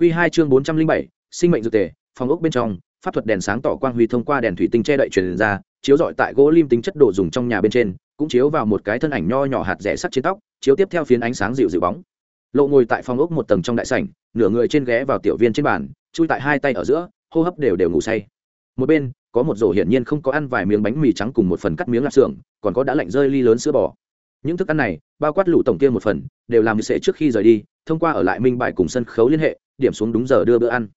Quy 2 chương bốn trăm linh bảy, sinh mệnh dược tề, phòng ốc bên trong, pháp thuật đèn sáng tỏ quang huy thông qua đèn thủy tinh che đậy truyền ra, chiếu rọi tại gỗ lim tính chất đồ dùng trong nhà bên trên, cũng chiếu vào một cái thân ảnh nho nhỏ hạt rẻ sắt trên tóc, chiếu tiếp theo phiến ánh sáng dịu dịu bóng. Lộ ngồi tại phòng ốc một tầng trong đại sảnh, nửa người trên ghé vào tiểu viên trên bàn, chui tại hai tay ở giữa, hô hấp đều đều ngủ say. Một bên, có một rổ hiển nhiên không có ăn vài miếng bánh mì trắng cùng một phần cắt miếng lạp xưởng, còn có đã lạnh rơi ly lớn sữa bò. Những thức ăn này, bao quát lũ tổng kia một phần, đều làm như sẽ trước khi rời đi, thông qua ở lại minh bài cùng sân khấu liên hệ điểm xuống đúng giờ đưa bữa ăn.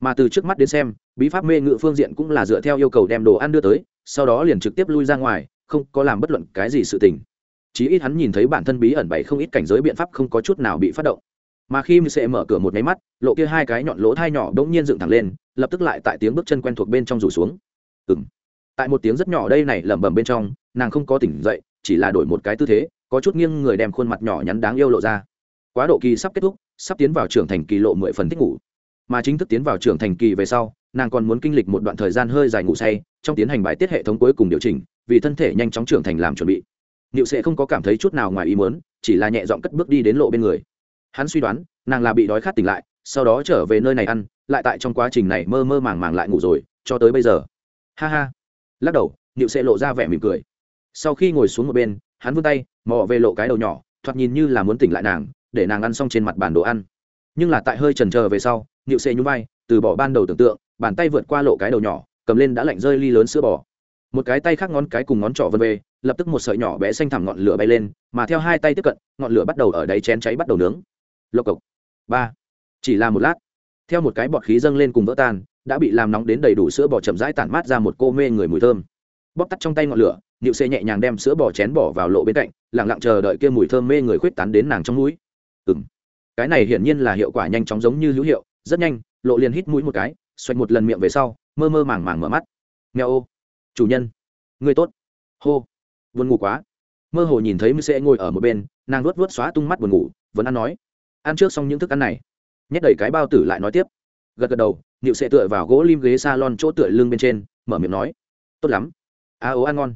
Mà từ trước mắt đến xem, bí pháp mê ngự phương diện cũng là dựa theo yêu cầu đem đồ ăn đưa tới, sau đó liền trực tiếp lui ra ngoài, không có làm bất luận cái gì sự tình. Chí ít hắn nhìn thấy bản thân bí ẩn bày không ít cảnh giới biện pháp không có chút nào bị phát động. Mà khi sẽ mở cửa một máy mắt, lộ kia hai cái nhọn lỗ thai nhỏ đ ỗ n g nhiên dựng thẳng lên, lập tức lại tại tiếng bước chân quen thuộc bên trong rủ xuống. Ừng tại một tiếng rất nhỏ đây này lẩm bẩm bên trong, nàng không có tỉnh dậy, chỉ là đổi một cái tư thế, có chút nghiêng người đem khuôn mặt nhỏ nhắn đáng yêu lộ ra. Quá độ kỳ sắp kết thúc sắp tiến vào trưởng thành kỳ lộ mười phần thích ngủ mà chính thức tiến vào trưởng thành kỳ về sau nàng còn muốn kinh lịch một đoạn thời gian hơi dài ngủ say trong tiến hành bài tiết hệ thống cuối cùng điều chỉnh vì thân thể nhanh chóng trưởng thành làm chuẩn bị Niệu sẽ không có cảm thấy chút nào ngoài ý muốn, chỉ là nhẹ dọn cất bước đi đến lộ bên người. Hắn suy đoán, nàng là bị đói khát tỉnh lại, sau đó trở về nơi này ăn, lại tại trong quá trình này mơ mơ màng màng lại ngủ rồi, cho tới bây giờ. Ha ha. Lắc đầu, Niệu sẽ lộ ra vẻ mỉm cười. Sau khi ngồi xuống một bên, hắn vươn tay, mò về lộ cái đầu nhỏ, thoạt nhìn như là muốn tỉnh lại nàng, để nàng ăn xong trên mặt bàn đồ ăn. Nhưng là tại hơi chần trờ về sau, nịu xê nhún vai, từ bỏ ban đầu tưởng tượng, bàn tay vượt qua lộ cái đầu nhỏ, cầm lên đã lạnh rơi ly lớn sữa bò. Một cái tay khác ngón cái cùng ngón trỏ vân về lập tức một sợi nhỏ bé xanh thẳm ngọn lửa bay lên mà theo hai tay tiếp cận ngọn lửa bắt đầu ở đáy chén cháy bắt đầu nướng. Lộc cộc. Ba. Chỉ là một lát theo một cái bọt khí dâng lên cùng vỡ tan đã bị làm nóng đến đầy đủ sữa bò chậm rãi tản mát ra một cô mê người mùi thơm. Bóp tắt trong tay ngọn lửa nịu xê nhẹ nhàng đem sữa bò chén bỏ vào lộ bên cạnh lẳng lặng chờ đợi kia mùi thơm mê người khuyết tán đến nàng trong mũi ừng cái này hiển nhiên là hiệu quả nhanh chóng giống như hữu hiệu rất nhanh lộ liền hít mũi một cái xoạch một lần miệng về sau mơ mơ màng màng mở mắt. Nghe ô. Chủ nhân. Người tốt. Hô. Buồn ngủ quá. Mơ hồ nhìn thấy mư sẽ ngồi ở một bên nàng luốt vớt xóa tung mắt buồn ngủ vẫn ăn nói. Ăn trước xong những thức ăn này. Nhét đầy cái bao tử lại nói tiếp. Gật gật đầu nịu sẽ tựa vào gỗ lim ghế s a lon chỗ tựa lưng bên trên mở miệng nói. Tốt lắm. A à, ố ăn ngon.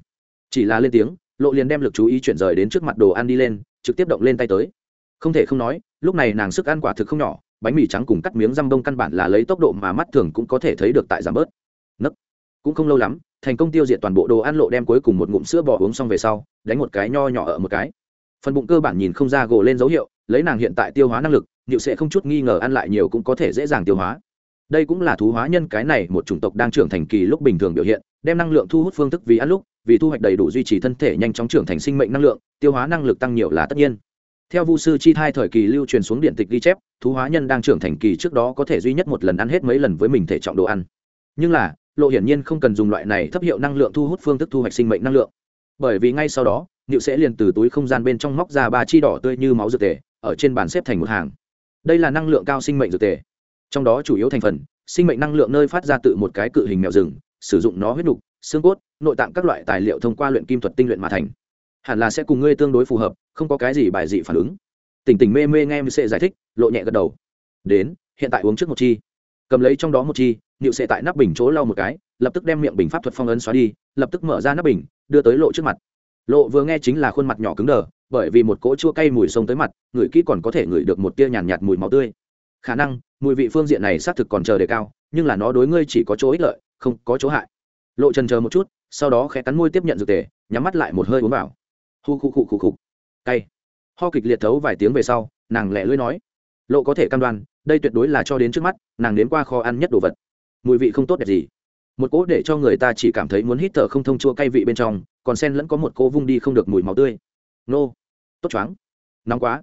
Chỉ là lên tiếng lộ liền đem l ự c chú ý chuyển rời đến trước mặt đồ ăn đi lên trực tiếp động lên tay tới không thể không nói, lúc này nàng sức ăn quả thực không nhỏ, bánh mì trắng cùng cắt miếng răm đông căn bản là lấy tốc độ mà mắt thường cũng có thể thấy được tại giảm bớt. Nấc. Cũng không lâu lắm, thành công tiêu diệt toàn bộ đồ ăn lộ đem cuối cùng một ngụm sữa bò uống xong về sau, đánh một cái nho nhỏ ở một cái. Phần bụng cơ bản nhìn không ra gồ lên dấu hiệu, lấy nàng hiện tại tiêu hóa năng lực nhịu sẽ không chút nghi ngờ ăn lại nhiều cũng có thể dễ dàng tiêu hóa. Đây cũng là thú hóa nhân cái này một chủng tộc đang trưởng thành kỳ lúc bình thường biểu hiện, đem năng lượng thu hút phương thức vì ăn lúc, vì thu hoạch đầy đủ duy trì thân thể nhanh chóng trưởng thành sinh mệnh năng lượng, tiêu hóa năng lực tăng nhiều là tất nhiên theo vu sư chi thai thời kỳ lưu truyền xuống điện tịch ghi chép, thú hóa nhân đang trưởng thành kỳ trước đó có thể duy nhất một lần ăn hết mấy lần với mình thể trọng đồ ăn. Nhưng là, lộ hiển nhiên không cần dùng loại này thấp hiệu năng lượng thu hút phương thức thu hoạch sinh mệnh năng lượng. Bởi vì ngay sau đó nịu sẽ liền từ túi không gian bên trong móc ra ba chi đỏ tươi như máu dược tề, ở trên bàn xếp thành một hàng. Đây là năng lượng cao sinh mệnh dược tề. Trong đó chủ yếu thành phần, sinh mệnh năng lượng nơi phát ra từ một cái cự hình mèo rừng, sử dụng nó huyết nục, xương cốt, nội tạng các loại tài liệu thông qua luyện kim thuật tinh luyện mà thành. Hẳn là sẽ cùng ngươi tương đối phù hợp không có cái gì bài dị phản ứng. Tỉnh tỉnh mê mê nghe sẽ giải thích lộ nhẹ gật đầu. Đến hiện tại uống trước một chi. Cầm lấy trong đó một chi nịu sệ tại nắp bình chỗ lau một cái lập tức đem miệng bình pháp thuật phong ấn xóa đi lập tức mở ra nắp bình đưa tới lộ trước mặt. Lộ vừa nghe chính là khuôn mặt nhỏ cứng đờ bởi vì một cỗ chua cay mùi sông tới mặt người kỹ còn có thể ngửi được một tia nhàn nhạt, nhạt mùi máu tươi. Khả năng mùi vị phương diện này xác thực còn chờ đề cao nhưng là nó đối ngươi chỉ có chỗ ích lợi không có chỗ hại. Lộ trần chờ một chút sau đó khẽ cắn môi tiếp nhận dược tề nhắm mắt lại một hơi uống vào. Hu khu khu khu khu cay. Ho kịch liệt thấu vài tiếng về sau, nàng lẹ lưỡi nói, lộ có thể cam đoan, đây tuyệt đối là cho đến trước mắt, nàng đến qua kho ăn nhất đồ vật. Mùi vị không tốt đẹp gì. Một cỗ để cho người ta chỉ cảm thấy muốn hít thở không thông chua cay vị bên trong, còn sen lẫn có một cỗ vung đi không được mùi máu tươi. Nô, tốt choáng. Nóng quá.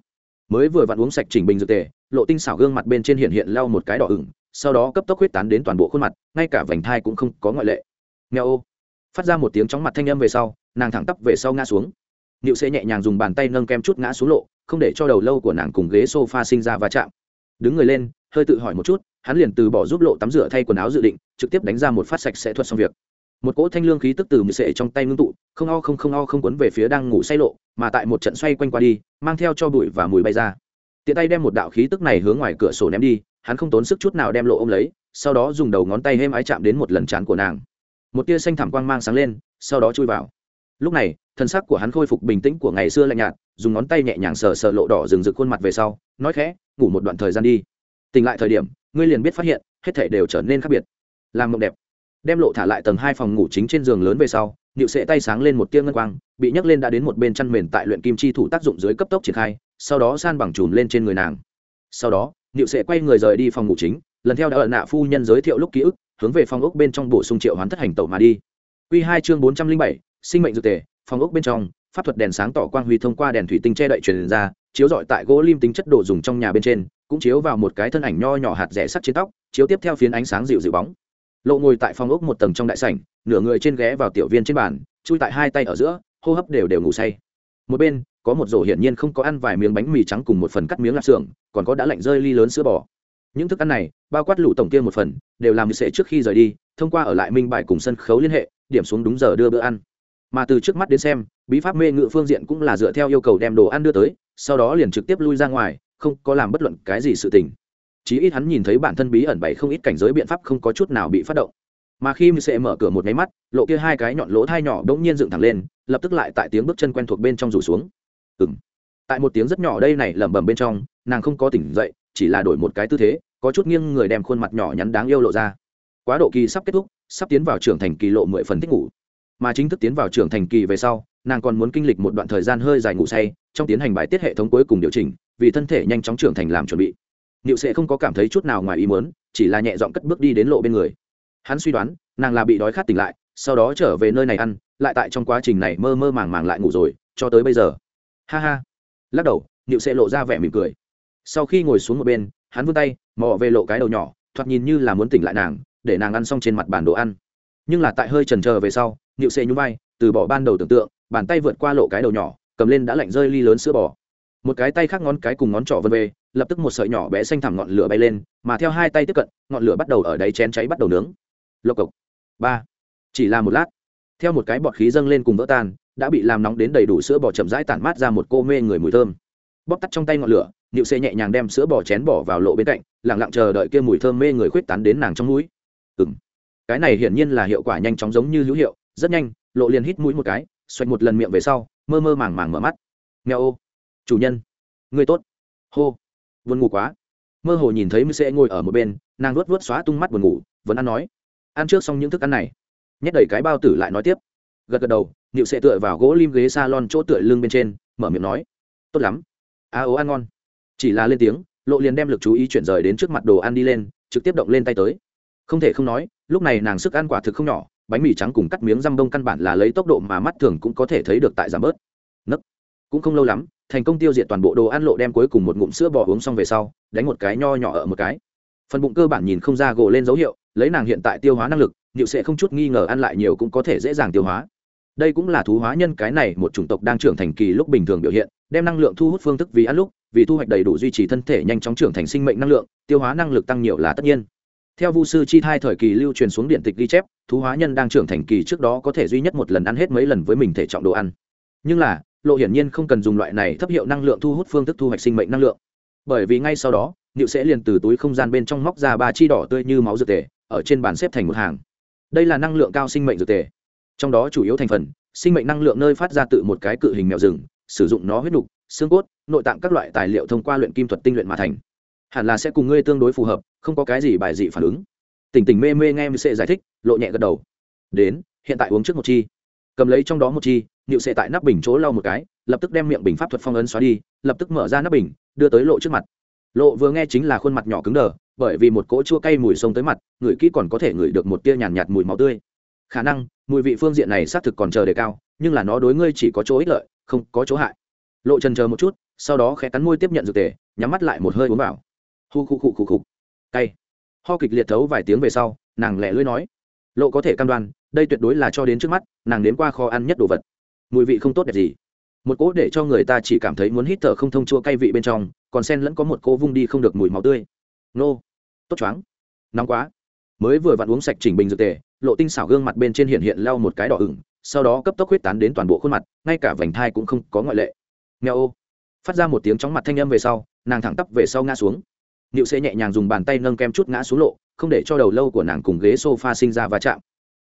Mới vừa vặn uống sạch chỉnh bình dược tề, lộ tinh xảo gương mặt bên trên hiện hiện lau một cái đỏ ửng, sau đó cấp tốc huyết tán đến toàn bộ khuôn mặt, ngay cả vành thai cũng không có ngoại lệ. Nghèo ô. Phát ra một tiếng chóng mặt thanh âm về sau, nàng thẳng tắp về sau ngã xuống. Niệu sẽ nhẹ nhàng dùng bàn tay nâng kem chút ngã xuống lộ, không để cho đầu lâu của nàng cùng ghế sofa sinh ra va chạm. Đứng người lên, hơi tự hỏi một chút, hắn liền từ bỏ giúp lộ tắm rửa thay quần áo dự định, trực tiếp đánh ra một phát sạch sẽ thuật xong việc. Một cỗ thanh lương khí tức từ Niệu sệ trong tay ngưng tụ, không o không không o không quấn về phía đang ngủ say lộ, mà tại một trận xoay quanh qua đi, mang theo cho bụi và mùi bay ra. Tiện tay đem một đạo khí tức này hướng ngoài cửa sổ ném đi, hắn không tốn sức chút nào đem lộ ôm lấy, sau đó dùng đầu ngón tay hêm ái chạm đến một lần chán của nàng. Một tia xanh thảm quang mang sáng lên, sau đó chui vào lúc này, thân sắc của hắn khôi phục bình tĩnh của ngày xưa lạnh nhạt, dùng ngón tay nhẹ nhàng sờ sờ lộ đỏ rừng rực khuôn mặt về sau, nói khẽ, ngủ một đoạn thời gian đi. Tỉnh lại thời điểm, ngươi liền biết phát hiện, hết thể đều trở nên khác biệt. Làm mộng đẹp. Đem lộ thả lại tầng hai phòng ngủ chính trên giường lớn về sau nịu sệ tay sáng lên một tia ngân quang, bị nhấc lên đã đến một bên chăn mền tại luyện kim chi thủ tác dụng dưới cấp tốc triển khai, sau đó san bằng chùm lên trên người nàng. Sau đó nịu sệ quay người rời đi phòng ngủ chính, lần theo đã ở nạ phu nhân giới thiệu lúc ký ức, hướng về phòng ốc bên trong bổ sung triệu hoán thất hành tẩu mà đi. Q hai chương bốn trăm linh bảy sinh mệnh dược tề, phòng ốc bên trong, pháp thuật đèn sáng tỏ quang huy thông qua đèn thủy tinh che đậy truyền ra, chiếu rọi tại gỗ lim tính chất đồ dùng trong nhà bên trên, cũng chiếu vào một cái thân ảnh nho nhỏ hạt rẻ sắt trên tóc, chiếu tiếp theo phiến ánh sáng dịu dịu bóng. Lộ ngồi tại phòng ốc một tầng trong đại sảnh, nửa người trên ghé vào tiểu viên trên bàn, chui tại hai tay ở giữa, hô hấp đều đều ngủ say. Một bên, có một rổ hiển nhiên không có ăn vài miếng bánh mì trắng cùng một phần cắt miếng lạp xưởng, còn có đã lạnh rơi ly lớn sữa bò. Những thức ăn này, bao quát lũ tổng kia một phần, đều làm như sệ trước khi rời đi, thông qua ở lại minh bài cùng sân khấu liên hệ, điểm xuống đúng giờ đưa bữa ăn mà từ trước mắt đến xem, bí pháp mê ngự phương diện cũng là dựa theo yêu cầu đem đồ ăn đưa tới, sau đó liền trực tiếp lui ra ngoài, không có làm bất luận cái gì sự tình. Chí ít hắn nhìn thấy bản thân bí ẩn bày không ít cảnh giới biện pháp không có chút nào bị phát động. Mà khi mình sẽ mở cửa một máy mắt, lộ kia hai cái nhọn lỗ thai nhỏ đ ỗ n g nhiên dựng thẳng lên, lập tức lại tại tiếng bước chân quen thuộc bên trong rủ xuống. Ừng tại một tiếng rất nhỏ đây này lẩm bẩm bên trong, nàng không có tỉnh dậy, chỉ là đổi một cái tư thế, có chút nghiêng người đem khuôn mặt nhỏ nhắn đáng yêu lộ ra. Quá độ kỳ sắp kết thúc, sắp tiến vào trưởng thành kỳ lộ mười phần thích ngủ mà chính thức tiến vào trưởng thành kỳ về sau nàng còn muốn kinh lịch một đoạn thời gian hơi dài ngủ say trong tiến hành bài tiết hệ thống cuối cùng điều chỉnh vì thân thể nhanh chóng trưởng thành làm chuẩn bị Niệu sẽ không có cảm thấy chút nào ngoài ý muốn, chỉ là nhẹ giọng cất bước đi đến lộ bên người. Hắn suy đoán, nàng là bị đói khát tỉnh lại, sau đó trở về nơi này ăn, lại tại trong quá trình này mơ mơ màng màng lại ngủ rồi, cho tới bây giờ. Ha ha. Lắc đầu, Niệu sẽ lộ ra vẻ mỉm cười. Sau khi ngồi xuống một bên, hắn vươn tay, mò về lộ cái đầu nhỏ, thoạt nhìn như là muốn tỉnh lại nàng, để nàng ăn xong trên mặt bàn đồ ăn. Nhưng là tại hơi chần trờ về sau, nịu xê nhún vai, từ bỏ ban đầu tưởng tượng, bàn tay vượt qua lộ cái đầu nhỏ, cầm lên đã lạnh rơi ly lớn sữa bò. Một cái tay khác ngón cái cùng ngón trỏ vân về lập tức một sợi nhỏ bé xanh thẳm ngọn lửa bay lên mà theo hai tay tiếp cận ngọn lửa bắt đầu ở đáy chén cháy bắt đầu nướng. Lộc cộc. Ba. Chỉ là một lát theo một cái bọt khí dâng lên cùng vỡ tan đã bị làm nóng đến đầy đủ sữa bò chậm rãi tản mát ra một cô mê người mùi thơm. Bóp tắt trong tay ngọn lửa nịu xê nhẹ nhàng đem sữa bò chén bỏ vào lộ bên cạnh lẳng lặng chờ đợi kia mùi thơm mê người khuyết tán đến nàng trong mũi. Ừng cái này hiển nhiên là hiệu quả nhanh chóng giống như hữu hiệu rất nhanh lộ liền hít mũi một cái xoạch một lần miệng về sau mơ mơ màng màng mở mắt. Nghe ô chủ nhân người tốt. Hô vườn ngủ quá. Mơ hồ nhìn thấy mư sẽ ngồi ở một bên nàng luốt vớt xóa tung mắt buồn ngủ vẫn ăn nói. Ăn trước xong những thức ăn này. Nhét đầy cái bao tử lại nói tiếp. Gật gật đầu nịu sẽ tựa vào gỗ lim ghế s a lon chỗ tựa lưng bên trên mở miệng nói. Tốt lắm. A à, ố ăn ngon. Chỉ là lên tiếng lộ liền đem l ự c chú ý chuyển rời đến trước mặt đồ ăn đi lên trực tiếp động lên tay tới. Không thể không nói lúc này nàng sức ăn quả thực không nhỏ bánh mì trắng cùng cắt miếng răm đông căn bản là lấy tốc độ mà mắt thường cũng có thể thấy được tại giảm bớt. Nấc. Cũng không lâu lắm, thành công tiêu diệt toàn bộ đồ ăn lộ đem cuối cùng một ngụm sữa bò uống xong về sau, đánh một cái nho nhỏ ở một cái. Phần bụng cơ bản nhìn không ra gồ lên dấu hiệu, lấy nàng hiện tại tiêu hóa năng lực nhịu sẽ không chút nghi ngờ ăn lại nhiều cũng có thể dễ dàng tiêu hóa. Đây cũng là thú hóa nhân cái này một chủng tộc đang trưởng thành kỳ lúc bình thường biểu hiện, đem năng lượng thu hút phương thức vì ăn lúc, vì thu hoạch đầy đủ duy trì thân thể nhanh chóng trưởng thành sinh mệnh năng lượng, tiêu hóa năng lực tăng nhiều là tất nhiên theo vu sư chi thai thời kỳ lưu truyền xuống điện tịch ghi chép, thú hóa nhân đang trưởng thành kỳ trước đó có thể duy nhất một lần ăn hết mấy lần với mình thể trọng đồ ăn. Nhưng là, lộ hiển nhiên không cần dùng loại này thấp hiệu năng lượng thu hút phương thức thu hoạch sinh mệnh năng lượng. Bởi vì ngay sau đó nịu sẽ liền từ túi không gian bên trong móc ra ba chi đỏ tươi như máu dược tề, ở trên bàn xếp thành một hàng. Đây là năng lượng cao sinh mệnh dược tề. Trong đó chủ yếu thành phần, sinh mệnh năng lượng nơi phát ra từ một cái cự hình mèo rừng, sử dụng nó huyết nục, xương cốt, nội tạng các loại tài liệu thông qua luyện kim thuật tinh luyện mà thành hẳn là sẽ cùng ngươi tương đối phù hợp không có cái gì bài dị phản ứng. Tỉnh tỉnh mê mê nghe sẽ giải thích lộ nhẹ gật đầu. Đến hiện tại uống trước một chi. Cầm lấy trong đó một chi nịu sệ tại nắp bình chỗ lau một cái lập tức đem miệng bình pháp thuật phong ấn xóa đi lập tức mở ra nắp bình đưa tới lộ trước mặt. Lộ vừa nghe chính là khuôn mặt nhỏ cứng đờ bởi vì một cỗ chua cay mùi sông tới mặt người kỹ còn có thể ngửi được một tia nhàn nhạt, nhạt mùi máu tươi. Khả năng mùi vị phương diện này xác thực còn chờ đề cao nhưng là nó đối ngươi chỉ có chỗ ích lợi không có chỗ hại. Lộ trần chờ một chút sau đó khẽ cắn môi tiếp nhận dược tề nhắm mắt lại một hơi uống vào hu khu khu khu khu. Cay. Ho kịch liệt thấu vài tiếng về sau, nàng lẹ lưỡi nói. Lộ có thể cam đoan, đây tuyệt đối là cho đến trước mắt, nàng đến qua kho ăn nhất đồ vật. Mùi vị không tốt đẹp gì. Một cỗ để cho người ta chỉ cảm thấy muốn hít thở không thông chua cay vị bên trong, còn sen lẫn có một cỗ vung đi không được mùi máu tươi. Nô. Tốt choáng. Nóng quá. Mới vừa vặn uống sạch chỉnh bình dược tề, lộ tinh xảo gương mặt bên trên hiện hiện leo một cái đỏ ửng, sau đó cấp tốc huyết tán đến toàn bộ khuôn mặt, ngay cả vành thai cũng không có ngoại lệ. Nghèo ô. Phát ra một tiếng chóng mặt thanh âm về sau, nàng thẳng tắp về sau ngã xuống nịu xê nhẹ nhàng dùng bàn tay nâng kem chút ngã xuống lộ, không để cho đầu lâu của nàng cùng ghế s o f a sinh ra va chạm.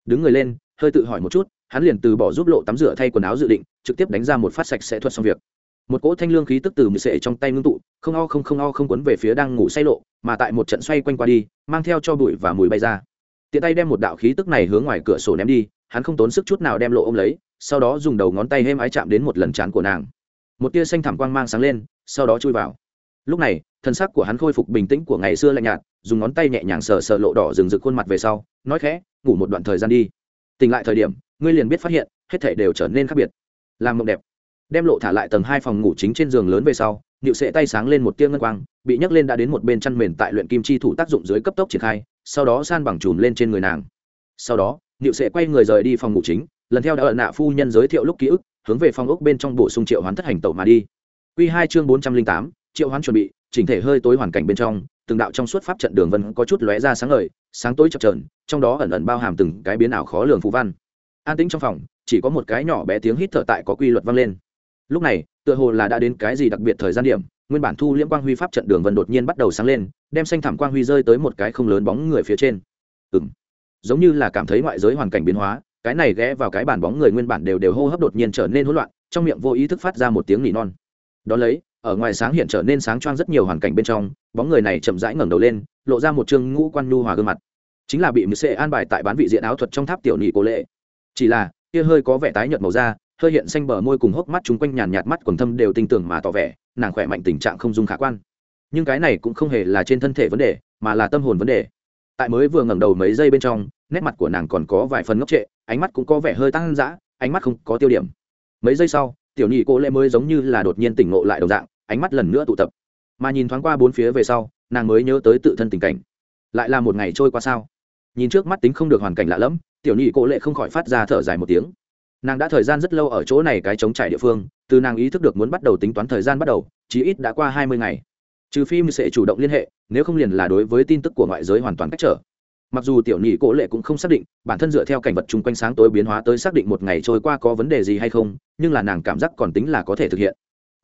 Đứng người lên, hơi tự hỏi một chút, hắn liền từ bỏ giúp lộ tắm rửa thay quần áo dự định, trực tiếp đánh ra một phát sạch sẽ thuật xong việc. Một cỗ thanh lương khí tức từ mười sệ trong tay ngưng tụ, không o không không o không quấn về phía đang ngủ say lộ, mà tại một trận xoay quanh qua đi, mang theo cho bụi và mùi bay ra. Tiện tay đem một đạo khí tức này hướng ngoài cửa sổ ném đi, hắn không tốn sức chút nào đem lộ ôm lấy, sau đó dùng đầu ngón tay hêm ái chạm đến một lần chán của nàng. Một tia xanh thảm quang mang sáng lên, sau đó chui vào lúc này, thân xác của hắn khôi phục bình tĩnh của ngày xưa lạnh nhạt, dùng ngón tay nhẹ nhàng sờ sờ lộ đỏ rừng rực khuôn mặt về sau, nói khẽ, ngủ một đoạn thời gian đi. Tỉnh lại thời điểm, ngươi liền biết phát hiện, hết thể đều trở nên khác biệt. Làm mộng đẹp. Đem lộ thả lại tầng hai phòng ngủ chính trên giường lớn về sau nịu sệ tay sáng lên một tia ngân quang, bị nhấc lên đã đến một bên chăn mền tại luyện kim chi thủ tác dụng dưới cấp tốc triển khai, sau đó san bằng chùm lên trên người nàng. Sau đó nịu sệ quay người rời đi phòng ngủ chính, lần theo đã ợ nạ phu nhân giới thiệu lúc ký ức, hướng về phòng ốc bên trong bổ sung triệu hoán thất hành tẩu mà đi. Q hai chương bốn trăm linh tám triệu hoán chuẩn bị, chỉnh thể hơi tối hoàn cảnh bên trong, từng đạo trong suốt pháp trận đường vân có chút lóe ra sáng ngời, sáng tối chập trờn trong đó ẩn ẩn bao hàm từng cái biến ảo khó lường phù văn. An tĩnh trong phòng, chỉ có một cái nhỏ bé tiếng hít thở tại có quy luật vang lên. Lúc này, tựa hồ là đã đến cái gì đặc biệt thời gian điểm, nguyên bản thu liễm quang huy pháp trận đường vân đột nhiên bắt đầu sáng lên, đem xanh thảm quang huy rơi tới một cái không lớn bóng người phía trên. Ừ m giống như là cảm thấy ngoại giới hoàn cảnh biến hóa, cái này ghé vào cái bản bóng người nguyên bản đều đều hô hấp đột nhiên trở nên hỗn loạn, trong miệng vô ý thức phát ra một tiếng nỉ non. Đón lấy ở ngoài sáng hiện trở nên sáng choang rất nhiều hoàn cảnh bên trong, bóng người này chậm rãi ngẩng đầu lên, lộ ra một chương ngũ quan nhu hòa gương mặt. Chính là bị mười xệ an bài tại bán vị diện áo thuật trong tháp tiểu nhị cố lệ. Chỉ là, kia hơi có vẻ tái nhợt màu da, hơi hiện xanh bờ môi cùng hốc mắt chúng quanh nhàn nhạt mắt quần thâm đều tinh tưởng mà tỏ vẻ, nàng khỏe mạnh tình trạng không dung khả quan. Nhưng cái này cũng không hề là trên thân thể vấn đề, mà là tâm hồn vấn đề. Tại mới vừa ngẩng đầu mấy giây bên trong, nét mặt của nàng còn có vài phần ngốc trệ, ánh mắt cũng có vẻ hơi tăng dã, ánh mắt không có tiêu điểm. Mấy giây sau, tiểu nhị cô lệ mới giống như là đột nhiên tỉnh ngộ lại đồng dạng ánh mắt lần nữa tụ tập. Mà nhìn thoáng qua bốn phía về sau, nàng mới nhớ tới tự thân tình cảnh. Lại là một ngày trôi qua sao? Nhìn trước mắt tính không được hoàn cảnh lạ lẫm, tiểu nhị cổ lệ không khỏi phát ra thở dài một tiếng. Nàng đã thời gian rất lâu ở chỗ này cái chống trải địa phương, từ nàng ý thức được muốn bắt đầu tính toán thời gian bắt đầu, chí ít đã qua hai mươi ngày. Trừ phi sẽ chủ động liên hệ, nếu không liền là đối với tin tức của ngoại giới hoàn toàn cách trở. Mặc dù tiểu nhị cố lệ cũng không xác định, bản thân dựa theo cảnh vật chung quanh sáng tối biến hóa tới xác định một ngày trôi qua có vấn đề gì hay không, nhưng là nàng cảm giác còn tính là có thể thực hiện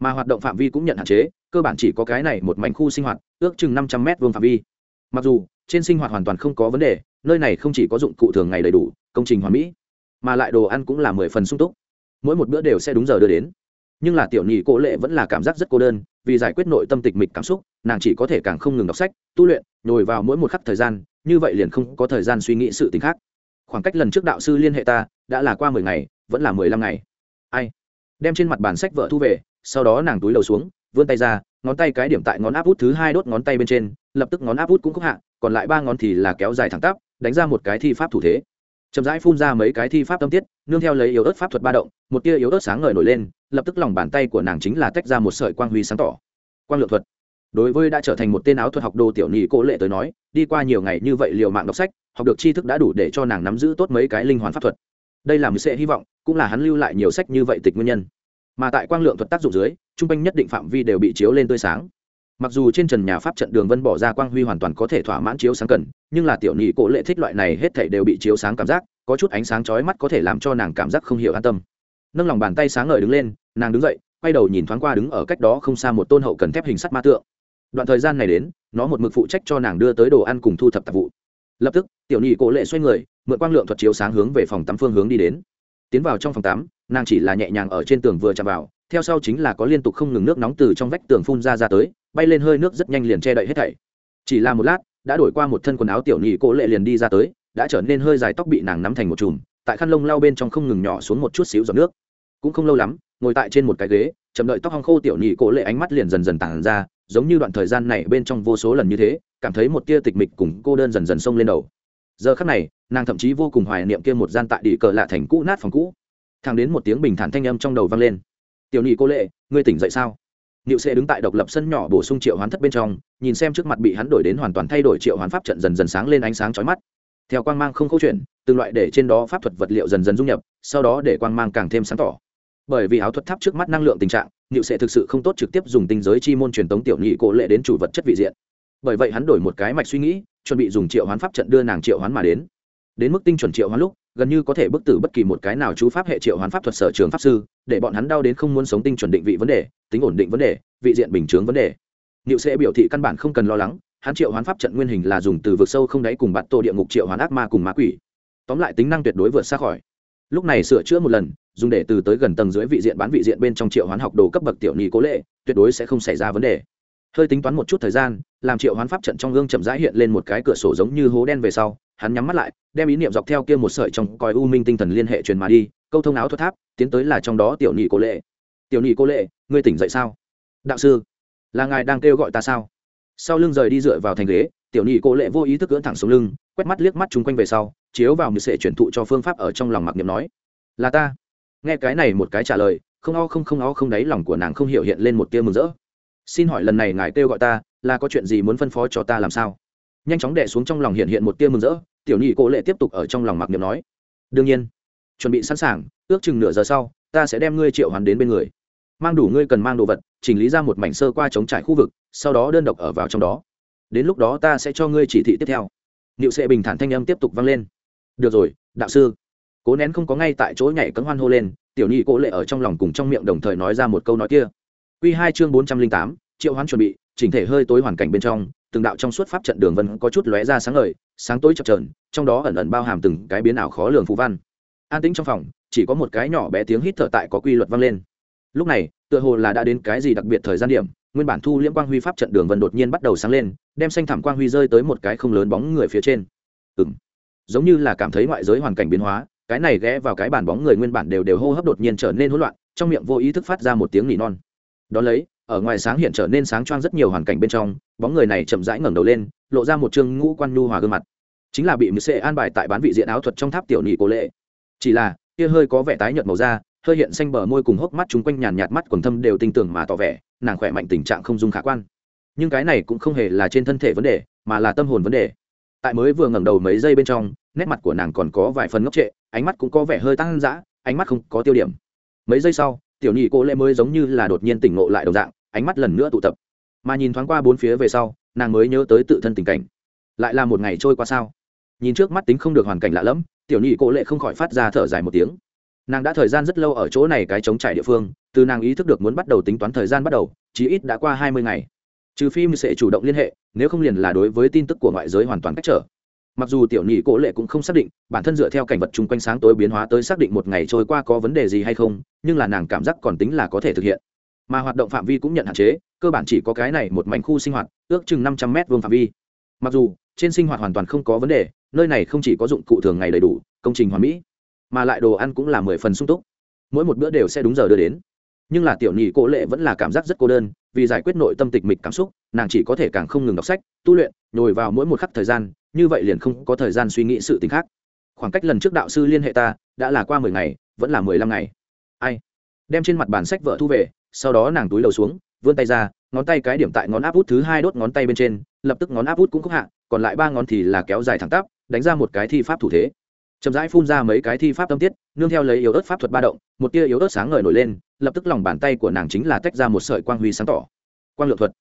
mà hoạt động phạm vi cũng nhận hạn chế, cơ bản chỉ có cái này một mảnh khu sinh hoạt, ước chừng năm trăm m vuông phạm vi. Mặc dù, trên sinh hoạt hoàn toàn không có vấn đề, nơi này không chỉ có dụng cụ thường ngày đầy đủ, công trình hoàn mỹ, mà lại đồ ăn cũng là mười phần sung túc. Mỗi một bữa đều sẽ đúng giờ đưa đến. Nhưng là tiểu nhị cố lệ vẫn là cảm giác rất cô đơn, vì giải quyết nội tâm tịch mịch cảm xúc, nàng chỉ có thể càng không ngừng đọc sách, tu luyện, nhồi vào mỗi một khắc thời gian, như vậy liền không có thời gian suy nghĩ sự t ì n h khác. Khoảng cách lần trước đạo sư liên hệ ta, đã là qua mười ngày, vẫn là mười lăm ngày. Ai? Đem trên mặt bàn sách vợ thu về sau đó nàng túi đầu xuống, vươn tay ra, ngón tay cái điểm tại ngón áp út thứ hai đốt ngón tay bên trên, lập tức ngón áp út cũng khúc hạ, còn lại ba ngón thì là kéo dài thẳng tắp, đánh ra một cái thi pháp thủ thế. Chậm rãi phun ra mấy cái thi pháp tâm tiết, nương theo lấy yếu ớt pháp thuật ba động, một tia yếu ớt sáng ngời nổi lên, lập tức lòng bàn tay của nàng chính là tách ra một sợi quang huy sáng tỏ. Quang lượng thuật. Đối với đã trở thành một tên áo thuật học đồ tiểu nhị cô lệ tới nói, đi qua nhiều ngày như vậy liều mạng đọc sách, học được tri thức đã đủ để cho nàng nắm giữ tốt mấy cái linh hoàn pháp thuật. Đây là một sẽ hy vọng, cũng là hắn lưu lại nhiều sách như vậy tịch nguyên nhân mà tại quang lượng thuật tác dụng dưới, trung quanh nhất định phạm vi đều bị chiếu lên tươi sáng. Mặc dù trên trần nhà pháp trận đường vân bỏ ra quang huy hoàn toàn có thể thỏa mãn chiếu sáng cần, nhưng là tiểu nhị cổ lệ thích loại này hết thảy đều bị chiếu sáng cảm giác, có chút ánh sáng chói mắt có thể làm cho nàng cảm giác không hiểu an tâm. Nâng lòng bàn tay sáng ngời đứng lên, nàng đứng dậy, quay đầu nhìn thoáng qua đứng ở cách đó không xa một tôn hậu cần thép hình sắt ma tượng. Đoạn thời gian này đến, nó một mực phụ trách cho nàng đưa tới đồ ăn cùng thu thập tạp vụ. Lập tức, tiểu nhị cổ lệ xoay người, mượn quang lượng thuật chiếu sáng hướng về phòng tắm phương hướng đi đến tiến vào trong phòng tắm, nàng chỉ là nhẹ nhàng ở trên tường vừa chạm vào, theo sau chính là có liên tục không ngừng nước nóng từ trong vách tường phun ra ra tới, bay lên hơi nước rất nhanh liền che đậy hết thảy. Chỉ là một lát, đã đổi qua một thân quần áo tiểu nhị cô lệ liền đi ra tới, đã trở nên hơi dài tóc bị nàng nắm thành một chùm, tại khăn lông lao bên trong không ngừng nhỏ xuống một chút xíu giọt nước. Cũng không lâu lắm, ngồi tại trên một cái ghế, chậm đợi tóc hong khô tiểu nhị cô lệ ánh mắt liền dần dần tản ra, giống như đoạn thời gian này bên trong vô số lần như thế, cảm thấy một tia tịch mịch cùng cô đơn dần dần xông lên đầu. Giờ khắc này nàng thậm chí vô cùng hoài niệm kia một gian tại đỉ cờ lạ thành cũ nát phòng cũ. Thang đến một tiếng bình thản thanh âm trong đầu vang lên. Tiểu nhị cô lệ ngươi tỉnh dậy sao? Niệu sẽ đứng tại độc lập sân nhỏ bổ sung triệu hoán thất bên trong, nhìn xem trước mặt bị hắn đổi đến hoàn toàn thay đổi triệu hoán pháp trận dần dần sáng lên ánh sáng chói mắt. Theo quang mang không câu chuyện, từng loại để trên đó pháp thuật vật liệu dần dần dung nhập, sau đó để quang mang càng thêm sáng tỏ. Bởi vì áo thuật tháp trước mắt năng lượng tình trạng Niệu sẽ thực sự không tốt trực tiếp dùng tinh giới chi môn truyền tống tiểu nhị cổ lệ đến chủ vật chất vị diện. Bởi vậy hắn đổi một cái mạch suy nghĩ chuẩn bị dùng triệu hoán pháp trận đưa nàng triệu hoán mà đến đến mức tinh chuẩn triệu hoán lúc, gần như có thể bức tử bất kỳ một cái nào chú pháp hệ triệu hoán pháp thuật sở trường pháp sư, để bọn hắn đau đến không muốn sống tinh chuẩn định vị vấn đề, tính ổn định vấn đề, vị diện bình chướng vấn đề. Nịu sẽ biểu thị căn bản không cần lo lắng, hắn triệu hoán pháp trận nguyên hình là dùng từ vực sâu không đáy cùng bạt tô địa ngục triệu hoán ác ma cùng ma quỷ. Tóm lại tính năng tuyệt đối vượt xa khỏi. Lúc này sửa chữa một lần, dùng để từ tới gần tầng dưới vị diện bán vị diện bên trong triệu hoán học đồ cấp bậc tiểu nhị cố lệ, tuyệt đối sẽ không xảy ra vấn đề hơi tính toán một chút thời gian, làm triệu hoán pháp trận trong gương chậm rãi hiện lên một cái cửa sổ giống như hố đen về sau, hắn nhắm mắt lại, đem ý niệm dọc theo kia một sợi trong coi u minh tinh thần liên hệ truyền mà đi, câu thông áo thuật tháp, tiến tới là trong đó tiểu nhị cố lệ. Tiểu nhị cố lệ, ngươi tỉnh dậy sao? Đạo sư, là ngài đang kêu gọi ta sao? Sau lưng rời đi dựa vào thành ghế, tiểu nhị cố lệ vô ý thức cưỡn thẳng xuống lưng, quét mắt liếc mắt chung quanh về sau, chiếu vào một sệ truyền thụ cho phương pháp ở trong lòng mặc niệm nói, là ta. Nghe cái này một cái trả lời, không o không không o không đáy lòng của nàng không hiểu hiện lên một tia mừng rỡ xin hỏi lần này ngài kêu gọi ta, là có chuyện gì muốn phân phó cho ta làm sao? Nhanh chóng đẻ xuống trong lòng hiện hiện một tia mừng rỡ, tiểu nhị cố lệ tiếp tục ở trong lòng mặc niệm nói. Đương nhiên, chuẩn bị sẵn sàng, ước chừng nửa giờ sau, ta sẽ đem ngươi triệu hoàn đến bên người. Mang đủ ngươi cần mang đồ vật, chỉnh lý ra một mảnh sơ qua chống trải khu vực, sau đó đơn độc ở vào trong đó. Đến lúc đó ta sẽ cho ngươi chỉ thị tiếp theo. Niệu sệ bình thản thanh âm tiếp tục vang lên. Được rồi, đạo sư. Cố nén không có ngay tại chỗ nhảy cấm hoan hô lên, tiểu nhị cố lệ ở trong lòng cùng trong miệng đồng thời nói ra một câu nói kia. Quy hai chương bốn trăm linh tám triệu hoán chuẩn bị chỉnh thể hơi tối hoàn cảnh bên trong từng đạo trong suốt pháp trận đường vân có chút lóe ra sáng ngời sáng tối chập chờn, trong đó ẩn ẩn bao hàm từng cái biến ảo khó lường phù văn. An tĩnh trong phòng chỉ có một cái nhỏ bé tiếng hít thở tại có quy luật vang lên. Lúc này tựa hồ là đã đến cái gì đặc biệt thời gian điểm nguyên bản thu liễm quang huy pháp trận đường vân đột nhiên bắt đầu sáng lên đem xanh thảm quang huy rơi tới một cái không lớn bóng người phía trên. Ừm, giống như là cảm thấy ngoại giới hoàn cảnh biến hóa cái này ghé vào cái bàn bóng người nguyên bản đều đều hô hấp đột nhiên trở nên hỗn loạn trong miệng vô ý thức phát ra một tiếng nỉ non đó lấy, ở ngoài sáng hiện trở nên sáng choang rất nhiều hoàn cảnh bên trong, bóng người này chậm rãi ngẩng đầu lên, lộ ra một chương ngũ quan nhu hòa gương mặt. Chính là bị mười sệ an bài tại bán vị diện áo thuật trong tháp tiểu nị cổ lệ. Chỉ là, kia hơi có vẻ tái nhợt màu da, hơi hiện xanh bờ môi cùng hốc mắt chung quanh nhàn nhạt mắt quần thâm đều tinh tưởng mà tỏ vẻ, nàng khỏe mạnh tình trạng không dung khả quan. Nhưng cái này cũng không hề là trên thân thể vấn đề, mà là tâm hồn vấn đề. Tại mới vừa ngẩng đầu mấy giây bên trong, nét mặt của nàng còn có vài phần ngốc trệ, ánh mắt cũng có vẻ hơi tăng dã, ánh mắt không có tiêu điểm. Mấy giây sau tiểu nhị cô lệ mới giống như là đột nhiên tỉnh ngộ lại đồng dạng, ánh mắt lần nữa tụ tập. Mà nhìn thoáng qua bốn phía về sau, nàng mới nhớ tới tự thân tình cảnh. Lại là một ngày trôi qua sao? Nhìn trước mắt tính không được hoàn cảnh lạ lẫm, tiểu nhị cô lệ không khỏi phát ra thở dài một tiếng. Nàng đã thời gian rất lâu ở chỗ này cái chống trải địa phương, từ nàng ý thức được muốn bắt đầu tính toán thời gian bắt đầu, chí ít đã qua hai mươi ngày. Trừ phi mình sẽ chủ động liên hệ, nếu không liền là đối với tin tức của ngoại giới hoàn toàn cách trở mặc dù tiểu nhị cố lệ cũng không xác định, bản thân dựa theo cảnh vật chung quanh sáng tối biến hóa tới xác định một ngày trôi qua có vấn đề gì hay không, nhưng là nàng cảm giác còn tính là có thể thực hiện. Mà hoạt động phạm vi cũng nhận hạn chế, cơ bản chỉ có cái này một mảnh khu sinh hoạt, ước chừng năm trăm m vuông phạm vi. Mặc dù, trên sinh hoạt hoàn toàn không có vấn đề, nơi này không chỉ có dụng cụ thường ngày đầy đủ, công trình hoàn mỹ, mà lại đồ ăn cũng là mười phần sung túc. Mỗi một bữa đều sẽ đúng giờ đưa đến. Nhưng là tiểu nhị cố lệ vẫn là cảm giác rất cô đơn, vì giải quyết nội tâm tịch mịch cảm xúc, nàng chỉ có thể càng không ngừng đọc sách, tu luyện, nhồi vào mỗi một khắc thời gian như vậy liền không có thời gian suy nghĩ sự t ì n h khác. Khoảng cách lần trước đạo sư liên hệ ta, đã là qua mười ngày, vẫn là mười lăm ngày. Ai? Đem trên mặt bản sách vợ thu về, sau đó nàng túi đầu xuống, vươn tay ra, ngón tay cái điểm tại ngón áp út thứ hai đốt ngón tay bên trên, lập tức ngón áp út cũng khúc hạ, còn lại ba ngón thì là kéo dài thẳng tắp, đánh ra một cái thi pháp thủ thế. Chậm rãi phun ra mấy cái thi pháp tâm tiết, nương theo lấy yếu ớt pháp thuật ba động, một tia yếu ớt sáng ngời nổi lên, lập tức lòng bàn tay của nàng chính là tách ra một sợi quang huy sáng tỏ. Quang lượng thuật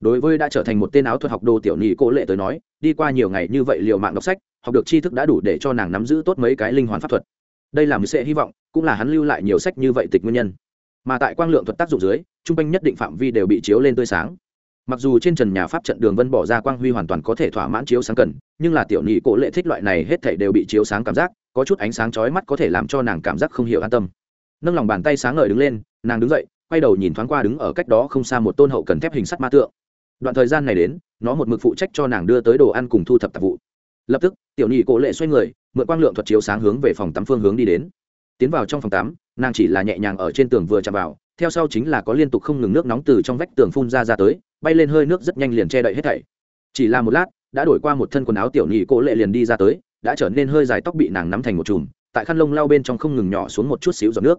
đối với đã trở thành một tên áo thuật học đồ tiểu nhị cố lệ tới nói, đi qua nhiều ngày như vậy liều mạng đọc sách, học được tri thức đã đủ để cho nàng nắm giữ tốt mấy cái linh hoàn pháp thuật. Đây là một sẽ hy vọng, cũng là hắn lưu lại nhiều sách như vậy tịch nguyên nhân. Mà tại quang lượng thuật tác dụng dưới, trung quanh nhất định phạm vi đều bị chiếu lên tươi sáng. Mặc dù trên trần nhà pháp trận đường vân bỏ ra quang huy hoàn toàn có thể thỏa mãn chiếu sáng cần, nhưng là tiểu nhị cổ lệ thích loại này hết thảy đều bị chiếu sáng cảm giác, có chút ánh sáng chói mắt có thể làm cho nàng cảm giác không hiểu an tâm. Nâng lòng bàn tay sáng ngời đứng lên, nàng đứng dậy, quay đầu nhìn thoáng qua đứng ở cách đó không xa một tôn hậu cần thép hình sắt ma tượng đoạn thời gian này đến, nó một mực phụ trách cho nàng đưa tới đồ ăn cùng thu thập tạp vụ. Lập tức, tiểu nhị cổ lệ xoay người, mượn quang lượng thuật chiếu sáng hướng về phòng tắm phương hướng đi đến. Tiến vào trong phòng tắm, nàng chỉ là nhẹ nhàng ở trên tường vừa chạm vào, theo sau chính là có liên tục không ngừng nước nóng từ trong vách tường phun ra ra tới, bay lên hơi nước rất nhanh liền che đậy hết thảy. Chỉ là một lát, đã đổi qua một thân quần áo tiểu nhị cổ lệ liền đi ra tới, đã trở nên hơi dài tóc bị nàng nắm thành một chùm, tại khăn lông lao bên trong không ngừng nhỏ xuống một chút xíu giọt nước.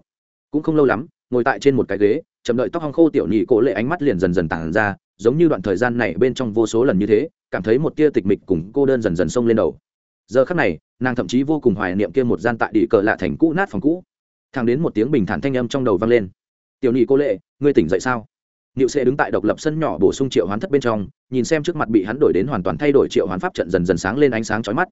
Cũng không lâu lắm, ngồi tại trên một cái ghế, chậm đợi tóc hong khô tiểu nhị cổ lệ ánh mắt liền dần dần tản ra giống như đoạn thời gian này bên trong vô số lần như thế cảm thấy một tia tịch mịch cùng cô đơn dần dần xông lên đầu giờ khắc này nàng thậm chí vô cùng hoài niệm kia một gian tại địa cờ lạ thành cũ nát phòng cũ thang đến một tiếng bình thản thanh âm trong đầu vang lên tiểu nhị cô lệ ngươi tỉnh dậy sao Niệu sẽ đứng tại độc lập sân nhỏ bổ sung triệu hoán thất bên trong, nhìn xem trước mặt bị hắn đổi đến hoàn toàn thay đổi triệu hoán pháp trận dần dần sáng lên ánh sáng chói mắt.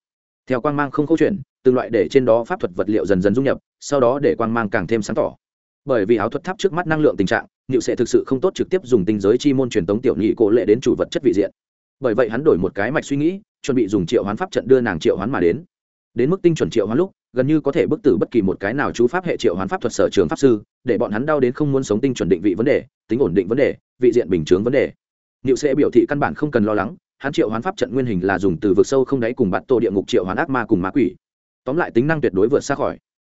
Theo quang mang không câu chuyện, từng loại để trên đó pháp thuật vật liệu dần dần dung nhập, sau đó để quang mang càng thêm sáng tỏ. Bởi vì áo thuật tháp trước mắt năng lượng tình trạng, nịu sẽ thực sự không tốt trực tiếp dùng tinh giới chi môn truyền tống tiểu nhị cổ lệ đến chủ vật chất vị diện. Bởi vậy hắn đổi một cái mạch suy nghĩ, chuẩn bị dùng triệu hoán pháp trận đưa nàng triệu hoán mà đến. Đến mức tinh chuẩn triệu hoán lúc, gần như có thể bức tử bất kỳ một cái nào chú pháp hệ triệu hoán pháp thuật sở trường pháp sư để bọn hắn đau đến không muốn sống tinh chuẩn định vị vấn đề tính ổn định vấn đề vị diện bình chướng vấn đề niệu sẽ biểu thị căn bản không cần lo lắng hắn triệu hoán pháp trận nguyên hình là dùng từ vực sâu không đáy cùng bạn tô địa ngục triệu hoán ác ma cùng ma quỷ tóm lại tính năng tuyệt đối vượt xa khỏi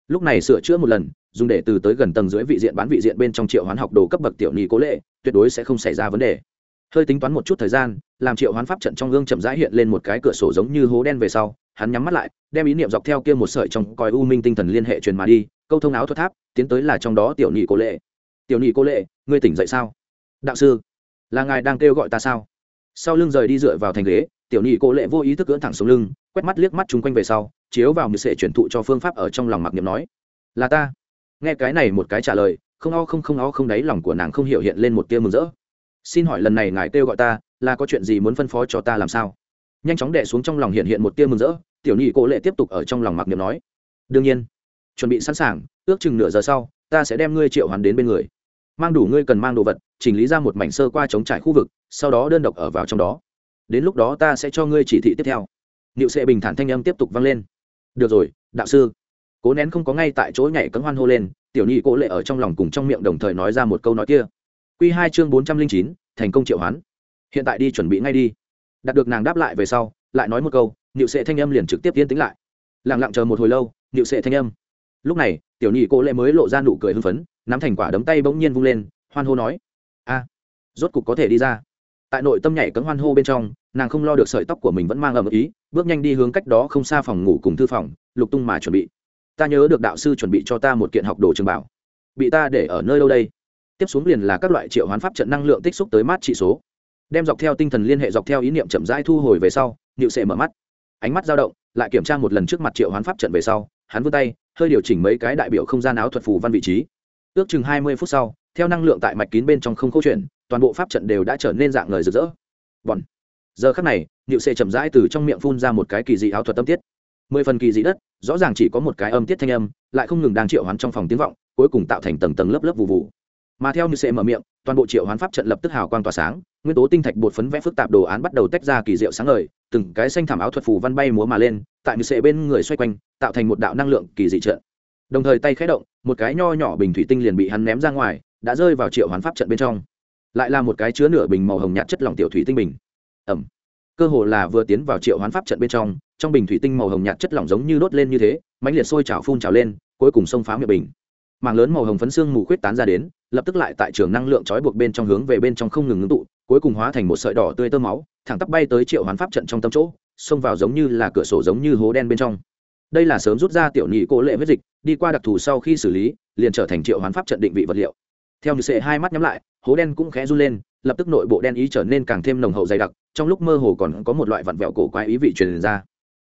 lúc này sửa chữa một lần dùng để từ tới gần tầng dưới vị diện bán vị diện bên trong triệu hoán học đồ cấp bậc tiểu nhị cố lệ, tuyệt đối sẽ không xảy ra vấn đề. Hơi tính toán một chút thời gian, làm triệu hoán pháp trận trong gương chậm rãi hiện lên một cái cửa sổ giống như hố đen về sau, hắn nhắm mắt lại, đem ý niệm dọc theo kia một sợi trong coi u minh tinh thần liên hệ truyền mà đi, câu thông áo thuật tháp, tiến tới là trong đó tiểu nhị cố lệ. Tiểu nhị cố lệ, ngươi tỉnh dậy sao? Đạo sư, là ngài đang kêu gọi ta sao? Sau lưng rời đi dựa vào thành ghế, tiểu nhị cố lệ vô ý thức cưỡn thẳng xuống lưng, quét mắt liếc mắt chung quanh về sau, chiếu vào một sệ truyền thụ cho phương pháp ở trong lòng mặc niệm nói, là ta nghe cái này một cái trả lời, không o không không o không đáy lòng của nàng không hiểu hiện lên một tia mừng rỡ. Xin hỏi lần này ngài kêu gọi ta, là có chuyện gì muốn phân phó cho ta làm sao? Nhanh chóng đẻ xuống trong lòng hiện hiện một tia mừng rỡ, tiểu nhị cô lệ tiếp tục ở trong lòng mặc niệm nói. Đương nhiên, chuẩn bị sẵn sàng, ước chừng nửa giờ sau, ta sẽ đem ngươi triệu hoàn đến bên người. Mang đủ ngươi cần mang đồ vật, chỉnh lý ra một mảnh sơ qua chống trải khu vực, sau đó đơn độc ở vào trong đó. Đến lúc đó ta sẽ cho ngươi chỉ thị tiếp theo. Niệu sệ bình thản thanh âm tiếp tục vang lên. Được rồi, đạo sư cố nén không có ngay tại chỗ nhảy cấm hoan hô lên, tiểu nhị cố lệ ở trong lòng cùng trong miệng đồng thời nói ra một câu nói kia. Q hai chương bốn trăm linh chín, thành công triệu hoán. Hiện tại đi chuẩn bị ngay đi. Đạt được nàng đáp lại về sau, lại nói một câu, niệu sệ thanh âm liền trực tiếp tiến tính lại. Lẳng lặng chờ một hồi lâu, niệu sệ thanh âm. Lúc này, tiểu nhị cố lệ mới lộ ra nụ cười hưng phấn, nắm thành quả đấm tay bỗng nhiên vung lên, hoan hô nói, a, rốt cục có thể đi ra. Tại nội tâm nhảy cấm hoan hô bên trong, nàng không lo được sợi tóc của mình vẫn mang ầm ý bước nhanh đi hướng cách đó không xa phòng ngủ cùng thư phòng, lục tung mà chuẩn bị ta nhớ được đạo sư chuẩn bị cho ta một kiện học đồ trường bảo. Bị ta để ở nơi đâu đây? Tiếp xuống liền là các loại triệu hoán pháp trận năng lượng tích xúc tới mát trị số. Đem dọc theo tinh thần liên hệ dọc theo ý niệm chậm rãi thu hồi về sau nịu sệ mở mắt. Ánh mắt dao động, lại kiểm tra một lần trước mặt triệu hoán pháp trận về sau, hắn vươn tay, hơi điều chỉnh mấy cái đại biểu không gian áo thuật phù văn vị trí. Ước chừng hai mươi phút sau, theo năng lượng tại mạch kín bên trong không câu chuyện toàn bộ pháp trận đều đã trở nên dạng người rực rỡ. Bọn. Giờ khắc này nịu sệ chậm rãi từ trong miệng phun ra một cái kỳ dị áo thuật tâm tiết mười phần kỳ dị đất, rõ ràng chỉ có một cái âm tiết thanh âm, lại không ngừng đang triệu hoán trong phòng tiếng vọng, cuối cùng tạo thành tầng tầng lớp lớp vụ vụ. Mà theo như sẽ mở miệng, toàn bộ triệu hoán pháp trận lập tức hào quang tỏa sáng, nguyên tố tinh thạch bột phấn vẽ phức tạp đồ án bắt đầu tách ra kỳ diệu sáng ngời, từng cái xanh thảm áo thuật phù văn bay múa mà lên, tại như sẽ bên người xoay quanh, tạo thành một đạo năng lượng kỳ dị trận. Đồng thời tay khẽ động, một cái nho nhỏ bình thủy tinh liền bị hắn ném ra ngoài, đã rơi vào triệu hoán pháp trận bên trong. Lại là một cái chứa nửa bình màu hồng nhạt chất lỏng tiểu thủy tinh bình. Ẩm. Cơ hồ là vừa tiến vào triệu hoán pháp trận bên trong trong bình thủy tinh màu hồng nhạt chất lỏng giống như đốt lên như thế, mãnh liệt sôi trào phun trào lên, cuối cùng xông phá miệng bình. Mảng lớn màu hồng phấn xương mù khuyết tán ra đến, lập tức lại tại trường năng lượng trói buộc bên trong hướng về bên trong không ngừng ngưng tụ, cuối cùng hóa thành một sợi đỏ tươi tơ máu, thẳng tắp bay tới triệu hoán pháp trận trong tâm chỗ, xông vào giống như là cửa sổ giống như hố đen bên trong. Đây là sớm rút ra tiểu nhị cố lệ huyết dịch, đi qua đặc thù sau khi xử lý, liền trở thành triệu hoán pháp trận định vị vật liệu. Theo như sệ hai mắt nhắm lại, hố đen cũng khẽ run lên, lập tức nội bộ đen ý trở nên càng thêm nồng hậu dày đặc, trong lúc mơ hồ còn có một loại vặn vẹo cổ quái ý vị truyền ra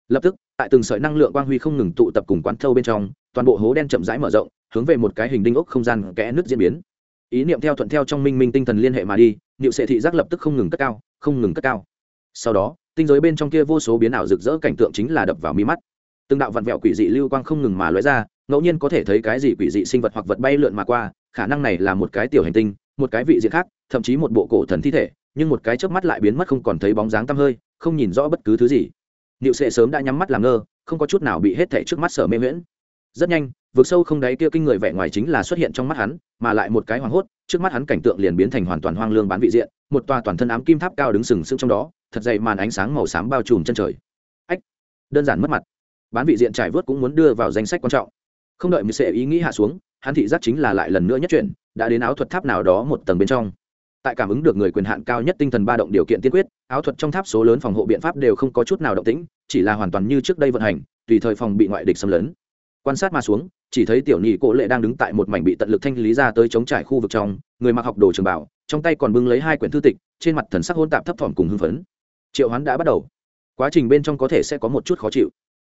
lập tức, tại từng sợi năng lượng quang huy không ngừng tụ tập cùng quán thâu bên trong, toàn bộ hố đen chậm rãi mở rộng, hướng về một cái hình đinh ốc không gian kẽ nước diễn biến. Ý niệm theo thuận theo trong minh minh tinh thần liên hệ mà đi, niệu sệ thị giác lập tức không ngừng cất cao, không ngừng cất cao. Sau đó, tinh giới bên trong kia vô số biến ảo rực rỡ cảnh tượng chính là đập vào mi mắt. Từng đạo vặn vẹo quỷ dị lưu quang không ngừng mà lóe ra, ngẫu nhiên có thể thấy cái gì quỷ dị sinh vật hoặc vật bay lượn mà qua, khả năng này là một cái tiểu hành tinh, một cái vị diện khác, thậm chí một bộ cổ thần thi thể, nhưng một cái chớp mắt lại biến mất không còn thấy bóng dáng tăm hơi, không nhìn rõ bất cứ thứ gì niệu sệ sớm đã nhắm mắt làm ngơ, không có chút nào bị hết thảy trước mắt sở mê miễn rất nhanh vượt sâu không đáy kia kinh người vẻ ngoài chính là xuất hiện trong mắt hắn, mà lại một cái hoàng hốt, trước mắt hắn cảnh tượng liền biến thành hoàn toàn hoang lương bán vị diện, một tòa toàn thân ám kim tháp cao đứng sừng sững trong đó, thật dày màn ánh sáng màu xám bao trùm chân trời. Ách, đơn giản mất mặt. Bán vị diện trải vớt cũng muốn đưa vào danh sách quan trọng. Không đợi Niệu sệ ý nghĩ hạ xuống, hắn thị giác chính là lại lần nữa nhất chuyển, đã đến áo thuật tháp nào đó một tầng bên trong tại cảm ứng được người quyền hạn cao nhất tinh thần ba động điều kiện tiên quyết, áo thuật trong tháp số lớn phòng hộ biện pháp đều không có chút nào động tĩnh, chỉ là hoàn toàn như trước đây vận hành, tùy thời phòng bị ngoại địch xâm lấn. Quan sát mà xuống, chỉ thấy tiểu nhị cổ lệ đang đứng tại một mảnh bị tận lực thanh lý ra tới chống trải khu vực trong, người mặc học đồ trường bảo, trong tay còn bưng lấy hai quyển thư tịch, trên mặt thần sắc hôn tạp thấp thỏm cùng hưng phấn. Triệu hoán đã bắt đầu. Quá trình bên trong có thể sẽ có một chút khó chịu.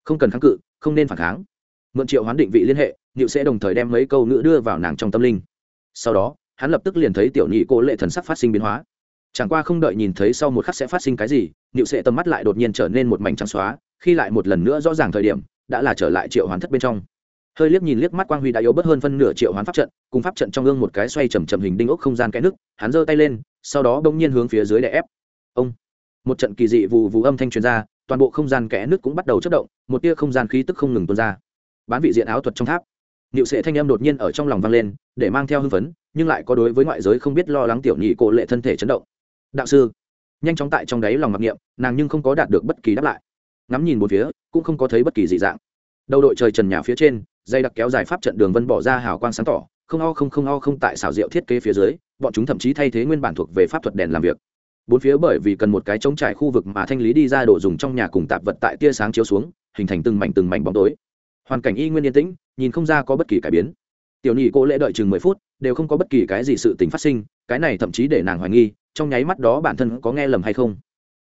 Không cần kháng cự, không nên phản kháng. Mượn triệu hoán định vị liên hệ nhịu sẽ đồng thời đem mấy câu ngữ đưa vào nàng trong tâm linh. Sau đó hắn lập tức liền thấy tiểu nhị cô lệ thần sắc phát sinh biến hóa. Chẳng qua không đợi nhìn thấy sau một khắc sẽ phát sinh cái gì nịu sệ tầm mắt lại đột nhiên trở nên một mảnh trắng xóa, khi lại một lần nữa rõ ràng thời điểm, đã là trở lại triệu hoán thất bên trong. Hơi liếc nhìn liếc mắt quang huy đã yếu bớt hơn phân nửa triệu hoán pháp trận, cùng pháp trận trong gương một cái xoay chầm chầm hình đinh ốc không gian cái nước hắn giơ tay lên, sau đó bỗng nhiên hướng phía dưới đè ép. Ông! Một trận kỳ dị vụ vụ âm thanh truyền ra, toàn bộ không gian kẽ nước cũng bắt đầu chất động, một tia không gian khí tức không ngừng tuôn ra. Bán vị diện áo thuật trong tháp. Niệu sệ thanh âm đột nhiên ở trong lòng vang lên, để mang theo hưng phấn nhưng lại có đối với ngoại giới không biết lo lắng tiểu nhị cổ lệ thân thể chấn động. Đạo sư, nhanh chóng tại trong đáy lòng mặc niệm, nàng nhưng không có đạt được bất kỳ đáp lại. Ngắm nhìn một phía, cũng không có thấy bất kỳ dị dạng. Đầu đội trời trần nhà phía trên, dây đặc kéo dài pháp trận đường vân bỏ ra hào quang sáng tỏ, không o không không o không tại xảo diệu thiết kế phía dưới, bọn chúng thậm chí thay thế nguyên bản thuộc về pháp thuật đèn làm việc. Bốn phía bởi vì cần một cái trống trải khu vực mà thanh lý đi ra đồ dùng trong nhà cùng tạp vật tại tia sáng chiếu xuống, hình thành từng mảnh từng mảnh bóng tối. Hoàn cảnh y nguyên yên tĩnh, nhìn không ra có bất kỳ cải biến. Tiểu nhị cô lễ đợi chừng mười phút đều không có bất kỳ cái gì sự tình phát sinh, cái này thậm chí để nàng hoài nghi, trong nháy mắt đó bản thân có nghe lầm hay không.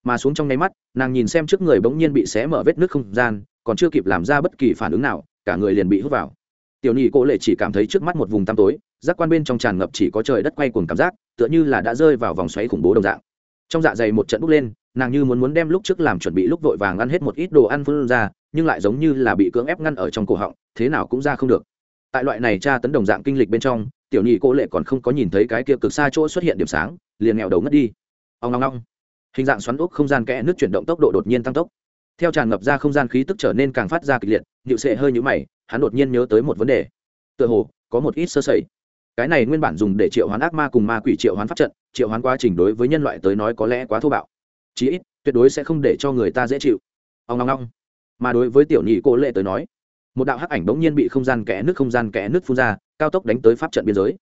Mà xuống trong nháy mắt, nàng nhìn xem trước người bỗng nhiên bị xé mở vết nước không gian, còn chưa kịp làm ra bất kỳ phản ứng nào, cả người liền bị hút vào. Tiểu nhị cô lệ chỉ cảm thấy trước mắt một vùng tăm tối, giác quan bên trong tràn ngập chỉ có trời đất quay cuồng cảm giác, tựa như là đã rơi vào vòng xoáy khủng bố đồng dạng. Trong dạ dày một trận bốc lên, nàng như muốn muốn đem lúc trước làm chuẩn bị lúc vội vàng ăn hết một ít đồ ăn phun ra, nhưng lại giống như là bị cưỡng ép ngăn ở trong cổ họng, thế nào cũng ra không được. Tại loại này tra tấn đồng dạng kinh lịch bên trong tiểu nhị cô lệ còn không có nhìn thấy cái kia cực xa chỗ xuất hiện điểm sáng, liền nghèo đầu ngất đi. Ông ngong ngong hình dạng xoắn ốc không gian kẽ nước chuyển động tốc độ đột nhiên tăng tốc. Theo tràn ngập ra không gian khí tức trở nên càng phát ra kịch liệt nhịu sệ hơi nhũ mày, hắn đột nhiên nhớ tới một vấn đề. Tựa hồ, có một ít sơ sẩy. Cái này nguyên bản dùng để triệu hoán ác ma cùng ma quỷ triệu hoán pháp trận, triệu hoán quá trình đối với nhân loại tới nói có lẽ quá thô bạo. Chí ít, tuyệt đối sẽ không để cho người ta dễ chịu. Ông ngong ngong mà đối với tiểu nhị cô lệ tới nói, một đạo hắc ảnh bỗng nhiên bị không gian kẽ nước không gian kẽ nước phun ra cao tốc đánh tới pháp trận biên giới.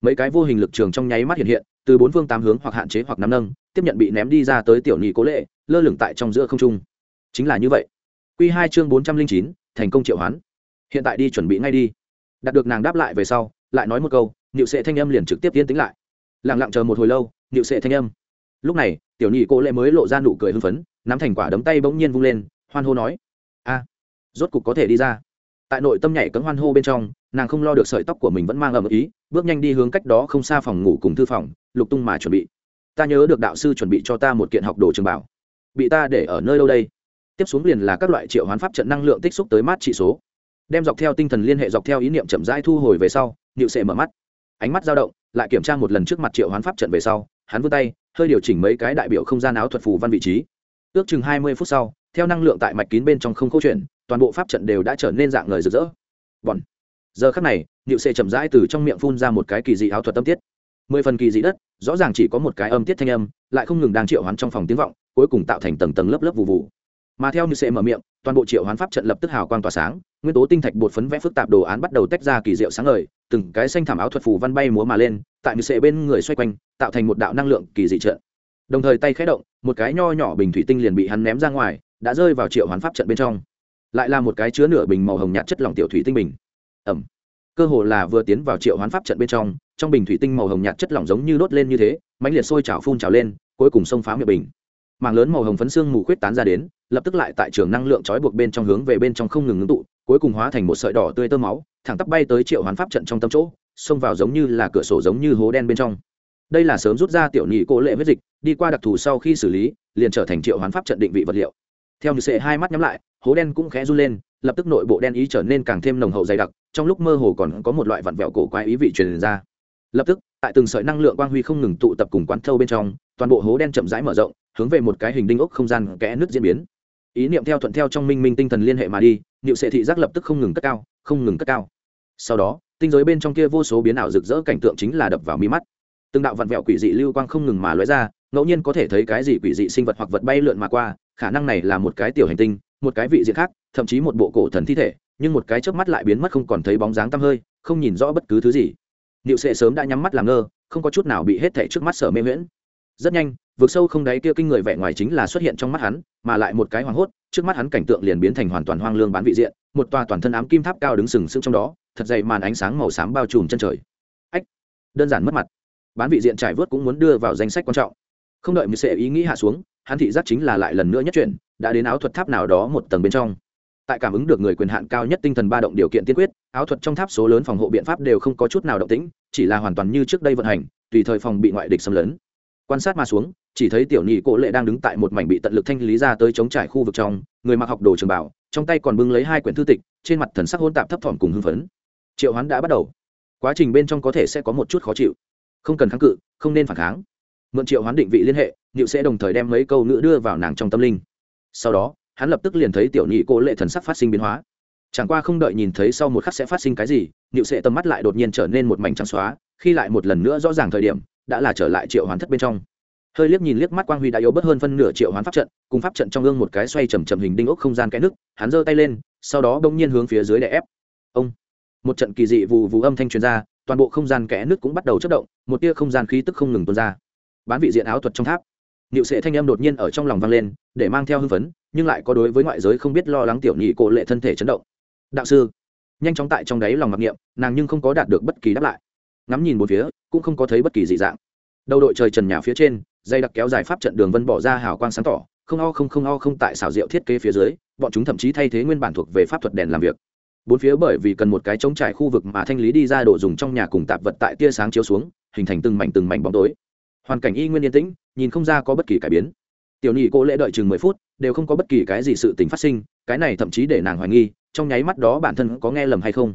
Mấy cái vô hình lực trường trong nháy mắt hiện hiện, từ bốn phương tám hướng hoặc hạn chế hoặc nắm nâng, tiếp nhận bị ném đi ra tới tiểu nhị cố lệ, lơ lửng tại trong giữa không trung. Chính là như vậy. Q hai chương bốn trăm linh chín, thành công triệu hoán. Hiện tại đi chuẩn bị ngay đi. Đạt được nàng đáp lại về sau, lại nói một câu nhịu sệ thanh âm liền trực tiếp tiến tính lại. Lẳng lặng chờ một hồi lâu nhịu sệ thanh âm. Lúc này, tiểu nhị cố lệ mới lộ ra nụ cười hưng phấn, nắm thành quả đấm tay bỗng nhiên vung lên, hoan hô nói, a, rốt cục có thể đi ra. Tại nội tâm nhảy cấm hoan hô bên trong nàng không lo được sợi tóc của mình vẫn mang ầm ý bước nhanh đi hướng cách đó không xa phòng ngủ cùng thư phòng, lục tung mà chuẩn bị. Ta nhớ được đạo sư chuẩn bị cho ta một kiện học đồ trường bảo. Bị ta để ở nơi đâu đây? Tiếp xuống liền là các loại triệu hoán pháp trận năng lượng tích xúc tới mát trị số. Đem dọc theo tinh thần liên hệ dọc theo ý niệm chậm rãi thu hồi về sau nịu sệ mở mắt. Ánh mắt dao động, lại kiểm tra một lần trước mặt triệu hoán pháp trận về sau, hắn vươn tay, hơi điều chỉnh mấy cái đại biểu không gian áo thuật phù văn vị trí. Ước chừng hai mươi phút sau, theo năng lượng tại mạch kín bên trong không câu chuyện toàn bộ pháp trận đều đã trở nên dạng người rực rỡ. Bọn giờ khắc này nịu sệ chậm rãi từ trong miệng phun ra một cái kỳ dị áo thuật tâm tiết. Mười phần kỳ dị đất, rõ ràng chỉ có một cái âm tiết thanh âm, lại không ngừng đang triệu hoán trong phòng tiếng vọng, cuối cùng tạo thành tầng tầng lớp lớp vụ vụ. Mà theo như sệ mở miệng, toàn bộ triệu hoán pháp trận lập tức hào quang tỏa sáng, nguyên tố tinh thạch bột phấn vẽ phức tạp đồ án bắt đầu tách ra kỳ diệu sáng ngời, từng cái xanh thảm áo thuật phù văn bay múa mà lên, tại như sệ bên người xoay quanh, tạo thành một đạo năng lượng kỳ dị trận. Đồng thời tay khẽ động, một cái nho nhỏ bình thủy tinh liền bị hắn ném ra ngoài, đã rơi vào triệu hoán pháp trận bên trong. Lại là một cái chứa nửa bình màu hồng nhạt chất lỏng tiểu thủy tinh bình ẩm. Cơ hồ là vừa tiến vào triệu hoán pháp trận bên trong trong bình thủy tinh màu hồng nhạt chất lỏng giống như đốt lên như thế, mãnh liệt sôi trào phun trào lên, cuối cùng xông phá miệng bình. Mảng lớn màu hồng phấn xương mù khuyết tán ra đến, lập tức lại tại trường năng lượng trói buộc bên trong hướng về bên trong không ngừng ngưng tụ, cuối cùng hóa thành một sợi đỏ tươi tơ máu, thẳng tắp bay tới triệu hoán pháp trận trong tâm chỗ, xông vào giống như là cửa sổ giống như hố đen bên trong. Đây là sớm rút ra tiểu nhị cố lệ huyết dịch, đi qua đặc thù sau khi xử lý, liền trở thành triệu hoán pháp trận định vị vật liệu. Theo như sệ hai mắt nhắm lại, hố đen cũng khẽ run lên lập tức nội bộ đen ý trở nên càng thêm nồng hậu dày đặc, trong lúc mơ hồ còn có một loại vặn vẹo cổ quái ý vị truyền ra. Lập tức, tại từng sợi năng lượng quang huy không ngừng tụ tập cùng quán thâu bên trong, toàn bộ hố đen chậm rãi mở rộng, hướng về một cái hình đinh ốc không gian kẽ nước diễn biến. Ý niệm theo thuận theo trong minh minh tinh thần liên hệ mà đi, niệu sệ thị giác lập tức không ngừng cất cao, không ngừng cất cao. Sau đó, tinh giới bên trong kia vô số biến ảo rực rỡ cảnh tượng chính là đập vào mi mắt. Từng đạo vặn vẹo quỷ dị lưu quang không ngừng mà lóe ra, ngẫu nhiên có thể thấy cái gì quỷ dị sinh vật hoặc vật bay lượn mà qua, khả năng này là một cái tiểu hành tinh một cái vị diện khác, thậm chí một bộ cổ thần thi thể, nhưng một cái chớp mắt lại biến mất không còn thấy bóng dáng tăm hơi, không nhìn rõ bất cứ thứ gì. Niệu sệ sớm đã nhắm mắt làm ngơ, không có chút nào bị hết thảy trước mắt sở mê miễn rất nhanh vượt sâu không đáy kia kinh người vẻ ngoài chính là xuất hiện trong mắt hắn, mà lại một cái hoảng hốt, trước mắt hắn cảnh tượng liền biến thành hoàn toàn hoang lương bán vị diện, một tòa toàn thân ám kim tháp cao đứng sừng sững trong đó, thật dày màn ánh sáng màu xám bao trùm chân trời. Ách, đơn giản mất mặt. Bán vị diện trải vớt cũng muốn đưa vào danh sách quan trọng. Không đợi mười sệ ý nghĩ hạ xuống hắn thị giác chính là lại lần nữa nhất chuyển, đã đến áo thuật tháp nào đó một tầng bên trong. Tại cảm ứng được người quyền hạn cao nhất tinh thần ba động điều kiện tiên quyết, áo thuật trong tháp số lớn phòng hộ biện pháp đều không có chút nào động tĩnh, chỉ là hoàn toàn như trước đây vận hành, tùy thời phòng bị ngoại địch xâm lấn. Quan sát mà xuống, chỉ thấy tiểu nhị cổ lệ đang đứng tại một mảnh bị tận lực thanh lý ra tới chống trải khu vực trong, người mặc học đồ trường bảo, trong tay còn bưng lấy hai quyển thư tịch, trên mặt thần sắc hôn tạp thấp thỏm cùng hưng phấn. Triệu hoán đã bắt đầu. Quá trình bên trong có thể sẽ có một chút khó chịu. Không cần kháng cự, không nên phản kháng mượn triệu hoán định vị liên hệ nhịu sẽ đồng thời đem mấy câu ngữ đưa vào nàng trong tâm linh. Sau đó, hắn lập tức liền thấy tiểu nhị cô lệ thần sắc phát sinh biến hóa. Chẳng qua không đợi nhìn thấy sau một khắc sẽ phát sinh cái gì nịu sẽ tầm mắt lại đột nhiên trở nên một mảnh trắng xóa, khi lại một lần nữa rõ ràng thời điểm, đã là trở lại triệu hoán thất bên trong. Hơi liếc nhìn liếc mắt quang huy đã yếu bớt hơn phân nửa triệu hoán pháp trận, cùng pháp trận trong gương một cái xoay chầm chầm hình đinh ốc không gian cái nước hắn giơ tay lên, sau đó bỗng nhiên hướng phía dưới đè ép. Ông! Một trận kỳ dị vụ vụ âm thanh truyền ra, toàn bộ không gian kẽ nước cũng bắt đầu chất động, một tia không gian khí tức không ngừng tuôn ra bán vị diện áo thuật trong tháp. Niệu sệ thanh âm đột nhiên ở trong lòng vang lên, để mang theo hưng phấn, nhưng lại có đối với ngoại giới không biết lo lắng tiểu nhị cổ lệ thân thể chấn động. Đạo sư, nhanh chóng tại trong đáy lòng mặc niệm, nàng nhưng không có đạt được bất kỳ đáp lại. Ngắm nhìn một phía, cũng không có thấy bất kỳ dị dạng. Đầu đội trời trần nhà phía trên, dây đặc kéo dài pháp trận đường vân bỏ ra hào quang sáng tỏ, không o không không o không tại xảo diệu thiết kế phía dưới, bọn chúng thậm chí thay thế nguyên bản thuộc về pháp thuật đèn làm việc. Bốn phía bởi vì cần một cái trống trải khu vực mà thanh lý đi ra đồ dùng trong nhà cùng tạp vật tại tia sáng chiếu xuống, hình thành từng mảnh từng mảnh bóng tối hoàn cảnh y nguyên yên tĩnh, nhìn không ra có bất kỳ cải biến. Tiểu nhị cô lễ đợi chừng mười phút, đều không có bất kỳ cái gì sự tình phát sinh, cái này thậm chí để nàng hoài nghi, trong nháy mắt đó bản thân có nghe lầm hay không.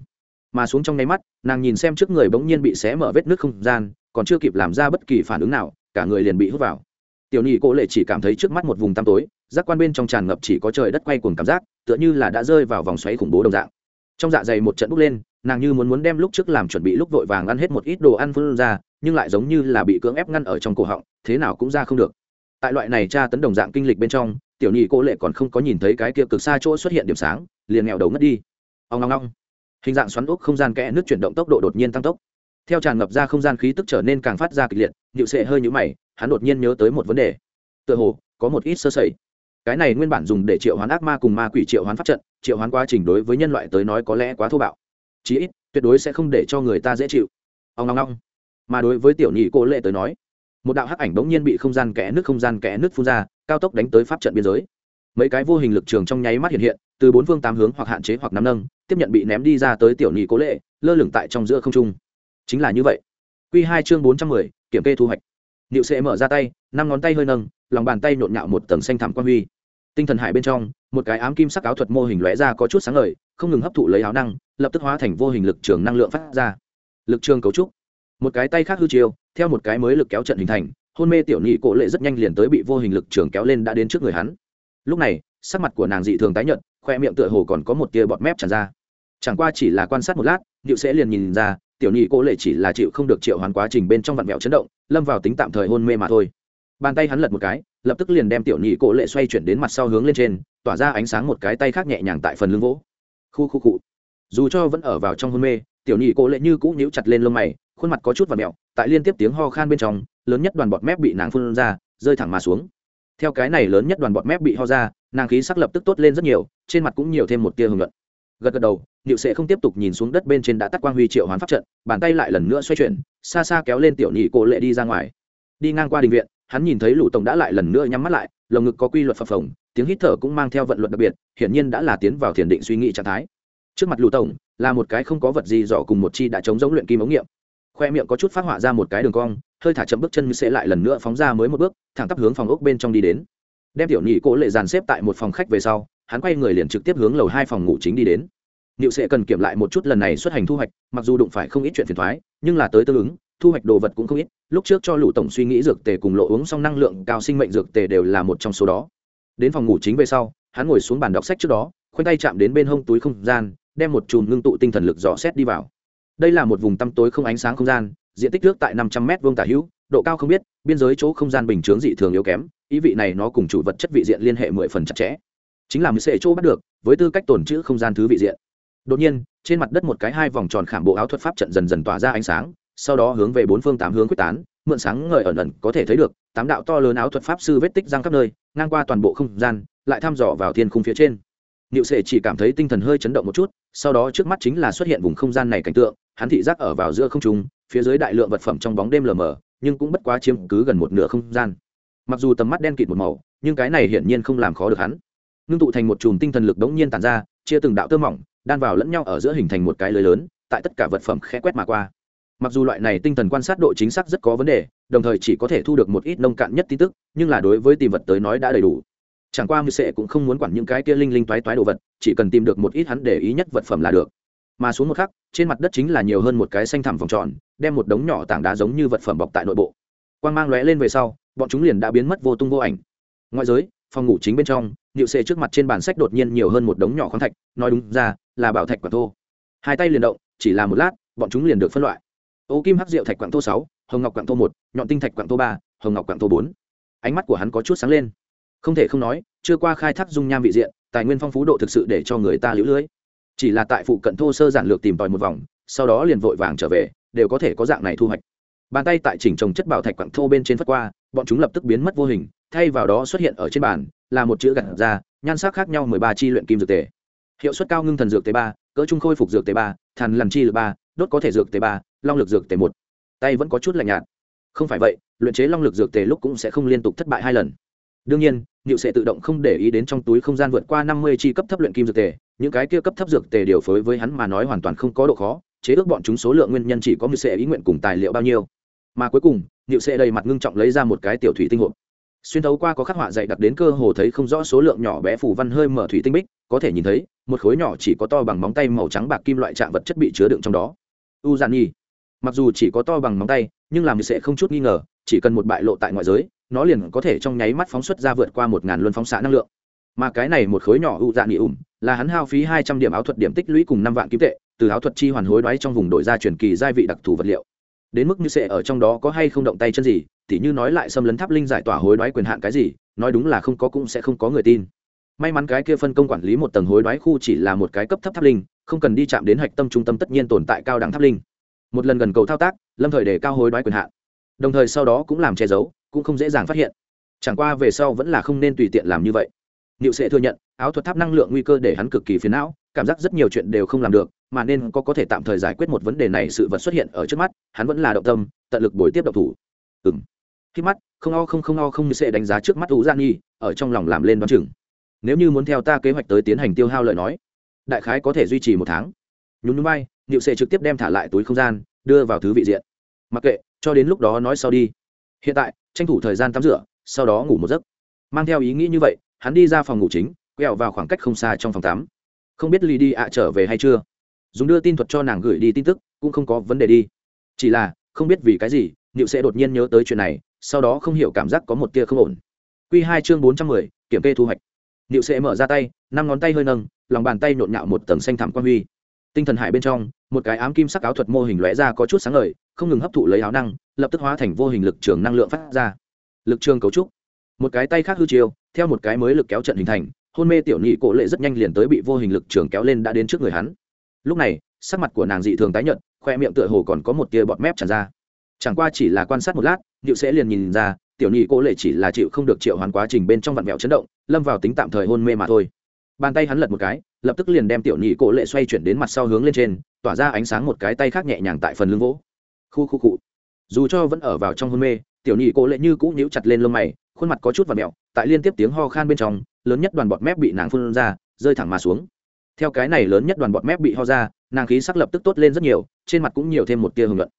Mà xuống trong nháy mắt, nàng nhìn xem trước người bỗng nhiên bị xé mở vết nước không gian, còn chưa kịp làm ra bất kỳ phản ứng nào, cả người liền bị hút vào. Tiểu nhị cô lệ chỉ cảm thấy trước mắt một vùng tăm tối, giác quan bên trong tràn ngập chỉ có trời đất quay cuồng cảm giác, tựa như là đã rơi vào vòng xoáy khủng bố đồng dạng. Trong dạ dày một trận bốc lên, nàng như muốn muốn đem lúc trước làm chuẩn bị lúc vội vàng ăn hết một ít đồ ăn phân ra nhưng lại giống như là bị cưỡng ép ngăn ở trong cổ họng, thế nào cũng ra không được. Tại loại này tra tấn đồng dạng kinh lịch bên trong, tiểu nhị cô lệ còn không có nhìn thấy cái kia cực xa chỗ xuất hiện điểm sáng, liền nghèo đầu ngất đi. Ông ngong ngong hình dạng xoắn ốc không gian kẽ nước chuyển động tốc độ đột nhiên tăng tốc. Theo tràn ngập ra không gian khí tức trở nên càng phát ra kịch liệt nhịu sệ hơi nhũ mày, hắn đột nhiên nhớ tới một vấn đề. Tựa hồ, có một ít sơ sẩy. Cái này nguyên bản dùng để triệu hoán ác ma cùng ma quỷ triệu hoán pháp trận, triệu hoán quá trình đối với nhân loại tới nói có lẽ quá thô bạo. Chí ít, tuyệt đối sẽ không để cho người ta dễ chịu. Ông ngong ngong mà đối với tiểu nhị cô lệ tới nói, một đạo hắc ảnh bỗng nhiên bị không gian kẽ nước không gian kẽ nước phun ra, cao tốc đánh tới pháp trận biên giới. Mấy cái vô hình lực trường trong nháy mắt hiện hiện, từ bốn phương tám hướng hoặc hạn chế hoặc nắm nâng, tiếp nhận bị ném đi ra tới tiểu nhị cố lệ, lơ lửng tại trong giữa không trung. Chính là như vậy. Q hai chương bốn trăm mười, kiểm kê thu hoạch. Niệu sẽ mở ra tay, năm ngón tay hơi nâng, lòng bàn tay nhộn nhạo một tầng xanh thảm quan huy. Tinh thần hải bên trong, một cái ám kim sắc áo thuật mô hình lóe ra có chút sáng ngời, không ngừng hấp thụ lấy áo năng, lập tức hóa thành vô hình lực trường năng lượng phát ra. Lực trường cấu trúc một cái tay khác hư chiêu, theo một cái mới lực kéo trận hình thành, hôn mê tiểu nhị cổ lệ rất nhanh liền tới bị vô hình lực trường kéo lên đã đến trước người hắn. Lúc này, sắc mặt của nàng dị thường tái nhợt, khoe miệng tựa hồ còn có một tia bọt mép tràn ra. Chẳng qua chỉ là quan sát một lát điệu sẽ liền nhìn ra, tiểu nhị cổ lệ chỉ là chịu không được triệu hoàn quá trình bên trong vặn vẹo chấn động, lâm vào tính tạm thời hôn mê mà thôi. Bàn tay hắn lật một cái, lập tức liền đem tiểu nhị cổ lệ xoay chuyển đến mặt sau hướng lên trên, tỏa ra ánh sáng một cái tay khác nhẹ nhàng tại phần lưng vỗ. Khu khu cụ dù cho vẫn ở vào trong hôn mê, tiểu nhị cổ lệ như cũ nhíu chặt lên lông mày khuôn mặt có chút và mẹo, tại liên tiếp tiếng ho khan bên trong, lớn nhất đoàn bọt mép bị nàng phun ra, rơi thẳng mà xuống. Theo cái này lớn nhất đoàn bọt mép bị ho ra, nàng khí sắc lập tức tốt lên rất nhiều, trên mặt cũng nhiều thêm một tia hưởng luận. Gật gật đầu, niệu sẽ không tiếp tục nhìn xuống đất bên trên đã tắt quang huy triệu hoán pháp trận, bàn tay lại lần nữa xoay chuyển, xa xa kéo lên tiểu nhị cổ lệ đi ra ngoài. Đi ngang qua đình viện, hắn nhìn thấy lũ tổng đã lại lần nữa nhắm mắt lại, lồng ngực có quy luật phập phồng, tiếng hít thở cũng mang theo vận luật đặc biệt, hiển nhiên đã là tiến vào thiền định suy nghĩ trạng thái. Trước mặt lũ tổng, là một cái không có vật gì dọ cùng một chi đã chống giống luyện kim ống nghiệm khoe miệng có chút phát họa ra một cái đường cong hơi thả chậm bước chân sẽ lại lần nữa phóng ra mới một bước thẳng tắp hướng phòng ốc bên trong đi đến đem tiểu nhị cố lệ dàn xếp tại một phòng khách về sau hắn quay người liền trực tiếp hướng lầu hai phòng ngủ chính đi đến Niệu sẽ cần kiểm lại một chút lần này xuất hành thu hoạch, mặc dù đụng phải không ít chuyện phiền toái, nhưng là tới tương ứng, thu hoạch đồ vật cũng không ít. Lúc trước cho Lũ tổng suy nghĩ dược tề cùng lộ uống xong năng lượng cao sinh mệnh dược tề đều là một trong số đó. Đến phòng ngủ chính về sau, hắn ngồi xuống bàn đọc sách trước đó, khoanh tay chạm đến bên hông túi không gian, đem một chùm ngưng tụ tinh thần lực dò xét đi vào. Đây là một vùng tăm tối không ánh sáng không gian, diện tích nước tại năm trăm m vuông tả hữu, độ cao không biết, biên giới chỗ không gian bình chướng dị thường yếu kém, ý vị này nó cùng chủ vật chất vị diện liên hệ mười phần chặt chẽ. Chính là mười sệ chỗ bắt được, với tư cách tồn trữ không gian thứ vị diện đột nhiên trên mặt đất một cái hai vòng tròn khảm bộ áo thuật pháp trận dần dần tỏa ra ánh sáng sau đó hướng về bốn phương tám hướng quyết tán mượn sáng ngời ẩn ẩn có thể thấy được tám đạo to lớn áo thuật pháp sư vết tích giang khắp nơi ngang qua toàn bộ không gian lại thăm dò vào thiên khung phía trên niệu sệ chỉ cảm thấy tinh thần hơi chấn động một chút sau đó trước mắt chính là xuất hiện vùng không gian này cảnh tượng hắn thị giác ở vào giữa không trung, phía dưới đại lượng vật phẩm trong bóng đêm lờ mờ, nhưng cũng bất quá chiếm cứ gần một nửa không gian. Mặc dù tầm mắt đen kịt một màu, nhưng cái này hiển nhiên không làm khó được hắn. Ngưng tụ thành một chùm tinh thần lực đống nhiên tàn ra, chia từng đạo tơ mỏng, đan vào lẫn nhau ở giữa hình thành một cái lưới lớn, tại tất cả vật phẩm khẽ quét mà qua. Mặc dù loại này tinh thần quan sát độ chính xác rất có vấn đề, đồng thời chỉ có thể thu được một ít nông cạn nhất tin tức, nhưng là đối với tìm vật tới nói đã đầy đủ. Chẳng qua mưu sệ cũng không muốn quản những cái kia linh linh toái toái đồ vật, chỉ cần tìm được một ít hắn để ý nhất vật phẩm là được mà xuống một khắc, trên mặt đất chính là nhiều hơn một cái xanh thẳm vòng tròn, đem một đống nhỏ tảng đá giống như vật phẩm bọc tại nội bộ. Quan g mang lóe lên về sau, bọn chúng liền đã biến mất vô tung vô ảnh. Ngoại giới, phòng ngủ chính bên trong nịu xệ trước mặt trên bàn sách đột nhiên nhiều hơn một đống nhỏ khoáng thạch, nói đúng ra, là bảo thạch quảng thô. Hai tay liền động, chỉ là một lát, bọn chúng liền được phân loại. Ô kim hắc rượu thạch quảng thô sáu, hồng ngọc quảng thô một, nhọn tinh thạch quảng thô ba, hồng ngọc quảng thô bốn. Ánh mắt của hắn có chút sáng lên. Không thể không nói, chưa qua khai thác dung nham vị diện, tài nguyên phong phú độ thực sự để cho người ta lũ lưới chỉ là tại phụ cận thô sơ giản lược tìm tòi một vòng, sau đó liền vội vàng trở về, đều có thể có dạng này thu hoạch. Bàn tay tại chỉnh trồng chất bảo thạch quặng thô bên trên phất qua, bọn chúng lập tức biến mất vô hình, thay vào đó xuất hiện ở trên bàn, là một chữ gặt ra, nhan sắc khác nhau mười ba chi luyện kim dược tề. Hiệu suất cao ngưng thần dược tế ba, cỡ trung khôi phục dược tế ba, thần làm chi lực ba, đốt có thể dược tế ba, long lực dược tế một. Tay vẫn có chút lạnh nhạt. Không phải vậy, luyện chế long lực dược tề lúc cũng sẽ không liên tục thất bại hai lần. Đương nhiên, niệu sẽ tự động không để ý đến trong túi không gian vượt qua năm mươi chi cấp thấp luyện kim dược tề những cái kia cấp thấp dược tề điều phối với hắn mà nói hoàn toàn không có độ khó, chế ước bọn chúng số lượng nguyên nhân chỉ có niệu sệ ý nguyện cùng tài liệu bao nhiêu. Mà cuối cùng niệu sệ đầy mặt ngưng trọng lấy ra một cái tiểu thủy tinh hộp. Xuyên thấu qua có khắc họa dạy đặc đến cơ hồ thấy không rõ số lượng nhỏ bé phủ văn hơi mở thủy tinh bích, có thể nhìn thấy, một khối nhỏ chỉ có to bằng móng tay màu trắng bạc kim loại trạng vật chất bị chứa đựng trong đó. U giàn nhi, mặc dù chỉ có to bằng móng tay, nhưng làm sẽ không chút nghi ngờ, chỉ cần một bại lộ tại ngoại giới, nó liền có thể trong nháy mắt phóng xuất ra vượt qua một ngàn luân phóng xạ năng lượng. Mà cái này một khối nhỏ u dạ nghỉ ủng là hắn hao phí hai trăm điểm áo thuật điểm tích lũy cùng năm vạn kim tệ, từ áo thuật chi hoàn hối đoái trong vùng đổi ra truyền kỳ gia vị đặc thù vật liệu. Đến mức như sẽ ở trong đó có hay không động tay chân gì thì như nói lại xâm lấn tháp linh giải tỏa hối đoái quyền hạn cái gì, nói đúng là không có cũng sẽ không có người tin. May mắn cái kia phân công quản lý một tầng hối đoái khu chỉ là một cái cấp thấp tháp linh, không cần đi chạm đến hạch tâm trung tâm tất nhiên tồn tại cao đẳng tháp linh. Một lần gần cầu thao tác, lâm thời để cao hối đoái quyền hạn. Đồng thời sau đó cũng làm che giấu, cũng không dễ dàng phát hiện. Chẳng qua về sau vẫn là không nên tùy tiện làm như vậy. Niệu sẽ thừa nhận, áo thuật tháp năng lượng nguy cơ để hắn cực kỳ phiền não, cảm giác rất nhiều chuyện đều không làm được, mà nên có có thể tạm thời giải quyết một vấn đề này sự vật xuất hiện ở trước mắt, hắn vẫn là động tâm, tận lực bồi tiếp động thủ. Ừm. Khi mắt, không o không không o không như sẽ đánh giá trước mắt U Gian Nhi, ở trong lòng làm lên đoán chừng. Nếu như muốn theo ta kế hoạch tới tiến hành tiêu hao lời nói, đại khái có thể duy trì một tháng. Nhún nhún vai, Niệu sẽ trực tiếp đem thả lại túi không gian, đưa vào thứ vị diện. Mặc kệ, cho đến lúc đó nói sau đi. Hiện tại, tranh thủ thời gian tắm rửa, sau đó ngủ một giấc. Mang theo ý nghĩ như vậy, hắn đi ra phòng ngủ chính, quẹo vào khoảng cách không xa trong phòng tắm. Không biết lì đi ạ trở về hay chưa? Dùng đưa tin thuật cho nàng gửi đi tin tức, cũng không có vấn đề đi. Chỉ là, không biết vì cái gì, niệu sẽ đột nhiên nhớ tới chuyện này, sau đó không hiểu cảm giác có một tia không ổn. Q hai chương bốn trăm mười, kiểm kê thu hoạch. Niệu sẽ mở ra tay, năm ngón tay hơi nâng, lòng bàn tay nhộn nhạo một tầng xanh thảm quan huy. Tinh thần hải bên trong, một cái ám kim sắc áo thuật mô hình lóe ra có chút sáng ngời, không ngừng hấp thụ lấy áo năng, lập tức hóa thành vô hình lực trường năng lượng phát ra. Lực trường cấu trúc. Một cái tay khác hư chiêu theo một cái mới lực kéo trận hình thành, hôn mê tiểu nhị cổ lệ rất nhanh liền tới bị vô hình lực trường kéo lên đã đến trước người hắn. Lúc này, sắc mặt của nàng dị thường tái nhợt, khoe miệng tựa hồ còn có một tia bọt mép tràn ra. Chẳng qua chỉ là quan sát một lát nhịu sẽ liền nhìn ra, tiểu nhị cổ lệ chỉ là chịu không được triệu hoàn quá trình bên trong vạn mẹo chấn động, lâm vào tính tạm thời hôn mê mà thôi. Bàn tay hắn lật một cái, lập tức liền đem tiểu nhị cổ lệ xoay chuyển đến mặt sau hướng lên trên, tỏa ra ánh sáng một cái tay khác nhẹ nhàng tại phần lưng vỗ. Khu khu cụ dù cho vẫn ở vào trong hôn mê, tiểu nhị cổ lệ như cũ nhíu chặt lên lông mày, khuôn mặt có chút và mẹo tại liên tiếp tiếng ho khan bên trong, lớn nhất đoàn bọt mép bị nàng phun ra, rơi thẳng mà xuống. Theo cái này lớn nhất đoàn bọt mép bị ho ra, nàng khí sắc lập tức tốt lên rất nhiều, trên mặt cũng nhiều thêm một tia hưởng luận.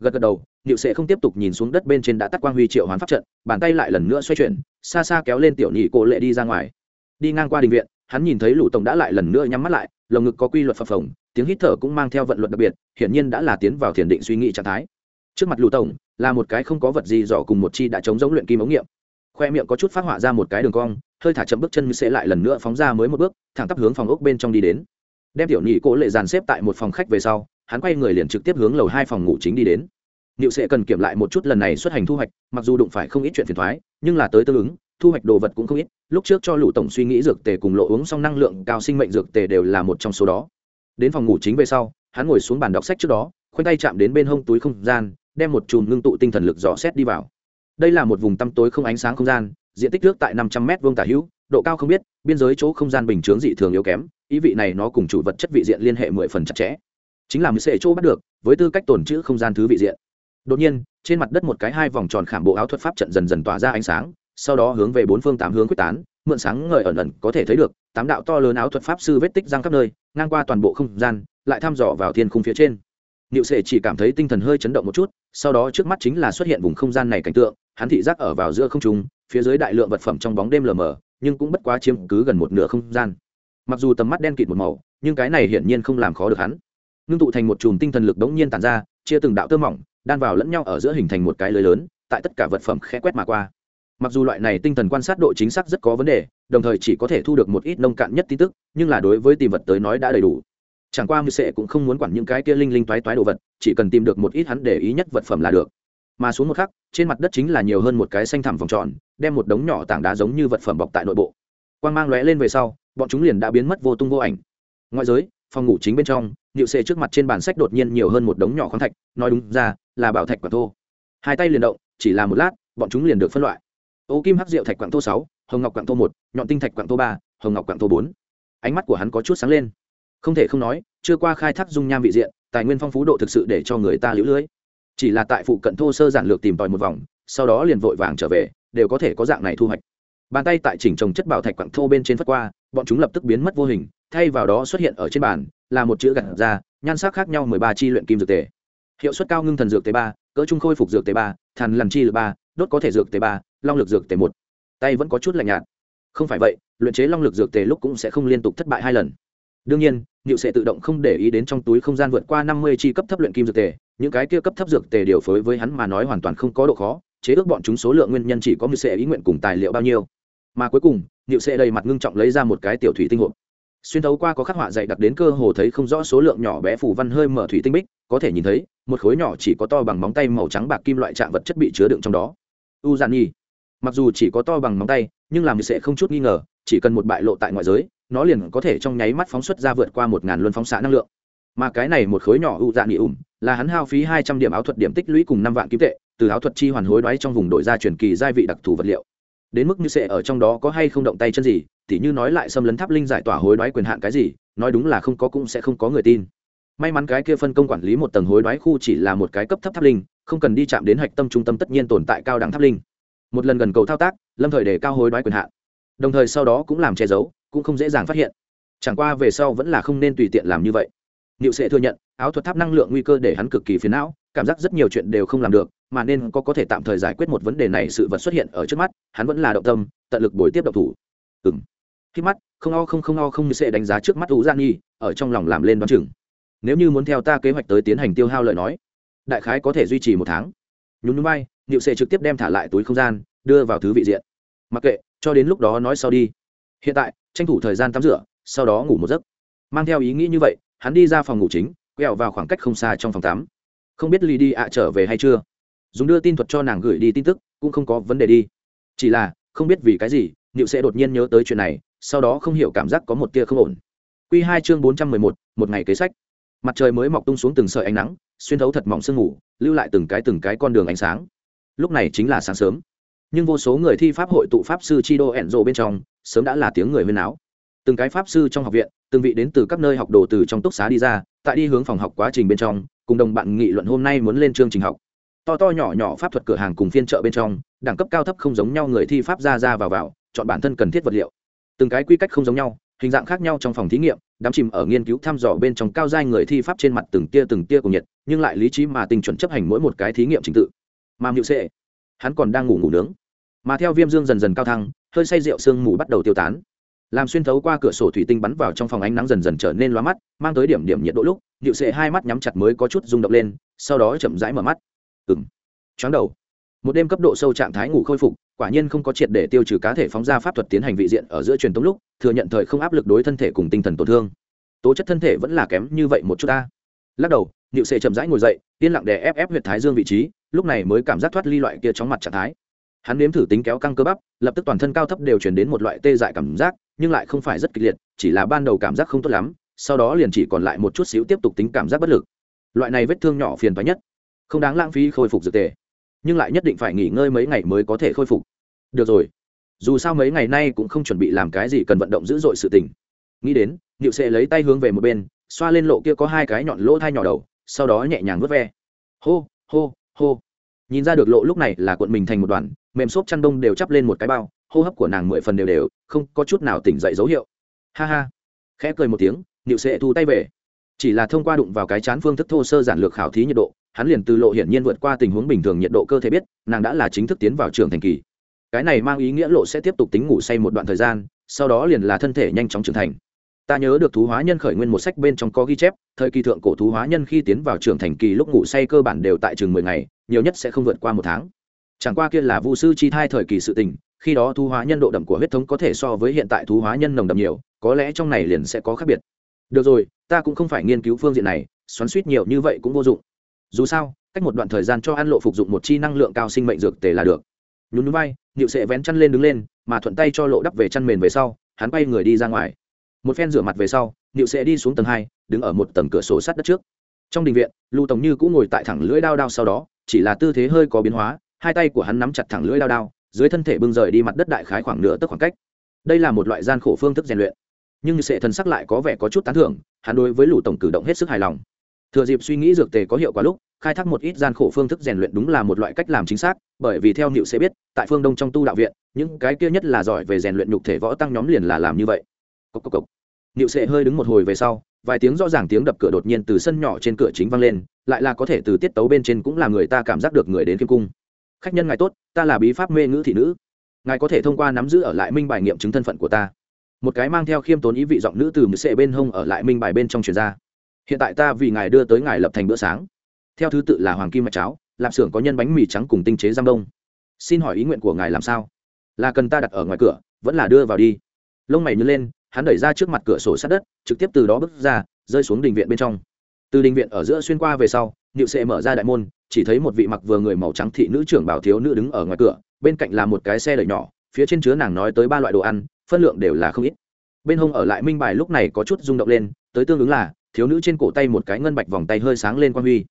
Gật gật đầu nịu sẽ không tiếp tục nhìn xuống đất bên trên đã tắt quang huy triệu hoán pháp trận, bàn tay lại lần nữa xoay chuyển, xa xa kéo lên tiểu nhị cổ lệ đi ra ngoài. Đi ngang qua đình viện, hắn nhìn thấy lũ tổng đã lại lần nữa nhắm mắt lại, lồng ngực có quy luật phập phồng, tiếng hít thở cũng mang theo vận luật đặc biệt, hiển nhiên đã là tiến vào thiền định suy nghĩ trạng thái. Trước mặt lũ tổng, là một cái không có vật gì dỏ cùng một chi đã chống giống luyện kim ống nghiệm khoe miệng có chút phát họa ra một cái đường cong hơi thả chậm bước chân sẽ lại lần nữa phóng ra mới một bước thẳng tắp hướng phòng ốc bên trong đi đến đem tiểu nhị cố lệ dàn xếp tại một phòng khách về sau hắn quay người liền trực tiếp hướng lầu hai phòng ngủ chính đi đến Niệu sẽ cần kiểm lại một chút lần này xuất hành thu hoạch, mặc dù đụng phải không ít chuyện phiền toái, nhưng là tới tương ứng, thu hoạch đồ vật cũng không ít. Lúc trước cho Lũ tổng suy nghĩ dược tề cùng lộ uống xong năng lượng cao sinh mệnh dược tề đều là một trong số đó. Đến phòng ngủ chính về sau, hắn ngồi xuống bàn đọc sách trước đó, khoanh tay chạm đến bên hông túi không gian, đem một chùm ngưng tụ tinh thần lực dò xét đi vào đây là một vùng tăm tối không ánh sáng không gian diện tích nước tại năm trăm m vuông tả hữu độ cao không biết biên giới chỗ không gian bình chướng dị thường yếu kém ý vị này nó cùng chủ vật chất vị diện liên hệ mười phần chặt chẽ. Chính là mười sệ chỗ bắt được với tư cách tồn chữ không gian thứ vị diện. Đột nhiên trên mặt đất một cái hai vòng tròn khảm bộ áo thuật pháp trận dần dần tỏa ra ánh sáng sau đó hướng về bốn phương tám hướng quyết tán mượn sáng ngời ẩn ẩn có thể thấy được tám đạo to lớn áo thuật pháp sư vết tích giang khắp nơi ngang qua toàn bộ không gian lại thăm dò vào thiên khung phía trên. Niệu Sệ chỉ cảm thấy tinh thần hơi chấn động một chút, sau đó trước mắt chính là xuất hiện vùng không gian này cảnh tượng, hắn thị giác ở vào giữa không trung, phía dưới đại lượng vật phẩm trong bóng đêm lờ mờ, nhưng cũng bất quá chiếm cứ gần một nửa không gian. Mặc dù tầm mắt đen kịt một màu, nhưng cái này hiển nhiên không làm khó được hắn. Nương tụ thành một chùm tinh thần lực đống nhiên tản ra, chia từng đạo tơ mỏng, đan vào lẫn nhau ở giữa hình thành một cái lưới lớn, tại tất cả vật phẩm khẽ quét mà qua. mặc dù loại này tinh thần quan sát độ chính xác rất có vấn đề đồng thời chỉ có thể thu được một ít nông cạn nhất tin tức nhưng là đối với tìm vật tới nói đã đầy đủ chẳng qua mưu sệ cũng không muốn quản những cái kia linh linh toái toái đồ vật chỉ cần tìm được một ít hắn để ý nhất vật phẩm là được mà xuống một khắc, trên mặt đất chính là nhiều hơn một cái xanh thẳm vòng tròn, đem một đống nhỏ tảng đá giống như vật phẩm bọc tại nội bộ. Quan g mang lóe lên về sau, bọn chúng liền đã biến mất vô tung vô ảnh. Ngoại giới, phòng ngủ chính bên trong nhịu xệ trước mặt trên bàn sách đột nhiên nhiều hơn một đống nhỏ khoáng thạch, nói đúng ra, là bảo thạch quảng thô. Hai tay liền động, chỉ là một lát, bọn chúng liền được phân loại. Ô kim hắc rượu thạch quạng thô sáu, hồng ngọc quạng thô một, nhọn tinh thạch quạng thô ba, hồng ngọc quạng thô bốn. Ánh mắt của hắn có chút sáng lên. Không thể không nói, chưa qua khai thác dung nham vị diện, tài nguyên phong phú độ thực sự để cho người ta lũ lưới chỉ là tại phụ cận thô sơ giản lược tìm tòi một vòng, sau đó liền vội vàng trở về, đều có thể có dạng này thu hoạch. Bàn tay tại chỉnh trồng chất bảo thạch quặng thô bên trên phất qua, bọn chúng lập tức biến mất vô hình, thay vào đó xuất hiện ở trên bàn, là một chữ gặt ra, nhan sắc khác nhau mười ba chi luyện kim dược tề. Hiệu suất cao ngưng thần dược tế ba, cỡ trung khôi phục dược tế ba, thần làm chi lực ba, đốt có thể dược tế ba, long lực dược tế một. Tay vẫn có chút lạnh nhạt. Không phải vậy, luyện chế long lực dược tề lúc cũng sẽ không liên tục thất bại hai lần. Đương nhiên niệu sẽ tự động không để ý đến trong túi không gian vượt qua năm mươi chi cấp thấp luyện kim dược tề, những cái kia cấp thấp dược tề điều phối với hắn mà nói hoàn toàn không có độ khó, chế ước bọn chúng số lượng nguyên nhân chỉ có niệu sẽ ý nguyện cùng tài liệu bao nhiêu. Mà cuối cùng, niệu sẽ đầy mặt ngưng trọng lấy ra một cái tiểu thủy tinh hộp. Xuyên thấu qua có khắc họa dày đặc đến cơ hồ thấy không rõ số lượng nhỏ bé phủ văn hơi mở thủy tinh bích, có thể nhìn thấy, một khối nhỏ chỉ có to bằng móng tay màu trắng bạc kim loại trạng vật chất bị chứa đựng trong đó. U giản nhi. Mặc dù chỉ có to bằng móng tay, nhưng làm sẽ không chút nghi ngờ, chỉ cần một bại lộ tại ngoại giới nó liền có thể trong nháy mắt phóng xuất ra vượt qua một ngàn luân phóng xạ năng lượng. Mà cái này một khối nhỏ u dạ nghỉ ủng là hắn hao phí hai trăm điểm áo thuật điểm tích lũy cùng năm vạn kim tệ, từ áo thuật chi hoàn hối đoái trong vùng đội ra truyền kỳ gia vị đặc thù vật liệu. Đến mức như sẽ ở trong đó có hay không động tay chân gì, tỉ như nói lại xâm lấn tháp linh giải tỏa hối đoái quyền hạn cái gì, nói đúng là không có cũng sẽ không có người tin. May mắn cái kia phân công quản lý một tầng hối đoái khu chỉ là một cái cấp thấp tháp linh, không cần đi chạm đến hạch tâm trung tâm tất nhiên tồn tại cao đẳng tháp linh. Một lần gần cầu thao tác, lâm thời để cao hối đoái quyền hạn. Đồng thời sau đó cũng làm che giấu cũng không dễ dàng phát hiện chẳng qua về sau vẫn là không nên tùy tiện làm như vậy Niệu sẽ thừa nhận, áo thuật tháp năng lượng nguy cơ để hắn cực kỳ phiền não, cảm giác rất nhiều chuyện đều không làm được, mà nên có có thể tạm thời giải quyết một vấn đề này sự vật xuất hiện ở trước mắt, hắn vẫn là động tâm, tận lực bồi tiếp động thủ. ừng Khi mắt, không o không không o không sẽ đánh giá trước mắt U Gian Nhi, ở trong lòng làm lên đoán chừng. Nếu như muốn theo ta kế hoạch tới tiến hành tiêu hao lời nói, đại khái có thể duy trì một tháng. Nhún nhún vai, Niệu sẽ trực tiếp đem thả lại túi không gian, đưa vào thứ vị diện. Mặc kệ, cho đến lúc đó nói sau đi. Hiện tại, tranh thủ thời gian tắm rửa, sau đó ngủ một giấc. Mang theo ý nghĩ như vậy, hắn đi ra phòng ngủ chính quẹo vào khoảng cách không xa trong phòng tắm. Không biết ly đi ạ trở về hay chưa? Dùng đưa tin thuật cho nàng gửi đi tin tức cũng không có vấn đề đi. Chỉ là không biết vì cái gì niệu sẽ đột nhiên nhớ tới chuyện này sau đó không hiểu cảm giác có một tia không ổn. Q hai chương bốn trăm mười một một ngày kế sách. Mặt trời mới mọc tung xuống từng sợi ánh nắng xuyên thấu thật mỏng sương ngủ lưu lại từng cái từng cái con đường ánh sáng. Lúc này chính là sáng sớm. Nhưng vô số người thi pháp hội tụ pháp sư chi đô ẻn rộ bên trong sớm đã là tiếng người huyên áo từng cái pháp sư trong học viện, từng vị đến từ các nơi học đồ từ trong túc xá đi ra, tại đi hướng phòng học quá trình bên trong, cùng đồng bạn nghị luận hôm nay muốn lên chương trình học. To to nhỏ nhỏ pháp thuật cửa hàng cùng phiên chợ bên trong, đẳng cấp cao thấp không giống nhau người thi pháp ra ra vào vào, chọn bản thân cần thiết vật liệu. Từng cái quy cách không giống nhau, hình dạng khác nhau trong phòng thí nghiệm, đám chìm ở nghiên cứu thăm dò bên trong cao giai người thi pháp trên mặt từng tia từng tia của nhiệt, nhưng lại lý trí mà tình chuẩn chấp hành mỗi một cái thí nghiệm trình tự. Mà hữu sệ hắn còn đang ngủ ngủ nướng mà theo viêm dương dần dần cao thăng, hơi say rượu sương mù bắt đầu tiêu tán. Làm xuyên thấu qua cửa sổ thủy tinh bắn vào trong phòng ánh nắng dần dần trở nên loa mắt, mang tới điểm điểm nhiệt độ lúc, điệu sệ hai mắt nhắm chặt mới có chút rung động lên, sau đó chậm rãi mở mắt. Ừng chóng đầu. Một đêm cấp độ sâu trạng thái ngủ khôi phục, quả nhiên không có triệt để tiêu trừ cá thể phóng ra pháp thuật tiến hành vị diện ở giữa truyền tống lúc, thừa nhận thời không áp lực đối thân thể cùng tinh thần tổn thương. Tố chất thân thể vẫn là kém như vậy một chút ta. Lắc đầu, điệu sệ chậm rãi ngồi dậy, yên lặng để ép ép huyệt thái dương vị trí, lúc này mới cảm giác thoát ly loại kia chóng mặt trạng thái hắn nếm thử tính kéo căng cơ bắp, lập tức toàn thân cao thấp đều chuyển đến một loại tê dại cảm giác, nhưng lại không phải rất kịch liệt, chỉ là ban đầu cảm giác không tốt lắm, sau đó liền chỉ còn lại một chút xíu tiếp tục tính cảm giác bất lực. Loại này vết thương nhỏ phiền toái nhất, không đáng lãng phí khôi phục dược tề, nhưng lại nhất định phải nghỉ ngơi mấy ngày mới có thể khôi phục. Được rồi, dù sao mấy ngày nay cũng không chuẩn bị làm cái gì cần vận động dữ dội sự tình. Nghĩ đến nhịu sẽ lấy tay hướng về một bên, xoa lên lộ kia có hai cái nhọn lỗ thai nhỏ đầu, sau đó nhẹ nhàng vớt ve. Hô hô hô. Nhìn ra được lộ lúc này là cuộn mình thành một đoàn mềm xốp chăn đông đều chắp lên một cái bao, hô hấp của nàng mười phần đều đều, không có chút nào tỉnh dậy dấu hiệu. Ha ha. Khẽ cười một tiếng nịu sệ thu tay về. Chỉ là thông qua đụng vào cái chán phương thức thô sơ giản lược khảo thí nhiệt độ, hắn liền từ lộ hiển nhiên vượt qua tình huống bình thường nhiệt độ cơ thể biết, nàng đã là chính thức tiến vào trường thành kỳ. Cái này mang ý nghĩa lộ sẽ tiếp tục tính ngủ say một đoạn thời gian, sau đó liền là thân thể nhanh chóng trưởng thành. Ta nhớ được thú hóa nhân khởi nguyên một sách bên trong có ghi chép, thời kỳ thượng cổ thú hóa nhân khi tiến vào trưởng thành kỳ lúc ngủ say cơ bản đều tại chừng mười ngày, nhiều nhất sẽ không vượt qua một tháng chẳng qua kia là vu sư chi thai thời kỳ sự tình, khi đó thu hóa nhân độ đậm của huyết thống có thể so với hiện tại thu hóa nhân nồng đậm nhiều, có lẽ trong này liền sẽ có khác biệt. Được rồi, ta cũng không phải nghiên cứu phương diện này, xoắn suýt nhiều như vậy cũng vô dụng. Dù sao, cách một đoạn thời gian cho ăn lộ phục dụng một chi năng lượng cao sinh mệnh dược tề là được. Nhún núi bay nịu sệ vén chăn lên đứng lên, mà thuận tay cho lộ đắp về chăn mền về sau, hắn bay người đi ra ngoài. Một phen rửa mặt về sau nịu sệ đi xuống tầng hai, đứng ở một tầng cửa sổ sát đất trước. Trong đình viện, lưu tổng như cũng ngồi tại thẳng lưỡi đao đao sau đó, chỉ là tư thế hơi có biến hóa hai tay của hắn nắm chặt thẳng lưỡi đao đao, dưới thân thể bưng rời đi mặt đất đại khái khoảng nửa tức khoảng cách. Đây là một loại gian khổ phương thức rèn luyện. Nhưng sệ thần sắc lại có vẻ có chút tán thưởng, hắn đối với lũ tổng cử động hết sức hài lòng. Thừa dịp suy nghĩ dược tề có hiệu quả lúc, khai thác một ít gian khổ phương thức rèn luyện đúng là một loại cách làm chính xác, bởi vì theo nịu sẽ biết, tại phương đông trong tu đạo viện, những cái kia nhất là giỏi về rèn luyện nhục thể võ tăng nhóm liền là làm như vậy. Cốc cốc cốc. nịu sẽ hơi đứng một hồi về sau, vài tiếng rõ ràng tiếng đập cửa đột nhiên từ sân nhỏ trên cửa chính vang lên, lại là có thể từ tiết tấu bên trên cũng là người ta cảm giác được người đến kim cung khách nhân ngài tốt, ta là bí pháp mê ngữ thị nữ. Ngài có thể thông qua nắm giữ ở lại minh bài nghiệm chứng thân phận của ta. Một cái mang theo khiêm tốn ý vị giọng nữ từ mười sệ bên hông ở lại minh bài bên trong truyền ra. Hiện tại ta vì ngài đưa tới ngài lập thành bữa sáng. Theo thứ tự là hoàng kim mạch cháo, lạp xưởng có nhân bánh mì trắng cùng tinh chế giam đông. Xin hỏi ý nguyện của ngài làm sao? Là cần ta đặt ở ngoài cửa, vẫn là đưa vào đi? Lông mày nhớ lên, hắn đẩy ra trước mặt cửa sổ sát đất, trực tiếp từ đó bước ra, rơi xuống đình viện bên trong. Từ đình viện ở giữa xuyên qua về sau nịu sệ mở ra đại môn chỉ thấy một vị mặc vừa người màu trắng thị nữ trưởng bảo thiếu nữ đứng ở ngoài cửa, bên cạnh là một cái xe đẩy nhỏ, phía trên chứa nàng nói tới ba loại đồ ăn, phân lượng đều là không ít. Bên hông ở lại minh bài lúc này có chút rung động lên, tới tương ứng là, thiếu nữ trên cổ tay một cái ngân bạch vòng tay hơi sáng lên quan huy.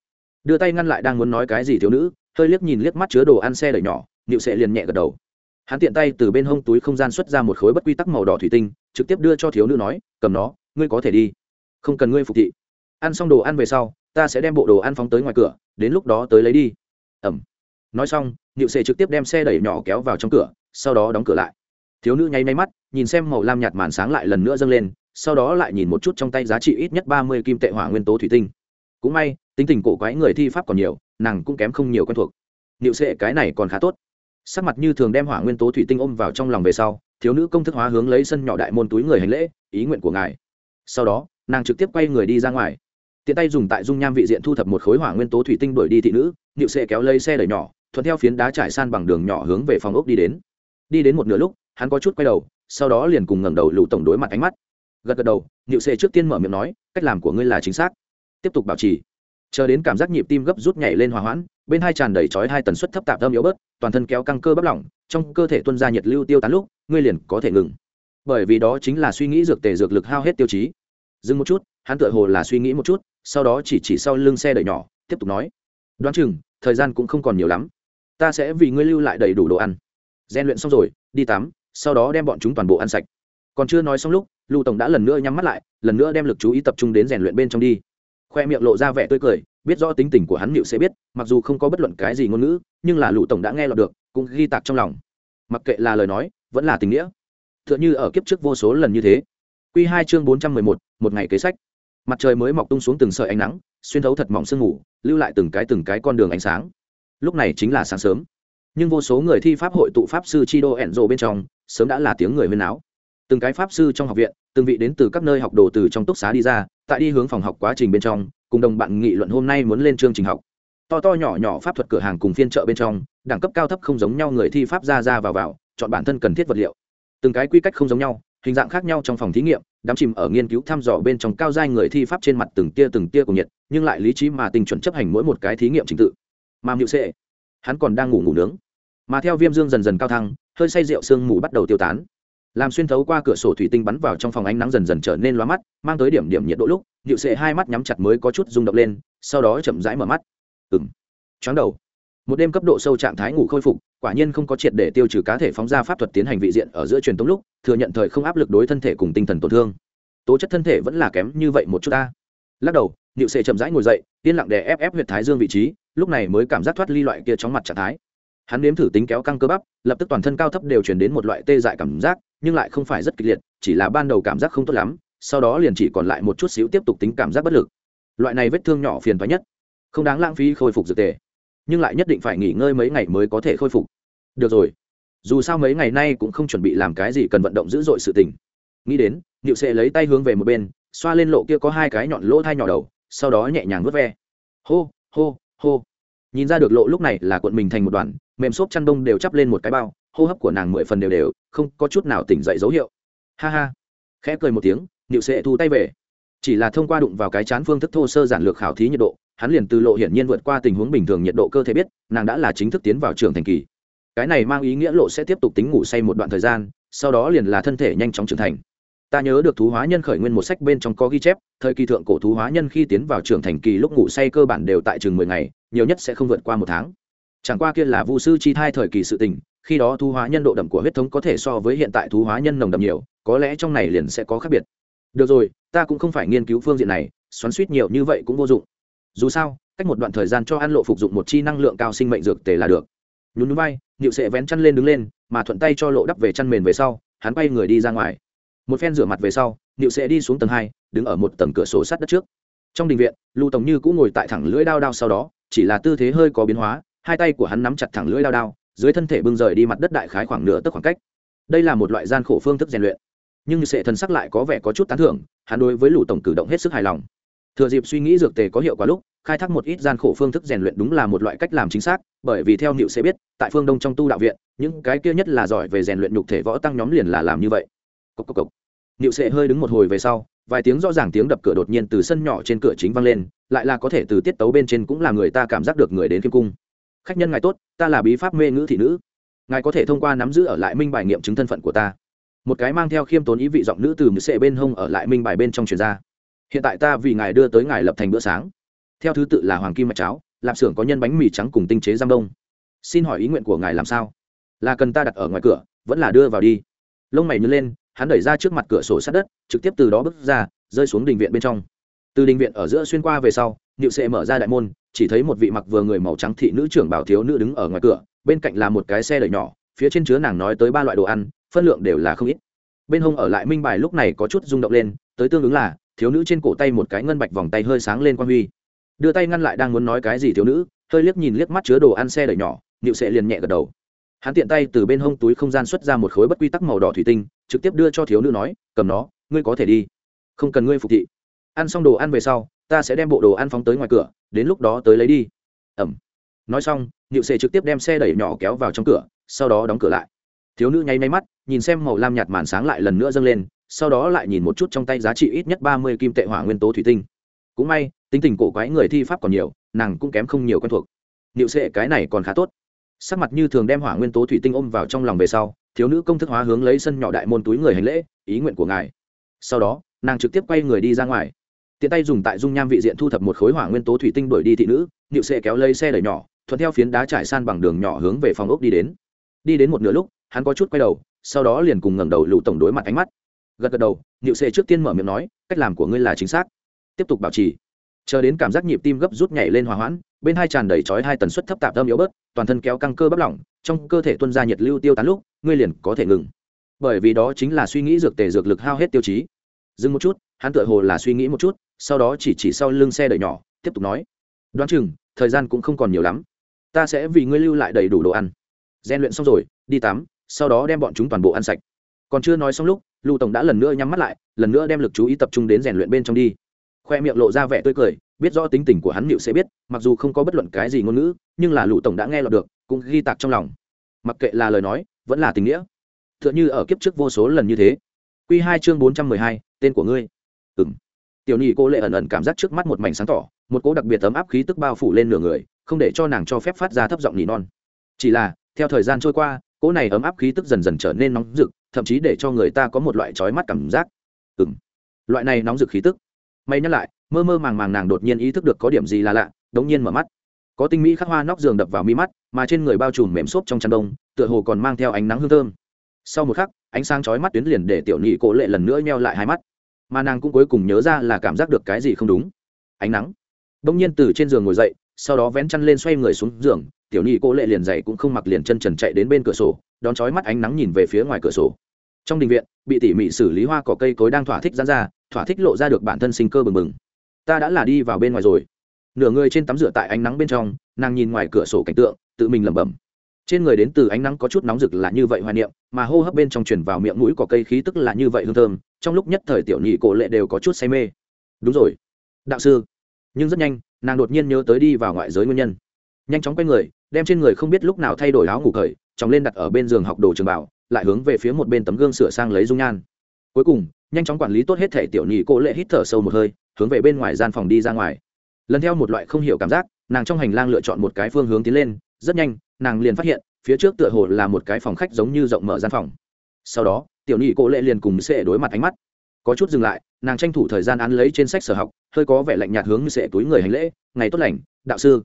Đưa tay ngăn lại đang muốn nói cái gì thiếu nữ, hơi liếc nhìn liếc mắt chứa đồ ăn xe đẩy nhỏ nịu sệ liền nhẹ gật đầu. Hắn tiện tay từ bên hông túi không gian xuất ra một khối bất quy tắc màu đỏ thủy tinh, trực tiếp đưa cho thiếu nữ nói, cầm nó, ngươi có thể đi. Không cần ngươi phục thị. Ăn xong đồ ăn về sau ta sẽ đem bộ đồ ăn phóng tới ngoài cửa, đến lúc đó tới lấy đi. Ẩm. Nói xong nịu xệ trực tiếp đem xe đẩy nhỏ kéo vào trong cửa, sau đó đóng cửa lại. Thiếu nữ nháy máy mắt, nhìn xem màu lam nhạt màn sáng lại lần nữa dâng lên, sau đó lại nhìn một chút trong tay giá trị ít nhất ba mươi kim tệ hỏa nguyên tố thủy tinh. Cũng may, tính tình cổ quái người thi pháp còn nhiều, nàng cũng kém không nhiều quen thuộc. Nịu xệ cái này còn khá tốt. Sắc mặt như thường đem hỏa nguyên tố thủy tinh ôm vào trong lòng về sau, thiếu nữ công thức hóa hướng lấy sân nhỏ đại môn túi người hành lễ, ý nguyện của ngài. Sau đó, nàng trực tiếp quay người đi ra ngoài tiện tay dùng tại dung nham vị diện thu thập một khối hỏa nguyên tố thủy tinh đuổi đi thị nữ nịu sệ kéo lấy xe đẩy nhỏ, thuận theo phiến đá trải san bằng đường nhỏ hướng về phòng ốc đi đến. Đi đến một nửa lúc, hắn có chút quay đầu, sau đó liền cùng ngẩng đầu lụ tổng đối mặt ánh mắt. Gật gật đầu nịu sệ trước tiên mở miệng nói, cách làm của ngươi là chính xác. Tiếp tục bảo trì. Chờ đến cảm giác nhịp tim gấp rút nhảy lên hòa hoãn, bên hai tràn đầy chói hai tần suất thấp tạp âm yếu bớt, toàn thân kéo căng cơ bắp lỏng, trong cơ thể tuân ra nhiệt lưu tiêu tán lúc, ngươi liền có thể ngừng. Bởi vì đó chính là suy nghĩ dược tề dược lực hao hết tiêu chí. Dừng một chút, hắn tựa hồ là suy nghĩ một chút sau đó chỉ chỉ sau lưng xe đợi nhỏ, tiếp tục nói, đoán chừng, thời gian cũng không còn nhiều lắm. Ta sẽ vì ngươi lưu lại đầy đủ đồ ăn. Gian luyện xong rồi, đi tắm, sau đó đem bọn chúng toàn bộ ăn sạch. Còn chưa nói xong lúc, lưu tổng đã lần nữa nhắm mắt lại, lần nữa đem lực chú ý tập trung đến rèn luyện bên trong đi. Khoe miệng lộ ra vẻ tươi cười, biết rõ tính tình của hắn liệu sẽ biết, mặc dù không có bất luận cái gì ngôn ngữ, nhưng là lụ tổng đã nghe lọt được, cũng ghi tạc trong lòng. Mặc kệ là lời nói, vẫn là tình nghĩa. T h ư ợ n h ư ở kiếp trước vô số lần như thế. Q hai chương bốn trăm mười một một ngày kế sách mặt trời mới mọc tung xuống từng sợi ánh nắng, xuyên thấu thật mỏng sương ngủ lưu lại từng cái từng cái con đường ánh sáng. Lúc này chính là sáng sớm. Nhưng vô số người thi pháp hội tụ pháp sư chi đô ẻn rộ bên trong, sớm đã là tiếng người huyên áo từng cái pháp sư trong học viện, từng vị đến từ các nơi học đồ từ trong túc xá đi ra, tại đi hướng phòng học quá trình bên trong, cùng đồng bạn nghị luận hôm nay muốn lên chương trình học. To to nhỏ nhỏ pháp thuật cửa hàng cùng phiên chợ bên trong, đẳng cấp cao thấp không giống nhau người thi pháp ra ra vào vào, chọn bản thân cần thiết vật liệu. Từng cái quy cách không giống nhau, hình dạng khác nhau trong phòng thí nghiệm đám chìm ở nghiên cứu thăm dò bên trong cao giai người thi pháp trên mặt từng tia từng tia của nhiệt, nhưng lại lý trí mà tình chuẩn chấp hành mỗi một cái thí nghiệm trình tự. Mà mưu sệ, hắn còn đang ngủ ngủ nướng. Mà theo viêm dương dần dần cao thăng, hơi say rượu sương mù bắt đầu tiêu tán. Làm xuyên thấu qua cửa sổ thủy tinh bắn vào trong phòng ánh nắng dần dần trở nên loa mắt, mang tới điểm điểm nhiệt độ lúc nhịu sệ hai mắt nhắm chặt mới có chút rung động lên, sau đó chậm rãi mở mắt. Ừng chóng đầu một đêm cấp độ sâu trạng thái ngủ khôi phục, quả nhiên không có triệt để tiêu trừ cá thể phóng ra pháp thuật tiến hành vị diện ở giữa truyền tống lúc, thừa nhận thời không áp lực đối thân thể cùng tinh thần tổn thương. Tố chất thân thể vẫn là kém như vậy một chút ta. Lắc đầu điệu sệ chậm rãi ngồi dậy, yên lặng đè ép ép huyệt thái dương vị trí, lúc này mới cảm giác thoát ly loại kia chóng mặt trạng thái. Hắn nếm thử tính kéo căng cơ bắp, lập tức toàn thân cao thấp đều chuyển đến một loại tê dại cảm giác, nhưng lại không phải rất kịch liệt, chỉ là ban đầu cảm giác không tốt lắm, sau đó liền chỉ còn lại một chút xíu tiếp tục tính cảm giác bất lực. Loại này vết thương nhỏ phiền thoái nhất. Không đáng lãng phí khôi phục dược tề nhưng lại nhất định phải nghỉ ngơi mấy ngày mới có thể khôi phục. Được rồi. Dù sao mấy ngày nay cũng không chuẩn bị làm cái gì cần vận động dữ dội sự tình. Nghĩ đến, niệu sệ lấy tay hướng về một bên, xoa lên lộ kia có hai cái nhọn lỗ thai nhỏ đầu, sau đó nhẹ nhàng vớt ve. Hô hô hô. Nhìn ra được lộ lúc này là cuộn mình thành một đoàn, mềm xốp chăn đông đều chắp lên một cái bao, hô hấp của nàng mười phần đều đều, không có chút nào tỉnh dậy dấu hiệu. Ha ha. Khẽ cười một tiếng nịu sệ thu tay về. Chỉ là thông qua đụng vào cái chán phương thức thô sơ giản lược khảo thí nhiệt độ hắn liền từ lộ hiển nhiên vượt qua tình huống bình thường nhiệt độ cơ thể biết, nàng đã là chính thức tiến vào trường thành kỳ. Cái này mang ý nghĩa lộ sẽ tiếp tục tính ngủ say một đoạn thời gian, sau đó liền là thân thể nhanh chóng trưởng thành. Ta nhớ được thú hóa nhân khởi nguyên một sách bên trong có ghi chép, thời kỳ thượng cổ thú hóa nhân khi tiến vào trưởng thành kỳ lúc ngủ say cơ bản đều tại chừng mười ngày, nhiều nhất sẽ không vượt qua một tháng. Chẳng qua kia là vu sư chi thai thời kỳ sự tình, khi đó thú hóa nhân độ đậm của huyết thống có thể so với hiện tại thú hóa nhân nồng đậm nhiều, có lẽ trong này liền sẽ có khác biệt. Được rồi, ta cũng không phải nghiên cứu phương diện này, xoắn suýt nhiều như vậy cũng vô dụng dù sao, cách một đoạn thời gian cho ăn lộ phục dụng một chi năng lượng cao sinh mệnh dược tề là được. Nhún núi bay nhịu sệ vén chăn lên đứng lên, mà thuận tay cho lộ đắp về chăn mền về sau, hắn bay người đi ra ngoài. Một phen rửa mặt về sau nhịu sệ đi xuống tầng hai, đứng ở một tầng cửa sổ sát đất trước. Trong đình viện, lưu tổng như cũng ngồi tại thẳng lưỡi đao đao sau đó, chỉ là tư thế hơi có biến hóa, hai tay của hắn nắm chặt thẳng lưỡi đao đao, dưới thân thể bưng rời đi mặt đất đại khái khoảng nửa tấc khoảng cách. Đây là một loại gian khổ phương thức rèn luyện. Nhưng sệ thần sắc lại có vẻ có chút tán thưởng, hắn đối với lũ tổng cử động hết sức hài lòng thừa dịp suy nghĩ dược tề có hiệu quả lúc, khai thác một ít gian khổ phương thức rèn luyện đúng là một loại cách làm chính xác, bởi vì theo niệu sẽ biết, tại phương đông trong tu đạo viện, những cái kia nhất là giỏi về rèn luyện nhục thể võ tăng nhóm liền là làm như vậy. Cốc cốc cốc. niệu sẽ hơi đứng một hồi về sau, vài tiếng rõ ràng tiếng đập cửa đột nhiên từ sân nhỏ trên cửa chính vang lên, lại là có thể từ tiết tấu bên trên cũng là người ta cảm giác được người đến kim cung. Khách nhân ngài tốt, ta là bí pháp mê ngữ thị nữ. Ngài có thể thông qua nắm giữ ở lại minh bài nghiệm chứng thân phận của ta. Một cái mang theo khiêm tốn ý vị giọng nữ từ mười sệ bên hông ở lại minh bài bên trong truyền ra hiện tại ta vì ngài đưa tới ngài lập thành bữa sáng. Theo thứ tự là hoàng kim mạch cháo, lạp xưởng có nhân bánh mì trắng cùng tinh chế giam đông. Xin hỏi ý nguyện của ngài làm sao? Là cần ta đặt ở ngoài cửa, vẫn là đưa vào đi? Lông mày nhớ lên, hắn đẩy ra trước mặt cửa sổ sát đất, trực tiếp từ đó bước ra, rơi xuống đình viện bên trong. Từ đình viện ở giữa xuyên qua về sau nịu sệ mở ra đại môn, chỉ thấy một vị mặc vừa người màu trắng thị nữ trưởng bảo thiếu nữ đứng ở ngoài cửa, bên cạnh là một cái xe đẩy nhỏ, phía trên chứa nàng nói tới ba loại đồ ăn, phân lượng đều là không ít. Bên hông ở lại minh bài lúc này có chút rung động lên, tới tương ứng là thiếu nữ trên cổ tay một cái ngân bạch vòng tay hơi sáng lên quan huy. Đưa tay ngăn lại đang muốn nói cái gì thiếu nữ, hơi liếc nhìn liếc mắt chứa đồ ăn xe đẩy nhỏ nịu sệ liền nhẹ gật đầu. Hắn tiện tay từ bên hông túi không gian xuất ra một khối bất quy tắc màu đỏ thủy tinh, trực tiếp đưa cho thiếu nữ nói, cầm nó, ngươi có thể đi. Không cần ngươi phục thị. Ăn xong đồ ăn về sau, ta sẽ đem bộ đồ ăn phóng tới ngoài cửa, đến lúc đó tới lấy đi. Ẩm. Nói xong nịu sệ trực tiếp đem xe đẩy nhỏ kéo vào trong cửa, sau đó đóng cửa lại. Thiếu nữ nháy máy mắt, nhìn xem màu lam nhạt màn sáng lại lần nữa dâng lên sau đó lại nhìn một chút trong tay giá trị ít nhất ba mươi kim tệ hỏa nguyên tố thủy tinh. Cũng may, tính tình cổ quái người thi pháp còn nhiều, nàng cũng kém không nhiều quen thuộc. Niệu sệ, cái này còn khá tốt. Sắc mặt như thường đem hỏa nguyên tố thủy tinh ôm vào trong lòng về sau, thiếu nữ công thức hóa hướng lấy sân nhỏ đại môn túi người hành lễ, ý nguyện của ngài. Sau đó, nàng trực tiếp quay người đi ra ngoài. Tiện tay dùng tại dung nham vị diện thu thập một khối hỏa nguyên tố thủy tinh đuổi đi thị nữ, niệu sệ kéo lấy xe đẩy nhỏ, thuận theo phiến đá trải san bằng đường nhỏ hướng về phòng ốc đi đến. Đi đến một nửa lúc, hắn có chút quay đầu, sau đó liền cùng ngẩng đầu lụ tổng đối mặt ánh mắt gật gật đầu nhịu xê trước tiên mở miệng nói, cách làm của ngươi là chính xác. Tiếp tục bảo trì. Chờ đến cảm giác nhịp tim gấp rút nhảy lên hòa hoãn, bên hai tràn đầy chói hai tần suất thấp tạp âm yếu bớt, toàn thân kéo căng cơ bắp lỏng, trong cơ thể tuân ra nhiệt lưu tiêu tán lúc, ngươi liền có thể ngừng. Bởi vì đó chính là suy nghĩ dược tề dược lực hao hết tiêu chí. Dừng một chút, hắn tựa hồ là suy nghĩ một chút, sau đó chỉ chỉ sau lưng xe đợi nhỏ, tiếp tục nói, đoán chừng, thời gian cũng không còn nhiều lắm. Ta sẽ vì ngươi lưu lại đầy đủ đồ ăn. Gian luyện xong rồi, đi tắm, sau đó đem bọn chúng toàn bộ ăn sạch. Còn chưa nói xong lúc lưu tổng đã lần nữa nhắm mắt lại, lần nữa đem lực chú ý tập trung đến rèn luyện bên trong đi. Khoe miệng lộ ra vẻ tươi cười, biết rõ tính tình của hắn liệu sẽ biết, mặc dù không có bất luận cái gì ngôn ngữ, nhưng là lũ tổng đã nghe lọt được, cũng ghi tạc trong lòng. Mặc kệ là lời nói, vẫn là tình nghĩa. T h ư ợ n h ư ở kiếp trước vô số lần như thế. Q hai chương bốn trăm mười hai, tên của ngươi. Ừng tiểu nhị cô lệ ẩn ẩn cảm giác trước mắt một mảnh sáng tỏ, một cỗ đặc biệt ấm áp khí tức bao phủ lên nửa người, không để cho nàng cho phép phát ra thấp giọng nỉ non. Chỉ là, theo thời gian trôi qua, cỗ này ấm áp khí tức dần dần trở nên nóng rực thậm chí để cho người ta có một loại trói mắt cảm giác. Ừng loại này nóng rực khí tức. May nhắc lại, mơ mơ màng màng nàng đột nhiên ý thức được có điểm gì là lạ, đống nhiên mở mắt. Có tinh mỹ khắc hoa nóc giường đập vào mi mắt, mà trên người bao trùm mềm xốp trong chăn đông, tựa hồ còn mang theo ánh nắng hương thơm. Sau một khắc, ánh sáng chói mắt tuyến liền để tiểu nhị cổ lệ lần nữa nheo lại hai mắt. Mà nàng cũng cuối cùng nhớ ra là cảm giác được cái gì không đúng. Ánh nắng. Đông nhiên từ trên giường ngồi dậy, sau đó vén chăn lên xoay người xuống giường tiểu nhị cô lệ liền dậy cũng không mặc liền chân trần chạy đến bên cửa sổ, đón chói mắt ánh nắng nhìn về phía ngoài cửa sổ. Trong đình viện, bị tỉ mỉ xử lý hoa cỏ cây cối đang thỏa thích dán ra, thỏa thích lộ ra được bản thân sinh cơ bừng bừng. Ta đã là đi vào bên ngoài rồi. Nửa người trên tắm rửa tại ánh nắng bên trong, nàng nhìn ngoài cửa sổ cảnh tượng, tự mình lẩm bẩm. Trên người đến từ ánh nắng có chút nóng rực là như vậy hoài niệm, mà hô hấp bên trong chuyển vào miệng mũi cỏ cây khí tức là như vậy hương thơm, trong lúc nhất thời tiểu nhị cổ lệ đều có chút say mê. Đúng rồi. Đạo sư. Nhưng rất nhanh, nàng đột nhiên nhớ tới đi vào ngoại giới nguyên nhân. Nhanh chóng quay người đem trên người không biết lúc nào thay đổi áo ngủ cởi chóng lên đặt ở bên giường học đồ trường bảo lại hướng về phía một bên tấm gương sửa sang lấy dung nhan. Cuối cùng, nhanh chóng quản lý tốt hết thể tiểu nhị cô lệ hít thở sâu một hơi, hướng về bên ngoài gian phòng đi ra ngoài. Lần theo một loại không hiểu cảm giác, nàng trong hành lang lựa chọn một cái phương hướng tiến lên, rất nhanh, nàng liền phát hiện, phía trước tựa hồ là một cái phòng khách giống như rộng mở gian phòng. Sau đó, tiểu nhị cô lệ liền cùng sệ đối mặt ánh mắt. Có chút dừng lại, nàng tranh thủ thời gian án lấy trên sách sở học, hơi có vẻ lạnh nhạt hướng sệ túi người hành lễ, ngày tốt lành, đạo sư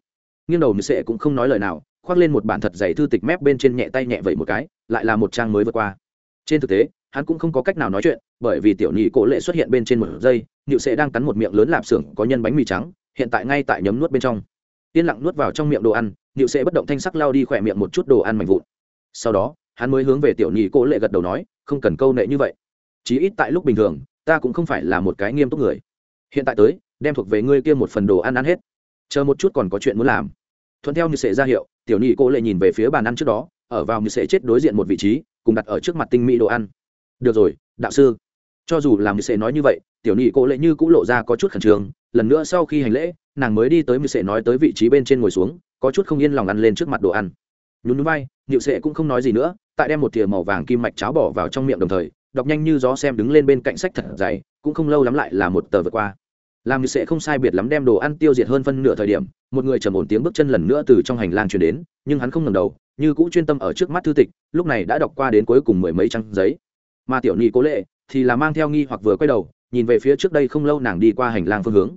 nghiêng đầu sệ cũng không nói lời nào, khoác lên một bản thật dày thư tịch mép bên trên nhẹ tay nhẹ vậy một cái, lại là một trang mới vượt qua. Trên thực tế, hắn cũng không có cách nào nói chuyện, bởi vì tiểu nhị cổ lệ xuất hiện bên trên một giây nhự sệ đang cắn một miệng lớn lạp xưởng có nhân bánh mì trắng, hiện tại ngay tại nhấm nuốt bên trong. Yên lặng nuốt vào trong miệng đồ ăn nhự sệ bất động thanh sắc lao đi khỏe miệng một chút đồ ăn mạnh vụn. Sau đó, hắn mới hướng về tiểu nhị cổ lệ gật đầu nói, không cần câu nệ như vậy. Chí ít tại lúc bình thường, ta cũng không phải là một cái nghiêm túc người. Hiện tại tới, đem thuộc về ngươi kia một phần đồ ăn ăn hết chờ một chút còn có chuyện muốn làm. Thuận theo như sệ ra hiệu, tiểu nhị cô lệ nhìn về phía bàn ăn trước đó, ở vào như sệ chết đối diện một vị trí, cùng đặt ở trước mặt tinh mỹ đồ ăn. Được rồi, đạo sư. Cho dù làm như sệ nói như vậy, tiểu nhị cô lệ như cũng lộ ra có chút khẩn trương. Lần nữa sau khi hành lễ, nàng mới đi tới như sệ nói tới vị trí bên trên ngồi xuống, có chút không yên lòng ăn lên trước mặt đồ ăn. Nhún núi vai nhịu sệ cũng không nói gì nữa, tại đem một thìa màu vàng kim mạch cháo bỏ vào trong miệng đồng thời, đọc nhanh như gió xem đứng lên bên cạnh sách thật dày, cũng không lâu lắm lại là một tờ vượt qua làm như sẽ không sai biệt lắm đem đồ ăn tiêu diệt hơn phân nửa thời điểm, một người trầm ổn tiếng bước chân lần nữa từ trong hành lang truyền đến, nhưng hắn không ngầm đầu, như cũ chuyên tâm ở trước mắt thư tịch, lúc này đã đọc qua đến cuối cùng mười mấy trang giấy. Mà tiểu nhị cố lệ thì là mang theo nghi hoặc vừa quay đầu, nhìn về phía trước đây không lâu nàng đi qua hành lang phương hướng.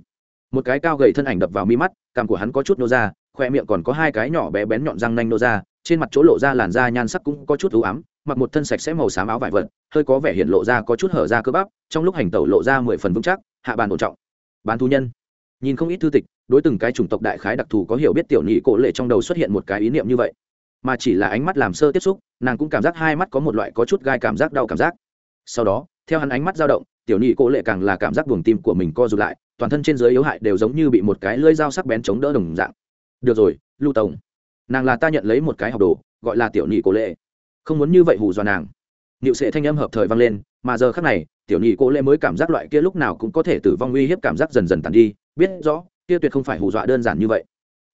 Một cái cao gầy thân ảnh đập vào mi mắt, cằm của hắn có chút nô ra, khoe miệng còn có hai cái nhỏ bé bén nhọn răng nanh nô ra, trên mặt chỗ lộ ra làn da nhan sắc cũng có chút ưu ám, mặc một thân sạch sẽ màu xám áo vải vật hơi có vẻ hiện lộ ra có chút hở ra cơ bắp, trong lúc hành tẩu lộ ra mười phần vững chắc, hạ bàn ổn trọng bán thú nhân. Nhìn không ít thư tịch, đối từng cái chủng tộc đại khái đặc thù có hiểu biết tiểu nhị cổ lệ trong đầu xuất hiện một cái ý niệm như vậy. Mà chỉ là ánh mắt làm sơ tiếp xúc, nàng cũng cảm giác hai mắt có một loại có chút gai cảm giác đau cảm giác. Sau đó, theo hắn ánh mắt dao động, tiểu nhị cổ lệ càng là cảm giác buồng tim của mình co rụt lại, toàn thân trên dưới yếu hại đều giống như bị một cái lưỡi dao sắc bén chống đỡ đồng dạng. Được rồi, lưu tổng. Nàng là ta nhận lấy một cái học đồ, gọi là tiểu nhị cổ lệ. Không muốn như vậy hù dọa nàng. Niệu sệ thanh âm hợp thời vang lên mà giờ khác này, tiểu nhị cố lệ mới cảm giác loại kia lúc nào cũng có thể tử vong uy hiếp cảm giác dần dần tàn đi. Biết rõ, kia tuyệt không phải hù dọa đơn giản như vậy.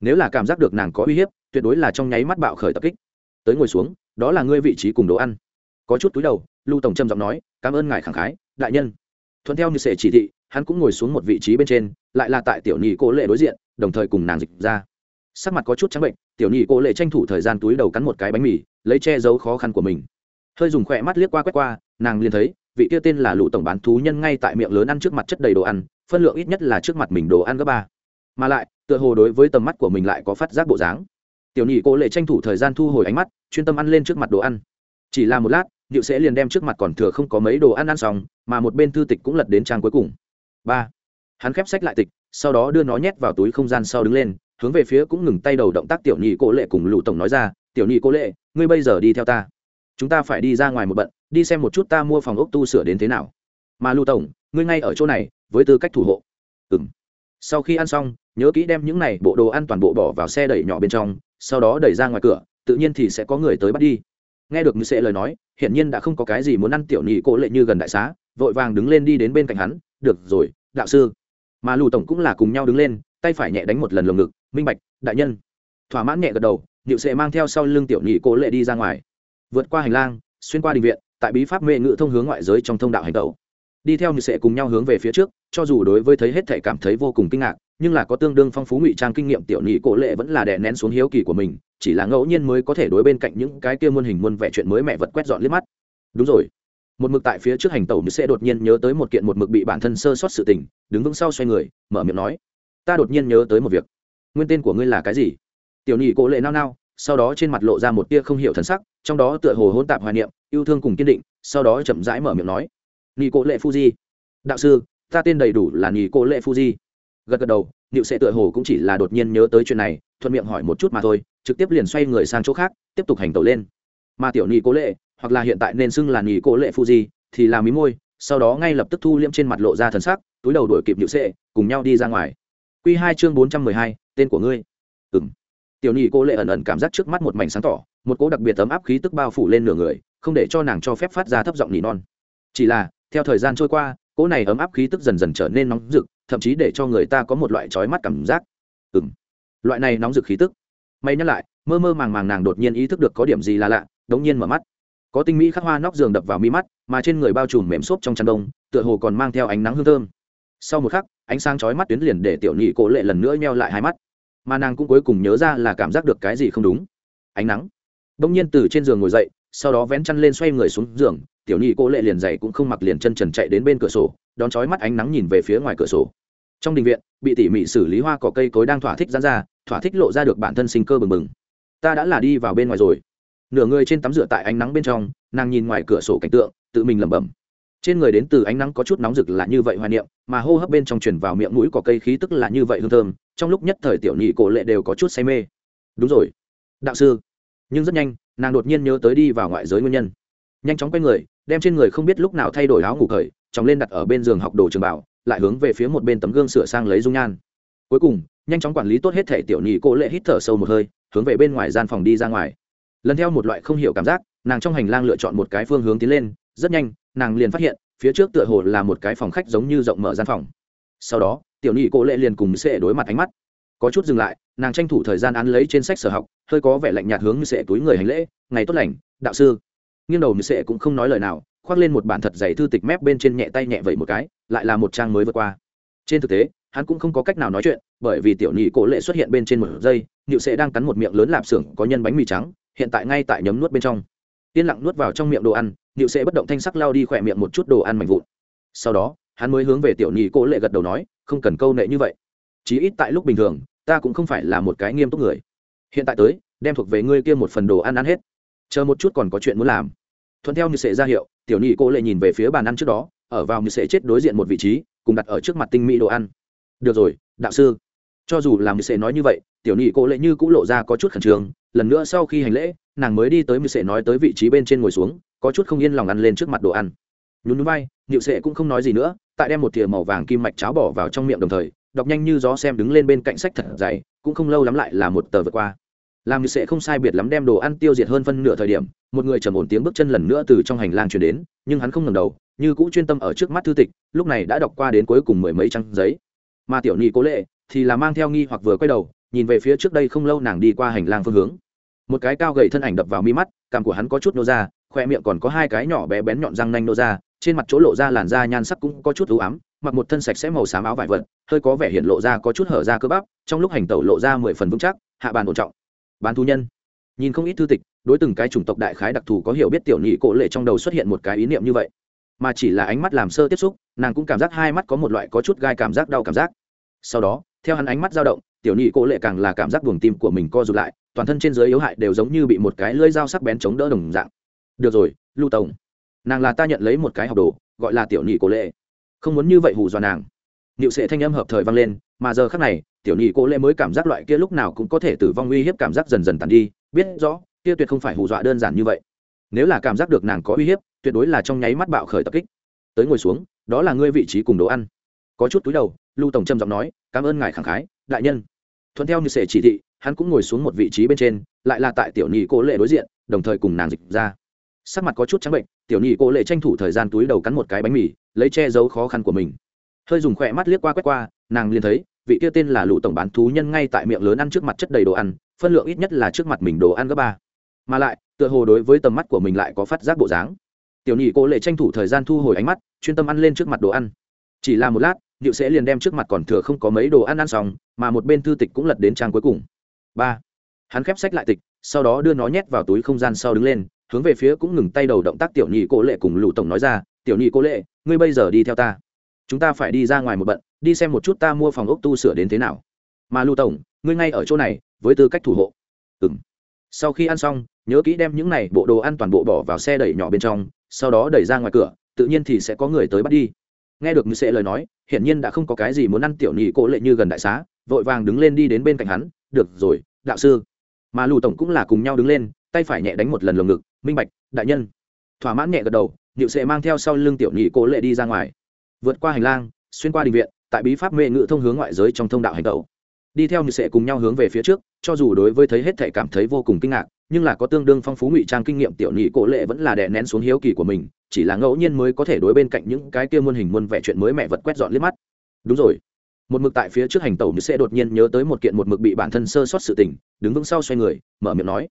Nếu là cảm giác được nàng có uy hiếp, tuyệt đối là trong nháy mắt bạo khởi tập kích. Tới ngồi xuống, đó là ngươi vị trí cùng đồ ăn. Có chút túi đầu, lưu tổng trầm giọng nói, cảm ơn ngài khẳng khái, đại nhân. Thuận theo như sệ chỉ thị, hắn cũng ngồi xuống một vị trí bên trên, lại là tại tiểu nhị cố lệ đối diện, đồng thời cùng nàng dịch ra. Sắc mặt có chút trắng bệnh, tiểu nhị cố lệ tranh thủ thời gian túi đầu cắn một cái bánh mì, lấy che giấu khó khăn của mình hơi dùng khỏe mắt liếc qua quét qua, nàng liền thấy, vị kia tên là lũ tổng bán thú nhân ngay tại miệng lớn ăn trước mặt chất đầy đồ ăn, phân lượng ít nhất là trước mặt mình đồ ăn gấp ba. Mà lại, tựa hồ đối với tầm mắt của mình lại có phát giác bộ dáng. Tiểu nhị cô lệ tranh thủ thời gian thu hồi ánh mắt, chuyên tâm ăn lên trước mặt đồ ăn. Chỉ là một lát, điệu sẽ liền đem trước mặt còn thừa không có mấy đồ ăn ăn xong, mà một bên thư tịch cũng lật đến trang cuối cùng. Ba. Hắn khép sách lại tịch, sau đó đưa nó nhét vào túi không gian sau đứng lên, hướng về phía cũng ngừng tay đầu động tác tiểu nhị cô lệ cùng lũ tổng nói ra, tiểu nhị cô lệ, ngươi bây giờ đi theo ta chúng ta phải đi ra ngoài một bận, đi xem một chút ta mua phòng ốc tu sửa đến thế nào. Mà lưu tổng, ngươi ngay ở chỗ này, với tư cách thủ hộ. Ừ m sau khi ăn xong, nhớ kỹ đem những này bộ đồ ăn toàn bộ bỏ vào xe đẩy nhỏ bên trong, sau đó đẩy ra ngoài cửa, tự nhiên thì sẽ có người tới bắt đi. Nghe được như sẽ lời nói, hiển nhiên đã không có cái gì muốn ăn tiểu nhị cô lệ như gần đại xá, vội vàng đứng lên đi đến bên cạnh hắn, được rồi, đạo sư. Mà lù tổng cũng là cùng nhau đứng lên, tay phải nhẹ đánh một lần lồng ngực, minh bạch, đại nhân. Thỏa mãn nhẹ gật đầu nhịu sẽ mang theo sau lưng tiểu nhị cô lệ đi ra ngoài vượt qua hành lang, xuyên qua đình viện, tại bí pháp mê ngự thông hướng ngoại giới trong thông đạo hành tẩu. Đi theo như sẽ cùng nhau hướng về phía trước, cho dù đối với thấy hết thể cảm thấy vô cùng kinh ngạc, nhưng là có tương đương phong phú ngụy trang kinh nghiệm tiểu nhị cổ lệ vẫn là đè nén xuống hiếu kỳ của mình, chỉ là ngẫu nhiên mới có thể đối bên cạnh những cái kia muôn hình muôn vẻ chuyện mới mẹ vật quét dọn liếc mắt. Đúng rồi. Một mực tại phía trước hành tẩu như sẽ đột nhiên nhớ tới một kiện một mực bị bản thân sơ sót sự tình, đứng vững sau xoay người, mở miệng nói, ta đột nhiên nhớ tới một việc. Nguyên tên của ngươi là cái gì? Tiểu nhị cổ lệ nao nao, sau đó trên mặt lộ ra một tia không hiểu thần sắc trong đó tựa hồ hôn tạp hoài niệm, yêu thương cùng kiên định, sau đó chậm rãi mở miệng nói nghi cố lệ fuji. Đạo sư, ta tên đầy đủ là nghi cố lệ fuji. Gật gật đầu nịu sẽ tựa hồ cũng chỉ là đột nhiên nhớ tới chuyện này, thuận miệng hỏi một chút mà thôi, trực tiếp liền xoay người sang chỗ khác, tiếp tục hành tẩu lên. Mà tiểu nghi cố lệ hoặc là hiện tại nên xưng là nghi cố lệ fuji, thì làm mí môi, sau đó ngay lập tức thu liêm trên mặt lộ ra thần sắc, túi đầu đuổi kịp nịu sệ cùng nhau đi ra ngoài. Q hai chương bốn trăm mười hai, tên của ngươi. Ừng tiểu nhị cô lệ ẩn ẩn cảm giác trước mắt một mảnh sáng tỏ một cỗ đặc biệt tấm áp khí tức bao phủ lên nửa người, không để cho nàng cho phép phát ra thấp giọng nỉ non. Chỉ là, theo thời gian trôi qua, cỗ này ấm áp khí tức dần dần trở nên nóng rực, thậm chí để cho người ta có một loại trói mắt cảm giác. Ừng loại này nóng rực khí tức. May nhắc lại, mơ mơ màng màng nàng đột nhiên ý thức được có điểm gì là lạ, đống nhiên mở mắt. Có tinh mỹ khắc hoa nóc giường đập vào mi mắt, mà trên người bao trùm mềm xốp trong chăn đông, tựa hồ còn mang theo ánh nắng hương thơm. Sau một khắc, ánh sáng chói mắt tuyến liền để tiểu nhị cổ lệ lần nữa meo lại hai mắt. Mà nàng cũng cuối cùng nhớ ra là cảm giác được cái gì không đúng. Ánh nắng đông nhiên từ trên giường ngồi dậy, sau đó vén chăn lên xoay người xuống giường, tiểu nhị cô lệ liền dậy cũng không mặc liền chân trần chạy đến bên cửa sổ, đón chói mắt ánh nắng nhìn về phía ngoài cửa sổ. Trong đình viện, bị tỉ mỉ xử lý hoa cỏ cây cối đang thỏa thích dán ra, thỏa thích lộ ra được bản thân sinh cơ bừng bừng. Ta đã là đi vào bên ngoài rồi. Nửa người trên tắm rửa tại ánh nắng bên trong, nàng nhìn ngoài cửa sổ cảnh tượng, tự mình lẩm bẩm. Trên người đến từ ánh nắng có chút nóng rực là như vậy hoài niệm, mà hô hấp bên trong truyền vào miệng mũi có cây khí tức là như vậy hương thơm, trong lúc nhất thời tiểu nhị cổ lệ đều có chút say mê. Đúng rồi. Đạo sư nhưng rất nhanh, nàng đột nhiên nhớ tới đi vào ngoại giới nguyên nhân. Nhanh chóng quay người, đem trên người không biết lúc nào thay đổi áo ngủ khởi chóng lên đặt ở bên giường học đồ trường bảo, lại hướng về phía một bên tấm gương sửa sang lấy dung nhan. Cuối cùng, nhanh chóng quản lý tốt hết thể tiểu nhị cô lệ hít thở sâu một hơi, hướng về bên ngoài gian phòng đi ra ngoài. Lần theo một loại không hiểu cảm giác, nàng trong hành lang lựa chọn một cái phương hướng tiến lên, rất nhanh, nàng liền phát hiện, phía trước tựa hồ là một cái phòng khách giống như rộng mở gian phòng. Sau đó, tiểu nhị cô lệ liền cùng sệ đối mặt ánh mắt có chút dừng lại, nàng tranh thủ thời gian án lấy trên sách sở học, hơi có vẻ lạnh nhạt hướng như sệ túi người hành lễ, ngày tốt lành, đạo sư. Nghiêng đầu như sệ cũng không nói lời nào, khoác lên một bản thật dày thư tịch mép bên trên nhẹ tay nhẹ vậy một cái, lại là một trang mới vượt qua. Trên thực tế, hắn cũng không có cách nào nói chuyện, bởi vì tiểu nhị cổ lệ xuất hiện bên trên một giây nhịu sệ đang cắn một miệng lớn lạp xưởng có nhân bánh mì trắng, hiện tại ngay tại nhấm nuốt bên trong. Yên lặng nuốt vào trong miệng đồ ăn nhịu sệ bất động thanh sắc lao đi khỏe miệng một chút đồ ăn mạnh vụn. Sau đó, hắn mới hướng về tiểu nhị cổ lệ gật đầu nói, không cần câu nệ như vậy chí ít tại lúc bình thường, ta cũng không phải là một cái nghiêm túc người. Hiện tại tới, đem thuộc về ngươi kia một phần đồ ăn ăn hết. Chờ một chút còn có chuyện muốn làm. Thuận theo như sệ ra hiệu, tiểu nhị cô lệ nhìn về phía bàn ăn trước đó, ở vào như sệ chết đối diện một vị trí, cùng đặt ở trước mặt tinh mỹ đồ ăn. Được rồi, đạo sư. Cho dù làm như sệ nói như vậy, tiểu nhị cô lệ như cũng lộ ra có chút khẩn trương. Lần nữa sau khi hành lễ, nàng mới đi tới như sệ nói tới vị trí bên trên ngồi xuống, có chút không yên lòng ăn lên trước mặt đồ ăn. Nhún núi bay nhịu sệ cũng không nói gì nữa, tại đem một thìa màu vàng kim mạch cháo bỏ vào trong miệng đồng thời đọc nhanh như gió xem đứng lên bên cạnh sách thật dày, cũng không lâu lắm lại là một tờ vượt qua. Làm như sẽ không sai biệt lắm đem đồ ăn tiêu diệt hơn phân nửa thời điểm, một người trầm ổn tiếng bước chân lần nữa từ trong hành lang chuyển đến, nhưng hắn không ngẩng đầu, như cũ chuyên tâm ở trước mắt thư tịch, lúc này đã đọc qua đến cuối cùng mười mấy trang giấy. Mà tiểu nhi cố lệ thì là mang theo nghi hoặc vừa quay đầu, nhìn về phía trước đây không lâu nàng đi qua hành lang phương hướng. Một cái cao gầy thân ảnh đập vào mi mắt, cằm của hắn có chút nô ra, khoe miệng còn có hai cái nhỏ bé bén nhọn răng nanh nô ra, trên mặt chỗ lộ ra làn da nhan sắc cũng có chút ưu ám mặc một thân sạch sẽ màu xám áo vải vật, hơi có vẻ hiện lộ ra có chút hở ra cơ bắp, trong lúc hành tẩu lộ ra mười phần vững chắc, hạ bàn ổn trọng. Bán thú nhân. Nhìn không ít thư tịch, đối từng cái chủng tộc đại khái đặc thù có hiểu biết tiểu nhị cổ lệ trong đầu xuất hiện một cái ý niệm như vậy. Mà chỉ là ánh mắt làm sơ tiếp xúc, nàng cũng cảm giác hai mắt có một loại có chút gai cảm giác đau cảm giác. Sau đó, theo hắn ánh mắt dao động, tiểu nhị cổ lệ càng là cảm giác buồng tim của mình co rụt lại, toàn thân trên dưới yếu hại đều giống như bị một cái lưỡi dao sắc bén chống đỡ đồng dạng. Được rồi, lưu tổng. Nàng là ta nhận lấy một cái học đồ, gọi là tiểu nhị cổ lệ không muốn như vậy hù dọa nàng. Nịu sệ thanh âm hợp thời vang lên, mà giờ khác này, tiểu nhị cô lệ mới cảm giác loại kia lúc nào cũng có thể tử vong uy hiếp cảm giác dần dần tàn đi, biết rõ, kia tuyệt không phải hù dọa đơn giản như vậy. Nếu là cảm giác được nàng có uy hiếp, tuyệt đối là trong nháy mắt bạo khởi tập kích. Tới ngồi xuống, đó là ngươi vị trí cùng đồ ăn. Có chút túi đầu, lưu tổng trầm giọng nói, cảm ơn ngài khẳng khái, đại nhân. Thuận theo như sệ chỉ thị, hắn cũng ngồi xuống một vị trí bên trên, lại là tại tiểu nhị cố lệ đối diện, đồng thời cùng nàng dịch ra sắc mặt có chút trắng bệnh, tiểu nhị cố lệ tranh thủ thời gian túi đầu cắn một cái bánh mì, lấy che giấu khó khăn của mình. Hơi dùng khỏe mắt liếc qua quét qua, nàng liền thấy, vị kia tên là lũ tổng bán thú nhân ngay tại miệng lớn ăn trước mặt chất đầy đồ ăn, phân lượng ít nhất là trước mặt mình đồ ăn gấp ba. Mà lại, tựa hồ đối với tầm mắt của mình lại có phát giác bộ dáng. Tiểu nhị cô lệ tranh thủ thời gian thu hồi ánh mắt, chuyên tâm ăn lên trước mặt đồ ăn. Chỉ là một lát, điệu sẽ liền đem trước mặt còn thừa không có mấy đồ ăn ăn xong, mà một bên thư tịch cũng lật đến trang cuối cùng. Ba. Hắn khép sách lại tịch, sau đó đưa nó nhét vào túi không gian sau đứng lên hướng về phía cũng ngừng tay đầu động tác tiểu nhị cô lệ cùng lũ tổng nói ra, tiểu nhị cô lệ, ngươi bây giờ đi theo ta. Chúng ta phải đi ra ngoài một bận, đi xem một chút ta mua phòng ốc tu sửa đến thế nào. Mà lũ tổng, ngươi ngay ở chỗ này, với tư cách thủ hộ. Ừ m sau khi ăn xong, nhớ kỹ đem những này bộ đồ ăn toàn bộ bỏ vào xe đẩy nhỏ bên trong, sau đó đẩy ra ngoài cửa, tự nhiên thì sẽ có người tới bắt đi. Nghe được như sẽ lời nói, hiển nhiên đã không có cái gì muốn ăn tiểu nhị cố lệ như gần đại xá, vội vàng đứng lên đi đến bên cạnh hắn, được rồi, đạo sư. Mà lù tổng cũng là cùng nhau đứng lên tay phải nhẹ đánh một lần lồng ngực, minh bạch, đại nhân. Thỏa mãn nhẹ gật đầu nhịu sẽ mang theo sau lưng tiểu nhị cố lệ đi ra ngoài. Vượt qua hành lang, xuyên qua đình viện, tại bí pháp mê ngự thông hướng ngoại giới trong thông đạo hành tẩu. Đi theo nhịu sẽ cùng nhau hướng về phía trước, cho dù đối với thấy hết thể cảm thấy vô cùng kinh ngạc, nhưng là có tương đương phong phú ngụy trang kinh nghiệm tiểu nhị Cố lệ vẫn là đè nén xuống hiếu kỳ của mình, chỉ là ngẫu nhiên mới có thể đối bên cạnh những cái kia muôn hình muôn vẻ chuyện mới mẹ vật quét dọn liếc mắt. Đúng rồi. Một mực tại phía trước hành tẩu như sẽ đột nhiên nhớ tới một kiện một mực bị bản thân sơ sót sự tình, đứng vững sau xoay người, mở miệng nói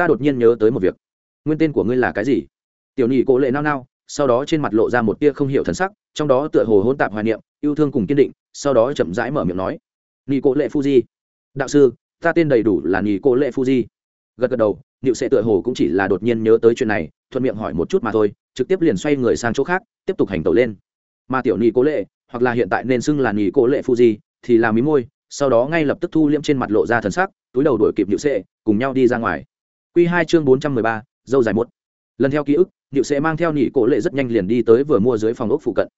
ta đột nhiên nhớ tới một việc. Nguyên tên của ngươi là cái gì? Tiểu nhị cổ lệ nao nao, sau đó trên mặt lộ ra một tia không hiểu thần sắc, trong đó tựa hồ hôn tạp hoài niệm, yêu thương cùng kiên định, sau đó chậm rãi mở miệng nói, nhị cổ lệ fuji, đạo sư, ta tên đầy đủ là nhị cổ lệ fuji. Gật gật đầu nhịu sẽ tựa hồ cũng chỉ là đột nhiên nhớ tới chuyện này, thuận miệng hỏi một chút mà thôi, trực tiếp liền xoay người sang chỗ khác, tiếp tục hành tẩu lên. Mà tiểu nhị cổ lệ, hoặc là hiện tại nên xưng là nhị cổ lệ fuji, thì làm mí môi, sau đó ngay lập tức thu liễm trên mặt lộ ra thần sắc, túi đầu đuổi kịp nhịu sệ, cùng nhau đi ra ngoài. Quy hai chương bốn trăm mười ba dâu dài một. Lần theo ký ức Diệu sệ mang theo nhị cổ lệ rất nhanh liền đi tới vừa mua dưới phòng ốc phụ cận.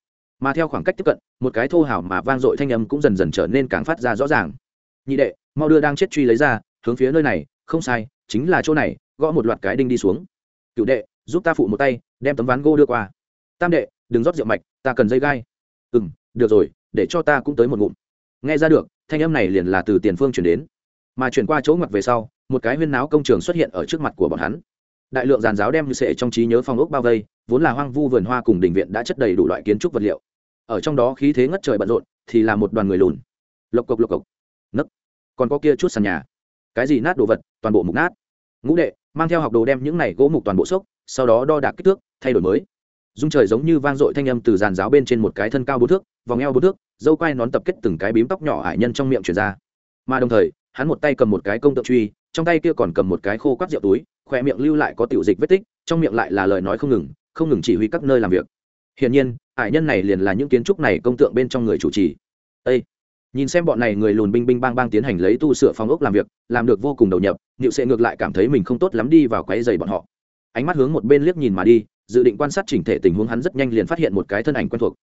Mà theo khoảng cách tiếp cận một cái thô hảo mà vang dội thanh âm cũng dần dần trở nên càng phát ra rõ ràng. Nhị đệ mau đưa đang chết truy lấy ra hướng phía nơi này không sai chính là chỗ này gõ một loạt cái đinh đi xuống. Cửu đệ giúp ta phụ một tay đem tấm ván gỗ đưa qua. Tam đệ đừng rót rượu mạch ta cần dây gai. Ừm, được rồi để cho ta cũng tới một ngụm. Nghe ra được thanh âm này liền là từ tiền phương truyền đến. Mà chuyển qua chỗ ngoặt về sau một cái huyên náo công trường xuất hiện ở trước mặt của bọn hắn. Đại lượng giàn giáo đem như sệ trong trí nhớ phong ốc bao vây, vốn là hoang vu vườn hoa cùng đình viện đã chất đầy đủ loại kiến trúc vật liệu. Ở trong đó khí thế ngất trời bận rộn, thì là một đoàn người lùn. Lộc cộc lộc cộc. Nấc. Còn có kia chút sàn nhà. Cái gì nát đồ vật, toàn bộ mục nát. Ngũ đệ, mang theo học đồ đem những này gỗ mục toàn bộ sốc sau đó đo đạc kích thước, thay đổi mới. Dung trời giống như vang dội thanh âm từ giàn giáo bên trên một cái thân cao bốn thước, vòng eo bốn thước, dâu quai nón tập kết từng cái bím tóc nhỏ hải nhân trong miệng chuyển ra. Mà đồng thời, hắn một tay cầm một cái công tượng truy trong tay kia còn cầm một cái khô quắt rượu túi, khoe miệng lưu lại có tiểu dịch vết tích, trong miệng lại là lời nói không ngừng không ngừng chỉ huy các nơi làm việc. Hiển nhiên hải nhân này liền là những kiến trúc này công tượng bên trong người chủ trì. Ê! nhìn xem bọn này người lùn binh binh bang bang tiến hành lấy tu sửa phòng ốc làm việc, làm được vô cùng đầu nhập nịu sẽ ngược lại cảm thấy mình không tốt lắm đi vào quáy dày bọn họ. Ánh mắt hướng một bên liếc nhìn mà đi, dự định quan sát chỉnh thể tình huống hắn rất nhanh liền phát hiện một cái thân ảnh quen thuộc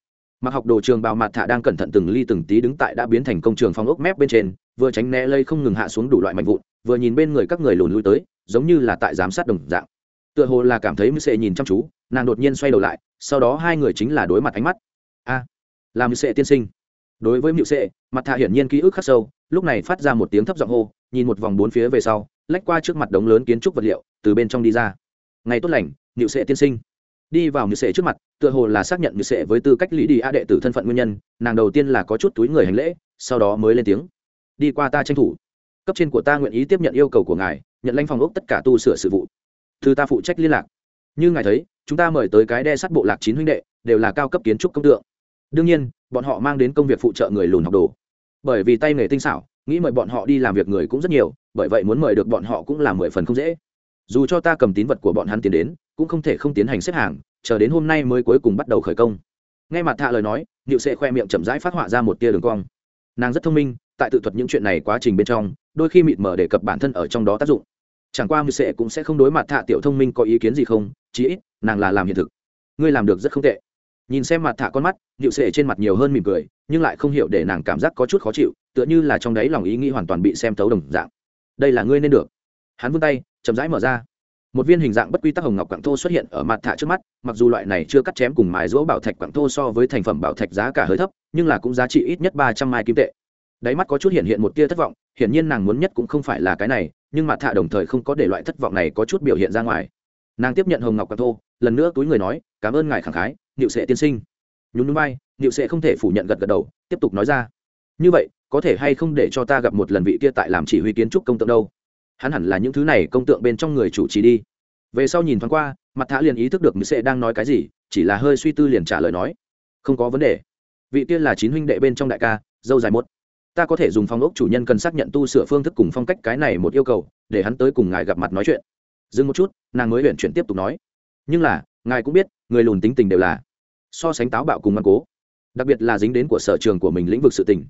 mặc học đồ trường bào mặt thạ đang cẩn thận từng ly từng tí đứng tại đã biến thành công trường phong ốc mép bên trên vừa tránh né lây không ngừng hạ xuống đủ loại mạnh vụn vừa nhìn bên người các người lùn lui tới giống như là tại giám sát đồng dạng. Tựa hồ là cảm thấy mưu sệ nhìn chăm chú nàng đột nhiên xoay đầu lại sau đó hai người chính là đối mặt ánh mắt. A à, là mưu sệ tiên sinh. Đối với mưu sệ mặt thạ hiển nhiên ký ức khắc sâu lúc này phát ra một tiếng thấp giọng hô nhìn một vòng bốn phía về sau lách qua trước mặt đống lớn kiến trúc vật liệu từ bên trong đi ra. Ngày tốt lành mưu sệ tiên sinh đi vào như sệ trước mặt, tựa hồ là xác nhận như sệ với tư cách lý đi a đệ tử thân phận nguyên nhân, nàng đầu tiên là có chút túi người hành lễ, sau đó mới lên tiếng. Đi qua ta tranh thủ. Cấp trên của ta nguyện ý tiếp nhận yêu cầu của ngài, nhận lãnh phòng ốc tất cả tu sửa sự vụ. Thư ta phụ trách liên lạc. Như ngài thấy, chúng ta mời tới cái đe sắt bộ lạc chín huynh đệ, đều là cao cấp kiến trúc công tượng. Đương nhiên, bọn họ mang đến công việc phụ trợ người lùn học đồ. Bởi vì tay nghề tinh xảo, nghĩ mời bọn họ đi làm việc người cũng rất nhiều, bởi vậy muốn mời được bọn họ cũng là mười phần không dễ dù cho ta cầm tín vật của bọn hắn tiến đến, cũng không thể không tiến hành xếp hàng, chờ đến hôm nay mới cuối cùng bắt đầu khởi công. Ngay mặt thạ lời nói nịu sệ khoe miệng chậm rãi phát họa ra một tia đường cong. Nàng rất thông minh, tại tự thuật những chuyện này quá trình bên trong, đôi khi mịt mờ đề cập bản thân ở trong đó tác dụng. Chẳng qua mười sệ cũng sẽ không đối mặt thạ tiểu thông minh có ý kiến gì không, chí ít, nàng là làm hiện thực. Ngươi làm được rất không tệ. Nhìn xem mặt thạ con mắt nịu sệ trên mặt nhiều hơn mỉm cười, nhưng lại không hiểu để nàng cảm giác có chút khó chịu, tựa như là trong đấy lòng ý nghĩ hoàn toàn bị xem thấu đồng dạng. Đây là ngươi nên được hắn vươn tay, chậm rãi mở ra. Một viên hình dạng bất quy tắc hồng ngọc quảng thô xuất hiện ở mặt thạ trước mắt, mặc dù loại này chưa cắt chém cùng mài rũa bảo thạch quảng thô so với thành phẩm bảo thạch giá cả hơi thấp, nhưng là cũng giá trị ít nhất ba trăm mai kim tệ. Đáy mắt có chút hiện hiện một tia thất vọng, hiển nhiên nàng muốn nhất cũng không phải là cái này, nhưng mặt thạ đồng thời không có để loại thất vọng này có chút biểu hiện ra ngoài. Nàng tiếp nhận hồng ngọc quảng thô, lần nữa túi người nói, cảm ơn ngài khẳng khái, niệu sệ tiên sinh. Nhún núi bay niệu sệ không thể phủ nhận gật gật đầu, tiếp tục nói ra, như vậy, có thể hay không để cho ta gặp một lần vị kia tại làm chỉ huy kiến trúc công tượng đâu? Hắn hẳn là những thứ này công tượng bên trong người chủ trì đi. Về sau nhìn thoáng qua, mặt thả liền ý thức được mỹ sệ đang nói cái gì, chỉ là hơi suy tư liền trả lời nói, không có vấn đề. Vị kia là chín huynh đệ bên trong đại ca, dâu dài một ta có thể dùng phong ốc chủ nhân cần xác nhận tu sửa phương thức cùng phong cách cái này một yêu cầu, để hắn tới cùng ngài gặp mặt nói chuyện. Dừng một chút, nàng mới huyện chuyển tiếp tục nói, nhưng là, ngài cũng biết, người lùn tính tình đều là so sánh táo bạo cùng ngoan cố, đặc biệt là dính đến của sở trường của mình lĩnh vực sự tình.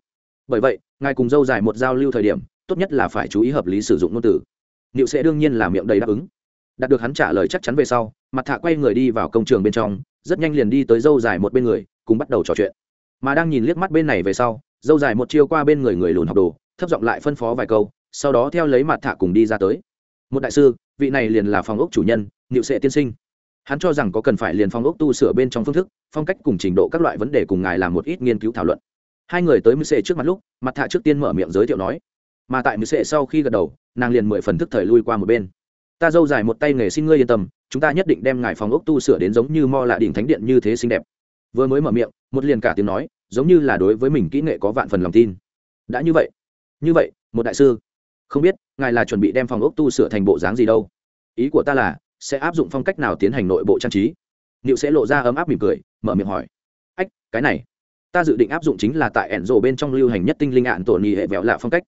Bởi vậy, ngài cùng dâu dài một giao lưu thời điểm tốt nhất là phải chú ý hợp lý sử dụng ngôn từ. Niệu sẽ đương nhiên là miệng đầy đáp ứng. Đạt được hắn trả lời chắc chắn về sau, mặt thạ quay người đi vào công trường bên trong, rất nhanh liền đi tới dâu dài một bên người, cùng bắt đầu trò chuyện. Mà đang nhìn liếc mắt bên này về sau, dâu dài một chiêu qua bên người người lùn học đồ, thấp giọng lại phân phó vài câu, sau đó theo lấy mặt thạ cùng đi ra tới. Một đại sư, vị này liền là phòng ốc chủ nhân, niệu sệ tiên sinh. Hắn cho rằng có cần phải liền phòng ốc tu sửa bên trong phương thức, phong cách cùng trình độ các loại vấn đề cùng ngài làm một ít nghiên cứu thảo luận. Hai người tới mưu sệ trước mặt lúc, mặt thạ trước tiên mở miệng giới thiệu nói mà tại mưu sệ sau khi gật đầu, nàng liền mười phần thức thời lui qua một bên. Ta dâu dài một tay nghề xin ngươi yên tâm, chúng ta nhất định đem ngài phòng ốc tu sửa đến giống như mo lạ đỉnh thánh điện như thế xinh đẹp. Vừa mới mở miệng, một liền cả tiếng nói, giống như là đối với mình kỹ nghệ có vạn phần lòng tin. Đã như vậy như vậy, một đại sư, không biết ngài là chuẩn bị đem phòng ốc tu sửa thành bộ dáng gì đâu. Ý của ta là, sẽ áp dụng phong cách nào tiến hành nội bộ trang trí? Liệu sẽ lộ ra ấm áp mỉm cười, mở miệng hỏi. Ách, cái này, ta dự định áp dụng chính là tại ẻn rổ bên trong lưu hành nhất tinh linh ạn tổ nhì hệ vẹo lạ phong cách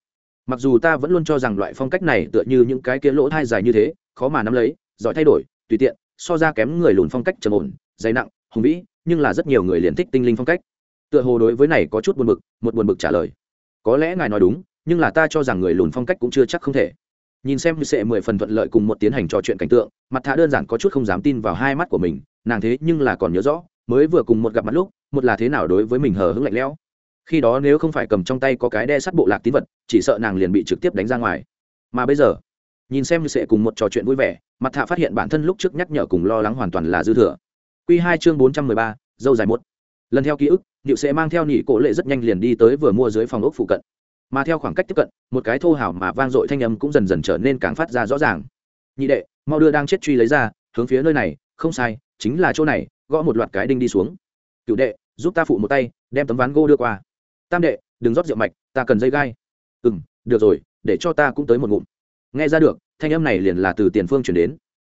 mặc dù ta vẫn luôn cho rằng loại phong cách này tựa như những cái kia lỗ thai dài như thế, khó mà nắm lấy, giỏi thay đổi, tùy tiện, so ra kém người lùn phong cách trầm ổn, dày nặng, hùng vĩ, nhưng là rất nhiều người liền thích tinh linh phong cách. Tựa hồ đối với này có chút buồn bực, một buồn bực trả lời. Có lẽ ngài nói đúng, nhưng là ta cho rằng người lùn phong cách cũng chưa chắc không thể. Nhìn xem như sẽ mười phần thuận lợi cùng một tiến hành trò chuyện cảnh tượng, mặt thả đơn giản có chút không dám tin vào hai mắt của mình, nàng thế nhưng là còn nhớ rõ, mới vừa cùng một gặp mặt lúc, một là thế nào đối với mình hờ hững lạnh lẽo khi đó nếu không phải cầm trong tay có cái đe sắt bộ lạc tín vật, chỉ sợ nàng liền bị trực tiếp đánh ra ngoài. Mà bây giờ, nhìn xem như sẽ cùng một trò chuyện vui vẻ mặt thạ phát hiện bản thân lúc trước nhắc nhở cùng lo lắng hoàn toàn là dư thừa. Q hai chương bốn trăm mười ba, dâu dài một lần theo ký ức điệu sẽ mang theo nhị cổ lệ rất nhanh liền đi tới vừa mua dưới phòng ốc phụ cận. Mà theo khoảng cách tiếp cận, một cái thô hảo mà vang dội thanh âm cũng dần dần trở nên càng phát ra rõ ràng. Nhị đệ, mau đưa đang chết truy lấy ra, hướng phía nơi này, không sai, chính là chỗ này, gõ một loạt cái đinh đi xuống. Cựu đệ, giúp ta phụ một tay, đem tấm ván gỗ đưa qua tam đệ, đừng rót rượu mạch, ta cần dây gai. Ừ m được rồi, để cho ta cũng tới một ngụm. Nghe ra được, thanh âm này liền là từ tiền phương chuyển đến.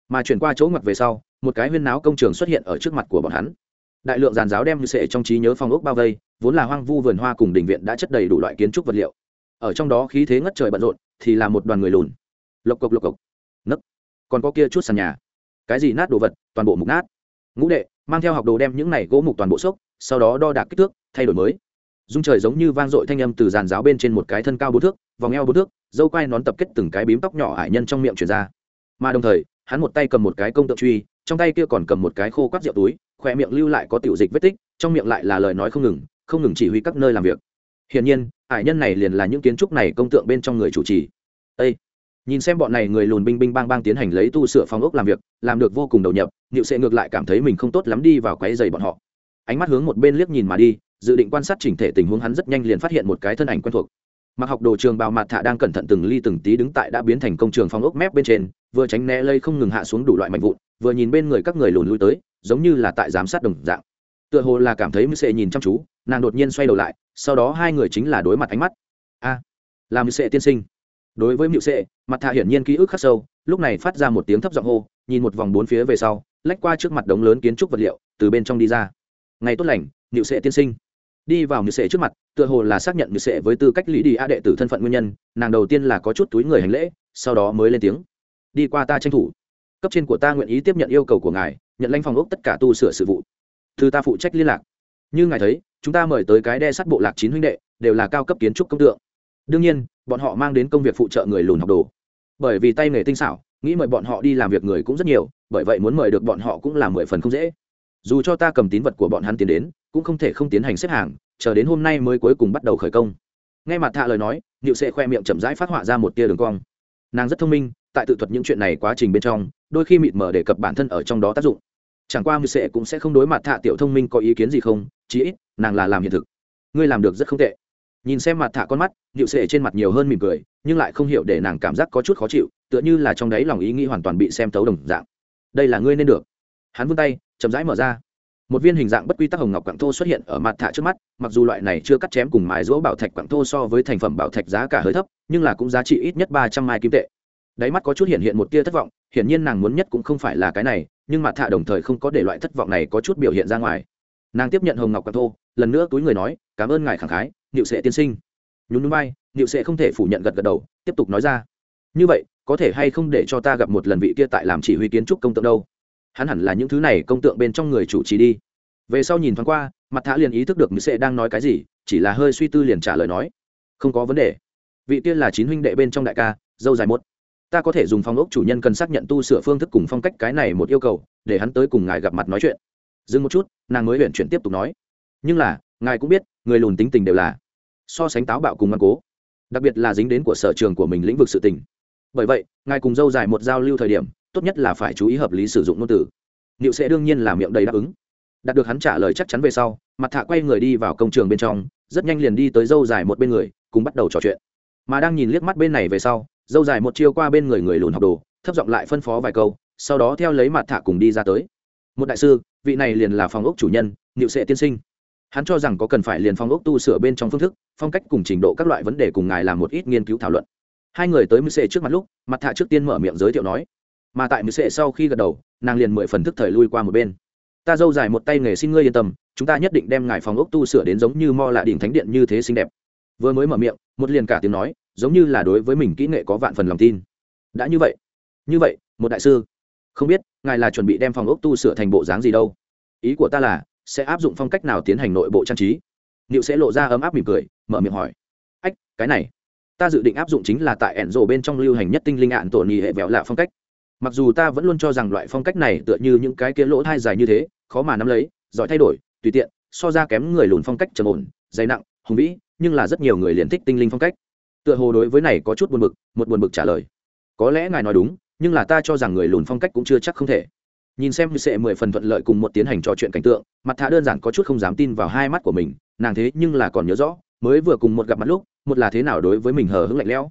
Mà chuyển qua chỗ ngoặt về sau, một cái huyên náo công trường xuất hiện ở trước mặt của bọn hắn. Đại lượng giàn giáo đem như sệ trong trí nhớ phong ốc bao vây, vốn là hoang vu vườn hoa cùng đình viện đã chất đầy đủ loại kiến trúc vật liệu. Ở trong đó khí thế ngất trời bận rộn, thì là một đoàn người lùn. Lộc cộc lộc cộc. Nấc. Còn có kia chút sàn nhà. Cái gì nát đồ vật, toàn bộ mục nát. Ngũ đệ, mang theo học đồ đem những này gỗ mục toàn bộ sốc sau đó đo đạc kích thước, thay đổi mới dung trời giống như vang dội thanh âm từ giàn giáo bên trên một cái thân cao bốn thước, vòng eo bốn thước, dâu quai nón tập kết từng cái bím tóc nhỏ ải nhân trong miệng chuyển ra. Mà đồng thời, hắn một tay cầm một cái công tượng truy, trong tay kia còn cầm một cái khô quát rượu túi khoe miệng lưu lại có tiểu dịch vết tích, trong miệng lại là lời nói không ngừng không ngừng chỉ huy các nơi làm việc. Hiển nhiên, ải nhân này liền là những kiến trúc này công tượng bên trong người chủ trì. Ê! nhìn xem bọn này người lùn binh binh bang bang tiến hành lấy tu sửa phòng ốc làm việc, làm được vô cùng đầu nhập nịu sẽ ngược lại cảm thấy mình không tốt lắm đi vào quáy dày bọn họ. Ánh mắt hướng một bên liếc nhìn mà đi dự định quan sát chỉnh thể tình huống hắn rất nhanh liền phát hiện một cái thân ảnh quen thuộc. Mặc học đồ trường bào mặt thạ đang cẩn thận từng ly từng tí đứng tại đã biến thành công trường phong ốc mép bên trên vừa tránh né lây không ngừng hạ xuống đủ loại mạnh vụn vừa nhìn bên người các người lùn lui tới giống như là tại giám sát đồng dạng. Tựa hồ là cảm thấy mưu sệ nhìn chăm chú nàng đột nhiên xoay đầu lại sau đó hai người chính là đối mặt ánh mắt. A à, là mưu sệ tiên sinh. Đối với mưu sệ mặt thạ hiển nhiên ký ức khắc sâu lúc này phát ra một tiếng thấp giọng hô nhìn một vòng bốn phía về sau lách qua trước mặt đống lớn kiến trúc vật liệu từ bên trong đi ra. Ngày tốt lành mưu sệ tiên sinh đi vào như sệ trước mặt, tựa hồ là xác nhận như sệ với tư cách lý đi a đệ tử thân phận nguyên nhân, nàng đầu tiên là có chút túi người hành lễ, sau đó mới lên tiếng. Đi qua ta tranh thủ. Cấp trên của ta nguyện ý tiếp nhận yêu cầu của ngài, nhận lãnh phòng ốc tất cả tu sửa sự vụ. Thư ta phụ trách liên lạc. Như ngài thấy, chúng ta mời tới cái đe sắt bộ lạc chín huynh đệ, đều là cao cấp kiến trúc công tượng. Đương nhiên, bọn họ mang đến công việc phụ trợ người lùn học đồ. Bởi vì tay nghề tinh xảo, nghĩ mời bọn họ đi làm việc người cũng rất nhiều, bởi vậy muốn mời được bọn họ cũng là mười phần không dễ. Dù cho ta cầm tín vật của bọn hắn tiến đến cũng không thể không tiến hành xếp hàng, chờ đến hôm nay mới cuối cùng bắt đầu khởi công. Ngay mặt thạ lời nói, niệu sệ khoe miệng chậm rãi phát họa ra một tia đường cong. Nàng rất thông minh, tại tự thuật những chuyện này quá trình bên trong, đôi khi mịt mờ đề cập bản thân ở trong đó tác dụng. Chẳng qua mười sệ cũng sẽ không đối mặt thạ tiểu thông minh có ý kiến gì không, chí ít, nàng là làm hiện thực. Ngươi làm được rất không tệ. Nhìn xem mặt thạ con mắt nịu sệ trên mặt nhiều hơn mỉm cười, nhưng lại không hiểu để nàng cảm giác có chút khó chịu, tựa như là trong đấy lòng ý nghĩ hoàn toàn bị xem tấu đồng dạng. Đây là ngươi nên được. Hắn vươn tay, chậm rãi mở ra một viên hình dạng bất quy tắc hồng ngọc quảng thô xuất hiện ở mặt thạ trước mắt, mặc dù loại này chưa cắt chém cùng mái rỗ bảo thạch quảng thô so với thành phẩm bảo thạch giá cả hơi thấp, nhưng là cũng giá trị ít nhất ba trăm mai kim tệ. Đáy mắt có chút hiện hiện một tia thất vọng, hiển nhiên nàng muốn nhất cũng không phải là cái này, nhưng mặt thạ đồng thời không có để loại thất vọng này có chút biểu hiện ra ngoài. Nàng tiếp nhận hồng ngọc quảng thô, lần nữa túi người nói, cảm ơn ngài khẳng khái, niệu sệ tiên sinh. Nhún núi bay niệu sệ không thể phủ nhận gật gật đầu, tiếp tục nói ra, như vậy, có thể hay không để cho ta gặp một lần vị kia tại làm chỉ huy kiến trúc công tượng đâu? Hắn hẳn là những thứ này công tượng bên trong người chủ trì đi. Về sau nhìn thoáng qua, mặt thả liền ý thức được mỹ sệ đang nói cái gì, chỉ là hơi suy tư liền trả lời nói, không có vấn đề. Vị tiên là chín huynh đệ bên trong đại ca, dâu dài một ta có thể dùng phong ốc chủ nhân cần xác nhận tu sửa phương thức cùng phong cách cái này một yêu cầu, để hắn tới cùng ngài gặp mặt nói chuyện. Dừng một chút, nàng mới luyện chuyển tiếp tục nói, nhưng là, ngài cũng biết, người lùn tính tình đều là so sánh táo bạo cùng ngoan cố, đặc biệt là dính đến của sở trường của mình lĩnh vực sự tình. Bởi vậy, ngài cùng dâu dài một giao lưu thời điểm tốt nhất là phải chú ý hợp lý sử dụng ngôn từ. Niệu sẽ đương nhiên là miệng đầy đáp ứng. Đạt được hắn trả lời chắc chắn về sau mặt thạ quay người đi vào công trường bên trong, rất nhanh liền đi tới dâu dài một bên người, cùng bắt đầu trò chuyện. Mà đang nhìn liếc mắt bên này về sau, dâu dài một chiêu qua bên người người lùn học đồ, thấp giọng lại phân phó vài câu, sau đó theo lấy mặt thạ cùng đi ra tới. Một đại sư, vị này liền là phòng ốc chủ nhân, niệu sệ tiên sinh. Hắn cho rằng có cần phải liền phong ốc tu sửa bên trong phương thức, phong cách cùng trình độ các loại vấn đề cùng ngài làm một ít nghiên cứu thảo luận. Hai người tới mưu sệ trước mặt lúc mặt thạ trước tiên mở miệng giới thiệu nói mà tại mười sệ sau khi gật đầu, nàng liền mười phần thức thời lui qua một bên. Ta dâu dài một tay nghề xin ngươi yên tâm, chúng ta nhất định đem ngài phòng ốc tu sửa đến giống như mo lạ đỉnh thánh điện như thế xinh đẹp. Vừa mới mở miệng, một liền cả tiếng nói, giống như là đối với mình kỹ nghệ có vạn phần lòng tin. Đã như vậy như vậy, một đại sư, không biết ngài là chuẩn bị đem phòng ốc tu sửa thành bộ dáng gì đâu. Ý của ta là, sẽ áp dụng phong cách nào tiến hành nội bộ trang trí? Liệu sẽ lộ ra ấm áp mỉm cười, mở miệng hỏi. Ách, cái này, ta dự định áp dụng chính là tại ẻn rổ bên trong lưu hành nhất tinh linh ạn tổ nhì hệ vẹo lạ phong cách mặc dù ta vẫn luôn cho rằng loại phong cách này tựa như những cái kia lỗ thai dài như thế, khó mà nắm lấy, giỏi thay đổi, tùy tiện, so ra kém người lùn phong cách trầm ổn, dày nặng, hùng vĩ, nhưng là rất nhiều người liền thích tinh linh phong cách. Tựa hồ đối với này có chút buồn bực, một buồn bực trả lời. Có lẽ ngài nói đúng, nhưng là ta cho rằng người lùn phong cách cũng chưa chắc không thể. Nhìn xem như sẽ mười phần thuận lợi cùng một tiến hành trò chuyện cảnh tượng, mặt thả đơn giản có chút không dám tin vào hai mắt của mình, nàng thế nhưng là còn nhớ rõ, mới vừa cùng một gặp mặt lúc, một là thế nào đối với mình hờ hững lạnh lẽo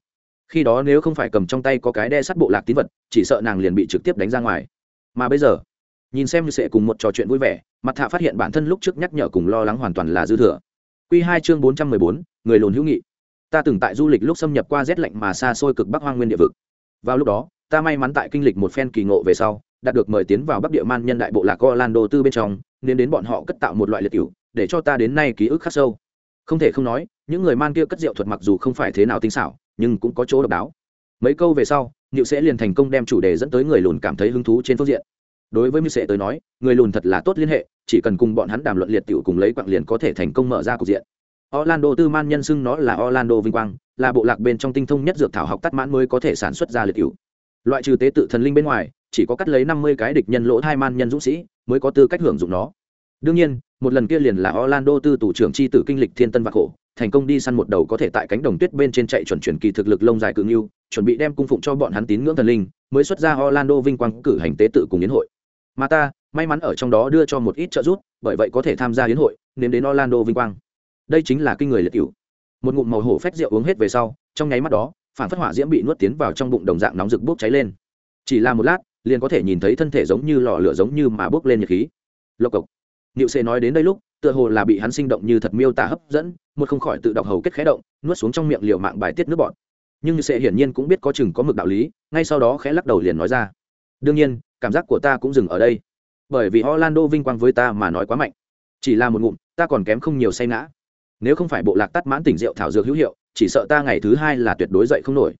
khi đó nếu không phải cầm trong tay có cái đe sắt bộ lạc tín vật, chỉ sợ nàng liền bị trực tiếp đánh ra ngoài. Mà bây giờ, nhìn xem như sẽ cùng một trò chuyện vui vẻ mặt thạ phát hiện bản thân lúc trước nhắc nhở cùng lo lắng hoàn toàn là dư thừa. Q hai chương bốn trăm mười bốn, người lùn hữu nghị. Ta từng tại du lịch lúc xâm nhập qua rét lạnh mà xa xôi cực bắc hoang nguyên địa vực. Vào lúc đó, ta may mắn tại kinh lịch một phen kỳ ngộ về sau, đạt được mời tiến vào bắc địa man nhân đại bộ lạc orlando tư bên trong, nên đến bọn họ cất tạo một loại liệt cựu để cho ta đến nay ký ức khắc sâu. Không thể không nói, những người man kia cất rượu thuật mặc dù không phải thế nào tinh xảo nhưng cũng có chỗ độc đáo. Mấy câu về sau nhựu sẽ liền thành công đem chủ đề dẫn tới người lùn cảm thấy hứng thú trên phương diện. Đối với mưu sệ tới nói, người lùn thật là tốt liên hệ, chỉ cần cùng bọn hắn đàm luận liệt t i ể u cùng lấy quặng liền có thể thành công mở ra cục diện. Orlando tư man nhân xưng nó là orlando vinh quang, là bộ lạc bên trong tinh thông nhất dược thảo học tắt mãn mới có thể sản xuất ra liệt t i ể u loại trừ tế tự thần linh bên ngoài, chỉ có cắt lấy năm mươi cái địch nhân lỗ hai man nhân dũng sĩ, mới có tư cách hưởng dụng nó đương nhiên, một lần kia liền là orlando tư tủ trưởng c h i tử kinh lịch thiên tân và khổ, thành công đi săn một đầu có thể tại cánh đồng tuyết bên trên chạy chuẩn chuyển kỳ thực lực lông dài cự ngưu, chuẩn bị đem cung phụng cho bọn hắn tín ngưỡng thần linh, mới xuất ra orlando vinh quang cử hành tế tự cùng yến hội. Mà ta, may mắn ở trong đó đưa cho một ít trợ giúp, bởi vậy có thể tham gia yến hội nếm đến orlando vinh quang. Đây chính là kinh người liệt cựu một ngụm màu hổ phách rượu uống hết về sau, trong nháy mắt đó, phản phất hỏa diễm bị nuốt tiến vào trong bụng đồng dạng nóng rực bốc cháy lên. Chỉ là một lát, liền có thể nhìn thấy thân thể giống như lò lửa giống như mà bốc lên nhiệt khí. Lộc cộc niệu sê nói đến đây lúc, tựa hồ là bị hắn sinh động như thật miêu tả hấp dẫn, một không khỏi tự đọc hầu kết khẽ động, nuốt xuống trong miệng liều mạng bài tiết nước bọt. Nhưng như sê hiển nhiên cũng biết có chừng có mực đạo lý, ngay sau đó khẽ lắc đầu liền nói ra. Đương nhiên, cảm giác của ta cũng dừng ở đây. Bởi vì orlando vinh quang với ta mà nói quá mạnh. Chỉ là một ngụm, ta còn kém không nhiều say ngã. Nếu không phải bộ lạc tắt mãn tỉnh rượu thảo dược hữu hiệu, chỉ sợ ta ngày thứ hai là tuyệt đối dậy không nổi.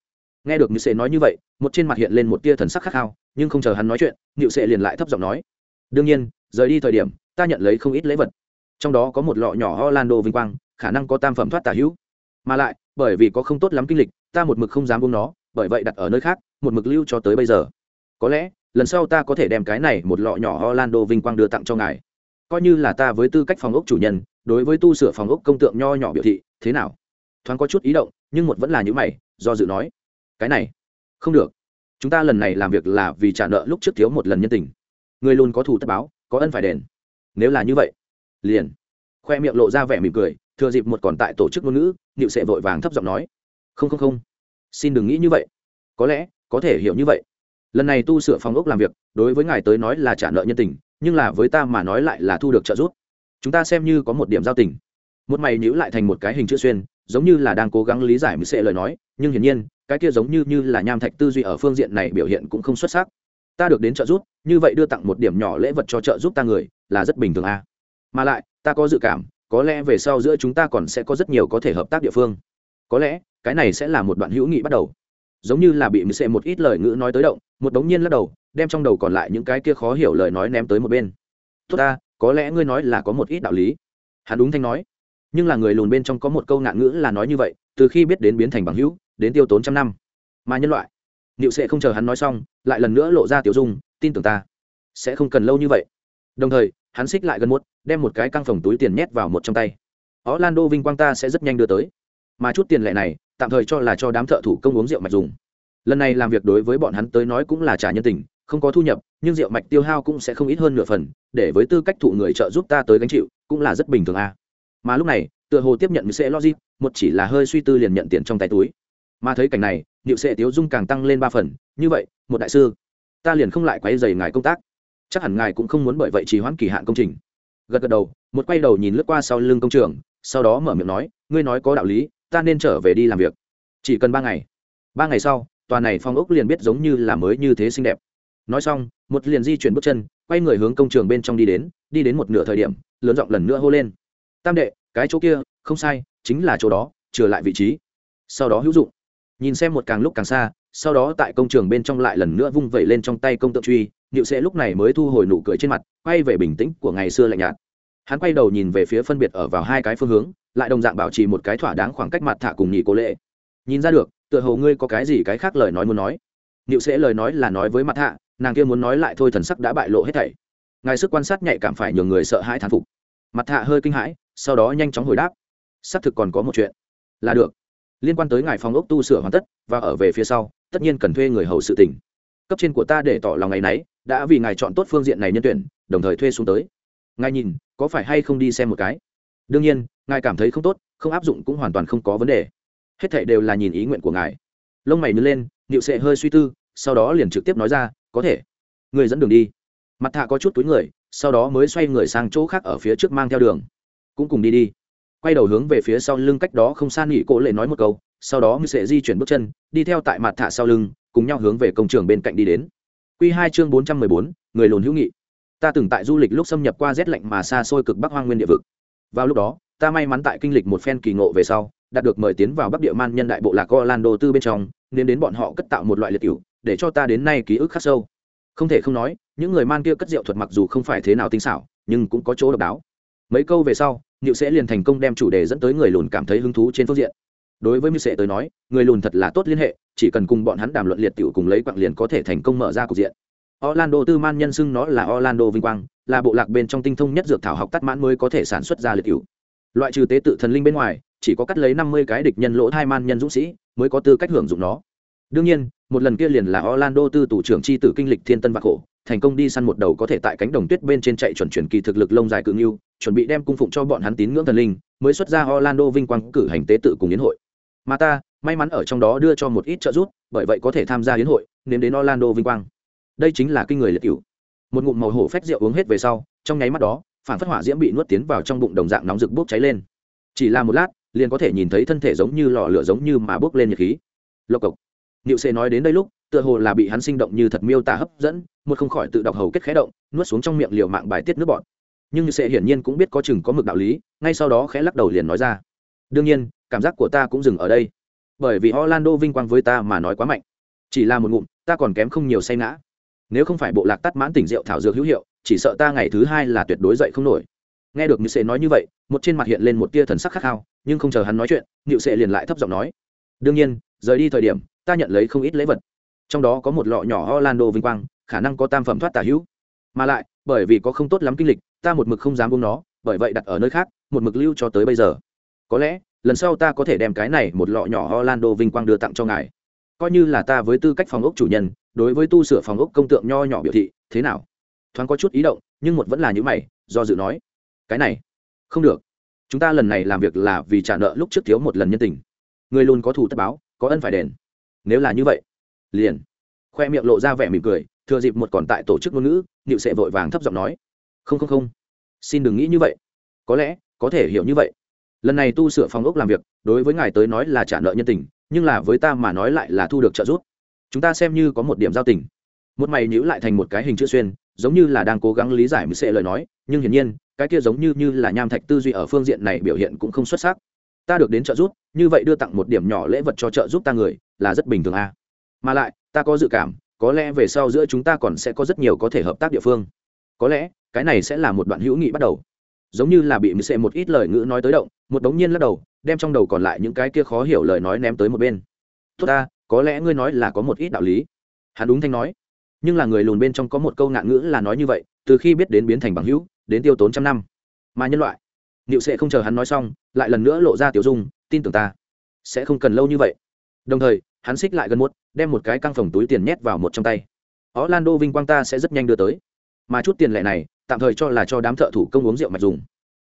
Nghe được như sê nói như vậy, một trên mặt hiện lên một tia thần sắc khắc khao, nhưng không chờ hắn nói chuyện, Niệu Sê liền lại thấp giọng nói, đương nhiên, rời đi thời điểm ta nhận lấy không ít lễ vật trong đó có một lọ nhỏ orlando vinh quang khả năng có tam phẩm thoát tả hữu mà lại bởi vì có không tốt lắm kinh lịch ta một mực không dám buông nó bởi vậy đặt ở nơi khác một mực lưu cho tới bây giờ có lẽ lần sau ta có thể đem cái này một lọ nhỏ Orlando vinh quang đưa tặng cho ngài. Coi như là ta với tư cách phòng ốc chủ nhân, đối với tu sửa phòng ốc công tượng nho nhỏ biểu thị, thế nào? Thoáng có chút ý động, nhưng một vẫn là như mày, do dự nói, cái này, không được. Chúng ta lần này làm việc là vì trả nợ lúc trước thiếu một lần nhân tình. Người luôn có thù tất báo, có ân phải đền. Nếu là như vậy, liền. Khoe miệng lộ ra vẻ mỉm cười, thừa dịp một còn tại tổ chức ngôn ngữ, nịu sẽ vội vàng thấp giọng nói, không không không, xin đừng nghĩ như vậy. Có lẽ, có thể hiểu như vậy. Lần này tu sửa phòng ốc làm việc đối với ngài tới nói là trả nợ nhân tình nhưng là với ta mà nói lại là thu được trợ giúp. Chúng ta xem như có một điểm giao tình. Một mày nhữ lại thành một cái hình chữ xuyên giống như là đang cố gắng lý giải mỹ sệ lời nói nhưng hiển nhiên cái kia giống như như là nham thạch tư duy ở phương diện này biểu hiện cũng không xuất sắc ta được đến trợ giúp, như vậy đưa tặng một điểm nhỏ lễ vật cho trợ giúp ta người, là rất bình thường a à. mà lại, ta có dự cảm, có lẽ về sau giữa chúng ta còn sẽ có rất nhiều có thể hợp tác địa phương. Có lẽ, cái này sẽ là một đoạn hữu nghị bắt đầu. Giống như là bị mười một ít lời ngữ nói tới động, một đống nhiên lắc đầu, đem trong đầu còn lại những cái kia khó hiểu lời nói ném tới một bên. Tốt ta, có lẽ ngươi nói là có một ít đạo lý. Hắn đúng thanh nói. Nhưng là người lùn bên trong có một câu ngạn ngữ là nói như vậy, từ khi biết đến biến thành bằng hữu, đến tiêu tốn trăm năm. Mà nhân loại niệu sẽ không chờ hắn nói xong, lại lần nữa lộ ra tiểu dung, tin tưởng ta, sẽ không cần lâu như vậy. Đồng thời, hắn xích lại gần một, đem một cái căng phòng túi tiền nhét vào một trong tay. Orlando vinh quang ta sẽ rất nhanh đưa tới, mà chút tiền lệ này, tạm thời cho là cho đám thợ thủ công uống rượu mạch dùng. Lần này làm việc đối với bọn hắn tới nói cũng là trả nhân tình, không có thu nhập, nhưng rượu mạch tiêu hao cũng sẽ không ít hơn nửa phần, để với tư cách thụ người trợ giúp ta tới gánh chịu, cũng là rất bình thường a. À. mà lúc này, tựa hồ tiếp nhận sẽ logic, một chỉ là hơi suy tư liền nhận tiền trong tay túi mà thấy cảnh này điệu sệ tiếu dung càng tăng lên ba phần, như vậy, một đại sư, ta liền không lại quay dày ngài công tác. Chắc hẳn ngài cũng không muốn bởi vậy trì hoãn kỳ hạn công trình. Gật gật đầu, một quay đầu nhìn lướt qua sau lưng công trường, sau đó mở miệng nói, ngươi nói có đạo lý, ta nên trở về đi làm việc. Chỉ cần ba ngày. Ba ngày sau, tòa này phong ốc liền biết giống như là mới như thế xinh đẹp. Nói xong, một liền di chuyển bước chân, quay người hướng công trường bên trong đi đến đi đến một nửa thời điểm, lớn giọng lần nữa hô lên, tam đệ, cái chỗ kia, không sai, chính là chỗ đó, trở lại vị trí. Sau đó hữu dụng nhìn xem một càng lúc càng xa, sau đó tại công trường bên trong lại lần nữa vung vẩy lên trong tay công tượng truy, niệu sẽ lúc này mới thu hồi nụ cười trên mặt, quay về bình tĩnh của ngày xưa lạnh nhạt. Hắn quay đầu nhìn về phía phân biệt ở vào hai cái phương hướng, lại đồng dạng bảo trì một cái thỏa đáng khoảng cách mặt thả cùng nhị cố lệ. Nhìn ra được, tựa hồ ngươi có cái gì cái khác lời nói muốn nói. Niệu sẽ lời nói là nói với mặt hạ nàng kia muốn nói lại thôi thần sắc đã bại lộ hết thảy. Ngài sức quan sát nhạy cảm phải nhường người sợ hãi thán phục. Mặt hạ hơi kinh hãi, sau đó nhanh chóng hồi đáp. Xác thực còn có một chuyện. Là được liên quan tới ngài phòng ốc tu sửa hoàn tất và ở về phía sau, tất nhiên cần thuê người hầu sự tỉnh cấp trên của ta để tỏ lòng ngày nấy, đã vì ngài chọn tốt phương diện này nhân tuyển, đồng thời thuê xuống tới. Ngài nhìn, có phải hay không đi xem một cái? Đương nhiên, ngài cảm thấy không tốt, không áp dụng cũng hoàn toàn không có vấn đề. Hết thảy đều là nhìn ý nguyện của ngài. Lông mày nứt lên nịu sệ hơi suy tư, sau đó liền trực tiếp nói ra, có thể. Người dẫn đường đi. Mặt thạ có chút túi người, sau đó mới xoay người sang chỗ khác ở phía trước mang theo đường. Cũng cùng đi đi quay đầu hướng về phía sau lưng cách đó không xa nghỉ cổ lệ nói một câu, sau đó ngư sẽ di chuyển bước chân, đi theo tại mặt thả sau lưng, cùng nhau hướng về công trường bên cạnh đi đến. Q hai chương bốn trăm mười bốn, người lùn hữu nghị. Ta từng tại du lịch lúc xâm nhập qua rét lạnh mà xa xôi cực bắc hoang nguyên địa vực. Vào lúc đó, ta may mắn tại kinh lịch một phen kỳ ngộ về sau, đạt được mời tiến vào bắc địa man nhân đại bộ lạc orlando tư bên trong, nên đến bọn họ cất tạo một loại liệt cựu để cho ta đến nay ký ức khắc sâu. Không thể không nói, những người man kia cất rượu thuật mặc dù không phải thế nào tinh xảo, nhưng cũng có chỗ độc đáo. Mấy câu về sau niệu sẽ liền thành công đem chủ đề dẫn tới người lùn cảm thấy hứng thú trên phương diện. Đối với mưu sệ tới nói, người lùn thật là tốt liên hệ, chỉ cần cùng bọn hắn đàm luận liệt t i ể u cùng lấy quặng liền có thể thành công mở ra cục diện. Orlando tư man nhân xưng nó là orlando vinh quang, là bộ lạc bên trong tinh thông nhất dược thảo học tắt mãn mới có thể sản xuất ra liệt t i ể u loại trừ tế tự thần linh bên ngoài, chỉ có cắt lấy năm mươi cái địch nhân lỗ hai man nhân dũng sĩ mới có tư cách hưởng dụng nó. Đương nhiên, một lần kia liền là orlando tư tủ trưởng c h i tử kinh lịch thiên tân vạc khổ thành công đi săn một đầu có thể tại cánh đồng tuyết bên trên chạy chuẩn chuyển kỳ thực lực lông dài cự ngưu, chuẩn bị đem cung phụng cho bọn hắn tín ngưỡng thần linh, mới xuất ra orlando vinh quang cử hành tế tự cùng yến hội. Mà ta, may mắn ở trong đó đưa cho một ít trợ giúp, bởi vậy có thể tham gia yến hội, nếm đến orlando vinh quang. Đây chính là kinh người liệt cựu một ngụm màu hổ phách rượu uống hết về sau, trong nháy mắt đó, phản phất hỏa diễm bị nuốt tiến vào trong bụng đồng dạng nóng rực bốc cháy lên. Chỉ là một lát, liền có thể nhìn thấy thân thể giống như lò lửa giống như mà bốc lên nhiệt khí. Lộc cộc. Niệu xê nói đến đây lúc tựa hồ là bị hắn sinh động như thật miêu tả hấp dẫn, một không khỏi tự đọc hầu kết khé động, nuốt xuống trong miệng liều mạng bài tiết nước bọt. Nhưng như sẽ hiển nhiên cũng biết có chừng có mực đạo lý, ngay sau đó khẽ lắc đầu liền nói ra. Đương nhiên, cảm giác của ta cũng dừng ở đây. Bởi vì orlando vinh quang với ta mà nói quá mạnh. Chỉ là một ngụm, ta còn kém không nhiều say ngã. Nếu không phải bộ lạc tắt mãn tỉnh rượu thảo dược hữu hiệu, chỉ sợ ta ngày thứ hai là tuyệt đối dậy không nổi. Nghe được như sệ nói như vậy, một trên mặt hiện lên một tia thần sắc khát khao, nhưng không chờ hắn nói chuyện nhự sệ liền lại thấp giọng nói, đương nhiên, rời đi thời điểm, ta nhận lấy không ít lễ vật trong đó có một lọ nhỏ orlando vinh quang khả năng có tam phẩm thoát tà hữu mà lại bởi vì có không tốt lắm kinh lịch ta một mực không dám buông nó bởi vậy đặt ở nơi khác một mực lưu cho tới bây giờ có lẽ lần sau ta có thể đem cái này một lọ nhỏ Orlando vinh quang đưa tặng cho ngài. Coi như là ta với tư cách phòng ốc chủ nhân, đối với tu sửa phòng ốc công tượng nho nhỏ biểu thị, thế nào? Thoáng có chút ý động, nhưng một vẫn là như mày, do dự nói, cái này, không được. Chúng ta lần này làm việc là vì trả nợ lúc trước thiếu một lần nhân tình. Người luôn có thủ tất báo, có ân phải đền. Nếu là như vậy, liền. Khoe miệng lộ ra vẻ mỉm cười, thừa dịp một còn tại tổ chức ngôn ngữ, nịu sệ vội vàng thấp giọng nói, không không không, xin đừng nghĩ như vậy. Có lẽ, có thể hiểu như vậy lần này tu sửa phòng ốc làm việc đối với ngài tới nói là trả nợ nhân tình nhưng là với ta mà nói lại là thu được trợ giúp chúng ta xem như có một điểm giao tình một mày nhữ lại thành một cái hình chữ xuyên giống như là đang cố gắng lý giải mười sệ lời nói nhưng hiển nhiên cái kia giống như như là nham thạch tư duy ở phương diện này biểu hiện cũng không xuất sắc ta được đến trợ giúp như vậy đưa tặng một điểm nhỏ lễ vật cho trợ giúp ta người là rất bình thường a à mà lại, ta có dự cảm, có lẽ về sau giữa chúng ta còn sẽ có rất nhiều có thể hợp tác địa phương. Có lẽ, cái này sẽ là một đoạn hữu nghị bắt đầu. Giống như là bị mười sệ một ít lời ngữ nói tới động, một đống nhiên lắc đầu, đem trong đầu còn lại những cái kia khó hiểu lời nói ném tới một bên. Tốt ta, có lẽ ngươi nói là có một ít đạo lý. Hắn đúng thanh nói. Nhưng là người lùn bên trong có một câu ngạn ngữ là nói như vậy, từ khi biết đến biến thành bằng hữu, đến tiêu tốn trăm năm. Mà nhân loại liệu sẽ không chờ hắn nói xong, lại lần nữa lộ ra tiểu dung, tin tưởng ta, sẽ không cần lâu như vậy đồng thời hắn xích lại gần muốt, đem một cái căng phòng túi tiền nhét vào một trong tay. Orlando vinh quang ta sẽ rất nhanh đưa tới. Mà chút tiền lệ này tạm thời cho là cho đám thợ thủ công uống rượu mạch dùng.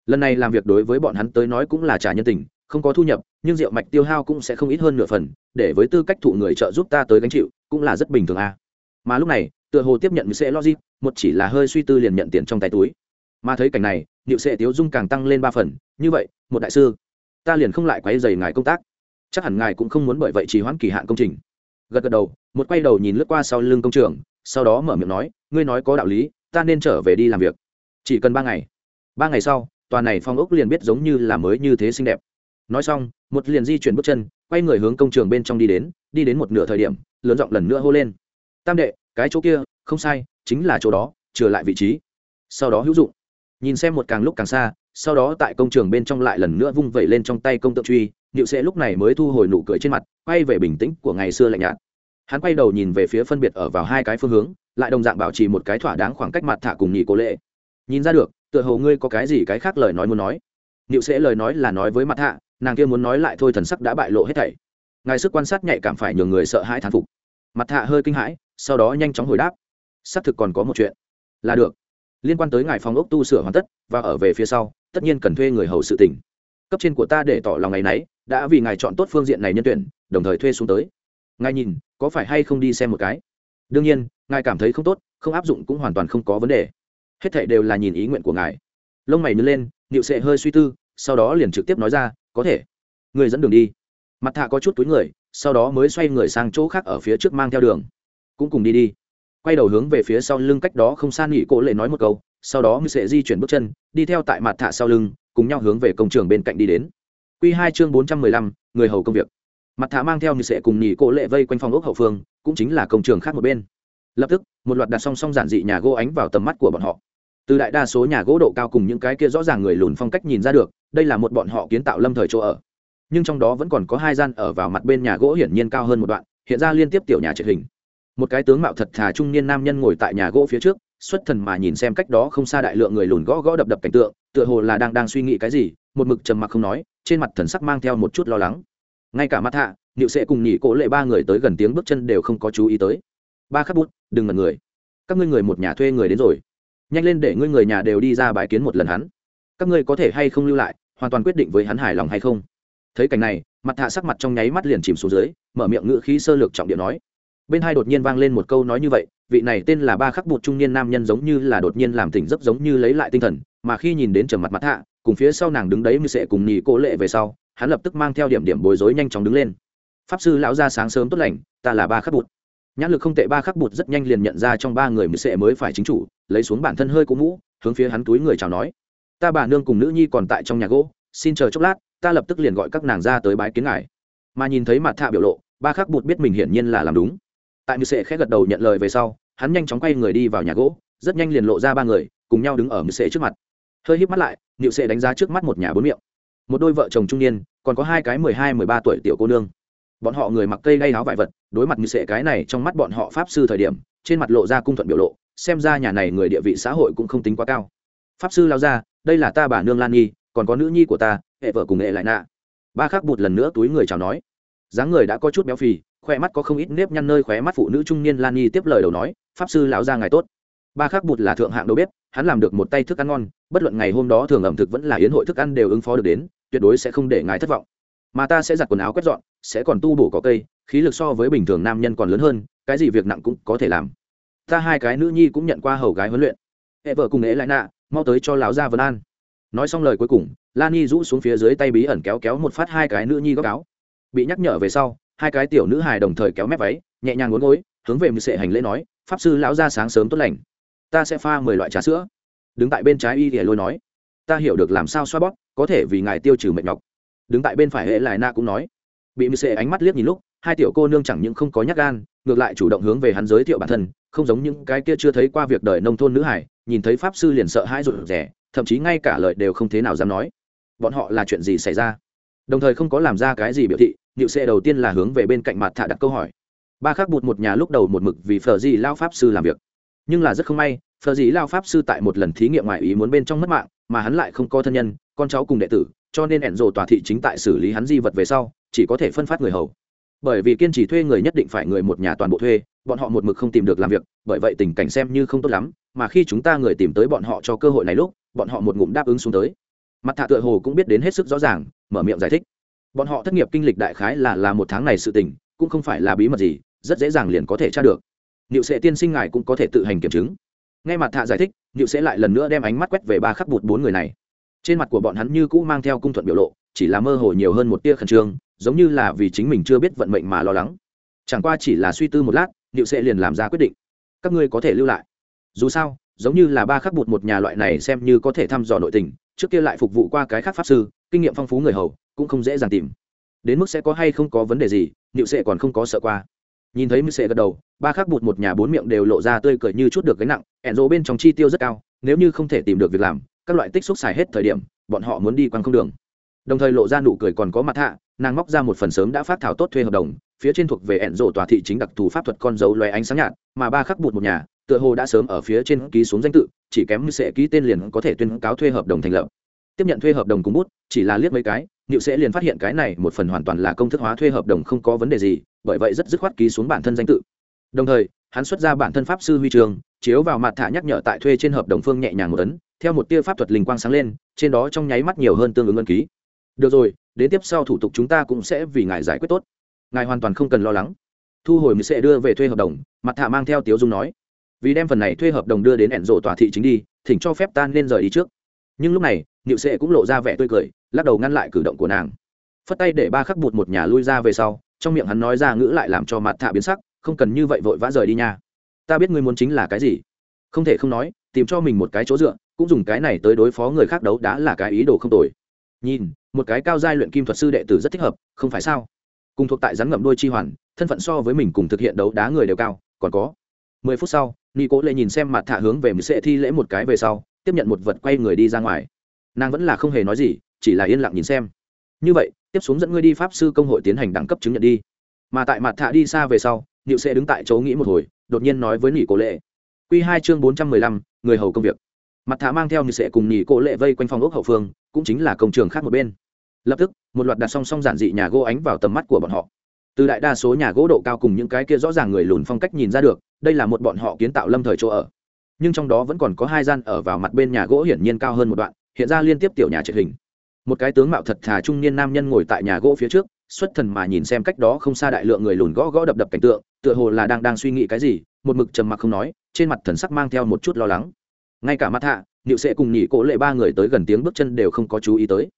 Lần này làm việc đối với bọn hắn tới nói cũng là trả nhân tình không có thu nhập nhưng rượu mạch tiêu hao cũng sẽ không ít hơn nửa phần để với tư cách thụ người trợ giúp ta tới gánh chịu cũng là rất bình thường a. À. mà lúc này tựa hồ tiếp nhận sẽ logic một chỉ là hơi suy tư liền nhận tiền trong tay túi. Mà thấy cảnh này niệu sệ tiếu dung càng tăng lên ba phần như vậy một đại sư ta liền không lại quấy dày ngài công tác chắc hẳn ngài cũng không muốn bởi vậy trì hoãn kỳ hạn công trình. Gật gật đầu, một quay đầu nhìn lướt qua sau lưng công trường, sau đó mở miệng nói, ngươi nói có đạo lý, ta nên trở về đi làm việc. Chỉ cần ba ngày. Ba ngày sau, tòa này phong ốc liền biết giống như là mới như thế xinh đẹp. Nói xong, một liền di chuyển bước chân, quay người hướng công trường bên trong đi đến đi đến một nửa thời điểm, lớn giọng lần nữa hô lên. Tam đệ, cái chỗ kia, không sai, chính là chỗ đó, trở lại vị trí. Sau đó hữu dụng. Nhìn xem một càng lúc càng xa, sau đó tại công trường bên trong lại lần nữa vung vẩy lên trong tay công tượng truy niệu sẽ lúc này mới thu hồi nụ cười trên mặt, quay về bình tĩnh của ngày xưa lạnh nhạt. Hắn quay đầu nhìn về phía phân biệt ở vào hai cái phương hướng, lại đồng dạng bảo trì một cái thỏa đáng khoảng cách mặt thả cùng nhị cố lệ. Nhìn ra được, tựa hồ ngươi có cái gì cái khác lời nói muốn nói. Niệu sẽ lời nói là nói với mặt hạ nàng kia muốn nói lại thôi thần sắc đã bại lộ hết thảy. Ngài sức quan sát nhạy cảm phải nhường người sợ hãi thán phục. Mặt hạ hơi kinh hãi, sau đó nhanh chóng hồi đáp. Xác thực còn có một chuyện. Là được. Liên quan tới ngài phòng ốc tu sửa hoàn tất và ở về phía sau, tất nhiên cần thuê người hầu sự tỉnh cấp trên của ta để tỏ lòng ngày nấy đã vì ngài chọn tốt phương diện này nhân tuyển, đồng thời thuê xuống tới. Ngài nhìn, có phải hay không đi xem một cái? Đương nhiên, ngài cảm thấy không tốt, không áp dụng cũng hoàn toàn không có vấn đề. Hết thệ đều là nhìn ý nguyện của ngài. Lông mày nứt lên nịu sệ hơi suy tư, sau đó liền trực tiếp nói ra, có thể. Người dẫn đường đi. Mặt thạ có chút túi người, sau đó mới xoay người sang chỗ khác ở phía trước mang theo đường. Cũng cùng đi đi. Quay đầu hướng về phía sau lưng cách đó không san nghỉ cổ lệ nói một câu, sau đó ngư sẽ di chuyển bước chân, đi theo tại mặt thạ sau lưng, cùng nhau hướng về công trường bên cạnh đi đến. Quy hai chương bốn trăm mười lăm, người hầu công việc. Mặt thả mang theo như sẽ cùng nhị cổ lệ vây quanh phòng ốc hậu phương, cũng chính là công trường khác một bên. Lập tức, một loạt đặt song song giản dị nhà gỗ ánh vào tầm mắt của bọn họ. Từ đại đa số nhà gỗ độ cao cùng những cái kia rõ ràng người lùn phong cách nhìn ra được, đây là một bọn họ kiến tạo lâm thời chỗ ở. Nhưng trong đó vẫn còn có hai gian ở vào mặt bên nhà gỗ hiển nhiên cao hơn một đoạn, hiện ra liên tiếp tiểu nhà trệt hình. Một cái tướng mạo thật thà trung niên nam nhân ngồi tại nhà gỗ phía trước, xuất thần mà nhìn xem cách đó không xa đại lượng người lùn gõ gõ đập đập cảnh tượng, tựa hồ là đang đang suy nghĩ cái gì, một mực trầm mặc không nói trên mặt thần sắc mang theo một chút lo lắng. Ngay cả mặt hạ nịu sẽ cùng nhị cố lệ ba người tới gần tiếng bước chân đều không có chú ý tới. Ba khắc bút, đừng mật người. Các ngươi người một nhà thuê người đến rồi. Nhanh lên để ngươi người nhà đều đi ra bãi kiến một lần hắn. Các ngươi có thể hay không lưu lại, hoàn toàn quyết định với hắn hài lòng hay không. Thấy cảnh này mặt hạ sắc mặt trong nháy mắt liền chìm xuống dưới, mở miệng ngữ khí sơ lược trọng điện nói. Bên hai đột nhiên vang lên một câu nói như vậy, vị này tên là ba khắc bụt trung niên nam nhân giống như là đột nhiên làm tỉnh giấc giống như lấy lại tinh thần, mà khi nhìn đến trầm mặt mặt hạ cùng phía sau nàng đứng đấy như sẽ cùng nhì cô lệ về sau, hắn lập tức mang theo điểm điểm bối rối nhanh chóng đứng lên. Pháp sư lão ra sáng sớm tốt lành, ta là ba khắc bụt. Nhãn lực không tệ, ba khắc bụt rất nhanh liền nhận ra trong ba người mười sệ mới phải chính chủ, lấy xuống bản thân hơi cũ mũ, hướng phía hắn túi người chào nói. Ta bà nương cùng nữ nhi còn tại trong nhà gỗ, xin chờ chốc lát, ta lập tức liền gọi các nàng ra tới bái kiến ngài. Mà nhìn thấy mặt thạ biểu lộ, ba khắc bụt biết mình hiển nhiên là làm đúng. Tại mười sệ khẽ gật đầu nhận lời về sau, hắn nhanh chóng quay người đi vào nhà gỗ, rất nhanh liền lộ ra ba người, cùng nhau đứng ở mười sệ trước mặt. Hơi híp mắt lại Niệu sệ đánh giá trước mắt một nhà bốn miệng. Một đôi vợ chồng trung niên, còn có hai cái mười hai, mười ba tuổi tiểu cô nương. Bọn họ người mặc cây đay áo vải vật, đối mặt như sệ cái này trong mắt bọn họ pháp sư thời điểm, trên mặt lộ ra cung thuận biểu lộ, xem ra nhà này người địa vị xã hội cũng không tính quá cao. Pháp sư lao ra, đây là ta bà nương lan nhi, còn có nữ nhi của ta, hệ vợ cùng hệ lại nạ. Ba khắc bụt lần nữa túi người chào nói. Dáng người đã có chút béo phì khoe mắt có không ít nếp nhăn nơi khóe mắt phụ nữ trung niên lan nhi tiếp lời đầu nói, pháp sư lão gia ngài tốt ba khắc bụt là thượng hạng đầu bếp, hắn làm được một tay thức ăn ngon, bất luận ngày hôm đó thường ẩm thực vẫn là yến hội thức ăn đều ứng phó được đến, tuyệt đối sẽ không để ngài thất vọng. Mà ta sẽ giặt quần áo quét dọn, sẽ còn tu bổ có cây, khí lực so với bình thường nam nhân còn lớn hơn, cái gì việc nặng cũng có thể làm. Ta hai cái nữ nhi cũng nhận qua hầu gái huấn luyện. Hệ vợ cùng ế lại nạ, mau tới cho lão gia vân an. Nói xong lời cuối cùng lan nhi rũ xuống phía dưới tay bí ẩn kéo kéo một phát hai cái nữ nhi góc áo. Bị nhắc nhở về sau, hai cái tiểu nữ hài đồng thời kéo mép váy, nhẹ nhàng ngốn gối, hướng về mười sệ hành lễ nói, pháp sư lão ra sáng sớm tốt lành ta sẽ pha mười loại trà sữa. Đứng tại bên trái y thì lôi nói. Ta hiểu được làm sao xoa bóp, có thể vì ngài tiêu trừ mệt nhọc. Đứng tại bên phải hệ lại na cũng nói. Bị mười sệ ánh mắt liếc nhìn lúc, hai tiểu cô nương chẳng những không có nhắc gan, ngược lại chủ động hướng về hắn giới thiệu bản thân, không giống những cái kia chưa thấy qua việc đời nông thôn nữ hải, nhìn thấy pháp sư liền sợ hãi rụt rẻ thậm chí ngay cả lời đều không thế nào dám nói. Bọn họ là chuyện gì xảy ra? Đồng thời không có làm ra cái gì biểu thị nhịu sệ đầu tiên là hướng về bên cạnh mặt thả đặt câu hỏi. Ba khắc bụt một nhà lúc đầu một mực vì phờ gì lao pháp sư làm việc nhưng là rất không may phờ dĩ lao pháp sư tại một lần thí nghiệm ngoại ý muốn bên trong mất mạng, mà hắn lại không có thân nhân, con cháu cùng đệ tử, cho nên ẻn rồ tòa thị chính tại xử lý hắn di vật về sau, chỉ có thể phân phát người hầu. Bởi vì kiên trì thuê người nhất định phải người một nhà toàn bộ thuê, bọn họ một mực không tìm được làm việc, bởi vậy tình cảnh xem như không tốt lắm, mà khi chúng ta người tìm tới bọn họ cho cơ hội này lúc, bọn họ một ngụm đáp ứng xuống tới. Mặt thạ tựa hồ cũng biết đến hết sức rõ ràng, mở miệng giải thích. Bọn họ thất nghiệp kinh lịch đại khái là là một tháng này sự tình, cũng không phải là bí mật gì, rất dễ dàng liền có thể tra được niệu sệ tiên sinh ngài cũng có thể tự hành kiểm chứng. Ngay mặt thạ giải thích nịu sẽ lại lần nữa đem ánh mắt quét về ba khắc bụt bốn người này. Trên mặt của bọn hắn như cũ mang theo cung thuận biểu lộ, chỉ là mơ hồ nhiều hơn một tia khẩn trương, giống như là vì chính mình chưa biết vận mệnh mà lo lắng. Chẳng qua chỉ là suy tư một lát nịu sẽ liền làm ra quyết định. Các ngươi có thể lưu lại. Dù sao, giống như là ba khắc bụt một nhà loại này xem như có thể thăm dò nội tình, trước kia lại phục vụ qua cái khác pháp sư, kinh nghiệm phong phú người hầu, cũng không dễ dàng tìm. Đến mức sẽ có hay không có vấn đề gì nịu Sệ còn không có sợ qua nhìn thấy mưu sệ gật đầu, ba khắc bụt một nhà bốn miệng đều lộ ra tươi cười như chút được gánh nặng ẻn rỗ bên trong chi tiêu rất cao, nếu như không thể tìm được việc làm, các loại tích xúc xài hết thời điểm, bọn họ muốn đi quăng không đường. Đồng thời lộ ra nụ cười còn có mặt hạ, nàng móc ra một phần sớm đã phát thảo tốt thuê hợp đồng, phía trên thuộc về ẻn rộ tòa thị chính đặc thù pháp thuật con dấu loé ánh sáng nhạt, mà ba khắc bụt một nhà, tựa hồ đã sớm ở phía trên ký xuống danh tự, chỉ kém sẽ ký tên liền có thể tuyên cáo thuê hợp đồng thành lập. Tiếp nhận thuê hợp đồng cùng bút, chỉ là liếc mấy cái Niệu sẽ liền phát hiện cái này một phần hoàn toàn là công thức hóa thuê hợp đồng không có vấn đề gì, bởi vậy rất dứt khoát ký xuống bản thân danh tự. Đồng thời, hắn xuất ra bản thân pháp sư huy trường, chiếu vào mặt thả nhắc nhở tại thuê trên hợp đồng phương nhẹ nhàng một ấn, theo một tia pháp thuật linh quang sáng lên, trên đó trong nháy mắt nhiều hơn tương ứng ấn ký. Được rồi, đến tiếp sau thủ tục chúng ta cũng sẽ vì ngài giải quyết tốt. Ngài hoàn toàn không cần lo lắng. Thu hồi sẽ đưa về thuê hợp đồng, mặt thả mang theo tiếu dung nói, vì đem phần này thuê hợp đồng đưa đến ẻn rổ tòa thị chính đi, thỉnh cho phép ta nên rời đi trước. Nhưng lúc này, Niệu Sệ cũng lộ ra vẻ tươi cười, lắc đầu ngăn lại cử động của nàng. Phất tay để ba khắc bụt một nhà lui ra về sau, trong miệng hắn nói ra ngữ lại làm cho mặt thạ biến sắc, không cần như vậy vội vã rời đi nha. Ta biết ngươi muốn chính là cái gì. Không thể không nói, tìm cho mình một cái chỗ dựa, cũng dùng cái này tới đối phó người khác đấu đã là cái ý đồ không tồi. Nhìn, một cái cao giai luyện kim thuật sư đệ tử rất thích hợp, không phải sao? Cùng thuộc tại rắn ngậm đôi chi hoàn, thân phận so với mình cùng thực hiện đấu đá người đều cao, còn có. Mười phút sau ni cố lệ nhìn xem mặt thạ hướng về mười sệ thi lễ một cái về sau, tiếp nhận một vật quay người đi ra ngoài. Nàng vẫn là không hề nói gì chỉ là yên lặng nhìn xem. Như vậy, tiếp xuống dẫn ngươi đi pháp sư công hội tiến hành đẳng cấp chứng nhận đi. Mà tại mặt thạ đi xa về sau nịu sẽ đứng tại chỗ nghĩ một hồi, đột nhiên nói với nỉ cổ lệ. Q hai chương bốn trăm mười lăm, người hầu công việc. Mặt thạ mang theo nịu sẽ cùng nỉ cổ lệ vây quanh phòng ốc hậu phương, cũng chính là công trường khác một bên. Lập tức, một loạt đặt song song giản dị nhà gỗ ánh vào tầm mắt của bọn họ. Từ đại đa số nhà gỗ độ cao cùng những cái kia rõ ràng người lùn phong cách nhìn ra được, đây là một bọn họ kiến tạo lâm thời chỗ ở. Nhưng trong đó vẫn còn có hai gian ở vào mặt bên nhà gỗ hiển nhiên cao hơn một đoạn, hiện ra liên tiếp tiểu nhà trệ hình một cái tướng mạo thật thà trung niên nam nhân ngồi tại nhà gỗ phía trước, xuất thần mà nhìn xem cách đó không xa đại lượng người lùn gõ gõ đập đập cảnh tượng, tựa hồ là đang đang suy nghĩ cái gì, một mực trầm mặc không nói, trên mặt thần sắc mang theo một chút lo lắng. Ngay cả mắt hạ niệu sẽ cùng nhị cỗ lệ ba người tới gần tiếng bước chân đều không có chú ý tới.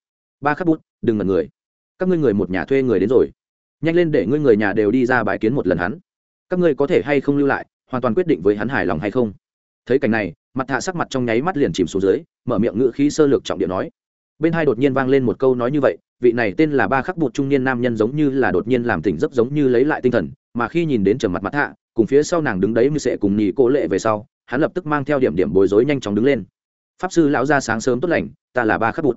Ba khắc bút, đừng ngần người. Các ngươi người một nhà thuê người đến rồi. Nhanh lên để ngươi người nhà đều đi ra bãi kiến một lần hắn. Các ngươi có thể hay không lưu lại, hoàn toàn quyết định với hắn hài lòng hay không? Thấy cảnh này mặt hạ sắc mặt trong nháy mắt liền chìm xuống dưới, mở miệng ngữ khí sơ lược trọng điện nói bên hai đột nhiên vang lên một câu nói như vậy, vị này tên là ba khắc bụt trung niên nam nhân giống như là đột nhiên làm tỉnh giấc giống như lấy lại tinh thần, mà khi nhìn đến trầm mặt mặt hạ, cùng phía sau nàng đứng đấy như sẽ cùng nhì cô lệ về sau, hắn lập tức mang theo điểm điểm bối rối nhanh chóng đứng lên. Pháp sư lão ra sáng sớm tốt lành, ta là ba khắc bụt.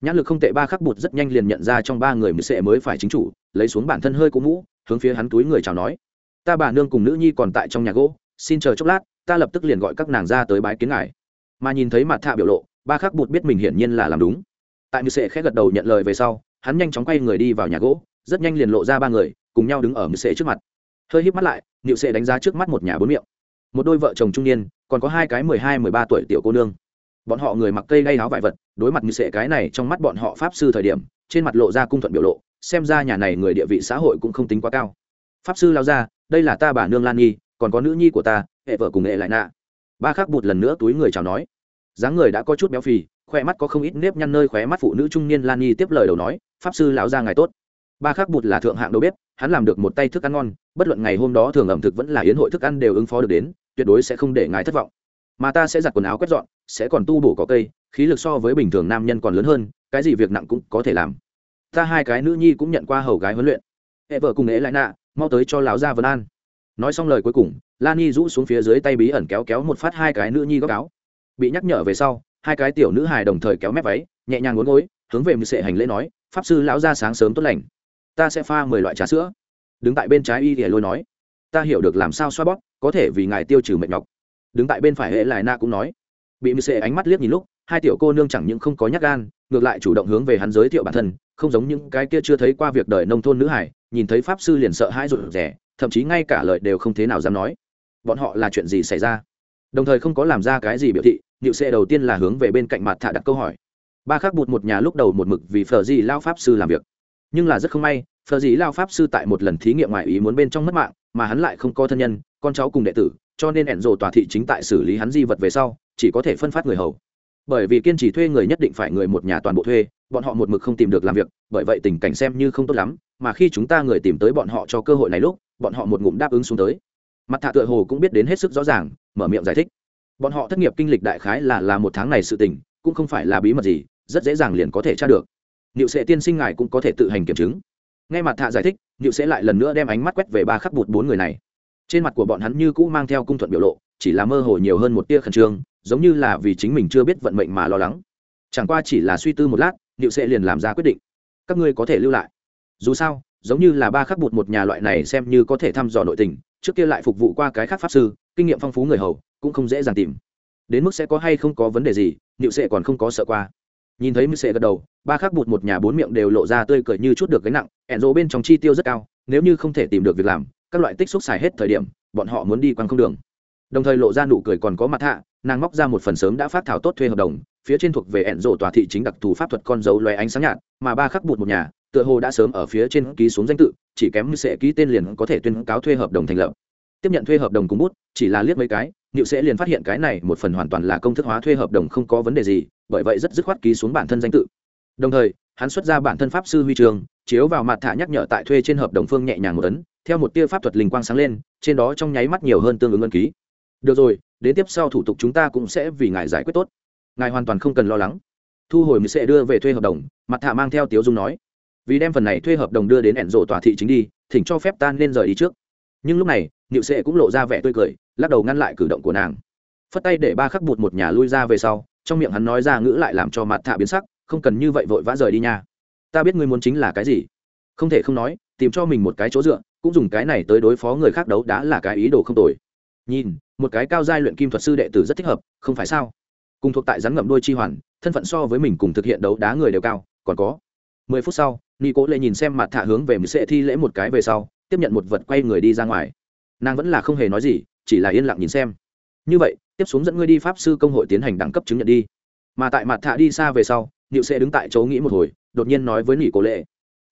Nhãn lực không tệ, ba khắc bụt rất nhanh liền nhận ra trong ba người mười sệ mới phải chính chủ, lấy xuống bản thân hơi cũ mũ, hướng phía hắn túi người chào nói. Ta bà nương cùng nữ nhi còn tại trong nhà gỗ, xin chờ chốc lát, ta lập tức liền gọi các nàng ra tới bái kiến ngài. Mà nhìn thấy mặt thạ biểu lộ, ba khắc bụt biết mình hiển nhiên là làm đúng tại mười sệ khẽ gật đầu nhận lời về sau, hắn nhanh chóng quay người đi vào nhà gỗ, rất nhanh liền lộ ra ba người, cùng nhau đứng ở mười sệ trước mặt. Hơi híp mắt lại nịu sệ đánh giá trước mắt một nhà bốn miệng. Một đôi vợ chồng trung niên, còn có hai cái mười hai, mười ba tuổi tiểu cô nương. Bọn họ người mặc cây đay áo vải vật, đối mặt như sệ cái này trong mắt bọn họ pháp sư thời điểm, trên mặt lộ ra cung thuận biểu lộ, xem ra nhà này người địa vị xã hội cũng không tính quá cao. Pháp sư lao ra, đây là ta bà nương lan nhi, còn có nữ nhi của ta, hệ vợ cùng hệ lại nạ. Ba khắc bụt lần nữa túi người chào nói. Dáng người đã có chút béo phì khoe mắt có không ít nếp nhăn nơi khóe mắt phụ nữ trung niên lan nhi tiếp lời đầu nói, pháp sư lão ra ngài tốt. Ba khắc bụt là thượng hạng đầu bếp, hắn làm được một tay thức ăn ngon, bất luận ngày hôm đó thường ẩm thực vẫn là yến hội thức ăn đều ứng phó được đến, tuyệt đối sẽ không để ngài thất vọng. Mà ta sẽ giặt quần áo quét dọn, sẽ còn tu bổ có cây, khí lực so với bình thường nam nhân còn lớn hơn, cái gì việc nặng cũng có thể làm. Ta hai cái nữ nhi cũng nhận qua hầu gái huấn luyện. Hệ vợ cùng ế lại nạ, mau tới cho lão gia vân an. Nói xong lời cuối cùng, lan nhi rũ xuống phía dưới tay bí ẩn kéo kéo một phát hai cái nữ nhi góc áo. Bị nhắc nhở về sau hai cái tiểu nữ hài đồng thời kéo mép váy, nhẹ nhàng ngốn gối, hướng về mười sệ hành lễ nói, pháp sư lão ra sáng sớm tốt lành. Ta sẽ pha mười loại trà sữa. Đứng tại bên trái y thì lôi nói, ta hiểu được làm sao xoa bóp, có thể vì ngài tiêu trừ mệt nhọc. Đứng tại bên phải hệ lại na cũng nói, bị mười sệ ánh mắt liếc nhìn lúc, hai tiểu cô nương chẳng những không có nhắc gan, ngược lại chủ động hướng về hắn giới thiệu bản thân, không giống những cái kia chưa thấy qua việc đời nông thôn nữ hải nhìn thấy pháp sư liền sợ hãi rụt rẻ thậm chí ngay cả lời đều không thế nào dám nói. Bọn họ là chuyện gì xảy ra? Đồng thời không có làm ra cái gì biểu thị nịu xe đầu tiên là hướng về bên cạnh mặt thả đặt câu hỏi. Ba khắc bụt một nhà lúc đầu một mực vì phờ gì lao pháp sư làm việc. Nhưng là rất không may phờ gì lao pháp sư tại một lần thí nghiệm ngoại ý muốn bên trong mất mạng, mà hắn lại không có thân nhân, con cháu cùng đệ tử, cho nên ẻn rộ tòa thị chính tại xử lý hắn di vật về sau, chỉ có thể phân phát người hầu. Bởi vì kiên trì thuê người nhất định phải người một nhà toàn bộ thuê, bọn họ một mực không tìm được làm việc, bởi vậy tình cảnh xem như không tốt lắm, mà khi chúng ta người tìm tới bọn họ cho cơ hội này lúc, bọn họ một ngụm đáp ứng xuống tới. Mặt thạ tựa hồ cũng biết đến hết sức rõ ràng, mở miệng giải thích bọn họ thất nghiệp kinh lịch đại khái là là một tháng này sự tình, cũng không phải là bí mật gì, rất dễ dàng liền có thể tra được. Niệu sẽ tiên sinh ngài cũng có thể tự hành kiểm chứng. Ngay mặt thạ giải thích, niệu sẽ lại lần nữa đem ánh mắt quét về ba khắc bụt bốn người này. Trên mặt của bọn hắn như cũ mang theo cung thuận biểu lộ, chỉ là mơ hồ nhiều hơn một tia khẩn trương, giống như là vì chính mình chưa biết vận mệnh mà lo lắng. Chẳng qua chỉ là suy tư một lát, niệu sẽ liền làm ra quyết định. Các ngươi có thể lưu lại. Dù sao, giống như là ba khắc bụt một nhà loại này xem như có thể thăm dò nội tình, trước kia lại phục vụ qua cái khác pháp sư, kinh nghiệm phong phú người hầu cũng không dễ dàng tìm. Đến mức sẽ có hay không có vấn đề gì liệu sẽ còn không có sợ qua. Nhìn thấy mưu sệ gật đầu, ba khắc bụt một nhà bốn miệng đều lộ ra tươi cười như chút được gánh nặng ẻn rỗ bên trong chi tiêu rất cao, nếu như không thể tìm được việc làm, các loại tích xúc xài hết thời điểm, bọn họ muốn đi quanh không đường. Đồng thời lộ ra nụ cười còn có mặt hạ, nàng móc ra một phần sớm đã phát thảo tốt thuê hợp đồng, phía trên thuộc về ẻn rộ tòa thị chính đặc thù pháp thuật con dấu loé ánh sáng nhạt, mà ba khắc bụt một nhà, tựa hồ đã sớm ở phía trên ký xuống danh tự, chỉ kém sẽ ký tên liền có thể tuyên cáo thuê hợp đồng thành lập tiếp nhận thuê hợp đồng cùng bút chỉ là liếc mấy cái Niệu sẽ liền phát hiện cái này một phần hoàn toàn là công thức hóa thuê hợp đồng không có vấn đề gì, bởi vậy rất dứt khoát ký xuống bản thân danh tự. Đồng thời, hắn xuất ra bản thân pháp sư huy trường, chiếu vào mặt thả nhắc nhở tại thuê trên hợp đồng phương nhẹ nhàng một tấn theo một tia pháp thuật linh quang sáng lên, trên đó trong nháy mắt nhiều hơn tương ứng ân ký. Được rồi, đến tiếp sau thủ tục chúng ta cũng sẽ vì ngài giải quyết tốt. Ngài hoàn toàn không cần lo lắng. Thu hồi mới sẽ đưa về thuê hợp đồng, mặt thả mang theo tiếu dung nói, vì đem phần này thuê hợp đồng đưa đến ẻn rộ tòa thị chính đi, thỉnh cho phép ta nên rời đi trước. Nhưng lúc này, nịu Sệ cũng lộ ra vẻ tươi cười, lắc đầu ngăn lại cử động của nàng. Phất tay để ba khắc bụt một nhà lui ra về sau trong miệng hắn nói ra ngữ lại làm cho mặt thạ biến sắc không cần như vậy vội vã rời đi nha. Ta biết ngươi muốn chính là cái gì. Không thể không nói tìm cho mình một cái chỗ dựa cũng dùng cái này tới đối phó người khác đấu đã là cái ý đồ không tồi. Nhìn một cái cao giai luyện kim thuật sư đệ tử rất thích hợp không phải sao? Cùng thuộc tại rắn ngậm đôi chi hoàn thân phận so với mình cùng thực hiện đấu đá người đều cao còn có. Mười phút sau ni cố lệ nhìn xem mặt thạ hướng về mười sệ thi lễ một cái về sau tiếp nhận một vật quay người đi ra ngoài nàng vẫn là không hề nói gì, chỉ là yên lặng nhìn xem. Như vậy, tiếp xuống dẫn ngươi đi pháp sư công hội tiến hành đẳng cấp chứng nhận đi. Mà tại mặt thạ đi xa về sau, niệu sẽ đứng tại chỗ nghĩ một hồi, đột nhiên nói với nỉ cổ lệ.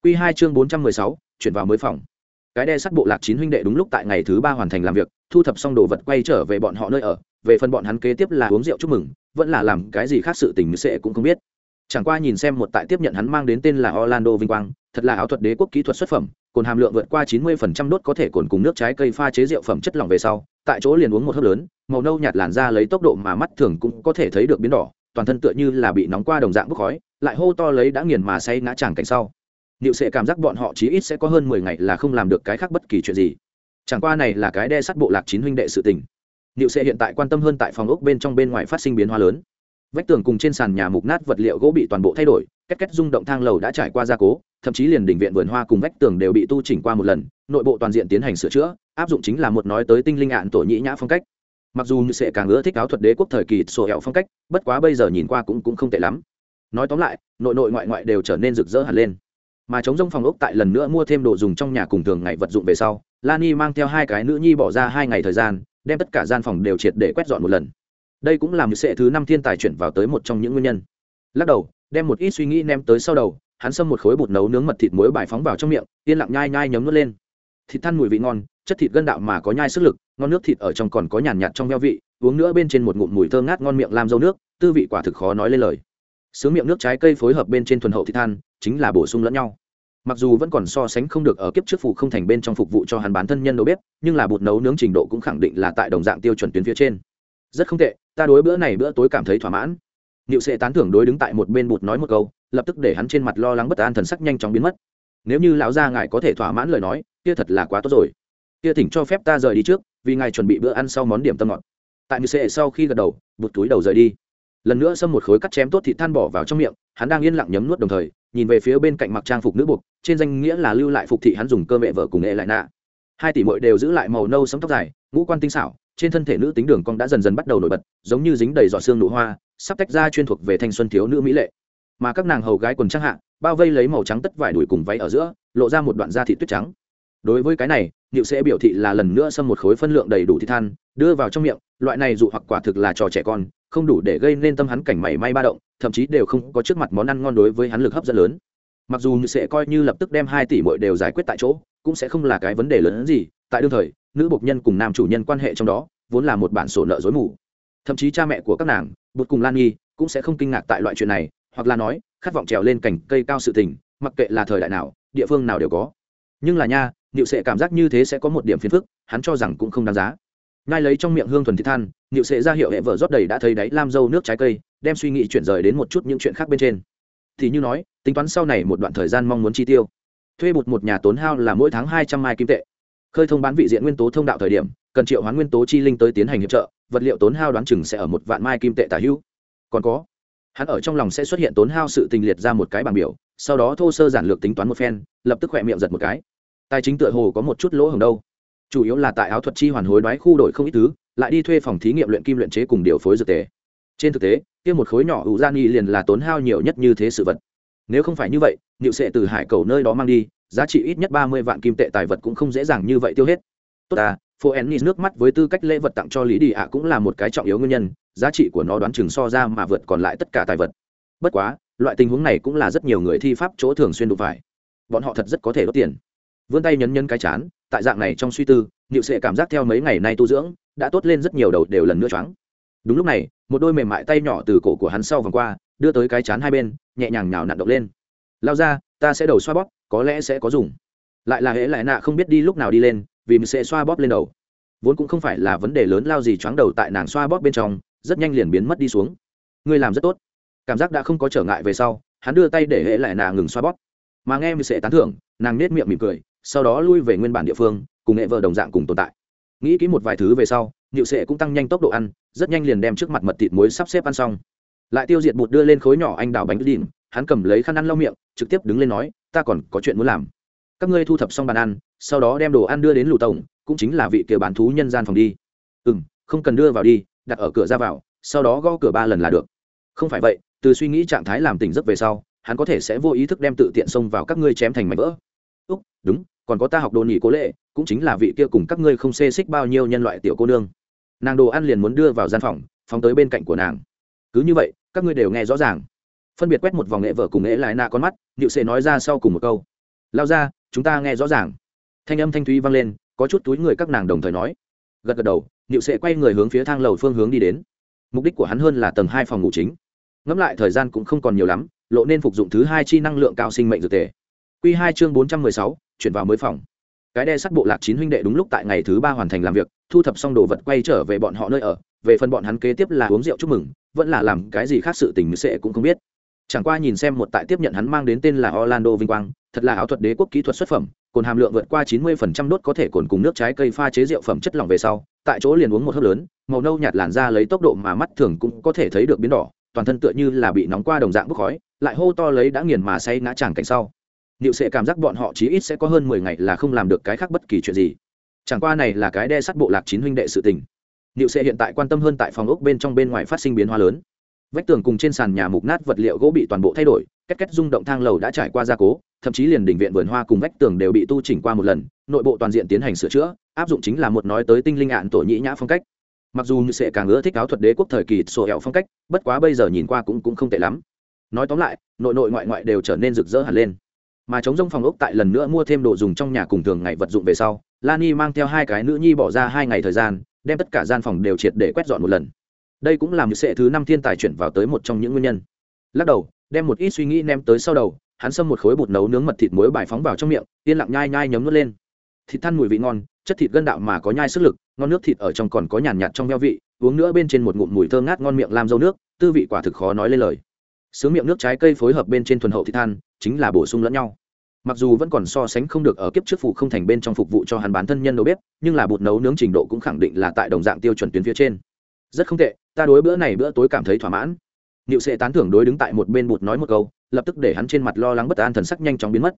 Q hai chương bốn trăm mười sáu, chuyển vào mới phòng. Cái đe sắt bộ lạc chín huynh đệ đúng lúc tại ngày thứ ba hoàn thành làm việc, thu thập xong đồ vật quay trở về bọn họ nơi ở, về phần bọn hắn kế tiếp là uống rượu chúc mừng, vẫn là làm cái gì khác sự tình sẽ cũng không biết. Chẳng qua nhìn xem một tại tiếp nhận hắn mang đến tên là orlando vinh quang thật là áo thuật đế quốc kỹ thuật xuất phẩm cồn hàm lượng vượt qua 90% đốt có thể cồn cùng nước trái cây pha chế rượu phẩm chất lỏng về sau tại chỗ liền uống một hớp lớn màu nâu nhạt làn ra lấy tốc độ mà mắt thường cũng có thể thấy được biến đỏ toàn thân tựa như là bị nóng qua đồng dạng bốc khói lại hô to lấy đã nghiền mà say ngã tràng cảnh sau Niệu sẽ cảm giác bọn họ chí ít sẽ có hơn mười ngày là không làm được cái khác bất kỳ chuyện gì. Chẳng qua này là cái đe sắt bộ lạc chín huynh đệ sự tình. Niệu sẽ hiện tại quan tâm hơn tại phòng ốc bên trong bên ngoài phát sinh biến hóa lớn. Vách tường cùng trên sàn nhà mục nát vật liệu gỗ bị toàn bộ thay đổi, cách cách rung động thang lầu đã trải qua gia cố, thậm chí liền đỉnh viện vườn hoa cùng vách tường đều bị tu chỉnh qua một lần nội bộ toàn diện tiến hành sửa chữa áp dụng chính là một nói tới tinh linh ạn tổ nhĩ nhã phong cách. Mặc dù như sẽ càng ưa thích áo thuật đế quốc thời kỳ sổ hẹo phong cách bất quá bây giờ nhìn qua cũng cũng không tệ lắm. Nói tóm lại nội nội ngoại ngoại đều trở nên rực rỡ hẳn lên. Mà chống rông phòng ốc tại lần nữa mua thêm đồ dùng trong nhà cùng thường ngày vật dụng về sau lani mang theo hai cái nữ nhi bỏ ra hai ngày thời gian đem tất cả gian phòng đều triệt để quét dọn một lần. Đây cũng là một sệ thứ năm thiên tài chuyển vào tới một trong những nguyên nhân. Lắc đầu đem một ít suy nghĩ ném tới sau đầu, hắn xâm một khối bột nấu nướng mật thịt muối bài phóng vào trong miệng, yên lặng nhai nhai nhấm nuốt lên. Thịt than mùi vị ngon, chất thịt gân đạo mà có nhai sức lực, ngon nước thịt ở trong còn có nhàn nhạt trong veo vị, uống nữa bên trên một ngụm mùi thơm ngát ngon miệng làm dâu nước, tư vị quả thực khó nói lên lời. Sướng miệng nước trái cây phối hợp bên trên thuần hậu thịt than, chính là bổ sung lẫn nhau. Mặc dù vẫn còn so sánh không được ở kiếp trước phụ không thành bên trong phục vụ cho hắn bán thân nhân đầu bếp, nhưng là bột nấu nướng trình độ cũng khẳng định là tại đồng dạng tiêu chuẩn tuyến phía trên. Rất không tệ, ta đối bữa này bữa tối cảm thấy thỏa mãn. Niệu Sệ tán thưởng đối đứng tại một bên bụt nói một câu, lập tức để hắn trên mặt lo lắng bất an thần sắc nhanh chóng biến mất. Nếu như lão gia ngài có thể thỏa mãn lời nói, kia thật là quá tốt rồi. Kia thỉnh cho phép ta rời đi trước, vì ngài chuẩn bị bữa ăn sau món điểm tâm ngọt. Tại Niệu Sệ sau khi gật đầu, bụt túi đầu rời đi. Lần nữa xâm một khối cắt chém tốt thịt than bỏ vào trong miệng, hắn đang yên lặng nhấm nuốt đồng thời, nhìn về phía bên cạnh mặc trang phục nữ buộc, trên danh nghĩa là lưu lại phục thị hắn dùng cơ mẹ vợ cùng nghệ lại nạ. Hai tỷ muội đều giữ lại màu nâu sẫm tóc dài, ngũ quan tinh xảo, trên thân thể nữ tính đường cong đã dần dần bắt đầu nổi bật, giống như dính đầy giọt xương nụ hoa, sắp tách ra chuyên thuộc về thanh xuân thiếu nữ mỹ lệ. Mà các nàng hầu gái quần trang hạ, bao vây lấy màu trắng tất vải đuổi cùng váy ở giữa, lộ ra một đoạn da thị tuyết trắng. Đối với cái này, niệu sẽ biểu thị là lần nữa xâm một khối phân lượng đầy đủ thịt than, đưa vào trong miệng, loại này dụ hoặc quả thực là trò trẻ con, không đủ để gây nên tâm hắn cảnh mảy may ba động, thậm chí đều không có trước mặt món ăn ngon đối với hắn lực hấp dẫn lớn. Mặc dù sẽ coi như lập tức đem hai tỷ mỗi đều giải quyết tại chỗ, cũng sẽ không là cái vấn đề lớn hơn gì, tại đương thời, nữ bộc nhân cùng nam chủ nhân quan hệ trong đó, vốn là một bản sổ nợ dối mù thậm chí cha mẹ của các nàng bột cùng lan nhi, cũng sẽ không kinh ngạc tại loại chuyện này, hoặc là nói, khát vọng trèo lên cành cây cao sự tình, mặc kệ là thời đại nào, địa phương nào đều có. Nhưng là nha, niệu sệ cảm giác như thế sẽ có một điểm phiền phức, hắn cho rằng cũng không đáng giá. Ngay lấy trong miệng hương thuần thị than, niệu sệ ra hiệu hệ vợ rót đầy đã thấy đáy lam dâu nước trái cây, đem suy nghĩ chuyển rời đến một chút những chuyện khác bên trên. Thì như nói, tính toán sau này một đoạn thời gian mong muốn chi tiêu. Thuê bột một nhà tốn hao là mỗi tháng hai trăm mai kim tệ. Khơi thông bán vị diện nguyên tố thông đạo thời điểm, cần triệu hoán nguyên tố chi linh tới tiến hành hiệp trợ vật liệu tốn hao đoán chừng sẽ ở một vạn mai kim tệ tả hữu. Còn có, hắn ở trong lòng sẽ xuất hiện tốn hao sự tình liệt ra một cái bảng biểu, sau đó thô sơ giản lược tính toán một phen, lập tức khỏe miệng giật một cái. Tài chính tựa hồ có một chút lỗ hồng đâu. Chủ yếu là tại áo thuật chi hoàn hối đoái khu đổi không ít thứ, lại đi thuê phòng thí nghiệm luyện kim luyện chế cùng điều phối dược tế trên thực tế, kia một khối nhỏ ủ gian y liền là tốn hao nhiều nhất như thế sự vật. Nếu không phải như vậy, niệu sệ từ hải cầu nơi đó mang đi, giá trị ít nhất ba mươi vạn kim tệ tài vật cũng không dễ dàng như vậy tiêu hết. Tốt à phố ennis nước mắt với tư cách lễ vật tặng cho lý đi ạ cũng là một cái trọng yếu nguyên nhân, giá trị của nó đoán chừng so ra mà vượt còn lại tất cả tài vật. Bất quá, loại tình huống này cũng là rất nhiều người thi pháp chỗ thường xuyên đụng phải. Bọn họ thật rất có thể đốt tiền. Vươn tay nhấn nhấn cái chán, tại dạng này trong suy tư nịu sệ cảm giác theo mấy ngày nay tu dưỡng, đã tốt lên rất nhiều đầu đều lần nữa choáng. Đúng lúc này, một đôi mềm mại tay nhỏ từ cổ của hắn sau vòng qua, đưa tới cái chán hai bên, nhẹ nhàng nào nặn động lên. Lao ra, ta sẽ đầu xoa bóp, có lẽ sẽ có dùng. Lại là hễ lại nạ không biết đi lúc nào đi lên vì mình sẽ xoa bóp lên đầu. Vốn cũng không phải là vấn đề lớn lao gì choáng đầu tại nàng xoa bóp bên trong, rất nhanh liền biến mất đi xuống. Ngươi làm rất tốt. Cảm giác đã không có trở ngại về sau, hắn đưa tay để hệ lại nàng ngừng xoa bóp. Mà nghe mình sẽ tán thưởng, nàng nết miệng mỉm cười, sau đó lui về nguyên bản địa phương, cùng nghệ vợ đồng dạng cùng tồn tại. Nghĩ kỹ một vài thứ về sau nhịu sệ cũng tăng nhanh tốc độ ăn, rất nhanh liền đem trước mặt mật thịt muối sắp xếp ăn xong. Lại tiêu diệt bụt đưa lên khối nhỏ anh đào bánh đỉm hắn cầm lấy khăn ăn lau miệng, trực tiếp đứng lên nói, ta còn có chuyện muốn làm các ngươi thu thập xong bàn ăn, sau đó đem đồ ăn đưa đến lù tổng, cũng chính là vị kia bán thú nhân gian phòng đi. Ừ m không cần đưa vào đi, đặt ở cửa ra vào, sau đó gõ cửa ba lần là được. Không phải vậy, từ suy nghĩ trạng thái làm tỉnh giấc về sau, hắn có thể sẽ vô ý thức đem tự tiện xông vào các ngươi chém thành mảnh vỡ. Úc, đúng, còn có ta học đồ nhị cố lệ, cũng chính là vị kia cùng các ngươi không xê xích bao nhiêu nhân loại tiểu cô nương. Nàng đồ ăn liền muốn đưa vào gian phòng, phóng tới bên cạnh của nàng. Cứ như vậy, các ngươi đều nghe rõ ràng. Phân biệt quét một vòng nghệ vợ cùng nghệ lại nạ con mắt nịu sệ nói ra sau cùng một câu. Lao ra chúng ta nghe rõ ràng. Thanh âm thanh thúy vang lên, có chút túi người các nàng đồng thời nói. Gật gật đầu, niệu sệ quay người hướng phía thang lầu phương hướng đi đến. Mục đích của hắn hơn là tầng hai phòng ngủ chính. Ngẫm lại thời gian cũng không còn nhiều lắm, lộ nên phục dụng thứ hai chi năng lượng cao sinh mệnh dược tề. Q hai chương bốn trăm mười sáu, chuyển vào mới phòng. Cái đe sắt bộ lạc chín huynh đệ đúng lúc tại ngày thứ ba hoàn thành làm việc, thu thập xong đồ vật quay trở về bọn họ nơi ở. Về phần bọn hắn kế tiếp là uống rượu chúc mừng, vẫn là làm cái gì khác sự tình sẽ cũng không biết chẳng qua nhìn xem một tại tiếp nhận hắn mang đến tên là orlando vinh quang, thật là áo thuật đế quốc kỹ thuật xuất phẩm, cồn hàm lượng vượt qua chín mươi phần trăm đốt có thể cồn cùng nước trái cây pha chế rượu phẩm chất lỏng về sau, tại chỗ liền uống một hớp lớn, màu nâu nhạt làn ra lấy tốc độ mà mắt thường cũng có thể thấy được biến đỏ, toàn thân tựa như là bị nóng qua đồng dạng bốc khói, lại hô to lấy đã nghiền mà say ngã tràng cảnh sau Niệu sẽ cảm giác bọn họ chí ít sẽ có hơn mười ngày là không làm được cái khác bất kỳ chuyện gì. Chẳng qua này là cái đe sắt bộ lạc chín huynh đệ sự tình. Niệu sẽ hiện tại quan tâm hơn tại phòng ốc bên trong bên ngoài phát sinh biến hóa lớn. Vách tường cùng trên sàn nhà mục nát vật liệu gỗ bị toàn bộ thay đổi, cách cách rung động thang lầu đã trải qua gia cố, thậm chí liền đỉnh viện vườn hoa cùng vách tường đều bị tu chỉnh qua một lần, nội bộ toàn diện tiến hành sửa chữa, áp dụng chính là một nói tới tinh linh ạn tổ nhĩ nhã phong cách. Mặc dù như sẽ càng ưa thích áo thuật đế quốc thời kỳ sổ hẹo phong cách, bất quá bây giờ nhìn qua cũng cũng không tệ lắm. Nói tóm lại, nội nội ngoại ngoại đều trở nên rực rỡ hẳn lên mà chống rông phòng ốc tại lần nữa mua thêm đồ dùng trong nhà cùng thường ngày vật dụng về sau lani mang theo hai cái nữ nhi bỏ ra hai ngày thời gian đem tất cả gian phòng đều triệt để quét dọn một lần đây cũng là một sệ thứ năm thiên tài chuyển vào tới một trong những nguyên nhân. Lắc đầu, đem một ít suy nghĩ ném tới sau đầu, hắn xâm một khối bột nấu nướng mật thịt muối bài phóng vào trong miệng, yên lặng nhai nhai nhấm nuốt lên. Thịt than mùi vị ngon, chất thịt gân đạo mà có nhai sức lực, ngon nước thịt ở trong còn có nhàn nhạt trong veo vị, uống nữa bên trên một ngụm mùi thơm ngát ngon miệng làm dâu nước, tư vị quả thực khó nói lên lời. Sướng miệng nước trái cây phối hợp bên trên thuần hậu thịt than, chính là bổ sung lẫn nhau. Mặc dù vẫn còn so sánh không được ở kiếp trước phụ không thành bên trong phục vụ cho hắn bán thân nhân đầu bếp, nhưng là bột nấu nướng trình độ cũng khẳng định là tại đồng dạng tiêu chuẩn tuyến phía trên. Rất không tệ ta đối bữa này bữa tối cảm thấy thỏa mãn. Niệu sệ tán thưởng đối đứng tại một bên bụt nói một câu, lập tức để hắn trên mặt lo lắng bất an thần sắc nhanh chóng biến mất.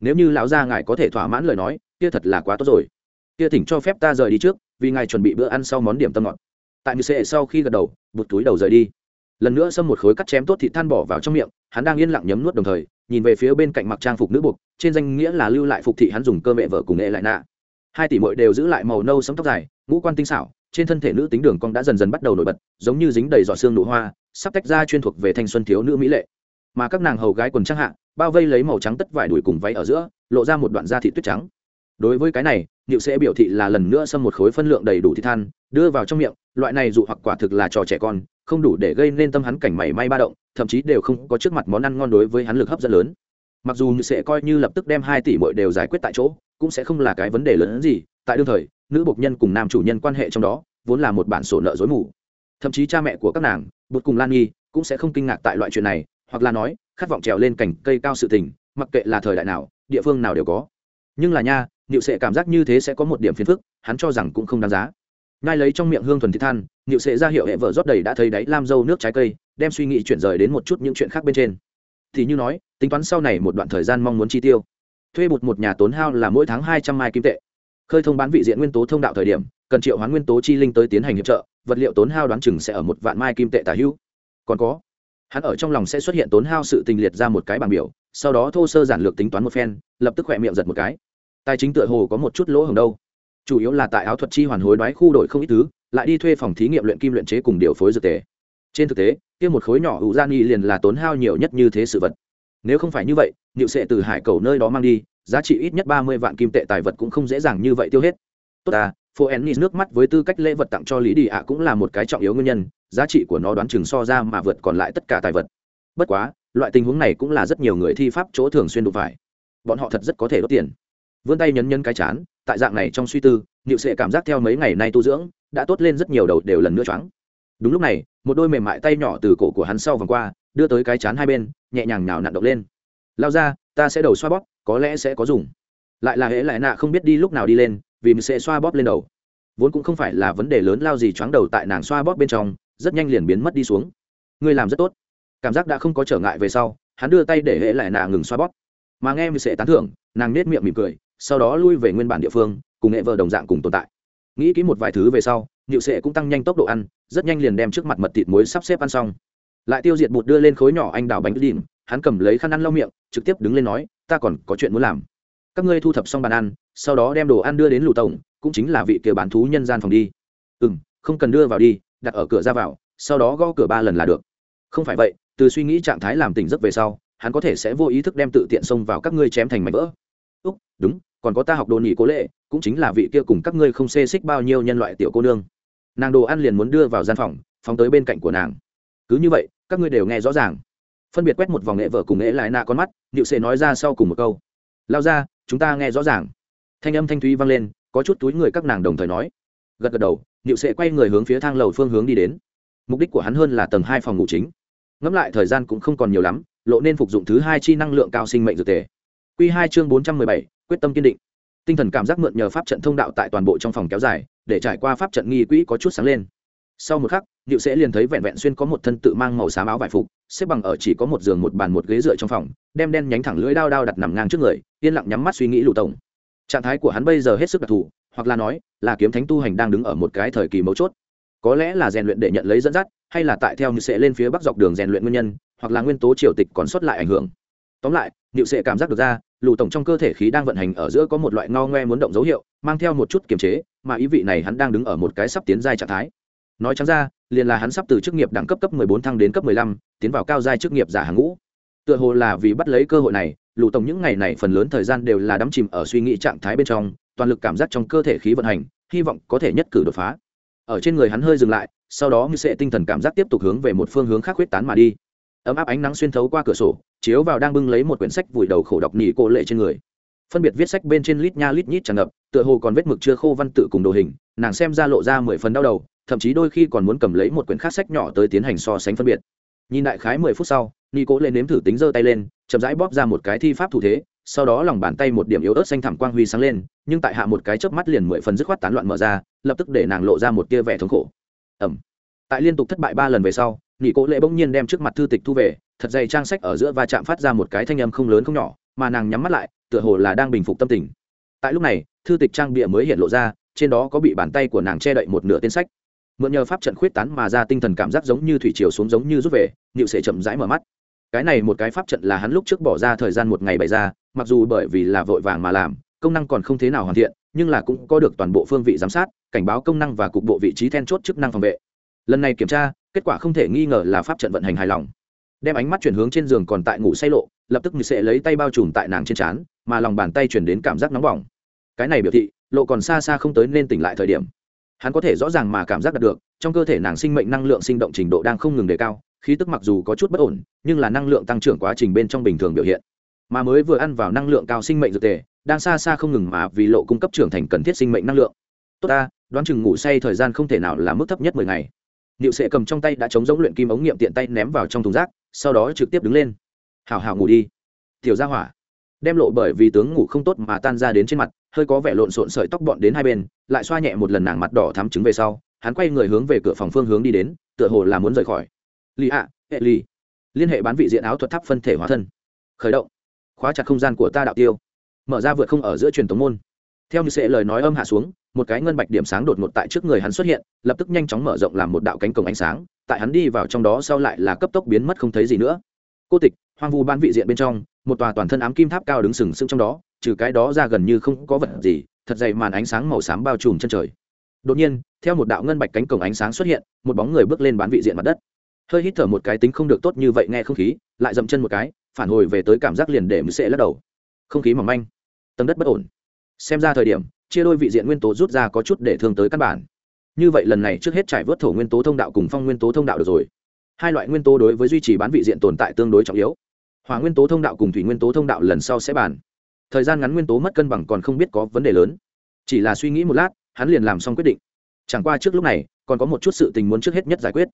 Nếu như lão gia ngài có thể thỏa mãn lời nói, kia thật là quá tốt rồi. Kia thỉnh cho phép ta rời đi trước, vì ngài chuẩn bị bữa ăn sau món điểm tâm ngọt. Tại niệu sệ sau khi gật đầu, bụt túi đầu rời đi. Lần nữa xâm một khối cắt chém tốt thịt than bỏ vào trong miệng, hắn đang yên lặng nhấm nuốt đồng thời, nhìn về phía bên cạnh mặc trang phục nữ buộc, trên danh nghĩa là lưu lại phục thị hắn dùng cơ mẹ vợ cùng nghệ lại nạ. Hai tỷ mội đều giữ lại màu nâu sấm tóc dài, ngũ quan tinh xảo trên thân thể nữ tính đường cong đã dần dần bắt đầu nổi bật, giống như dính đầy giọt xương nụ hoa, sắp tách ra chuyên thuộc về thanh xuân thiếu nữ mỹ lệ. Mà các nàng hầu gái quần trang hạ, bao vây lấy màu trắng tất vải đùi cùng váy ở giữa, lộ ra một đoạn da thị tuyết trắng. Đối với cái này nhịu sẽ biểu thị là lần nữa xâm một khối phân lượng đầy đủ thịt than, đưa vào trong miệng, loại này dụ hoặc quả thực là trò trẻ con, không đủ để gây nên tâm hắn cảnh mảy may ba động, thậm chí đều không có trước mặt món ăn ngon đối với hắn lực hấp dẫn lớn. Mặc dù sẽ coi như lập tức đem hai tỷ bội đều giải quyết tại chỗ, cũng sẽ không là cái vấn đề lớn hơn gì, tại đương thời nữ bộc nhân cùng nam chủ nhân quan hệ trong đó, vốn là một bản sổ nợ dối mù. Thậm chí cha mẹ của các nàng bột cùng lan nghi cũng sẽ không kinh ngạc tại loại chuyện này, hoặc là nói, khát vọng trèo lên cành cây cao sự tình, mặc kệ là thời đại nào, địa phương nào đều có. Nhưng là nha, niệu sệ cảm giác như thế sẽ có một điểm phiền phức, hắn cho rằng cũng không đáng giá. Ngay lấy trong miệng hương thuần thị than, niệu sệ ra hiệu hệ vợ rót đầy đã thấy đáy lam dâu nước trái cây, đem suy nghĩ chuyển rời đến một chút những chuyện khác bên trên. Thì như nói, tính toán sau này một đoạn thời gian mong muốn chi tiêu. Thuê bột một nhà tốn hao là mỗi tháng hai trăm mai kim tệ khơi thông bán vị diện nguyên tố thông đạo thời điểm, cần triệu hoán nguyên tố chi linh tới tiến hành hiệp trợ, vật liệu tốn hao đoán chừng sẽ ở một vạn mai kim tệ tả hữu. Còn có, hắn ở trong lòng sẽ xuất hiện tốn hao sự tình liệt ra một cái bảng biểu, sau đó thô sơ giản lược tính toán một phen, lập tức khỏe miệng giật một cái. Tài chính tựa hồ có một chút lỗ hồng đâu. Chủ yếu là tại áo thuật chi hoàn hối đoái khu đổi không ít thứ, lại đi thuê phòng thí nghiệm luyện kim luyện chế cùng điều phối dược tề. Trên thực tế, kia một khối nhỏ hữu gian y liền là tốn hao nhiều nhất như thế sự vật nếu không phải như vậy, niệu Sệ từ hải cầu nơi đó mang đi, giá trị ít nhất ba mươi vạn kim tệ tài vật cũng không dễ dàng như vậy tiêu hết. Tốt à phố ennis nước mắt với tư cách lễ vật tặng cho lý đi ạ cũng là một cái trọng yếu nguyên nhân, giá trị của nó đoán chừng so ra mà vượt còn lại tất cả tài vật. Bất quá, loại tình huống này cũng là rất nhiều người thi pháp chỗ thường xuyên đụng phải. Bọn họ thật rất có thể đốt tiền. Vươn tay nhấn nhấn cái chán, tại dạng này trong suy tư nịu sệ cảm giác theo mấy ngày nay tu dưỡng, đã tốt lên rất nhiều đầu đều lần nữa choáng. Đúng lúc này, một đôi mềm mại tay nhỏ từ cổ của hắn sau vòng qua đưa tới cái chán hai bên, nhẹ nhàng nào nặn động lên. Lao ra, ta sẽ đầu xoa bóp, có lẽ sẽ có dùng. Lại là hễ lại nạ không biết đi lúc nào đi lên, vì mình sẽ xoa bóp lên đầu. Vốn cũng không phải là vấn đề lớn lao gì choáng đầu tại nàng xoa bóp bên trong, rất nhanh liền biến mất đi xuống. Ngươi làm rất tốt. Cảm giác đã không có trở ngại về sau, hắn đưa tay để hễ lại nạ ngừng xoa bóp. Mà nghe mình sẽ tán thưởng, nàng nết miệng mỉm cười, sau đó lui về nguyên bản địa phương, cùng nghệ vợ đồng dạng cùng tồn tại. Nghĩ kỹ một vài thứ về sau nhịu sệ cũng tăng nhanh tốc độ ăn, rất nhanh liền đem trước mặt mật thịt muối sắp xếp ăn xong lại tiêu diệt bụt đưa lên khối nhỏ anh đào bánh đỉm, hắn cầm lấy khăn ăn lau miệng, trực tiếp đứng lên nói, ta còn có chuyện muốn làm. Các ngươi thu thập xong bàn ăn, sau đó đem đồ ăn đưa đến lù tổng, cũng chính là vị kia bán thú nhân gian phòng đi. Ừ m không cần đưa vào đi, đặt ở cửa ra vào, sau đó gõ cửa ba lần là được. Không phải vậy, từ suy nghĩ trạng thái làm tỉnh giấc về sau, hắn có thể sẽ vô ý thức đem tự tiện xông vào các ngươi chém thành mảnh vỡ. Úc, đúng, còn có ta học đồ nhị cố lệ, cũng chính là vị kia cùng các ngươi không xê xích bao nhiêu nhân loại tiểu cô nương. Nàng đồ ăn liền muốn đưa vào gian phòng, phóng tới bên cạnh của nàng. Cứ như vậy các ngươi đều nghe rõ ràng. Phân biệt quét một vòng nghệ vợ cùng nghệ lại nạ con mắt nịu sệ nói ra sau cùng một câu. Lao ra, chúng ta nghe rõ ràng. Thanh âm thanh thúy vang lên, có chút túi người các nàng đồng thời nói. Gật gật đầu nịu sệ quay người hướng phía thang lầu phương hướng đi đến. Mục đích của hắn hơn là tầng hai phòng ngủ chính. Ngẫm lại thời gian cũng không còn nhiều lắm, lộ nên phục dụng thứ hai chi năng lượng cao sinh mệnh dược tề. Q hai chương bốn trăm mười bảy, quyết tâm kiên định. Tinh thần cảm giác mượn nhờ pháp trận thông đạo tại toàn bộ trong phòng kéo dài, để trải qua pháp trận nghi quỹ có chút sáng lên sau một khắc, điệu sẽ liền thấy vẹn vẹn xuyên có một thân tự mang màu xám áo vải phục, xếp bằng ở chỉ có một giường một bàn một ghế dựa trong phòng, đem đen nhánh thẳng lưỡi đao đao đặt nằm ngang trước người, yên lặng nhắm mắt suy nghĩ lụ tổng. Trạng thái của hắn bây giờ hết sức đặc thù, hoặc là nói, là kiếm thánh tu hành đang đứng ở một cái thời kỳ mấu chốt. Có lẽ là rèn luyện để nhận lấy dẫn dắt, hay là tại theo như sẽ lên phía bắc dọc đường rèn luyện nguyên nhân, hoặc là nguyên tố triều tịch còn xuất lại ảnh hưởng. Tóm lại niệu sẽ cảm giác được ra, lù tổng trong cơ thể khí đang vận hành ở giữa có một loại ngao ngoe muốn động dấu hiệu, mang theo một chút kiềm chế, mà ý vị này hắn đang đứng ở một cái sắp tiến giai trạng thái nói trắng ra liền là hắn sắp từ chức nghiệp đẳng cấp cấp 14 thăng đến cấp 15, tiến vào cao giai chức nghiệp giả hàng ngũ. Tựa hồ là vì bắt lấy cơ hội này lù tổng những ngày này phần lớn thời gian đều là đắm chìm ở suy nghĩ trạng thái bên trong toàn lực cảm giác trong cơ thể khí vận hành hy vọng có thể nhất cử đột phá. Ở trên người hắn hơi dừng lại sau đó như sẽ tinh thần cảm giác tiếp tục hướng về một phương hướng khác huyết tán mà đi. Ấm áp ánh nắng xuyên thấu qua cửa sổ chiếu vào đang bưng lấy một quyển sách vùi đầu khổ đọc nỉ cô lệ trên người. Phân biệt viết sách bên trên lít nha lít nhít tràn ngập tựa hồ còn vết mực chưa khô văn tự cùng đồ hình nàng xem ra lộ ra mười phần đau đầu thậm chí đôi khi còn muốn cầm lấy một quyển khác sách nhỏ tới tiến hành so sánh phân biệt. Nhìn đại khái mười phút sau ni cố lên nếm thử tính giơ tay lên, chậm rãi bóp ra một cái thi pháp thủ thế, sau đó lòng bàn tay một điểm yếu ớt xanh thẳm quang huy sáng lên, nhưng tại hạ một cái chớp mắt liền mười phần dứt khoát tán loạn mở ra, lập tức để nàng lộ ra một tia vẻ thống khổ. Ẩm tại liên tục thất bại ba lần về sau nghị cố lệ bỗng nhiên đem trước mặt thư tịch thu về, thật dày trang sách ở giữa va chạm phát ra một cái thanh âm không lớn không nhỏ, mà nàng nhắm mắt lại, tựa hồ là đang bình phục tâm tình. Tại lúc này, thư tịch trang bịa mới hiện lộ ra, trên đó có bị bàn tay của nàng che đậy một nửa tên sách mượn nhờ pháp trận khuyết tán mà ra tinh thần cảm giác giống như thủy chiều xuống giống như rút về nịu sẽ chậm rãi mở mắt. Cái này một cái pháp trận là hắn lúc trước bỏ ra thời gian một ngày bày ra, mặc dù bởi vì là vội vàng mà làm, công năng còn không thế nào hoàn thiện, nhưng là cũng có được toàn bộ phương vị giám sát, cảnh báo công năng và cục bộ vị trí then chốt chức năng phòng vệ. Lần này kiểm tra, kết quả không thể nghi ngờ là pháp trận vận hành hài lòng. Đem ánh mắt chuyển hướng trên giường còn tại ngủ say lộ, lập tức như sẽ lấy tay bao trùm tại nàng trên trán, mà lòng bàn tay chuyển đến cảm giác nóng bỏng. Cái này biểu thị, lộ còn xa xa không tới nên tỉnh lại thời điểm hắn có thể rõ ràng mà cảm giác đạt được trong cơ thể nàng sinh mệnh năng lượng sinh động trình độ đang không ngừng đề cao khí tức mặc dù có chút bất ổn nhưng là năng lượng tăng trưởng quá trình bên trong bình thường biểu hiện mà mới vừa ăn vào năng lượng cao sinh mệnh dược tề đang xa xa không ngừng mà vì lộ cung cấp trưởng thành cần thiết sinh mệnh năng lượng tốt ta đoán chừng ngủ say thời gian không thể nào là mức thấp nhất mười ngày Niệu Sệ cầm trong tay đã chống giống luyện kim ống nghiệm tiện tay ném vào trong thùng rác, sau đó trực tiếp đứng lên. hào hào ngủ đi." Tiểu Gia Hỏa đem lộ bởi vì tướng ngủ không tốt mà tan ra đến trên mặt, hơi có vẻ lộn xộn sợi tóc bọn đến hai bên, lại xoa nhẹ một lần nàng mặt đỏ thắm trứng về sau, hắn quay người hướng về cửa phòng phương hướng đi đến, tựa hồ là muốn rời khỏi. "Lý ạ, hệ Lý." Liên hệ bán vị diện áo thuật tháp phân thể hóa thân. Khởi động. Khóa chặt không gian của ta đạo tiêu. Mở ra vượt không ở giữa truyền tống môn. Theo như sẽ lời nói âm hạ xuống, một cái ngân bạch điểm sáng đột ngột tại trước người hắn xuất hiện lập tức nhanh chóng mở rộng làm một đạo cánh cổng ánh sáng tại hắn đi vào trong đó sau lại là cấp tốc biến mất không thấy gì nữa cô tịch hoang vu ban vị diện bên trong một tòa toàn thân ám kim tháp cao đứng sừng sững trong đó trừ cái đó ra gần như không có vật gì, thật dày màn ánh sáng màu xám bao trùm chân trời. Đột nhiên, theo một đạo ngân bạch cánh cổng ánh sáng xuất hiện, một bóng người bước lên bán vị diện mặt đất. Hơi hít thở một cái tính không được tốt như vậy nghe không khí, lại dậm chân một cái, phản hồi về tới cảm giác liền để mới sẽ lắc đầu. Không khí mỏng manh, tầng đất bất ổn. Xem ra thời điểm, chia đôi vị diện nguyên tố rút ra có chút để thương tới căn bản. Như vậy lần này trước hết trải vớt thổ nguyên tố thông đạo cùng phong nguyên tố thông đạo được rồi. Hai loại nguyên tố đối với duy trì bán vị diện tồn tại tương đối trọng yếu. Hỏa nguyên tố thông đạo cùng thủy nguyên tố thông đạo lần sau sẽ bàn thời gian ngắn nguyên tố mất cân bằng còn không biết có vấn đề lớn. Chỉ là suy nghĩ một lát, hắn liền làm xong quyết định. Chẳng qua trước lúc này, còn có một chút sự tình muốn trước hết nhất giải quyết.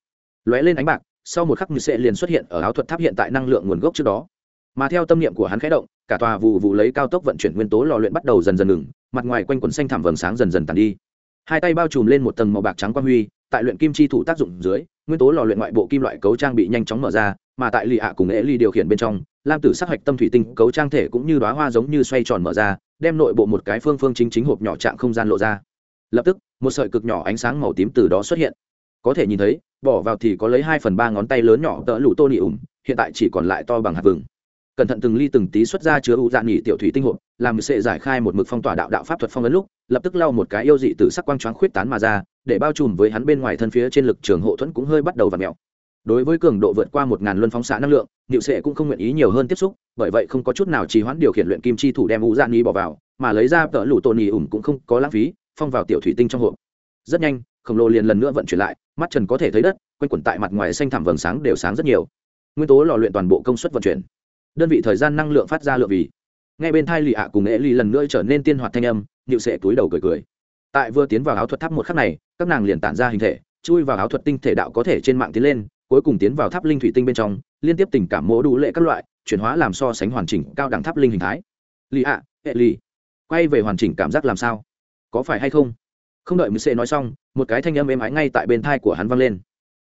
Lóe lên ánh bạc, sau một khắc như sệ liền xuất hiện ở áo thuật tháp hiện tại năng lượng nguồn gốc trước đó. Mà theo tâm niệm của hắn khẽ động, cả tòa vụ vụ lấy cao tốc vận chuyển nguyên tố lò luyện bắt đầu dần dần ngừng, mặt ngoài quanh quần xanh thảm vầng sáng dần dần tàn đi. Hai tay bao trùm lên một tầng màu bạc trắng quang huy, tại luyện kim chi thủ tác dụng dưới, nguyên tố lò luyện ngoại bộ kim loại cấu trang bị nhanh chóng mở ra, mà tại lì ạ cùng ế ly điều khiển bên trong lam tử sắc hạch tâm thủy tinh cấu trang thể cũng như đoá hoa giống như xoay tròn mở ra, đem nội bộ một cái phương phương chính chính hộp nhỏ trạng không gian lộ ra. Lập tức, một sợi cực nhỏ ánh sáng màu tím từ đó xuất hiện. Có thể nhìn thấy, bỏ vào thì có lấy hai phần ba ngón tay lớn nhỏ tỡ lũ tô nỉ ủng, hiện tại chỉ còn lại to bằng hạt vừng. Cẩn thận từng ly từng tí xuất ra chứa u dạng nghỉ tiểu thủy tinh hộp, làm sệ giải khai một mực phong tỏa đạo đạo pháp thuật phong ấn lúc, lập tức lau một cái yêu dị từ sắc quang choáng khuyết tán mà ra, để bao trùm với hắn bên ngoài thân phía trên lực trường hộ thuẫn cũng hơi bắt đầu và mèo đối với cường độ vượt qua một ngàn luân phóng xạ năng lượng, niệu sệ cũng không nguyện ý nhiều hơn tiếp xúc, bởi vậy không có chút nào trì hoãn điều khiển luyện kim chi thủ đem u dạn nhị bỏ vào, mà lấy ra tợ lụ tôn nhì ủng cũng không có lãng phí, phong vào tiểu thủy tinh trong hộp. Rất nhanh, khổng lồ liền lần nữa vận chuyển lại, mắt trần có thể thấy đất, quanh quẩn tại mặt ngoài xanh thảm vầng sáng đều sáng rất nhiều. Nguyên tố lò luyện toàn bộ công suất vận chuyển. Đơn vị thời gian năng lượng phát ra lượng vì. Ngay bên thai lì ạ cùng nghệ lì lần nữa trở nên tiên hoạt thanh âm nhịu sệ túi đầu cười cười. Tại vừa tiến vào áo thuật tháp một khắc này, các nàng liền tản ra hình thể, chui vào áo thuật tinh thể đạo có thể trên mạng tiến lên cuối cùng tiến vào tháp linh thủy tinh bên trong, liên tiếp tình cảm mỗ đủ lệ các loại, chuyển hóa làm so sánh hoàn chỉnh cao đẳng tháp linh hình thái. Lì ạ, hệ lì. Quay về hoàn chỉnh cảm giác làm sao? Có phải hay không? Không đợi mười sệ nói xong, một cái thanh âm êm ái ngay tại bên thai của hắn vang lên.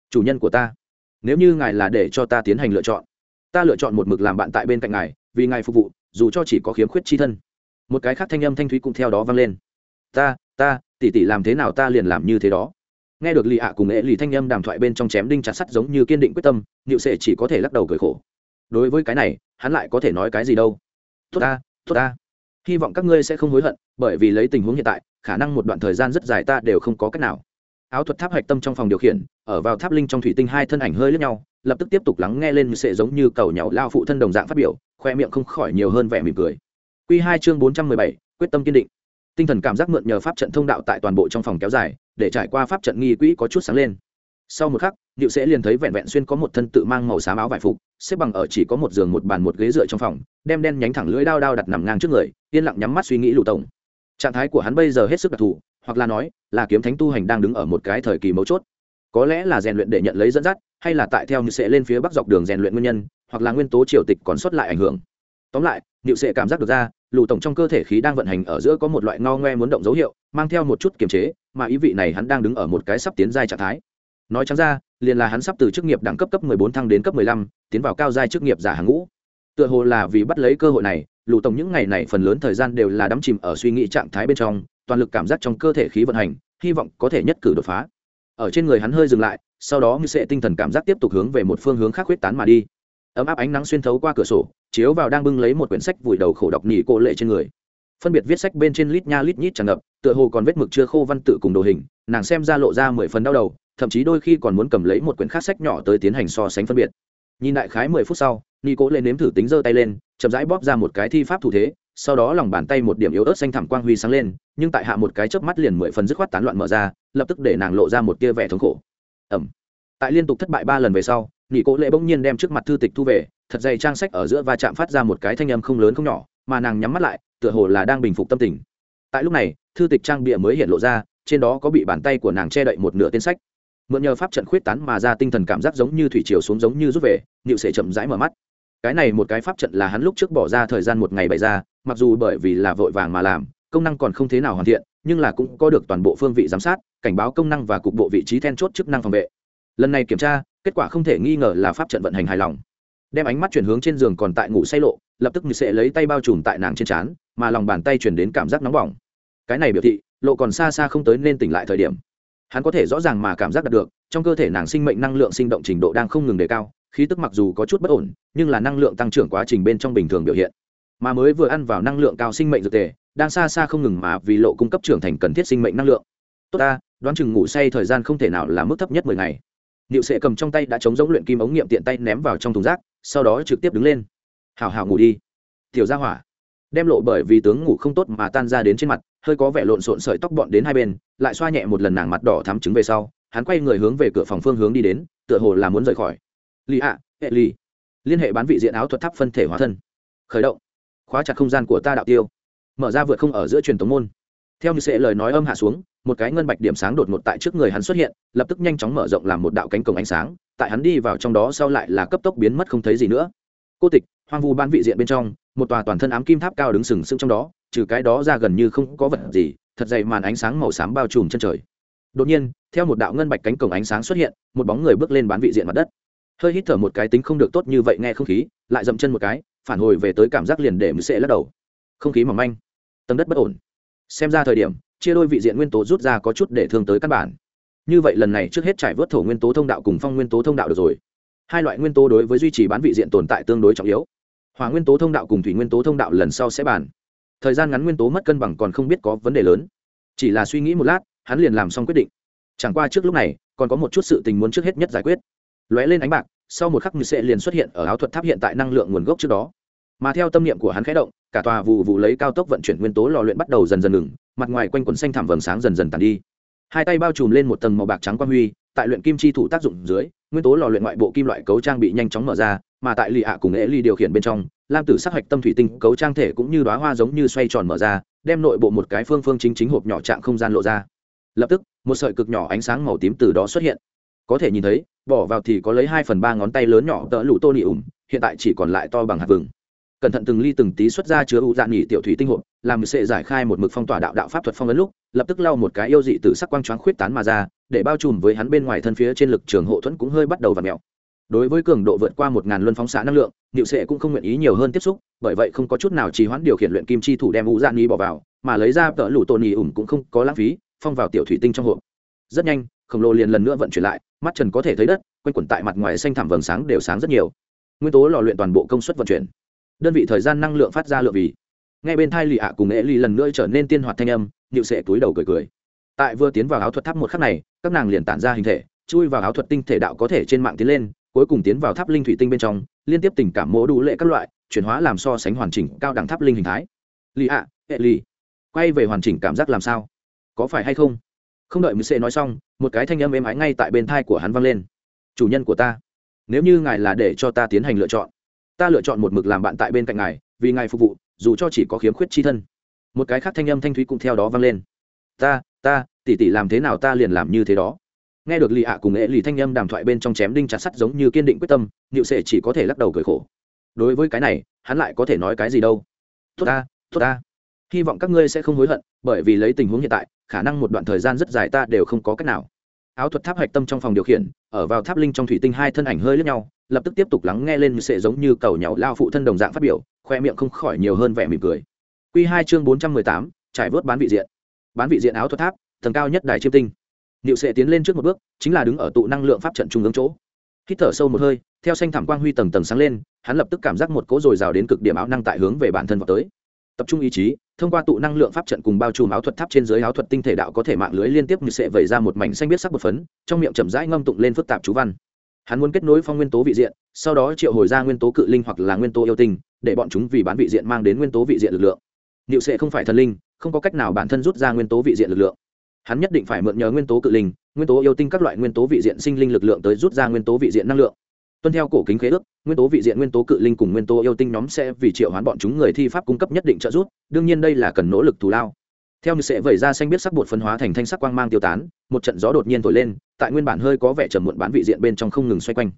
Chủ nhân của ta, nếu như ngài là để cho ta tiến hành lựa chọn, ta lựa chọn một mực làm bạn tại bên cạnh ngài, vì ngài phục vụ, dù cho chỉ có khiếm khuyết chi thân. Một cái khác thanh âm thanh thúy cũng theo đó vang lên. Ta ta tỉ tỉ làm thế nào ta liền làm như thế đó nghe được lì ạ cùng nghệ lì thanh âm đàm thoại bên trong chém đinh chặt sắt giống như kiên định quyết tâm nịu sệ chỉ có thể lắc đầu cười khổ. Đối với cái này, hắn lại có thể nói cái gì đâu? Tốt ta tốt ta. Hy vọng các ngươi sẽ không hối hận, bởi vì lấy tình huống hiện tại, khả năng một đoạn thời gian rất dài ta đều không có cách nào. Áo thuật tháp hạch tâm trong phòng điều khiển, ở vào tháp linh trong thủy tinh hai thân ảnh hơi lướt nhau, lập tức tiếp tục lắng nghe lên sệ giống như cầu nhậu lao phụ thân đồng dạng phát biểu, khoe miệng không khỏi nhiều hơn vẻ mỉm cười. Q hai chương bốn trăm mười bảy, quyết tâm kiên định tinh thần cảm giác mượn nhờ pháp trận thông đạo tại toàn bộ trong phòng kéo dài, để trải qua pháp trận nghi quỹ có chút sáng lên. Sau một khắc, điệu sẽ liền thấy vẹn vẹn xuyên có một thân tự mang màu xám áo vải phục, xếp bằng ở chỉ có một giường một bàn một ghế dựa trong phòng, đem đen nhánh thẳng lưỡi đao đao đặt nằm ngang trước người, yên lặng nhắm mắt suy nghĩ lù tổng. Trạng thái của hắn bây giờ hết sức đặc thù, hoặc là nói, là kiếm thánh tu hành đang đứng ở một cái thời kỳ mấu chốt. Có lẽ là rèn luyện để nhận lấy dẫn dắt, hay là tại theo như sẽ lên phía bắc dọc đường rèn luyện nguyên nhân, hoặc là nguyên tố triều tịch còn sót lại ảnh hưởng. Tóm lại, điệu sẽ cảm giác được ra lù tổng trong cơ thể khí đang vận hành ở giữa có một loại ngao ngoe muốn động dấu hiệu mang theo một chút kiềm chế mà ý vị này hắn đang đứng ở một cái sắp tiến giai trạng thái. Nói chẳng ra liền là hắn sắp từ chức nghiệp đẳng cấp cấp 14 thăng đến cấp 15, tiến vào cao giai chức nghiệp giả hàng ngũ. Tựa hồ là vì bắt lấy cơ hội này lù tổng những ngày này phần lớn thời gian đều là đắm chìm ở suy nghĩ trạng thái bên trong toàn lực cảm giác trong cơ thể khí vận hành hy vọng có thể nhất cử đột phá. Ở trên người hắn hơi dừng lại sau đó như sẽ tinh thần cảm giác tiếp tục hướng về một phương hướng khác huyết tán mà đi. Ấm áp ánh nắng xuyên thấu qua cửa sổ chiếu vào đang bưng lấy một quyển sách vùi đầu khổ đọc nỉ cô lệ trên người. Phân biệt viết sách bên trên lít nha lít nhít tràn ngập, tựa hồ còn vết mực chưa khô văn tự cùng đồ hình, nàng xem ra lộ ra mười phần đau đầu, thậm chí đôi khi còn muốn cầm lấy một quyển khác sách nhỏ tới tiến hành so sánh phân biệt. Nhìn đại khái mười phút sau ni cố lên nếm thử tính giơ tay lên, chậm rãi bóp ra một cái thi pháp thủ thế, sau đó lòng bàn tay một điểm yếu ớt xanh thẳm quang huy sáng lên, nhưng tại hạ một cái chớp mắt liền mười phần dứt khoát tán loạn mở ra, lập tức để nàng lộ ra một tia vẻ thống khổ. Ẩm. Tại liên tục thất bại ba lần về sau nghỉ cố lệ bỗng nhiên đem trước mặt thư tịch thu về, thật dày trang sách ở giữa va chạm phát ra một cái thanh âm không lớn không nhỏ, mà nàng nhắm mắt lại, tựa hồ là đang bình phục tâm tình. Tại lúc này, thư tịch trang bịa mới hiện lộ ra, trên đó có bị bàn tay của nàng che đậy một nửa tên sách. Mượn nhờ pháp trận khuyết tán mà ra tinh thần cảm giác giống như thủy chiều xuống giống như rút về nịu sẽ chậm rãi mở mắt. Cái này một cái pháp trận là hắn lúc trước bỏ ra thời gian một ngày bày ra, mặc dù bởi vì là vội vàng mà làm, công năng còn không thế nào hoàn thiện, nhưng là cũng có được toàn bộ phương vị giám sát, cảnh báo công năng và cục bộ vị trí then chốt chức năng phòng vệ. Lần này kiểm tra kết quả không thể nghi ngờ là pháp trận vận hành hài lòng. Đem ánh mắt chuyển hướng trên giường còn tại ngủ say lộ, lập tức như sẽ lấy tay bao trùm tại nàng trên trán, mà lòng bàn tay chuyển đến cảm giác nóng bỏng. Cái này biểu thị, lộ còn xa xa không tới nên tỉnh lại thời điểm. Hắn có thể rõ ràng mà cảm giác đạt được, trong cơ thể nàng sinh mệnh năng lượng sinh động trình độ đang không ngừng đề cao, khí tức mặc dù có chút bất ổn, nhưng là năng lượng tăng trưởng quá trình bên trong bình thường biểu hiện. Mà mới vừa ăn vào năng lượng cao sinh mệnh dược tề, đang xa xa không ngừng mà vì lộ cung cấp trưởng thành cần thiết sinh mệnh năng lượng. Tốt ta, đoán chừng ngủ say thời gian không thể nào là mức thấp nhất mười ngày. Niệu Sệ cầm trong tay đã chống giống luyện kim ống nghiệm tiện tay ném vào trong thùng rác, sau đó trực tiếp đứng lên. "Hảo hảo ngủ đi." Tiểu Gia Hỏa đem lộ bởi vì tướng ngủ không tốt mà tan ra đến trên mặt, hơi có vẻ lộn xộn sợi tóc bọn đến hai bên, lại xoa nhẹ một lần nàng mặt đỏ thắm trứng về sau, hắn quay người hướng về cửa phòng phương hướng đi đến, tựa hồ là muốn rời khỏi. "Lý ạ, hệ Lý." Liên hệ bán vị diện áo thuật tháp phân thể hóa thân. Khởi động. Khóa chặt không gian của ta đạo tiêu. Mở ra vượt không ở giữa truyền tống môn. Theo như sẽ lời nói âm hạ xuống, một cái ngân bạch điểm sáng đột ngột tại trước người hắn xuất hiện lập tức nhanh chóng mở rộng làm một đạo cánh cổng ánh sáng tại hắn đi vào trong đó sau lại là cấp tốc biến mất không thấy gì nữa. Cô tịch hoang vu ban vị diện bên trong một tòa toàn thân ám kim tháp cao đứng sừng sững trong đó trừ cái đó ra gần như không có vật gì thật dày màn ánh sáng màu xám bao trùm chân trời. Đột nhiên theo một đạo ngân bạch cánh cổng ánh sáng xuất hiện một bóng người bước lên bán vị diện mặt đất. Hơi hít thở một cái tính không được tốt như vậy nghe không khí lại dậm chân một cái phản hồi về tới cảm giác liền để mười sệ lắc đầu. Không khí mỏng manh. Tầng đất bất ổn xem ra thời điểm, chia đôi vị diện nguyên tố rút ra có chút để thương tới căn bản. Như vậy lần này trước hết trải vớt thổ nguyên tố thông đạo cùng phong nguyên tố thông đạo được rồi. Hai loại nguyên tố đối với duy trì bán vị diện tồn tại tương đối trọng yếu. Hỏa nguyên tố thông đạo cùng thủy nguyên tố thông đạo lần sau sẽ bàn. Thời gian ngắn nguyên tố mất cân bằng còn không biết có vấn đề lớn. Chỉ là suy nghĩ một lát, hắn liền làm xong quyết định. Chẳng qua trước lúc này, còn có một chút sự tình muốn trước hết nhất giải quyết. Lóe lên ánh bạc, sau một khắc như sẽ liền xuất hiện ở áo thuật tháp hiện tại năng lượng nguồn gốc trước đó. Mà theo tâm niệm của hắn khẽ động cả tòa vụ vụ lấy cao tốc vận chuyển nguyên tố lò luyện bắt đầu dần dần ngừng, mặt ngoài quanh quần xanh thảm vầng sáng dần dần tàn đi. Hai tay bao trùm lên một tầng màu bạc trắng quang huy, tại luyện kim chi thủ tác dụng dưới, nguyên tố lò luyện ngoại bộ kim loại cấu trang bị nhanh chóng mở ra, mà tại lì ạ cùng ế ly điều khiển bên trong, lam tử sắc hạch tâm thủy tinh cấu trang thể cũng như đoá hoa giống như xoay tròn mở ra, đem nội bộ một cái phương phương chính chính hộp nhỏ trạng không gian lộ ra. Lập tức, một sợi cực nhỏ ánh sáng màu tím từ đó xuất hiện. Có thể nhìn thấy, bỏ vào thì có lấy hai phần ba ngón tay lớn nhỏ tỡ lũ tô nỉ ủng, hiện tại chỉ còn lại to bằng hạt vừng cẩn thận từng ly từng tí xuất ra chứa u dạn nhỉ tiểu thủy tinh hộp, làm sệ giải khai một mực phong tỏa đạo đạo pháp thuật phong ấn lúc, lập tức lau một cái yêu dị từ sắc quang choáng khuyết tán mà ra, để bao trùm với hắn bên ngoài thân phía trên lực trường hộ thuẫn cũng hơi bắt đầu và mèo. Đối với cường độ vượt qua một ngàn luân phóng xạ năng lượng nhịu sệ cũng không nguyện ý nhiều hơn tiếp xúc, bởi vậy không có chút nào trì hoãn điều khiển luyện kim chi thủ đem u dạn nhỉ bỏ vào, mà lấy ra tợ lụ tôn nhị ủng cũng không có lãng phí, phong vào tiểu thủy tinh trong hộp. Rất nhanh, khổng lồ liền lần nữa vận chuyển lại, mắt trần có thể thấy đất, quanh quẩn tại mặt ngoài xanh thảm vầng sáng đều sáng rất nhiều. Nguyên tố lò luyện toàn bộ công suất vận chuyển đơn vị thời gian năng lượng phát ra lượng vì. Ngay bên thai lì ạ cùng nghệ lì lần nữa trở nên tiên hoạt thanh âm nịu sệ túi đầu cười cười. Tại vừa tiến vào áo thuật tháp một khắc này, các nàng liền tản ra hình thể, chui vào áo thuật tinh thể đạo có thể trên mạng tiến lên, cuối cùng tiến vào tháp linh thủy tinh bên trong, liên tiếp tình cảm mỗ đủ lệ các loại, chuyển hóa làm so sánh hoàn chỉnh cao đẳng tháp linh hình thái. Lì ạ hệ lì, quay về hoàn chỉnh cảm giác làm sao? Có phải hay không? Không đợi mười sệ nói xong, một cái thanh âm êm ái ngay tại bên thai của hắn vang lên. Chủ nhân của ta, nếu như ngài là để cho ta tiến hành lựa chọn ta lựa chọn một mực làm bạn tại bên cạnh ngài, vì ngài phục vụ, dù cho chỉ có khiếm khuyết chi thân. Một cái khác thanh âm thanh thúy cũng theo đó vang lên. Ta ta tỉ tỉ làm thế nào ta liền làm như thế đó. Nghe được lì ạ cùng nghệ lì thanh âm đàm thoại bên trong chém đinh chặt sắt giống như kiên định quyết tâm nịu sệ chỉ có thể lắc đầu cười khổ. Đối với cái này, hắn lại có thể nói cái gì đâu. Tốt ta tốt ta. Hy vọng các ngươi sẽ không hối hận, bởi vì lấy tình huống hiện tại, khả năng một đoạn thời gian rất dài ta đều không có cách nào. Áo thuật tháp hạch tâm trong phòng điều khiển, ở vào tháp linh trong thủy tinh hai thân ảnh hơi lướt nhau lập tức tiếp tục lắng nghe lên như sệ giống như cầu nhau lao phụ thân đồng dạng phát biểu, khoe miệng không khỏi nhiều hơn vẻ mỉm cười. Q hai chương bốn trăm mười tám, trải vớt bán vị diện. Bán vị diện áo thuật tháp, tầng cao nhất đài chiêm tinh. Niệu sệ tiến lên trước một bước, chính là đứng ở tụ năng lượng pháp trận trung ương chỗ. Hít thở sâu một hơi, theo xanh thảm quang huy tầng tầng sáng lên, hắn lập tức cảm giác một cỗ dồi dào đến cực điểm áo năng tại hướng về bản thân vào tới. Tập trung ý chí, thông qua tụ năng lượng pháp trận cùng bao trùm áo thuật tháp trên dưới áo thuật tinh thể đạo có thể mạng lưới liên tiếp như sẽ vẩy ra một mảnh xanh biết sắc bột phấn, trong miệng chậm rãi ngâm tụng lên phức tạp chú văn hắn muốn kết nối phong nguyên tố vị diện sau đó triệu hồi ra nguyên tố cự linh hoặc là nguyên tố yêu tinh để bọn chúng vì bán vị diện mang đến nguyên tố vị diện lực lượng niệu sệ không phải thần linh không có cách nào bản thân rút ra nguyên tố vị diện lực lượng hắn nhất định phải mượn nhờ nguyên tố cự linh nguyên tố yêu tinh các loại nguyên tố vị diện sinh linh lực lượng tới rút ra nguyên tố vị diện năng lượng tuân theo cổ kính khế ước nguyên tố vị diện nguyên tố cự linh cùng nguyên tố yêu tinh nhóm sẽ vì triệu hoán bọn chúng người thi pháp cung cấp nhất định trợ giúp đương nhiên đây là cần nỗ lực thù lao theo như sẽ vẩy ra xanh biết sắc bột phân hóa thành thanh sắc quang mang tiêu tán, một trận gió đột nhiên thổi lên, tại nguyên bản hơi có vẻ trầm muộn bán vị diện bên trong không ngừng xoay quanh.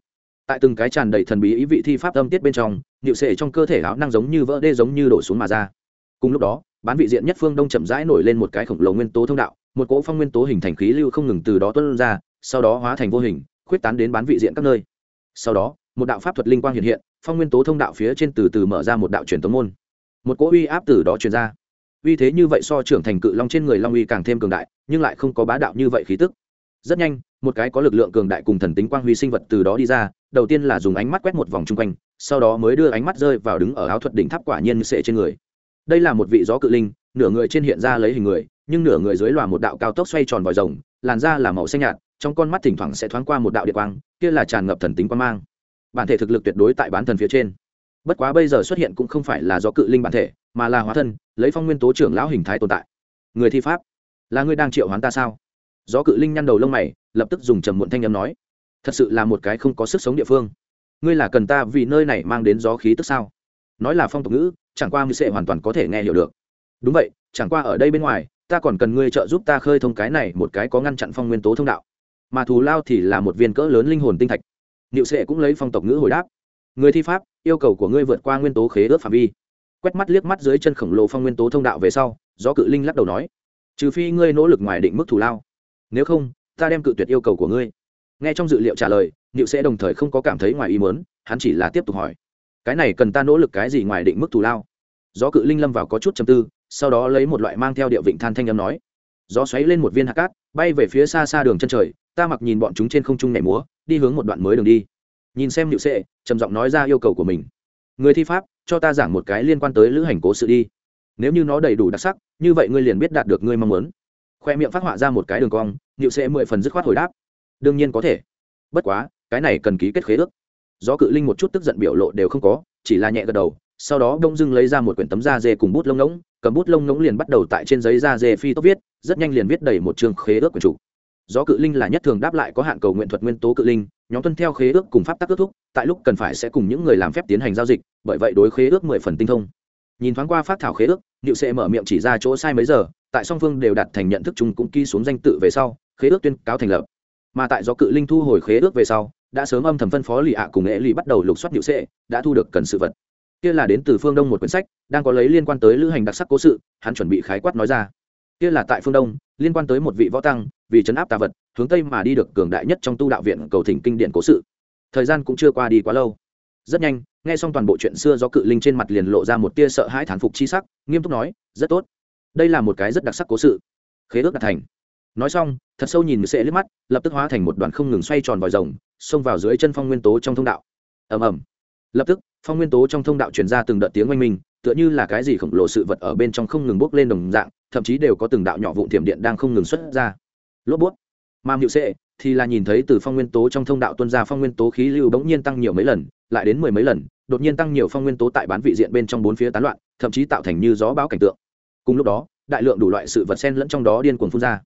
Tại từng cái tràn đầy thần bí ý vị thi pháp âm tiết bên trong nhịu sệ trong cơ thể áo năng giống như vỡ đê giống như đổ xuống mà ra. Cùng lúc đó, bán vị diện nhất phương đông chậm rãi nổi lên một cái khổng lồ nguyên tố thông đạo, một cỗ phong nguyên tố hình thành khí lưu không ngừng từ đó tuân ra, sau đó hóa thành vô hình, khuyết tán đến bán vị diện các nơi. Sau đó, một đạo pháp thuật linh quang hiện hiện, phong nguyên tố thông đạo phía trên từ từ mở ra một đạo truyền tống môn. Một cỗ uy áp từ đó truyền ra uy thế như vậy so trưởng thành cự long trên người long uy càng thêm cường đại, nhưng lại không có bá đạo như vậy khí tức. Rất nhanh, một cái có lực lượng cường đại cùng thần tính quang huy sinh vật từ đó đi ra, đầu tiên là dùng ánh mắt quét một vòng chung quanh, sau đó mới đưa ánh mắt rơi vào đứng ở áo thuật đỉnh tháp quả nhiên sệ trên người. Đây là một vị gió cự linh, nửa người trên hiện ra lấy hình người, nhưng nửa người dưới là một đạo cao tốc xoay tròn vòi rồng, làn da là màu xanh nhạt, trong con mắt thỉnh thoảng sẽ thoáng qua một đạo địa quang, kia là tràn ngập thần tính quang mang. Bản thể thực lực tuyệt đối tại bán thần phía trên. Bất quá bây giờ xuất hiện cũng không phải là do cự linh bản thể, mà là hóa thân lấy phong nguyên tố trưởng lão hình thái tồn tại. Người thi pháp, là người đang triệu hoán ta sao? Gió cự linh nhăn đầu lông mày, lập tức dùng trầm muộn thanh âm nói, thật sự là một cái không có sức sống địa phương. Ngươi là cần ta vì nơi này mang đến gió khí tức sao? Nói là phong tục ngữ, chẳng qua ngươi sẽ hoàn toàn có thể nghe hiểu được. Đúng vậy, chẳng qua ở đây bên ngoài, ta còn cần ngươi trợ giúp ta khơi thông cái này một cái có ngăn chặn phong nguyên tố thông đạo. Mà thù lao thì là một viên cỡ lớn linh hồn tinh thạch. Niệu sệ cũng lấy phong tộc ngữ hồi đáp. Người thi pháp, yêu cầu của ngươi vượt qua nguyên tố khế ước phạm vi quét mắt liếc mắt dưới chân khổng lồ phong nguyên tố thông đạo về sau do cự linh lắc đầu nói, trừ phi ngươi nỗ lực ngoài định mức thù lao. Nếu không, ta đem cự tuyệt yêu cầu của ngươi. Nghe trong dự liệu trả lời, niệu sẽ đồng thời không có cảm thấy ngoài ý muốn, hắn chỉ là tiếp tục hỏi, cái này cần ta nỗ lực cái gì ngoài định mức thù lao? Gió cự linh lâm vào có chút chầm tư, sau đó lấy một loại mang theo địa vịnh than thanh âm nói, gió xoáy lên một viên hạt cát, bay về phía xa xa đường chân trời, ta mặc nhìn bọn chúng trên không trung nhảy múa, đi hướng một đoạn mới đường đi. Nhìn xem niệu sệ trầm giọng nói ra yêu cầu của mình, người thi pháp cho ta giảng một cái liên quan tới lữ hành cố sự đi. Nếu như nó đầy đủ đặc sắc, như vậy ngươi liền biết đạt được ngươi mong muốn. Khoe miệng phát họa ra một cái đường cong nhịu sẽ mười phần dứt khoát hồi đáp. Đương nhiên có thể. Bất quá, cái này cần ký kết khế ước. Do cự linh một chút tức giận biểu lộ đều không có, chỉ là nhẹ gật đầu, sau đó đông dưng lấy ra một quyển tấm da dê cùng bút lông ngỗng, cầm bút lông ngỗng liền bắt đầu tại trên giấy da dê phi tốc viết, rất nhanh liền viết đầy một chương khế ước quyển chủ. Do cự linh là nhất thường đáp lại có hạn cầu nguyện thuật nguyên tố cự linh nhóm tuân theo khế ước cùng pháp tắc ước thúc, tại lúc cần phải sẽ cùng những người làm phép tiến hành giao dịch, bởi vậy đối khế ước mười phần tinh thông. Nhìn thoáng qua phát thảo khế ước Diệu sẽ mở miệng chỉ ra chỗ sai mấy giờ, tại song phương đều đặt thành nhận thức chung cũng ký xuống danh tự về sau, khế ước tuyên cáo thành lập. Mà tại do cự linh thu hồi khế ước về sau, đã sớm âm thầm phân phó lì ạ cùng nghệ lì bắt đầu lục soát Diệu sệ, đã thu được cần sự vật. Kia là đến từ phương đông một quyển sách, đang có lấy liên quan tới lữ hành đặc sắc cố sự, hắn chuẩn bị khái quát nói ra. Kia là tại phương đông, liên quan tới một vị võ tăng, vì chấn áp tà vật hướng tây mà đi được cường đại nhất trong tu đạo viện cầu thỉnh kinh điển cố sự. Thời gian cũng chưa qua đi quá lâu. Rất nhanh, nghe xong toàn bộ chuyện xưa do cự linh trên mặt liền lộ ra một tia sợ hãi thán phục chi sắc, nghiêm túc nói, rất tốt. Đây là một cái rất đặc sắc cố sự. Khế ước đạt thành. Nói xong, thật sâu nhìn sệ liếc mắt, lập tức hóa thành một đoàn không ngừng xoay tròn vòi rồng, xông vào dưới chân phong nguyên tố trong thông đạo. Ầm ầm. Lập tức, phong nguyên tố trong thông đạo truyền ra từng đợt tiếng oanh minh, tựa như là cái gì khổng lồ sự vật ở bên trong không ngừng bốc lên đồng dạng, thậm chí đều có từng đạo nhỏ vụn thiểm điện đang không ngừng xuất ra. Lốp bút mà hiệu sệ thì là nhìn thấy từ phong nguyên tố trong thông đạo tuân ra phong nguyên tố khí lưu bỗng nhiên tăng nhiều mấy lần, lại đến mười mấy lần, đột nhiên tăng nhiều phong nguyên tố tại bán vị diện bên trong bốn phía tán loạn, thậm chí tạo thành như gió bão cảnh tượng. Cùng lúc đó, đại lượng đủ loại sự vật sen lẫn trong đó điên cuồng phun ra.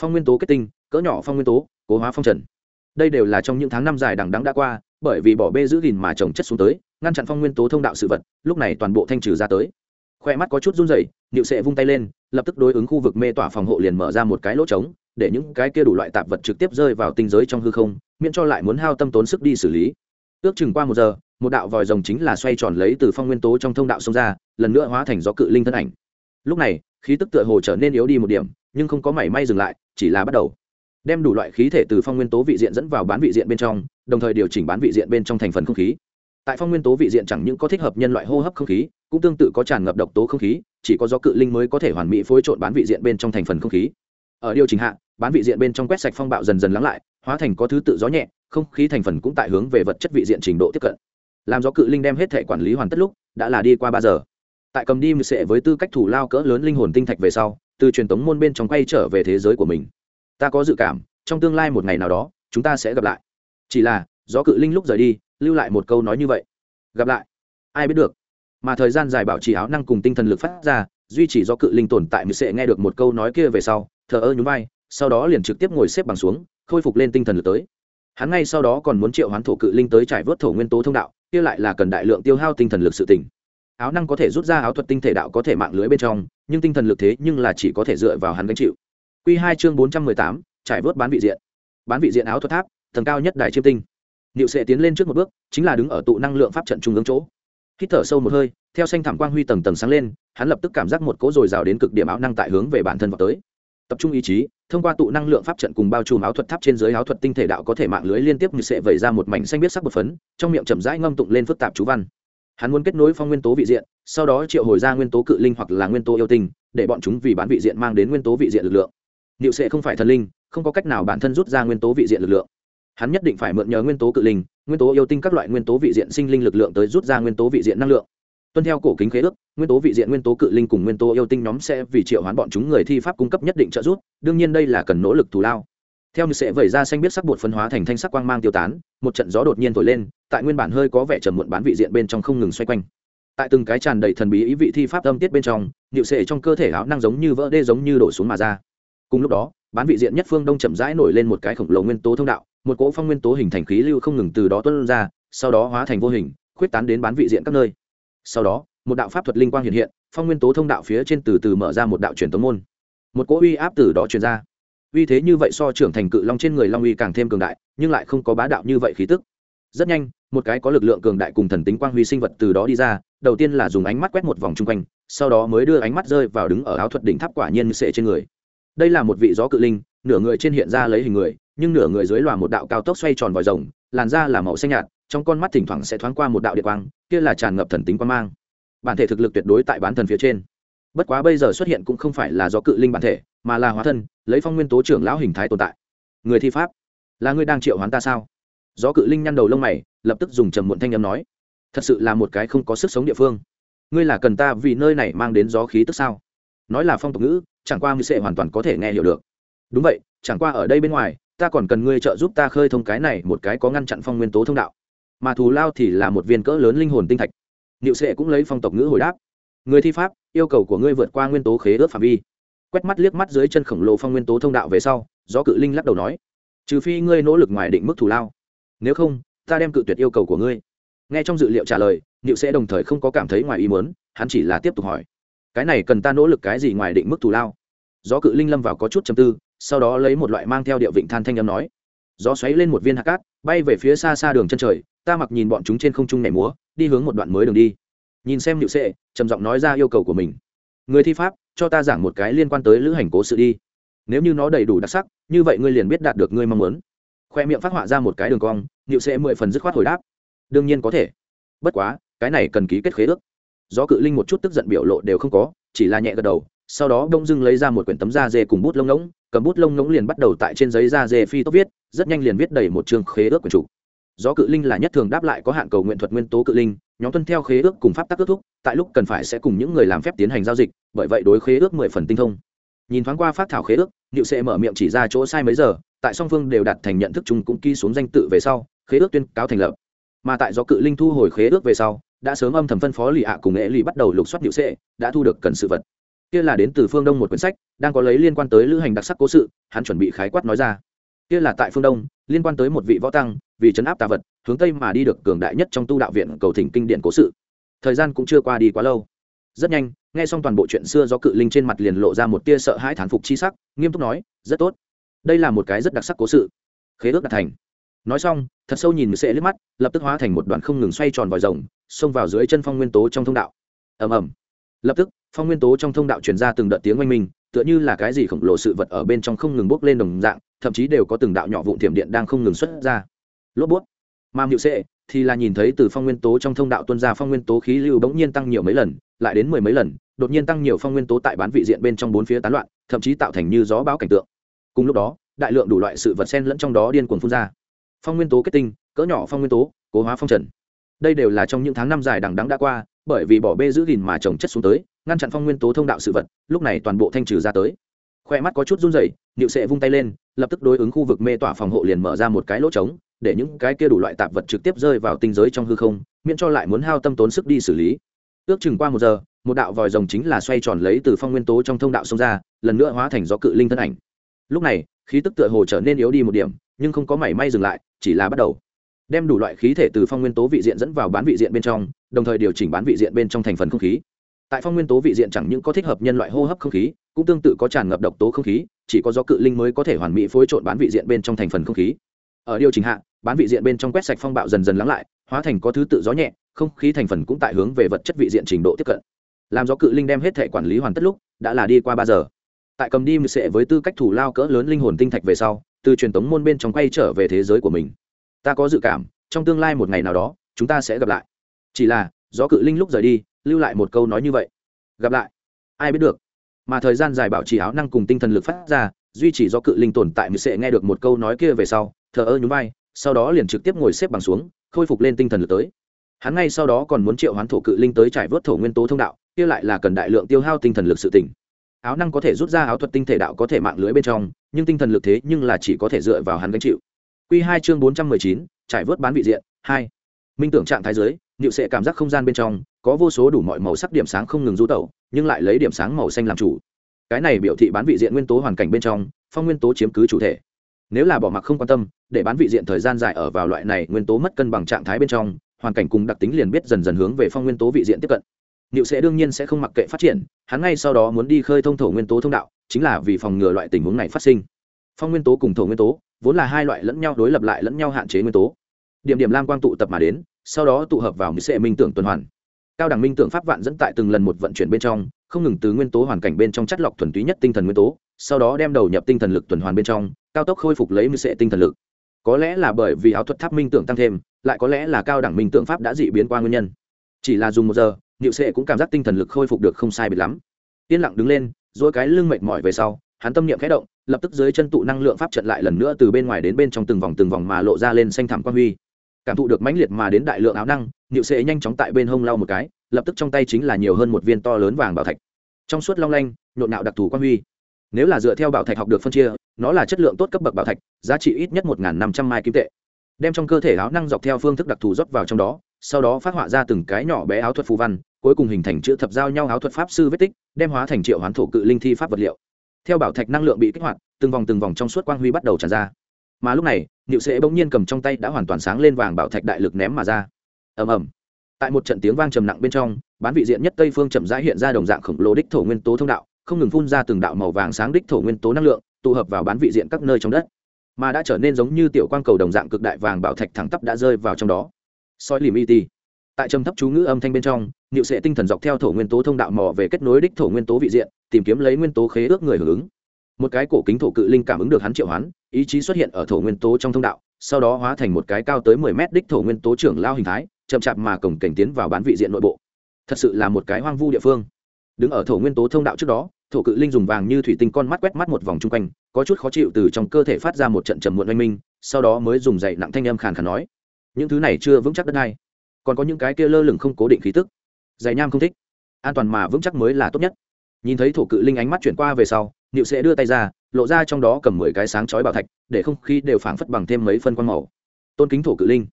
Phong nguyên tố kết tinh, cỡ nhỏ phong nguyên tố, cố hóa phong trần. Đây đều là trong những tháng năm dài đằng đắng đã qua, bởi vì bỏ bê giữ gìn mà trồng chất xuống tới, ngăn chặn phong nguyên tố thông đạo sự vật, lúc này toàn bộ thanh trừ ra tới. Khoe mắt có chút run rẩy nịu sệ vung tay lên, lập tức đối ứng khu vực mê tỏa phòng hộ liền mở ra một cái lỗ trống để những cái kia đủ loại tạp vật trực tiếp rơi vào tinh giới trong hư không, miễn cho lại muốn hao tâm tốn sức đi xử lý. Ước chừng qua một giờ, một đạo vòi rồng chính là xoay tròn lấy từ phong nguyên tố trong thông đạo xông ra, lần nữa hóa thành gió cự linh thân ảnh. Lúc này, khí tức tựa hồ trở nên yếu đi một điểm, nhưng không có mảy may dừng lại, chỉ là bắt đầu. Đem đủ loại khí thể từ phong nguyên tố vị diện dẫn vào bán vị diện bên trong, đồng thời điều chỉnh bán vị diện bên trong thành phần không khí. Tại phong nguyên tố vị diện chẳng những có thích hợp nhân loại hô hấp không khí, cũng tương tự có tràn ngập độc tố không khí, chỉ có gió cự linh mới có thể hoàn mỹ phối trộn bán vị diện bên trong thành phần không khí ở điều chỉnh hạ, bán vị diện bên trong quét sạch phong bạo dần dần lắng lại, hóa thành có thứ tự gió nhẹ, không khí thành phần cũng tại hướng về vật chất vị diện trình độ tiếp cận. Làm gió cự linh đem hết thể quản lý hoàn tất lúc, đã là đi qua ba giờ. Tại cầm đi mười sệ với tư cách thủ lao cỡ lớn linh hồn tinh thạch về sau, từ truyền tống môn bên trong quay trở về thế giới của mình. Ta có dự cảm, trong tương lai một ngày nào đó, chúng ta sẽ gặp lại. Chỉ là, gió cự linh lúc rời đi, lưu lại một câu nói như vậy. Gặp lại. Ai biết được. Mà thời gian dài bảo trì áo năng cùng tinh thần lực phát ra, duy trì do cự linh tồn tại mười sệ nghe được một câu nói kia về sau thờ ơ nhún vai, sau đó liền trực tiếp ngồi xếp bằng xuống, khôi phục lên tinh thần lực tới. Hắn ngay sau đó còn muốn triệu hoán thổ cự linh tới trải vớt thổ nguyên tố thông đạo, kia lại là cần đại lượng tiêu hao tinh thần lực sự tỉnh áo năng có thể rút ra áo thuật tinh thể đạo có thể mạng lưới bên trong, nhưng tinh thần lực thế nhưng là chỉ có thể dựa vào hắn gánh chịu. Q hai chương bốn trăm mười tám, trải vớt bán vị diện. Bán vị diện áo thuật tháp tầng cao nhất đài chiêm tinh. Niệu sẽ tiến lên trước một bước, chính là đứng ở tụ năng lượng pháp trận trung ương chỗ. Hít thở sâu một hơi, theo xanh thảm quang huy tầng tầng sáng lên, hắn lập tức cảm giác một cỗ dồi dào đến cực điểm áo năng tại hướng về bản thân vào tới tập trung ý chí, thông qua tụ năng lượng pháp trận cùng bao trùm áo thuật tháp trên dưới áo thuật tinh thể đạo có thể mạng lưới liên tiếp như sẽ vẩy ra một mảnh xanh biết sắc bột phấn, trong miệng chậm rãi ngâm tụng lên phức tạp chú văn. Hắn muốn kết nối phong nguyên tố vị diện, sau đó triệu hồi ra nguyên tố cự linh hoặc là nguyên tố yêu tinh, để bọn chúng vì bán vị diện mang đến nguyên tố vị diện lực lượng. Liệu sẽ không phải thần linh, không có cách nào bản thân rút ra nguyên tố vị diện lực lượng. Hắn nhất định phải mượn nhờ nguyên tố cự linh, nguyên tố yêu tinh các loại nguyên tố vị diện sinh linh lực lượng tới rút ra nguyên tố vị diện năng lượng tuân theo cổ kính khế ước, nguyên tố vị diện, nguyên tố cự linh cùng nguyên tố yêu tinh nhóm sẽ vì triệu hoán bọn chúng người thi pháp cung cấp nhất định trợ giúp, đương nhiên đây là cần nỗ lực thù lao. Theo như sẽ vẩy ra xanh biết sắc bột phân hóa thành thanh sắc quang mang tiêu tán, một trận gió đột nhiên thổi lên, tại nguyên bản hơi có vẻ trầm muộn bán vị diện bên trong không ngừng xoay quanh. Tại từng cái tràn đầy thần bí ý vị thi pháp âm tiết bên trong nhịu sệ trong cơ thể áo năng giống như vỡ đê giống như đổ xuống mà ra. Cùng lúc đó, bán vị diện nhất phương đông chậm rãi nổi lên một cái khổng lồ nguyên tố thông đạo, một cỗ phong nguyên tố hình thành khí lưu không ngừng từ đó tuân ra, sau đó hóa thành vô hình, khuyết tán đến bán vị diện các nơi sau đó, một đạo pháp thuật linh quang hiện hiện, phong nguyên tố thông đạo phía trên từ từ mở ra một đạo truyền tống môn. Một cỗ uy áp từ đó truyền ra. Uy thế như vậy so trưởng thành cự long trên người long uy càng thêm cường đại, nhưng lại không có bá đạo như vậy khí tức. Rất nhanh, một cái có lực lượng cường đại cùng thần tính quang huy sinh vật từ đó đi ra, đầu tiên là dùng ánh mắt quét một vòng chung quanh, sau đó mới đưa ánh mắt rơi vào đứng ở áo thuật đỉnh tháp quả nhiên sệ trên người. Đây là một vị gió cự linh, nửa người trên hiện ra lấy hình người, nhưng nửa người dưới loà một đạo cao tốc xoay tròn vòi rồng, làn da là màu xanh nhạt trong con mắt thỉnh thoảng sẽ thoáng qua một đạo địa quang, kia là tràn ngập thần tính quan mang. Bản thể thực lực tuyệt đối tại bán thần phía trên. Bất quá bây giờ xuất hiện cũng không phải là do cự linh bản thể, mà là hóa thân, lấy phong nguyên tố trưởng lão hình thái tồn tại. Người thi pháp, là người đang triệu hoán ta sao? Do cự linh nhăn đầu lông mày, lập tức dùng trầm muộn thanh â m nói, thật sự là một cái không có sức sống địa phương. Ngươi là cần ta vì nơi này mang đến gió khí tức sao? Nói là phong tục ngữ, chẳng qua ngươi sẽ hoàn toàn có thể nghe hiểu được. Đúng vậy, chẳng qua ở đây bên ngoài, ta còn cần ngươi trợ giúp ta khơi thông cái này một cái có ngăn chặn phong nguyên tố thông đạo mà thù lao thì là một viên cỡ lớn linh hồn tinh thạch. Niệu sệ cũng lấy phong tộc ngữ hồi đáp, người thi pháp, yêu cầu của ngươi vượt qua nguyên tố khế ước phạm vi. Quét mắt liếc mắt dưới chân khổng lồ phong nguyên tố thông đạo về sau do cự linh lắc đầu nói, trừ phi ngươi nỗ lực ngoài định mức thù lao. Nếu không, ta đem cự tuyệt yêu cầu của ngươi. Nghe trong dự liệu trả lời, niệu sẽ đồng thời không có cảm thấy ngoài ý muốn, hắn chỉ là tiếp tục hỏi, cái này cần ta nỗ lực cái gì ngoài định mức thù lao? Do cự linh lâm vào có chút chầm tư, sau đó lấy một loại mang theo địa vịnh than thanh âm nói gió xoáy lên một viên hạt cát, bay về phía xa xa đường chân trời, ta mặc nhìn bọn chúng trên không trung nhảy múa, đi hướng một đoạn mới đường đi. Nhìn xem nhự sệ, trầm giọng nói ra yêu cầu của mình. Người thi pháp, cho ta giảng một cái liên quan tới lữ hành cố sự đi. Nếu như nó đầy đủ đặc sắc, như vậy ngươi liền biết đạt được ngươi mong muốn. Khoe miệng phát họa ra một cái đường cong nhự sệ mười phần dứt khoát hồi đáp. Đương nhiên có thể. Bất quá, cái này cần ký kết khế ước. Do cự linh một chút tức giận biểu lộ đều không có, chỉ là nhẹ gật đầu, sau đó đông dưng lấy ra một quyển tấm da dê cùng bút lông ngỗng cầm bút lông ngỗng liền bắt đầu tại trên giấy da dê phi tốt viết, rất nhanh liền viết đầy một chương khế ước quyền chủ gió cự linh là nhất thường đáp lại có hạn cầu nguyện thuật nguyên tố cự linh, nhóm tuân theo khế ước cùng pháp tắc ước thúc, tại lúc cần phải sẽ cùng những người làm phép tiến hành giao dịch, bởi vậy đối khế ước mười phần tinh thông. Nhìn thoáng qua phát thảo khế ước, niệu sẽ mở miệng chỉ ra chỗ sai mấy giờ, tại song phương đều đặt thành nhận thức chung cũng ký xuống danh tự về sau, khế ước tuyên cáo thành lập. Mà tại do cự linh thu hồi khế ước về sau, đã sớm âm thầm phân phó lì ạ cùng nghệ lì bắt đầu lục soát niệu sệ, đã thu được cần sự vật kia là đến từ phương đông một quyển sách, đang có lấy liên quan tới lữ hành đặc sắc cố sự, hắn chuẩn bị khái quát nói ra. Kia là tại phương đông, liên quan tới một vị võ tăng, vì chấn áp tà vật, hướng tây mà đi được cường đại nhất trong tu đạo viện cầu thỉnh kinh điển cố sự. Thời gian cũng chưa qua đi quá lâu. Rất nhanh, nghe xong toàn bộ chuyện xưa do cự linh trên mặt liền lộ ra một tia sợ hãi thán phục chi sắc, nghiêm túc nói, rất tốt. Đây là một cái rất đặc sắc cố sự. Khế ước đạt thành. Nói xong, thật sâu nhìn sẽ liếc mắt, lập tức hóa thành một đoạn không ngừng xoay tròn vòi rồng, xông vào dưới chân phong nguyên tố trong thông đạo. Ầm ầm. Lập tức phong nguyên tố trong thông đạo truyền ra từng đợt tiếng oanh minh, tựa như là cái gì khổng lồ sự vật ở bên trong không ngừng bốc lên đồng dạng, thậm chí đều có từng đạo nhỏ vụn thiểm điện đang không ngừng xuất ra. Lốp bút. Mà hiệu sệ, thì là nhìn thấy từ phong nguyên tố trong thông đạo tuân ra phong nguyên tố khí lưu bỗng nhiên tăng nhiều mấy lần, lại đến mười mấy lần, đột nhiên tăng nhiều phong nguyên tố tại bán vị diện bên trong bốn phía tán loạn, thậm chí tạo thành như gió bão cảnh tượng. Cùng lúc đó, đại lượng đủ loại sự vật sen lẫn trong đó điên cuồng phun ra. Phong nguyên tố kết tinh, cỡ nhỏ phong nguyên tố, cố hóa phong trần. Đây đều là trong những tháng năm dài đằng đắng đã qua, bởi vì bỏ bê giữ gìn mà trồng chất xuống tới ngăn chặn phong nguyên tố thông đạo sự vật, lúc này toàn bộ thanh trừ ra tới. Khoe mắt có chút run rẩy nịu sệ vung tay lên, lập tức đối ứng khu vực mê tỏa phòng hộ liền mở ra một cái lỗ trống, để những cái kia đủ loại tạp vật trực tiếp rơi vào tinh giới trong hư không, miễn cho lại muốn hao tâm tốn sức đi xử lý. Ước chừng qua một giờ, một đạo vòi rồng chính là xoay tròn lấy từ phong nguyên tố trong thông đạo xông ra, lần nữa hóa thành gió cự linh thân ảnh. Lúc này, khí tức tựa hồ trở nên yếu đi một điểm, nhưng không có mảy may dừng lại, chỉ là bắt đầu. Đem đủ loại khí thể từ phong nguyên tố vị diện dẫn vào bán vị diện bên trong, đồng thời điều chỉnh bán vị diện bên trong thành phần không khí tại phong nguyên tố vị diện chẳng những có thích hợp nhân loại hô hấp không khí, cũng tương tự có tràn ngập độc tố không khí, chỉ có gió cự linh mới có thể hoàn mỹ phối trộn bán vị diện bên trong thành phần không khí. Ở điều chỉnh hạ, bán vị diện bên trong quét sạch phong bạo dần dần lắng lại, hóa thành có thứ tự gió nhẹ, không khí thành phần cũng tại hướng về vật chất vị diện trình độ tiếp cận. Làm gió cự linh đem hết thể quản lý hoàn tất lúc, đã là đi qua ba giờ. Tại cầm đi mười sệ với tư cách thủ lao cỡ lớn linh hồn tinh thạch về sau, từ truyền tống môn bên trong quay trở về thế giới của mình. Ta có dự cảm, trong tương lai một ngày nào đó, chúng ta sẽ gặp lại. Chỉ là gió cự linh lúc rời đi lưu lại một câu nói như vậy. Gặp lại. Ai biết được. Mà thời gian dài bảo trì áo năng cùng tinh thần lực phát ra, duy trì do cự linh tồn tại mới sẽ nghe được một câu nói kia về sau, thờ ơ nhún vai, sau đó liền trực tiếp ngồi xếp bằng xuống, khôi phục lên tinh thần lực tới. Hắn ngay sau đó còn muốn triệu hoán thổ cự linh tới trải vớt thổ nguyên tố thông đạo, kia lại là cần đại lượng tiêu hao tinh thần lực sự tỉnh. Áo năng có thể rút ra áo thuật tinh thể đạo có thể mạng lưới bên trong, nhưng tinh thần lực thế nhưng là chỉ có thể dựa vào hắn gánh chịu. Q hai chương bốn trăm mười chín, trải vớt bán vị diện, hai. Minh tưởng trạng thái giới nịu sệ cảm giác không gian bên trong có vô số đủ mọi màu sắc điểm sáng không ngừng du tẩu nhưng lại lấy điểm sáng màu xanh làm chủ cái này biểu thị bán vị diện nguyên tố hoàn cảnh bên trong phong nguyên tố chiếm cứ chủ thể nếu là bỏ mặc không quan tâm để bán vị diện thời gian dài ở vào loại này nguyên tố mất cân bằng trạng thái bên trong hoàn cảnh cùng đặc tính liền biết dần dần hướng về phong nguyên tố vị diện tiếp cận Niệu sẽ đương nhiên sẽ không mặc kệ phát triển, hắn ngay sau đó muốn đi khơi thông thổ nguyên tố thông đạo, chính là vì phòng ngừa loại tình huống này phát sinh. Phong nguyên tố cùng thổ nguyên tố, vốn là hai loại lẫn nhau đối lập lại lẫn nhau hạn chế nguyên tố. Điểm điểm lam quang tụ tập mà đến, sau đó tụ hợp vào một sệ minh tưởng tuần hoàn. Cao đẳng minh tưởng pháp vạn dẫn tại từng lần một vận chuyển bên trong, không ngừng từ nguyên tố hoàn cảnh bên trong chất lọc thuần túy nhất tinh thần nguyên tố, sau đó đem đầu nhập tinh thần lực tuần hoàn bên trong, cao tốc khôi phục lấy một sệ tinh thần lực. Có lẽ là bởi vì áo thuật tháp minh tưởng tăng thêm, lại có lẽ là cao đẳng minh tưởng pháp đã dị biến qua nguyên nhân. Chỉ là dùng một giờ, Niệu Sệ cũng cảm giác tinh thần lực khôi phục được không sai biệt lắm. Tiên lặng đứng lên, dỗi cái lưng mệt mỏi về sau, hắn tâm niệm khẽ động, lập tức dưới chân tụ năng lượng pháp trận lại lần nữa từ bên ngoài đến bên trong từng vòng từng vòng mà lộ ra lên xanh thẳm quan huy. Cảm thụ được mãnh liệt mà đến đại lượng áo năng, Niệu Sệ nhanh chóng tại bên hông lau một cái, lập tức trong tay chính là nhiều hơn một viên to lớn vàng bảo thạch. Trong suốt long lanh, nhộn nạo đặc thù quang huy. Nếu là dựa theo bảo thạch học được phân chia, nó là chất lượng tốt cấp bậc bảo thạch, giá trị ít nhất một năm trăm mai kim tệ. Đem trong cơ thể áo năng dọc theo phương thức đặc thù rót vào trong đó, sau đó phát họa ra từng cái nhỏ bé áo thuật phù văn, cuối cùng hình thành chữ thập giao nhau áo thuật pháp sư vết tích đem hóa thành triệu hoán thổ cự linh thi pháp vật liệu theo bảo thạch năng lượng bị kích hoạt từng vòng từng vòng trong suốt quang huy bắt đầu tràn ra mà lúc này, niệu sệ bỗng nhiên cầm trong tay đã hoàn toàn sáng lên vàng bảo thạch đại lực ném mà ra. Ầm ầm. Tại một trận tiếng vang trầm nặng bên trong, bán vị diện nhất tây phương chậm rãi hiện ra đồng dạng khổng lồ đích thổ nguyên tố thông đạo, không ngừng phun ra từng đạo màu vàng sáng đích thổ nguyên tố năng lượng, tụ hợp vào bán vị diện các nơi trong đất. Mà đã trở nên giống như tiểu quang cầu đồng dạng cực đại vàng bảo thạch thẳng tắp đã rơi vào trong đó. Soi lìm it tại trầm thấp chú ngữ âm thanh bên trong, niệu sệ tinh thần dọc theo thổ nguyên tố thông đạo mò về kết nối đích thổ nguyên tố vị diện, tìm kiếm lấy nguyên tố khế ước người hưởng ứng một cái cổ kính thổ cự linh cảm ứng được hắn triệu hoán, ý chí xuất hiện ở thổ nguyên tố trong thông đạo, sau đó hóa thành một cái cao tới mười mét đích thổ nguyên tố trưởng lao hình thái, chậm chạp mà cổng cảnh tiến vào bán vị diện nội bộ. Thật sự là một cái hoang vu địa phương. Đứng ở thổ nguyên tố thông đạo trước đó, thổ cự linh dùng vàng như thủy tinh con mắt quét mắt một vòng chung quanh, có chút khó chịu từ trong cơ thể phát ra một trận trầm muộn oanh minh, sau đó mới dùng dậy nặng thanh âm khàn khàn nói, những thứ này chưa vững chắc đất đai, còn có những cái kia lơ lửng không cố định khí tức. Dày nham không thích. An toàn mà vững chắc mới là tốt nhất nhìn thấy thổ cự linh ánh mắt chuyển qua về sau nịu sẽ đưa tay ra lộ ra trong đó cầm mười cái sáng chói bảo thạch để không khí đều phảng phất bằng thêm mấy phân quang màu. Tôn kính thổ cự linh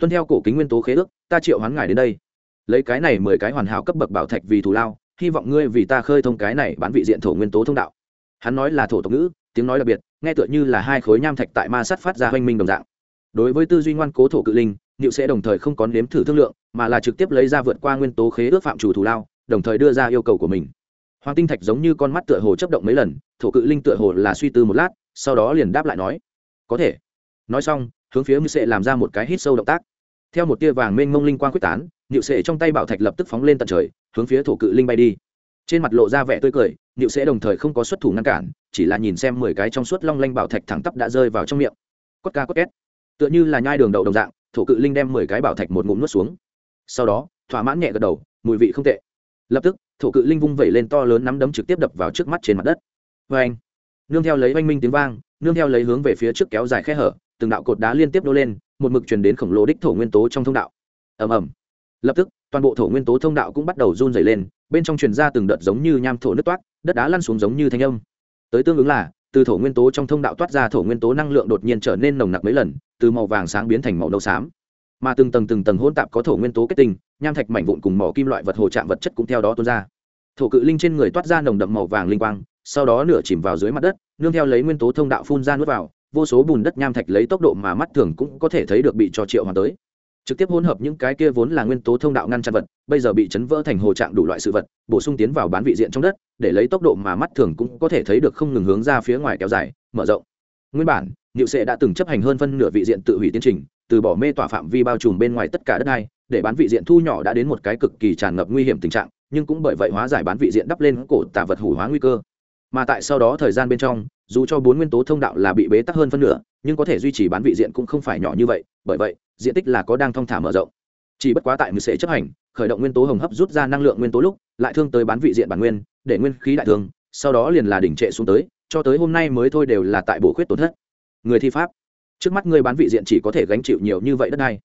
tuân theo cổ kính nguyên tố khế ước ta triệu hoán ngài đến đây. Lấy cái này mười cái hoàn hảo cấp bậc bảo thạch vì thù lao hy vọng ngươi vì ta khơi thông cái này bán vị diện thổ nguyên tố thông đạo. Hắn nói là thổ tộc ngữ tiếng nói đặc biệt nghe tựa như là hai khối nham thạch tại ma sát phát ra hoanh minh đồng dạng. Đối với tư duy ngoan cố thổ cự linh Niệu sẽ đồng thời không có nếm thử thương lượng, mà là trực tiếp lấy ra vượt qua nguyên tố khế ước phạm chủ thủ lao, đồng thời đưa ra yêu cầu của mình. Hoàng tinh thạch giống như con mắt tựa hồ chớp động mấy lần, thổ cự linh tựa hồ là suy tư một lát, sau đó liền đáp lại nói: "Có thể." Nói xong, hướng phía Niệu sẽ làm ra một cái hít sâu động tác. Theo một tia vàng mênh mông linh quang quyết tán, Niệu sẽ trong tay bảo thạch lập tức phóng lên tận trời, hướng phía thổ cự linh bay đi. Trên mặt lộ ra vẻ tươi cười, Niệu sẽ đồng thời không có xuất thủ ngăn cản, chỉ là nhìn xem mười cái trong suốt long lanh bảo thạch thẳng tắp đã rơi vào trong miệng. Cốt ca cốt két. Tựa như là nhai đường đậu đồng dạng, thổ cự linh đem mười cái bảo thạch một ngụm nuốt xuống sau đó thỏa mãn nhẹ gật đầu mùi vị không tệ lập tức thổ cự linh vung vẩy lên to lớn nắm đấm trực tiếp đập vào trước mắt trên mặt đất. Vê anh, nương theo lấy oanh minh tiếng vang, nương theo lấy hướng về phía trước kéo dài khe hở, từng đạo cột đá liên tiếp đô lên, một mực truyền đến khổng lồ đích thổ nguyên tố trong thông đạo. Ầm ầm. Lập tức, toàn bộ thổ nguyên tố thông đạo cũng bắt đầu run dày lên, bên trong truyền ra từng đợt giống như nham thổ nước toát, đất đá lăn xuống giống như thanh âm. Tới tương ứng là, từ thổ nguyên tố trong thông đạo toát ra thổ nguyên tố năng lượng đột nhiên trở nên nồng nặc mấy lần, từ màu vàng sáng biến thành màu nâu xám mà từng tầng từng tầng hỗn tạp có thổ nguyên tố kết tinh, nham thạch mảnh vụn cùng mỏ kim loại vật hồ chạm vật chất cũng theo đó tuôn ra. Thổ cự linh trên người toát ra nồng đậm màu vàng linh quang, sau đó nửa chìm vào dưới mặt đất, nương theo lấy nguyên tố thông đạo phun ra nuốt vào, vô số bùn đất nham thạch lấy tốc độ mà mắt thường cũng có thể thấy được bị cho triệu hoàn tới. Trực tiếp hỗn hợp những cái kia vốn là nguyên tố thông đạo ngăn chặn vật, bây giờ bị chấn vỡ thành hồ trạng đủ loại sự vật, bổ sung tiến vào bán vị diện trong đất, để lấy tốc độ mà mắt thường cũng có thể thấy được không ngừng hướng ra phía ngoài kéo dài, mở rộng. Nguyên bản niệu sệ đã từng chấp hành hơn phân nửa vị diện tự hủy tiến trình, từ bỏ mê tỏa phạm vi bao trùm bên ngoài tất cả đất này để bán vị diện thu nhỏ đã đến một cái cực kỳ tràn ngập nguy hiểm tình trạng, nhưng cũng bởi vậy hóa giải bán vị diện đắp lên cổ tà vật hủ hóa nguy cơ. Mà tại sau đó thời gian bên trong, dù cho bốn nguyên tố thông đạo là bị bế tắc hơn phân nửa, nhưng có thể duy trì bán vị diện cũng không phải nhỏ như vậy, bởi vậy, diện tích là có đang thong thả mở rộng. Chỉ bất quá tại Niệu sẽ chấp hành, khởi động nguyên tố hồng hấp rút ra năng lượng nguyên tố lúc, lại thương tới bán vị diện bản nguyên, để nguyên khí đại thương, sau đó liền là đỉnh trệ xuống tới, cho tới hôm nay mới thôi đều là tại bổ khuyết tổn thất người thi pháp. Trước mắt người bán vị diện chỉ có thể gánh chịu nhiều như vậy đất đai.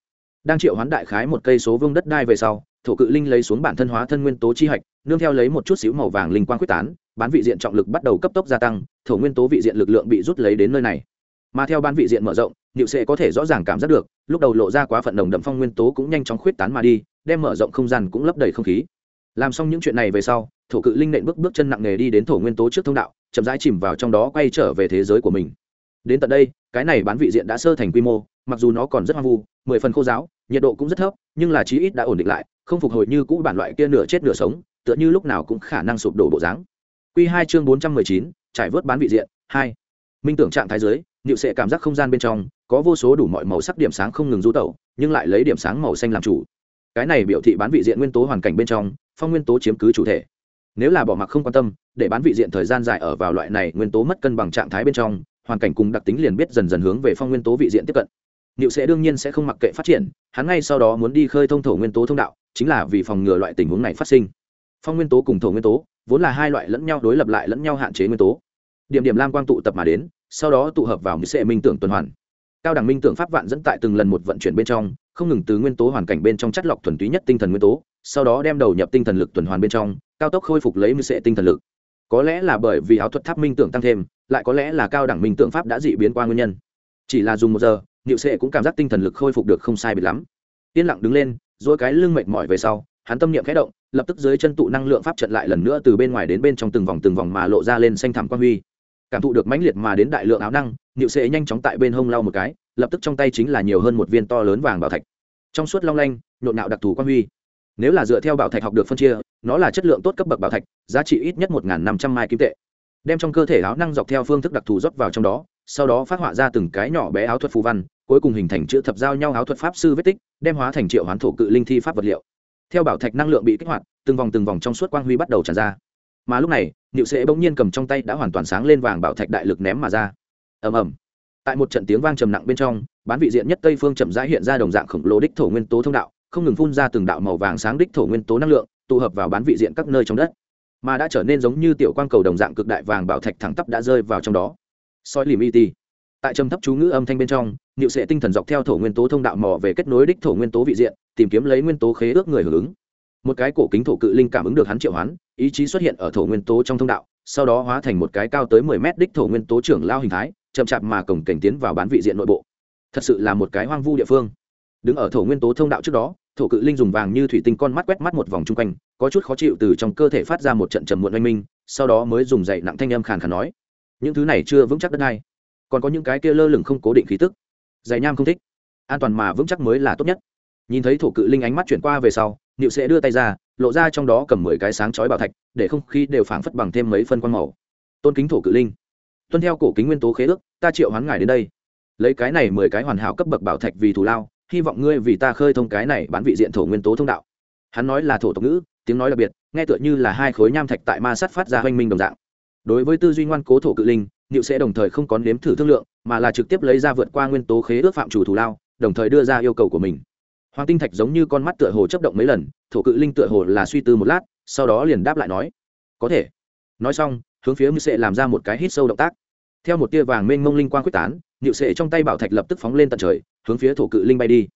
Đang triệu hoán đại khái một cây số vương đất đai về sau, thổ cự linh lấy xuống bản thân hóa thân nguyên tố chi hạch, nương theo lấy một chút xíu màu vàng linh quang quyết tán, bán vị diện trọng lực bắt đầu cấp tốc gia tăng, thổ nguyên tố vị diện lực lượng bị rút lấy đến nơi này. Mà theo bán vị diện mở rộng, niệu sẽ có thể rõ ràng cảm giác được, lúc đầu lộ ra quá phận đồng đậm phong nguyên tố cũng nhanh chóng khuyết tán mà đi, đem mở rộng không gian cũng lấp đầy không khí. Làm xong những chuyện này về sau, thổ cự linh nện bước bước chân nặng nề đi đến thổ nguyên tố trước thông đạo, chậm rãi chìm vào trong đó quay trở về thế giới của mình đến tận đây, cái này bán vị diện đã sơ thành quy mô, mặc dù nó còn rất hoang vu, mười phần khô giáo, nhiệt độ cũng rất thấp, nhưng là chí ít đã ổn định lại, không phục hồi như cũ bản loại kia nửa chết nửa sống, tựa như lúc nào cũng khả năng sụp đổ bộ dáng. Q hai chương bốn trăm mười chín, trải vớt bán vị diện, hai. Minh tưởng trạng thái giới nịu sệ cảm giác không gian bên trong, có vô số đủ mọi màu sắc điểm sáng không ngừng du tẩu, nhưng lại lấy điểm sáng màu xanh làm chủ. Cái này biểu thị bán vị diện nguyên tố hoàn cảnh bên trong, phong nguyên tố chiếm cứ chủ thể. Nếu là bỏ mặc không quan tâm, để bán vị diện thời gian dài ở vào loại này nguyên tố mất cân bằng trạng thái bên trong hoàn cảnh cùng đặc tính liền biết dần dần hướng về phong nguyên tố vị diện tiếp cận Niệu sẽ đương nhiên sẽ không mặc kệ phát triển, hắn ngay sau đó muốn đi khơi thông thổ nguyên tố thông đạo, chính là vì phòng ngừa loại tình huống này phát sinh. Phong nguyên tố cùng thổ nguyên tố, vốn là hai loại lẫn nhau đối lập lại lẫn nhau hạn chế nguyên tố. Điểm điểm lam quang tụ tập mà đến, sau đó tụ hợp vào một sẽ minh tưởng tuần hoàn. Cao đẳng minh tưởng pháp vạn dẫn tại từng lần một vận chuyển bên trong, không ngừng từ nguyên tố hoàn cảnh bên trong chất lọc thuần túy nhất tinh thần nguyên tố, sau đó đem đầu nhập tinh thần lực tuần hoàn bên trong, cao tốc khôi phục lấy một sẽ tinh thần lực. Có lẽ là bởi vì áo thuật tháp minh tưởng tăng thêm, lại có lẽ là cao đẳng minh Tượng pháp đã dị biến qua nguyên nhân. Chỉ là dùng một giờ, Niệu Sệ cũng cảm giác tinh thần lực khôi phục được không sai biệt lắm. Yên lặng đứng lên, dỗi cái lưng mệt mỏi về sau, hắn tâm niệm khẽ động, lập tức dưới chân tụ năng lượng pháp trận lại lần nữa từ bên ngoài đến bên trong từng vòng từng vòng mà lộ ra lên xanh thẳm quan huy. Cảm thụ được mãnh liệt mà đến đại lượng áo năng, Niệu Sệ nhanh chóng tại bên hông lau một cái, lập tức trong tay chính là nhiều hơn một viên to lớn vàng bảo thạch. Trong suốt long lanh, nhộn nạo đặc thù quan huy. Nếu là dựa theo bảo thạch học được phân chia, nó là chất lượng tốt cấp bậc bảo thạch, giá trị ít nhất một năm trăm mai kim tệ. Đem trong cơ thể áo năng dọc theo phương thức đặc thù rót vào trong đó, sau đó phát họa ra từng cái nhỏ bé áo thuật phù văn, cuối cùng hình thành chữ thập giao nhau áo thuật pháp sư vết tích đem hóa thành triệu hoán thổ cự linh thi pháp vật liệu. Theo bảo thạch năng lượng bị kích hoạt từng vòng từng vòng trong suốt quang huy bắt đầu tràn ra. Mà lúc này niệu sệ bỗng nhiên cầm trong tay đã hoàn toàn sáng lên vàng bảo thạch đại lực ném mà ra. Ầm ầm. Tại một trận tiếng vang trầm nặng bên trong bán vị diện nhất tây phương chậm rãi hiện ra đồng dạng khổng lồ đích thổ nguyên tố thông đạo không ngừng phun ra từng đạo màu vàng sáng đích thổ nguyên tố năng lượng tụ hợp vào bán vị diện các nơi trong đất mà đã trở nên giống như tiểu quang cầu đồng dạng cực đại vàng bảo thạch thẳng tắp đã rơi vào trong đó. Soi lìm ti. tại trầm thấp chú ngữ âm thanh bên trong, niệu sệ tinh thần dọc theo thổ nguyên tố thông đạo mò về kết nối đích thổ nguyên tố vị diện, tìm kiếm lấy nguyên tố khế ước người hưởng ứng. Một cái cổ kính thổ cự linh cảm ứng được hắn triệu hoán, ý chí xuất hiện ở thổ nguyên tố trong thông đạo, sau đó hóa thành một cái cao tới mười mét đích thổ nguyên tố trưởng lao hình thái, chậm chạp mà cổng cảnh tiến vào bán vị diện nội bộ. Thật sự là một cái hoang vu địa phương. Đứng ở thổ nguyên tố thông đạo trước đó thổ cự linh dùng vàng như thủy tinh con mắt quét mắt một vòng chung quanh, có chút khó chịu từ trong cơ thể phát ra một trận trầm muộn oanh minh, sau đó mới dùng dậy nặng thanh âm khàn khàn nói, những thứ này chưa vững chắc đất này còn có những cái kia lơ lửng không cố định khí tức. Dày nham không thích, an toàn mà vững chắc mới là tốt nhất. Nhìn thấy thổ cự linh ánh mắt chuyển qua về sau nịu sẽ đưa tay ra, lộ ra trong đó cầm mười cái sáng chói bảo thạch, để không khí đều phảng phất bằng thêm mấy phân quang màu. Tôn kính thổ cự linh, tuân theo cổ kính nguyên tố khế ước, ta triệu hoán ngài đến đây. Lấy cái này mười cái hoàn hảo cấp bậc bảo thạch vì thù lao hy vọng ngươi vì ta khơi thông cái này bán vị diện thổ nguyên tố thông đạo hắn nói là thổ tộc ngữ tiếng nói đặc biệt nghe tựa như là hai khối nham thạch tại ma sát phát ra hoanh minh đồng dạng đối với tư duy ngoan cố thổ cự linh Niệu sẽ đồng thời không có nếm thử thương lượng, mà là trực tiếp lấy ra vượt qua nguyên tố khế ước phạm chủ thủ lao, đồng thời đưa ra yêu cầu của mình. Hoàng tinh thạch giống như con mắt tựa hồ chớp động mấy lần, thổ cự linh tựa hồ là suy tư một lát, sau đó liền đáp lại nói: "Có thể." Nói xong, hướng phía ngư sẽ làm ra một cái hít sâu động tác. Theo một tia vàng mênh mông linh quang quyết tán, Niệu sệ trong tay bảo thạch lập tức phóng lên tận trời, hướng phía thổ cự linh bay đi.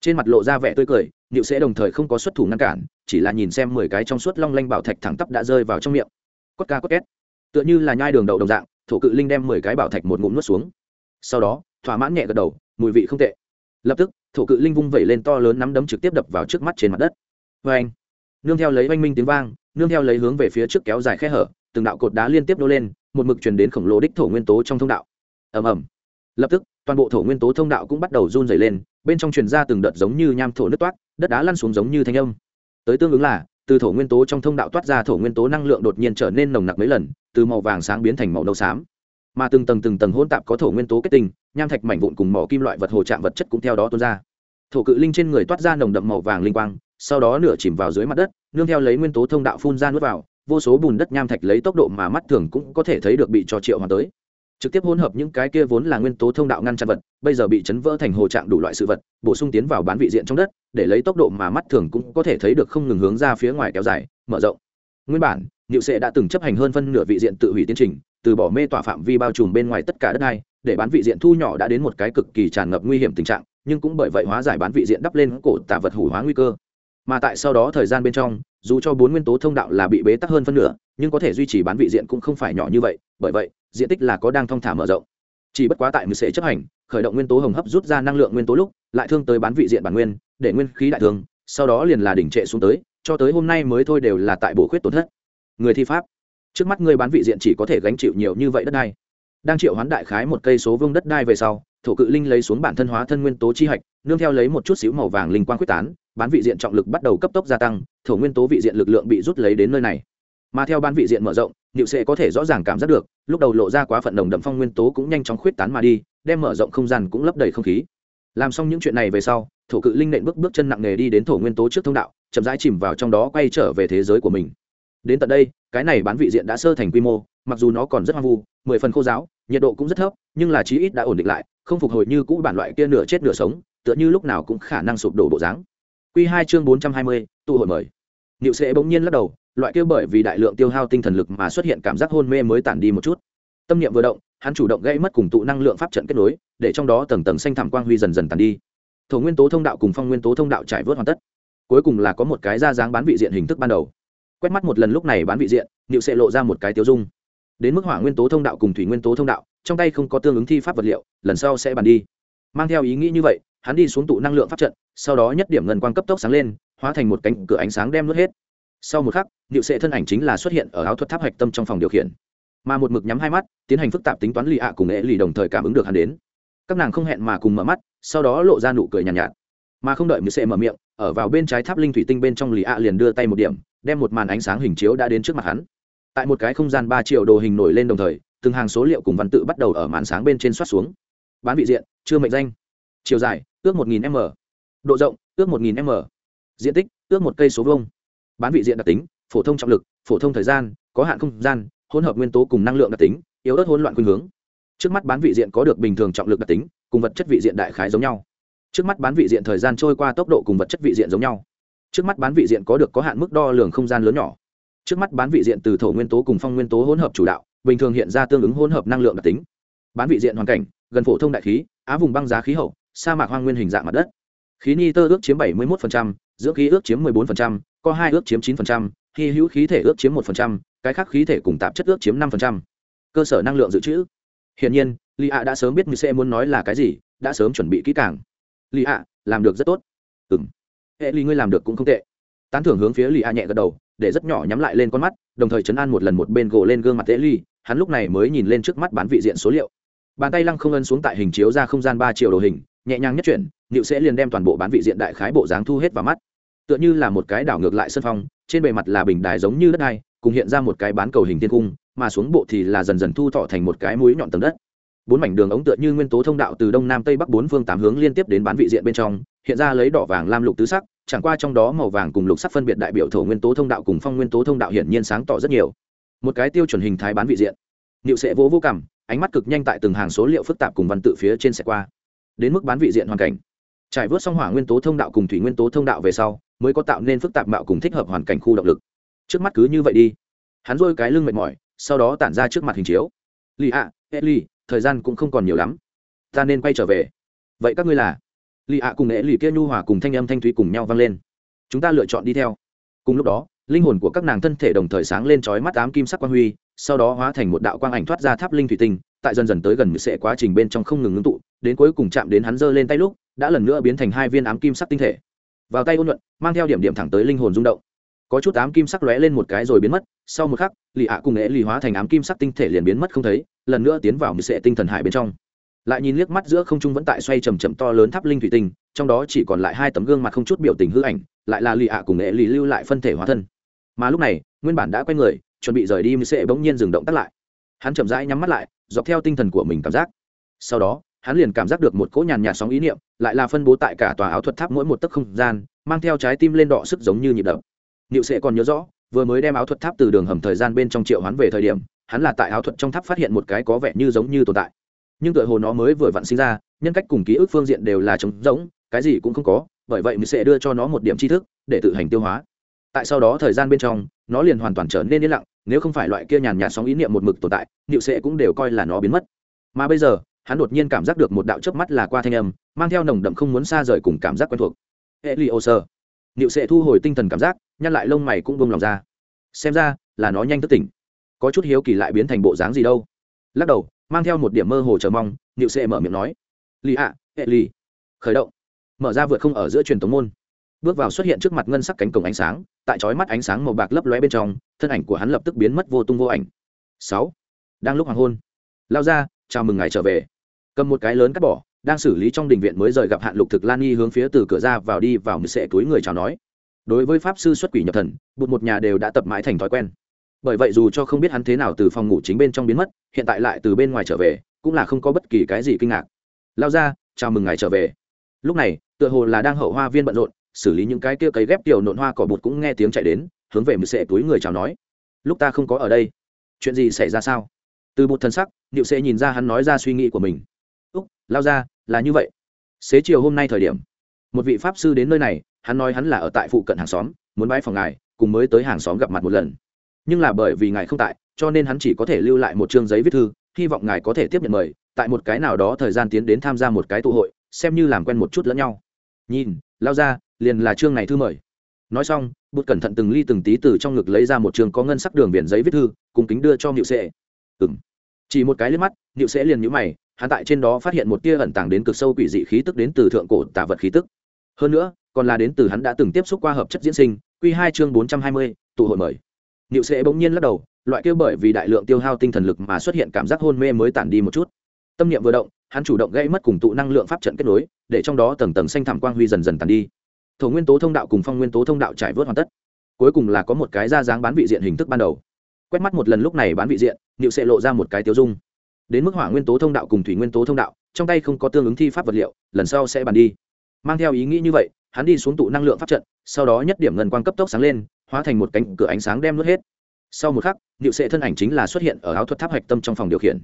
Trên mặt lộ ra vẻ tươi cười, Niệu sệ đồng thời không có xuất thủ ngăn cản, chỉ là nhìn xem mười cái trong suốt long lanh bảo thạch thẳng tắp đã rơi vào trong miệng. Cốt ca cốt két. Tựa như là nhai đường đậu đồng dạng, thổ cự linh đem mười cái bảo thạch một ngụm nuốt xuống sau đó thỏa mãn nhẹ gật đầu mùi vị không tệ lập tức thổ cự linh vung vẩy lên to lớn nắm đấm trực tiếp đập vào trước mắt trên mặt đất vê anh nương theo lấy oanh minh tiếng vang nương theo lấy hướng về phía trước kéo dài khe hở từng đạo cột đá liên tiếp đô lên một mực truyền đến khổng lồ đích thổ nguyên tố trong thông đạo ầm ầm lập tức, toàn bộ thổ nguyên tố thông đạo cũng bắt đầu run dày lên, bên trong truyền ra từng đợt giống như nham thổ nước toát đất đá lăn xuống giống như thanh âm. Tới tương ứng là, từ thổ nguyên tố trong thông đạo toát ra thổ nguyên tố năng lượng đột nhiên trở nên nồng nặc mấy lần, từ màu vàng sáng biến thành màu nâu xám. Mà từng tầng từng tầng hỗn tạp có thổ nguyên tố kết tinh, nham thạch mảnh vụn cùng mỏ kim loại vật hồ trạng vật chất cũng theo đó tuôn ra. Thổ cự linh trên người toát ra nồng đậm màu vàng linh quang, sau đó nửa chìm vào dưới mặt đất, nương theo lấy nguyên tố thông đạo phun ra nuốt vào, vô số bùn đất nham thạch lấy tốc độ mà mắt thường cũng có thể thấy được bị cho triệu hoàn tới trực tiếp hỗn hợp những cái kia vốn là nguyên tố thông đạo ngăn chặn vật, bây giờ bị chấn vỡ thành hồ trạng đủ loại sự vật, bổ sung tiến vào bán vị diện trong đất, để lấy tốc độ mà mắt thường cũng có thể thấy được không ngừng hướng ra phía ngoài kéo dài, mở rộng. Nguyên bản, niệu sệ đã từng chấp hành hơn phân nửa vị diện tự hủy tiến trình, từ bỏ mê tỏa phạm vi bao trùm bên ngoài tất cả đất này để bán vị diện thu nhỏ đã đến một cái cực kỳ tràn ngập nguy hiểm tình trạng, nhưng cũng bởi vậy hóa giải bán vị diện đắp lên cổ tả vật hủ hóa nguy cơ. Mà tại sau đó thời gian bên trong, dù cho bốn nguyên tố thông đạo là bị bế tắc hơn phân nửa, nhưng có thể duy trì bán vị diện cũng không phải nhỏ như vậy, bởi vậy diện tích là có đang thong thả mở rộng. Chỉ bất quá tại mười sệ chấp hành, khởi động nguyên tố hồng hấp rút ra năng lượng nguyên tố lúc, lại thương tới bán vị diện bản nguyên, để nguyên khí đại thương, sau đó liền là đỉnh trệ xuống tới, cho tới hôm nay mới thôi đều là tại bổ khuyết tổn thất. Người thi pháp, trước mắt người bán vị diện chỉ có thể gánh chịu nhiều như vậy đất đai. Đang triệu hoán đại khái một cây số vương đất đai về sau, thổ cự linh lấy xuống bản thân hóa thân nguyên tố chi hạch, nương theo lấy một chút xíu màu vàng linh quang quyết tán, bán vị diện trọng lực bắt đầu cấp tốc gia tăng, thổ nguyên tố vị diện lực lượng bị rút lấy đến nơi này. Mà theo bán vị diện mở rộng nhịu sẽ có thể rõ ràng cảm giác được, lúc đầu lộ ra quá phận đồng đậm phong nguyên tố cũng nhanh chóng khuyết tán mà đi, đem mở rộng không gian cũng lấp đầy không khí. Làm xong những chuyện này về sau, thổ cự linh nện bước bước chân nặng nề đi đến thổ nguyên tố trước thông đạo, chậm rãi chìm vào trong đó quay trở về thế giới của mình. Đến tận đây, cái này bán vị diện đã sơ thành quy mô, mặc dù nó còn rất hoang vu, mười phần khô giáo, nhiệt độ cũng rất thấp, nhưng là chí ít đã ổn định lại, không phục hồi như cũ bản loại kia nửa chết nửa sống, tựa như lúc nào cũng khả năng sụp đổ bộ dáng. Q hai chương bốn trăm hai mươi, tụ hội mời. Niệu sẽ bỗng nhiên lắc đầu loại kia bởi vì đại lượng tiêu hao tinh thần lực mà xuất hiện cảm giác hôn mê mới tản đi một chút. Tâm niệm vừa động, hắn chủ động gây mất cùng tụ năng lượng pháp trận kết nối, để trong đó tầng tầng xanh thảm quang huy dần dần tàn đi. Thổ nguyên tố thông đạo cùng phong nguyên tố thông đạo trải vớt hoàn tất. Cuối cùng là có một cái ra dáng bán vị diện hình thức ban đầu. Quét mắt một lần lúc này bán vị diện, niệu sẽ lộ ra một cái tiêu dung. Đến mức hỏa nguyên tố thông đạo cùng thủy nguyên tố thông đạo, trong tay không có tương ứng thi pháp vật liệu, lần sau sẽ bàn đi. Mang theo ý nghĩ như vậy, hắn đi xuống tụ năng lượng pháp trận, sau đó nhất điểm ngân quang cấp tốc sáng lên, hóa thành một cánh cửa ánh sáng đem nuốt hết sau một khắc niệu sệ thân ảnh chính là xuất hiện ở áo thuật tháp hạch tâm trong phòng điều khiển. Mà một mực nhắm hai mắt tiến hành phức tạp tính toán lì ạ cùng nghệ lì đồng thời cảm ứng được hắn đến. Các nàng không hẹn mà cùng mở mắt sau đó lộ ra nụ cười nhàn nhạt, nhạt. Mà không đợi niệu sệ mở miệng ở vào bên trái tháp linh thủy tinh bên trong lì ạ liền đưa tay một điểm đem một màn ánh sáng hình chiếu đã đến trước mặt hắn. Tại một cái không gian ba triệu đồ hình nổi lên đồng thời từng hàng số liệu cùng văn tự bắt đầu ở màn sáng bên trên soát xuống. Bán vị diện chưa mệnh danh. Chiều dài ước một nghìn m. Độ rộng ước một nghìn m. Diện tích ước một cây số vông bán vị diện đặc tính phổ thông trọng lực phổ thông thời gian có hạn không gian hỗn hợp nguyên tố cùng năng lượng đặc tính yếu ớt hỗn loạn khuynh hướng. Trước mắt bán vị diện có được bình thường trọng lực đặc tính cùng vật chất vị diện đại khái giống nhau. Trước mắt bán vị diện thời gian trôi qua tốc độ cùng vật chất vị diện giống nhau. Trước mắt bán vị diện có được có hạn mức đo lường không gian lớn nhỏ. Trước mắt bán vị diện từ thổ nguyên tố cùng phong nguyên tố hỗn hợp chủ đạo bình thường hiện ra tương ứng hỗn hợp năng lượng đặc tính. Bán vị diện hoàn cảnh gần phổ thông đại khí á vùng băng giá khí hậu sa mạc hoang nguyên hình dạng mặt đất. Khí ni tơ ước chiếm 71%, dưỡng khí ước chiếm 14%, có hai ước chiếm 9%, hy hữu khí thể ước chiếm 1%, cái khác khí thể cùng tạp chất ước chiếm 5%. cơ sở năng lượng dự trữ. Hiển nhiên Lý ạ đã sớm biết như sẽ muốn nói là cái gì đã sớm chuẩn bị kỹ càng. Lý ạ làm được rất tốt. Ừm. hệ Lý ngươi làm được cũng không tệ. Tán thưởng hướng phía Lý ạ nhẹ gật đầu để rất nhỏ nhắm lại lên con mắt đồng thời chấn an một lần một bên gồ lên gương mặt tệ Lý, hắn lúc này mới nhìn lên trước mắt bán vị diện số liệu. Bàn tay lăng không ân xuống tại hình chiếu ra không gian ba triệu đồ hình nhẹ nhàng nhất chuyển nịu sẽ liền đem toàn bộ bán vị diện đại khái bộ dáng thu hết vào mắt tựa như là một cái đảo ngược lại sân phong, trên bề mặt là bình đài giống như đất đai, cùng hiện ra một cái bán cầu hình tiên cung, mà xuống bộ thì là dần dần thu thọ thành một cái mũi nhọn tầng đất. Bốn mảnh đường ống tựa như nguyên tố thông đạo từ đông nam tây bắc bốn phương tám hướng liên tiếp đến bán vị diện bên trong, hiện ra lấy đỏ vàng lam lục tứ sắc, chẳng qua trong đó màu vàng cùng lục sắc phân biệt đại biểu thổ nguyên tố thông đạo cùng phong nguyên tố thông đạo hiển nhiên sáng tỏ rất nhiều. Một cái tiêu chuẩn hình thái bán vị diện. Niệu sẽ vỗ vô cảm, ánh mắt cực nhanh tại từng hàng số liệu phức tạp cùng văn tự phía trên sẽ qua. Đến mức bán vị diện hoàn cảnh trải vớt xong hỏa nguyên tố thông đạo cùng thủy nguyên tố thông đạo về sau mới có tạo nên phức tạp mạo cùng thích hợp hoàn cảnh khu động lực. Trước mắt cứ như vậy đi. Hắn dôi cái lưng mệt mỏi sau đó tản ra trước mặt hình chiếu. Lì ạ à, lì thời gian cũng không còn nhiều lắm. Ta nên quay trở về. Vậy các ngươi là? Lì ạ cùng ế lì kia nhu hòa cùng thanh âm thanh thúy cùng nhau vang lên. Chúng ta lựa chọn đi theo. Cùng lúc đó linh hồn của các nàng thân thể đồng thời sáng lên trói mắt ám kim sắc quang huy sau đó hóa thành một đạo quang ảnh thoát ra tháp linh thủy tinh tại dần dần tới gần sẽ quá trình bên trong không ngừng ngưng tụ đến cuối cùng chạm đến hắn giơ lên tay lúc đã lần nữa biến thành hai viên ám kim sắc tinh thể. Vào tay ôn nhuận, mang theo điểm điểm thẳng tới linh hồn rung động. Có chút ám kim sắc lóe lên một cái rồi biến mất, sau một khắc, lì ạ cùng nghệ lì hóa thành ám kim sắc tinh thể liền biến mất không thấy, lần nữa tiến vào một sệ tinh thần hải bên trong. Lại nhìn liếc mắt giữa không trung vẫn tại xoay chầm chậm to lớn tháp linh thủy tinh, trong đó chỉ còn lại hai tấm gương mặt không chút biểu tình hư ảnh, lại là lì ạ cùng nghệ lì lưu lại phân thể hóa thân. Mà lúc này, nguyên bản đã quay người, chuẩn bị rời đi mới sẽ bỗng nhiên dừng động tắt lại. Hắn chậm rãi nhắm mắt lại, dọc theo tinh thần của mình cảm giác. Sau đó hắn liền cảm giác được một cỗ nhàn nhạt sóng ý niệm lại là phân bố tại cả tòa áo thuật tháp mỗi một tấc không gian mang theo trái tim lên đọ sức giống như nhịp đập Niệu sẽ còn nhớ rõ, vừa mới đem áo thuật tháp từ đường hầm thời gian bên trong triệu hoán về thời điểm, hắn là tại áo thuật trong tháp phát hiện một cái có vẻ như giống như tồn tại. Nhưng tựa hồ nó mới vừa vặn sinh ra, nhân cách cùng ký ức phương diện đều là trống rỗng, cái gì cũng không có, bởi vậy mình sẽ đưa cho nó một điểm tri thức để tự hành tiêu hóa. Tại sau đó thời gian bên trong, nó liền hoàn toàn trở nên yên lặng, nếu không phải loại kia nhàn nhạt sóng ý niệm một mực tồn tại, Niệu sẽ cũng đều coi là nó biến mất. Mà bây giờ, hắn đột nhiên cảm giác được một đạo chớp mắt là qua thanh âm, mang theo nồng đậm không muốn xa rời cùng cảm giác quen thuộc. Elioser. Niệu sệ thu hồi tinh thần cảm giác, nhăn lại lông mày cũng bông lòng ra. Xem ra là nó nhanh thức tỉnh. Có chút hiếu kỳ lại biến thành bộ dáng gì đâu. Lắc đầu mang theo một điểm mơ hồ chờ mong nịu sệ mở miệng nói. Lì ạ hệ lì. Khởi động. Mở ra vượt không ở giữa truyền tống môn. Bước vào xuất hiện trước mặt ngân sắc cánh cổng ánh sáng tại chói mắt ánh sáng màu bạc lấp lóe bên trong thân ảnh của hắn lập tức biến mất vô tung vô ảnh. Sáu. Đang lúc hoàng hôn. Lao ra chào mừng ngài trở về cầm một cái lớn cắt bỏ, đang xử lý trong đình viện mới rời gặp hạn lục thực lan nghi hướng phía từ cửa ra vào đi vào mười sệ túi người chào nói. Đối với pháp sư xuất quỷ nhập thần, bụt một nhà đều đã tập mãi thành thói quen. Bởi vậy dù cho không biết hắn thế nào từ phòng ngủ chính bên trong biến mất, hiện tại lại từ bên ngoài trở về, cũng là không có bất kỳ cái gì kinh ngạc. Lao ra, chào mừng ngài trở về. Lúc này, tựa hồ là đang hậu hoa viên bận rộn, xử lý những cái kia cấy ghép tiểu nộn hoa cỏ bụt cũng nghe tiếng chạy đến, hướng về mười sệ túi người chào nói. Lúc ta không có ở đây, chuyện gì xảy ra sao? Từ bụt thân sắc điệu sệ nhìn ra hắn nói ra suy nghĩ của mình lao ra, là như vậy. Xế chiều hôm nay thời điểm, một vị pháp sư đến nơi này, hắn nói hắn là ở tại phụ cận hàng xóm, muốn bãi phòng ngài, cùng mới tới hàng xóm gặp mặt một lần. Nhưng là bởi vì ngài không tại, cho nên hắn chỉ có thể lưu lại một chương giấy viết thư, hy vọng ngài có thể tiếp nhận mời, tại một cái nào đó thời gian tiến đến tham gia một cái tụ hội, xem như làm quen một chút lẫn nhau. Nhìn, lao ra, liền là chương này thư mời. Nói xong bút cẩn thận từng ly từng tí từ trong ngực lấy ra một chương có ngân sắc đường viền giấy viết thư, cùng kính đưa cho niệu sệ. Ừng chỉ một cái liếc mắt, niệu sệ liền nhũ mày hắn tại trên đó phát hiện một tia ẩn tàng đến cực sâu quỷ dị khí tức đến từ thượng cổ tà vật khí tức. Hơn nữa, còn là đến từ hắn đã từng tiếp xúc qua hợp chất diễn sinh q hai chương bốn trăm hai mươi, tụ hội mời. Niệu sệ bỗng nhiên lắc đầu, loại kêu bởi vì đại lượng tiêu hao tinh thần lực mà xuất hiện cảm giác hôn mê mới tản đi một chút. Tâm niệm vừa động, hắn chủ động gây mất cùng tụ năng lượng pháp trận kết nối, để trong đó tầng tầng xanh thảm quang huy dần dần tàn đi. Thổ nguyên tố thông đạo cùng phong nguyên tố thông đạo trải vớt hoàn tất. Cuối cùng là có một cái ra dáng bán vị diện hình thức ban đầu. Quét mắt một lần lúc này bán vị diện, niệu sẽ lộ ra một cái tiêu dung đến mức hỏa nguyên tố thông đạo cùng thủy nguyên tố thông đạo trong tay không có tương ứng thi pháp vật liệu lần sau sẽ bàn đi. Mang theo ý nghĩ như vậy hắn đi xuống tụ năng lượng pháp trận sau đó nhất điểm ngân quang cấp tốc sáng lên hóa thành một cánh cửa ánh sáng đem nuốt hết. Sau một khắc liệu sệ thân ảnh chính là xuất hiện ở áo thuật tháp hạch tâm trong phòng điều khiển.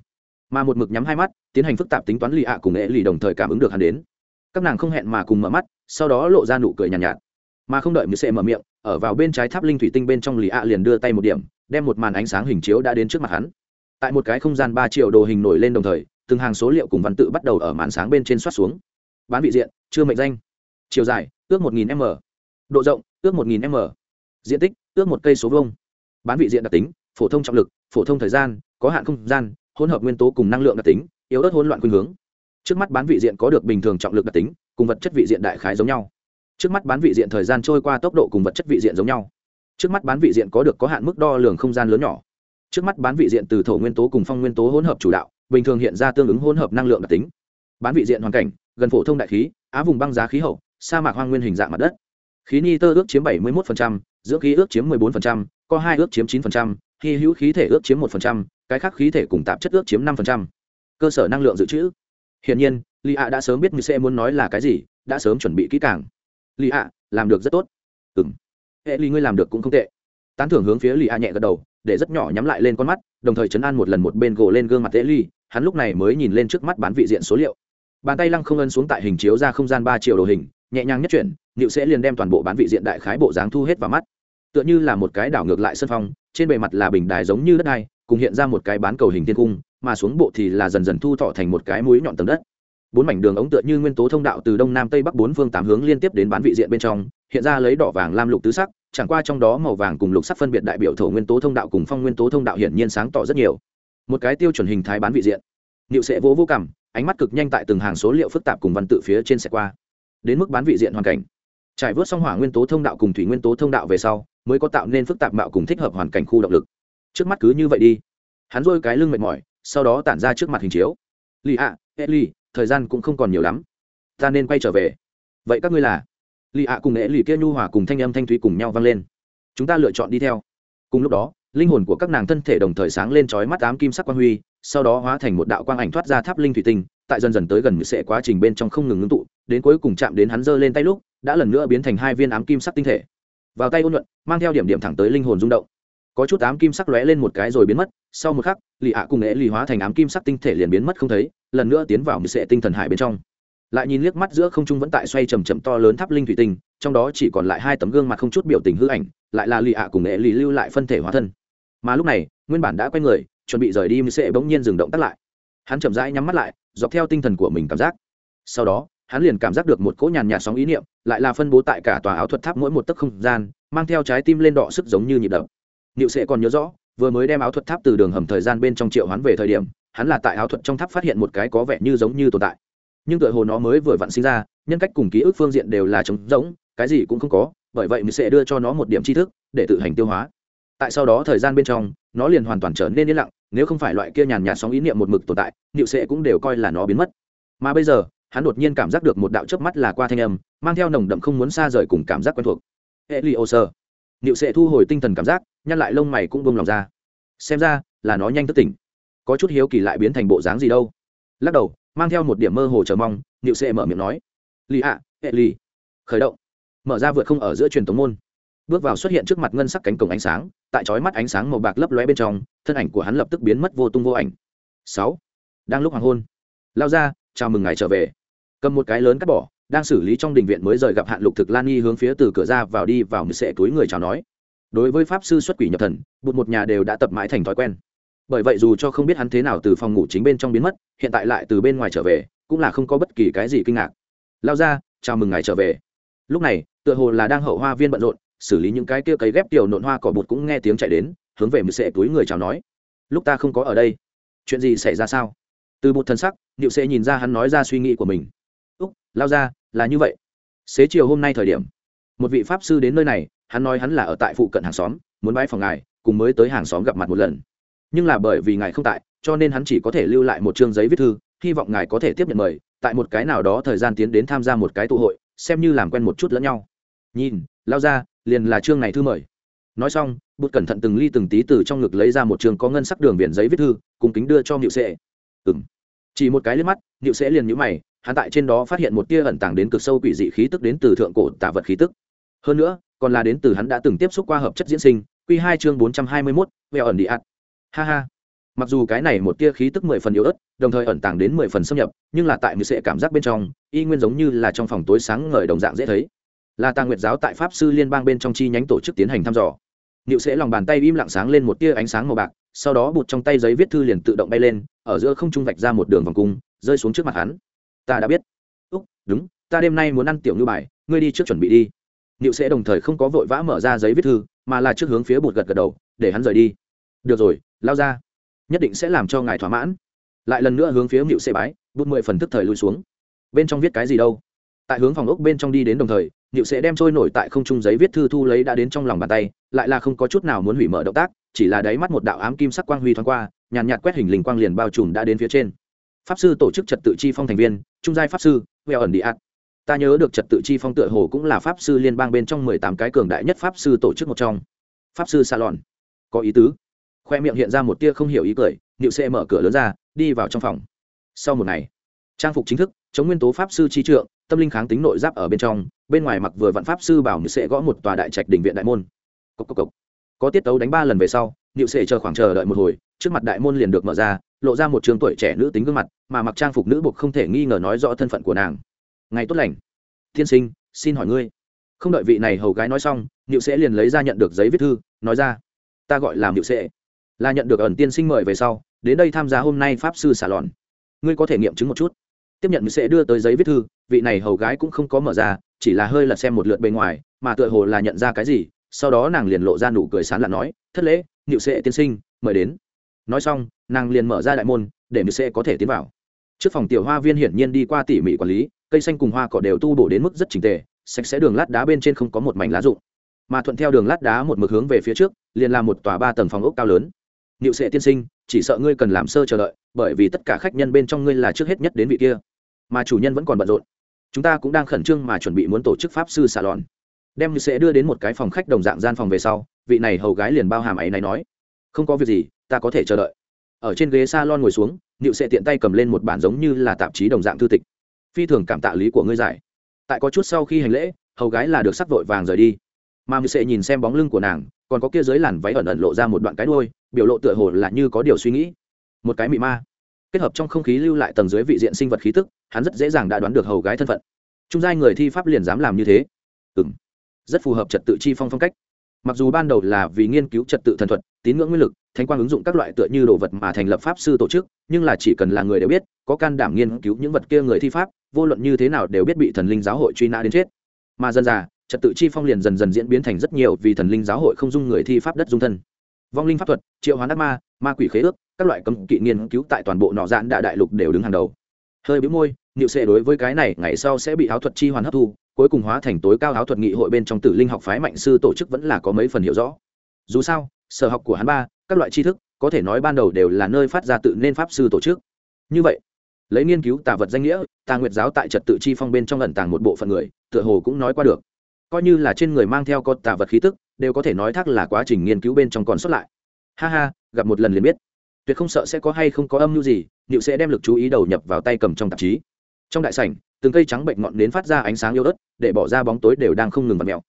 Mà một mực nhắm hai mắt tiến hành phức tạp tính toán lì ạ cùng nghệ lì đồng thời cảm ứng được hắn đến. Các nàng không hẹn mà cùng mở mắt sau đó lộ ra nụ cười nhàn nhạt, nhạt. Mà không đợi niệu sệ mở miệng ở vào bên trái tháp linh thủy tinh bên trong lì ạ liền đưa tay một điểm đem một màn ánh sáng hình chiếu đã đến trước mặt hắn tại một cái không gian ba triệu đồ hình nổi lên đồng thời, từng hàng số liệu cùng văn tự bắt đầu ở màn sáng bên trên soát xuống. Bán vị diện, chưa mệnh danh. Chiều dài, ước một nghìn m. Độ rộng, ước một nghìn m. Diện tích, ước một cây số vông bán vị diện đặc tính, phổ thông trọng lực, phổ thông thời gian, có hạn không gian, hỗn hợp nguyên tố cùng năng lượng đặc tính, yếu ớt hỗn loạn khuynh hướng. Trước mắt bán vị diện có được bình thường trọng lực đặc tính, cùng vật chất vị diện đại khái giống nhau. Trước mắt bán vị diện thời gian trôi qua tốc độ cùng vật chất vị diện giống nhau. Trước mắt bán vị diện có được có hạn mức đo lường không gian lớn nhỏ trước mắt bán vị diện từ thổ nguyên tố cùng phong nguyên tố hỗn hợp chủ đạo bình thường hiện ra tương ứng hỗn hợp năng lượng đặc tính. Bán vị diện hoàn cảnh gần phổ thông đại khí á vùng băng giá khí hậu sa mạc hoang nguyên hình dạng mặt đất. Khí ni tơ ước chiếm 71%, dưỡng khí ước chiếm 14%, có hai ước chiếm 9%, hy hữu khí thể ước chiếm 1%, cái khác khí thể cùng tạp chất ước chiếm 5%. cơ sở năng lượng dự trữ. Hiển nhiên lì ạ đã sớm biết người sẽ muốn nói là cái gì đã sớm chuẩn bị kỹ càng. Lì ạ làm được rất tốt. Ừng hệ lì ngươi làm được cũng không tệ. Tán thưởng hướng phía lì ạ nhẹ gật đầu để rất nhỏ nhắm lại lên con mắt, đồng thời chấn an một lần một bên gồ lên gương mặt tệ ly, hắn lúc này mới nhìn lên trước mắt bán vị diện số liệu. Bàn tay lăng không ân xuống tại hình chiếu ra không gian ba triệu đồ hình, nhẹ nhàng nhất chuyển nịu sẽ liền đem toàn bộ bán vị diện đại khái bộ dáng thu hết vào mắt. Tựa như là một cái đảo ngược lại sân phong, trên bề mặt là bình đài giống như đất đai, cùng hiện ra một cái bán cầu hình thiên cung, mà xuống bộ thì là dần dần thu thọ thành một cái mũi nhọn tầng đất. Bốn mảnh đường ống tựa như nguyên tố thông đạo từ đông nam tây bắc bốn phương tám hướng liên tiếp đến bán vị diện bên trong, hiện ra lấy đỏ vàng lam lục tứ sắc chẳng qua trong đó màu vàng cùng lục sắc phân biệt đại biểu thổ nguyên tố thông đạo cùng phong nguyên tố thông đạo hiển nhiên sáng tỏ rất nhiều. Một cái tiêu chuẩn hình thái bán vị diện. Niệu sẽ vỗ vô cảm, ánh mắt cực nhanh tại từng hàng số liệu phức tạp cùng văn tự phía trên xe qua. Đến mức bán vị diện hoàn cảnh. Trải vớt xong hỏa nguyên tố thông đạo cùng thủy nguyên tố thông đạo về sau, mới có tạo nên phức tạp mạo cùng thích hợp hoàn cảnh khu động lực. Trước mắt cứ như vậy đi. Hắn rôi cái lưng mệt mỏi, sau đó tản ra trước mặt hình chiếu. Lì ạ ê lì thời gian cũng không còn nhiều lắm. Ta nên quay trở về. Vậy các ngươi là? Lì ạ cùng nghệ lì kia nhu hòa cùng thanh âm thanh thúy cùng nhau vang lên. Chúng ta lựa chọn đi theo. Cùng lúc đó, linh hồn của các nàng thân thể đồng thời sáng lên trói mắt ám kim sắc quang huy, sau đó hóa thành một đạo quang ảnh thoát ra tháp linh thủy tinh, tại dần dần tới gần như sẽ quá trình bên trong không ngừng ngưng tụ, đến cuối cùng chạm đến hắn giơ lên tay lúc, đã lần nữa biến thành hai viên ám kim sắc tinh thể. Vào tay ôn nhuận, mang theo điểm điểm thẳng tới linh hồn rung động. Có chút ám kim sắc lóe lên một cái rồi biến mất, sau một khắc, lì ạ cùng nghệ lì hóa thành ám kim sắc tinh thể liền biến mất không thấy, lần nữa tiến vào một sẽ tinh thần hải bên trong lại nhìn liếc mắt giữa không trung vẫn tại xoay chầm chậm to lớn tháp linh thủy tinh trong đó chỉ còn lại hai tấm gương mặt không chút biểu tình hư ảnh lại là lì ạ cùng nghệ lì lưu lại phân thể hóa thân. Mà lúc này nguyên bản đã quay người chuẩn bị rời đi một sệ bỗng nhiên dừng động tắt lại. Hắn chậm rãi nhắm mắt lại dọc theo tinh thần của mình cảm giác. Sau đó hắn liền cảm giác được một cỗ nhàn nhạt sóng ý niệm lại là phân bố tại cả tòa áo thuật tháp mỗi một tấc không gian mang theo trái tim lên đọ sức giống như nhịp đập. Niệu sẽ còn nhớ rõ, vừa mới đem áo thuật tháp từ đường hầm thời gian bên trong triệu hoán về thời điểm, hắn là tại áo thuật trong tháp phát hiện một cái có vẻ như giống như tồn tại. Nhưng tựa hồ nó mới vừa vặn sinh ra, nhân cách cùng ký ức phương diện đều là trống rỗng, cái gì cũng không có, bởi vậy mình sẽ đưa cho nó một điểm tri thức để tự hành tiêu hóa. Tại sau đó thời gian bên trong, nó liền hoàn toàn trở nên yên lặng, nếu không phải loại kia nhàn nhạt sóng ý niệm một mực tồn tại, Niệu sẽ cũng đều coi là nó biến mất. Mà bây giờ, hắn đột nhiên cảm giác được một đạo chớp mắt là qua thanh âm, mang theo nồng đậm không muốn xa rời cùng cảm giác quen thuộc. Elioser. Niệu sẽ thu hồi tinh thần cảm giác, nhăn lại lông mày cũng buông lòng ra xem ra là nó nhanh thức tỉnh có chút hiếu kỳ lại biến thành bộ dáng gì đâu lắc đầu mang theo một điểm mơ hồ chờ mong nịu sệ mở miệng nói, lì ạ, hệ lì. Khởi động. Mở ra vượt không ở giữa truyền tống môn. Bước vào xuất hiện trước mặt ngân sắc cánh cổng ánh sáng, tại chói mắt ánh sáng màu bạc lấp lóe bên trong, thân ảnh của hắn lập tức biến mất vô tung vô ảnh. Sáu. Đang lúc hoàng hôn. Lao ra, chào mừng ngài trở về. Cầm một cái lớn cắt bỏ, đang xử lý trong đình viện mới rời gặp hạn lục thực lan nghi hướng phía từ cửa ra vào đi vào mười sệ túi người chào nói, đối với pháp sư xuất quỷ nhập thần, bụt một nhà đều đã tập mãi thành thói quen bởi vậy dù cho không biết hắn thế nào từ phòng ngủ chính bên trong biến mất, hiện tại lại từ bên ngoài trở về, cũng là không có bất kỳ cái gì kinh ngạc. Lao ra, chào mừng ngài trở về. Lúc này, tựa hồ là đang hậu hoa viên bận rộn, xử lý những cái kia cấy ghép tiểu nộn hoa cỏ bụt cũng nghe tiếng chạy đến, hướng về mười sệ túi người chào nói, lúc ta không có ở đây, chuyện gì xảy ra sao? Từ một thân sắc điệu sệ nhìn ra hắn nói ra suy nghĩ của mình. Úc, lao ra, là như vậy. Xế chiều hôm nay thời điểm, một vị pháp sư đến nơi này, hắn nói hắn là ở tại phụ cận hàng xóm, muốn bãi phòng ngài, cùng mới tới hàng xóm gặp mặt một lần nhưng là bởi vì ngài không tại, cho nên hắn chỉ có thể lưu lại một chương giấy viết thư, hy vọng ngài có thể tiếp nhận mời, tại một cái nào đó thời gian tiến đến tham gia một cái tụ hội, xem như làm quen một chút lẫn nhau. Nhìn, lao ra, liền là chương này thư mời. Nói xong bút cẩn thận từng ly từng tí từ trong ngực lấy ra một trường có ngân sắc đường viền giấy viết thư, cùng kính đưa cho nhịu sệ. Ừng chỉ một cái liếc mắt nhịu sệ liền nhũ mày, hắn tại trên đó phát hiện một tia ẩn tàng đến cực sâu quỷ dị khí tức đến từ thượng cổ tả vật khí tức. Hơn nữa, còn là đến từ hắn đã từng tiếp xúc qua hợp chất diễn sinh q hai chương bốn trăm hai mươi mốt veo ẩn đi ạt ha ha. Mặc dù cái này một tia khí tức mười phần yếu ớt đồng thời ẩn tàng đến mười phần xâm nhập nhưng là tại người sẽ cảm giác bên trong y nguyên giống như là trong phòng tối sáng ngời đồng dạng dễ thấy. Là tàng nguyệt giáo tại pháp sư liên bang bên trong chi nhánh tổ chức tiến hành thăm dò. Niệu sẽ lòng bàn tay im lặng sáng lên một tia ánh sáng màu bạc, sau đó bụt trong tay giấy viết thư liền tự động bay lên, ở giữa không trung vạch ra một đường vòng cung, rơi xuống trước mặt hắn. Ta đã biết. Úc, đúng, ta đêm nay muốn ăn tiểu ngư bài, ngươi đi trước chuẩn bị đi. Niệu sẽ đồng thời không có vội vã mở ra giấy viết thư mà là trước hướng phía bụt gật gật đầu để hắn rời đi. Được rồi lao ra, nhất định sẽ làm cho ngài thỏa mãn. Lại lần nữa hướng phía mịu sẽ bái, bút mười phần tức thời lùi xuống. Bên trong viết cái gì đâu? Tại hướng phòng ốc bên trong đi đến đồng thời niệu sẽ đem trôi nổi tại không trung giấy viết thư thu lấy đã đến trong lòng bàn tay, lại là không có chút nào muốn hủy mở động tác, chỉ là đáy mắt một đạo ám kim sắc quang huy thoáng qua, nhàn nhạt quét hình linh quang liền bao trùm đã đến phía trên. Pháp sư tổ chức trật tự chi phong thành viên, trung giai pháp sư veo ẩn đi ạt ta nhớ được trật tự chi phong tựa hồ cũng là pháp sư liên bang bên trong mười tám cái cường đại nhất pháp sư tổ chức một trong. Pháp sư salon. Có ý tứ khoe miệng hiện ra một tia không hiểu ý cười nịu xe mở cửa lớn ra, đi vào trong phòng. Sau một ngày, trang phục chính thức, chống nguyên tố pháp sư chi trượng, tâm linh kháng tính nội giáp ở bên trong, bên ngoài mặc vừa vặn pháp sư bảo nịu sẽ gõ một tòa đại trạch đình viện đại môn. Cốc cốc cốc. có tiết tấu đánh ba lần về sau nịu sẽ chờ khoảng chờ đợi một hồi, trước mặt đại môn liền được mở ra, lộ ra một trường tuổi trẻ nữ tính gương mặt, mà mặc trang phục nữ buộc không thể nghi ngờ nói rõ thân phận của nàng. Ngày tốt lành. Tiên sinh, xin hỏi ngươi. Không đợi vị này hầu gái nói xong nhự sẽ liền lấy ra nhận được giấy viết thư, nói ra, ta gọi là nhự sẽ là nhận được ẩn tiên sinh mời về sau, đến đây tham gia hôm nay pháp sư xà lòn ngươi có thể nghiệm chứng một chút. Tiếp nhận sẽ đưa tới giấy viết thư, vị này hầu gái cũng không có mở ra, chỉ là hơi lật xem một lượt bề ngoài, mà tựa hồ là nhận ra cái gì, sau đó nàng liền lộ ra nụ cười sán lạn nói, thất lễ nhịu sệ tiên sinh, mời đến. Nói xong, nàng liền mở ra đại môn, để nhự sệ có thể tiến vào. Trước phòng tiểu hoa viên hiển nhiên đi qua tỉ mỉ quản lý, cây xanh cùng hoa cỏ đều tu bổ đến mức rất trình tề, sạch sẽ đường lát đá bên trên không có một mảnh lá rụng. Mà thuận theo đường lát đá một mực hướng về phía trước, liền là một tòa ba tầng phòng ốc cao lớn niệu sệ tiên sinh, chỉ sợ ngươi cần làm sơ chờ đợi, bởi vì tất cả khách nhân bên trong ngươi là trước hết nhất đến vị kia. Mà chủ nhân vẫn còn bận rộn. Chúng ta cũng đang khẩn trương mà chuẩn bị muốn tổ chức pháp sư xà lòn đem như sẽ đưa đến một cái phòng khách đồng dạng gian phòng về sau, vị này hầu gái liền bao hàm ấy này nói. Không có việc gì, ta có thể chờ đợi. Ở trên ghế s a lon ngồi xuống, niệu sẽ tiện tay cầm lên một bản giống như là tạp chí đồng dạng thư tịch. Phi thường cảm tạ lý của ngươi giải. Tại có chút sau khi hành lễ, hầu gái là được sắc vội vàng rời đi. Mà nịu sẽ nhìn xem bóng lưng của nàng, còn có kia dưới làn váy ẩn ẩn lộ ra một đoạn cái đôi biểu lộ tựa hồ là như có điều suy nghĩ. Một cái mị ma. Kết hợp trong không khí lưu lại tầng dưới vị diện sinh vật khí tức, hắn rất dễ dàng đã đoán được hầu gái thân phận. Trung giai người thi pháp liền dám làm như thế. Ừm. Rất phù hợp trật tự chi phong phong cách. Mặc dù ban đầu là vì nghiên cứu trật tự thần thuật, tín ngưỡng nguyên lực thanh quang ứng dụng các loại tựa như đồ vật mà thành lập pháp sư tổ chức, nhưng là chỉ cần là người đều biết, có can đảm nghiên cứu những vật kia người thi pháp, vô luận như thế nào đều biết bị thần linh giáo hội truy nã đến chết. Mà dần già trật tự chi phong liền dần dần diễn biến thành rất nhiều vì thần linh giáo hội không dung người thi pháp đất dung thân vong linh pháp thuật, triệu hoán ác ma ma quỷ khế ước, các loại cấm kỵ nghiên cứu tại toàn bộ nọ dạn đại đại lục đều đứng hàng đầu. Hơi bĩu môi, niệu sệ đối với cái này ngày sau sẽ bị áo thuật chi hoàn hấp thu, cuối cùng hóa thành tối cao áo thuật nghị hội bên trong tử linh học phái mạnh sư tổ chức vẫn là có mấy phần hiểu rõ. Dù sao, sở học của hắn ba, các loại tri thức, có thể nói ban đầu đều là nơi phát ra tự nên pháp sư tổ chức. Như vậy, lấy nghiên cứu tà vật danh nghĩa, tà nguyệt giáo tại trật tự chi phong bên trong ẩn tàng một bộ phận người, tựa hồ cũng nói qua được. Coi như là trên người mang theo con tà vật khí tức đều có thể nói thác là quá trình nghiên cứu bên trong còn xuất lại. Ha ha, gặp một lần liền biết. Tuyệt không sợ sẽ có hay không có âm mưu gì liệu sẽ đem lực chú ý đầu nhập vào tay cầm trong tạp chí. Trong đại sảnh, từng cây trắng bệnh ngọn nến phát ra ánh sáng yếu ớt, để bỏ ra bóng tối đều đang không ngừng vặt mèo.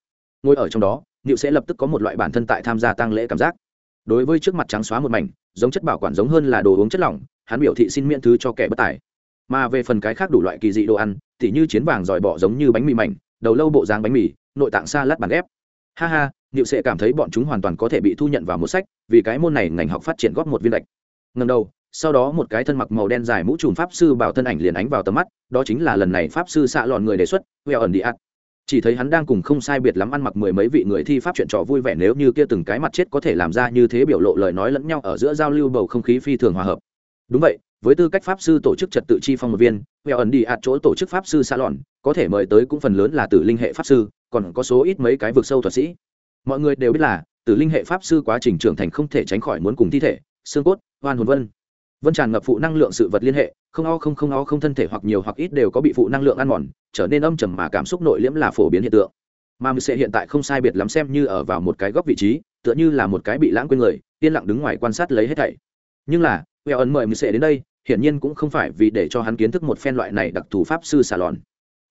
Ngồi ở trong đó liệu sẽ lập tức có một loại bản thân tại tham gia tăng lễ cảm giác. Đối với trước mặt trắng xóa một mảnh, giống chất bảo quản giống hơn là đồ uống chất lỏng, hắn biểu thị xin miễn thứ cho kẻ bất tài. Mà về phần cái khác đủ loại kỳ dị đồ ăn, tỉ như chiến vàng giỏi bỏ giống như bánh mì mảnh, đầu lâu bộ dáng bánh mì, nội tạng xa lát bàn ghép. Ha ha niệu sẽ cảm thấy bọn chúng hoàn toàn có thể bị thu nhận vào một sách, vì cái môn này ngành học phát triển góp một viên lệch. Ngẩng đầu, sau đó một cái thân mặc màu đen dài mũ trùm pháp sư bảo thân ảnh liền ánh vào tầm mắt, đó chính là lần này pháp sư xạ lọn người đề xuất weo ẩn đi ạt chỉ thấy hắn đang cùng không sai biệt lắm ăn mặc mười mấy vị người thi pháp chuyện trò vui vẻ nếu như kia từng cái mặt chết có thể làm ra như thế biểu lộ lời nói lẫn nhau ở giữa giao lưu bầu không khí phi thường hòa hợp. Đúng vậy, với tư cách pháp sư tổ chức trật tự chi phong một viên weo ẩn đi ạt chỗ tổ chức pháp sư xạ lọn, có thể mời tới cũng phần lớn là tử linh hệ pháp sư, còn có số ít mấy cái vực sâu thuật sĩ mọi người đều biết là, tử linh hệ pháp sư quá trình trưởng thành không thể tránh khỏi muốn cùng thi thể, xương cốt hoan hồn vân. Vân tràn ngập phụ năng lượng sự vật liên hệ, không o không không o không thân thể hoặc nhiều hoặc ít đều có bị phụ năng lượng ăn mòn, trở nên âm trầm mà cảm xúc nội liễm là phổ biến hiện tượng. Mà mười sẽ hiện tại không sai biệt lắm xem như ở vào một cái góc vị trí, tựa như là một cái bị lãng quên người, yên lặng đứng ngoài quan sát lấy hết thảy. Nhưng là weo ấn mời mười sẽ đến đây, hiển nhiên cũng không phải vì để cho hắn kiến thức một phen loại này đặc thù pháp sư xà lòn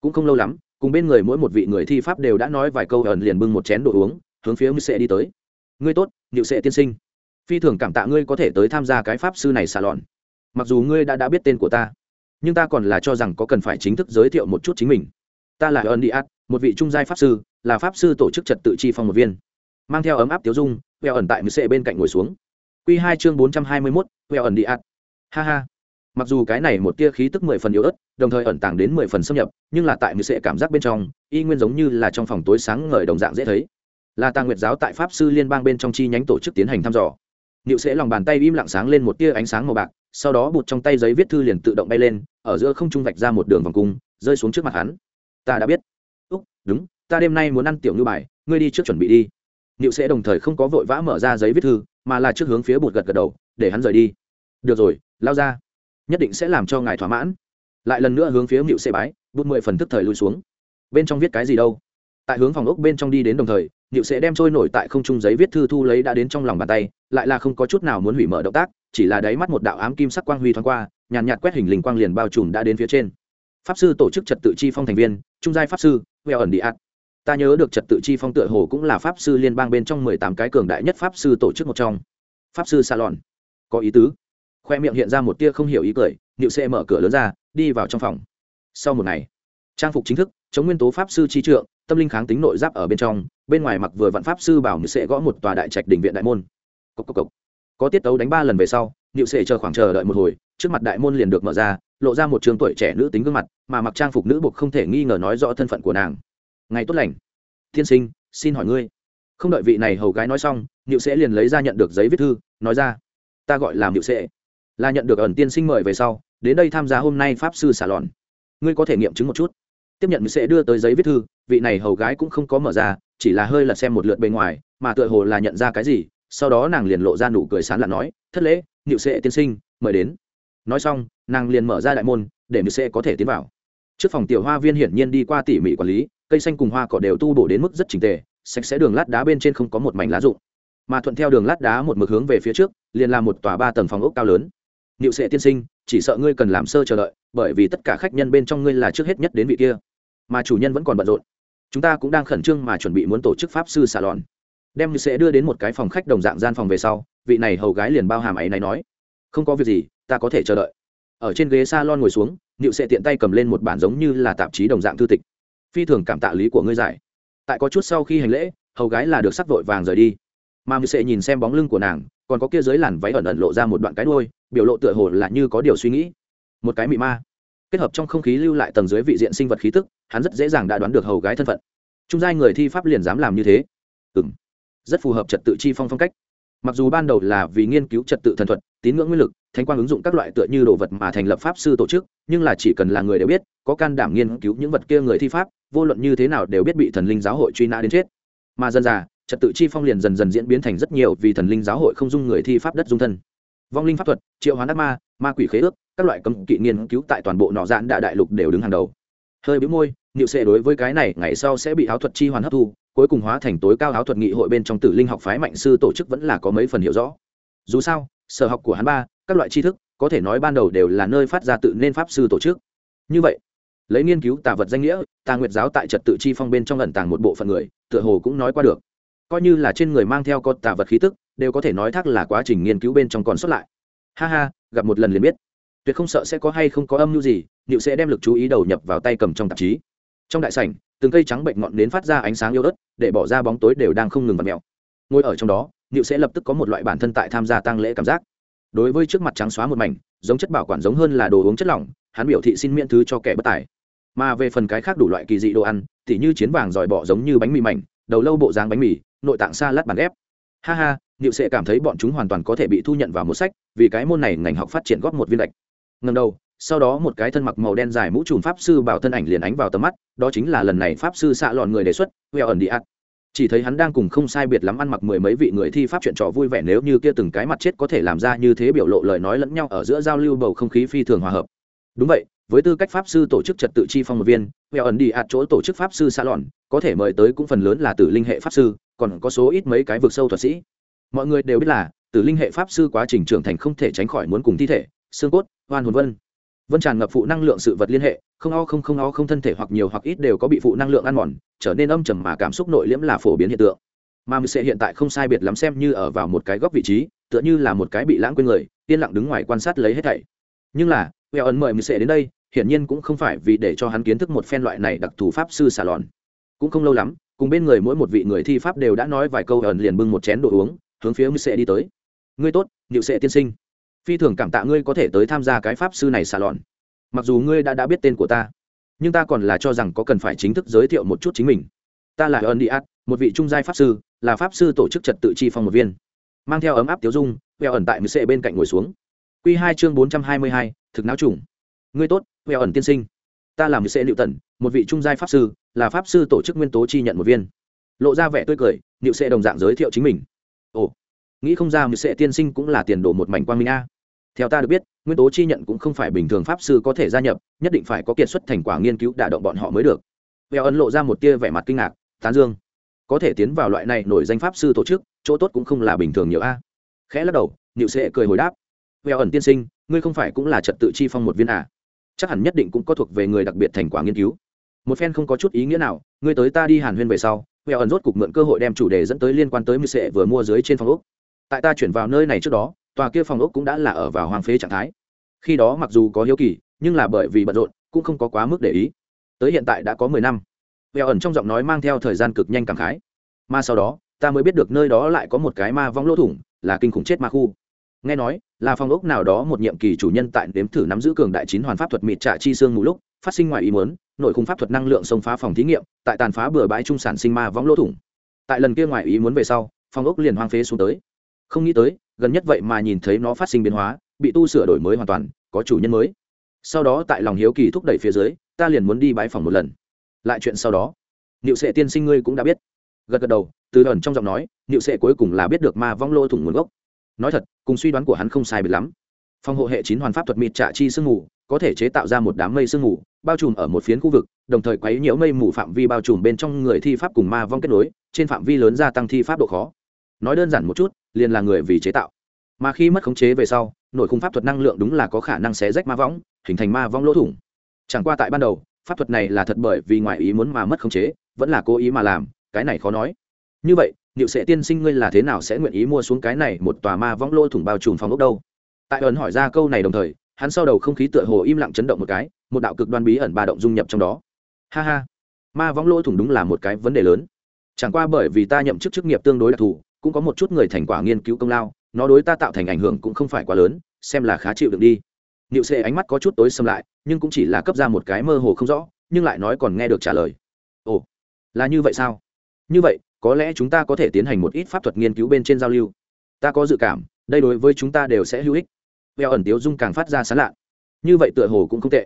cũng không lâu lắm, cùng bên người mỗi một vị người thi pháp đều đã nói vài câu ẩn liền bưng một chén đồ uống hướng phía mười sẽ đi tới. Ngươi tốt nhịu sẽ tiên sinh. Phi thường cảm tạ ngươi có thể tới tham gia cái pháp sư này xà lòn mặc dù ngươi đã đã biết tên của ta, nhưng ta còn là cho rằng có cần phải chính thức giới thiệu một chút chính mình. Ta là ơn đi át, một vị trung giai pháp sư, là pháp sư tổ chức trật tự chi phong một viên. Mang theo ấm áp tiếu dung veo ẩn tại mười sệ bên cạnh ngồi xuống. Q hai chương bốn trăm hai mươi mốt ẩn đi át. Ha ha. Mặc dù cái này một tia khí tức mười phần yếu ớt, đồng thời ẩn tàng đến mười phần xâm nhập, nhưng là tại mười sệ cảm giác bên trong, y nguyên giống như là trong phòng tối sáng ngời đồng dạng dễ thấy là tàng nguyệt giáo tại pháp sư liên bang bên trong chi nhánh tổ chức tiến hành thăm dò Niệu sẽ lòng bàn tay im lặng sáng lên một tia ánh sáng màu bạc, sau đó bụt trong tay giấy viết thư liền tự động bay lên, ở giữa không trung vạch ra một đường vòng cung, rơi xuống trước mặt hắn. Ta đã biết. Úc, đúng, ta đêm nay muốn ăn tiểu ngư bài, ngươi đi trước chuẩn bị đi. Niệu sẽ đồng thời không có vội vã mở ra giấy viết thư, mà là trước hướng phía bụt gật gật đầu, để hắn rời đi. Được rồi, lao ra. Nhất định sẽ làm cho ngài thỏa mãn. Lại lần nữa hướng phía Niệu sẽ bái, bụt mười phần tức thời lùi xuống. Bên trong viết cái gì đâu? Tại hướng phòng ốc bên trong đi đến đồng thời, Niệu sẽ đem trôi nổi tại không trung giấy viết thư thu lấy đã đến trong lòng bàn tay, lại là không có chút nào muốn hủy mở động tác chỉ là đáy mắt một đạo ám kim sắc quang huy thoáng qua nhàn nhạt, quét hình linh quang liền bao trùm đã đến phía trên. Pháp sư tổ chức trật tự chi phong thành viên trung giai pháp sư veo ẩn đi ạt ta nhớ được trật tự chi phong tựa hồ cũng là pháp sư liên bang bên trong mười tám cái cường đại nhất pháp sư tổ chức một trong. Pháp sư salon. Có ý tứ. Khoe miệng hiện ra một tia không hiểu ý cười Diệu sẽ mở cửa lớn ra đi vào trong phòng. Sau một ngày trang phục chính thức chống nguyên tố pháp sư chi trượng tâm linh kháng tính nội giáp ở bên trong bên ngoài mặc vừa vạn pháp sư bảo nữ sẽ gõ một tòa đại trạch đỉnh viện đại môn. Cốc cốc cốc. có tiết tấu đánh ba lần về sau nịu sệ chờ khoảng chờ đợi một hồi, trước mặt đại môn liền được mở ra, lộ ra một trường tuổi trẻ nữ tính gương mặt, mà mặc trang phục nữ buộc không thể nghi ngờ nói rõ thân phận của nàng. Ngày tốt lành. Tiên sinh, xin hỏi ngươi. Không đợi vị này hầu gái nói xong nịu sẽ liền lấy ra nhận được giấy viết thư, nói ra, ta gọi là nịu sệ. Là nhận được ẩn tiên sinh mời về sau, đến đây tham gia hôm nay pháp sư xà lòn ngươi có thể nghiệm chứng một chút tiếp nhận sẽ đưa tới giấy viết thư, vị này hầu gái cũng không có mở ra, chỉ là hơi lật xem một lượt bề ngoài, mà tựa hồ là nhận ra cái gì, sau đó nàng liền lộ ra nụ cười sán lạn nói, thất lễ nịu sệ tiên sinh, mời đến. Nói xong, nàng liền mở ra đại môn, để nhịu sệ có thể tiến vào. Trước phòng tiểu hoa viên hiển nhiên đi qua tỉ mỉ quản lý, cây xanh cùng hoa cỏ đều tu bổ đến mức rất trình tề, sạch sẽ đường lát đá bên trên không có một mảnh lá rụng. Mà thuận theo đường lát đá một mực hướng về phía trước, liền là một tòa ba tầng phòng ốc cao lớn. Nịu sệ tiên sinh, chỉ sợ ngươi cần làm sơ chờ đợi bởi vì tất cả khách nhân bên trong ngươi là trước hết nhất đến vị kia. Mà chủ nhân vẫn còn bận rộn. Chúng ta cũng đang khẩn trương mà chuẩn bị muốn tổ chức pháp sư xà lòn đem như sẽ đưa đến một cái phòng khách đồng dạng gian phòng về sau, vị này hầu gái liền bao hàm ấy này nói. Không có việc gì, ta có thể chờ đợi. Ở trên ghế s a lon ngồi xuống nịu sẽ tiện tay cầm lên một bản giống như là tạp chí đồng dạng thư tịch. Phi thường cảm tạ lý của ngươi giải. Tại có chút sau khi hành lễ, hầu gái là được sắc vội vàng rời đi. Mà nịu sẽ nhìn xem bóng lưng của nàng, còn có kia dưới làn váy ẩn ẩn lộ ra một đoạn cái đôi biểu lộ tựa hồ là như có điều suy nghĩ một cái mị ma. Kết hợp trong không khí lưu lại tầng dưới vị diện sinh vật khí tức, hắn rất dễ dàng đã đoán được hầu gái thân phận. Trung giai người thi pháp liền dám làm như thế. Ừ m rất phù hợp trật tự chi phong phong cách. Mặc dù ban đầu là vì nghiên cứu trật tự thần thuật, tín ngưỡng nguyên lực thanh quan ứng dụng các loại tựa như đồ vật mà thành lập pháp sư tổ chức, nhưng là chỉ cần là người đều biết, có can đảm nghiên cứu những vật kia người thi pháp, vô luận như thế nào đều biết bị thần linh giáo hội truy nã đến chết. Mà dần dà, trật tự chi phong liền dần dần diễn biến thành rất nhiều vì thần linh giáo hội không dung người thi pháp đất dung thân. Vong linh pháp thuật, triệu hoán ác ma ma quỷ khế ước, các loại cấm kỵ nghiên cứu tại toàn bộ nọ dạn đại đại lục đều đứng hàng đầu. Hơi bĩu môi, niệu sệ đối với cái này ngày sau sẽ bị áo thuật chi hoàn hấp thu, cuối cùng hóa thành tối cao áo thuật nghị hội bên trong tử linh học phái mạnh sư tổ chức vẫn là có mấy phần hiểu rõ. Dù sao, sở học của hắn ba, các loại tri thức, có thể nói ban đầu đều là nơi phát ra tự nên pháp sư tổ chức. Như vậy, lấy nghiên cứu tà vật danh nghĩa, tà nguyệt giáo tại trật tự chi phong bên trong ẩn tàng một bộ phận người, tựa hồ cũng nói qua được. Coi như là trên người mang theo con tà vật khí tức, đều có thể nói thác là quá trình nghiên cứu bên trong còn xuất lại. Ha ha gặp một lần liền biết. Tuyệt không sợ sẽ có hay không có âm mưu gì liệu sẽ đem lực chú ý đầu nhập vào tay cầm trong tạp chí. Trong đại sảnh, từng cây trắng bệnh ngọn nến phát ra ánh sáng yêu ớt, để bỏ ra bóng tối đều đang không ngừng vặt mèo. Ngồi ở trong đó liệu sẽ lập tức có một loại bản thân tại tham gia tăng lễ cảm giác. Đối với trước mặt trắng xóa một mảnh, giống chất bảo quản giống hơn là đồ uống chất lỏng, hắn biểu thị xin miễn thứ cho kẻ bất tài. Mà về phần cái khác đủ loại kỳ dị đồ ăn thì như chiến vàng giỏi bỏ giống như bánh mì mảnh, đầu lâu bộ dáng bánh mì, nội tạng xa lát bàn ghép ha ha niệu sẽ cảm thấy bọn chúng hoàn toàn có thể bị thu nhận vào một sách, vì cái môn này ngành học phát triển góp một viên lệch. Ngẩng đầu, sau đó một cái thân mặc màu đen dài mũ trùm pháp sư bảo thân ảnh liền ánh vào tầm mắt, đó chính là lần này pháp sư xạ lọn người đề xuất, weo ẩn đi ạt chỉ thấy hắn đang cùng không sai biệt lắm ăn mặc mười mấy vị người thi pháp chuyện trò vui vẻ nếu như kia từng cái mặt chết có thể làm ra như thế biểu lộ lời nói lẫn nhau ở giữa giao lưu bầu không khí phi thường hòa hợp. Đúng vậy, với tư cách pháp sư tổ chức trật tự chi phong một viên, weo ẩn đi ạt chỗ tổ chức pháp sư xạ lọn, có thể mời tới cũng phần lớn là tử linh hệ pháp sư, còn có số ít mấy cái vực sâu thuật sĩ mọi người đều biết là, tử linh hệ pháp sư quá trình trưởng thành không thể tránh khỏi muốn cùng thi thể, xương cốt hoan hồn vân. Vân tràn ngập phụ năng lượng sự vật liên hệ, không o không không o không thân thể hoặc nhiều hoặc ít đều có bị phụ năng lượng ăn mòn, trở nên âm trầm mà cảm xúc nội liễm là phổ biến hiện tượng. Mà mười sẽ hiện tại không sai biệt lắm xem như ở vào một cái góc vị trí, tựa như là một cái bị lãng quên người, yên lặng đứng ngoài quan sát lấy hết thảy. Nhưng là huệ ấn mời mười sẽ đến đây, hiển nhiên cũng không phải vì để cho hắn kiến thức một phen loại này đặc thù pháp sư xà lòn cũng không lâu lắm, cùng bên người mỗi một vị người thi pháp đều đã nói vài câu ẩn liền bưng một chén đồ uống hướng phía ngự sẽ đi tới. Ngươi tốt ngự sẽ tiên sinh. Phi thường cảm tạ ngươi có thể tới tham gia cái pháp sư này xà lòn mặc dù ngươi đã đã biết tên của ta, nhưng ta còn là cho rằng có cần phải chính thức giới thiệu một chút chính mình. Ta là ơn đi át, một vị trung giai pháp sư, là pháp sư tổ chức trật tự chi phong một viên. Mang theo ấm áp tiếu dung veo ẩn tại mười sệ bên cạnh ngồi xuống. Q hai chương bốn trăm hai mươi hai, thực não trùng. Ngươi tốt veo ẩn tiên sinh. Ta là mười sệ liệu tần, một vị trung giai pháp sư, là pháp sư tổ chức nguyên tố chi nhận một viên. Lộ ra vẻ tươi cười liệu sệ đồng dạng giới thiệu chính mình ồ, nghĩ không ra mười sệ tiên sinh cũng là tiền đồ một mảnh quang minh a. Theo ta được biết, nguyên tố chi nhận cũng không phải bình thường pháp sư có thể gia nhập, nhất định phải có kiệt xuất thành quả nghiên cứu đả động bọn họ mới được. Veo ấn lộ ra một tia vẻ mặt kinh ngạc, tán dương. Có thể tiến vào loại này nổi danh pháp sư tổ chức, chỗ tốt cũng không là bình thường nhiều a. Khẽ lắc đầu nịu sệ cười hồi đáp. Veo ẩn tiên sinh, ngươi không phải cũng là trật tự chi phong một viên à. chắc hẳn nhất định cũng có thuộc về người đặc biệt thành quả nghiên cứu một phen không có chút ý nghĩa nào, ngươi tới ta đi hàn huyên về sau veo ẩn rốt cục mượn cơ hội đem chủ đề dẫn tới liên quan tới mưu sệ vừa mua dưới trên phòng úc tại ta chuyển vào nơi này trước đó, tòa kia phòng ốc cũng đã là ở vào hoàng phế trạng thái. Khi đó mặc dù có hiếu kỳ, nhưng là bởi vì bận rộn, cũng không có quá mức để ý. Tới hiện tại đã có mười năm. Vèo ẩn trong giọng nói mang theo thời gian cực nhanh cảm khái. Mà sau đó, ta mới biết được nơi đó lại có một cái ma vong lỗ thủng, là kinh khủng chết ma khu. Nghe nói, là phòng ốc nào đó một nhiệm kỳ chủ nhân tại đếm thử nắm giữ cường đại chín hoàn pháp thuật mịt trả chi xương mù lúc, phát sinh ngoài ý muốn nội khung pháp thuật năng lượng xông phá phòng thí nghiệm, tại tàn phá bừa bãi trung sản sinh ma vong lỗ thủng. Tại lần kia ngoài ý muốn về sau, phòng ốc liền hoang phế xuống tới. Không nghĩ tới, gần nhất vậy mà nhìn thấy nó phát sinh biến hóa, bị tu sửa đổi mới hoàn toàn, có chủ nhân mới. Sau đó tại lòng hiếu kỳ thúc đẩy phía dưới, ta liền muốn đi bãi phòng một lần. Lại chuyện sau đó, niệu sệ tiên sinh ngươi cũng đã biết. Gật gật đầu, từ ẩn trong giọng nói, niệu sệ cuối cùng là biết được ma vong lỗ thủng nguồn gốc. Nói thật, cùng suy đoán của hắn không sai biệt lắm. Phòng hộ hệ chín hoàn pháp thuật mịt trả chi sương mù có thể chế tạo ra một đám mây sương mù, bao trùm ở một phiến khu vực, đồng thời quấy nhiễu mây mù phạm vi bao trùm bên trong người thi pháp cùng ma vong kết nối, trên phạm vi lớn gia tăng thi pháp độ khó. Nói đơn giản một chút, liền là người vì chế tạo. Mà khi mất khống chế về sau, nội khung pháp thuật năng lượng đúng là có khả năng xé rách ma võng hình thành ma vong lỗ thủng. Chẳng qua tại ban đầu, pháp thuật này là thật bởi vì ngoại ý muốn mà mất khống chế, vẫn là cố ý mà làm, cái này khó nói. Như vậy liệu sẽ tiên sinh ngươi là thế nào sẽ nguyện ý mua xuống cái này một tòa ma vong lỗ thủng bao trùm phòng ốc đâu? Tại ấn hỏi ra câu này đồng thời hắn sau đầu không khí tựa hồ im lặng chấn động một cái, một đạo cực đoan bí ẩn ba động dung nhập trong đó. Ha ha, ma võng lỗ thủng đúng là một cái vấn đề lớn. Chẳng qua bởi vì ta nhậm chức chức nghiệp tương đối đặc thù, cũng có một chút người thành quả nghiên cứu công lao, nó đối ta tạo thành ảnh hưởng cũng không phải quá lớn, xem là khá chịu được đi. Niệu xê ánh mắt có chút tối xâm lại, nhưng cũng chỉ là cấp ra một cái mơ hồ không rõ, nhưng lại nói còn nghe được trả lời. Ồ, là như vậy sao? Như vậy, có lẽ chúng ta có thể tiến hành một ít pháp thuật nghiên cứu bên trên giao lưu. Ta có dự cảm, đây đối với chúng ta đều sẽ hữu ích veo ẩn tiếu dung càng phát ra sán lạ. Như vậy tựa hồ cũng không tệ.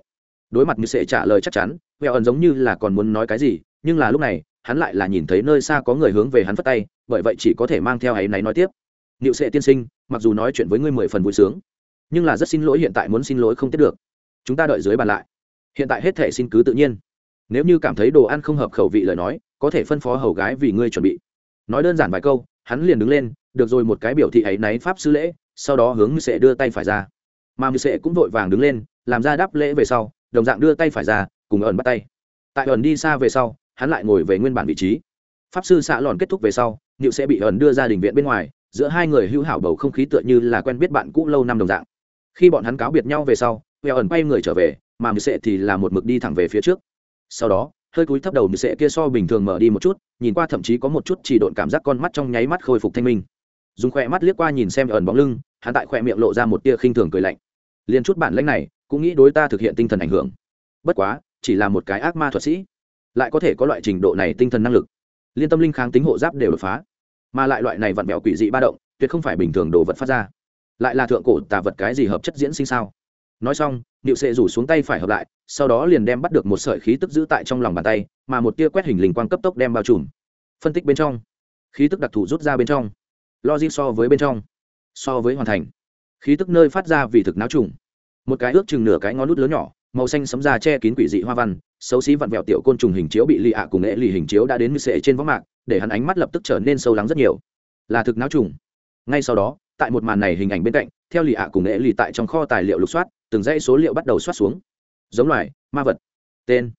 Đối mặt như sẽ trả lời chắc chắn veo ẩn giống như là còn muốn nói cái gì, nhưng là lúc này, hắn lại là nhìn thấy nơi xa có người hướng về hắn phất tay, bởi vậy chỉ có thể mang theo ấy náy nói tiếp. Niệu sệ tiên sinh, mặc dù nói chuyện với ngươi mười phần vui sướng, nhưng là rất xin lỗi hiện tại muốn xin lỗi không tiếp được. Chúng ta đợi dưới bàn lại. Hiện tại hết thể xin cứ tự nhiên. Nếu như cảm thấy đồ ăn không hợp khẩu vị lời nói, có thể phân phó hầu gái vì ngươi chuẩn bị. Nói đơn giản vài câu, hắn liền đứng lên, được rồi một cái biểu thị ấy náy pháp sư lễ sau đó hướng như sệ đưa tay phải ra. Mà như sệ cũng vội vàng đứng lên, làm ra đáp lễ về sau, đồng dạng đưa tay phải ra, cùng ẩn bắt tay. Tại ẩn đi xa về sau, hắn lại ngồi về nguyên bản vị trí. Pháp sư xạ lòn kết thúc về sau nịu sẽ bị ẩn đưa ra đình viện bên ngoài, giữa hai người hữu hảo bầu không khí tựa như là quen biết bạn cũ lâu năm đồng dạng. Khi bọn hắn cáo biệt nhau về sau huệ ẩn quay người trở về, mà mười sẽ thì là một mực đi thẳng về phía trước. Sau đó, hơi cúi thấp đầu mười sẽ kia so bình thường mở đi một chút, nhìn qua thậm chí có một chút chỉ độn cảm giác con mắt trong nháy mắt khôi phục thanh minh. Dùng khỏe mắt liếc qua nhìn xem ẩn bóng lưng hắn tại khoe miệng lộ ra một tia khinh thường cười lạnh. Liền chút bản lãnh này, cũng nghĩ đối ta thực hiện tinh thần ảnh hưởng. Bất quá, chỉ là một cái ác ma thuật sĩ, lại có thể có loại trình độ này tinh thần năng lực. Liên tâm linh kháng tính hộ giáp đều đột phá. Mà lại loại này vặn vẹo quỷ dị ba động, tuyệt không phải bình thường đồ vật phát ra. Lại là thượng cổ tà vật cái gì hợp chất diễn sinh sao? Nói xong điệu sệ rủ xuống tay phải hợp lại, sau đó liền đem bắt được một sợi khí tức giữ tại trong lòng bàn tay, mà một tia quét hình linh quang cấp tốc đem bao trùm. Phân tích bên trong. Khí tức đặc thù rút ra bên trong. Logic so với bên trong so với hoàn thành. Khí tức nơi phát ra vì thực náo trùng. Một cái ước chừng nửa cái ngón nút lớn nhỏ, màu xanh sấm ra che kín quỷ dị hoa văn, xấu xí vặn vẹo tiểu côn trùng hình chiếu bị lì ạ cùng nghệ lì hình chiếu đã đến mười sệ trên võng mạc, để hắn ánh mắt lập tức trở nên sâu lắng rất nhiều. Là thực náo trùng. Ngay sau đó, tại một màn này hình ảnh bên cạnh, theo lì ạ cùng nghệ lì tại trong kho tài liệu lục soát, từng dãy số liệu bắt đầu soát xuống. Giống loài, ma vật. Tên.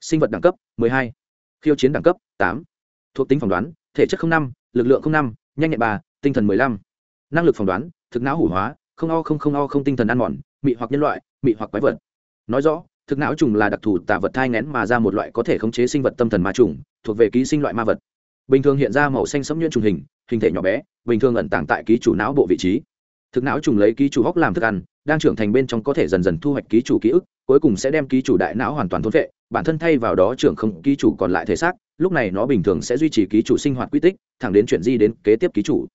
Sinh vật đẳng cấp 12. khiêu chiến đẳng cấp 8. thuộc tính phỏng đoán, thể chất năm, lực lượng năm, nhanh nhẹn ba, tinh thần 15 năng lực phỏng đoán, thực não hủ hóa, không o không không o không tinh thần ăn mòn, mị hoặc nhân loại, mị hoặc quái vật. Nói rõ, thực não trùng là đặc thù tả vật thai ngén mà ra một loại có thể khống chế sinh vật tâm thần ma trùng, thuộc về ký sinh loại ma vật. Bình thường hiện ra màu xanh sẫm nhuyễn trùng hình hình thể nhỏ bé, bình thường ẩn tàng tại ký chủ não bộ vị trí. Thực não trùng lấy ký chủ hóc làm thức ăn, đang trưởng thành bên trong có thể dần dần thu hoạch ký chủ ký ức, cuối cùng sẽ đem ký chủ đại não hoàn toàn thôn vệ bản thân thay vào đó trưởng không ký chủ còn lại thể xác, lúc này nó bình thường sẽ duy trì ký chủ sinh hoạt quy tích, thẳng đến chuyện di đến kế tiếp ký chủ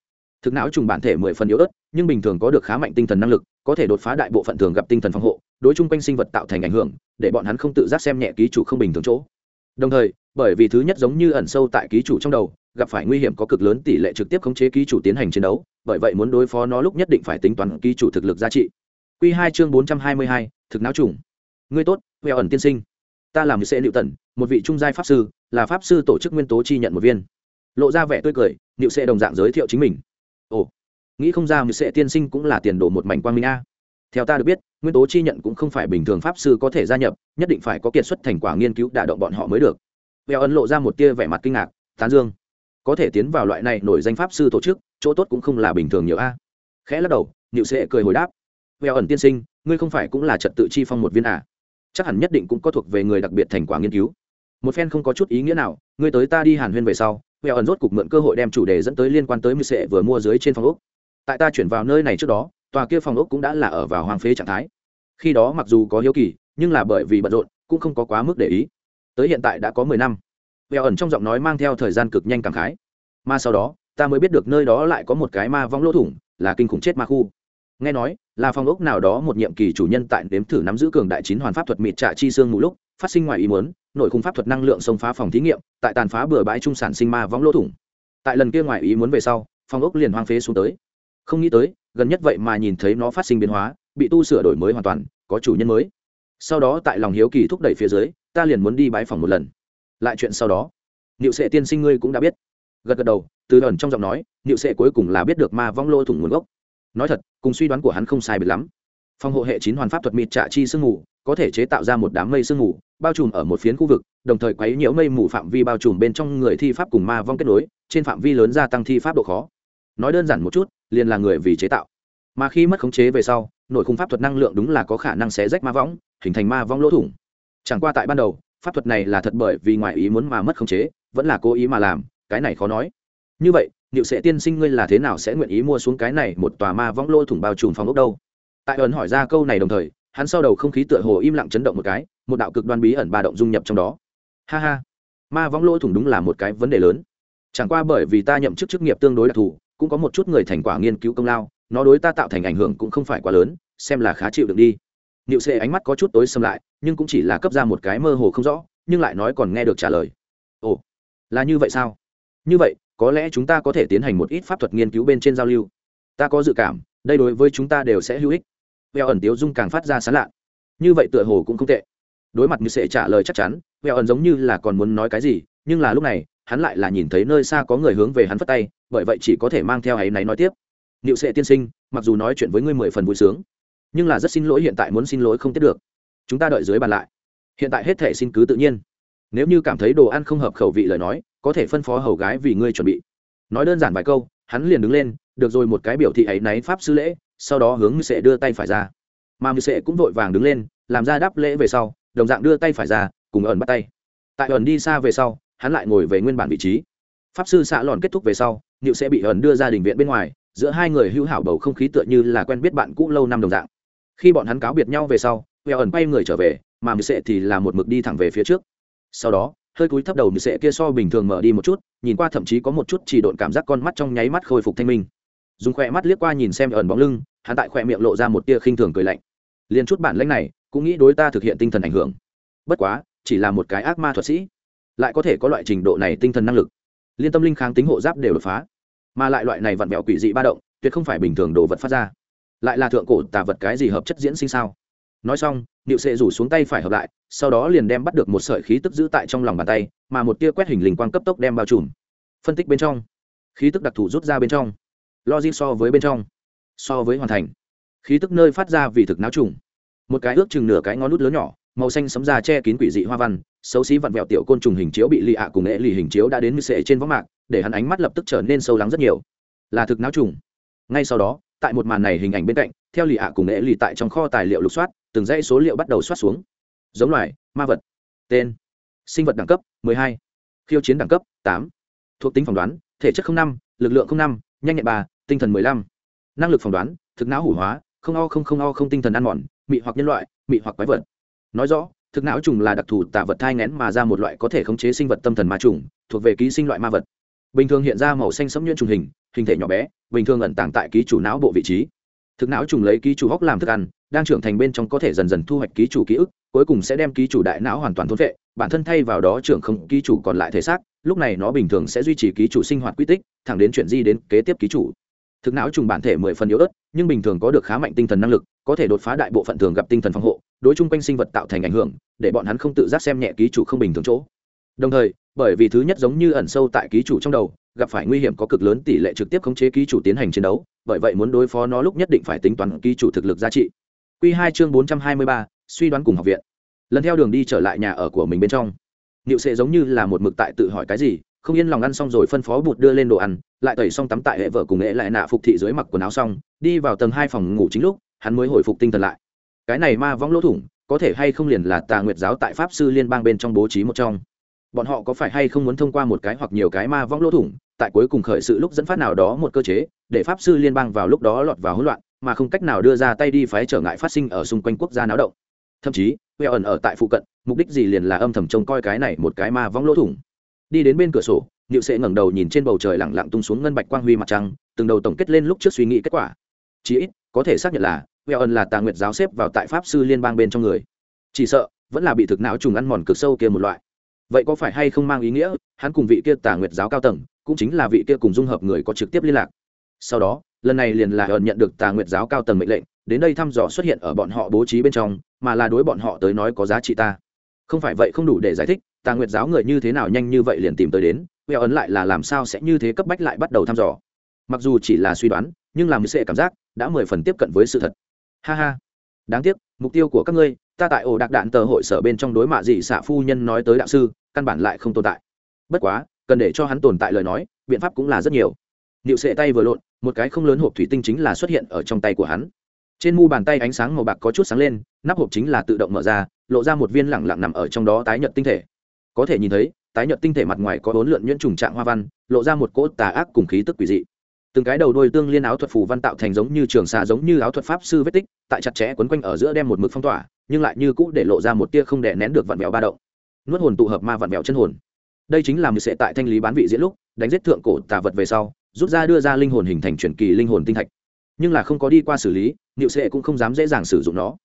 thực não trùng bản thể mười phần yếu ớt, nhưng bình thường có được khá mạnh tinh thần năng lực, có thể đột phá đại bộ phận thường gặp tinh thần phòng hộ, đối chung quanh sinh vật tạo thành ảnh hưởng, để bọn hắn không tự giác xem nhẹ ký chủ không bình thường chỗ. Đồng thời, bởi vì thứ nhất giống như ẩn sâu tại ký chủ trong đầu, gặp phải nguy hiểm có cực lớn tỷ lệ trực tiếp khống chế ký chủ tiến hành chiến đấu, bởi vậy muốn đối phó nó lúc nhất định phải tính toán ký chủ thực lực giá trị. Q hai chương bốn trăm hai mươi hai, thực não trùng. Ngươi tốt huệ ẩn tiên sinh. Ta làm sẽ liệu tần, một vị trung giai pháp sư, là pháp sư tổ chức nguyên tố chi nhận một viên. Lộ ra vẻ tươi cười liệu sẽ đồng dạng giới thiệu chính mình ồ, nghĩ không ra mười sẽ tiên sinh cũng là tiền đồ một mảnh quang minh a. Theo ta được biết, nguyên tố chi nhận cũng không phải bình thường pháp sư có thể gia nhập, nhất định phải có kiệt xuất thành quả nghiên cứu đả động bọn họ mới được. Veo ấn lộ ra một tia vẻ mặt kinh ngạc, tán dương. Có thể tiến vào loại này nổi danh pháp sư tổ chức, chỗ tốt cũng không là bình thường nhiều a. Khẽ lắc đầu nịu sệ cười hồi đáp. Veo ẩn tiên sinh, ngươi không phải cũng là trật tự chi phong một viên à. chắc hẳn nhất định cũng có thuộc về người đặc biệt thành quả nghiên cứu. Một phen không có chút ý nghĩa nào, ngươi tới ta đi hàn huyên về sau huệ ẩn rốt cục mượn cơ hội đem chủ đề dẫn tới liên quan tới mưu sệ vừa mua dưới trên phòng ốc. tại ta chuyển vào nơi này trước đó, tòa kia phòng ốc cũng đã là ở vào hoang phế trạng thái. Khi đó mặc dù có hiếu kỳ, nhưng là bởi vì bận rộn, cũng không có quá mức để ý. Tới hiện tại đã có mười năm. Huệ ẩn trong giọng nói mang theo thời gian cực nhanh cảm khái. Mà sau đó, ta mới biết được nơi đó lại có một cái ma vong lỗ thủng, là kinh khủng chết ma khu. Nghe nói, là phòng ốc nào đó một nhiệm kỳ chủ nhân tại nếm thử nắm giữ cường đại chín hoàn pháp thuật mịt trạ chi xương mù lúc phát sinh ngoài ý muốn, nội khung pháp thuật năng lượng xông phá phòng thí nghiệm, tại tàn phá bừa bãi trung sản sinh ma võng lỗ thủng. Tại lần kia ngoài ý muốn về sau phong ốc liền hoang phế xuống tới. Không nghĩ tới, gần nhất vậy mà nhìn thấy nó phát sinh biến hóa, bị tu sửa đổi mới hoàn toàn, có chủ nhân mới. Sau đó tại lòng hiếu kỳ thúc đẩy phía dưới, ta liền muốn đi bãi phòng một lần. Lại chuyện sau đó, niệu sệ tiên sinh ngươi cũng đã biết. Gật gật đầu, từ ẩn trong giọng nói, niệu sệ cuối cùng là biết được ma vong lô thủng nguồn gốc. Nói thật, cùng suy đoán của hắn không sai biệt lắm. Phòng hộ hệ chín hoàn pháp thuật mịt trạ chi sương ngủ có thể chế tạo ra một đám mây sương ngủ bao trùm ở một phiến khu vực, đồng thời quấy nhiễu mây mù phạm vi bao trùm bên trong người thi pháp cùng ma vong kết nối, trên phạm vi lớn gia tăng thi pháp độ khó. Nói đơn giản một chút, liền là người vì chế tạo. Mà khi mất khống chế về sau, nội khung pháp thuật năng lượng đúng là có khả năng xé rách ma võng hình thành ma vong lỗ thủng. Chẳng qua tại ban đầu, pháp thuật này là thật bởi vì ngoại ý muốn mà mất khống chế, vẫn là cố ý mà làm, cái này khó nói. Như vậy liệu sẽ tiên sinh ngươi là thế nào sẽ nguyện ý mua xuống cái này một tòa ma vong lỗ thủng bao trùm phòng ốc đâu? Tại ấn hỏi ra câu này đồng thời hắn sau đầu không khí tựa hồ im lặng chấn động một cái, một đạo cực đoan bí ẩn ba động dung nhập trong đó. Ha ha, ma võng lỗ thủng đúng là một cái vấn đề lớn. Chẳng qua bởi vì ta nhậm chức chức nghiệp tương đối đặc thù, cũng có một chút người thành quả nghiên cứu công lao, nó đối ta tạo thành ảnh hưởng cũng không phải quá lớn, xem là khá chịu được đi. Niệu xê ánh mắt có chút tối xâm lại, nhưng cũng chỉ là cấp ra một cái mơ hồ không rõ, nhưng lại nói còn nghe được trả lời. Ồ, là như vậy sao? Như vậy, có lẽ chúng ta có thể tiến hành một ít pháp thuật nghiên cứu bên trên giao lưu. Ta có dự cảm, đây đối với chúng ta đều sẽ hữu ích veo ẩn tiếu dung càng phát ra sán lạ. Như vậy tựa hồ cũng không tệ. Đối mặt như sẽ trả lời chắc chắn veo ẩn giống như là còn muốn nói cái gì, nhưng là lúc này, hắn lại là nhìn thấy nơi xa có người hướng về hắn phất tay, bởi vậy chỉ có thể mang theo ấy náy nói tiếp. Niệu sệ tiên sinh, mặc dù nói chuyện với ngươi mười phần vui sướng, nhưng là rất xin lỗi hiện tại muốn xin lỗi không tiếp được. Chúng ta đợi dưới bàn lại. Hiện tại hết thể xin cứ tự nhiên. Nếu như cảm thấy đồ ăn không hợp khẩu vị lời nói, có thể phân phó hầu gái vì ngươi chuẩn bị. Nói đơn giản vài câu, hắn liền đứng lên, được rồi một cái biểu thị ấy náy pháp sư lễ sau đó hướng như sệ đưa tay phải ra. Mà như sệ cũng vội vàng đứng lên, làm ra đáp lễ về sau, đồng dạng đưa tay phải ra, cùng ẩn bắt tay. Tại ẩn đi xa về sau, hắn lại ngồi về nguyên bản vị trí. Pháp sư xạ lòn kết thúc về sau nịu sẽ bị ẩn đưa ra đình viện bên ngoài, giữa hai người hữu hảo bầu không khí tựa như là quen biết bạn cũ lâu năm đồng dạng. Khi bọn hắn cáo biệt nhau về sau vèo ẩn quay người trở về, mà mười sệ thì là một mực đi thẳng về phía trước. Sau đó, hơi cúi thấp đầu mười sệ kia so bình thường mở đi một chút, nhìn qua thậm chí có một chút chỉ độn cảm giác con mắt trong nháy mắt khôi phục thanh minh dùng khỏe mắt liếc qua nhìn xem ẩn bóng lưng, hắn tại khỏe miệng lộ ra một tia khinh thường cười lạnh. Liền chút bản lãnh này, cũng nghĩ đối ta thực hiện tinh thần ảnh hưởng. Bất quá, chỉ là một cái ác ma thuật sĩ, lại có thể có loại trình độ này tinh thần năng lực. Liên tâm linh kháng tính hộ giáp đều đột phá, mà lại loại này vặn vẹo quỷ dị ba động, tuyệt không phải bình thường đồ vật phát ra. Lại là thượng cổ tà vật cái gì hợp chất diễn sinh sao? Nói xong, niệu sệ rủ xuống tay phải hợp lại, sau đó liền đem bắt được một sợi khí tức giữ tại trong lòng bàn tay, mà một tia quét hình linh quang cấp tốc đem bao trùm. Phân tích bên trong. Khí tức đặc thù rút ra bên trong logic so với bên trong so với hoàn thành. Khí tức nơi phát ra vì thực náo trùng. Một cái ước chừng nửa cái ngón nút lớn nhỏ màu xanh sấm da che kín quỷ dị hoa văn xấu xí vặn vẹo tiểu côn trùng hình chiếu bị lì ạ cùng nghệ lì hình chiếu đã đến như sệ trên võng mạc để hắn ánh mắt lập tức trở nên sâu lắng rất nhiều. Là thực não trùng. Ngay sau đó tại một màn này hình ảnh bên cạnh theo lì ạ cùng nghệ lì tại trong kho tài liệu lục soát từng dãy số liệu bắt đầu soát xuống. Giống loài ma vật. Tên. Sinh vật đẳng cấp 12. khiêu chiến đẳng cấp 8. thuộc tính phỏng đoán thể chất 05, lực lượng 05, nhanh nhẹn ba, tinh thần 15. năng lực phỏng đoán, thực não hủ hóa, không o không không o không tinh thần ăn mòn, mị hoặc nhân loại, mị hoặc quái vật. Nói rõ, thực não trùng là đặc thù tạ vật thai ngén mà ra một loại có thể khống chế sinh vật tâm thần ma trùng, thuộc về ký sinh loại ma vật. Bình thường hiện ra màu xanh sẫm nhuyễn trùng hình hình thể nhỏ bé, bình thường ẩn tàng tại ký chủ não bộ vị trí. Thực não trùng lấy ký chủ hóc làm thức ăn, đang trưởng thành bên trong có thể dần dần thu hoạch ký chủ ký ức, cuối cùng sẽ đem ký chủ đại não hoàn toàn thôn vệ bản thân thay vào đó trưởng không ký chủ còn lại thể xác lúc này nó bình thường sẽ duy trì ký chủ sinh hoạt quy tích, thẳng đến chuyện di đến kế tiếp ký chủ. Thực não trùng bản thể mười phần yếu ớt, nhưng bình thường có được khá mạnh tinh thần năng lực, có thể đột phá đại bộ phận thường gặp tinh thần phòng hộ, đối chung quanh sinh vật tạo thành ảnh hưởng, để bọn hắn không tự giác xem nhẹ ký chủ không bình thường chỗ. Đồng thời, bởi vì thứ nhất giống như ẩn sâu tại ký chủ trong đầu, gặp phải nguy hiểm có cực lớn tỷ lệ trực tiếp khống chế ký chủ tiến hành chiến đấu, bởi vậy muốn đối phó nó lúc nhất định phải tính toán ký chủ thực lực giá trị. Q hai chương bốn trăm hai mươi ba, suy đoán cùng học viện. Lần theo đường đi trở lại nhà ở của mình bên trong niệu sệ giống như là một mực tại tự hỏi cái gì, không yên lòng ăn xong rồi phân phó bụt đưa lên đồ ăn, lại tẩy xong tắm tại hệ vợ cùng nghệ lại nạ phục thị dưới mặc quần áo xong, đi vào tầng hai phòng ngủ chính lúc, hắn mới hồi phục tinh thần lại. Cái này ma vong lỗ thủng, có thể hay không liền là tà nguyệt giáo tại pháp sư liên bang bên trong bố trí một trong. Bọn họ có phải hay không muốn thông qua một cái hoặc nhiều cái ma vong lỗ thủng, tại cuối cùng khởi sự lúc dẫn phát nào đó một cơ chế, để pháp sư liên bang vào lúc đó lọt vào hỗn loạn, mà không cách nào đưa ra tay đi phái trở ngại phát sinh ở xung quanh quốc gia náo động thậm chí huệ ẩn ở tại phụ cận mục đích gì liền là âm thầm trông coi cái này một cái ma vong lỗ thủng. Đi đến bên cửa sổ Niệu Sệ ngẩng đầu nhìn trên bầu trời lặng lặng tung xuống ngân bạch quang huy mặt trăng, từng đầu tổng kết lên lúc trước suy nghĩ kết quả. chí ít, có thể xác nhận là vẹo ẩn là tà nguyệt giáo xếp vào tại pháp sư liên bang bên trong người. Chỉ sợ vẫn là bị thực não trùng ăn mòn cực sâu kia một loại. Vậy có phải hay không mang ý nghĩa hắn cùng vị kia tà nguyệt giáo cao tầng cũng chính là vị kia cùng dung hợp người có trực tiếp liên lạc. Sau đó lần này liền là ẩn nhận được tà nguyệt giáo cao tầng mệnh lệnh đến đây thăm dò xuất hiện ở bọn họ bố trí bên trong, mà là đối bọn họ tới nói có giá trị ta. Không phải vậy không đủ để giải thích, tà nguyệt giáo người như thế nào nhanh như vậy liền tìm tới đến, vẹo ấn lại là làm sao sẽ như thế cấp bách lại bắt đầu thăm dò. Mặc dù chỉ là suy đoán, nhưng làm sẽ cảm giác đã mười phần tiếp cận với sự thật. Ha ha. Đáng tiếc, mục tiêu của các ngươi, ta tại ổ đặc đạn tờ hội sở bên trong đối mạ dị xạ phu nhân nói tới đạo sư, căn bản lại không tồn tại. Bất quá, cần để cho hắn tồn tại lời nói, biện pháp cũng là rất nhiều. Liệu sệ tay vừa lộn, một cái không lớn hộp thủy tinh chính là xuất hiện ở trong tay của hắn trên mu bàn tay ánh sáng màu bạc có chút sáng lên, nắp hộp chính là tự động mở ra, lộ ra một viên lẳng lặng nằm ở trong đó tái nhợt tinh thể. Có thể nhìn thấy, tái nhợt tinh thể mặt ngoài có bốn lượn nhuyễn trùng trạng hoa văn, lộ ra một cỗ tà ác cùng khí tức quỷ dị. Từng cái đầu đôi tương liên áo thuật phù văn tạo thành giống như trường xà giống như áo thuật pháp sư vết tích, tại chặt chẽ quấn quanh ở giữa đem một mực phong tỏa, nhưng lại như cũ để lộ ra một tia không đè nén được vặn vẹo ba động. Nuốt hồn tụ hợp ma vặn vẹo chân hồn. Đây chính là một sệ tại thanh lý bán vị diễn lúc, đánh giết thượng cổ tà vật về sau, rút ra đưa ra linh hồn hình thành truyền kỳ linh hồn tinh thạch. Nhưng là không có đi qua xử lý niệu sệ cũng không dám dễ dàng sử dụng nó.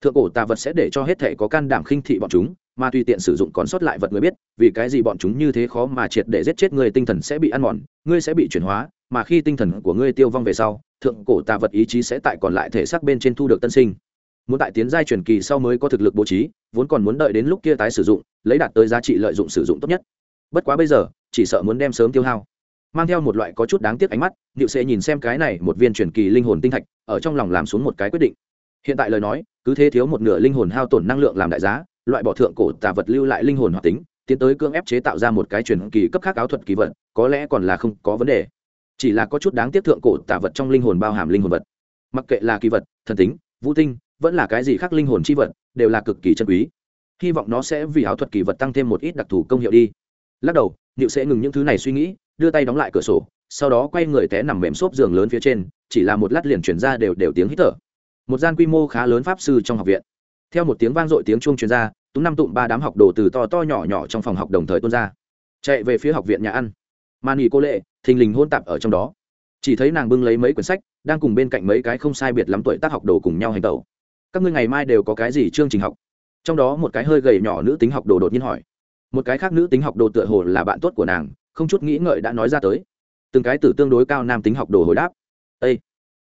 Thượng cổ tà vật sẽ để cho hết thể có can đảm khinh thị bọn chúng, mà tùy tiện sử dụng còn sót lại vật người biết, vì cái gì bọn chúng như thế khó mà triệt để giết chết người tinh thần sẽ bị ăn mòn, ngươi sẽ bị chuyển hóa, mà khi tinh thần của ngươi tiêu vong về sau, thượng cổ tà vật ý chí sẽ tại còn lại thể xác bên trên thu được tân sinh. Muốn tại tiến giai truyền kỳ sau mới có thực lực bố trí, vốn còn muốn đợi đến lúc kia tái sử dụng, lấy đạt tới giá trị lợi dụng sử dụng tốt nhất. Bất quá bây giờ, chỉ sợ muốn đem sớm tiêu hao mang theo một loại có chút đáng tiếc ánh mắt liệu sẽ nhìn xem cái này một viên truyền kỳ linh hồn tinh thạch, ở trong lòng làm xuống một cái quyết định. Hiện tại lời nói, cứ thế thiếu một nửa linh hồn hao tổn năng lượng làm đại giá, loại bỏ thượng cổ tà vật lưu lại linh hồn hoạt tính, tiến tới cưỡng ép chế tạo ra một cái truyền kỳ cấp khác áo thuật kỳ vật, có lẽ còn là không có vấn đề. Chỉ là có chút đáng tiếc thượng cổ tà vật trong linh hồn bao hàm linh hồn vật. Mặc kệ là kỳ vật, thần tính, vũ tinh, vẫn là cái gì khác linh hồn chi vật, đều là cực kỳ chân quý. Hy vọng nó sẽ vì áo thuật kỳ vật tăng thêm một ít đặc thù công hiệu đi. Lắc đầu liệu sẽ ngừng những thứ này suy nghĩ đưa tay đóng lại cửa sổ, sau đó quay người té nằm mềm xốp giường lớn phía trên, chỉ là một lát liền chuyển ra đều đều tiếng hít thở. Một gian quy mô khá lớn pháp sư trong học viện. Theo một tiếng vang dội tiếng chuông truyền ra tú năm tụm ba đám học đồ từ to to nhỏ nhỏ trong phòng học đồng thời tuôn ra. Chạy về phía học viện nhà ăn. Mà nghỉ cô lệ, thình lình hôn tạp ở trong đó. Chỉ thấy nàng bưng lấy mấy quyển sách, đang cùng bên cạnh mấy cái không sai biệt lắm tuổi tác học đồ cùng nhau hành tẩu. Các ngươi ngày mai đều có cái gì chương trình học? Trong đó một cái hơi gầy nhỏ nữ tính học đồ đột nhiên hỏi. Một cái khác nữ tính học đồ tựa hồ là bạn tốt của nàng không chút nghĩ ngợi đã nói ra tới. Từng cái tử tương đối cao nam tính học đồ hồi đáp. Ây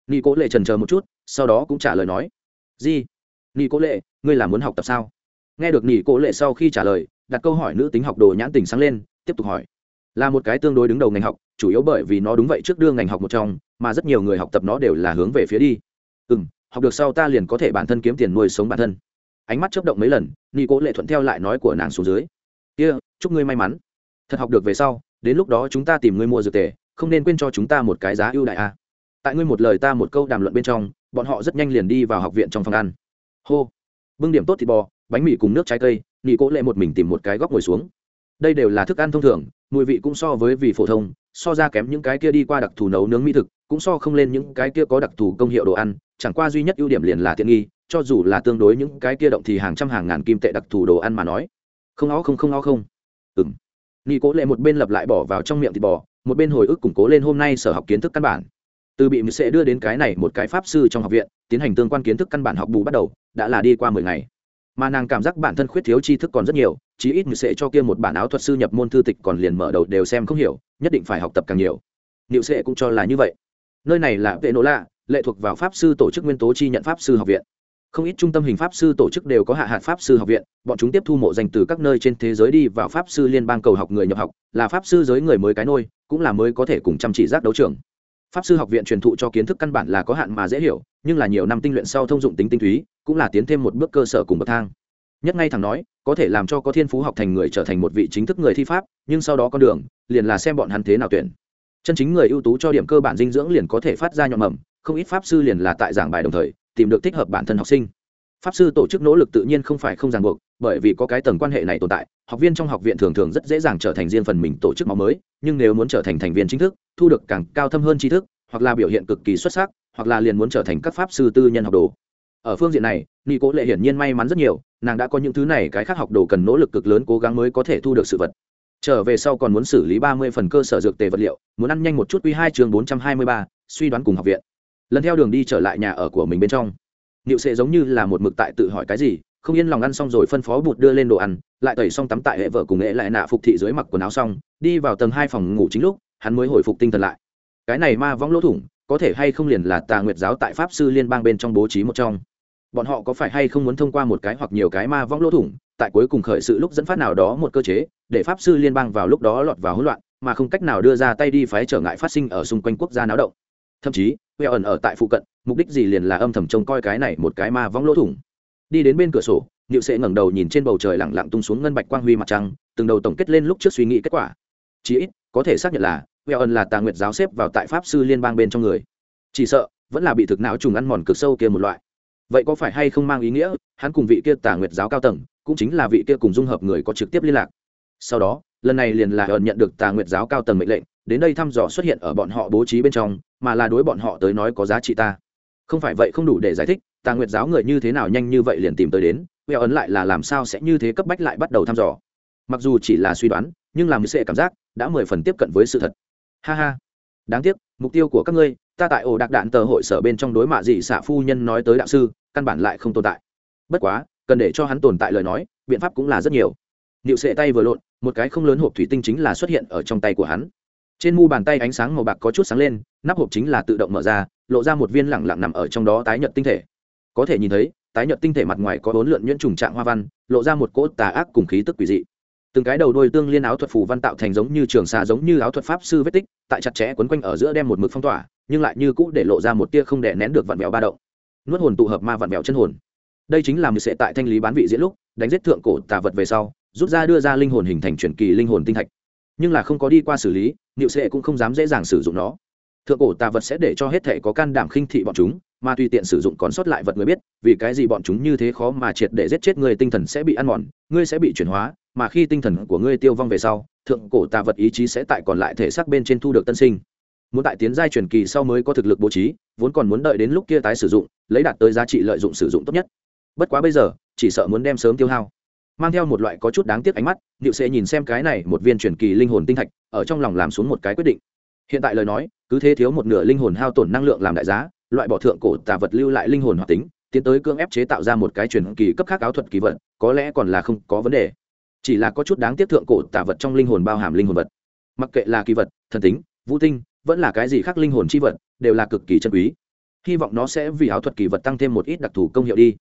nghi cố lệ trần chờ một chút sau đó cũng trả lời nói. Gì? Nghi cố lệ ngươi là muốn học tập sao? Nghe được nghi cố lệ sau khi trả lời đặt câu hỏi nữ tính học đồ nhãn tình sáng lên tiếp tục hỏi. Là một cái tương đối đứng đầu ngành học chủ yếu bởi vì nó đúng vậy trước đưa ngành học một trong mà rất nhiều người học tập nó đều là hướng về phía đi. Ừ m học được sau ta liền có thể bản thân kiếm tiền nuôi sống bản thân. Ánh mắt chấp động mấy lần nghi cố lệ thuận theo lại nói của nàng xuống dưới. Kia、yeah, chúc ngươi may mắn. Thật học được về sau đến lúc đó chúng ta tìm ngươi mua dược tề, không nên quên cho chúng ta một cái giá ưu đại a. À. tại ngươi một lời ta một câu đàm luận bên trong, bọn họ rất nhanh liền đi vào học viện trong phòng ăn. Hô. Bưng điểm tốt thịt bò, bánh mì cùng nước trái cây nị cố lệ một mình tìm một cái góc ngồi xuống. Đây đều là thức ăn thông thường, mùi vị cũng so với vị phổ thông, so ra kém những cái kia đi qua đặc thù nấu nướng mỹ thực, cũng so không lên những cái kia có đặc thù công hiệu đồ ăn, chẳng qua duy nhất ưu điểm liền là tiện nghi, cho dù là tương đối những cái kia động thì hàng trăm hàng ngàn kim tệ đặc thù đồ ăn mà nói. Không ó không không ó không nghi cố lệ một bên lập lại bỏ vào trong miệng thịt bò, một bên hồi ức củng cố lên hôm nay sở học kiến thức căn bản. Từ bị sẽ đưa đến cái này một cái pháp sư trong học viện, tiến hành tương quan kiến thức căn bản học bù bắt đầu, đã là đi qua mười ngày. Mà nàng cảm giác bản thân khuyết thiếu tri thức còn rất nhiều, chí ít sẽ cho kia một bản áo thuật sư nhập môn thư tịch còn liền mở đầu đều xem không hiểu, nhất định phải học tập càng nhiều. Niệu sẽ cũng cho là như vậy. Nơi này là vệ nỗ lạ, lệ thuộc vào pháp sư tổ chức nguyên tố chi nhận pháp sư học viện không ít trung tâm hình pháp sư tổ chức đều có hạ hạt pháp sư học viện, bọn chúng tiếp thu mộ dành từ các nơi trên thế giới đi vào pháp sư liên bang cầu học người nhập học, là pháp sư giới người mới cái nôi, cũng là mới có thể cùng chăm chỉ giác đấu trường. Pháp sư học viện truyền thụ cho kiến thức căn bản là có hạn mà dễ hiểu, nhưng là nhiều năm tinh luyện sau thông dụng tính tinh túy, cũng là tiến thêm một bước cơ sở cùng bậc thang. Nhất ngay thẳng nói, có thể làm cho có thiên phú học thành người trở thành một vị chính thức người thi pháp, nhưng sau đó con đường, liền là xem bọn hắn thế nào tuyển. Chân chính người ưu tú cho điểm cơ bản dinh dưỡng liền có thể phát ra nhọn mầm, không ít pháp sư liền là tại giảng bài đồng thời tìm được thích hợp bản thân học sinh. Pháp sư tổ chức nỗ lực tự nhiên không phải không ràng buộc, bởi vì có cái tầng quan hệ này tồn tại, học viên trong học viện thường thường rất dễ dàng trở thành riêng phần mình tổ chức máu mới, nhưng nếu muốn trở thành thành viên chính thức, thu được càng cao thâm hơn tri thức, hoặc là biểu hiện cực kỳ xuất sắc, hoặc là liền muốn trở thành các pháp sư tư nhân học đồ. Ở phương diện này nghi cố lệ hiển nhiên may mắn rất nhiều, nàng đã có những thứ này cái khác học đồ cần nỗ lực cực lớn cố gắng mới có thể thu được sự vật. Trở về sau còn muốn xử lý ba mươi phần cơ sở dược tề vật liệu, muốn ăn nhanh một chút q hai chương bốn trăm hai mươi ba, suy đoán cùng học viện lần theo đường đi trở lại nhà ở của mình bên trong. Niệu sệ giống như là một mực tại tự hỏi cái gì, không yên lòng ăn xong rồi phân phó bụt đưa lên đồ ăn, lại tẩy xong tắm tại hệ vợ cùng nghệ lại nạ phục thị dưới mặc quần áo xong, đi vào tầng hai phòng ngủ chính lúc, hắn mới hồi phục tinh thần lại. Cái này ma vong lỗ thủng, có thể hay không liền là tà nguyệt giáo tại pháp sư liên bang bên trong bố trí một trong. Bọn họ có phải hay không muốn thông qua một cái hoặc nhiều cái ma vong lỗ thủng, tại cuối cùng khởi sự lúc dẫn phát nào đó một cơ chế, để pháp sư liên bang vào lúc đó lọt vào hỗn loạn, mà không cách nào đưa ra tay đi phái trở ngại phát sinh ở xung quanh quốc gia náo động. Thậm chí huệ ẩn ở tại phụ cận mục đích gì liền là âm thầm trông coi cái này một cái ma vong lỗ thủng đi đến bên cửa sổ Niệu Sệ ngẩng đầu nhìn trên bầu trời lặng lặng tung xuống ngân bạch quang huy mặt trăng, từng đầu tổng kết lên lúc trước suy nghĩ kết quả. Chỉ ít, có thể xác nhận là, Welon là Tà Nguyệt giáo xếp vào tại pháp sư liên bang bên trong người. Chỉ sợ, vẫn là bị thực não trùng ăn mòn cực sâu kia một loại. Vậy có phải hay không mang ý nghĩa, hắn cùng vị kia Tà Nguyệt giáo cao tầng, cũng chính là vị kia cùng dung hợp người có trực tiếp liên lạc. Sau đó, lần này liền là ẩn nhận được Tà Nguyệt giáo cao tầng mệnh lệnh, đến đây thăm dò xuất hiện ở bọn họ bố trí bên trong, mà là đối bọn họ tới nói có giá trị ta. Không phải vậy không đủ để giải thích, Tà Nguyệt giáo người như thế nào nhanh như vậy liền tìm tới đến, Weo ấn lại là làm sao sẽ như thế cấp bách lại bắt đầu thăm dò. Mặc dù chỉ là suy đoán, nhưng làm sẽ cảm giác đã mười phần tiếp cận với sự thật. Ha ha. Đáng tiếc, mục tiêu của các ngươi, ta tại ổ đặc đạn tờ hội sở bên trong đối mạ gì xạ phu nhân nói tới đạo sư, căn bản lại không tồn tại. Bất quá, cần để cho hắn tồn tại lời nói, biện pháp cũng là rất nhiều. Niệu sệ tay vừa lộn, một cái không lớn hộp thủy tinh chính là xuất hiện ở trong tay của hắn. Trên mu bàn tay ánh sáng màu bạc có chút sáng lên, nắp hộp chính là tự động mở ra, lộ ra một viên lẳng lặng nằm ở trong đó tái nhợt tinh thể. Có thể nhìn thấy, tái nhợt tinh thể mặt ngoài có bốn lượn nhuyễn trùng trạng hoa văn lộ ra một cỗ tà ác cùng khí tức quỷ dị. Từng cái đầu đôi tương liên áo thuật phù văn tạo thành giống như trường xà giống như áo thuật pháp sư vết tích tại chặt chẽ quấn quanh ở giữa đem một mực phong tỏa nhưng lại như cũ để lộ ra một tia không đè nén được vặn vẹo ba động. Nuốt hồn tụ hợp ma vặn vẹo chân hồn. Đây chính là một sệ tại thanh lý bán vị diễn lúc đánh giết thượng cổ tà vật về sau rút ra đưa ra linh hồn hình thành truyền kỳ linh hồn tinh thạch nhưng là không có đi qua xử lý, niệu sệ cũng không dám dễ dàng sử dụng nó. Thượng cổ tà vật sẽ để cho hết thể có can đảm khinh thị bọn chúng, mà tùy tiện sử dụng còn sót lại vật người biết, vì cái gì bọn chúng như thế khó mà triệt để giết chết người tinh thần sẽ bị ăn mòn, ngươi sẽ bị chuyển hóa, mà khi tinh thần của ngươi tiêu vong về sau, thượng cổ tà vật ý chí sẽ tại còn lại thể xác bên trên thu được tân sinh. Muốn tại tiến giai truyền kỳ sau mới có thực lực bố trí, vốn còn muốn đợi đến lúc kia tái sử dụng, lấy đạt tới giá trị lợi dụng sử dụng tốt nhất. Bất quá bây giờ, chỉ sợ muốn đem sớm tiêu hao mang theo một loại có chút đáng tiếc ánh mắt liệu sẽ nhìn xem cái này một viên truyền kỳ linh hồn tinh thạch, ở trong lòng làm xuống một cái quyết định. Hiện tại lời nói, cứ thế thiếu một nửa linh hồn hao tổn năng lượng làm đại giá, loại bỏ thượng cổ tà vật lưu lại linh hồn hoạt tính, tiến tới cưỡng ép chế tạo ra một cái truyền kỳ cấp khác áo thuật kỳ vật, có lẽ còn là không có vấn đề. Chỉ là có chút đáng tiếc thượng cổ tà vật trong linh hồn bao hàm linh hồn vật. Mặc kệ là kỳ vật, thần tính, vũ tinh, vẫn là cái gì khác linh hồn chi vật, đều là cực kỳ chân quý. Hy vọng nó sẽ vì áo thuật kỳ vật tăng thêm một ít đặc thù công hiệu đi.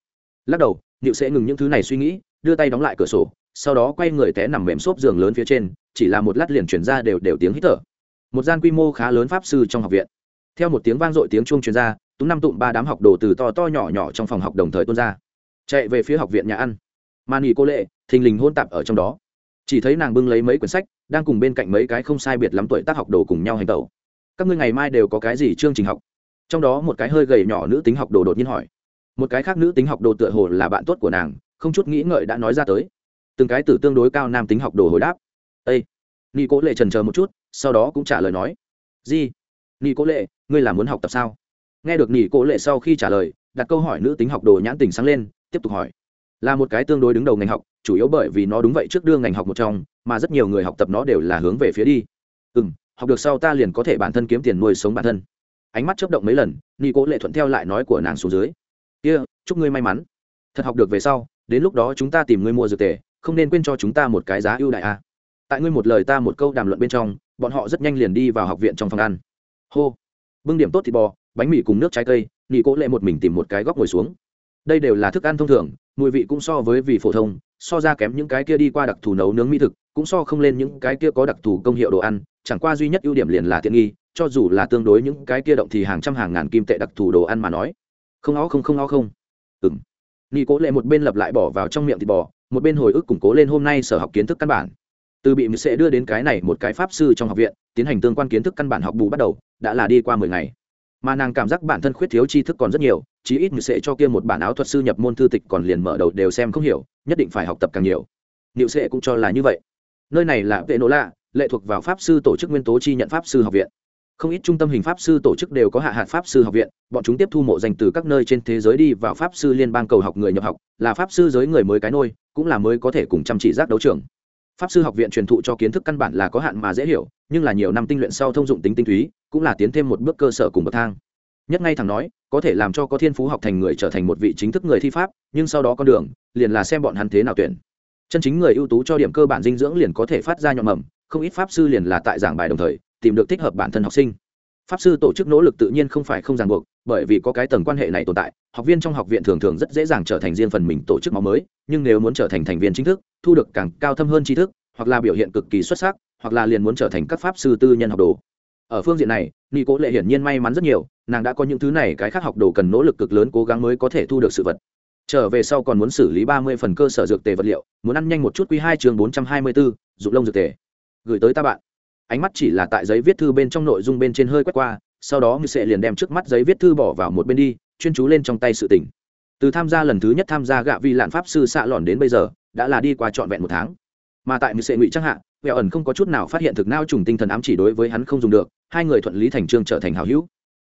Lắc đầu liệu sẽ ngừng những thứ này suy nghĩ đưa tay đóng lại cửa sổ, sau đó quay người té nằm mềm xốp giường lớn phía trên, chỉ là một lát liền chuyển ra đều đều tiếng hít thở. Một gian quy mô khá lớn pháp sư trong học viện. Theo một tiếng vang dội tiếng chuông truyền ra tú năm tụm ba đám học đồ từ to to nhỏ nhỏ trong phòng học đồng thời tuôn ra. Chạy về phía học viện nhà ăn. Mà nghỉ cô lệ, thình lình hôn tạp ở trong đó. Chỉ thấy nàng bưng lấy mấy quyển sách, đang cùng bên cạnh mấy cái không sai biệt lắm tuổi tác học đồ cùng nhau hành tẩu. Các ngươi ngày mai đều có cái gì chương trình học? Trong đó một cái hơi gầy nhỏ nữ tính học đồ đột nhiên hỏi. Một cái khác nữ tính học đồ tựa hồ là bạn tốt của nàng không chút nghĩ ngợi đã nói ra tới. Từng cái từ tương đối cao nam tính học đồ hồi đáp. Ây nghi cố lệ trần chờ một chút sau đó cũng trả lời nói. Gì? Nghi cố lệ ngươi là muốn học tập sao? Nghe được nghi cố lệ sau khi trả lời đặt câu hỏi nữ tính học đồ nhãn tình sáng lên tiếp tục hỏi. Là một cái tương đối đứng đầu ngành học chủ yếu bởi vì nó đúng vậy trước đưa ngành học một trong mà rất nhiều người học tập nó đều là hướng về phía đi. Ừ m học được sau ta liền có thể bản thân kiếm tiền nuôi sống bản thân. Ánh mắt chấp động mấy lần nghi cố lệ thuận theo lại nói của nàng xuống dưới. Kia、yeah, chúc ngươi may mắn. Thật học được về sau đến lúc đó chúng ta tìm ngươi mua dược tề, không nên quên cho chúng ta một cái giá ưu đại a tại ngươi một lời ta một câu đàm luận bên trong, bọn họ rất nhanh liền đi vào học viện trong phòng ăn. Hô. Bưng điểm tốt thịt bò, bánh mì cùng nước trái cây, nghỉ cố lệ một mình tìm một cái góc ngồi xuống. Đây đều là thức ăn thông thường, mùi vị cũng so với vị phổ thông, so ra kém những cái kia đi qua đặc thù nấu nướng mỹ thực, cũng so không lên những cái kia có đặc thù công hiệu đồ ăn, chẳng qua duy nhất ưu điểm liền là tiện nghi, cho dù là tương đối những cái kia động thì hàng trăm hàng ngàn kim tệ đặc thù đồ ăn mà nói. Không ó không không ó không. Ừng Nghi cố lệ một bên lập lại bỏ vào trong miệng thịt bò, một bên hồi ức củng cố lên hôm nay sở học kiến thức căn bản. Từ bị sẽ đưa đến cái này một cái pháp sư trong học viện, tiến hành tương quan kiến thức căn bản học bù bắt đầu, đã là đi qua mười ngày. Mà nàng cảm giác bản thân khuyết thiếu tri thức còn rất nhiều, chí ít sẽ cho kia một bản áo thuật sư nhập môn thư tịch còn liền mở đầu đều xem không hiểu, nhất định phải học tập càng nhiều. Liệu sẽ cũng cho là như vậy. Nơi này là vệ nỗ lạ lệ thuộc vào pháp sư tổ chức nguyên tố chi nhận pháp sư học viện không ít trung tâm hình pháp sư tổ chức đều có hạ hạt pháp sư học viện, bọn chúng tiếp thu mộ dành từ các nơi trên thế giới đi vào pháp sư liên bang cầu học người nhập học, là pháp sư giới người mới cái nôi, cũng là mới có thể cùng chăm chỉ giác đấu trường. Pháp sư học viện truyền thụ cho kiến thức căn bản là có hạn mà dễ hiểu, nhưng là nhiều năm tinh luyện sau thông dụng tính tinh túy, cũng là tiến thêm một bước cơ sở cùng bậc thang. Nhất ngay thẳng nói, có thể làm cho có thiên phú học thành người trở thành một vị chính thức người thi pháp, nhưng sau đó con đường, liền là xem bọn hắn thế nào tuyển. Chân chính người ưu tú cho điểm cơ bản dinh dưỡng liền có thể phát ra nhọn mầm, không ít pháp sư liền là tại giảng bài đồng thời tìm được thích hợp bản thân học sinh. Pháp sư tổ chức nỗ lực tự nhiên không phải không ràng buộc, bởi vì có cái tầng quan hệ này tồn tại, học viên trong học viện thường thường rất dễ dàng trở thành riêng phần mình tổ chức máu mới, nhưng nếu muốn trở thành thành viên chính thức, thu được càng cao thâm hơn tri thức, hoặc là biểu hiện cực kỳ xuất sắc, hoặc là liền muốn trở thành các pháp sư tư nhân học đồ. Ở phương diện này nghi cố lệ hiển nhiên may mắn rất nhiều, nàng đã có những thứ này cái khác học đồ cần nỗ lực cực lớn cố gắng mới có thể thu được sự vật. Trở về sau còn muốn xử lý ba mươi phần cơ sở dược tề vật liệu, muốn ăn nhanh một chút q hai chương bốn trăm hai mươi bốn dụng lông dược tề. Gửi tới ta bạn ánh mắt chỉ là tại giấy viết thư bên trong nội dung bên trên hơi quét qua, sau đó ngư sệ liền đem trước mắt giấy viết thư bỏ vào một bên đi, chuyên chú lên trong tay sự tỉnh từ tham gia lần thứ nhất tham gia gạ vi lạn pháp sư xạ lòn đến bây giờ, đã là đi qua trọn vẹn một tháng. Mà tại như sệ ngụy trang hạ, vẹo ẩn không có chút nào phát hiện thực nao trùng tinh thần ám chỉ đối với hắn không dùng được, hai người thuận lý thành trương trở thành hào hữu.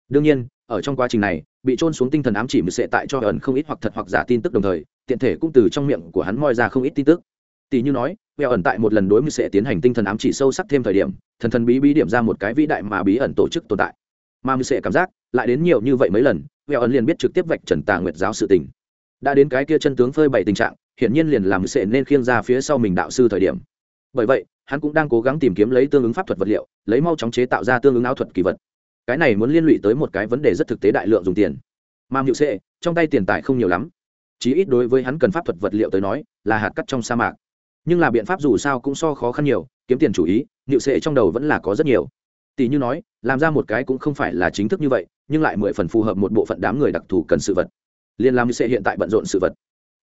Đương nhiên, ở trong quá trình này, bị trôn xuống tinh thần ám chỉ mười sệ tại cho ẩn không ít hoặc thật hoặc giả tin tức đồng thời, tiện thể cũng từ trong miệng của hắn moi ra không ít tin tức. Tỷ như nói vẹo ẩn tại một lần đối mưu sẽ tiến hành tinh thần ám chỉ sâu sắc thêm thời điểm, thần thần bí bí điểm ra một cái vĩ đại mà bí ẩn tổ chức tồn tại. Mà mưu sẽ cảm giác, lại đến nhiều như vậy mấy lần vẹo ẩn liền biết trực tiếp vạch trần tà nguyệt giáo sự tình. Đã đến cái kia chân tướng phơi bày tình trạng, hiển nhiên liền làm mười sẽ nên khiêng ra phía sau mình đạo sư thời điểm. Bởi vậy, hắn cũng đang cố gắng tìm kiếm lấy tương ứng pháp thuật vật liệu, lấy mau chóng chế tạo ra tương ứng áo thuật kỳ vật. Cái này muốn liên lụy tới một cái vấn đề rất thực tế đại lượng dùng tiền. Mà hiệu sệ trong tay tiền tài không nhiều lắm. Chí ít đối với hắn cần pháp thuật vật liệu tới nói, là hạt cắt trong sa mạc nhưng là biện pháp dù sao cũng so khó khăn nhiều, kiếm tiền chủ ý nịu sệ trong đầu vẫn là có rất nhiều. Tỷ như nói, làm ra một cái cũng không phải là chính thức như vậy, nhưng lại mười phần phù hợp một bộ phận đám người đặc thù cần sự vật. Liên làm sệ hiện tại bận rộn sự vật.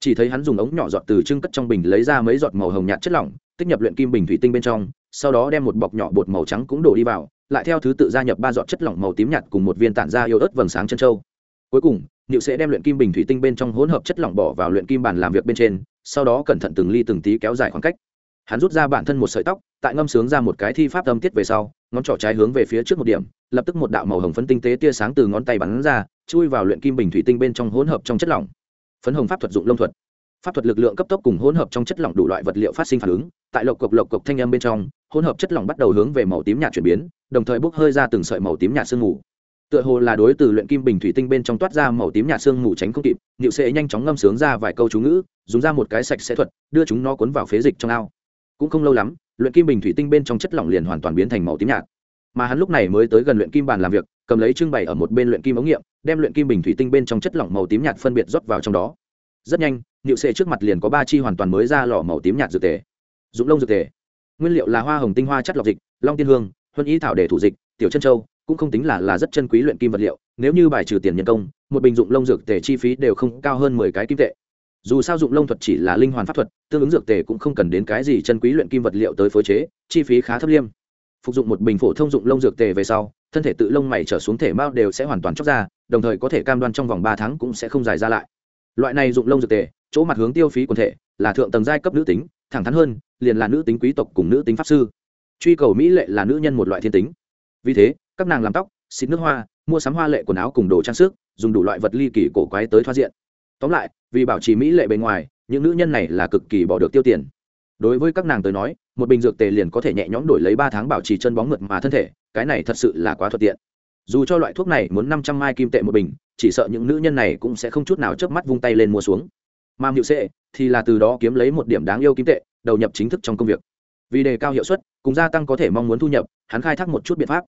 Chỉ thấy hắn dùng ống nhỏ giọt từ trưng cất trong bình lấy ra mấy giọt màu hồng nhạt chất lỏng, tích nhập luyện kim bình thủy tinh bên trong, sau đó đem một bọc nhỏ bột màu trắng cũng đổ đi vào, lại theo thứ tự gia nhập ba giọt chất lỏng màu tím nhạt cùng một viên tản ra yếu ớt vầng sáng chân trâu cuối cùng, niệu sẽ đem luyện kim bình thủy tinh bên trong hỗn hợp chất lỏng bỏ vào luyện kim bàn làm việc bên trên, sau đó cẩn thận từng ly từng tí kéo dài khoảng cách. Hắn rút ra bản thân một sợi tóc, tại ngâm sướng ra một cái thi pháp âm tiết về sau, ngón trỏ trái hướng về phía trước một điểm, lập tức một đạo màu hồng phấn tinh tế tia sáng từ ngón tay bắn ra, chui vào luyện kim bình thủy tinh bên trong hỗn hợp trong chất lỏng. Phấn hồng pháp thuật dụng lông thuật. Pháp thuật lực lượng cấp tốc cùng hỗn hợp trong chất lỏng đủ loại vật liệu phát sinh phản ứng, tại lộc cộc lộc cộc thanh âm bên trong, hỗn hợp chất lỏng bắt đầu hướng về màu tím nhạt chuyển biến, đồng thời bốc hơi ra từng sợi màu tím nhạt sương mù tựa hồ là đối từ luyện kim bình thủy tinh bên trong toát ra màu tím nhạt sương mù tránh không kịp nhịu sệ nhanh chóng ngâm sướng ra vài câu chú ngữ, dùng ra một cái sạch sẽ thuật, đưa chúng nó cuốn vào phế dịch trong ao. Cũng không lâu lắm, luyện kim bình thủy tinh bên trong chất lỏng liền hoàn toàn biến thành màu tím nhạt. Mà hắn lúc này mới tới gần luyện kim bàn làm việc, cầm lấy trưng bày ở một bên luyện kim ống nghiệm, đem luyện kim bình thủy tinh bên trong chất lỏng màu tím nhạt phân biệt rót vào trong đó. Rất nhanh nhịu sệ trước mặt liền có ba chi hoàn toàn mới ra lò màu tím nhạt dược tề. Dụng lông dược tề. Nguyên liệu là hoa hồng tinh hoa chất lọc dịch, long tiên hương, huân ý thảo để thủ dịch, tiểu chân châu cũng không tính là là rất chân quý luyện kim vật liệu, nếu như bài trừ tiền nhân công, một bình dụng lông dược tề chi phí đều không cao hơn mười cái kim tệ. Dù sao dụng lông thuật chỉ là linh hoàn pháp thuật, tương ứng dược tề cũng không cần đến cái gì chân quý luyện kim vật liệu tới phối chế, chi phí khá thấp liêm. Phục dụng một bình phổ thông dụng lông dược tề về sau, thân thể tự lông mày trở xuống thể mao đều sẽ hoàn toàn chóc ra, đồng thời có thể cam đoan trong vòng ba tháng cũng sẽ không dài ra lại. Loại này dụng lông dược tề, chỗ mặt hướng tiêu phí quần thể, là thượng tầng giai cấp nữ tính, thẳng thắn hơn, liền là nữ tính quý tộc cùng nữ tính pháp sư. Truy cầu mỹ lệ là nữ nhân một loại thiên tính. Vì thế các nàng làm tóc, xịt nước hoa, mua sắm hoa lệ quần áo cùng đồ trang sức, dùng đủ loại vật ly kỳ cổ quái tới thoát diện. Tóm lại, vì bảo trì mỹ lệ bề ngoài, những nữ nhân này là cực kỳ bỏ được tiêu tiền. Đối với các nàng tới nói, một bình dược tề liền có thể nhẹ nhõm đổi lấy ba tháng bảo trì chân bóng mượt mà thân thể, cái này thật sự là quá thuận tiện. Dù cho loại thuốc này muốn năm trăm mai kim tệ một bình, chỉ sợ những nữ nhân này cũng sẽ không chút nào chớp mắt vung tay lên mua xuống. Mà hiệu sệ thì là từ đó kiếm lấy một điểm đáng yêu kim tệ, đầu nhập chính thức trong công việc. Vì đề cao hiệu suất, cùng gia tăng có thể mong muốn thu nhập, hắn khai thác một chút biện pháp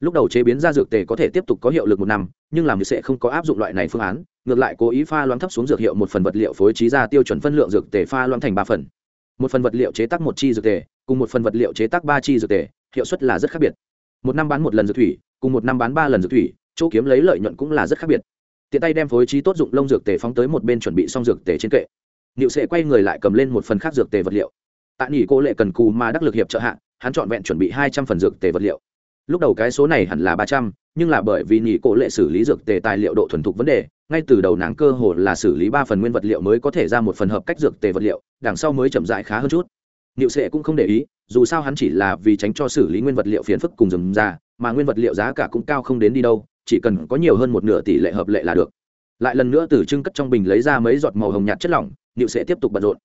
lúc đầu chế biến ra dược tề có thể tiếp tục có hiệu lực một năm, nhưng làm sẽ không có áp dụng loại này phương án, ngược lại cố ý pha loãng thấp xuống dược hiệu một phần vật liệu phối trí ra tiêu chuẩn phân lượng dược tề pha loãng thành ba phần. Một phần vật liệu chế tác một chi dược tề, cùng một phần vật liệu chế tác ba chi dược tề, hiệu suất là rất khác biệt. Một năm bán một lần dược thủy, cùng một năm bán ba lần dược thủy, chỗ kiếm lấy lợi nhuận cũng là rất khác biệt. Tiện tay đem phối trí tốt dụng lông dược tề phóng tới một bên chuẩn bị xong dược tề trên kệ. Niệu sẽ quay người lại cầm lên một phần khác dược tề vật liệu. Tạ nghỉ cô lệ cần cù mà đắc lực hiệp trợ hạ, hắn chọn vẹn chuẩn bị hai trăm phần dược tề vật liệu lúc đầu cái số này hẳn là ba trăm, nhưng là bởi vì nhị cổ lệ xử lý dược tề tài liệu độ thuần thục vấn đề, ngay từ đầu nàng cơ hồ là xử lý ba phần nguyên vật liệu mới có thể ra một phần hợp cách dược tề vật liệu, đằng sau mới chậm dại khá hơn chút. Niệu sệ cũng không để ý, dù sao hắn chỉ là vì tránh cho xử lý nguyên vật liệu phiền phức cùng dừng ra mà nguyên vật liệu giá cả cũng cao không đến đi đâu, chỉ cần có nhiều hơn một nửa tỷ lệ hợp lệ là được. Lại lần nữa từ trưng cất trong bình lấy ra mấy giọt màu hồng nhạt chất lỏng, niệu sẽ tiếp tục bận rộn.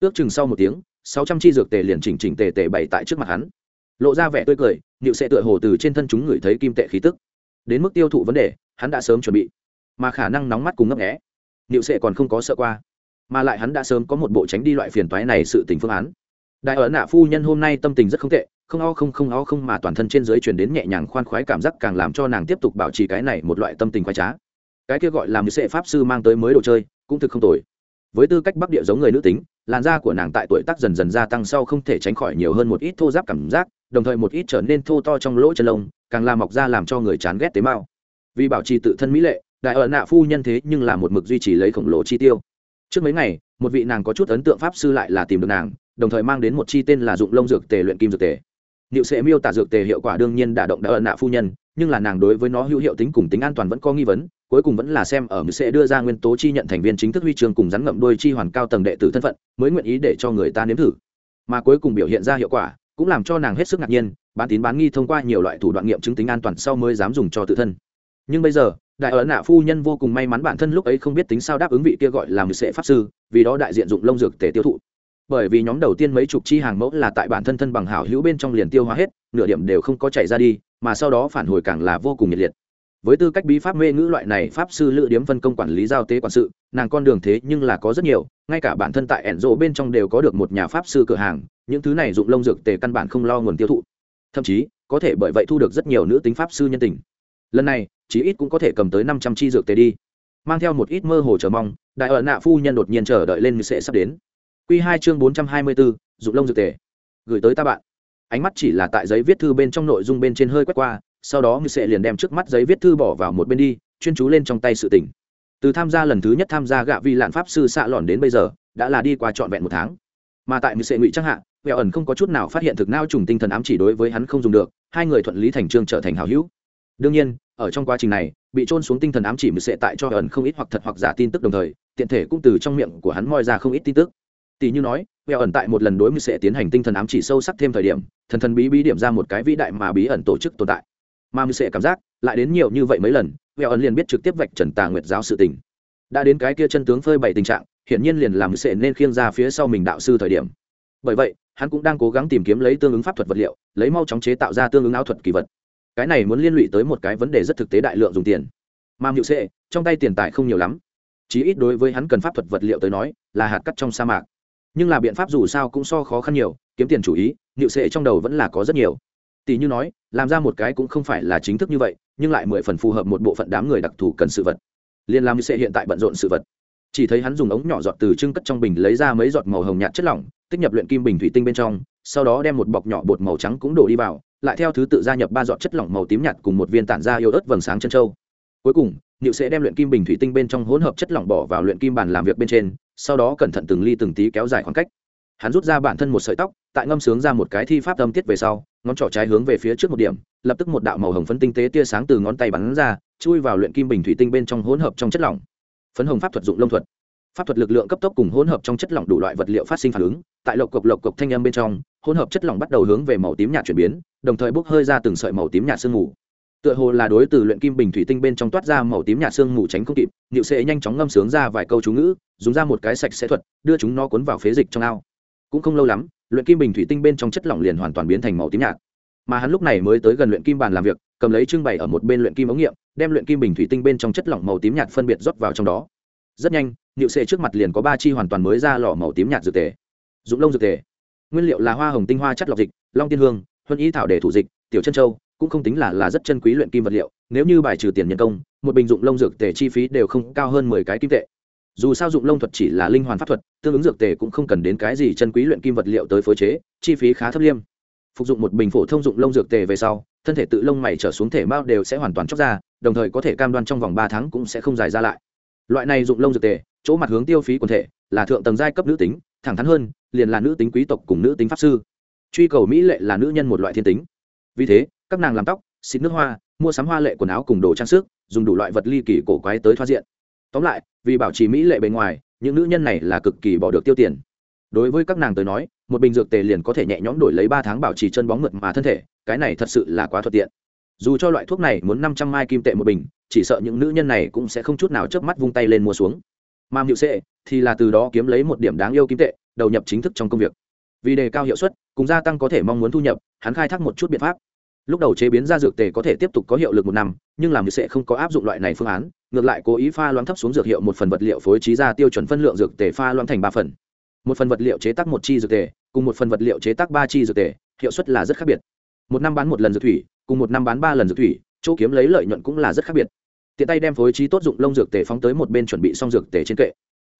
Ước chừng sau một tiếng, sáu trăm chi dược tề liền chỉnh chỉnh tề tề bày tại trước mặt hắn lộ ra vẻ tươi cười nịu sẽ tựa hồ từ trên thân chúng ngửi thấy kim tệ khí tức. Đến mức tiêu thụ vấn đề, hắn đã sớm chuẩn bị, mà khả năng nóng mắt cùng ngấp nghẽ nịu sẽ còn không có sợ qua, mà lại hắn đã sớm có một bộ tránh đi loại phiền toái này sự tình phương án. Đại ở nạ phu nhân hôm nay tâm tình rất không tệ, không o không không o không mà toàn thân trên dưới truyền đến nhẹ nhàng khoan khoái cảm giác càng làm cho nàng tiếp tục bảo trì cái này một loại tâm tình khoái trá. Cái kia gọi là một sệ pháp sư mang tới mới đồ chơi, cũng thực không tồi. Với tư cách bắc địa giống người nữ tính, làn da của nàng tại tuổi tác dần dần gia tăng sau không thể tránh khỏi nhiều hơn một ít thô giáp cảm giác đồng thời một ít trở nên thô to trong lỗ chân lông càng làm mọc ra làm cho người chán ghét tế mao vì bảo trì tự thân mỹ lệ đại ở nạ phu nhân thế nhưng là một mực duy trì lấy khổng lồ chi tiêu. Trước mấy ngày một vị nàng có chút ấn tượng pháp sư lại là tìm được nàng đồng thời mang đến một chi tên là dụng lông dược tề luyện kim dược tề. Niệu sẽ miêu tả dược tề hiệu quả đương nhiên đả động đại ở nạ phu nhân, nhưng là nàng đối với nó hữu hiệu tính cùng tính an toàn vẫn có nghi vấn, cuối cùng vẫn là xem ở sẽ đưa ra nguyên tố chi nhận thành viên chính thức huy chương cùng rắn ngậm đôi chi hoàn cao tầng đệ tử thân phận, mới nguyện ý để cho người ta nếm thử. Mà cuối cùng biểu hiện ra hiệu quả, cũng làm cho nàng hết sức ngạc nhiên, bán tín bán nghi thông qua nhiều loại thủ đoạn nghiệm chứng tính an toàn sau mới dám dùng cho tự thân. Nhưng bây giờ, đại ấn nạ phu nhân vô cùng may mắn bản thân lúc ấy không biết tính sao đáp ứng vị kia gọi là người sệ pháp sư, vì đó đại diện dụng lông dược tể tiêu thụ bởi vì nhóm đầu tiên mấy chục chi hàng mẫu là tại bản thân thân bằng hảo hữu bên trong liền tiêu hóa hết nửa điểm đều không có chảy ra đi mà sau đó phản hồi càng là vô cùng nhiệt liệt với tư cách bí pháp mê ngữ loại này pháp sư lữ điếm phân công quản lý giao tế quản sự nàng con đường thế nhưng là có rất nhiều ngay cả bản thân tại ẻn rộ bên trong đều có được một nhà pháp sư cửa hàng những thứ này dụng lông dược tề căn bản không lo nguồn tiêu thụ thậm chí có thể bởi vậy thu được rất nhiều nữ tính pháp sư nhân tình lần này chí ít cũng có thể cầm tới năm trăm chi dược tề đi mang theo một ít mơ hồ chờ mong đại ở nạ phu nhân đột nhiên chờ đợi lên sẽ sắp đến Quy hai chương 424, dụng lông dược tề. Gửi tới ta bạn. Ánh mắt chỉ là tại giấy viết thư bên trong nội dung bên trên hơi quét qua, sau đó Ngư Sệ liền đem trước mắt giấy viết thư bỏ vào một bên đi, chuyên chú lên trong tay sự tỉnh Từ tham gia lần thứ nhất tham gia gạ vi lạn pháp sư xạ lòn đến bây giờ, đã là đi qua trọn vẹn một tháng. Mà tại Ngư Sệ ngụy trang hạ, Vẹo ẩn không có chút nào phát hiện thực nao trùng tinh thần ám chỉ đối với hắn không dùng được, hai người thuận lý thành trương trở thành hảo hữu. Đương nhiên, ở trong quá trình này, bị trôn xuống tinh thần ám chỉ Ngư Sệ tại cho ẩn không ít hoặc thật hoặc giả tin tức đồng thời, tiện thể cũng từ trong miệng của hắn moi ra không ít tin tức tỷ như nói vẹo ẩn tại một lần đối mưu sẽ tiến hành tinh thần ám chỉ sâu sắc thêm thời điểm thần thần bí bí điểm ra một cái vĩ đại mà bí ẩn tổ chức tồn tại mà mưu sẽ cảm giác lại đến nhiều như vậy mấy lần vẹo ẩn liền biết trực tiếp vạch trần tà nguyệt giáo sự tình. Đã đến cái kia chân tướng phơi bày tình trạng, hiển nhiên liền làm mưu sẽ nên khiêng ra phía sau mình đạo sư thời điểm. Bởi vậy, hắn cũng đang cố gắng tìm kiếm lấy tương ứng pháp thuật vật liệu, lấy mau chóng chế tạo ra tương ứng áo thuật kỳ vật. Cái này muốn liên lụy tới một cái vấn đề rất thực tế đại lượng dùng tiền. Mà mưu sẽ trong tay tiền tài không nhiều lắm. Chí ít đối với hắn cần pháp thuật vật liệu tới nói, là hạt cắt trong sa mạc. Nhưng là biện pháp dù sao cũng so khó khăn nhiều, kiếm tiền chủ ý nịu sệ trong đầu vẫn là có rất nhiều tỷ như nói, làm ra một cái cũng không phải là chính thức như vậy, nhưng lại mười phần phù hợp một bộ phận đám người đặc thù cần sự vật. Liên làm sẽ hiện tại bận rộn sự vật. Chỉ thấy hắn dùng ống nhỏ giọt từ trưng cất trong bình lấy ra mấy giọt màu hồng nhạt chất lỏng, tích nhập luyện kim bình thủy tinh bên trong, sau đó đem một bọc nhỏ bột màu trắng cũng đổ đi vào, lại theo thứ tự gia nhập ba giọt chất lỏng màu tím nhạt cùng một viên tản ra yêu ớt vầng sáng chân trâu cuối cùng nịu sẽ đem luyện kim bình thủy tinh bên trong hỗn hợp chất lỏng bỏ vào luyện kim bàn làm việc bên trên, sau đó cẩn thận từng ly từng tí kéo dài khoảng cách hắn rút ra bản thân một sợi tóc, tại ngâm sướng ra một cái thi pháp âm tiết về sau, ngón trỏ trái hướng về phía trước một điểm, lập tức một đạo màu hồng phấn tinh tế tia sáng từ ngón tay bắn ra, chui vào luyện kim bình thủy tinh bên trong hỗn hợp trong chất lỏng. Phấn hồng pháp thuật dụng lông thuật. Pháp thuật lực lượng cấp tốc cùng hỗn hợp trong chất lỏng đủ loại vật liệu phát sinh phản ứng, tại lộc cộc lộc cộc thanh âm bên trong, hỗn hợp chất lỏng bắt đầu hướng về màu tím nhạt chuyển biến, đồng thời bốc hơi ra từng sợi màu tím nhạt sương mù. Tựa hồ là đối từ luyện kim bình thủy tinh bên trong toát ra màu tím nhạt sương mù tránh không kịp nhịu sệ nhanh chóng ngâm sướng ra vài câu chú ngữ, dùng ra một cái sạch sẽ thuật, đưa chúng nó cuốn vào phế dịch trong ao cũng không lâu lắm, luyện kim bình thủy tinh bên trong chất lỏng liền hoàn toàn biến thành màu tím nhạt. Mà hắn lúc này mới tới gần luyện kim bàn làm việc, cầm lấy trưng bày ở một bên luyện kim ống nghiệm, đem luyện kim bình thủy tinh bên trong chất lỏng màu tím nhạt phân biệt rót vào trong đó. Rất nhanh, niệu xệ trước mặt liền có ba chi hoàn toàn mới ra lò màu tím nhạt dược tề. Dụng lông dược tề. Nguyên liệu là hoa hồng tinh hoa chất lọc dịch, long tiên hương, huân y thảo để thủ dịch, tiểu chân châu, cũng không tính là là rất chân quý luyện kim vật liệu, nếu như bài trừ tiền nhân công, một bình dụng lông dược tề chi phí đều không cao hơn mười cái kim tệ dù sao dụng lông thuật chỉ là linh hoàn pháp thuật, tương ứng dược tề cũng không cần đến cái gì chân quý luyện kim vật liệu tới phối chế, chi phí khá thấp liêm. Phục dụng một bình phổ thông dụng lông dược tề về sau, thân thể tự lông mày trở xuống thể mao đều sẽ hoàn toàn chóc ra, đồng thời có thể cam đoan trong vòng ba tháng cũng sẽ không dài ra lại. Loại này dụng lông dược tề, chỗ mặt hướng tiêu phí quần thể, là thượng tầng giai cấp nữ tính, thẳng thắn hơn, liền là nữ tính quý tộc cùng nữ tính pháp sư. Truy cầu mỹ lệ là nữ nhân một loại thiên tính. Vì thế, các nàng làm tóc, xịt nước hoa, mua sắm hoa lệ quần áo cùng đồ trang sức, dùng đủ loại vật ly kỳ cổ quái tới thoa diện tóm lại, vì bảo trì mỹ lệ bề ngoài, những nữ nhân này là cực kỳ bỏ được tiêu tiền. Đối với các nàng tới nói, một bình dược tề liền có thể nhẹ nhõm đổi lấy ba tháng bảo trì chân bóng mượt mà thân thể, cái này thật sự là quá thuận tiện. Dù cho loại thuốc này muốn năm trăm mai kim tệ một bình, chỉ sợ những nữ nhân này cũng sẽ không chút nào chớp mắt vung tay lên mua xuống. Mà hiệu sệ thì là từ đó kiếm lấy một điểm đáng yêu kim tệ, đầu nhập chính thức trong công việc. Vì đề cao hiệu suất, cùng gia tăng có thể mong muốn thu nhập, hắn khai thác một chút biện pháp. Lúc đầu chế biến ra dược tề có thể tiếp tục có hiệu lực một năm, nhưng làm sẽ không có áp dụng loại này phương án ngược lại cố ý pha loãng thấp xuống dược hiệu một phần vật liệu phối trí ra tiêu chuẩn phân lượng dược tề pha loãng thành ba phần. Một phần vật liệu chế tác một chi dược tề, cùng một phần vật liệu chế tác ba chi dược tề, hiệu suất là rất khác biệt. Một năm bán một lần dược thủy, cùng một năm bán ba lần dược thủy, chỗ kiếm lấy lợi nhuận cũng là rất khác biệt. Tiện tay đem phối trí tốt dụng lông dược tề phóng tới một bên chuẩn bị xong dược tề trên kệ.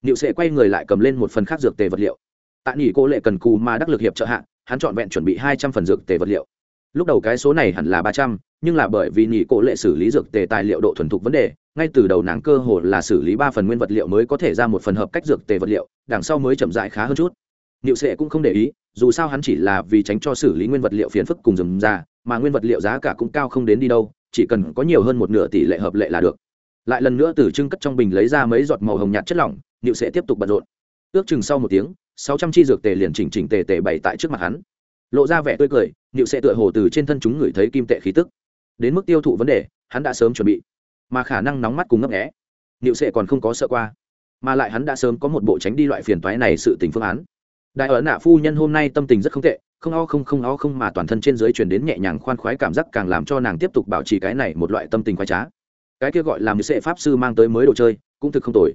Niệu sẽ quay người lại cầm lên một phần khác dược tề vật liệu. Tại nghỉ cô lệ cần cù mà đắc lực hiệp trợ hạ, hắn chọn vẹn chuẩn bị hai trăm phần dược tề vật liệu. Lúc đầu cái số này hẳn là ba trăm, nhưng là bởi vì nghỉ cô lệ xử lý dược tề tài liệu độ thuần thục vấn đề ngay từ đầu nàng cơ hồ là xử lý ba phần nguyên vật liệu mới có thể ra một phần hợp cách dược tề vật liệu, đằng sau mới chậm dại khá hơn chút. Niệu sệ cũng không để ý, dù sao hắn chỉ là vì tránh cho xử lý nguyên vật liệu phiền phức cùng dừng ra mà nguyên vật liệu giá cả cũng cao không đến đi đâu, chỉ cần có nhiều hơn một nửa tỷ lệ hợp lệ là được. Lại lần nữa từ trưng cất trong bình lấy ra mấy giọt màu hồng nhạt chất lỏng, niệu sẽ tiếp tục bận rộn. Ước chừng sau một tiếng, sáu trăm chi dược tề liền chỉnh chỉnh tề tề bày tại trước mặt hắn. Lộ ra vẻ tươi cười, niệu sẽ tựa hồ từ trên thân chúng ngửi thấy kim tệ khí tức. Đến mức tiêu thụ vấn đề, hắn đã sớm chuẩn bị mà khả năng nóng mắt cùng ngấp nghẽ niệu Sệ còn không có sợ qua, mà lại hắn đã sớm có một bộ tránh đi loại phiền toái này sự tình phương án. Đại ở nạ phu nhân hôm nay tâm tình rất không tệ, không o không không o không mà toàn thân trên dưới truyền đến nhẹ nhàng khoan khoái cảm giác càng làm cho nàng tiếp tục bảo trì cái này một loại tâm tình khoái trá. Cái kia gọi là mười sệ pháp sư mang tới mới đồ chơi, cũng thực không tồi.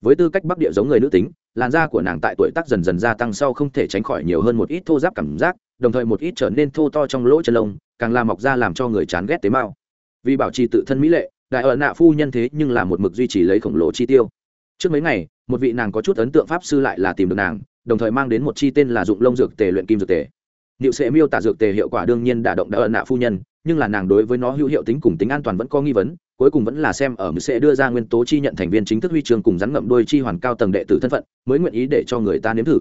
Với tư cách bắc địa giống người nữ tính, làn da của nàng tại tuổi tác dần dần gia tăng sau không thể tránh khỏi nhiều hơn một ít thô giáp cảm giác, đồng thời một ít trở nên thô to trong lỗ chân lông, càng làm mọc ra làm cho người chán ghét tế mao vì bảo trì tự thân mỹ lệ đại ở nạ phu nhân thế nhưng là một mực duy trì lấy khổng lồ chi tiêu trước mấy ngày một vị nàng có chút ấn tượng pháp sư lại là tìm được nàng đồng thời mang đến một chi tên là dụng lông dược tề luyện kim dược tề liệu sẽ miêu tả dược tề hiệu quả đương nhiên đả động đại ẩn nạ phu nhân, nhưng là nàng đối với nó hữu hiệu tính cùng tính an toàn vẫn có nghi vấn, cuối cùng vẫn là xem ở sẽ đưa ra nguyên tố chi nhận thành viên chính thức huy chương cùng rắn ngậm đôi chi hoàn cao tầng đệ tử thân phận, mới nguyện ý để cho người ta nếm thử.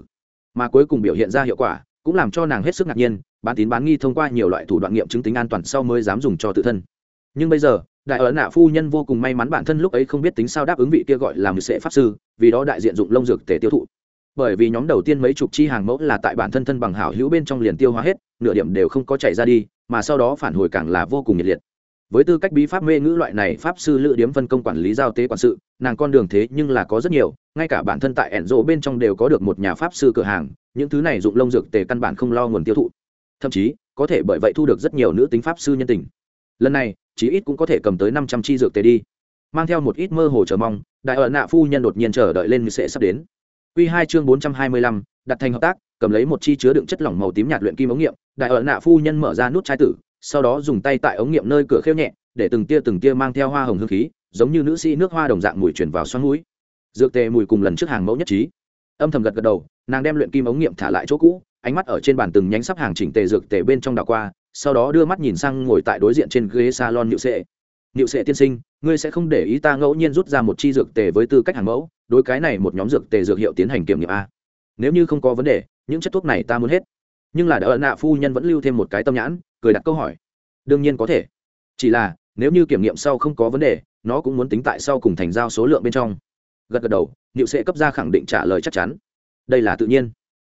Mà cuối cùng biểu hiện ra hiệu quả, cũng làm cho nàng hết sức ngạc nhiên, bán tín bán nghi thông qua nhiều loại thủ đoạn nghiệm chứng tính an toàn sau mới dám dùng cho tự thân. Nhưng bây giờ, đại ấn nạ phu nhân vô cùng may mắn bản thân lúc ấy không biết tính sao đáp ứng vị kia gọi là mười sẽ pháp sư, vì đó đại diện dụng lông dược tề tiêu thụ. Bởi vì nhóm đầu tiên mấy chục chi hàng mẫu là tại bản thân thân bằng hảo hữu bên trong liền tiêu hóa hết nửa điểm đều không có chảy ra đi mà sau đó phản hồi càng là vô cùng nhiệt liệt. Với tư cách bí pháp mê ngữ loại này pháp sư lựa điếm phân công quản lý giao tế quản sự nàng con đường thế nhưng là có rất nhiều ngay cả bản thân tại ẻn rộ bên trong đều có được một nhà pháp sư cửa hàng những thứ này dụng lông dược tề căn bản không lo nguồn tiêu thụ. Thậm chí có thể bởi vậy thu được rất nhiều nữ tính pháp sư nhân tình lần này chí ít cũng có thể cầm tới năm trăm chi dược tề đi mang theo một ít mơ hồ chờ mong đại ở nạ phu nhân đột nhiên chờ đợi lên sẽ sắp đến Quy hai chương 425, đặt thành hợp tác, cầm lấy một chi chứa đựng chất lỏng màu tím nhạt luyện kim ống nghiệm, đại ở nạ phu nhân mở ra nút chai tử, sau đó dùng tay tại ống nghiệm nơi cửa khêu nhẹ, để từng tia từng tia mang theo hoa hồng hương khí, giống như nữ sĩ nước hoa đồng dạng mùi truyền vào xoắn mũi. Dược tề mùi cùng lần trước hàng mẫu nhất trí. Âm thầm gật gật đầu, nàng đem luyện kim ống nghiệm thả lại chỗ cũ, ánh mắt ở trên bàn từng nhánh sắp hàng chỉnh tề dược tề bên trong đảo qua, sau đó đưa mắt nhìn sang ngồi tại đối diện trên ghế salon Niệu Sệ. Niệu Sệ tiên sinh, ngươi sẽ không để ý ta ngẫu nhiên rút ra một chi dược tề với tư cách hàng mẫu, đối cái này một nhóm dược tề dược hiệu tiến hành kiểm nghiệm a. Nếu như không có vấn đề những chất thuốc này ta muốn hết. Nhưng là đỡ nạ phu nhân vẫn lưu thêm một cái tâm nhãn cười đặt câu hỏi. Đương nhiên có thể. Chỉ là nếu như kiểm nghiệm sau không có vấn đề nó cũng muốn tính tại sau cùng thành giao số lượng bên trong. Gật gật đầu niệu sệ cấp ra khẳng định trả lời chắc chắn. Đây là tự nhiên.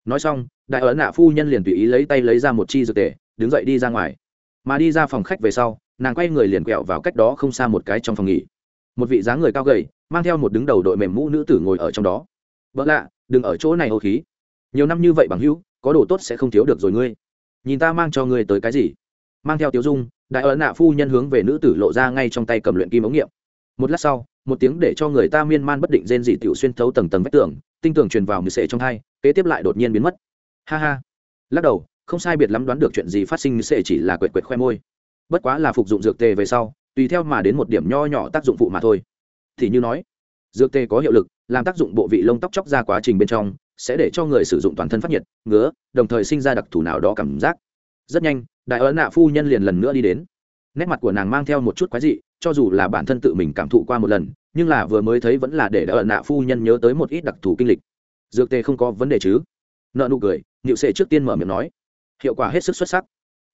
Nói xong đại ấn nạ phu nhân liền tùy ý lấy tay lấy ra một chi dược tề đứng dậy đi ra ngoài. Mà đi ra phòng khách về sau, nàng quay người liền quẹo vào cách đó không xa một cái trong phòng nghỉ. Một vị dáng người cao gầy, mang theo một đứng đầu đội mềm mũ nữ tử ngồi ở trong đó. Vợ lạ, đừng ở chỗ này ô khí. Nhiều năm như vậy bằng hữu, có đồ tốt sẽ không thiếu được rồi ngươi. Nhìn ta mang cho ngươi tới cái gì? Mang theo tiếu dung, đại ấn nạ phu nhân hướng về nữ tử lộ ra ngay trong tay cầm luyện kim ống nghiệm. Một lát sau, một tiếng để cho người ta miên man bất định rên dị tiểu xuyên thấu tầng tầng vách tường, tinh tường truyền vào mười sệ trong hai, kế tiếp lại đột nhiên biến mất. Ha ha. Lắc đầu không sai biệt lắm đoán được chuyện gì phát sinh, sẽ chỉ là quệt quệt khoe môi. Bất quá là phục dụng dược tề về sau, tùy theo mà đến một điểm nho nhỏ tác dụng phụ mà thôi. Thì như nói, dược tê có hiệu lực, làm tác dụng bộ vị lông tóc chóc ra quá trình bên trong, sẽ để cho người sử dụng toàn thân phát nhiệt, ngứa, đồng thời sinh ra đặc thù nào đó cảm giác. Rất nhanh, đại ấn nạ phu nhân liền lần nữa đi đến. Nét mặt của nàng mang theo một chút quái dị, cho dù là bản thân tự mình cảm thụ qua một lần, nhưng là vừa mới thấy vẫn là để đại ấn nạ phu nhân nhớ tới một ít đặc thù kinh lịch. Dược tê không có vấn đề chứ? Nợ nụ cười nhịu sệ trước tiên mở miệng nói hiệu quả hết sức xuất sắc.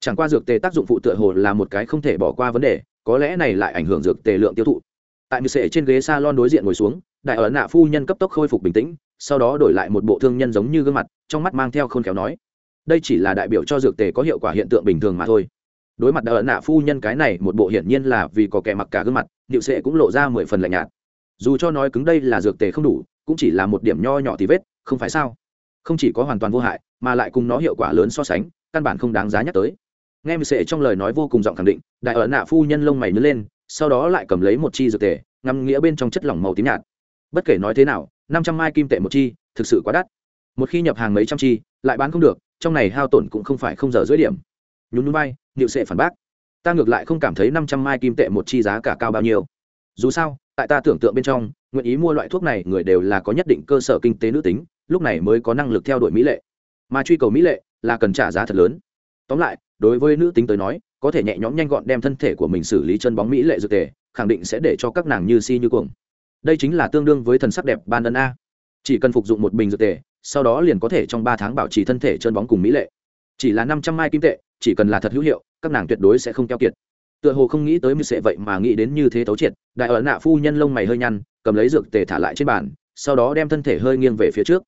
Chẳng qua dược tê tác dụng phụ tựa hồ là một cái không thể bỏ qua vấn đề, có lẽ này lại ảnh hưởng dược tề lượng tiêu thụ. Tại mười sệ trên ghế s a lon đối diện ngồi xuống, đại ẩn nạ phu nhân cấp tốc khôi phục bình tĩnh, sau đó đổi lại một bộ thương nhân giống như gương mặt, trong mắt mang theo khôn khéo nói, đây chỉ là đại biểu cho dược tề có hiệu quả hiện tượng bình thường mà thôi. Đối mặt đại ẩn nạ phu nhân cái này, một bộ hiển nhiên là vì có kẻ mặc cả gương mặt điệu sệ cũng lộ ra mười phần lạnh nhạt. Dù cho nói cứng đây là dược tề không đủ, cũng chỉ là một điểm nho nhỏ thì vết, không phải sao? Không chỉ có hoàn toàn vô hại, mà lại cùng nó hiệu quả lớn so sánh căn bản không đáng giá nhắc tới. Nghe mười sệ trong lời nói vô cùng giọng khẳng định, đại ở nạ phu nhân lông mày nhớ lên, sau đó lại cầm lấy một chi dược tề, ngắm nghĩa bên trong chất lỏng màu tím nhạt. Bất kể nói thế nào, năm trăm mai kim tệ một chi, thực sự quá đắt. Một khi nhập hàng mấy trăm chi, lại bán không được, trong này hao tổn cũng không phải không giờ dưới điểm. Nhún núi bay liệu sệ phản bác. Ta ngược lại không cảm thấy năm trăm mai kim tệ một chi giá cả cao bao nhiêu. Dù sao, tại ta tưởng tượng bên trong, nguyện ý mua loại thuốc này, người đều là có nhất định cơ sở kinh tế nữ tính, lúc này mới có năng lực theo đuổi mỹ lệ. Mà truy cầu mỹ lệ là cần trả giá thật lớn. Tóm lại, đối với nữ tính tới nói, có thể nhẹ nhõm nhanh gọn đem thân thể của mình xử lý chân bóng mỹ lệ dược tề, khẳng định sẽ để cho các nàng như si như cuồng. Đây chính là tương đương với thần sắc đẹp ban ân a. Chỉ cần phục dụng một bình dược tề, sau đó liền có thể trong ba tháng bảo trì thân thể chân bóng cùng mỹ lệ. Chỉ là năm trăm mai kim tệ, chỉ cần là thật hữu hiệu, các nàng tuyệt đối sẽ không keo kiệt. Tựa hồ không nghĩ tới như sẽ vậy mà nghĩ đến như thế tấu triệt, đại ở nạ phu nhân lông mày hơi nhăn, cầm lấy dược tề thả lại trên bàn, sau đó đem thân thể hơi nghiêng về phía trước.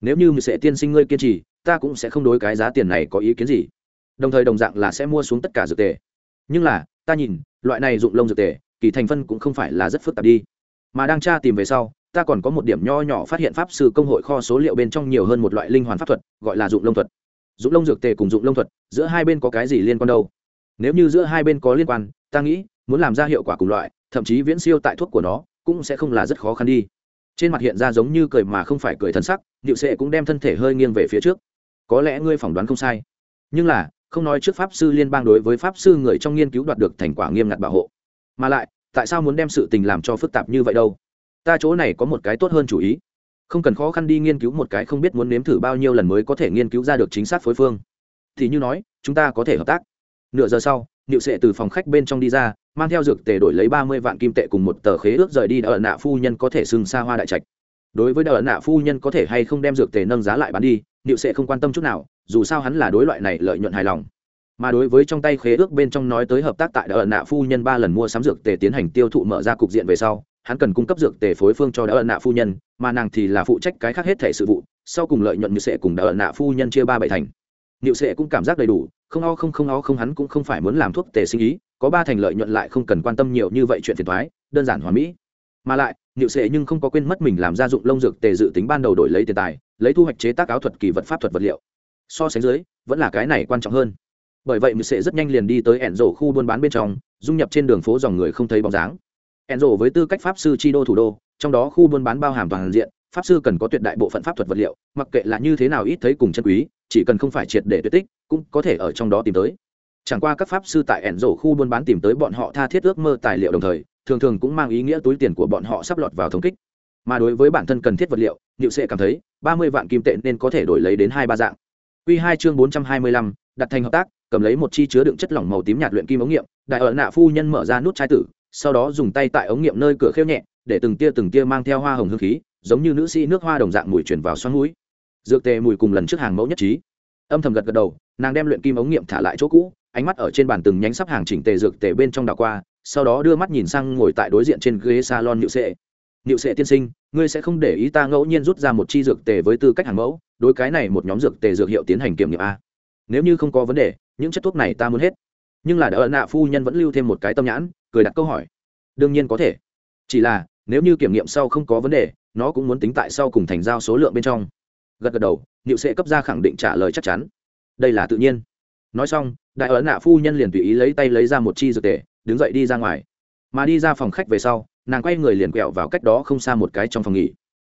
Nếu như sẽ tiên sinh ngươi kiên trì ta cũng sẽ không đối cái giá tiền này có ý kiến gì. Đồng thời đồng dạng là sẽ mua xuống tất cả dược tề. Nhưng là, ta nhìn, loại này dụng lông dược tề, kỳ thành phân cũng không phải là rất phức tạp đi. Mà đang tra tìm về sau, ta còn có một điểm nho nhỏ phát hiện pháp sư công hội kho số liệu bên trong nhiều hơn một loại linh hoàn pháp thuật, gọi là dụng lông thuật. Dụng lông dược tề cùng dụng lông thuật, giữa hai bên có cái gì liên quan đâu? Nếu như giữa hai bên có liên quan, ta nghĩ, muốn làm ra hiệu quả cùng loại, thậm chí viễn siêu tại thuốc của nó, cũng sẽ không là rất khó khăn đi. Trên mặt hiện ra giống như cười mà không phải cười thân sắc, điệu sệ cũng đem thân thể hơi nghiêng về phía trước có lẽ ngươi phỏng đoán không sai. Nhưng là, không nói trước pháp sư liên bang đối với pháp sư người trong nghiên cứu đoạt được thành quả nghiêm ngặt bảo hộ. Mà lại, tại sao muốn đem sự tình làm cho phức tạp như vậy đâu? Ta chỗ này có một cái tốt hơn chủ ý. Không cần khó khăn đi nghiên cứu một cái không biết muốn nếm thử bao nhiêu lần mới có thể nghiên cứu ra được chính xác phối phương. Thì như nói, chúng ta có thể hợp tác. Nửa giờ sau, niệu sệ từ phòng khách bên trong đi ra, mang theo dược tề đổi lấy ba mươi vạn kim tệ cùng một tờ khế ước rời đi đỡ nạ phu nhân có thể xưng xa hoa đại trạch. Đối với đỡ nạ phu nhân có thể hay không đem dược tề nâng giá lại bán đi niệu sệ không quan tâm chút nào, dù sao hắn là đối loại này lợi nhuận hài lòng. Mà đối với trong tay khế ước bên trong nói tới hợp tác tại đỡ nạ phu nhân ba lần mua sắm dược tề tiến hành tiêu thụ mở ra cục diện về sau, hắn cần cung cấp dược tề phối phương cho đỡ nạ phu nhân, mà nàng thì là phụ trách cái khác hết thể sự vụ, sau cùng lợi nhuận như sẽ cùng đỡ nạ phu nhân chia ba bảy thành. Niệu sệ cũng cảm giác đầy đủ, không o không không o không hắn cũng không phải muốn làm thuốc tề sinh ý, có ba thành lợi nhuận lại không cần quan tâm nhiều như vậy chuyện phiền thoái đơn giản hoàn mỹ. Mà lại, niệu sệ nhưng không có quên mất mình làm gia dụng lông dược tề dự tính ban đầu đổi lấy tiền tài lấy thu hoạch chế tác áo thuật kỳ vật pháp thuật vật liệu. So sánh dưới, vẫn là cái này quan trọng hơn. Bởi vậy mười sệ rất nhanh liền đi tới ẻn rổ khu buôn bán bên trong, dung nhập trên đường phố dòng người không thấy bóng dáng. Ẻn rổ với tư cách pháp sư chi đô thủ đô, trong đó khu buôn bán bao hàm toàn diện, pháp sư cần có tuyệt đại bộ phận pháp thuật vật liệu, mặc kệ là như thế nào ít thấy cùng chân quý, chỉ cần không phải triệt để tuyệt tích, cũng có thể ở trong đó tìm tới. Chẳng qua các pháp sư tại ẻn rổ khu buôn bán tìm tới bọn họ tha thiết ước mơ tài liệu đồng thời, thường thường cũng mang ý nghĩa túi tiền của bọn họ sắp lọt vào thống kích. Mà đối với bản thân cần thiết vật liệu liệu sẽ cảm thấy ba mươi vạn kim tệ nên có thể đổi lấy đến hai ba dạng. Quy hai chương bốn trăm hai mươi lăm, đặt thành hợp tác, cầm lấy một chi chứa đựng chất lỏng màu tím nhạt luyện kim ống nghiệm, đại ở nạ phu nhân mở ra nút chai tử, sau đó dùng tay tại ống nghiệm nơi cửa khêu nhẹ, để từng tia từng tia mang theo hoa hồng hương khí, giống như nữ sĩ nước hoa đồng dạng mùi chuyển vào xoắn mũi. Dược tề mùi cùng lần trước hàng mẫu nhất trí. Âm thầm gật gật đầu, nàng đem luyện kim ống nghiệm thả lại chỗ cũ, ánh mắt ở trên bàn từng nhánh sắp hàng chỉnh tề dược tề bên trong đảo qua, sau đó đưa mắt nhìn sang ngồi tại đối diện trên ghế salon nhựa sệ niệu sệ tiên sinh, ngươi sẽ không để ý ta ngẫu nhiên rút ra một chi dược tề với tư cách hàng mẫu, đối cái này một nhóm dược tề dược hiệu tiến hành kiểm nghiệm a. Nếu như không có vấn đề, những chất thuốc này ta muốn hết. Nhưng là đã ẩn nạ phu nhân vẫn lưu thêm một cái tâm nhãn, cười đặt câu hỏi. Đương nhiên có thể. Chỉ là, nếu như kiểm nghiệm sau không có vấn đề, nó cũng muốn tính tại sau cùng thành giao số lượng bên trong. Gật gật đầu, niệu sẽ cấp ra khẳng định trả lời chắc chắn. Đây là tự nhiên. Nói xong, đại ấn nạ phu nhân liền tùy ý lấy tay lấy ra một chi dược tề, đứng dậy đi ra ngoài. Mà đi ra phòng khách về sau nàng quay người liền quẹo vào cách đó không xa một cái trong phòng nghỉ.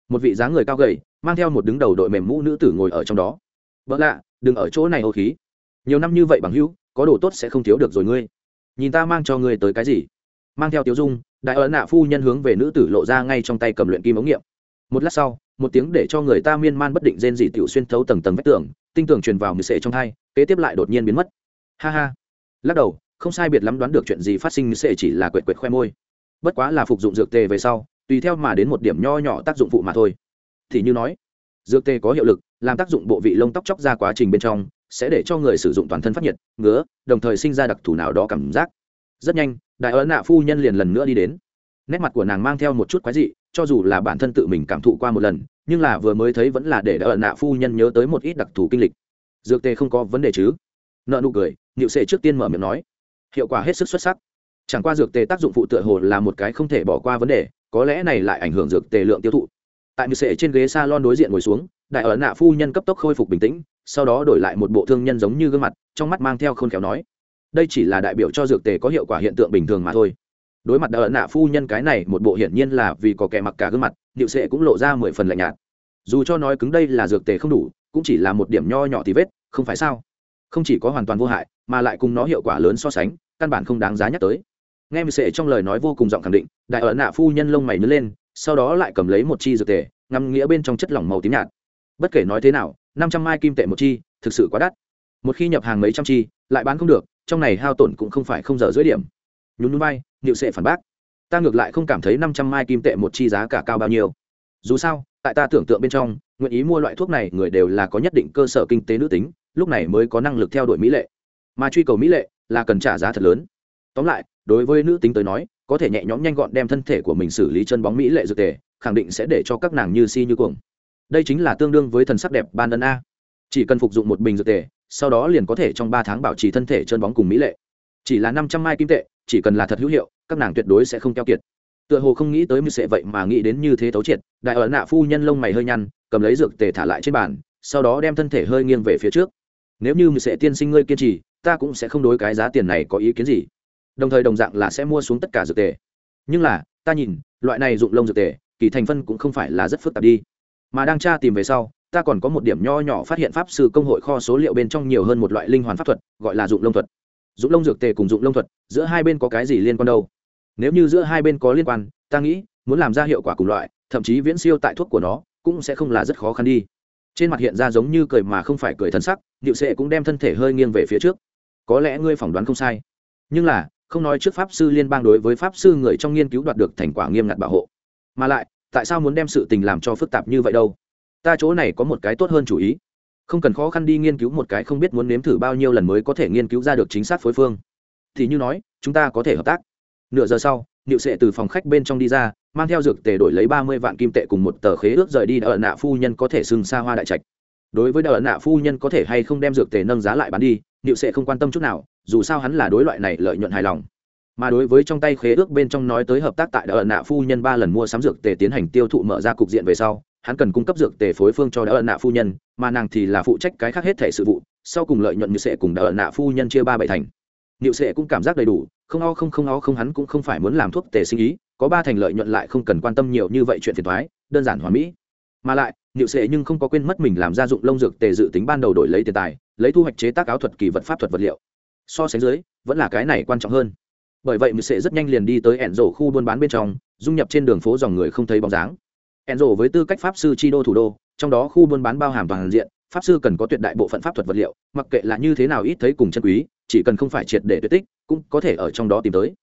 Một vị dáng người cao gầy, mang theo một đứng đầu đội mềm mũ nữ tử ngồi ở trong đó. Vợ lạ, đừng ở chỗ này ô khí. Nhiều năm như vậy bằng hữu, có đồ tốt sẽ không thiếu được rồi ngươi. Nhìn ta mang cho ngươi tới cái gì? Mang theo tiếu dung, đại ấn nạ phu nhân hướng về nữ tử lộ ra ngay trong tay cầm luyện kim ống nghiệm. Một lát sau, một tiếng để cho người ta miên man bất định rên dị tiểu xuyên thấu tầng tầng vách tường, tinh tường truyền vào mười sệ trong hai, kế tiếp lại đột nhiên biến mất. Ha ha. Lắc đầu, không sai biệt lắm đoán được chuyện gì phát sinh, mười sệ chỉ là quệt quệt khoe môi bất quá là phục dụng dược tề về sau, tùy theo mà đến một điểm nho nhỏ tác dụng phụ mà thôi. Thì như nói, dược tề có hiệu lực, làm tác dụng bộ vị lông tóc chóc ra quá trình bên trong, sẽ để cho người sử dụng toàn thân phát nhiệt, ngứa, đồng thời sinh ra đặc thù nào đó cảm giác. Rất nhanh, đại ấn nạ phu nhân liền lần nữa đi đến. Nét mặt của nàng mang theo một chút quái dị, cho dù là bản thân tự mình cảm thụ qua một lần, nhưng là vừa mới thấy vẫn là để đại ấn nạ phu nhân nhớ tới một ít đặc thù kinh lịch. Dược tề không có vấn đề chứ? Nợ nụ cười nhịu sệ trước tiên mở miệng nói. Hiệu quả hết sức xuất sắc chẳng qua dược tề tác dụng phụ tựa hồ là một cái không thể bỏ qua vấn đề, có lẽ này lại ảnh hưởng dược tề lượng tiêu thụ. Tại mười sệ trên ghế s a lon đối diện ngồi xuống, đại ẩn nạ phu nhân cấp tốc khôi phục bình tĩnh, sau đó đổi lại một bộ thương nhân giống như gương mặt, trong mắt mang theo khôn khéo nói, đây chỉ là đại biểu cho dược tề có hiệu quả hiện tượng bình thường mà thôi. Đối mặt đại ẩn nạ phu nhân cái này, một bộ hiển nhiên là vì có kẻ mặc cả gương mặt điệu sệ cũng lộ ra mười phần lạnh nhạt. Dù cho nói cứng đây là dược tề không đủ, cũng chỉ là một điểm nho nhỏ thì vết, không phải sao? Không chỉ có hoàn toàn vô hại, mà lại cùng nó hiệu quả lớn so sánh, căn bản không đáng giá nhắc tới nghe mười sệ trong lời nói vô cùng giọng khẳng định, đại ở nạ phu nhân lông mày nhớ lên, sau đó lại cầm lấy một chi dược tề, ngắm nghĩa bên trong chất lỏng màu tím nhạt. Bất kể nói thế nào, năm trăm mai kim tệ một chi, thực sự quá đắt. Một khi nhập hàng mấy trăm chi, lại bán không được, trong này hao tổn cũng không phải không giờ dưới điểm. Nhún núi bay nịu sệ phản bác, ta ngược lại không cảm thấy năm trăm mai kim tệ một chi giá cả cao bao nhiêu. Dù sao, tại ta tưởng tượng bên trong, nguyện ý mua loại thuốc này người đều là có nhất định cơ sở kinh tế nữ tính, lúc này mới có năng lực theo đuổi mỹ lệ. Mà truy cầu mỹ lệ là cần trả giá thật lớn. Tóm lại đối với nữ tính tới nói, có thể nhẹ nhõm nhanh gọn đem thân thể của mình xử lý chân bóng mỹ lệ dược tề, khẳng định sẽ để cho các nàng như si như cuồng. Đây chính là tương đương với thần sắc đẹp ban ân a. Chỉ cần phục dụng một bình dược tề, sau đó liền có thể trong ba tháng bảo trì thân thể chân bóng cùng mỹ lệ. Chỉ là năm trăm mai kim tệ, chỉ cần là thật hữu hiệu, các nàng tuyệt đối sẽ không keo kiệt. Tựa hồ không nghĩ tới mưu sệ vậy mà nghĩ đến như thế tấu triệt, đại ở nạ phu nhân lông mày hơi nhăn, cầm lấy dược tề thả lại trên bàn, sau đó đem thân thể hơi nghiêng về phía trước. Nếu như mưu sệ tiên sinh ngươi kiên trì, ta cũng sẽ không đối cái giá tiền này có ý kiến gì đồng thời đồng dạng là sẽ mua xuống tất cả dược tề. Nhưng là, ta nhìn, loại này dụng lông dược tề, kỳ thành phân cũng không phải là rất phức tạp đi. Mà đang tra tìm về sau, ta còn có một điểm nho nhỏ phát hiện pháp sư công hội kho số liệu bên trong nhiều hơn một loại linh hoàn pháp thuật, gọi là dụng lông thuật. Dụng lông dược tề cùng dụng lông thuật, giữa hai bên có cái gì liên quan đâu? Nếu như giữa hai bên có liên quan, ta nghĩ, muốn làm ra hiệu quả cùng loại, thậm chí viễn siêu tại thuốc của nó, cũng sẽ không là rất khó khăn đi. Trên mặt hiện ra giống như cười mà không phải cười thân sắc, điệu sệ cũng đem thân thể hơi nghiêng về phía trước. Có lẽ ngươi phỏng đoán không sai. Nhưng là không nói trước pháp sư liên bang đối với pháp sư người trong nghiên cứu đoạt được thành quả nghiêm ngặt bảo hộ. Mà lại, tại sao muốn đem sự tình làm cho phức tạp như vậy đâu? Ta chỗ này có một cái tốt hơn chủ ý. Không cần khó khăn đi nghiên cứu một cái không biết muốn nếm thử bao nhiêu lần mới có thể nghiên cứu ra được chính xác phối phương. Thì như nói, chúng ta có thể hợp tác. Nửa giờ sau, niệu sệ từ phòng khách bên trong đi ra, mang theo dược tề đổi lấy ba mươi vạn kim tệ cùng một tờ khế ước rời đi đỡ nạ phu nhân có thể xưng xa hoa đại trạch. Đối với đỡ nạ phu nhân có thể hay không đem dược tề nâng giá lại bán đi, niệu sệ không quan tâm chút nào dù sao hắn là đối loại này lợi nhuận hài lòng. Mà đối với trong tay khế ước bên trong nói tới hợp tác tại đỡ nạ phu nhân ba lần mua sắm dược tề tiến hành tiêu thụ mở ra cục diện về sau, hắn cần cung cấp dược tề phối phương cho đỡ nạ phu nhân, mà nàng thì là phụ trách cái khác hết thể sự vụ, sau cùng lợi nhuận như sẽ cùng đỡ nạ phu nhân chia ba bảy thành. Niệu sệ cũng cảm giác đầy đủ, không o không không o không hắn cũng không phải muốn làm thuốc tề sinh ý, có ba thành lợi nhuận lại không cần quan tâm nhiều như vậy chuyện phiền thoái đơn giản hoàn mỹ. Mà lại, niệu sệ nhưng không có quên mất mình làm gia dụng lông dược tề dự tính ban đầu đổi lấy tiền tài, lấy thu hoạch chế tác áo thuật kỳ vật pháp thuật vật liệu so sánh dưới, vẫn là cái này quan trọng hơn. Bởi vậy mười sệ rất nhanh liền đi tới ẻn rổ khu buôn bán bên trong, dung nhập trên đường phố dòng người không thấy bóng dáng. Ẻn rổ với tư cách pháp sư chi đô thủ đô, trong đó khu buôn bán bao hàm toàn diện, pháp sư cần có tuyệt đại bộ phận pháp thuật vật liệu, mặc kệ là như thế nào ít thấy cùng chân quý, chỉ cần không phải triệt để tuyệt tích, cũng có thể ở trong đó tìm tới.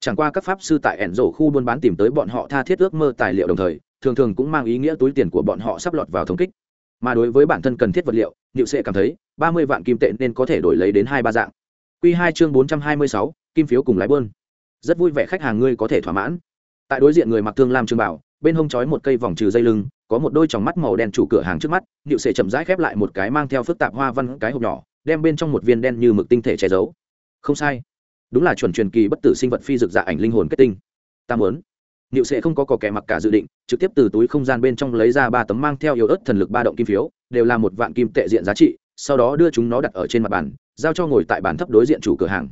Chẳng qua các pháp sư tại ẻn rổ khu buôn bán tìm tới bọn họ tha thiết ước mơ tài liệu đồng thời, thường thường cũng mang ý nghĩa túi tiền của bọn họ sắp lọt vào thống kích. Mà đối với bản thân cần thiết vật liệu niệu sẽ cảm thấy, ba mươi vạn kim tệ nên có thể đổi lấy đến hai ba dạng. Quy hai chương bốn trăm hai mươi sáu, kim phiếu cùng lái buôn. rất vui vẻ khách hàng ngươi có thể thỏa mãn. Tại đối diện người mặc thương lam trường bảo, bên hông trói một cây vòng trừ dây lưng, có một đôi tròng mắt màu đen chủ cửa hàng trước mắt Diệu sẽ chậm rãi khép lại một cái mang theo phức tạp hoa văn cái hộp nhỏ, đem bên trong một viên đen như mực tinh thể che giấu. Không sai. Đúng là chuẩn truyền kỳ bất tử sinh vật phi dược dạ ảnh linh hồn kết tinh. Ta muốn. Diệu sẽ không có cò kẻ mặc cả dự định, trực tiếp từ túi không gian bên trong lấy ra ba tấm mang theo yếu ớt thần lực ba động kim phiếu, đều là một vạn kim tệ diện giá trị, sau đó đưa chúng nó đặt ở trên mặt bàn giao cho ngồi tại bàn thấp đối diện chủ cửa hàng.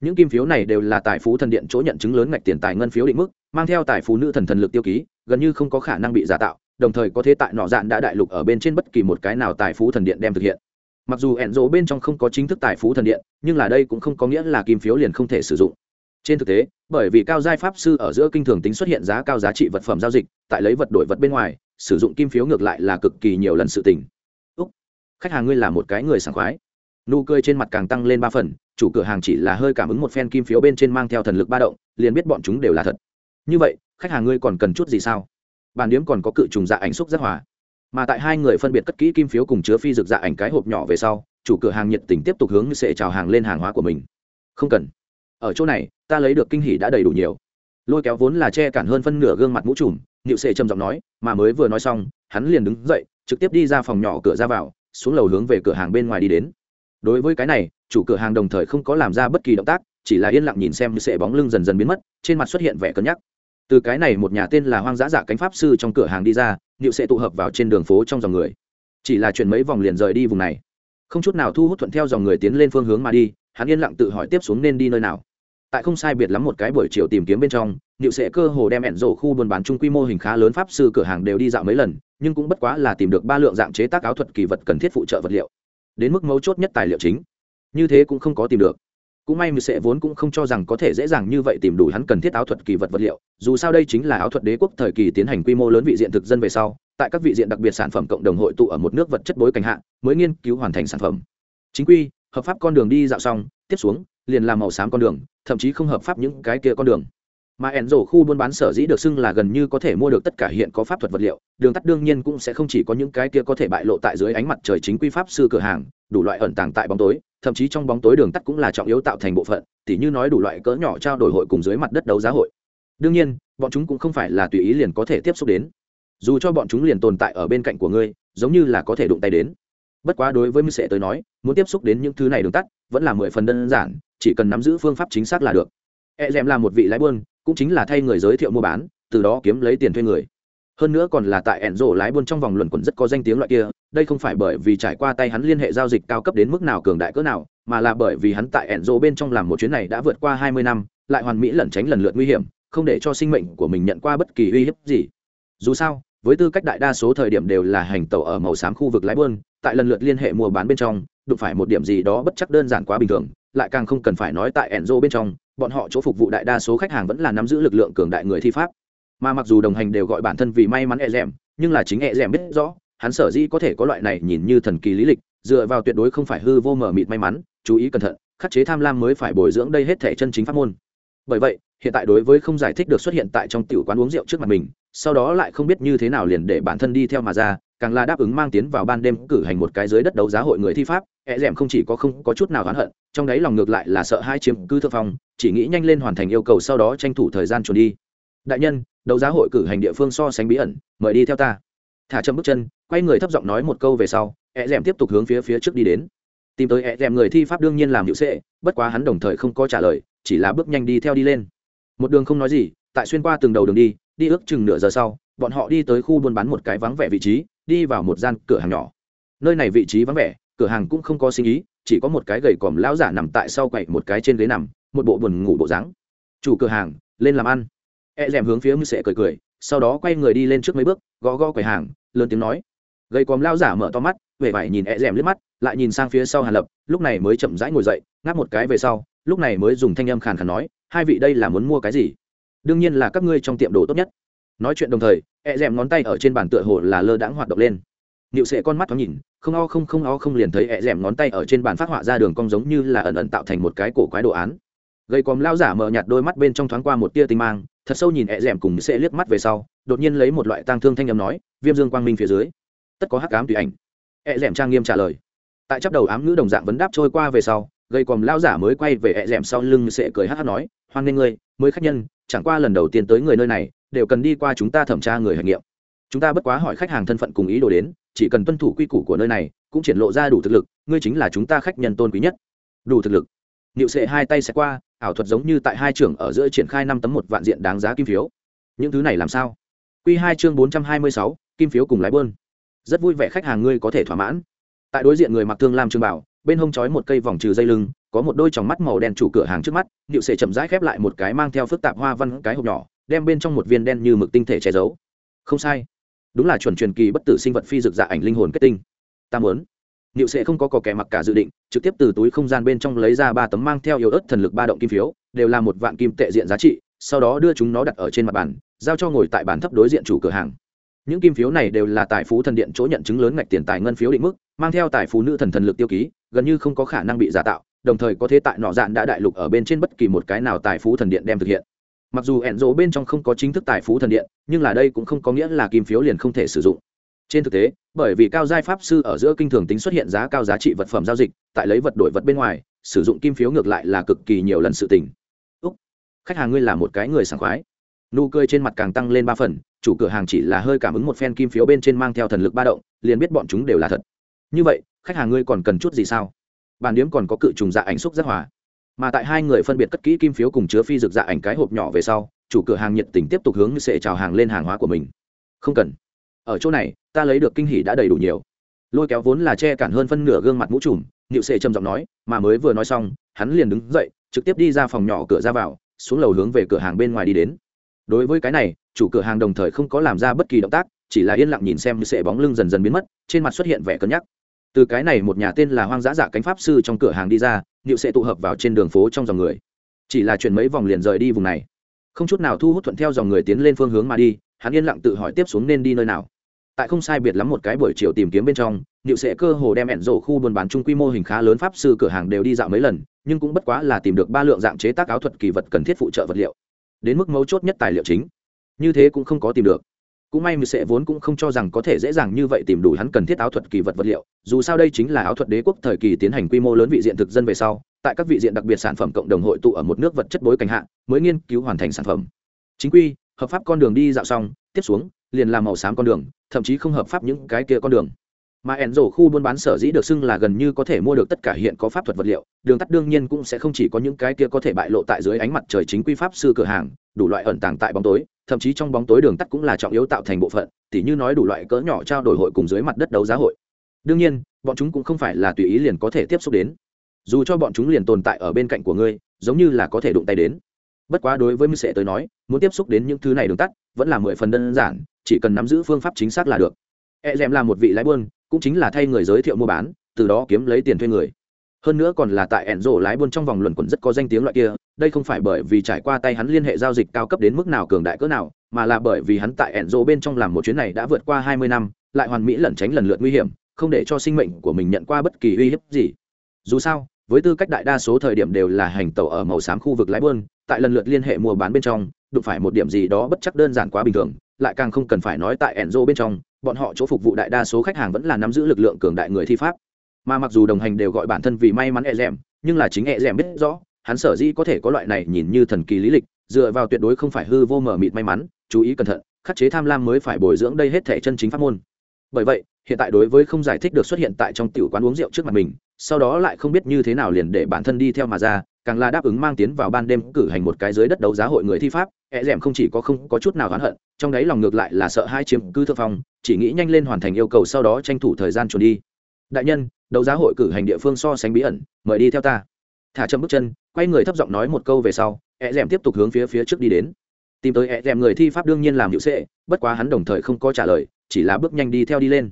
Những kim phiếu này đều là tài phú thần điện chỗ nhận chứng lớn ngạch tiền tài ngân phiếu định mức mang theo tài phú nữ thần thần lực tiêu ký gần như không có khả năng bị giả tạo đồng thời có thế tại nọ dạn đã đại lục ở bên trên bất kỳ một cái nào tài phú thần điện đem thực hiện. Mặc dù ẻn rỗ bên trong không có chính thức tài phú thần điện nhưng là đây cũng không có nghĩa là kim phiếu liền không thể sử dụng. Trên thực tế bởi vì cao giai pháp sư ở giữa kinh thường tính xuất hiện giá cao giá trị vật phẩm giao dịch tại lấy vật đổi vật bên ngoài sử dụng kim phiếu ngược lại là cực kỳ nhiều lần sự tình. Úc, khách hàng ngươi là một cái người sảng khoái nụ cười trên mặt càng tăng lên ba phần, chủ cửa hàng chỉ là hơi cảm ứng một phen kim phiếu bên trên mang theo thần lực ba động, liền biết bọn chúng đều là thật. Như vậy, khách hàng ngươi còn cần chút gì sao? Bàn điếm còn có cự trùng dạ ảnh xúc rất hòa mà tại hai người phân biệt cất kỹ kim phiếu cùng chứa phi dược dạ ảnh cái hộp nhỏ về sau, chủ cửa hàng nhiệt tình tiếp tục hướng sệ chào hàng lên hàng hóa của mình. Không cần. Ở chỗ này, ta lấy được kinh hỉ đã đầy đủ nhiều. Lôi kéo vốn là che cản hơn phân nửa gương mặt mũ trùm nịu sệ trầm giọng nói, mà mới vừa nói xong, hắn liền đứng dậy, trực tiếp đi ra phòng nhỏ cửa ra vào, xuống lầu hướng về cửa hàng bên ngoài đi đến đối với cái này, chủ cửa hàng đồng thời không có làm ra bất kỳ động tác, chỉ là yên lặng nhìn xem như sệ bóng lưng dần dần biến mất, trên mặt xuất hiện vẻ cân nhắc. Từ cái này một nhà tên là hoang dã dạ cánh pháp sư trong cửa hàng đi ra nịu sệ tụ hợp vào trên đường phố trong dòng người. Chỉ là chuyển mấy vòng liền rời đi vùng này. Không chút nào thu hút thuận theo dòng người tiến lên phương hướng mà đi, hắn yên lặng tự hỏi tiếp xuống nên đi nơi nào. Tại không sai biệt lắm một cái buổi chiều tìm kiếm bên trong nịu sẽ cơ hồ đem ẹn rổ khu buôn bán chung quy mô hình khá lớn pháp sư cửa hàng đều đi dạo mấy lần, nhưng cũng bất quá là tìm được ba lượng dạng chế tác áo thuật kỳ vật cần thiết phụ trợ vật liệu đến mức mấu chốt nhất tài liệu chính. Như thế cũng không có tìm được. Cũng may mười sẽ vốn cũng không cho rằng có thể dễ dàng như vậy tìm đủ hắn cần thiết áo thuật kỳ vật vật liệu, dù sao đây chính là áo thuật đế quốc thời kỳ tiến hành quy mô lớn vị diện thực dân về sau, tại các vị diện đặc biệt sản phẩm cộng đồng hội tụ ở một nước vật chất bối cảnh hạ, mới nghiên cứu hoàn thành sản phẩm. Chính quy, hợp pháp con đường đi dạo xong, tiếp xuống, liền làm màu xám con đường, thậm chí không hợp pháp những cái kia con đường mà ẻn rổ khu buôn bán sở dĩ được xưng là gần như có thể mua được tất cả hiện có pháp thuật vật liệu, đường tắt đương nhiên cũng sẽ không chỉ có những cái kia có thể bại lộ tại dưới ánh mặt trời chính quy pháp sư cửa hàng, đủ loại ẩn tàng tại bóng tối, thậm chí trong bóng tối đường tắt cũng là trọng yếu tạo thành bộ phận, tỉ như nói đủ loại cỡ nhỏ trao đổi hội cùng dưới mặt đất đấu giá hội. Đương nhiên, bọn chúng cũng không phải là tùy ý liền có thể tiếp xúc đến. Dù cho bọn chúng liền tồn tại ở bên cạnh của ngươi, giống như là có thể đụng tay đến. Bất quá đối với mưu sệ tới nói, muốn tiếp xúc đến những thứ này đường tắt, vẫn là mười phần đơn giản, chỉ cần nắm giữ phương pháp chính xác là được. E d là một vị lái buôn cũng chính là thay người giới thiệu mua bán, từ đó kiếm lấy tiền thuê người. Hơn nữa còn là tại ẻn rổ lái buôn trong vòng luẩn quẩn rất có danh tiếng loại kia, đây không phải bởi vì trải qua tay hắn liên hệ giao dịch cao cấp đến mức nào cường đại cỡ nào, mà là bởi vì hắn tại ẻn rổ bên trong làm một chuyến này đã vượt qua hai mươi năm, lại hoàn mỹ lẩn tránh lần lượt nguy hiểm, không để cho sinh mệnh của mình nhận qua bất kỳ uy hiếp gì. Dù sao, với tư cách đại đa số thời điểm đều là hành tẩu ở màu xám khu vực lái buôn, tại lần lượt liên hệ mua bán bên trong, đụng phải một điểm gì đó bất chắc đơn giản quá bình thường lại càng không cần phải nói tại ẻn rô bên trong, bọn họ chỗ phục vụ đại đa số khách hàng vẫn là nắm giữ lực lượng cường đại người thi pháp. Mà mặc dù đồng hành đều gọi bản thân vì may mắn e rèm nhưng là chính e rèm biết rõ, hắn sở dĩ có thể có loại này nhìn như thần kỳ lý lịch, dựa vào tuyệt đối không phải hư vô mờ mịt may mắn, chú ý cẩn thận, khắc chế tham lam mới phải bồi dưỡng đây hết thể chân chính pháp môn. Bởi vậy, hiện tại đối với không giải thích được xuất hiện tại trong tiểu quán uống rượu trước mặt mình, sau đó lại không biết như thế nào liền để bản thân đi theo mà ra càng là đáp ứng mang tiến vào ban đêm cử hành một cái dưới đất đấu giá hội người thi pháp e d không chỉ có không có chút nào oán hận, trong đấy lòng ngược lại là sợ hai chiếm cư thượng phong, chỉ nghĩ nhanh lên hoàn thành yêu cầu sau đó tranh thủ thời gian trốn đi. Đại nhân, đấu giá hội cử hành địa phương so sánh bí ẩn, mời đi theo ta. Thả chậm bước chân, quay người thấp giọng nói một câu về sau e d tiếp tục hướng phía phía trước đi đến. Tìm tới e d người thi pháp đương nhiên làm hiệu sệ, bất quá hắn đồng thời không có trả lời, chỉ là bước nhanh đi theo đi lên. Một đường không nói gì, tại xuyên qua từng đầu đường đi đi ước chừng nửa giờ sau bọn họ đi tới khu buôn bán một cái vắng vẻ vị trí, đi vào một gian cửa hàng nhỏ. Nơi này vị trí vắng vẻ, cửa hàng cũng không có sinh ý, chỉ có một cái gầy còm lão giả nằm tại sau quậy một cái trên ghế nằm, một bộ buồn ngủ bộ dáng. Chủ cửa hàng, lên làm ăn. E d hướng phía mưu sệ cười cười, sau đó quay người đi lên trước mấy bước, gõ gõ quầy hàng, lớn tiếng nói. Gầy còm lão giả mở to mắt, vẻ vải nhìn e d liếc mắt, lại nhìn sang phía sau hàn lập, lúc này mới chậm rãi ngồi dậy, ngáp một cái về sau, lúc này mới dùng thanh âm khàn khàn nói, hai vị đây là muốn mua cái gì? Đương nhiên là các ngươi trong tiệm đồ tốt nhất nói chuyện đồng thời e m ngón tay ở trên bàn tựa hồ là lơ đãng hoạt động lên. Nịu sệ con mắt thoáng nhìn, không o không không o không liền thấy e m ngón tay ở trên bàn phát họa ra đường cong giống như là ẩn ẩn tạo thành một cái cổ quái đồ án. Gây còm lao giả mờ nhạt đôi mắt bên trong thoáng qua một tia tinh mang, thật sâu nhìn e m cùng sệ liếc mắt về sau, đột nhiên lấy một loại tang thương thanh âm nói, viêm dương quang minh phía dưới. Tất có hắc ám tùy ảnh. E m trang nghiêm trả lời. Tại chấp đầu ám ngữ đồng dạng vấn đáp trôi qua về sau gây còm lao giả mới quay về e m sau lưng sệ cười hát hát nói, hoan nghênh ngươi, mới khách nhân, chẳng qua lần đầu tiên tới người nơi này đều cần đi qua chúng ta thẩm tra người hành nghiệm. Chúng ta bất quá hỏi khách hàng thân phận cùng ý đồ đến, chỉ cần tuân thủ quy củ của nơi này, cũng triển lộ ra đủ thực lực, ngươi chính là chúng ta khách nhân tôn quý nhất. Đủ thực lực. Niệu sệ hai tay sẽ qua, ảo thuật giống như tại hai trường ở giữa triển khai năm tấm một vạn diện đáng giá kim phiếu. Những thứ này làm sao? Q hai chương bốn trăm hai mươi sáu, kim phiếu cùng lái bơn. Rất vui vẻ khách hàng ngươi có thể thỏa mãn. Tại đối diện người mặc thương lam trường bảo, bên hông trói một cây vòng trừ dây lưng, có một đôi tròng mắt màu đen chủ cửa hàng trước mắt, niệu sệ chậm rãi khép lại một cái mang theo phức tạp hoa văn cái hộp nhỏ đem bên trong một viên đen như mực tinh thể che giấu. Không sai. Đúng là chuẩn truyền kỳ bất tử sinh vật phi dược dạ ảnh linh hồn kết tinh. Ta muốn. Niệu sẽ không có cò kẻ mặc cả dự định, trực tiếp từ túi không gian bên trong lấy ra ba tấm mang theo yếu ớt thần lực ba động kim phiếu, đều là một vạn kim tệ diện giá trị, sau đó đưa chúng nó đặt ở trên mặt bàn, giao cho ngồi tại bàn thấp đối diện chủ cửa hàng. Những kim phiếu này đều là tài phú thần điện chỗ nhận chứng lớn ngạch tiền tài ngân phiếu định mức, mang theo tài phú nữ thần thần lực tiêu ký, gần như không có khả năng bị giả tạo, đồng thời có thế tại nọ dạn đã đại lục ở bên trên bất kỳ một cái nào tài phú thần điện đem thực hiện mặc dù ẻn rộ bên trong không có chính thức tài phú thần điện, nhưng là đây cũng không có nghĩa là kim phiếu liền không thể sử dụng. Trên thực tế, bởi vì cao giai pháp sư ở giữa kinh thường tính xuất hiện giá cao giá trị vật phẩm giao dịch, tại lấy vật đổi vật bên ngoài, sử dụng kim phiếu ngược lại là cực kỳ nhiều lần sự tình. Úc, khách hàng ngươi là một cái người sảng khoái. Nụ cười trên mặt càng tăng lên ba phần, chủ cửa hàng chỉ là hơi cảm ứng một phen kim phiếu bên trên mang theo thần lực ba động, liền biết bọn chúng đều là thật. Như vậy, khách hàng ngươi còn cần chút gì sao? Bàn điếm còn có cự trùng dạ ảnh xúc rất hòa mà tại hai người phân biệt cất kỹ kim phiếu cùng chứa phi dược dạ ảnh cái hộp nhỏ về sau, chủ cửa hàng nhiệt tình tiếp tục hướng sệ chào hàng lên hàng hóa của mình. Không cần. Ở chỗ này, ta lấy được kinh hỉ đã đầy đủ nhiều. Lôi kéo vốn là che cản hơn phân nửa gương mặt mũ trùm nhịu sệ trầm giọng nói, mà mới vừa nói xong, hắn liền đứng dậy, trực tiếp đi ra phòng nhỏ cửa ra vào, xuống lầu hướng về cửa hàng bên ngoài đi đến. Đối với cái này, chủ cửa hàng đồng thời không có làm ra bất kỳ động tác, chỉ là yên lặng nhìn xem sệ bóng lưng dần dần biến mất, trên mặt xuất hiện vẻ cân nhắc từ cái này một nhà tên là hoang dã dạ cánh pháp sư trong cửa hàng đi ra nịu sẽ tụ hợp vào trên đường phố trong dòng người. Chỉ là chuyển mấy vòng liền rời đi vùng này. Không chút nào thu hút thuận theo dòng người tiến lên phương hướng mà đi, hắn yên lặng tự hỏi tiếp xuống nên đi nơi nào. Tại không sai biệt lắm một cái buổi chiều tìm kiếm bên trong nịu sẽ cơ hồ đem ẹn rổ khu buôn bán chung quy mô hình khá lớn pháp sư cửa hàng đều đi dạo mấy lần, nhưng cũng bất quá là tìm được ba lượng dạng chế tác áo thuật kỳ vật cần thiết phụ trợ vật liệu. Đến mức mấu chốt nhất tài liệu chính. Như thế cũng không có tìm được cũng may mười sẽ vốn cũng không cho rằng có thể dễ dàng như vậy tìm đủ hắn cần thiết áo thuật kỳ vật vật liệu, dù sao đây chính là áo thuật đế quốc thời kỳ tiến hành quy mô lớn vị diện thực dân về sau, tại các vị diện đặc biệt sản phẩm cộng đồng hội tụ ở một nước vật chất bối cảnh hạ, mới nghiên cứu hoàn thành sản phẩm. Chính quy, hợp pháp con đường đi dạo xong, tiếp xuống, liền làm màu xám con đường, thậm chí không hợp pháp những cái kia con đường mà ẻn rổ khu buôn bán sở dĩ được xưng là gần như có thể mua được tất cả hiện có pháp thuật vật liệu, đường tắt đương nhiên cũng sẽ không chỉ có những cái kia có thể bại lộ tại dưới ánh mặt trời chính quy pháp sư cửa hàng, đủ loại ẩn tàng tại bóng tối, thậm chí trong bóng tối đường tắt cũng là trọng yếu tạo thành bộ phận, tỉ như nói đủ loại cỡ nhỏ trao đổi hội cùng dưới mặt đất đấu giá hội. Đương nhiên, bọn chúng cũng không phải là tùy ý liền có thể tiếp xúc đến. Dù cho bọn chúng liền tồn tại ở bên cạnh của ngươi, giống như là có thể đụng tay đến. Bất quá đối với mưu sệ tới nói, muốn tiếp xúc đến những thứ này đường tắt, vẫn là mười phần đơn giản, chỉ cần nắm giữ phương pháp chính xác là được e d là một vị lái buôn, cũng chính là thay người giới thiệu mua bán, từ đó kiếm lấy tiền thuê người. Hơn nữa còn là tại ẻn rổ lái buôn trong vòng luận quẩn rất có danh tiếng loại kia, đây không phải bởi vì trải qua tay hắn liên hệ giao dịch cao cấp đến mức nào cường đại cỡ nào, mà là bởi vì hắn tại ẻn rổ bên trong làm một chuyến này đã vượt qua hai mươi năm, lại hoàn mỹ lẩn tránh lần lượt nguy hiểm, không để cho sinh mệnh của mình nhận qua bất kỳ uy hiếp gì. Dù sao, với tư cách đại đa số thời điểm đều là hành tẩu ở màu xám khu vực lái buôn, tại lần lượt liên hệ mua bán bên trong, đụng phải một điểm gì đó bất chắc đơn giản quá bình thường lại càng không cần phải nói tại Enzo bên trong, bọn họ chỗ phục vụ đại đa số khách hàng vẫn là nắm giữ lực lượng cường đại người thi pháp. Mà mặc dù đồng hành đều gọi bản thân vì may mắn e rèm, nhưng là chính e rèm biết rõ, hắn sở dĩ có thể có loại này nhìn như thần kỳ lý lịch, dựa vào tuyệt đối không phải hư vô mở mịt may mắn, chú ý cẩn thận, khắc chế tham lam mới phải bồi dưỡng đây hết thể chân chính pháp môn. Bởi vậy, hiện tại đối với không giải thích được xuất hiện tại trong tiểu quán uống rượu trước mặt mình, sau đó lại không biết như thế nào liền để bản thân đi theo mà ra, càng là đáp ứng mang tiến vào ban đêm cử hành một cái dưới đất đấu giá hội người thi pháp e d không chỉ có không có chút nào oán hận, trong đấy lòng ngược lại là sợ hai chiếm cư thượng phong, chỉ nghĩ nhanh lên hoàn thành yêu cầu sau đó tranh thủ thời gian trốn đi. Đại nhân, đấu giá hội cử hành địa phương so sánh bí ẩn, mời đi theo ta. Thả chậm bước chân, quay người thấp giọng nói một câu về sau e d tiếp tục hướng phía phía trước đi đến. Tìm tới e d người thi pháp đương nhiên làm hiệu sệ, bất quá hắn đồng thời không có trả lời, chỉ là bước nhanh đi theo đi lên.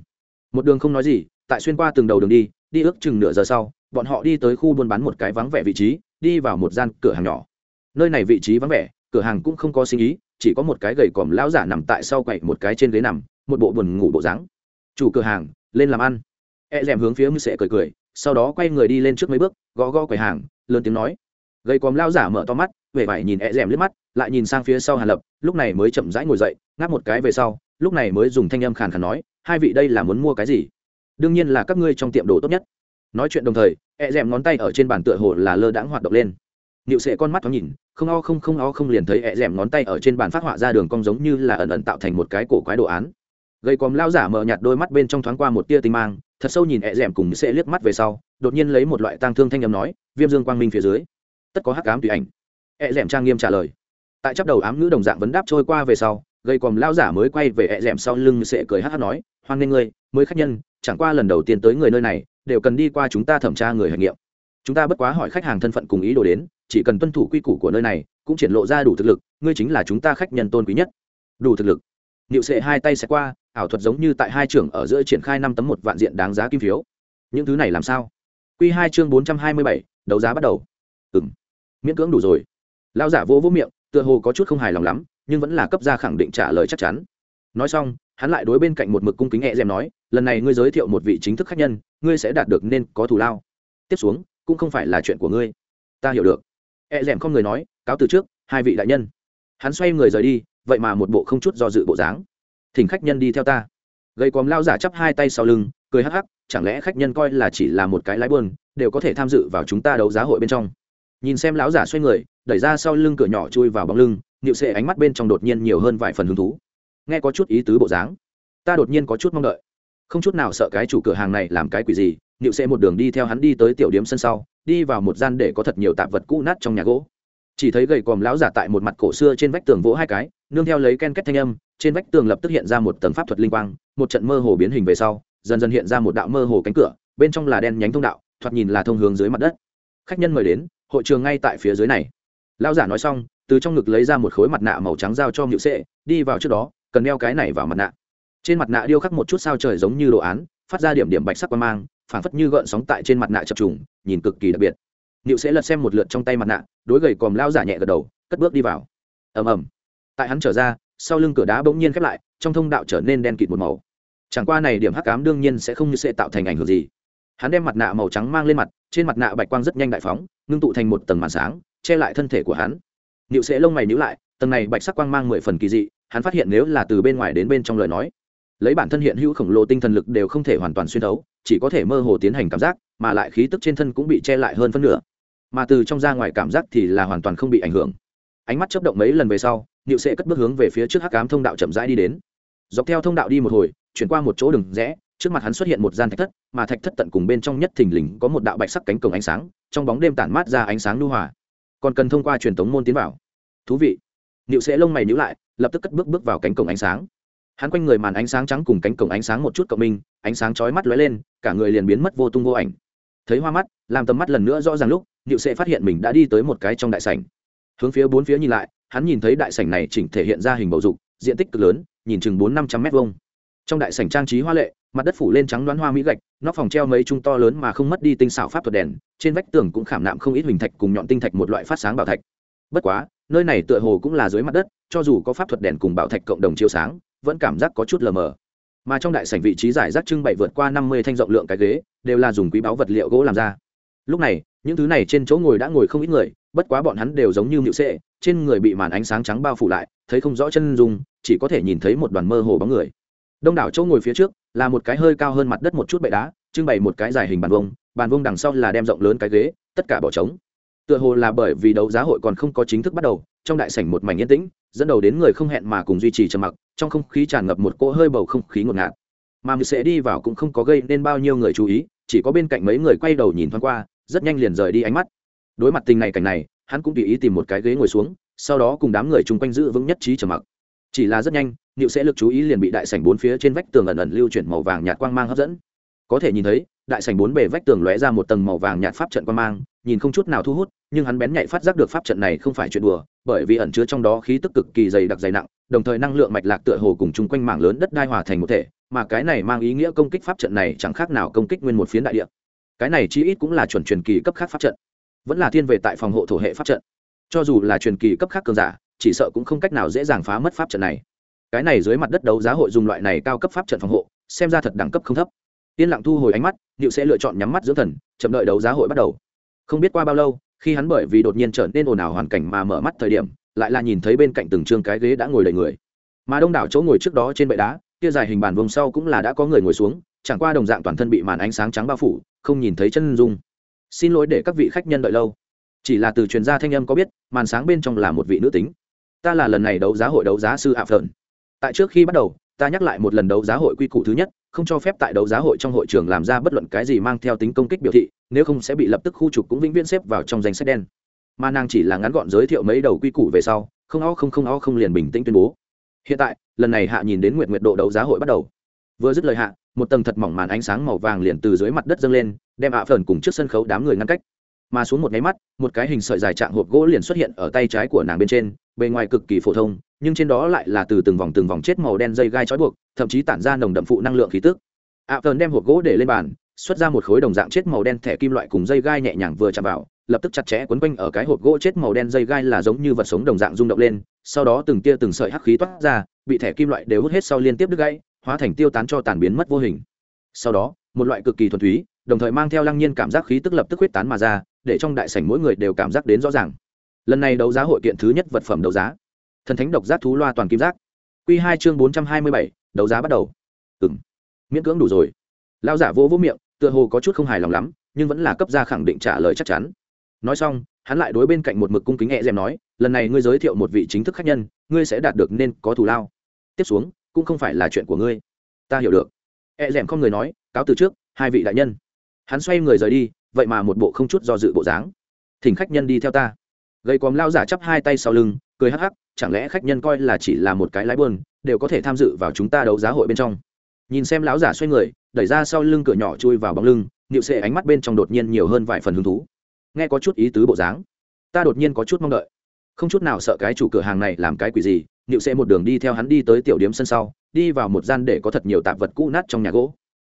Một đường không nói gì, tại xuyên qua từng đầu đường đi đi ước chừng nửa giờ sau, bọn họ đi tới khu buôn bán một cái vắng vẻ vị trí đi vào một gian cửa hàng nhỏ. Nơi này vị trí vắng vẻ, cửa hàng cũng không có sinh ý, chỉ có một cái gầy còm lão giả nằm tại sau quậy một cái trên ghế nằm, một bộ buồn ngủ bộ dáng. Chủ cửa hàng, lên làm ăn. E d hướng phía mưu sệ cười cười, sau đó quay người đi lên trước mấy bước, gõ gõ quầy hàng, lớn tiếng nói. Gầy còm lão giả mở to mắt, vẻ vải nhìn e d liếc mắt, lại nhìn sang phía sau hàn lập, lúc này mới chậm rãi ngồi dậy, ngáp một cái về sau, lúc này mới dùng thanh âm khàn khàn nói, hai vị đây là muốn mua cái gì? Đương nhiên là các ngươi trong tiệm đồ tốt nhất nói chuyện đồng thời e d ngón tay ở trên bàn tựa hồ là lơ đãng hoạt động lên. Nịu sệ con mắt thoáng nhìn, không o không không o không liền thấy e ẹ rẻm ngón tay ở trên bàn phát họa ra đường cong giống như là ẩn ẩn tạo thành một cái cổ quái đồ án. Gây còm lao giả mờ nhạt đôi mắt bên trong thoáng qua một tia tinh mang, thật sâu nhìn e ẹ rẻm cùng sệ liếc mắt về sau, đột nhiên lấy một loại tang thương thanh â m nói, viêm dương quang minh phía dưới. Tất có hắc ám tùy ảnh. E ẹ rẻm trang nghiêm trả lời. Tại chấp đầu ám ngữ đồng dạng vấn đáp trôi qua về sau gây còm lao giả mới quay về ẹ rẻm sau lưng sệ cười hắc hắc nói, hoan nghênh ngươi, mới khách nhân, chẳng qua lần đầu tiên tới người nơi này đều cần đi qua chúng ta thẩm tra người hành nghiệm chúng ta bất quá hỏi khách hàng thân phận cùng ý đồ đến, chỉ cần tuân thủ quy củ của nơi này, cũng triển lộ ra đủ thực lực, ngươi chính là chúng ta khách nhân tôn quý nhất. Đủ thực lực. Niệu sệ hai tay sẽ qua, ảo thuật giống như tại hai trường ở giữa triển khai năm tấm một vạn diện đáng giá kim phiếu. Những thứ này làm sao? Q hai chương bốn trăm hai mươi bảy, đấu giá bắt đầu. Ừ m miễn cưỡng đủ rồi. Lao giả vô vô miệng, tựa hồ có chút không hài lòng lắm, nhưng vẫn là cấp ra khẳng định trả lời chắc chắn. Nói xong hắn lại đối bên cạnh một mực cung kính e d nói, lần này ngươi giới thiệu một vị chính thức khách nhân, ngươi sẽ đạt được nên có thù lao. Tiếp xuống, cũng không phải là chuyện của ngươi. Ta hiểu được. E d không người nói, cáo từ trước, hai vị đại nhân. Hắn xoay người rời đi, vậy mà một bộ không chút do dự bộ dáng. Thỉnh khách nhân đi theo ta. Gây còm lao giả chắp hai tay sau lưng, cười hắc hắc, chẳng lẽ khách nhân coi là chỉ là một cái lái buôn, đều có thể tham dự vào chúng ta đấu giá hội bên trong? Nhìn xem lão giả xoay người, đẩy ra sau lưng cửa nhỏ chui vào bóng lưng nịu sệ ánh mắt bên trong đột nhiên nhiều hơn vài phần hứng thú nghe có chút ý tứ bộ dáng. Ta đột nhiên có chút mong đợi. Không chút nào sợ cái chủ cửa hàng này làm cái quỷ gì nịu Sẽ một đường đi theo hắn đi tới tiểu điếm sân sau, đi vào một gian để có thật nhiều tạp vật cũ nát trong nhà gỗ. Chỉ thấy gầy còm lão giả tại một mặt cổ xưa trên vách tường vỗ hai cái, nương theo lấy ken kết thanh âm, trên vách tường lập tức hiện ra một tầng pháp thuật linh quang, một trận mơ hồ biến hình về sau, dần dần hiện ra một đạo mơ hồ cánh cửa, bên trong là đen nhánh thông đạo, thoạt nhìn là thông hướng dưới mặt đất. Khách nhân mời đến, hội trường ngay tại phía dưới này. Lão giả nói xong, từ trong ngực lấy ra một khối mặt nạ màu trắng giao cho nhự sệ, đi vào trước đó cần đeo cái này vào mặt nạ. Trên mặt nạ điêu khắc một chút sao trời giống như đồ án, phát ra điểm điểm bạch sắc qua mang, phảng phất như gợn sóng tại trên mặt nạ chập trùng, nhìn cực kỳ đặc biệt. Nhự sẽ lật xem một lượt trong tay mặt nạ, đối gầy còm lao giả nhẹ gật đầu, cất bước đi vào. Ầm ầm. Tại hắn trở ra, sau lưng cửa đá bỗng nhiên khép lại, trong thông đạo trở nên đen kịt một màu. Chẳng qua này điểm hắc ám đương nhiên sẽ không như sẽ tạo thành ảnh hưởng gì. Hắn đem mặt nạ màu trắng mang lên mặt, trên mặt nạ bạch quang rất nhanh đại phóng, ngưng tụ thành một tầng màn sáng, che lại thân thể của hắn. Nịu sẽ lông mày nhíu lại, tầng này bạch sắc quang mang mười phần kỳ dị hắn phát hiện nếu là từ bên ngoài đến bên trong lời nói, lấy bản thân hiện hữu khổng lồ tinh thần lực đều không thể hoàn toàn xuyên thấu, chỉ có thể mơ hồ tiến hành cảm giác, mà lại khí tức trên thân cũng bị che lại hơn phân nửa. Mà từ trong ra ngoài cảm giác thì là hoàn toàn không bị ảnh hưởng. Ánh mắt chấp động mấy lần về sau, niệu sẽ cất bước hướng về phía trước hắc cám thông đạo chậm rãi đi đến. Dọc theo thông đạo đi một hồi, chuyển qua một chỗ đường rẽ, trước mặt hắn xuất hiện một gian thạch thất, mà thạch thất tận cùng bên trong nhất thình lình có một đạo bạch sắc cánh cổng ánh sáng, trong bóng đêm tản mát ra ánh sáng lưu hòa. Còn cần thông qua truyền tống môn tiến vào. Thú vị. Niệu sẽ lông mày nhữ lại lập tức cất bước bước vào cánh cổng ánh sáng. Hắn quanh người màn ánh sáng trắng cùng cánh cổng ánh sáng một chút cộng minh, ánh sáng chói mắt lóe lên, cả người liền biến mất vô tung vô ảnh. Thấy hoa mắt, làm tầm mắt lần nữa rõ ràng lúc nịu sẽ phát hiện mình đã đi tới một cái trong đại sảnh. Hướng phía bốn phía nhìn lại, hắn nhìn thấy đại sảnh này chỉnh thể hiện ra hình bầu dục, diện tích cực lớn, nhìn chừng bốn năm trăm m hai trong đại sảnh trang trí hoa lệ, mặt đất phủ lên trắng đoán hoa mỹ gạch, nóc phòng treo mấy trung to lớn mà không mất đi tinh xảo pháp thuật đèn, trên vách tường cũng khảm nạm không ít hình thạch cùng nhọn tinh thạch một loại phát sáng bảo thạch. Bất quá, nơi này tựa hồ cũng là dưới mặt đất cho dù có pháp thuật đèn cùng bảo thạch cộng đồng chiếu sáng, vẫn cảm giác có chút lờ mờ. Mà trong đại sảnh vị trí giải rác trưng bày vượt qua năm mươi thanh rộng lượng cái ghế, đều là dùng quý báu vật liệu gỗ làm ra. Lúc này, những thứ này trên chỗ ngồi đã ngồi không ít người, bất quá bọn hắn đều giống như mịu sệ, trên người bị màn ánh sáng trắng bao phủ lại, thấy không rõ chân dung, chỉ có thể nhìn thấy một đoàn mơ hồ bóng người. Đông đảo chỗ ngồi phía trước, là một cái hơi cao hơn mặt đất một chút bệ đá, trưng bày một cái dài hình bàn vông bàn vông đằng sau là đem rộng lớn cái ghế, tất cả bỏ trống. Tựa hồ là bởi vì đấu giá hội còn không có chính thức bắt đầu trong đại sảnh một mảnh yên tĩnh, dẫn đầu đến người không hẹn mà cùng duy trì trầm mặc, trong không khí tràn ngập một cỗ hơi bầu không khí ngột ngạt. Mà mình sẽ đi vào cũng không có gây nên bao nhiêu người chú ý, chỉ có bên cạnh mấy người quay đầu nhìn thoáng qua, rất nhanh liền rời đi ánh mắt. Đối mặt tình này cảnh này, hắn cũng tùy ý tìm một cái ghế ngồi xuống, sau đó cùng đám người chung quanh giữ vững nhất trí trầm mặc. Chỉ là rất nhanh nịu sẽ lực chú ý liền bị đại sảnh bốn phía trên vách tường ẩn ẩn lưu chuyển màu vàng nhạt quang mang hấp dẫn. Có thể nhìn thấy, đại sảnh bốn bề vách tường lóe ra một tầng màu vàng nhạt pháp trận quang mang nhìn không chút nào thu hút, nhưng hắn bén nhạy phát giác được pháp trận này không phải chuyện đùa, bởi vì ẩn chứa trong đó khí tức cực kỳ dày đặc dày nặng, đồng thời năng lượng mạch lạc tựa hồ cùng chung quanh mảng lớn đất đai hòa thành một thể, mà cái này mang ý nghĩa công kích pháp trận này chẳng khác nào công kích nguyên một phiến đại địa. Cái này chi ít cũng là chuẩn truyền kỳ cấp khác pháp trận, vẫn là thiên về tại phòng hộ thổ hệ pháp trận. Cho dù là truyền kỳ cấp khác cường giả, chỉ sợ cũng không cách nào dễ dàng phá mất pháp trận này. Cái này dưới mặt đất đấu giá hội dùng loại này cao cấp pháp trận phòng hộ, xem ra thật đẳng cấp không thấp. Yên lặng thu hồi ánh mắt liệu sẽ lựa chọn nhắm mắt dưỡng thần, chậm đợi đấu giá hội bắt đầu không biết qua bao lâu, khi hắn bởi vì đột nhiên trở nên ồn ào hoàn cảnh mà mở mắt thời điểm, lại là nhìn thấy bên cạnh từng trương cái ghế đã ngồi đầy người. Mà đông đảo chỗ ngồi trước đó trên bệ đá, kia dài hình bàn vùng sau cũng là đã có người ngồi xuống, chẳng qua đồng dạng toàn thân bị màn ánh sáng trắng bao phủ, không nhìn thấy chân dung. Xin lỗi để các vị khách nhân đợi lâu. Chỉ là từ truyền gia thanh âm có biết, màn sáng bên trong là một vị nữ tính. Ta là lần này đấu giá hội đấu giá sư ạ phợn tại trước khi bắt đầu, ta nhắc lại một lần đấu giá hội quy củ thứ nhất không cho phép tại đấu giá hội trong hội trường làm ra bất luận cái gì mang theo tính công kích biểu thị, nếu không sẽ bị lập tức khu trục cũng vĩnh viễn xếp vào trong danh sách đen. Mà nàng chỉ là ngắn gọn giới thiệu mấy đầu quy củ về sau, không o không không o không liền bình tĩnh tuyên bố. Hiện tại, lần này hạ nhìn đến nguyện nguyện độ đấu giá hội bắt đầu. Vừa dứt lời hạ, một tầng thật mỏng màn ánh sáng màu vàng liền từ dưới mặt đất dâng lên, đem ạ phần cùng trước sân khấu đám người ngăn cách. Mà xuống một nháy mắt, một cái hình sợi dài trạng hộp gỗ liền xuất hiện ở tay trái của nàng bên trên, bề ngoài cực kỳ phổ thông nhưng trên đó lại là từ từng vòng từng vòng chết màu đen dây gai trói buộc, thậm chí tản ra nồng đậm phụ năng lượng khí tức. Ạ phần đem hộp gỗ để lên bàn, xuất ra một khối đồng dạng chết màu đen thẻ kim loại cùng dây gai nhẹ nhàng vừa chạm vào, lập tức chặt chẽ quấn quanh ở cái hộp gỗ chết màu đen dây gai là giống như vật sống đồng dạng rung động lên, sau đó từng tia từng sợi hắc khí toát ra, bị thẻ kim loại đều hút hết sau liên tiếp đứt gãy, hóa thành tiêu tán cho tàn biến mất vô hình. Sau đó, một loại cực kỳ thuần túy, đồng thời mang theo lăng nhiên cảm giác khí tức lập tức huyết tán mà ra, để trong đại sảnh mỗi người đều cảm giác đến rõ ràng. Lần này đấu giá hội kiện thứ nhất vật phẩm đấu giá thần thánh độc giác thú loa toàn kim giác. Q hai chương bốn trăm hai mươi bảy, đấu giá bắt đầu. Ừ m miễn cưỡng đủ rồi. Lao giả vô vô miệng, tựa hồ có chút không hài lòng lắm, nhưng vẫn là cấp ra khẳng định trả lời chắc chắn. Nói xong, hắn lại đối bên cạnh một mực cung kính nhẹ dèm nói, lần này ngươi giới thiệu một vị chính thức khách nhân, ngươi sẽ đạt được nên có thù lao. Tiếp xuống, cũng không phải là chuyện của ngươi. Ta hiểu được. E d không người nói, cáo từ trước, hai vị đại nhân. Hắn xoay người rời đi, vậy mà một bộ không chút do dự bộ dáng. Thỉnh khách nhân đi theo ta. Gây còm lao giả chắp hai tay sau lưng cười hắc hắc, chẳng lẽ khách nhân coi là chỉ là một cái lái buôn, đều có thể tham dự vào chúng ta đấu giá hội bên trong? Nhìn xem lão giả xoay người, đẩy ra sau lưng cửa nhỏ chui vào bóng lưng nịu sệ ánh mắt bên trong đột nhiên nhiều hơn vài phần hứng thú. Nghe có chút ý tứ bộ dáng, ta đột nhiên có chút mong đợi. Không chút nào sợ cái chủ cửa hàng này làm cái quỷ gì nịu sệ một đường đi theo hắn đi tới tiểu điếm sân sau, đi vào một gian để có thật nhiều tạp vật cũ nát trong nhà gỗ.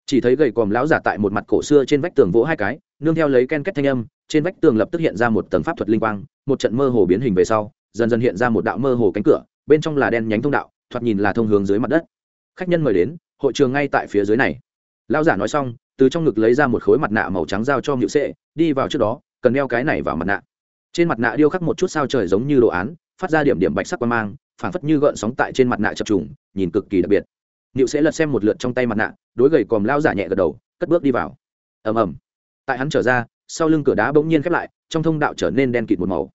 Chỉ thấy gầy còm lão giả tại một mặt cổ xưa trên vách tường vỗ hai cái, nương theo lấy ken két thanh âm, trên vách tường lập tức hiện ra một tầng pháp thuật linh quang, một trận mơ hồ biến hình về sau dần dần hiện ra một đạo mơ hồ cánh cửa, bên trong là đen nhánh thông đạo, thoạt nhìn là thông hướng dưới mặt đất. Khách nhân mời đến, hội trường ngay tại phía dưới này. Lão giả nói xong, từ trong ngực lấy ra một khối mặt nạ màu trắng giao cho ngự sệ, đi vào trước đó, cần đeo cái này vào mặt nạ. Trên mặt nạ điêu khắc một chút sao trời giống như đồ án, phát ra điểm điểm bạch sắc quan mang, phảng phất như gợn sóng tại trên mặt nạ chập trùng, nhìn cực kỳ đặc biệt. Ngự sẽ lật xem một lượt trong tay mặt nạ, đối gầy còm lao giả nhẹ gật đầu, cất bước đi vào. Ầm ầm. Tại hắn trở ra, sau lưng cửa đá bỗng nhiên khép lại, trong thông đạo trở nên đen kịt một màu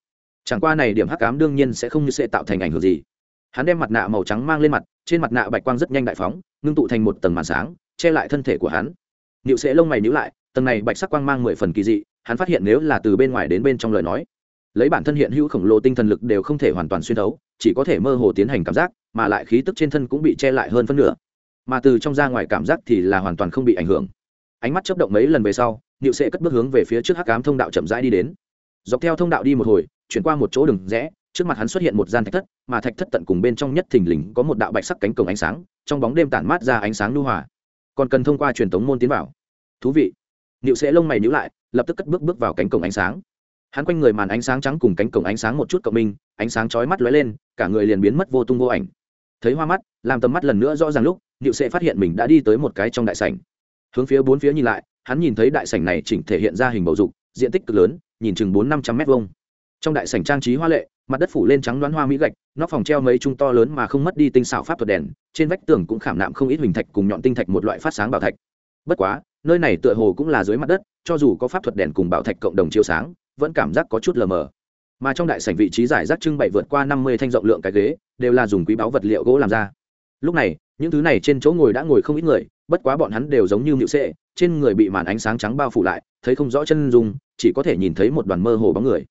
chẳng qua này điểm hắc ám đương nhiên sẽ không như sẽ tạo thành ảnh hưởng gì. Hắn đem mặt nạ màu trắng mang lên mặt, trên mặt nạ bạch quang rất nhanh đại phóng, ngưng tụ thành một tầng màn sáng, che lại thân thể của hắn. Nịu sẽ lông mày níu lại, tầng này bạch sắc quang mang mười phần kỳ dị, hắn phát hiện nếu là từ bên ngoài đến bên trong lời nói, lấy bản thân hiện hữu khổng lồ tinh thần lực đều không thể hoàn toàn xuyên thấu, chỉ có thể mơ hồ tiến hành cảm giác, mà lại khí tức trên thân cũng bị che lại hơn phân nửa. Mà từ trong ra ngoài cảm giác thì là hoàn toàn không bị ảnh hưởng. Ánh mắt chấp động mấy lần về sau nịu sẽ cất bước hướng về phía trước hắc cám thông đạo chậm rãi đi đến. Dọc theo thông đạo đi một hồi chuyển qua một chỗ đường rẽ, trước mặt hắn xuất hiện một gian thạch thất, mà thạch thất tận cùng bên trong nhất thình lình có một đạo bạch sắc cánh cổng ánh sáng, trong bóng đêm tản mát ra ánh sáng lưu hòa. Còn cần thông qua truyền thống môn tiến vào. Thú vị. Niệu sẽ lông mày nhữ lại, lập tức cất bước bước vào cánh cổng ánh sáng. Hắn quanh người màn ánh sáng trắng cùng cánh cổng ánh sáng một chút cộng minh, ánh sáng chói mắt lóe lên, cả người liền biến mất vô tung vô ảnh. Thấy hoa mắt, làm tầm mắt lần nữa rõ ràng lúc, niệu sẽ phát hiện mình đã đi tới một cái trong đại sảnh. Hướng phía bốn phía nhìn lại, hắn nhìn thấy đại sảnh này chỉnh thể hiện ra hình bầu dục, diện tích cực lớn, nhìn chừng bốn năm trăm mét vuông trong đại sảnh trang trí hoa lệ, mặt đất phủ lên trắng đoán hoa mỹ gạch, nóc phòng treo mấy trung to lớn mà không mất đi tinh xảo pháp thuật đèn, trên vách tường cũng khảm nạm không ít hình thạch cùng nhọn tinh thạch một loại phát sáng bảo thạch. Bất quá, nơi này tựa hồ cũng là dưới mặt đất, cho dù có pháp thuật đèn cùng bảo thạch cộng đồng chiếu sáng, vẫn cảm giác có chút lờ mờ. Mà trong đại sảnh vị trí giải rác trưng bày vượt qua năm mươi thanh rộng lượng cái ghế, đều là dùng quý báu vật liệu gỗ làm ra. Lúc này, những thứ này trên chỗ ngồi đã ngồi không ít người, bất quá bọn hắn đều giống như mịu sệ, trên người bị màn ánh sáng trắng bao phủ lại, thấy không rõ chân dung, chỉ có thể nhìn thấy một đoàn mơ hồ bóng người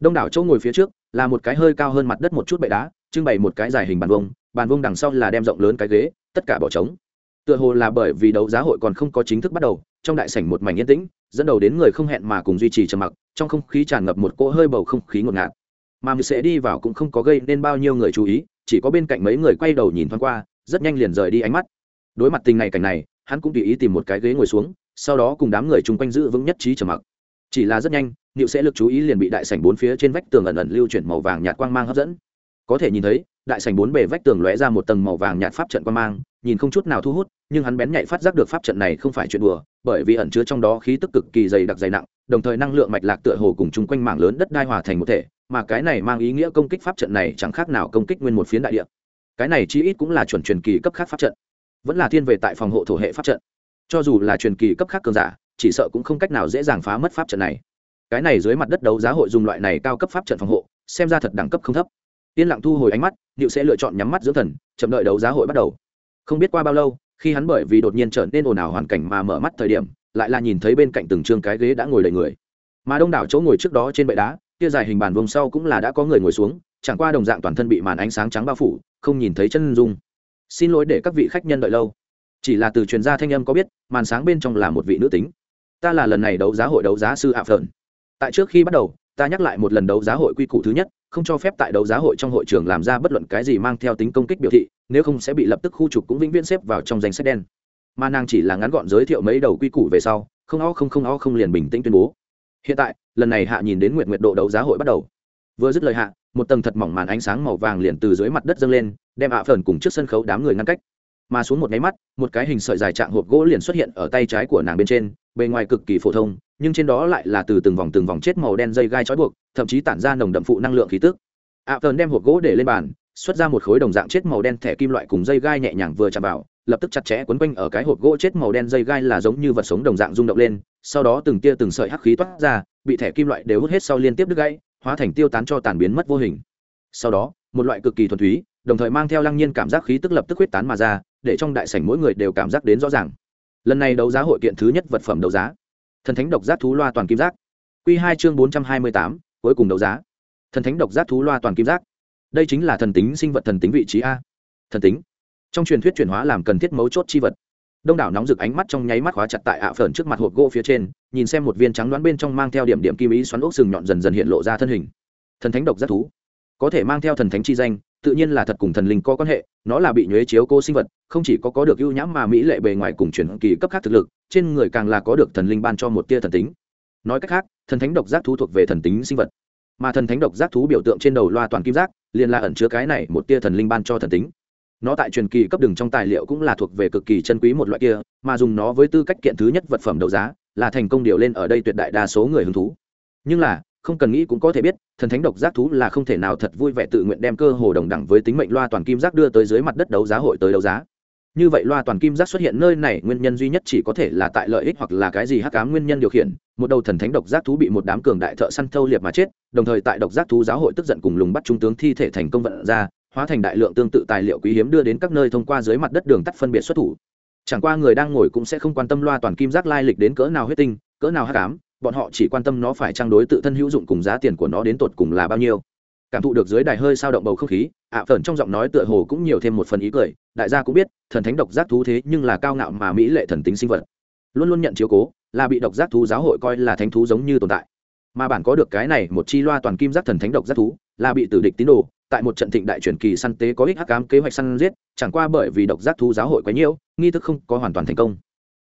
đông đảo chỗ ngồi phía trước là một cái hơi cao hơn mặt đất một chút bệ đá, trưng bày một cái dài hình bàn vông bàn vông đằng sau là đem rộng lớn cái ghế, tất cả bỏ trống. Tựa hồ là bởi vì đấu giá hội còn không có chính thức bắt đầu, trong đại sảnh một mảnh yên tĩnh, dẫn đầu đến người không hẹn mà cùng duy trì trầm mặc, trong không khí tràn ngập một cỗ hơi bầu không khí ngột ngạt. Mà mình sẽ đi vào cũng không có gây nên bao nhiêu người chú ý, chỉ có bên cạnh mấy người quay đầu nhìn thoáng qua, rất nhanh liền rời đi ánh mắt. Đối mặt tình này cảnh này, hắn cũng tùy ý tìm một cái ghế ngồi xuống, sau đó cùng đám người chung quanh giữ vững nhất trí trầm mặc. Chỉ là rất nhanh nịu sẽ lực chú ý liền bị đại sảnh bốn phía trên vách tường ẩn ẩn lưu chuyển màu vàng nhạt quang mang hấp dẫn. Có thể nhìn thấy, đại sảnh bốn bề vách tường lóe ra một tầng màu vàng nhạt pháp trận quang mang, nhìn không chút nào thu hút, nhưng hắn bén nhạy phát giác được pháp trận này không phải chuyện đùa, bởi vì ẩn chứa trong đó khí tức cực kỳ dày đặc dày nặng, đồng thời năng lượng mạch lạc tựa hồ cùng chung quanh mảng lớn đất đai hòa thành một thể, mà cái này mang ý nghĩa công kích pháp trận này chẳng khác nào công kích nguyên một phiến đại địa. Cái này chi ít cũng là chuẩn truyền kỳ cấp khác pháp trận, vẫn là thiên về tại phòng hộ thổ hệ pháp trận. Cho dù là truyền kỳ cấp khác cường giả, chỉ sợ cũng không cách nào dễ dàng phá mất pháp trận này cái này dưới mặt đất đấu giá hội dùng loại này cao cấp pháp trận phòng hộ, xem ra thật đẳng cấp không thấp. Yên lặng thu hồi ánh mắt liệu sẽ lựa chọn nhắm mắt dưỡng thần, chậm đợi đấu giá hội bắt đầu. Không biết qua bao lâu, khi hắn bởi vì đột nhiên trở nên ồn ào hoàn cảnh mà mở mắt thời điểm, lại là nhìn thấy bên cạnh từng chương cái ghế đã ngồi đầy người. Mà đông đảo chỗ ngồi trước đó trên bệ đá, kia dài hình bàn vùng sau cũng là đã có người ngồi xuống, chẳng qua đồng dạng toàn thân bị màn ánh sáng trắng bao phủ, không nhìn thấy chân dung. Xin lỗi để các vị khách nhân đợi lâu. Chỉ là từ truyền gia thanh âm có biết, màn sáng bên trong là một vị nữ tính. Ta là lần này đấu giá hội đấu giá sư hạ phởn tại trước khi bắt đầu, ta nhắc lại một lần đấu giá hội quy củ thứ nhất, không cho phép tại đấu giá hội trong hội trường làm ra bất luận cái gì mang theo tính công kích biểu thị, nếu không sẽ bị lập tức khu trục cũng vĩnh viễn xếp vào trong danh sách đen. Mà nàng chỉ là ngắn gọn giới thiệu mấy đầu quy củ về sau, không o không không o không liền bình tĩnh tuyên bố. Hiện tại, lần này hạ nhìn đến nguyện nguyện độ đấu giá hội bắt đầu. Vừa dứt lời hạ, một tầng thật mỏng màn ánh sáng màu vàng liền từ dưới mặt đất dâng lên, đem ạ phởn cùng trước sân khấu đám người ngăn cách. Mà xuống một nháy mắt, một cái hình sợi dài trạng hộp gỗ liền xuất hiện ở tay trái của nàng bên trên bề ngoài cực kỳ phổ thông, nhưng trên đó lại là từ từng vòng từng vòng chết màu đen dây gai trói buộc, thậm chí tản ra nồng đậm phụ năng lượng khí tức. Ạ tờn đem hộp gỗ để lên bàn, xuất ra một khối đồng dạng chết màu đen thẻ kim loại cùng dây gai nhẹ nhàng vừa chạm vào, lập tức chặt chẽ quấn quanh ở cái hộp gỗ chết màu đen dây gai là giống như vật sống đồng dạng rung động lên, sau đó từng tia từng sợi hắc khí toát ra, bị thẻ kim loại đều hút hết sau liên tiếp đứt gãy, hóa thành tiêu tán cho tàn biến mất vô hình. Sau đó, một loại cực kỳ thuần túy, đồng thời mang theo lăng nhiên cảm giác khí tức lập tức huyết tán mà ra, để trong đại sảnh mỗi người đều cảm giác đến rõ ràng lần này đấu giá hội kiện thứ nhất vật phẩm đấu giá. Thần thánh độc giác thú loa toàn kim giác. Q hai chương bốn trăm hai mươi tám, cuối cùng đấu giá. Thần thánh độc giác thú loa toàn kim giác. Đây chính là thần tính sinh vật thần tính vị trí a. Thần tính. Trong truyền thuyết chuyển hóa làm cần thiết mấu chốt chi vật. Đông đảo nóng rực ánh mắt trong nháy mắt khóa chặt tại ạ phởn trước mặt hộp gỗ phía trên, nhìn xem một viên trắng đoán bên trong mang theo điểm điểm kim ý xoắn ốc sừng nhọn dần dần hiện lộ ra thân hình. Thần thánh độc giác thú. Có thể mang theo thần thánh chi danh tự nhiên là thật cùng thần linh có quan hệ, nó là bị nhuế chiếu cô sinh vật, không chỉ có có được ưu nhãm mà mỹ lệ bề ngoài cùng chuyển kỳ cấp khác thực lực, trên người càng là có được thần linh ban cho một tia thần tính. Nói cách khác, thần thánh độc giác thú thuộc về thần tính sinh vật. Mà thần thánh độc giác thú biểu tượng trên đầu loa toàn kim giác, liền là ẩn chứa cái này một tia thần linh ban cho thần tính. Nó tại truyền kỳ cấp đường trong tài liệu cũng là thuộc về cực kỳ chân quý một loại kia, mà dùng nó với tư cách kiện thứ nhất vật phẩm đấu giá, là thành công điều lên ở đây tuyệt đại đa số người hứng thú. Nhưng là không cần nghĩ cũng có thể biết, thần thánh độc giác thú là không thể nào thật vui vẻ tự nguyện đem cơ hồ đồng đẳng với tính mệnh loa toàn kim giác đưa tới dưới mặt đất đấu giá hội tới đấu giá. Như vậy loa toàn kim giác xuất hiện nơi này, nguyên nhân duy nhất chỉ có thể là tại lợi ích hoặc là cái gì hắc ám nguyên nhân điều khiển. Một đầu thần thánh độc giác thú bị một đám cường đại thợ săn thâu liệt mà chết, đồng thời tại độc giác thú giáo hội tức giận cùng lùng bắt trung tướng thi thể thành công vận ra, hóa thành đại lượng tương tự tài liệu quý hiếm đưa đến các nơi thông qua dưới mặt đất đường tắt phân biệt xuất thủ. Chẳng qua người đang ngồi cũng sẽ không quan tâm loa toàn kim giác lai lịch đến cỡ nào huyết tinh, cỡ nào hắc ám bọn họ chỉ quan tâm nó phải trang đối tự thân hữu dụng cùng giá tiền của nó đến tột cùng là bao nhiêu. Cảm thụ được dưới đài hơi sao động bầu không khí ạ à, phần trong giọng nói tựa hồ cũng nhiều thêm một phần ý cười đại gia cũng biết thần thánh độc giác thú thế nhưng là cao ngạo mà mỹ lệ thần tính sinh vật. Luôn luôn nhận chiếu cố là bị độc giác thú giáo hội coi là thánh thú giống như tồn tại. Mà bản có được cái này một chi loa toàn kim giác thần thánh độc giác thú là bị tử địch tín đồ tại một trận thịnh đại truyền kỳ săn tế có ích hắc cám kế hoạch săn giết chẳng qua bởi vì độc giác thú giáo hội quá nhiễu nghi thức không có hoàn toàn thành công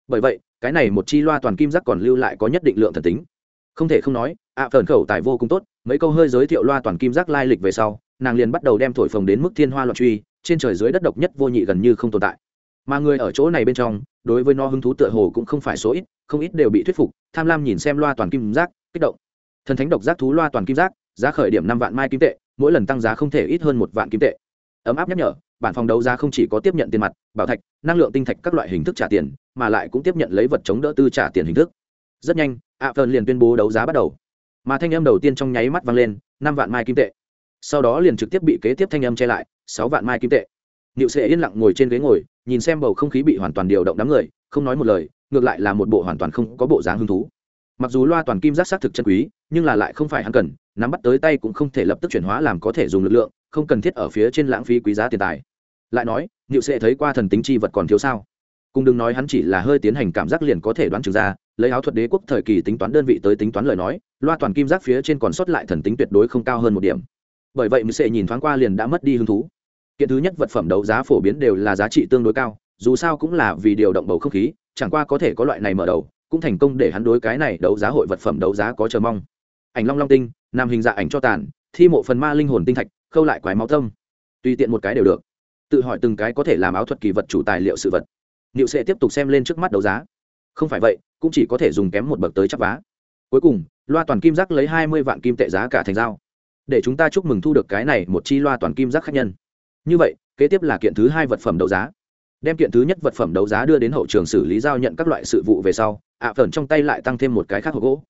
bởi vậy cái này một chi loa toàn kim giác còn lưu lại có nhất định lượng thần tính. Không thể không nói ạ à, phần khẩu tài vô cùng tốt mấy câu hơi giới thiệu loa toàn kim giác lai lịch về sau nàng liền bắt đầu đem thổi phồng đến mức thiên hoa loạn truy trên trời dưới đất độc nhất vô nhị gần như không tồn tại. Mà người ở chỗ này bên trong đối với nó hứng thú tựa hồ cũng không phải số ít không ít đều bị thuyết phục tham lam nhìn xem loa toàn kim giác kích động. Thần thánh độc giác thú loa toàn kim giác giá khởi điểm năm vạn mai kim tệ mỗi lần tăng giá không thể ít hơn một vạn kim tệ. Ấm áp nhắc nhở bản phòng đấu giá không chỉ có tiếp nhận tiền mặt, bảo thạch, năng lượng tinh thạch các loại hình thức trả tiền, mà lại cũng tiếp nhận lấy vật chống đỡ tư trả tiền hình thức. Rất nhanh, ạ phần liền tuyên bố đấu giá bắt đầu. Mà thanh âm đầu tiên trong nháy mắt vang lên, năm vạn mai kim tệ. Sau đó liền trực tiếp bị kế tiếp thanh âm che lại, sáu vạn mai kim tệ. Niệu sẽ yên lặng ngồi trên ghế ngồi, nhìn xem bầu không khí bị hoàn toàn điều động đám người, không nói một lời, ngược lại là một bộ hoàn toàn không có bộ dáng hứng thú. Mặc dù loa toàn kim giác xác thực chân quý, nhưng là lại không phải hắn cần, nắm bắt tới tay cũng không thể lập tức chuyển hóa làm có thể dùng lực lượng không cần thiết ở phía trên lãng phí quý giá tiền tài. Lại nói, niệu sẽ thấy qua thần tính chi vật còn thiếu sao? Cùng đừng nói hắn chỉ là hơi tiến hành cảm giác liền có thể đoán chừng ra, lấy áo thuật đế quốc thời kỳ tính toán đơn vị tới tính toán lời nói, loa toàn kim giác phía trên còn sót lại thần tính tuyệt đối không cao hơn một điểm. Bởi vậy mười sệ nhìn thoáng qua liền đã mất đi hứng thú. Kiện thứ nhất vật phẩm đấu giá phổ biến đều là giá trị tương đối cao, dù sao cũng là vì điều động bầu không khí, chẳng qua có thể có loại này mở đầu, cũng thành công để hắn đối cái này đấu giá hội vật phẩm đấu giá có chờ mong. Ảnh long long tinh, nam hình dạ ảnh cho tàn, thi mộ phần ma linh hồn tinh thạch khâu lại quái máu tâm. Tùy tiện một cái đều được. Tự hỏi từng cái có thể làm áo thuật kỳ vật chủ tài liệu sự vật. Liệu sẽ tiếp tục xem lên trước mắt đấu giá. Không phải vậy, cũng chỉ có thể dùng kém một bậc tới chắp vá. Cuối cùng, loa toàn kim giác lấy hai mươi vạn kim tệ giá cả thành dao để chúng ta chúc mừng thu được cái này một chi loa toàn kim giác khác nhân. Như vậy, kế tiếp là kiện thứ hai vật phẩm đấu giá. Đem kiện thứ nhất vật phẩm đấu giá đưa đến hậu trường xử lý giao nhận các loại sự vụ về sau, ạ à trong tay lại tăng thêm một cái khác hộp gỗ.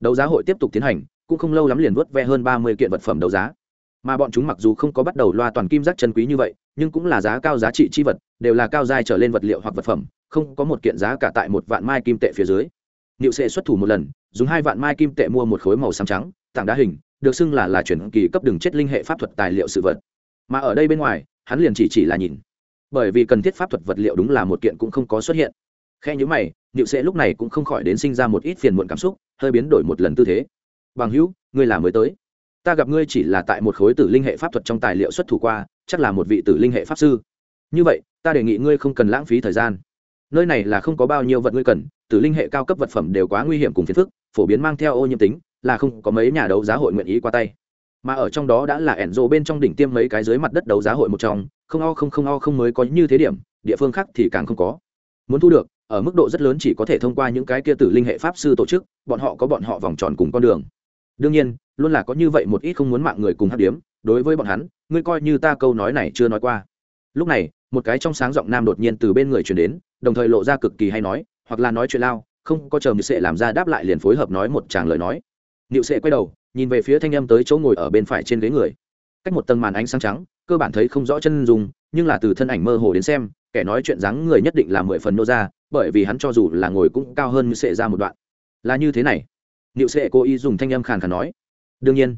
Đấu giá hội tiếp tục tiến hành, cũng không lâu lắm liền vớt ve hơn ba mươi kiện vật phẩm đấu giá mà bọn chúng mặc dù không có bắt đầu loa toàn kim giác chân quý như vậy, nhưng cũng là giá cao giá trị chi vật, đều là cao dai trở lên vật liệu hoặc vật phẩm, không có một kiện giá cả tại một vạn mai kim tệ phía dưới. Niệu sẽ xuất thủ một lần, dùng hai vạn mai kim tệ mua một khối màu xám trắng, tảng đá hình, được xưng là là chuyển kỳ cấp đường chết linh hệ pháp thuật tài liệu sự vật. Mà ở đây bên ngoài, hắn liền chỉ chỉ là nhìn. Bởi vì cần thiết pháp thuật vật liệu đúng là một kiện cũng không có xuất hiện. Khe nhữ mày, niệu sẽ lúc này cũng không khỏi đến sinh ra một ít phiền muộn cảm xúc, hơi biến đổi một lần tư thế. Bằng hữu, ngươi là mới tới ta gặp ngươi chỉ là tại một khối tử linh hệ pháp thuật trong tài liệu xuất thủ qua, chắc là một vị tử linh hệ pháp sư. Như vậy, ta đề nghị ngươi không cần lãng phí thời gian. Nơi này là không có bao nhiêu vật ngươi cần, tử linh hệ cao cấp vật phẩm đều quá nguy hiểm cùng phiền phức, phổ biến mang theo ô nhiễm tính, là không có mấy nhà đấu giá hội nguyện ý qua tay. Mà ở trong đó đã là ẻn rộ bên trong đỉnh tiêm mấy cái dưới mặt đất đấu giá hội một trong, không o không không o không mới có như thế điểm, địa phương khác thì càng không có. Muốn thu được, ở mức độ rất lớn chỉ có thể thông qua những cái kia tử linh hệ pháp sư tổ chức, bọn họ có bọn họ vòng tròn cùng con đường. Đương nhiên luôn là có như vậy một ít không muốn mạng người cùng hát điếm, đối với bọn hắn, ngươi coi như ta câu nói này chưa nói qua. Lúc này, một cái trong sáng giọng nam đột nhiên từ bên người chuyển đến, đồng thời lộ ra cực kỳ hay nói, hoặc là nói chuyện lao, không có chờ như sệ làm ra đáp lại liền phối hợp nói một tràng lời nói. Nịu sệ quay đầu, nhìn về phía thanh âm tới chỗ ngồi ở bên phải trên ghế người. Cách một tầng màn ánh sáng trắng, cơ bản thấy không rõ chân dùng nhưng là từ thân ảnh mơ hồ đến xem, kẻ nói chuyện dáng người nhất định là mười phần nô ra, bởi vì hắn cho dù là ngồi cũng cao hơn như sệ ra một đoạn. Là như thế này. Nịu sệ cố ý dùng thanh âm khàn khàn nói đương nhiên,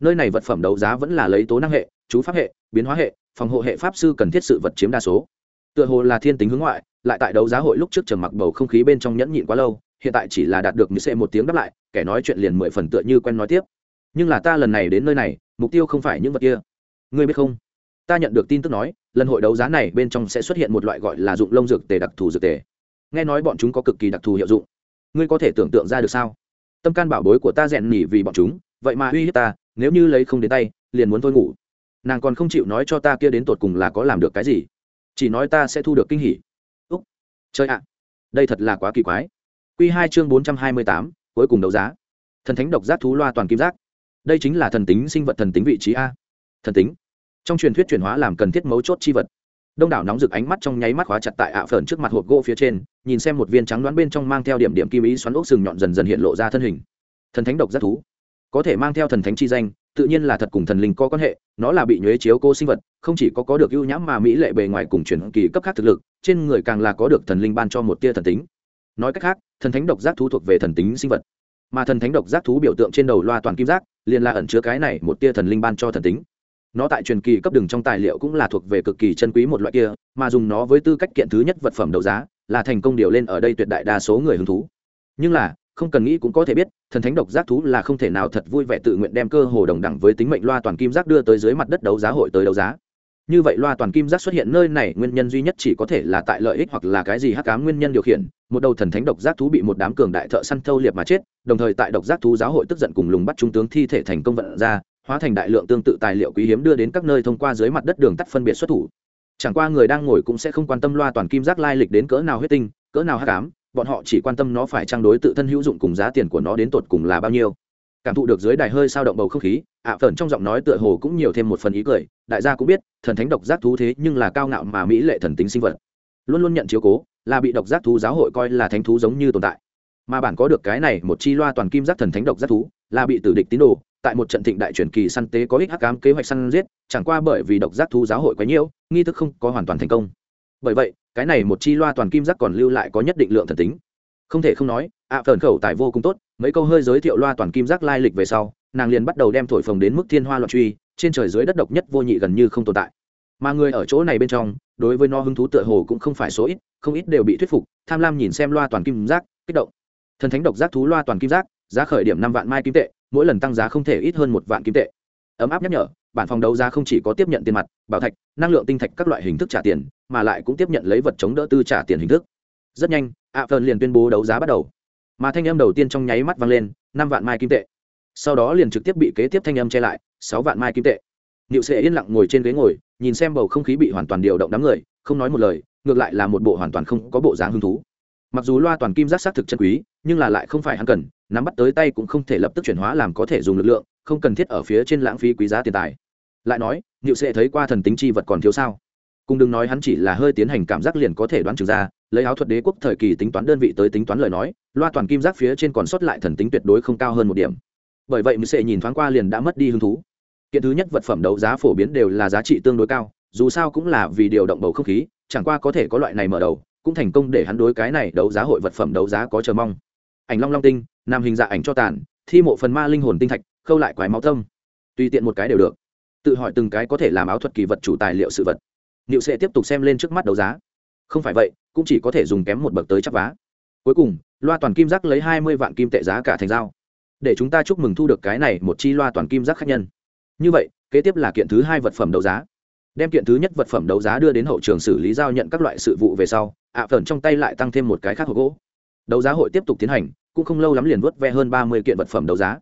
nơi này vật phẩm đấu giá vẫn là lấy tố năng hệ, chú pháp hệ, biến hóa hệ, phòng hộ hệ pháp sư cần thiết sự vật chiếm đa số. Tựa hồ là thiên tính hướng ngoại, lại tại đấu giá hội lúc trước trầm mặc bầu không khí bên trong nhẫn nhịn quá lâu, hiện tại chỉ là đạt được như xe một tiếng đáp lại, kẻ nói chuyện liền mười phần tựa như quen nói tiếp. Nhưng là ta lần này đến nơi này, mục tiêu không phải những vật kia. Ngươi biết không? Ta nhận được tin tức nói, lần hội đấu giá này bên trong sẽ xuất hiện một loại gọi là dụng lông dược tề đặc thù dược tề. Nghe nói bọn chúng có cực kỳ đặc thù hiệu dụng. Ngươi có thể tưởng tượng ra được sao? Tâm can bảo bối của ta rèn nỉ vì bọn chúng vậy mà uy hiếp ta, nếu như lấy không đến tay, liền muốn thôi ngủ. Nàng còn không chịu nói cho ta kia đến tột cùng là có làm được cái gì. Chỉ nói ta sẽ thu được kinh hỉ. Úc. Chơi ạ. Đây thật là quá kỳ quái. Q hai chương bốn trăm hai mươi tám, cuối cùng đấu giá. Thần thánh độc giác thú loa toàn kim giác. Đây chính là thần tính sinh vật thần tính vị trí a. Thần tính. Trong truyền thuyết chuyển hóa làm cần thiết mấu chốt chi vật. Đông đảo nóng rực ánh mắt trong nháy mắt khóa chặt tại ạ phởn trước mặt hộp gỗ phía trên, nhìn xem một viên trắng đoán bên trong mang theo điểm điểm kim ý xoắn ốc sừng nhọn dần dần hiện lộ ra thân hình. Thần thánh độc giác thú có thể mang theo thần thánh chi danh, tự nhiên là thật cùng thần linh có quan hệ, nó là bị nhuế chiếu cô sinh vật, không chỉ có có được ưu nhãm mà mỹ lệ bề ngoài cùng truyền kỳ cấp khác thực lực, trên người càng là có được thần linh ban cho một tia thần tính. Nói cách khác, thần thánh độc giác thú thuộc về thần tính sinh vật. Mà thần thánh độc giác thú biểu tượng trên đầu loa toàn kim giác, liền là ẩn chứa cái này một tia thần linh ban cho thần tính. Nó tại truyền kỳ cấp đường trong tài liệu cũng là thuộc về cực kỳ chân quý một loại kia, mà dùng nó với tư cách kiện thứ nhất vật phẩm đấu giá, là thành công điều lên ở đây tuyệt đại đa số người hứng thú. Nhưng là không cần nghĩ cũng có thể biết, thần thánh độc giác thú là không thể nào thật vui vẻ tự nguyện đem cơ hồ đồng đẳng với tính mệnh loa toàn kim giác đưa tới dưới mặt đất đấu giá hội tới đấu giá. Như vậy loa toàn kim giác xuất hiện nơi này, nguyên nhân duy nhất chỉ có thể là tại lợi ích hoặc là cái gì hắc cám nguyên nhân điều khiển. Một đầu thần thánh độc giác thú bị một đám cường đại thợ săn thâu liệp mà chết, đồng thời tại độc giác thú giáo hội tức giận cùng lùng bắt trung tướng thi thể thành công vận ra, hóa thành đại lượng tương tự tài liệu quý hiếm đưa đến các nơi thông qua dưới mặt đất đường tắt phân biệt xuất thủ. Chẳng qua người đang ngồi cũng sẽ không quan tâm loa toàn kim giác lai lịch đến cỡ nào huyết tinh, cỡ nào hắc ám bọn họ chỉ quan tâm nó phải trang đối tự thân hữu dụng cùng giá tiền của nó đến tột cùng là bao nhiêu. Cảm thụ được dưới đài hơi sao động bầu không khí ạ à, phần trong giọng nói tựa hồ cũng nhiều thêm một phần ý cười. Đại gia cũng biết thần thánh độc giác thú thế nhưng là cao ngạo mà mỹ lệ thần tính sinh vật. Luôn luôn nhận chiếu cố là bị độc giác thú giáo hội coi là thánh thú giống như tồn tại. Mà bản có được cái này một chi loa toàn kim giác thần thánh độc giác thú là bị tử địch tín đồ tại một trận thịnh đại truyền kỳ săn tế có ích hắc cám kế hoạch săn giết chẳng qua bởi vì độc giác thú giáo hội quá nhiễu nghi thức không có hoàn toàn thành công. Bởi vậy cái này một chi loa toàn kim giác còn lưu lại có nhất định lượng thần tính. Không thể không nói ạ à, phần khẩu tài vô cùng tốt mấy câu hơi giới thiệu loa toàn kim giác lai lịch về sau nàng liền bắt đầu đem thổi phồng đến mức thiên hoa loạn truy trên trời dưới đất độc nhất vô nhị gần như không tồn tại. Mà người ở chỗ này bên trong đối với nó hứng thú tựa hồ cũng không phải số ít không ít đều bị thuyết phục tham lam nhìn xem loa toàn kim giác kích động. Thần thánh độc giác thú loa toàn kim giác giá khởi điểm năm vạn mai kim tệ mỗi lần tăng giá không thể ít hơn một vạn kim tệ. Ấm áp nhắc nhở bản phòng đấu giá không chỉ có tiếp nhận tiền mặt, bảo thạch, năng lượng tinh thạch các loại hình thức trả tiền, mà lại cũng tiếp nhận lấy vật chống đỡ tư trả tiền hình thức. Rất nhanh ạ phần liền tuyên bố đấu giá bắt đầu. Mà thanh âm đầu tiên trong nháy mắt vang lên, năm vạn mai kim tệ. Sau đó liền trực tiếp bị kế tiếp thanh âm che lại, sáu vạn mai kim tệ. Niệu sệ yên lặng ngồi trên ghế ngồi, nhìn xem bầu không khí bị hoàn toàn điều động đám người, không nói một lời, ngược lại là một bộ hoàn toàn không có bộ dáng hứng thú. Mặc dù loa toàn kim giác xác thực chân quý, nhưng là lại không phải hắn cần, nắm bắt tới tay cũng không thể lập tức chuyển hóa làm có thể dùng lực lượng, không cần thiết ở phía trên lãng phí quý giá tiền tài lại nói, niệu sẽ thấy qua thần tính chi vật còn thiếu sao? Cùng đừng nói hắn chỉ là hơi tiến hành cảm giác liền có thể đoán trừ ra, lấy áo thuật đế quốc thời kỳ tính toán đơn vị tới tính toán lời nói, loa toàn kim giác phía trên còn sót lại thần tính tuyệt đối không cao hơn một điểm. Bởi vậy mới sẽ nhìn thoáng qua liền đã mất đi hứng thú. Kiện thứ nhất vật phẩm đấu giá phổ biến đều là giá trị tương đối cao, dù sao cũng là vì điều động bầu không khí, chẳng qua có thể có loại này mở đầu, cũng thành công để hắn đối cái này đấu giá hội vật phẩm đấu giá có chờ mong. Ảnh long long tinh, nam hình dạ ảnh cho tàn, thi mộ phần ma linh hồn tinh thạch, khâu lại quái máu tâm. Tùy tiện một cái đều được tự hỏi từng cái có thể làm áo thuật kỳ vật chủ tài liệu sự vật. Niệu sẽ tiếp tục xem lên trước mắt đấu giá. Không phải vậy, cũng chỉ có thể dùng kém một bậc tới chắp vá. Cuối cùng, loa toàn kim giác lấy hai mươi vạn kim tệ giá cả thành dao để chúng ta chúc mừng thu được cái này một chi loa toàn kim giác khác nhân. Như vậy, kế tiếp là kiện thứ hai vật phẩm đấu giá. Đem kiện thứ nhất vật phẩm đấu giá đưa đến hậu trường xử lý giao nhận các loại sự vụ về sau, ạ à phần trong tay lại tăng thêm một cái khác hộp gỗ. Đấu giá hội tiếp tục tiến hành, cũng không lâu lắm liền vớt ve hơn ba mươi kiện vật phẩm đấu giá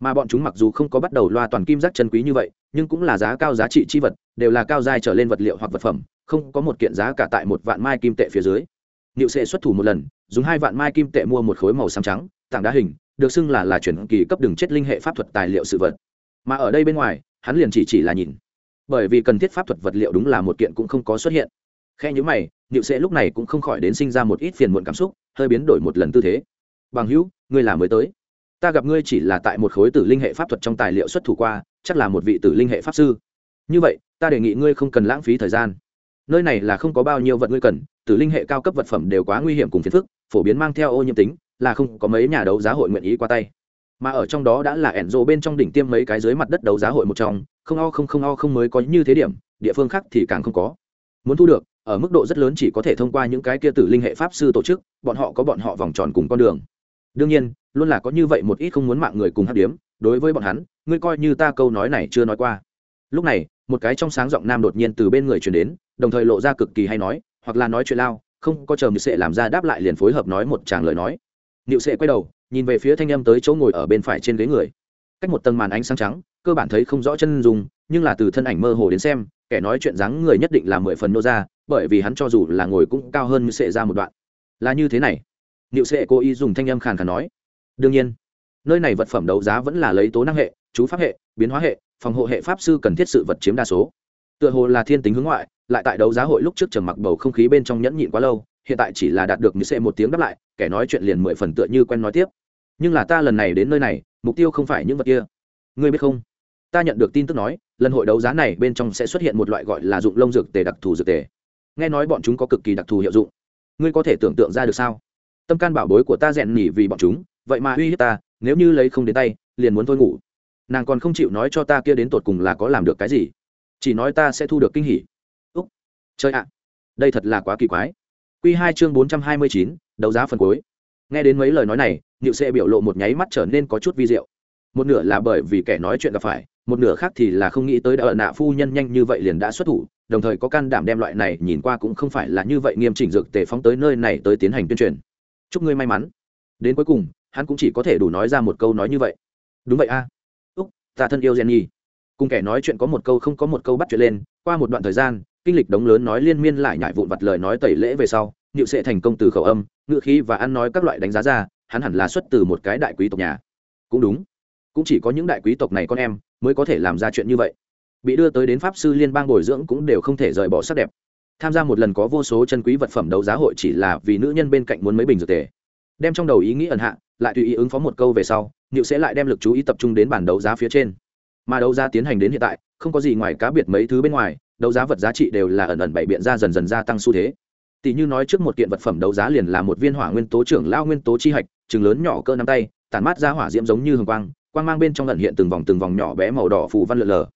mà bọn chúng mặc dù không có bắt đầu loa toàn kim giác chân quý như vậy, nhưng cũng là giá cao giá trị chi vật, đều là cao giai trở lên vật liệu hoặc vật phẩm, không có một kiện giá cả tại một vạn mai kim tệ phía dưới. Niệu sệ xuất thủ một lần, dùng hai vạn mai kim tệ mua một khối màu xám trắng, tảng đá hình, được xưng là là chuyển kỳ cấp đường chết linh hệ pháp thuật tài liệu sự vật. Mà ở đây bên ngoài, hắn liền chỉ chỉ là nhìn. Bởi vì cần thiết pháp thuật vật liệu đúng là một kiện cũng không có xuất hiện. Khe nhữ mày, niệu sệ lúc này cũng không khỏi đến sinh ra một ít phiền muộn cảm xúc, hơi biến đổi một lần tư thế. Bằng hữu, ngươi là mới tới ta gặp ngươi chỉ là tại một khối tử linh hệ pháp thuật trong tài liệu xuất thủ qua, chắc là một vị tử linh hệ pháp sư. Như vậy, ta đề nghị ngươi không cần lãng phí thời gian. Nơi này là không có bao nhiêu vật ngươi cần, tử linh hệ cao cấp vật phẩm đều quá nguy hiểm cùng phiền phức, phổ biến mang theo ô nhiễm tính, là không có mấy nhà đấu giá hội nguyện ý qua tay. Mà ở trong đó đã là ẻn rộ bên trong đỉnh tiêm mấy cái dưới mặt đất đấu giá hội một trong, không o không không o không mới có như thế điểm, địa phương khác thì càng không có. Muốn thu được, ở mức độ rất lớn chỉ có thể thông qua những cái kia tử linh hệ pháp sư tổ chức, bọn họ có bọn họ vòng tròn cùng con đường đương nhiên, luôn là có như vậy một ít không muốn mạng người cùng hát điếm, đối với bọn hắn, ngươi coi như ta câu nói này chưa nói qua. Lúc này, một cái trong sáng giọng nam đột nhiên từ bên người truyền đến, đồng thời lộ ra cực kỳ hay nói, hoặc là nói chuyện lao, không có chờ nhự sệ làm ra đáp lại liền phối hợp nói một tràng lời nói. Nhự sệ quay đầu, nhìn về phía thanh em tới chỗ ngồi ở bên phải trên ghế người. Cách một tầng màn ánh sáng trắng, cơ bản thấy không rõ chân dùng nhưng là từ thân ảnh mơ hồ đến xem, kẻ nói chuyện dáng người nhất định là mười phần nô ra, bởi vì hắn cho dù là ngồi cũng cao hơn như sệ ra một đoạn. Là như thế này niệu sệ cố ý dùng thanh âm khàn khàn nói, đương nhiên, nơi này vật phẩm đấu giá vẫn là lấy tố năng hệ, chú pháp hệ, biến hóa hệ, phòng hộ hệ pháp sư cần thiết sự vật chiếm đa số. Tựa hồ là thiên tính hướng ngoại, lại tại đấu giá hội lúc trước trầm mặc bầu không khí bên trong nhẫn nhịn quá lâu, hiện tại chỉ là đạt được như sệ một tiếng đáp lại, kẻ nói chuyện liền mười phần tựa như quen nói tiếp. Nhưng là ta lần này đến nơi này, mục tiêu không phải những vật kia. Ngươi biết không? Ta nhận được tin tức nói, lần hội đấu giá này bên trong sẽ xuất hiện một loại gọi là dụng lông dược tề đặc thù dược tề. Nghe nói bọn chúng có cực kỳ đặc thù hiệu dụng. Ngươi có thể tưởng tượng ra được sao? Tâm can bảo bối của ta rèn nhỉ vì bọn chúng, vậy mà uy hiếp ta, nếu như lấy không đến tay, liền muốn thôi ngủ. Nàng còn không chịu nói cho ta kia đến tột cùng là có làm được cái gì. Chỉ nói ta sẽ thu được kinh hỉ. Úc. Chơi ạ. Đây thật là quá kỳ quái. Q hai chương bốn trăm hai mươi chín, đấu giá phần cuối. Nghe đến mấy lời nói này nhịu sẽ biểu lộ một nháy mắt trở nên có chút vi diệu. Một nửa là bởi vì kẻ nói chuyện gặp phải, một nửa khác thì là không nghĩ tới đã ở nạ phu nhân nhanh như vậy liền đã xuất thủ, đồng thời có can đảm đem loại này nhìn qua cũng không phải là như vậy nghiêm chỉnh dược tề phóng tới nơi này tới tiến hành tuyên truyền chúc ngươi may mắn. Đến cuối cùng, hắn cũng chỉ có thể đủ nói ra một câu nói như vậy. Đúng vậy a. À. úc, ta thân yêu jenny. Cùng kẻ nói chuyện có một câu không có một câu bắt chuyện lên, qua một đoạn thời gian, kinh lịch đống lớn nói liên miên lại nhại vụn vặt lời nói tẩy lễ về sau nịu sẽ thành công từ khẩu âm, ngựa khí và ăn nói các loại đánh giá ra, hắn hẳn là xuất từ một cái đại quý tộc nhà. Cũng đúng. Cũng chỉ có những đại quý tộc này con em mới có thể làm ra chuyện như vậy. Bị đưa tới đến pháp sư liên bang bồi dưỡng cũng đều không thể rời bỏ sắc đẹp tham gia một lần có vô số chân quý vật phẩm đấu giá hội chỉ là vì nữ nhân bên cạnh muốn mấy bình dược tề. Đem trong đầu ý nghĩ ẩn hạ, lại tùy ý ứng phó một câu về sau nịu sẽ lại đem lực chú ý tập trung đến bản đấu giá phía trên. Mà đấu giá tiến hành đến hiện tại, không có gì ngoài cá biệt mấy thứ bên ngoài, đấu giá vật giá trị đều là ẩn ẩn bày biện ra dần dần gia tăng xu thế. Tỷ như nói trước một kiện vật phẩm đấu giá liền là một viên hỏa nguyên tố trưởng lao nguyên tố chi hạch chừng lớn nhỏ cỡ nắm tay, tản mát ra hỏa diễm giống như hồng quang quang mang bên trong ẩn hiện từng vòng từng vòng nhỏ bé màu đỏ phù văn lờ lờ.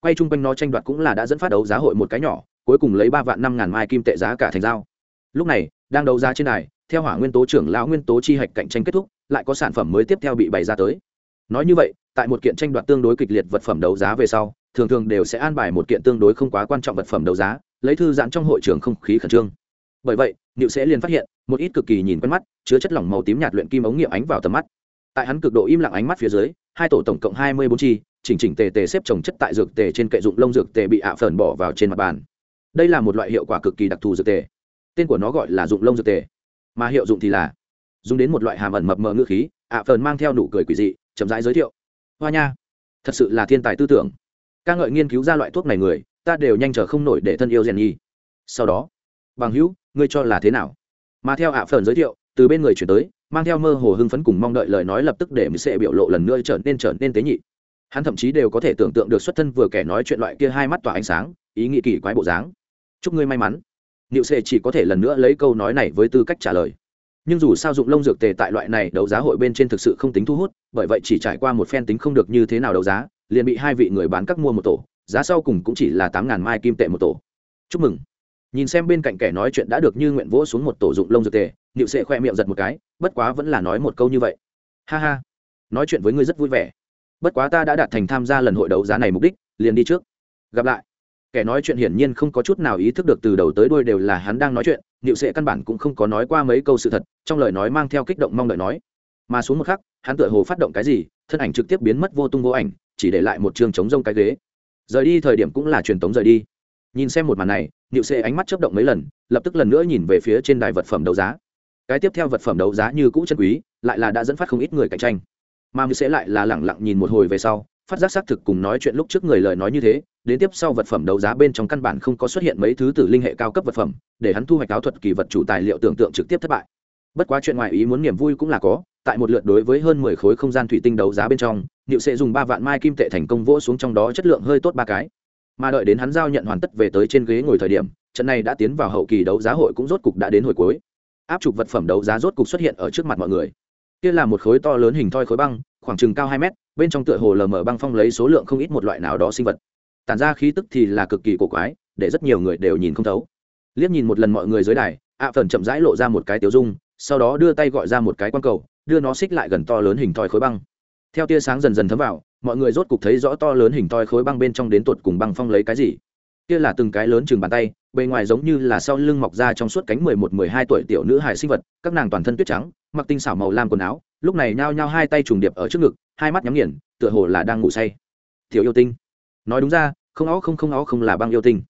Quay chung quanh nó tranh đoạt cũng là đã dẫn phát đấu giá hội một cái nhỏ cuối cùng lấy ba vạn năm ngàn mai kim tệ giá cả thành dao lúc này, đang đấu giá trên này theo hỏa nguyên tố trưởng lão nguyên tố chi hạch cạnh tranh kết thúc, lại có sản phẩm mới tiếp theo bị bày ra tới. Nói như vậy, tại một kiện tranh đoạt tương đối kịch liệt vật phẩm đấu giá về sau, thường thường đều sẽ an bài một kiện tương đối không quá quan trọng vật phẩm đấu giá, lấy thư giãn trong hội trường không khí khẩn trương. Bởi vậy, niệu sẽ liền phát hiện, một ít cực kỳ nhìn quen mắt, chứa chất lỏng màu tím nhạt luyện kim ống nghiệm ánh vào tầm mắt. Tại hắn cực độ im lặng ánh mắt phía dưới, hai tổ tổng cộng hai mươi bốn chi, chỉnh chỉnh tề tề xếp trồng chất tại dược tề trên kệ dụng lông dược tề bị ạ phởn bỏ vào trên mặt bàn đây là một loại hiệu quả cực kỳ đặc thù dược tề. Tên của nó gọi là dụng lông dược tề. Mà hiệu dụng thì là dùng đến một loại hàm ẩn mập mờ ngữ khí, ạ phởn mang theo nụ cười quỷ dị, chậm rãi giới thiệu. Hoa nha, thật sự là thiên tài tư tưởng. Ca ngợi nghiên cứu ra loại thuốc này người, ta đều nhanh chờ không nổi để thân yêu rèn nhi sau đó, bằng hữu, ngươi cho là thế nào? Mà theo ạ phởn giới thiệu, từ bên người chuyển tới, mang theo mơ hồ hưng phấn cùng mong đợi lời nói lập tức để mỹ sệ biểu lộ lần nữa trở nên trở nên tế nhị. Hắn thậm chí đều có thể tưởng tượng được xuất thân vừa kẻ nói chuyện loại kia hai mắt tỏa ánh sáng, ý nghĩ kỳ quái bộ dáng chúc ngươi may mắn. Niệu sệ chỉ có thể lần nữa lấy câu nói này với tư cách trả lời. Nhưng dù sao dụng lông dược tề tại loại này đấu giá hội bên trên thực sự không tính thu hút, bởi vậy chỉ trải qua một phen tính không được như thế nào đấu giá, liền bị hai vị người bán cắt mua một tổ, giá sau cùng cũng chỉ là tám ngàn mai kim tệ một tổ. Chúc mừng. Nhìn xem bên cạnh kẻ nói chuyện đã được như nguyện vỗ xuống một tổ dụng lông dược tề, niệu sệ khoe miệng giật một cái, bất quá vẫn là nói một câu như vậy. Ha ha. Nói chuyện với ngươi rất vui vẻ. Bất quá ta đã đạt thành tham gia lần hội đấu giá này mục đích, liền đi trước. Gặp lại kẻ nói chuyện hiển nhiên không có chút nào ý thức được từ đầu tới đuôi đều là hắn đang nói chuyện nịu sệ căn bản cũng không có nói qua mấy câu sự thật, trong lời nói mang theo kích động mong đợi nói. Mà xuống một khắc, hắn tựa hồ phát động cái gì, thân ảnh trực tiếp biến mất vô tung vô ảnh, chỉ để lại một trường chống rông cái ghế. Rời đi thời điểm cũng là truyền tống rời đi. Nhìn xem một màn này nịu sệ ánh mắt chấp động mấy lần, lập tức lần nữa nhìn về phía trên đài vật phẩm đấu giá. Cái tiếp theo vật phẩm đấu giá như cũ chân quý, lại là đã dẫn phát không ít người cạnh tranh. Mà nịu sẽ lại là lẳng lặng nhìn một hồi về sau, phát giác xác thực cùng nói chuyện lúc trước người lời nói như thế đến tiếp sau vật phẩm đấu giá bên trong căn bản không có xuất hiện mấy thứ từ linh hệ cao cấp vật phẩm, để hắn thu hoạch áo thuật kỳ vật chủ tài liệu tưởng tượng trực tiếp thất bại. Bất quá chuyện ngoài ý muốn niềm vui cũng là có, tại một lượt đối với hơn mười khối không gian thủy tinh đấu giá bên trong, niệu sẽ dùng ba vạn mai kim tệ thành công vỗ xuống trong đó chất lượng hơi tốt ba cái. Mà đợi đến hắn giao nhận hoàn tất về tới trên ghế ngồi thời điểm, trận này đã tiến vào hậu kỳ đấu giá hội cũng rốt cục đã đến hồi cuối. Áp chụp vật phẩm đấu giá rốt cục xuất hiện ở trước mặt mọi người. Kia là một khối to lớn hình thoi khối băng, khoảng chừng cao hai mét, bên trong tựa hồ lờ mờ băng phong lấy số lượng không ít một loại nào đó sinh vật tản ra khí tức thì là cực kỳ cổ quái, để rất nhiều người đều nhìn không thấu. Liếc nhìn một lần mọi người dưới đài, ạ phần chậm rãi lộ ra một cái tiểu dung, sau đó đưa tay gọi ra một cái quang cầu, đưa nó xích lại gần to lớn hình thoi khối băng. Theo tia sáng dần dần thấm vào, mọi người rốt cục thấy rõ to lớn hình thoi khối băng bên trong đến tuột cùng băng phong lấy cái gì. Kia là từng cái lớn chừng bàn tay, bề ngoài giống như là sau lưng mọc ra trong suốt cánh mười một, mười hai tuổi tiểu nữ hải sinh vật, các nàng toàn thân tuyết trắng, mặc tinh xảo màu lam quần áo, lúc này nhao nhao hai tay trùng điệp ở trước ngực, hai mắt nhắm nghiền, tựa hồ là đang ngủ say. Tiểu yêu tinh nói đúng ra, không ó không không ó không là băng yêu tinh.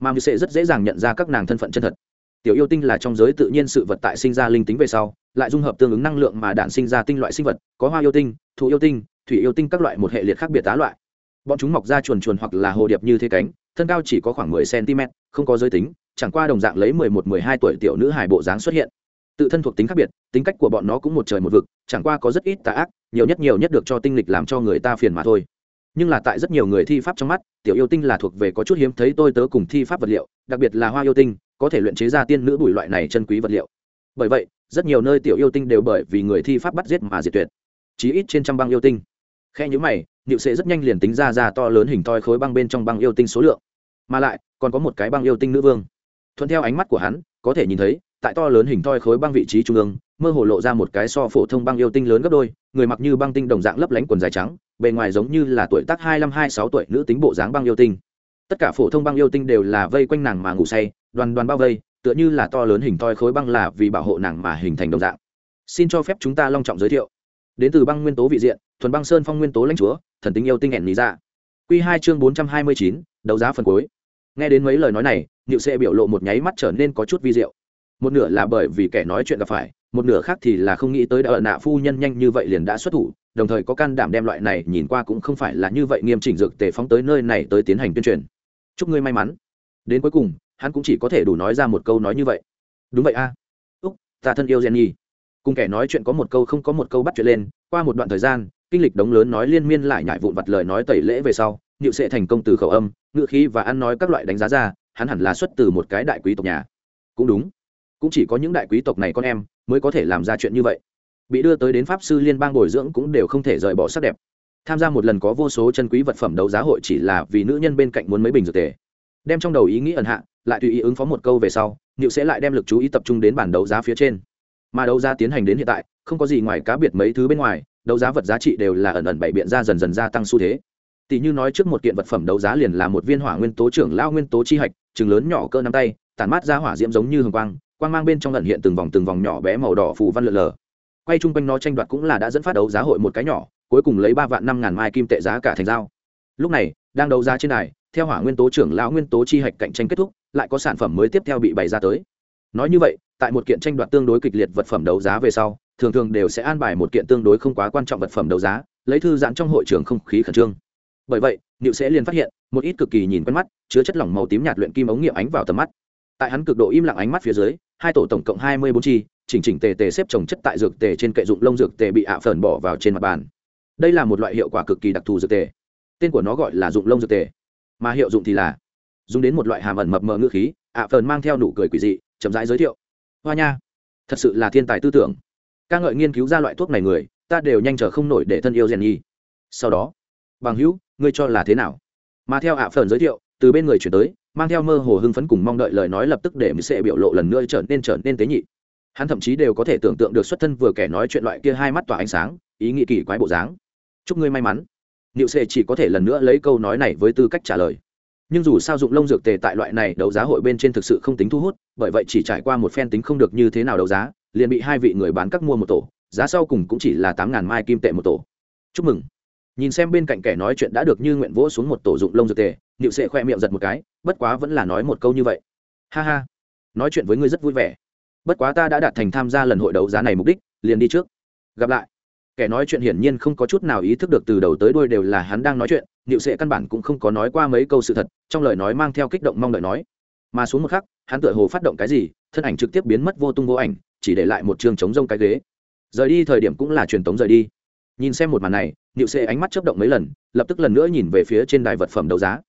Mà mưu sẽ rất dễ dàng nhận ra các nàng thân phận chân thật. Tiểu yêu tinh là trong giới tự nhiên sự vật tại sinh ra linh tính về sau, lại dung hợp tương ứng năng lượng mà đạn sinh ra tinh loại sinh vật, có hoa yêu tinh, thụ yêu tinh, thủy yêu tinh các loại một hệ liệt khác biệt tá loại. Bọn chúng mọc ra chuồn chuồn hoặc là hồ điệp như thế cánh, thân cao chỉ có khoảng mười cm, không có giới tính, chẳng qua đồng dạng lấy mười một, mười hai tuổi tiểu nữ hải bộ dáng xuất hiện. Tự thân thuộc tính khác biệt, tính cách của bọn nó cũng một trời một vực, chẳng qua có rất ít tà ác, nhiều nhất nhiều nhất được cho tinh lịch làm cho người ta phiền mà thôi nhưng là tại rất nhiều người thi pháp trong mắt, tiểu yêu tinh là thuộc về có chút hiếm thấy tôi tớ cùng thi pháp vật liệu, đặc biệt là hoa yêu tinh, có thể luyện chế ra tiên nữ bùi loại này chân quý vật liệu. Bởi vậy, rất nhiều nơi tiểu yêu tinh đều bởi vì người thi pháp bắt giết mà diệt tuyệt. Chí ít trên trăm băng yêu tinh. Khe nhữ mày nịu sẽ rất nhanh liền tính ra ra to lớn hình toi khối băng bên trong băng yêu tinh số lượng. Mà lại, còn có một cái băng yêu tinh nữ vương. Thuận theo ánh mắt của hắn, có thể nhìn thấy, tại to lớn hình toi khối băng vị trí trung ương, mơ hồ lộ ra một cái so phổ thông băng yêu tinh lớn gấp đôi, người mặc như băng tinh đồng dạng lấp lánh quần dài trắng bề ngoài giống như là tuổi tác hai mươi hai sáu tuổi nữ tính bộ dáng băng yêu tinh. Tất cả phổ thông băng yêu tinh đều là vây quanh nàng mà ngủ say, đoàn đoàn bao vây, tựa như là to lớn hình toi khối băng là vì bảo hộ nàng mà hình thành đồng dạng. Xin cho phép chúng ta long trọng giới thiệu. Đến từ băng nguyên tố vị diện, thuần băng sơn phong nguyên tố lãnh chúa, thần tính yêu tinh ẻn lý ra q hai chương bốn trăm hai mươi chín, đấu giá phần cuối. Nghe đến mấy lời nói này nhịu sẽ biểu lộ một nháy mắt trở nên có chút vi diệu. Một nửa là bởi vì kẻ nói chuyện gặp phải một nửa khác thì là không nghĩ tới ở nạ phu nhân nhanh như vậy liền đã xuất thủ, đồng thời có can đảm đem loại này nhìn qua cũng không phải là như vậy nghiêm chỉnh dược tề phóng tới nơi này tới tiến hành tuyên truyền. Chúc ngươi may mắn. Đến cuối cùng, hắn cũng chỉ có thể đủ nói ra một câu nói như vậy. Đúng vậy a. À. úc, ta thân yêu jenny. Cùng kẻ nói chuyện có một câu không có một câu bắt chuyện lên, qua một đoạn thời gian, kinh lịch đống lớn nói liên miên lại nhại vụn vặt lời nói tẩy lễ về sau nhựu sẽ thành công từ khẩu âm ngựa khí và ăn nói các loại đánh giá ra, hắn hẳn là xuất từ một cái đại quý tộc nhà. Cũng đúng. Cũng chỉ có những đại quý tộc này con em mới có thể làm ra chuyện như vậy. Bị đưa tới đến pháp sư liên bang bồi dưỡng cũng đều không thể rời bỏ sắc đẹp. Tham gia một lần có vô số chân quý vật phẩm đấu giá hội chỉ là vì nữ nhân bên cạnh muốn mấy bình dược tề. Đem trong đầu ý nghĩ ẩn hạ, lại tùy ý ứng phó một câu về sau, niệu sẽ lại đem lực chú ý tập trung đến bản đấu giá phía trên. Mà đấu giá tiến hành đến hiện tại, không có gì ngoài cá biệt mấy thứ bên ngoài, đấu giá vật giá trị đều là ẩn ẩn bảy biện ra dần dần gia tăng xu thế. Tỷ như nói trước một kiện vật phẩm đấu giá liền là một viên hỏa nguyên tố trưởng lao nguyên tố chi hạch, chừng lớn nhỏ cỡ nắm tay, tản mát ra hỏa diễm giống như hồng quang quang mang bên trong lần hiện từng vòng từng vòng nhỏ bé màu đỏ phù văn lờ lờ. Quay chung quanh nó tranh đoạt cũng là đã dẫn phát đấu giá hội một cái nhỏ, cuối cùng lấy ba vạn năm ngàn mai kim tệ giá cả thành dao lúc này, đang đấu giá trên này theo hỏa nguyên tố trưởng lão nguyên tố chi hạch cạnh tranh kết thúc, lại có sản phẩm mới tiếp theo bị bày ra tới. Nói như vậy, tại một kiện tranh đoạt tương đối kịch liệt vật phẩm đấu giá về sau, thường thường đều sẽ an bài một kiện tương đối không quá quan trọng vật phẩm đấu giá, lấy thư giãn trong hội trường không khí khẩn trương. Bởi vậy, niệu sẽ liền phát hiện, một ít cực kỳ nhìn quen mắt, chứa chất lỏng màu tím nhạt luyện kim ống nghiệm ánh vào tầm mắt tại hắn cực độ im lặng ánh mắt phía dưới, hai tổ tổng cộng hai mươi bốn chi, chỉnh chỉnh tề tề xếp trồng chất tại dược tề trên kệ dụng lông dược tề bị ạ phởn bỏ vào trên mặt bàn. Đây là một loại hiệu quả cực kỳ đặc thù dược tề. Tên của nó gọi là dụng lông dược tề. Mà hiệu dụng thì là dùng đến một loại hàm ẩn mập mờ ngữ khí, ạ phởn mang theo nụ cười quỷ dị, chậm rãi giới thiệu. Hoa nha, thật sự là thiên tài tư tưởng. Ca ngợi nghiên cứu ra loại thuốc này người, ta đều nhanh chờ không nổi để thân yêu rèn nhi sau đó, bằng hữu, ngươi cho là thế nào? Mà theo ạ phởn giới thiệu, từ bên người chuyển tới mang theo mơ hồ hưng phấn cùng mong đợi lời nói lập tức để mỹ sệ biểu lộ lần nữa trở nên trở nên tế nhị. Hắn thậm chí đều có thể tưởng tượng được xuất thân vừa kẻ nói chuyện loại kia hai mắt tỏa ánh sáng, ý nghĩ kỳ quái bộ dáng. Chúc ngươi may mắn. Niệu sệ chỉ có thể lần nữa lấy câu nói này với tư cách trả lời. Nhưng dù sao dụng lông dược tề tại loại này đấu giá hội bên trên thực sự không tính thu hút, bởi vậy chỉ trải qua một phen tính không được như thế nào đấu giá, liền bị hai vị người bán các mua một tổ, giá sau cùng cũng chỉ là tám ngàn mai kim tệ một tổ. Chúc mừng. Nhìn xem bên cạnh kẻ nói chuyện đã được như nguyện vỗ xuống một tổ dụng lông dược tề nịu sệ khoe miệng giật một cái, bất quá vẫn là nói một câu như vậy. Ha ha, nói chuyện với ngươi rất vui vẻ. Bất quá ta đã đạt thành tham gia lần hội đấu giá này mục đích, liền đi trước. Gặp lại. Kẻ nói chuyện hiển nhiên không có chút nào ý thức được từ đầu tới đuôi đều là hắn đang nói chuyện nịu sệ căn bản cũng không có nói qua mấy câu sự thật, trong lời nói mang theo kích động mong đợi nói. Mà xuống một khắc, hắn tựa hồ phát động cái gì, thân ảnh trực tiếp biến mất vô tung vô ảnh, chỉ để lại một trường chống rông cái ghế. Rời đi thời điểm cũng là truyền tống rời đi. Nhìn xem một màn này nịu sệ ánh mắt chấp động mấy lần, lập tức lần nữa nhìn về phía trên đài vật phẩm đấu giá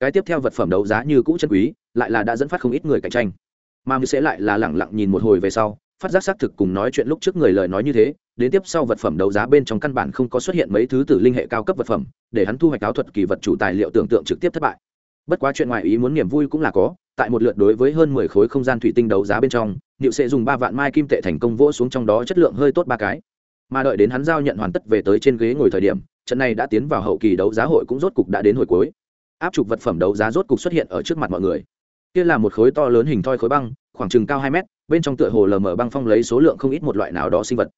cái tiếp theo vật phẩm đấu giá như cũ chân quý, lại là đã dẫn phát không ít người cạnh tranh. Mà nịu sẽ lại là lẳng lặng nhìn một hồi về sau, phát giác xác thực cùng nói chuyện lúc trước người lời nói như thế, đến tiếp sau vật phẩm đấu giá bên trong căn bản không có xuất hiện mấy thứ từ linh hệ cao cấp vật phẩm, để hắn thu hoạch áo thuật kỳ vật chủ tài liệu tưởng tượng trực tiếp thất bại. Bất quá chuyện ngoài ý muốn niềm vui cũng là có, tại một lượt đối với hơn mười khối không gian thủy tinh đấu giá bên trong niệu sẽ dùng ba vạn mai kim tệ thành công vỗ xuống trong đó chất lượng hơi tốt ba cái. Mà đợi đến hắn giao nhận hoàn tất về tới trên ghế ngồi thời điểm, trận này đã tiến vào hậu kỳ đấu giá hội cũng rốt cục đã đến hồi cuối áp trục vật phẩm đấu giá rốt cục xuất hiện ở trước mặt mọi người. Kia là một khối to lớn hình thoi khối băng, khoảng chừng cao hai mét, bên trong tựa hồ lờ mờ băng phong lấy số lượng không ít một loại nào đó sinh vật.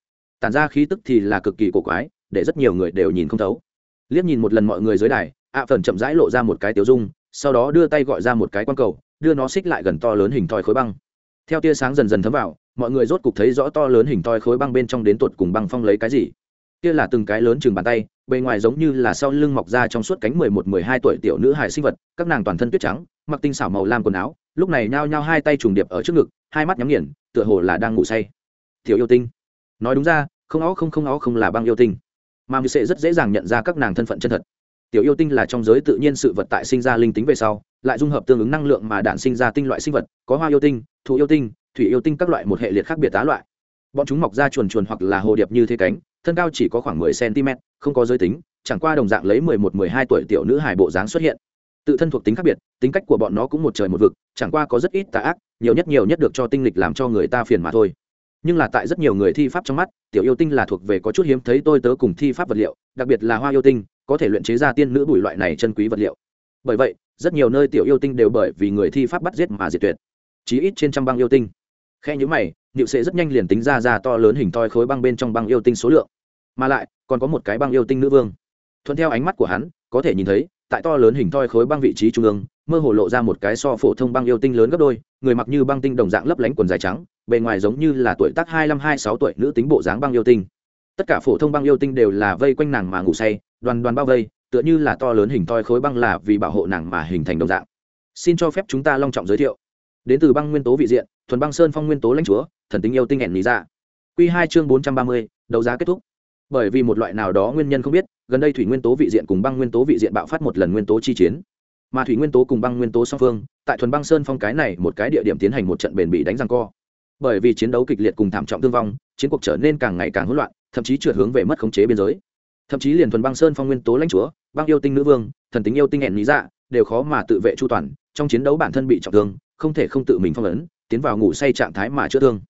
Tản ra khí tức thì là cực kỳ cổ quái, để rất nhiều người đều nhìn không thấu. Liếc nhìn một lần mọi người dưới đài, ạ phần chậm rãi lộ ra một cái tiêu dung, sau đó đưa tay gọi ra một cái quang cầu, đưa nó xích lại gần to lớn hình thoi khối băng. Theo tia sáng dần dần thấm vào, mọi người rốt cục thấy rõ to lớn hình thoi khối băng bên trong đến tuột cùng băng phong lấy cái gì kia là từng cái lớn chừng bàn tay, bề ngoài giống như là sau lưng mọc ra trong suốt cánh mười một, mười hai tuổi tiểu nữ hải sinh vật, các nàng toàn thân tuyết trắng, mặc tinh xảo màu lam quần áo, lúc này nhao nhao hai tay trùng điệp ở trước ngực, hai mắt nhắm nghiền, tựa hồ là đang ngủ say. Tiểu yêu tinh. Nói đúng ra, không ó không không ó không là băng yêu tinh. Mà người sẽ rất dễ dàng nhận ra các nàng thân phận chân thật. Tiểu yêu tinh là trong giới tự nhiên sự vật tại sinh ra linh tính về sau, lại dung hợp tương ứng năng lượng mà đạn sinh ra tinh loại sinh vật, có hoa yêu tinh, thụ yêu tinh, thủy yêu tinh các loại một hệ liệt khác biệt tá loại. Bọn chúng mọc ra chuồn chuồn hoặc là hồ điệp như thế cánh thân cao chỉ có khoảng mười cm, không có giới tính, chẳng qua đồng dạng lấy mười một, mười hai tuổi tiểu nữ hài bộ dáng xuất hiện. Tự thân thuộc tính khác biệt, tính cách của bọn nó cũng một trời một vực, chẳng qua có rất ít tà ác, nhiều nhất nhiều nhất được cho tinh lịch làm cho người ta phiền mà thôi. Nhưng là tại rất nhiều người thi pháp trong mắt, tiểu yêu tinh là thuộc về có chút hiếm thấy tôi tớ cùng thi pháp vật liệu, đặc biệt là hoa yêu tinh, có thể luyện chế ra tiên nữ bùi loại này chân quý vật liệu. Bởi vậy, rất nhiều nơi tiểu yêu tinh đều bởi vì người thi pháp bắt giết mà diệt tuyệt. Chí ít trên trăm băng yêu tinh khe nhữ mày nịu sệ rất nhanh liền tính ra ra to lớn hình toi khối băng bên trong băng yêu tinh số lượng. Mà lại, còn có một cái băng yêu tinh nữ vương. Thuận theo ánh mắt của hắn, có thể nhìn thấy, tại to lớn hình toi khối băng vị trí trung ương, mơ hồ lộ ra một cái so phổ thông băng yêu tinh lớn gấp đôi, người mặc như băng tinh đồng dạng lấp lánh quần dài trắng, bề ngoài giống như là tuổi tác hai mươi hai sáu tuổi nữ tính bộ dáng băng yêu tinh. Tất cả phổ thông băng yêu tinh đều là vây quanh nàng mà ngủ say, đoàn đoàn bao vây, tựa như là to lớn hình toi khối băng là vì bảo hộ nàng mà hình thành đồng dạng. Xin cho phép chúng ta long trọng giới thiệu đến từ băng nguyên tố vị diện, thuần băng sơn phong nguyên tố lãnh chúa, thần tính yêu tinh hẹn lý ra q hai chương bốn trăm ba mươi, đấu giá kết thúc. Bởi vì một loại nào đó nguyên nhân không biết, gần đây thủy nguyên tố vị diện cùng băng nguyên tố vị diện bạo phát một lần nguyên tố chi chiến. Mà thủy nguyên tố cùng băng nguyên tố song phương, tại thuần băng sơn phong cái này một cái địa điểm tiến hành một trận bền bị đánh răng co. Bởi vì chiến đấu kịch liệt cùng thảm trọng thương vong, chiến cuộc trở nên càng ngày càng hỗn loạn, thậm chí trượt hướng về mất khống chế biên giới. Thậm chí liền thuần băng sơn phong nguyên tố lãnh chúa, băng yêu tinh nữ vương, thần tính yêu tinh hẹn lý dạ đều khó mà tự vệ chu toàn, trong chiến đấu bản thân bị trọng thương không thể không tự mình phong ấn tiến vào ngủ say trạng thái mà chữa thương.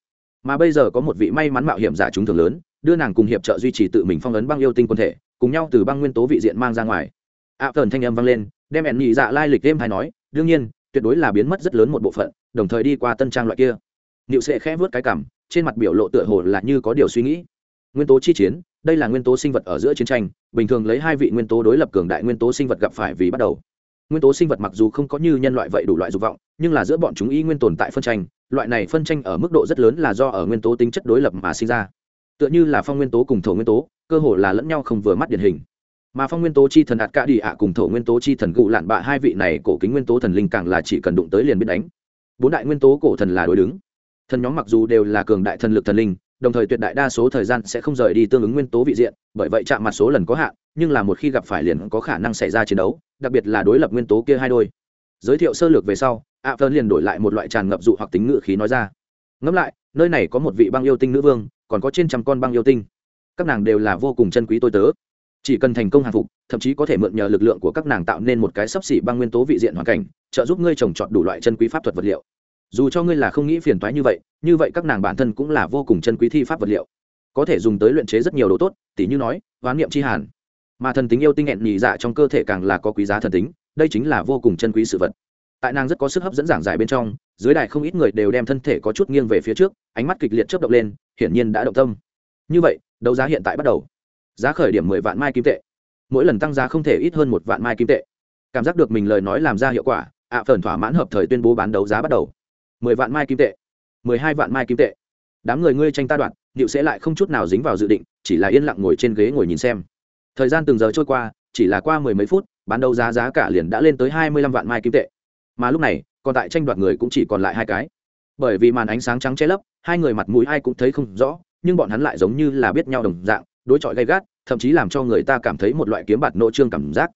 Mà bây giờ có một vị may mắn mạo hiểm giả trúng thường lớn đưa nàng cùng hiệp trợ duy trì tự mình phong ấn băng yêu tinh quân thể cùng nhau từ băng nguyên tố vị diện mang ra ngoài. Ạ à, tần thanh âm vang lên đem ẻn nhị dạ lai lịch đêm hay nói đương nhiên tuyệt đối là biến mất rất lớn một bộ phận đồng thời đi qua tân trang loại kia. Nịu sẽ khẽ vớt cái cảm trên mặt biểu lộ tựa hồ là như có điều suy nghĩ. Nguyên tố chi chiến đây là nguyên tố sinh vật ở giữa chiến tranh bình thường lấy hai vị nguyên tố đối lập cường đại nguyên tố sinh vật gặp phải vì bắt đầu nguyên tố sinh vật mặc dù không có như nhân loại vậy đủ loại dục vọng, nhưng là giữa bọn chúng y nguyên tồn tại phân tranh, loại này phân tranh ở mức độ rất lớn là do ở nguyên tố tính chất đối lập mà sinh ra. Tựa như là phong nguyên tố cùng thổ nguyên tố, cơ hồ là lẫn nhau không vừa mắt điển hình. Mà phong nguyên tố chi thần đạt cả đi ạ cùng thổ nguyên tố chi thần gụ lạn bạ hai vị này cổ kính nguyên tố thần linh càng là chỉ cần đụng tới liền biết đánh. Bốn đại nguyên tố cổ thần là đối đứng. Thần nhóm mặc dù đều là cường đại thần lực thần linh, đồng thời tuyệt đại đa số thời gian sẽ không rời đi tương ứng nguyên tố vị diện, bởi vậy chạm mặt số lần có hạn nhưng là một khi gặp phải liền có khả năng xảy ra chiến đấu, đặc biệt là đối lập nguyên tố kia hai đôi. Giới thiệu sơ lược về sau, ạ phơn liền đổi lại một loại tràn ngập dụ hoặc tính ngự khí nói ra. Ngẫm lại, nơi này có một vị băng yêu tinh nữ vương, còn có trên trăm con băng yêu tinh. Các nàng đều là vô cùng chân quý tôi tớ. Chỉ cần thành công hàng phục, thậm chí có thể mượn nhờ lực lượng của các nàng tạo nên một cái sấp xỉ băng nguyên tố vị diện hoàn cảnh, trợ giúp ngươi trồng trọt đủ loại chân quý pháp thuật vật liệu. Dù cho ngươi là không nghĩ phiền toái như vậy như vậy các nàng bản thân cũng là vô cùng chân quý thi pháp vật liệu. Có thể dùng tới luyện chế rất nhiều đồ tốt, tỉ như nói, hoán niệm chi hàn mà thần tính yêu tinh hẹn nhị dạ trong cơ thể càng là có quý giá thần tính đây chính là vô cùng chân quý sự vật. Tại nàng rất có sức hấp dẫn giảng giải bên trong dưới đài không ít người đều đem thân thể có chút nghiêng về phía trước ánh mắt kịch liệt chớp động lên hiển nhiên đã động tâm. Như vậy đấu giá hiện tại bắt đầu. Giá khởi điểm mười vạn mai kim tệ. Mỗi lần tăng giá không thể ít hơn một vạn mai kim tệ. Cảm giác được mình lời nói làm ra hiệu quả ạ à, phần thỏa mãn hợp thời tuyên bố bán đấu giá bắt đầu. Mười vạn mai kim tệ. Mười hai vạn mai kim tệ. Đám người ngươi tranh ta đoạn điệu sẽ lại không chút nào dính vào dự định chỉ là yên lặng ngồi trên ghế ngồi nhìn xem thời gian từng giờ trôi qua, chỉ là qua mười mấy phút, bán đấu giá giá cả liền đã lên tới hai mươi lăm vạn mai kim tệ. Mà lúc này, còn tại tranh đoạt người cũng chỉ còn lại hai cái. Bởi vì màn ánh sáng trắng che lấp, hai người mặt mũi ai cũng thấy không rõ, nhưng bọn hắn lại giống như là biết nhau đồng dạng, đối chọi gay gắt, thậm chí làm cho người ta cảm thấy một loại kiếm bạt nộ trương cảm giác.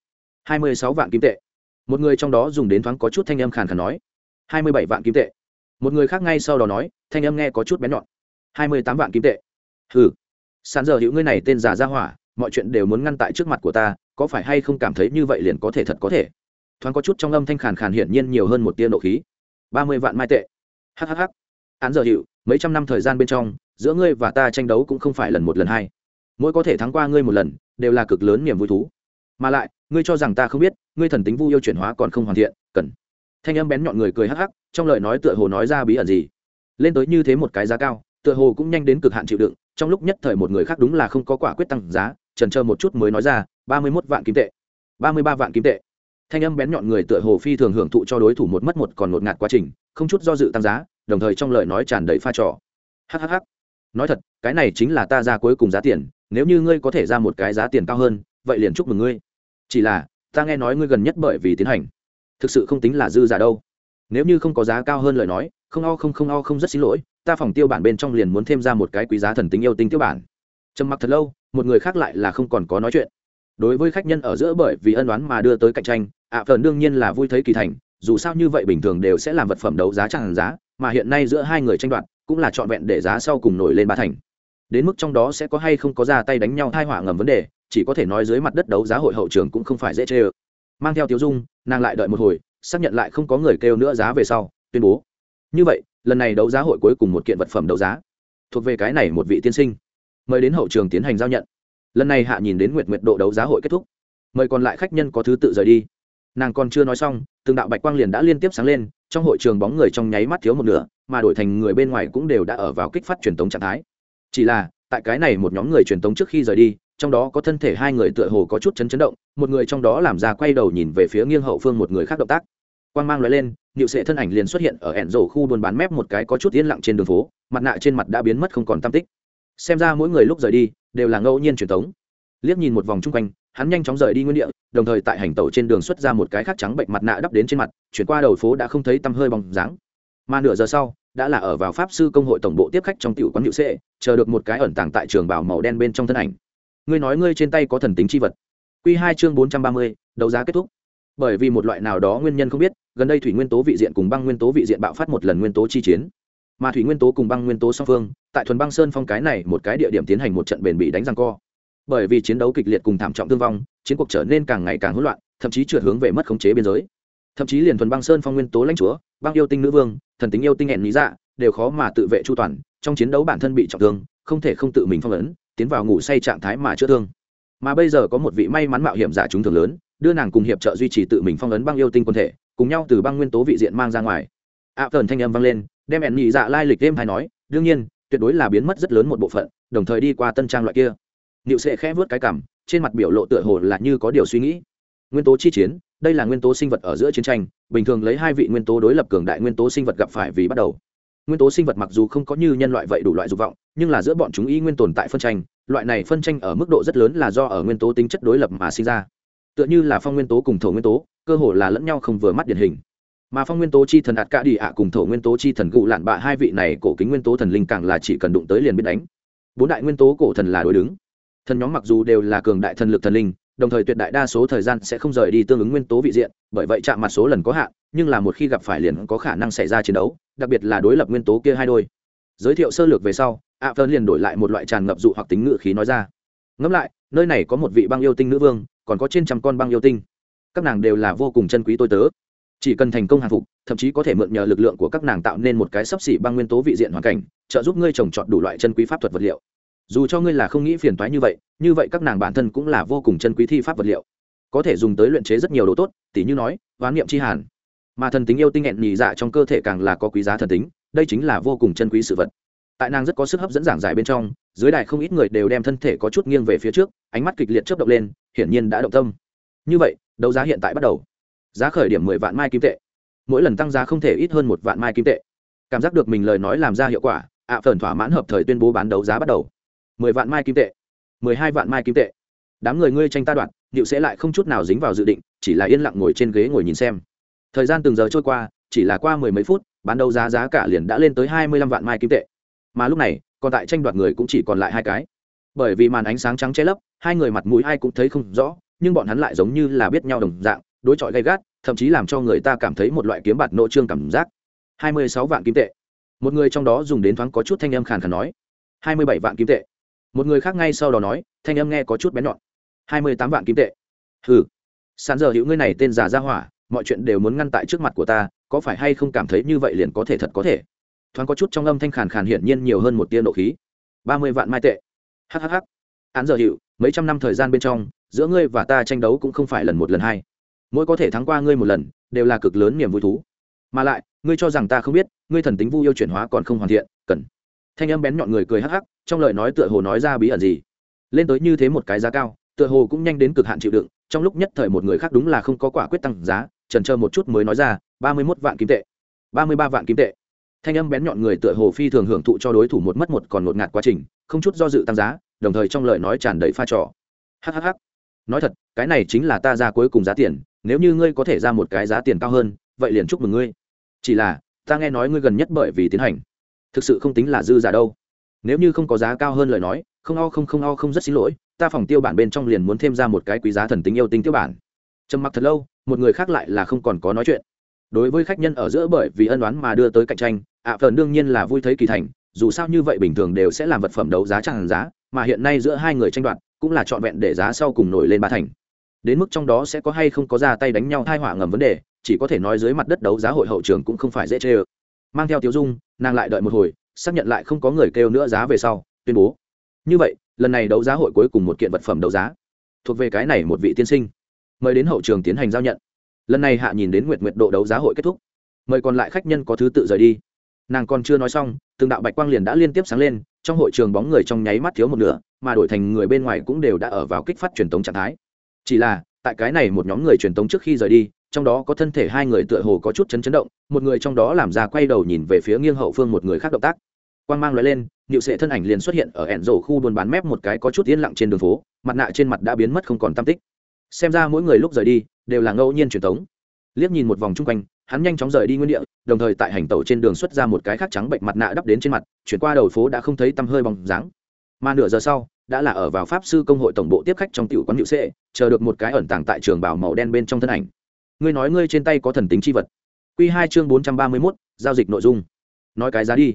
Hai mươi sáu vạn kim tệ. Một người trong đó dùng đến thoáng có chút thanh âm khàn khàn nói. Hai mươi bảy vạn kim tệ. Một người khác ngay sau đó nói, thanh âm nghe có chút bén nhọn. Hai mươi tám vạn kim tệ. Ừ sàn giờ hữu ngươi này tên già ra hỏa mọi chuyện đều muốn ngăn tại trước mặt của ta, có phải hay không cảm thấy như vậy liền có thể thật có thể? Thoáng có chút trong âm thanh khàn khàn hiển nhiên nhiều hơn một tia nộ khí. Ba mươi vạn mai tệ. Hhh án giờ hiệu, mấy trăm năm thời gian bên trong, giữa ngươi và ta tranh đấu cũng không phải lần một lần hai. Mỗi có thể thắng qua ngươi một lần, đều là cực lớn niềm vui thú. Mà lại, ngươi cho rằng ta không biết, ngươi thần tính vu yêu chuyển hóa còn không hoàn thiện, cần. Thanh âm bén nhọn người cười hắc hắc, trong lời nói tựa hồ nói ra bí ẩn gì. Lên tới như thế một cái giá cao, tựa hồ cũng nhanh đến cực hạn chịu đựng trong lúc nhất thời một người khác đúng là không có quả quyết tăng giá, trần chờ một chút mới nói ra, ba mươi mốt vạn kim tệ, ba mươi ba vạn kim tệ. Thanh âm bén nhọn người tựa hồ phi thường hưởng thụ cho đối thủ một mất một còn ngột ngạt quá trình, không chút do dự tăng giá, đồng thời trong lời nói tràn đầy pha trò. Hhh nói thật, cái này chính là ta ra cuối cùng giá tiền, nếu như ngươi có thể ra một cái giá tiền cao hơn, vậy liền chúc mừng ngươi. Chỉ là, ta nghe nói ngươi gần nhất bởi vì tiến hành, thực sự không tính là dư giả đâu. Nếu như không có giá cao hơn lời nói, không o không không o không rất xin lỗi ta phòng tiêu bản bên trong liền muốn thêm ra một cái quý giá thần tính yêu tinh tiêu bản. Trầm mặc thật lâu, một người khác lại là không còn có nói chuyện. Đối với khách nhân ở giữa bởi vì ân oán mà đưa tới cạnh tranh, ạ phần đương nhiên là vui thấy kỳ thành, dù sao như vậy bình thường đều sẽ làm vật phẩm đấu giá chẳng giá, mà hiện nay giữa hai người tranh đoạt, cũng là trọn vẹn để giá sau cùng nổi lên ba thành. Đến mức trong đó sẽ có hay không có ra tay đánh nhau thai hỏa ngầm vấn đề, chỉ có thể nói dưới mặt đất đấu giá hội hậu trường cũng không phải dễ chê ơ. Mang theo tiêu dung, nàng lại đợi một hồi, xác nhận lại không có người kêu nữa giá về sau, tuyên bố. Như vậy lần này đấu giá hội cuối cùng một kiện vật phẩm đấu giá, thuộc về cái này một vị tiên sinh. Mời đến hậu trường tiến hành giao nhận. Lần này hạ nhìn đến nguyệt nguyệt độ đấu giá hội kết thúc, mời còn lại khách nhân có thứ tự rời đi. Nàng còn chưa nói xong, từng đạo bạch quang liền đã liên tiếp sáng lên, trong hội trường bóng người trong nháy mắt thiếu một nửa, mà đổi thành người bên ngoài cũng đều đã ở vào kích phát truyền tống trạng thái. Chỉ là, tại cái này một nhóm người truyền tống trước khi rời đi, trong đó có thân thể hai người tựa hồ có chút chấn chấn động, một người trong đó làm ra quay đầu nhìn về phía nghiêng hậu phương một người khác động tác. Quang mang loại lên nịu sệ thân ảnh liền xuất hiện ở ẻn rổ khu buôn bán mép một cái có chút yên lặng trên đường phố, mặt nạ trên mặt đã biến mất không còn tam tích. Xem ra mỗi người lúc rời đi, đều là ngẫu nhiên truyền thống. Liếc nhìn một vòng chung quanh, hắn nhanh chóng rời đi nguyên địa, đồng thời tại hành tàu trên đường xuất ra một cái khác trắng bệnh mặt nạ đắp đến trên mặt, chuyển qua đầu phố đã không thấy tăm hơi bóng dáng. Mà nửa giờ sau, đã là ở vào pháp sư công hội tổng bộ tiếp khách trong tiểu quán nhự sệ, chờ được một cái ẩn tàng tại trường bảo màu đen bên trong thân ảnh. Ngươi nói ngươi trên tay có thần tính chi vật. Q hai chương bốn trăm ba mươi, đấu giá kết thúc bởi vì một loại nào đó nguyên nhân không biết, gần đây thủy nguyên tố vị diện cùng băng nguyên tố vị diện bạo phát một lần nguyên tố chi chiến. Mà thủy nguyên tố cùng băng nguyên tố song phương, tại thuần băng sơn phong cái này một cái địa điểm tiến hành một trận bền bị đánh răng co. Bởi vì chiến đấu kịch liệt cùng thảm trọng thương vong, chiến cuộc trở nên càng ngày càng hỗn loạn, thậm chí trượt hướng về mất khống chế biên giới. Thậm chí liền thuần băng sơn phong nguyên tố lãnh chúa, băng yêu tinh nữ vương, thần tính yêu tinh hẹn lý dạ đều khó mà tự vệ chu toàn, trong chiến đấu bản thân bị trọng thương, không thể không tự mình phong ấn, tiến vào ngủ say trạng thái mà chữa thương mà bây giờ có một vị may mắn mạo hiểm giả trúng thường lớn đưa nàng cùng hiệp trợ duy trì tự mình phong ấn băng yêu tinh quân thể cùng nhau từ băng nguyên tố vị diện mang ra ngoài. Ạ à, thanh âm vang lên đem ẹn nhị dạ lai lịch đêm hay nói đương nhiên tuyệt đối là biến mất rất lớn một bộ phận đồng thời đi qua tân trang loại kia. Niệu sẽ khẽ vớt cái cảm trên mặt biểu lộ tựa hồ là như có điều suy nghĩ. Nguyên tố chi chiến đây là nguyên tố sinh vật ở giữa chiến tranh bình thường lấy hai vị nguyên tố đối lập cường đại nguyên tố sinh vật gặp phải vì bắt đầu. Nguyên tố sinh vật mặc dù không có như nhân loại vậy đủ loại dục vọng nhưng là giữa bọn chúng y nguyên tồn tại phân tranh loại này phân tranh ở mức độ rất lớn là do ở nguyên tố tính chất đối lập mà sinh ra. Tựa như là phong nguyên tố cùng thổ nguyên tố, cơ hồ là lẫn nhau không vừa mắt điển hình. Mà phong nguyên tố chi thần ạt cả đi ạ cùng thổ nguyên tố chi thần cụ lạn bạ hai vị này cổ kính nguyên tố thần linh càng là chỉ cần đụng tới liền biết đánh. Bốn đại nguyên tố cổ thần là đối đứng. Thần nhóm mặc dù đều là cường đại thần lực thần linh, đồng thời tuyệt đại đa số thời gian sẽ không rời đi tương ứng nguyên tố vị diện, bởi vậy chạm mặt số lần có hạn, nhưng là một khi gặp phải liền có khả năng xảy ra chiến đấu, đặc biệt là đối lập nguyên tố kia hai đôi. Giới thiệu sơ lược về sau ạ phơn liền đổi lại một loại tràn ngập dụ hoặc tính ngự khí nói ra. Ngẫm lại, nơi này có một vị băng yêu tinh nữ vương, còn có trên trăm con băng yêu tinh. Các nàng đều là vô cùng chân quý tôi tớ. Chỉ cần thành công hàng phục, thậm chí có thể mượn nhờ lực lượng của các nàng tạo nên một cái sấp xỉ băng nguyên tố vị diện hoàn cảnh, trợ giúp ngươi trồng trọt đủ loại chân quý pháp thuật vật liệu. Dù cho ngươi là không nghĩ phiền toái như vậy như vậy các nàng bản thân cũng là vô cùng chân quý thi pháp vật liệu. Có thể dùng tới luyện chế rất nhiều đồ tốt, tỉ như nói, oán niệm chi hàn. Mà thần tính yêu tinh nghẹn nhì dạ trong cơ thể càng là có quý giá thần tính, đây chính là vô cùng chân quý sự vật tại nàng rất có sức hấp dẫn giảng giải bên trong, dưới đài không ít người đều đem thân thể có chút nghiêng về phía trước, ánh mắt kịch liệt chớp động lên, hiển nhiên đã động tâm. Như vậy, đấu giá hiện tại bắt đầu. Giá khởi điểm mười vạn mai kim tệ. Mỗi lần tăng giá không thể ít hơn một vạn mai kim tệ. Cảm giác được mình lời nói làm ra hiệu quả, ạ à phần thỏa mãn hợp thời tuyên bố bán đấu giá bắt đầu. Mười vạn mai kim tệ. Mười hai vạn mai kim tệ. Đám người ngươi tranh ta đoạn, điệu sẽ lại không chút nào dính vào dự định, chỉ là yên lặng ngồi trên ghế ngồi nhìn xem. Thời gian từng giờ trôi qua, chỉ là qua mười mấy phút, bán đấu giá giá cả liền đã lên tới hai mươi lăm vạn mai kim tệ mà lúc này, còn tại tranh đoạt người cũng chỉ còn lại hai cái. Bởi vì màn ánh sáng trắng che lấp, hai người mặt mũi ai cũng thấy không rõ, nhưng bọn hắn lại giống như là biết nhau đồng dạng, đối chọi gay gắt, thậm chí làm cho người ta cảm thấy một loại kiếm bạt nộ trương cảm giác. Hai mươi sáu vạn kim tệ. Một người trong đó dùng đến thoáng có chút thanh âm khàn khàn nói. Hai mươi bảy vạn kim tệ. Một người khác ngay sau đó nói, thanh âm nghe có chút bén nhọn. Hai mươi tám vạn kim tệ. Hừ. Sàn giờ hữu ngươi này tên già ra hỏa, mọi chuyện đều muốn ngăn tại trước mặt của ta, có phải hay không cảm thấy như vậy liền có thể thật có thể? Thoáng có chút trong âm thanh khàn khàn hiển nhiên nhiều hơn một tia nộ khí. Ba mươi vạn mai tệ. Hhh án giờ hiệu, mấy trăm năm thời gian bên trong, giữa ngươi và ta tranh đấu cũng không phải lần một lần hai. Mỗi có thể thắng qua ngươi một lần, đều là cực lớn niềm vui thú. Mà lại, ngươi cho rằng ta không biết, ngươi thần tính vu yêu chuyển hóa còn không hoàn thiện, cần. Thanh âm bén nhọn người cười hắc hắc, trong lời nói tựa hồ nói ra bí ẩn gì. Lên tới như thế một cái giá cao, tựa hồ cũng nhanh đến cực hạn chịu đựng, trong lúc nhất thời một người khác đúng là không có quả quyết tăng giá, trần chờ một chút mới nói ra, ba mươi mốt vạn kim tệ. Ba mươi ba vạn kim tệ thanh âm bén nhọn người tựa hồ phi thường hưởng thụ cho đối thủ một mất một còn ngột ngạt quá trình, không chút do dự tăng giá, đồng thời trong lời nói tràn đầy pha trò. Hhh nói thật, cái này chính là ta ra cuối cùng giá tiền, nếu như ngươi có thể ra một cái giá tiền cao hơn, vậy liền chúc mừng ngươi. Chỉ là, ta nghe nói ngươi gần nhất bởi vì tiến hành. Thực sự không tính là dư giả đâu. Nếu như không có giá cao hơn lời nói, không o không không o không rất xin lỗi, ta phòng tiêu bản bên trong liền muốn thêm ra một cái quý giá thần tính yêu tinh tiêu bản. Trầm mặc thật lâu, một người khác lại là không còn có nói chuyện. Đối với khách nhân ở giữa bởi vì ân đoán mà đưa tới cạnh tranh ạ phần đương nhiên là vui thấy kỳ thành, dù sao như vậy bình thường đều sẽ làm vật phẩm đấu giá chẳng giá, mà hiện nay giữa hai người tranh đoạt cũng là trọn vẹn để giá sau cùng nổi lên ba thành. Đến mức trong đó sẽ có hay không có ra tay đánh nhau thai họa ngầm vấn đề, chỉ có thể nói dưới mặt đất đấu giá hội hậu trường cũng không phải dễ chê ơ. Mang theo tiêu dung, nàng lại đợi một hồi, xác nhận lại không có người kêu nữa giá về sau, tuyên bố. Như vậy, lần này đấu giá hội cuối cùng một kiện vật phẩm đấu giá. Thuộc về cái này một vị tiên sinh. Mời đến hậu trường tiến hành giao nhận. Lần này hạ nhìn đến nguyện nguyện độ đấu giá hội kết thúc. Mời còn lại khách nhân có thứ tự rời đi nàng còn chưa nói xong, từng đạo bạch quang liền đã liên tiếp sáng lên, trong hội trường bóng người trong nháy mắt thiếu một nửa, mà đổi thành người bên ngoài cũng đều đã ở vào kích phát truyền tống trạng thái. Chỉ là, tại cái này một nhóm người truyền tống trước khi rời đi, trong đó có thân thể hai người tựa hồ có chút chấn chấn động, một người trong đó làm ra quay đầu nhìn về phía nghiêng hậu phương một người khác động tác. Quang mang loại lên nịu sệ thân ảnh liền xuất hiện ở ẻn rổ khu buôn bán mép một cái có chút yên lặng trên đường phố, mặt nạ trên mặt đã biến mất không còn tam tích. Xem ra mỗi người lúc rời đi, đều là ngẫu nhiên truyền tống. liếc nhìn một vòng chung quanh hắn nhanh chóng rời đi nguyên địa đồng thời tại hành tẩu trên đường xuất ra một cái khác trắng bệnh mặt nạ đắp đến trên mặt chuyển qua đầu phố đã không thấy tăm hơi bóng dáng. Mà nửa giờ sau đã là ở vào pháp sư công hội tổng bộ tiếp khách trong tiểu quán nhự xệ, chờ được một cái ẩn tàng tại trường bảo màu đen bên trong thân ảnh. Ngươi nói ngươi trên tay có thần tính chi vật. Q hai chương bốn trăm ba mươi mốt giao dịch nội dung. Nói cái giá đi.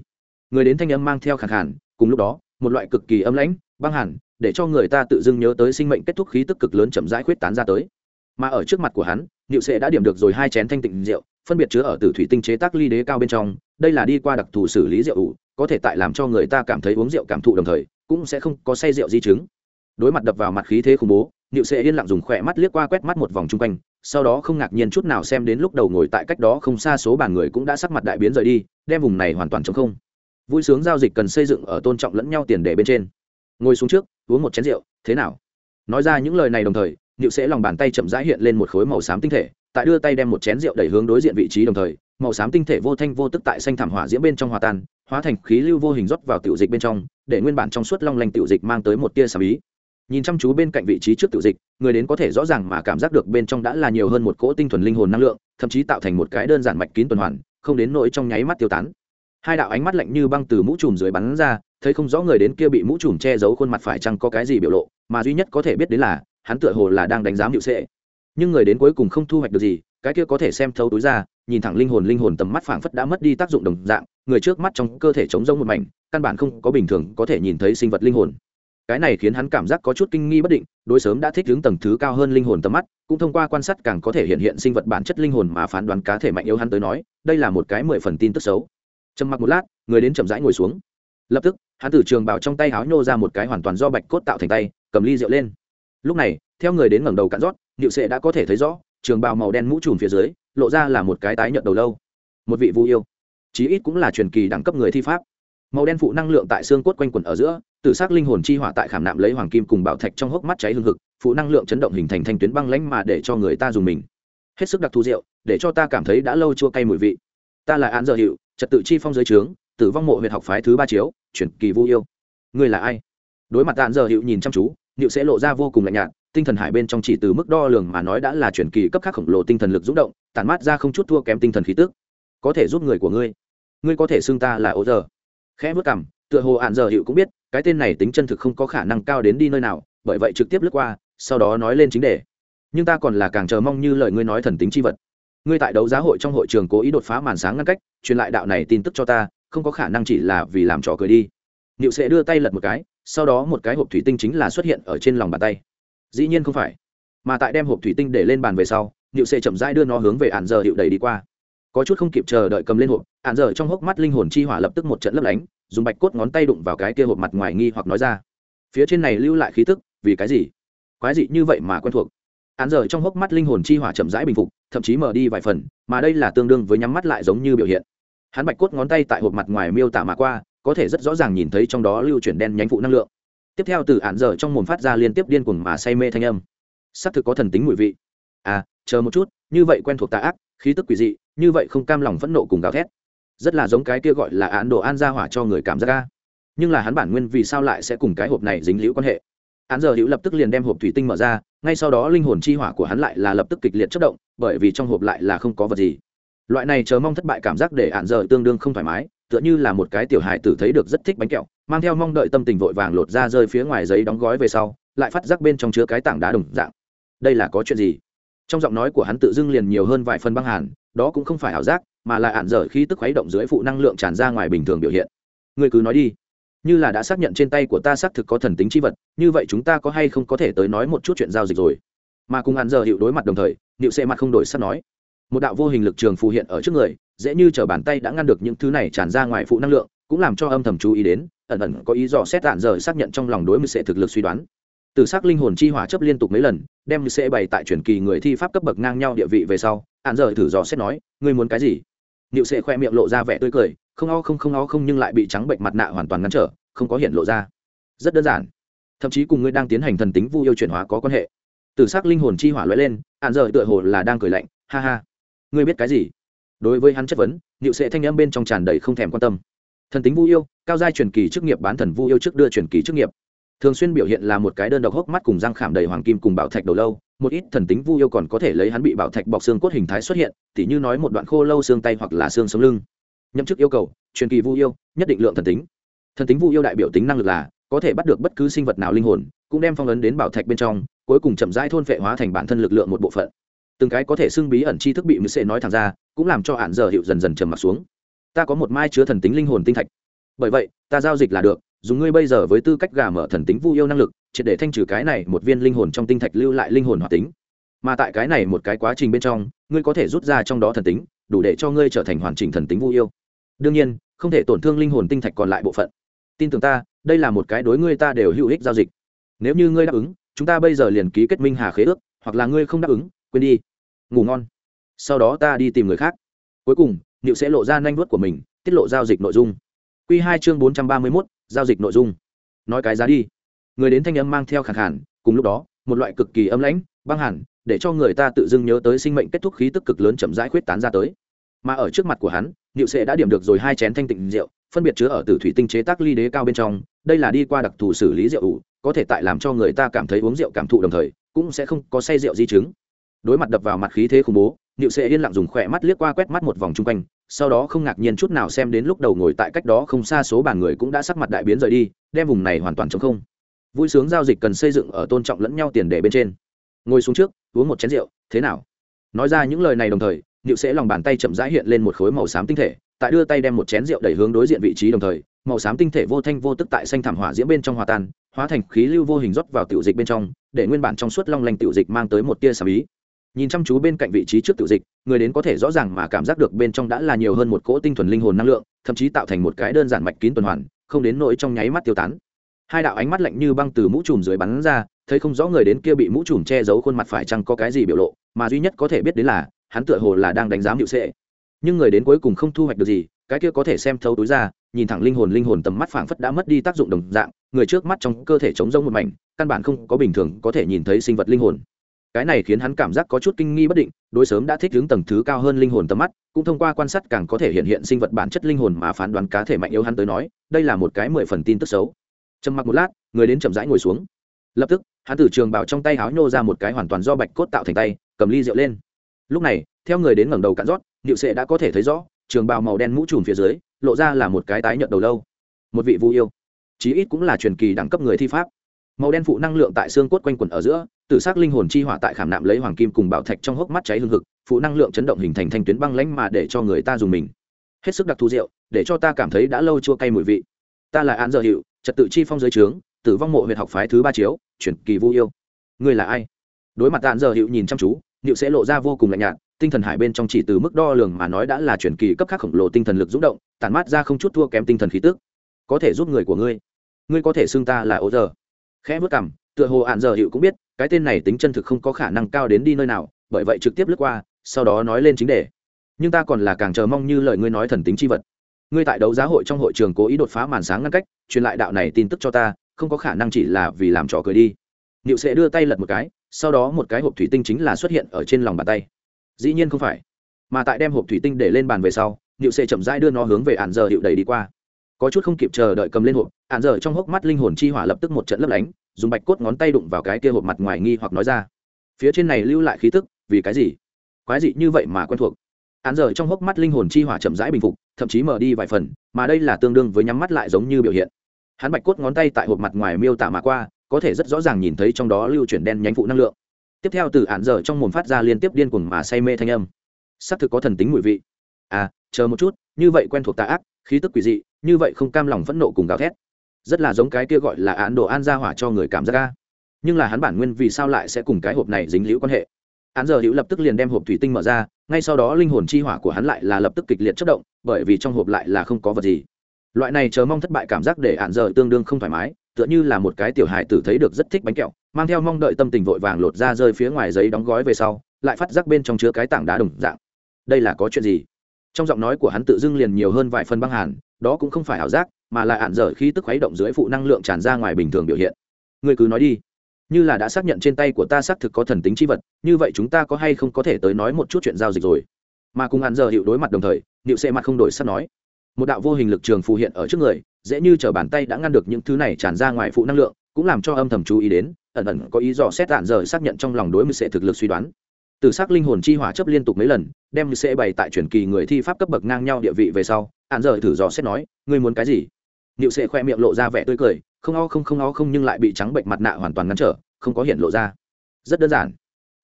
Người đến thanh âm mang theo khẳng hẳn cùng lúc đó một loại cực kỳ âm lãnh băng hẳn để cho người ta tự dưng nhớ tới sinh mệnh kết thúc khí tức cực lớn chậm rãi khuyết tán ra tới. Mà ở trước mặt của hắn diệu sệ đã điểm được rồi hai chén thanh tịnh rượu phân biệt chứa ở từ thủy tinh chế tác ly đế cao bên trong, đây là đi qua đặc thù xử lý rượu ủ, có thể tại làm cho người ta cảm thấy uống rượu cảm thụ đồng thời, cũng sẽ không có say rượu di chứng. Đối mặt đập vào mặt khí thế khủng bố, niệu sệ yên lặng dùng khỏe mắt liếc qua quét mắt một vòng chung quanh, sau đó không ngạc nhiên chút nào xem đến lúc đầu ngồi tại cách đó không xa số bàn người cũng đã sắc mặt đại biến rời đi, đem vùng này hoàn toàn chống không. Vui sướng giao dịch cần xây dựng ở tôn trọng lẫn nhau tiền đề bên trên. Ngồi xuống trước, uống một chén rượu, thế nào? Nói ra những lời này đồng thời nịu sẽ lòng bàn tay chậm rãi hiện lên một khối màu xám tinh thể tại đưa tay đem một chén rượu đẩy hướng đối diện vị trí đồng thời, màu xám tinh thể vô thanh vô tức tại xanh thảm hỏa diễm bên trong hòa tan, hóa thành khí lưu vô hình rót vào tiểu dịch bên trong, để nguyên bản trong suốt long lanh tiểu dịch mang tới một tia xà ý. Nhìn chăm chú bên cạnh vị trí trước tiểu dịch, người đến có thể rõ ràng mà cảm giác được bên trong đã là nhiều hơn một cỗ tinh thuần linh hồn năng lượng, thậm chí tạo thành một cái đơn giản mạch kín tuần hoàn, không đến nỗi trong nháy mắt tiêu tán. Hai đạo ánh mắt lạnh như băng từ mũ trùm dưới bắn ra, thấy không rõ người đến kia bị mũ trùm che giấu khuôn mặt phải chăng có cái gì biểu lộ, mà duy nhất có thể biết đến là, hắn tựa hồ là đang đánh giá hiệu sệ nhưng người đến cuối cùng không thu hoạch được gì, cái kia có thể xem thấu túi ra, nhìn thẳng linh hồn linh hồn tầm mắt phảng phất đã mất đi tác dụng đồng dạng, người trước mắt trong cơ thể chống rông một mảnh, căn bản không có bình thường có thể nhìn thấy sinh vật linh hồn. Cái này khiến hắn cảm giác có chút kinh nghi bất định, đối sớm đã thích hướng tầng thứ cao hơn linh hồn tầm mắt, cũng thông qua quan sát càng có thể hiện hiện sinh vật bản chất linh hồn mà phán đoán cá thể mạnh yếu hắn tới nói, đây là một cái mười phần tin tức xấu. Trầm mặc một lát, người đến chậm rãi ngồi xuống. Lập tức, hắn từ trường bảo trong tay háo nhô ra một cái hoàn toàn do bạch cốt tạo thành tay, cầm ly rượu lên. Lúc này, theo người đến ngẩng đầu cạn rót nhịu sệ đã có thể thấy rõ, trường bào màu đen mũ trùm phía dưới, lộ ra là một cái tái nhợt đầu lâu. Một vị vu yêu. Chí ít cũng là truyền kỳ đẳng cấp người thi pháp. Màu đen phụ năng lượng tại xương cốt quanh quẩn ở giữa tự xác linh hồn chi hỏa tại khảm nạm lấy hoàng kim cùng bảo thạch trong hốc mắt cháy hương hực, phụ năng lượng chấn động hình thành thanh tuyến băng lãnh mà để cho người ta dùng mình. Hết sức đặc thù rượu để cho ta cảm thấy đã lâu chua cay mùi vị. Ta là án giờ hiệu trật tự chi phong giới trướng, tử vong mộ huyện học phái thứ ba chiếu chuyển kỳ vu yêu. Ngươi là ai? Đối mặt án giờ hiệu nhìn chăm chú nịu sẽ lộ ra vô cùng lạnh nhạt tinh thần hải bên trong chỉ từ mức đo lường mà nói đã là chuyển kỳ cấp khác khổng lồ tinh thần lực rung động, tản mát ra không chút thua kém tinh thần khí tức. Có thể giúp người của ngươi. Ngươi có thể xưng ta là ô giờ khẽ vất cảm tựa hồ ạn giờ hiệu cũng biết, cái tên này tính chân thực không có khả năng cao đến đi nơi nào, bởi vậy trực tiếp lướt qua, sau đó nói lên chính đề. Nhưng ta còn là càng chờ mong như lời ngươi nói thần tính chi vật. Ngươi tại đấu giá hội trong hội trường cố ý đột phá màn sáng ngăn cách, truyền lại đạo này tin tức cho ta, không có khả năng chỉ là vì làm trò cười đi. Niệu sẽ đưa tay lật một cái, sau đó một cái hộp thủy tinh chính là xuất hiện ở trên lòng bàn tay dĩ nhiên không phải. Mà tại đem hộp thủy tinh để lên bàn về sau, niệu sẽ chậm rãi đưa nó hướng về ạn giờ hiệu đầy đi qua. Có chút không kịp chờ đợi cầm lên hộp ạn giờ trong hốc mắt linh hồn chi hỏa lập tức một trận lấp lánh, dùng bạch cốt ngón tay đụng vào cái kia hộp mặt ngoài nghi hoặc nói ra. Phía trên này lưu lại khí tức, vì cái gì? Quái dị như vậy mà quen thuộc. Ạn giờ trong hốc mắt linh hồn chi hỏa chậm rãi bình phục, thậm chí mở đi vài phần, mà đây là tương đương với nhắm mắt lại giống như biểu hiện. Hắn bạch cốt ngón tay tại hộp mặt ngoài miêu tả mà qua, có thể rất rõ ràng nhìn thấy trong đó lưu chuyển đen nhánh phụ năng lượng tiếp theo từ ạn dở trong mồm phát ra liên tiếp điên cuồng mà say mê thanh âm. Xác thực có thần tính mùi vị. À chờ một chút, như vậy quen thuộc tà ác, khí tức quỷ dị, như vậy không cam lòng phẫn nộ cùng gào thét. Rất là giống cái kia gọi là án đồ an ra hỏa cho người cảm giác ca nhưng là hắn bản nguyên vì sao lại sẽ cùng cái hộp này dính liễu quan hệ? Án giờ hữu lập tức liền đem hộp thủy tinh mở ra, ngay sau đó linh hồn chi hỏa của hắn lại là lập tức kịch liệt chất động, bởi vì trong hộp lại là không có vật gì. Loại này chờ mong thất bại cảm giác để án giờ tương đương không thoải mái tựa như là một cái tiểu hài tử thấy được rất thích bánh kẹo, mang theo mong đợi tâm tình vội vàng lột ra rơi phía ngoài giấy đóng gói về sau, lại phát giác bên trong chứa cái tảng đá đồng dạng. Đây là có chuyện gì? Trong giọng nói của hắn tự dưng liền nhiều hơn vài phần băng hàn, đó cũng không phải ảo giác, mà là ạn dở khi tức khuấy động dưới phụ năng lượng tràn ra ngoài bình thường biểu hiện. Người cứ nói đi. Như là đã xác nhận trên tay của ta xác thực có thần tính c h i vật, như vậy chúng ta có hay không có thể tới nói một chút chuyện giao dịch rồi? Mà cùng ạn dở hiệu đối mặt đồng thời nịu xệ mặt không đổi sắp nói. Một đạo vô hình lực trường phù hiện ở trước người dễ như t bàn tay đã ngăn được những thứ này tràn ra ngoài phụ năng lượng, cũng làm cho âm thầm chú ý đến, ẩn ẩn có ý dò xét ạn dở xác nhận trong lòng đối với sẽ thực lực suy đoán. Từ xác linh hồn chi hỏa chấp liên tục mấy lần, đem sẽ bày tại truyền kỳ người thi pháp cấp bậc ngang nhau địa vị về sau hạn giờ thử dò xét nói, ngươi muốn cái gì? Niệu sẽ khoe miệng lộ ra vẻ tươi cười, không o không không o không, nhưng lại bị trắng bệnh mặt nạ hoàn toàn ngăn trở, không có hiện lộ ra. Rất đơn giản. Thậm chí cùng ngươi đang tiến hành thần tính vu yêu chuyển hóa có quan hệ. Từ xác linh hồn chi hỏa lóe lên hạn giờ tựa hồ là đang cười lạnh, ha ha, ngươi biết cái gì? Đối với hắn chất vấn, niệu sẽ thanh âm bên trong tràn đầy không thèm quan tâm. Thần tính vu yêu, cao giai truyền kỳ chức nghiệp bán thần vu yêu trước đưa truyền kỳ chức nghiệp. Thường xuyên biểu hiện là một cái đơn độc hốc mắt cùng răng khảm đầy hoàng kim cùng bảo thạch đầu lâu, một ít thần tính vu yêu còn có thể lấy hắn bị bảo thạch bọc xương cốt hình thái xuất hiện, tỉ như nói một đoạn khô lâu xương tay hoặc là xương sống lưng. Nhậm chức yêu cầu, truyền kỳ vu yêu, nhất định lượng thần tính. Thần tính vu yêu đại biểu tính năng lực là, có thể bắt được bất cứ sinh vật nào linh hồn, cũng đem phong ấn đến bảo thạch bên trong, cuối cùng chậm rãi thôn phệ hóa thành bản thân lực lượng một bộ phận từng cái có thể xưng bí ẩn chi thức bị mười sệ nói thẳng ra, cũng làm cho hạn giờ hiệu dần dần trầm mặt xuống. Ta có một mai chứa thần tính linh hồn tinh thạch. Bởi vậy, ta giao dịch là được, dùng ngươi bây giờ với tư cách gà mở thần tính vu yêu năng lực, triệt để thanh trừ cái này một viên linh hồn trong tinh thạch lưu lại linh hồn hoạt tính. Mà tại cái này một cái quá trình bên trong, ngươi có thể rút ra trong đó thần tính, đủ để cho ngươi trở thành hoàn chỉnh thần tính vu yêu. Đương nhiên, không thể tổn thương linh hồn tinh thạch còn lại bộ phận. Tin tưởng ta, đây là một cái đối ngươi ta đều hữu ích giao dịch. Nếu như ngươi đáp ứng, chúng ta bây giờ liền ký kết minh hà khế ước, hoặc là ngươi không đáp ứng, quên đi ngủ ngon. Sau đó ta đi tìm người khác. Cuối cùng, niệu sẽ lộ ra nhanh vuốt của mình, tiết lộ giao dịch nội dung. Q hai chương bốn trăm ba mươi mốt, giao dịch nội dung. Nói cái giá đi. Người đến thanh âm mang theo khẳng hẳn cùng lúc đó, một loại cực kỳ âm lãnh, băng hẳn, để cho người ta tự dưng nhớ tới sinh mệnh kết thúc khí tức cực lớn chậm rãi khuyết tán ra tới. Mà ở trước mặt của hắn, niệu sệ đã điểm được rồi hai chén thanh tịnh rượu, phân biệt chứa ở từ thủy tinh chế tác ly đế cao bên trong. Đây là đi qua đặc thù xử lý rượu ủ có thể tại làm cho người ta cảm thấy uống rượu cảm thụ đồng thời, cũng sẽ không có say rượu di chứng đối mặt đập vào mặt khí thế khủng bố, niệu sệ yên lặng dùng khỏe mắt liếc qua quét mắt một vòng chung quanh, sau đó không ngạc nhiên chút nào xem đến lúc đầu ngồi tại cách đó không xa số bàn người cũng đã sắc mặt đại biến rời đi, đem vùng này hoàn toàn chống không. Vui sướng giao dịch cần xây dựng ở tôn trọng lẫn nhau tiền đề bên trên. Ngồi xuống trước, uống một chén rượu, thế nào? Nói ra những lời này đồng thời nịu sẽ lòng bàn tay chậm rãi hiện lên một khối màu xám tinh thể, tại đưa tay đem một chén rượu đẩy hướng đối diện vị trí đồng thời, màu xám tinh thể vô thanh vô tức tại xanh thảm hỏa diễm bên trong hòa tan, hóa thành khí lưu vô hình rót vào tiểu dịch bên trong, để nguyên bản trong suốt long lanh tiểu dịch mang tới một tia xà bí nhìn chăm chú bên cạnh vị trí trước tiểu dịch, người đến có thể rõ ràng mà cảm giác được bên trong đã là nhiều hơn một cỗ tinh thuần linh hồn năng lượng, thậm chí tạo thành một cái đơn giản mạch kín tuần hoàn, không đến nỗi trong nháy mắt tiêu tán. Hai đạo ánh mắt lạnh như băng từ mũ trùm dưới bắn ra, thấy không rõ người đến kia bị mũ trùm che giấu khuôn mặt phải chăng có cái gì biểu lộ, mà duy nhất có thể biết đến là, hắn tựa hồ là đang đánh giá hiệu sệ. Nhưng người đến cuối cùng không thu hoạch được gì, cái kia có thể xem thấu túi ra, nhìn thẳng linh hồn linh hồn tầm mắt phảng phất đã mất đi tác dụng đồng dạng, người trước mắt trong cơ thể chống rông một mảnh, căn bản không có bình thường có thể nhìn thấy sinh vật linh hồn cái này khiến hắn cảm giác có chút kinh nghi bất định, đối sớm đã thích hướng tầng thứ cao hơn linh hồn tầm mắt, cũng thông qua quan sát càng có thể hiện hiện sinh vật bản chất linh hồn mà phán đoán cá thể mạnh yếu hắn tới nói, đây là một cái mười phần tin tức xấu. Trầm mặc một lát, người đến chậm rãi ngồi xuống. Lập tức, hắn từ trường bảo trong tay háo nhô ra một cái hoàn toàn do bạch cốt tạo thành tay, cầm ly rượu lên. Lúc này, theo người đến ngẩng đầu cạn rót điệu sệ đã có thể thấy rõ, trường bào màu đen mũ trùm phía dưới, lộ ra là một cái tái nhợt đầu lâu. Một vị vu yêu. Chí ít cũng là truyền kỳ đẳng cấp người thi pháp màu đen phụ năng lượng tại xương cốt quanh quẩn ở giữa tự xác linh hồn chi hỏa tại khảm nạm lấy hoàng kim cùng bảo thạch trong hốc mắt cháy hương hực, phụ năng lượng chấn động hình thành thanh tuyến băng lánh mà để cho người ta dùng mình. Hết sức đặc thù rượu để cho ta cảm thấy đã lâu chua cay mùi vị. Ta là án dợ hiệu trật tự chi phong giới trướng, tử vong mộ huyện học phái thứ ba chiếu, chuyển kỳ vô yêu. Ngươi là ai? Đối mặt tàn dợ hiệu nhìn chăm chú hiệu sẽ lộ ra vô cùng lạnh nhạt, tinh thần hải bên trong chỉ từ mức đo lường mà nói đã là chuyển kỳ cấp khác khổng lồ tinh thần lực rung động, tản mát ra không chút thua kém tinh thần khí tức. Có thể giúp người của ngươi. Ngươi có thể xưng ta là ô giờ khẽ vớt cảm tựa hồ ạn giờ hiệu cũng biết, cái tên này tính chân thực không có khả năng cao đến đi nơi nào, bởi vậy trực tiếp lướt qua, sau đó nói lên chính đề. Nhưng ta còn là càng chờ mong như lời ngươi nói thần tính chi vật. Ngươi tại đấu giá hội trong hội trường cố ý đột phá màn sáng ngăn cách, truyền lại đạo này tin tức cho ta, không có khả năng chỉ là vì làm trò cười đi. Niệu sẽ đưa tay lật một cái, sau đó một cái hộp thủy tinh chính là xuất hiện ở trên lòng bàn tay. Dĩ nhiên không phải. Mà tại đem hộp thủy tinh để lên bàn về sau, niệu sẽ chậm rãi đưa nó hướng về ạn giờ hiệu đẩy đi qua có chút không kịp chờ đợi cầm lên hộp ạn dở trong hốc mắt linh hồn chi hỏa lập tức một trận lấp lánh, dùng bạch cốt ngón tay đụng vào cái kia hộp mặt ngoài nghi hoặc nói ra. Phía trên này lưu lại khí tức, vì cái gì? Quái dị như vậy mà quen thuộc. Ạn dở trong hốc mắt linh hồn chi hỏa chậm rãi bình phục, thậm chí mở đi vài phần, mà đây là tương đương với nhắm mắt lại giống như biểu hiện. Hắn bạch cốt ngón tay tại hộp mặt ngoài miêu tả mà qua, có thể rất rõ ràng nhìn thấy trong đó lưu chuyển đen nhánh phụ năng lượng. Tiếp theo từ ạn dở trong mồm phát ra liên tiếp điên cuồng mà say mê thanh âm. Xác thực có thần tính mùi vị. À chờ một chút, như vậy quen thuộc tà ác, khí tức quỷ dị như vậy không cam lòng phẫn nộ cùng gào thét. Rất là giống cái kia gọi là án đồ an ra hỏa cho người cảm giác ca nhưng là hắn bản nguyên vì sao lại sẽ cùng cái hộp này dính liễu quan hệ? Án giờ hữu lập tức liền đem hộp thủy tinh mở ra, ngay sau đó linh hồn chi hỏa của hắn lại là lập tức kịch liệt chất động, bởi vì trong hộp lại là không có vật gì. Loại này chờ mong thất bại cảm giác để án giờ tương đương không thoải mái, tựa như là một cái tiểu hài tử thấy được rất thích bánh kẹo, mang theo mong đợi tâm tình vội vàng lột ra rơi phía ngoài giấy đóng gói về sau, lại phát giác bên trong chứa cái tảng đá đồng dạng. Đây là có chuyện gì? Trong giọng nói của hắn tự dưng liền nhiều hơn vài phần băng hàn đó cũng không phải ảo giác, mà là ạn dở khi tức khuấy động dưới phụ năng lượng tràn ra ngoài bình thường biểu hiện. Người cứ nói đi. Như là đã xác nhận trên tay của ta xác thực có thần tính chi vật, như vậy chúng ta có hay không có thể tới nói một chút chuyện giao dịch rồi? Mà cùng ạn dở hiệu đối mặt đồng thời hiệu xe mặt không đổi sắt nói, một đạo vô hình lực trường phù hiện ở trước người, dễ như chở bàn tay đã ngăn được những thứ này tràn ra ngoài phụ năng lượng, cũng làm cho âm thầm chú ý đến, ẩn ẩn có ý dò xét ạn dở xác nhận trong lòng đối với sẽ thực lực suy đoán từ sắc linh hồn chi hỏa chấp liên tục mấy lần, đem như sẽ bày tại truyền kỳ người thi pháp cấp bậc ngang nhau địa vị về sau hạn giờ thử dò xét nói, ngươi muốn cái gì? Nịu sẽ khoe miệng lộ ra vẻ tươi cười, không o không không o không nhưng lại bị trắng bệnh mặt nạ hoàn toàn ngăn trở, không có hiện lộ ra. Rất đơn giản.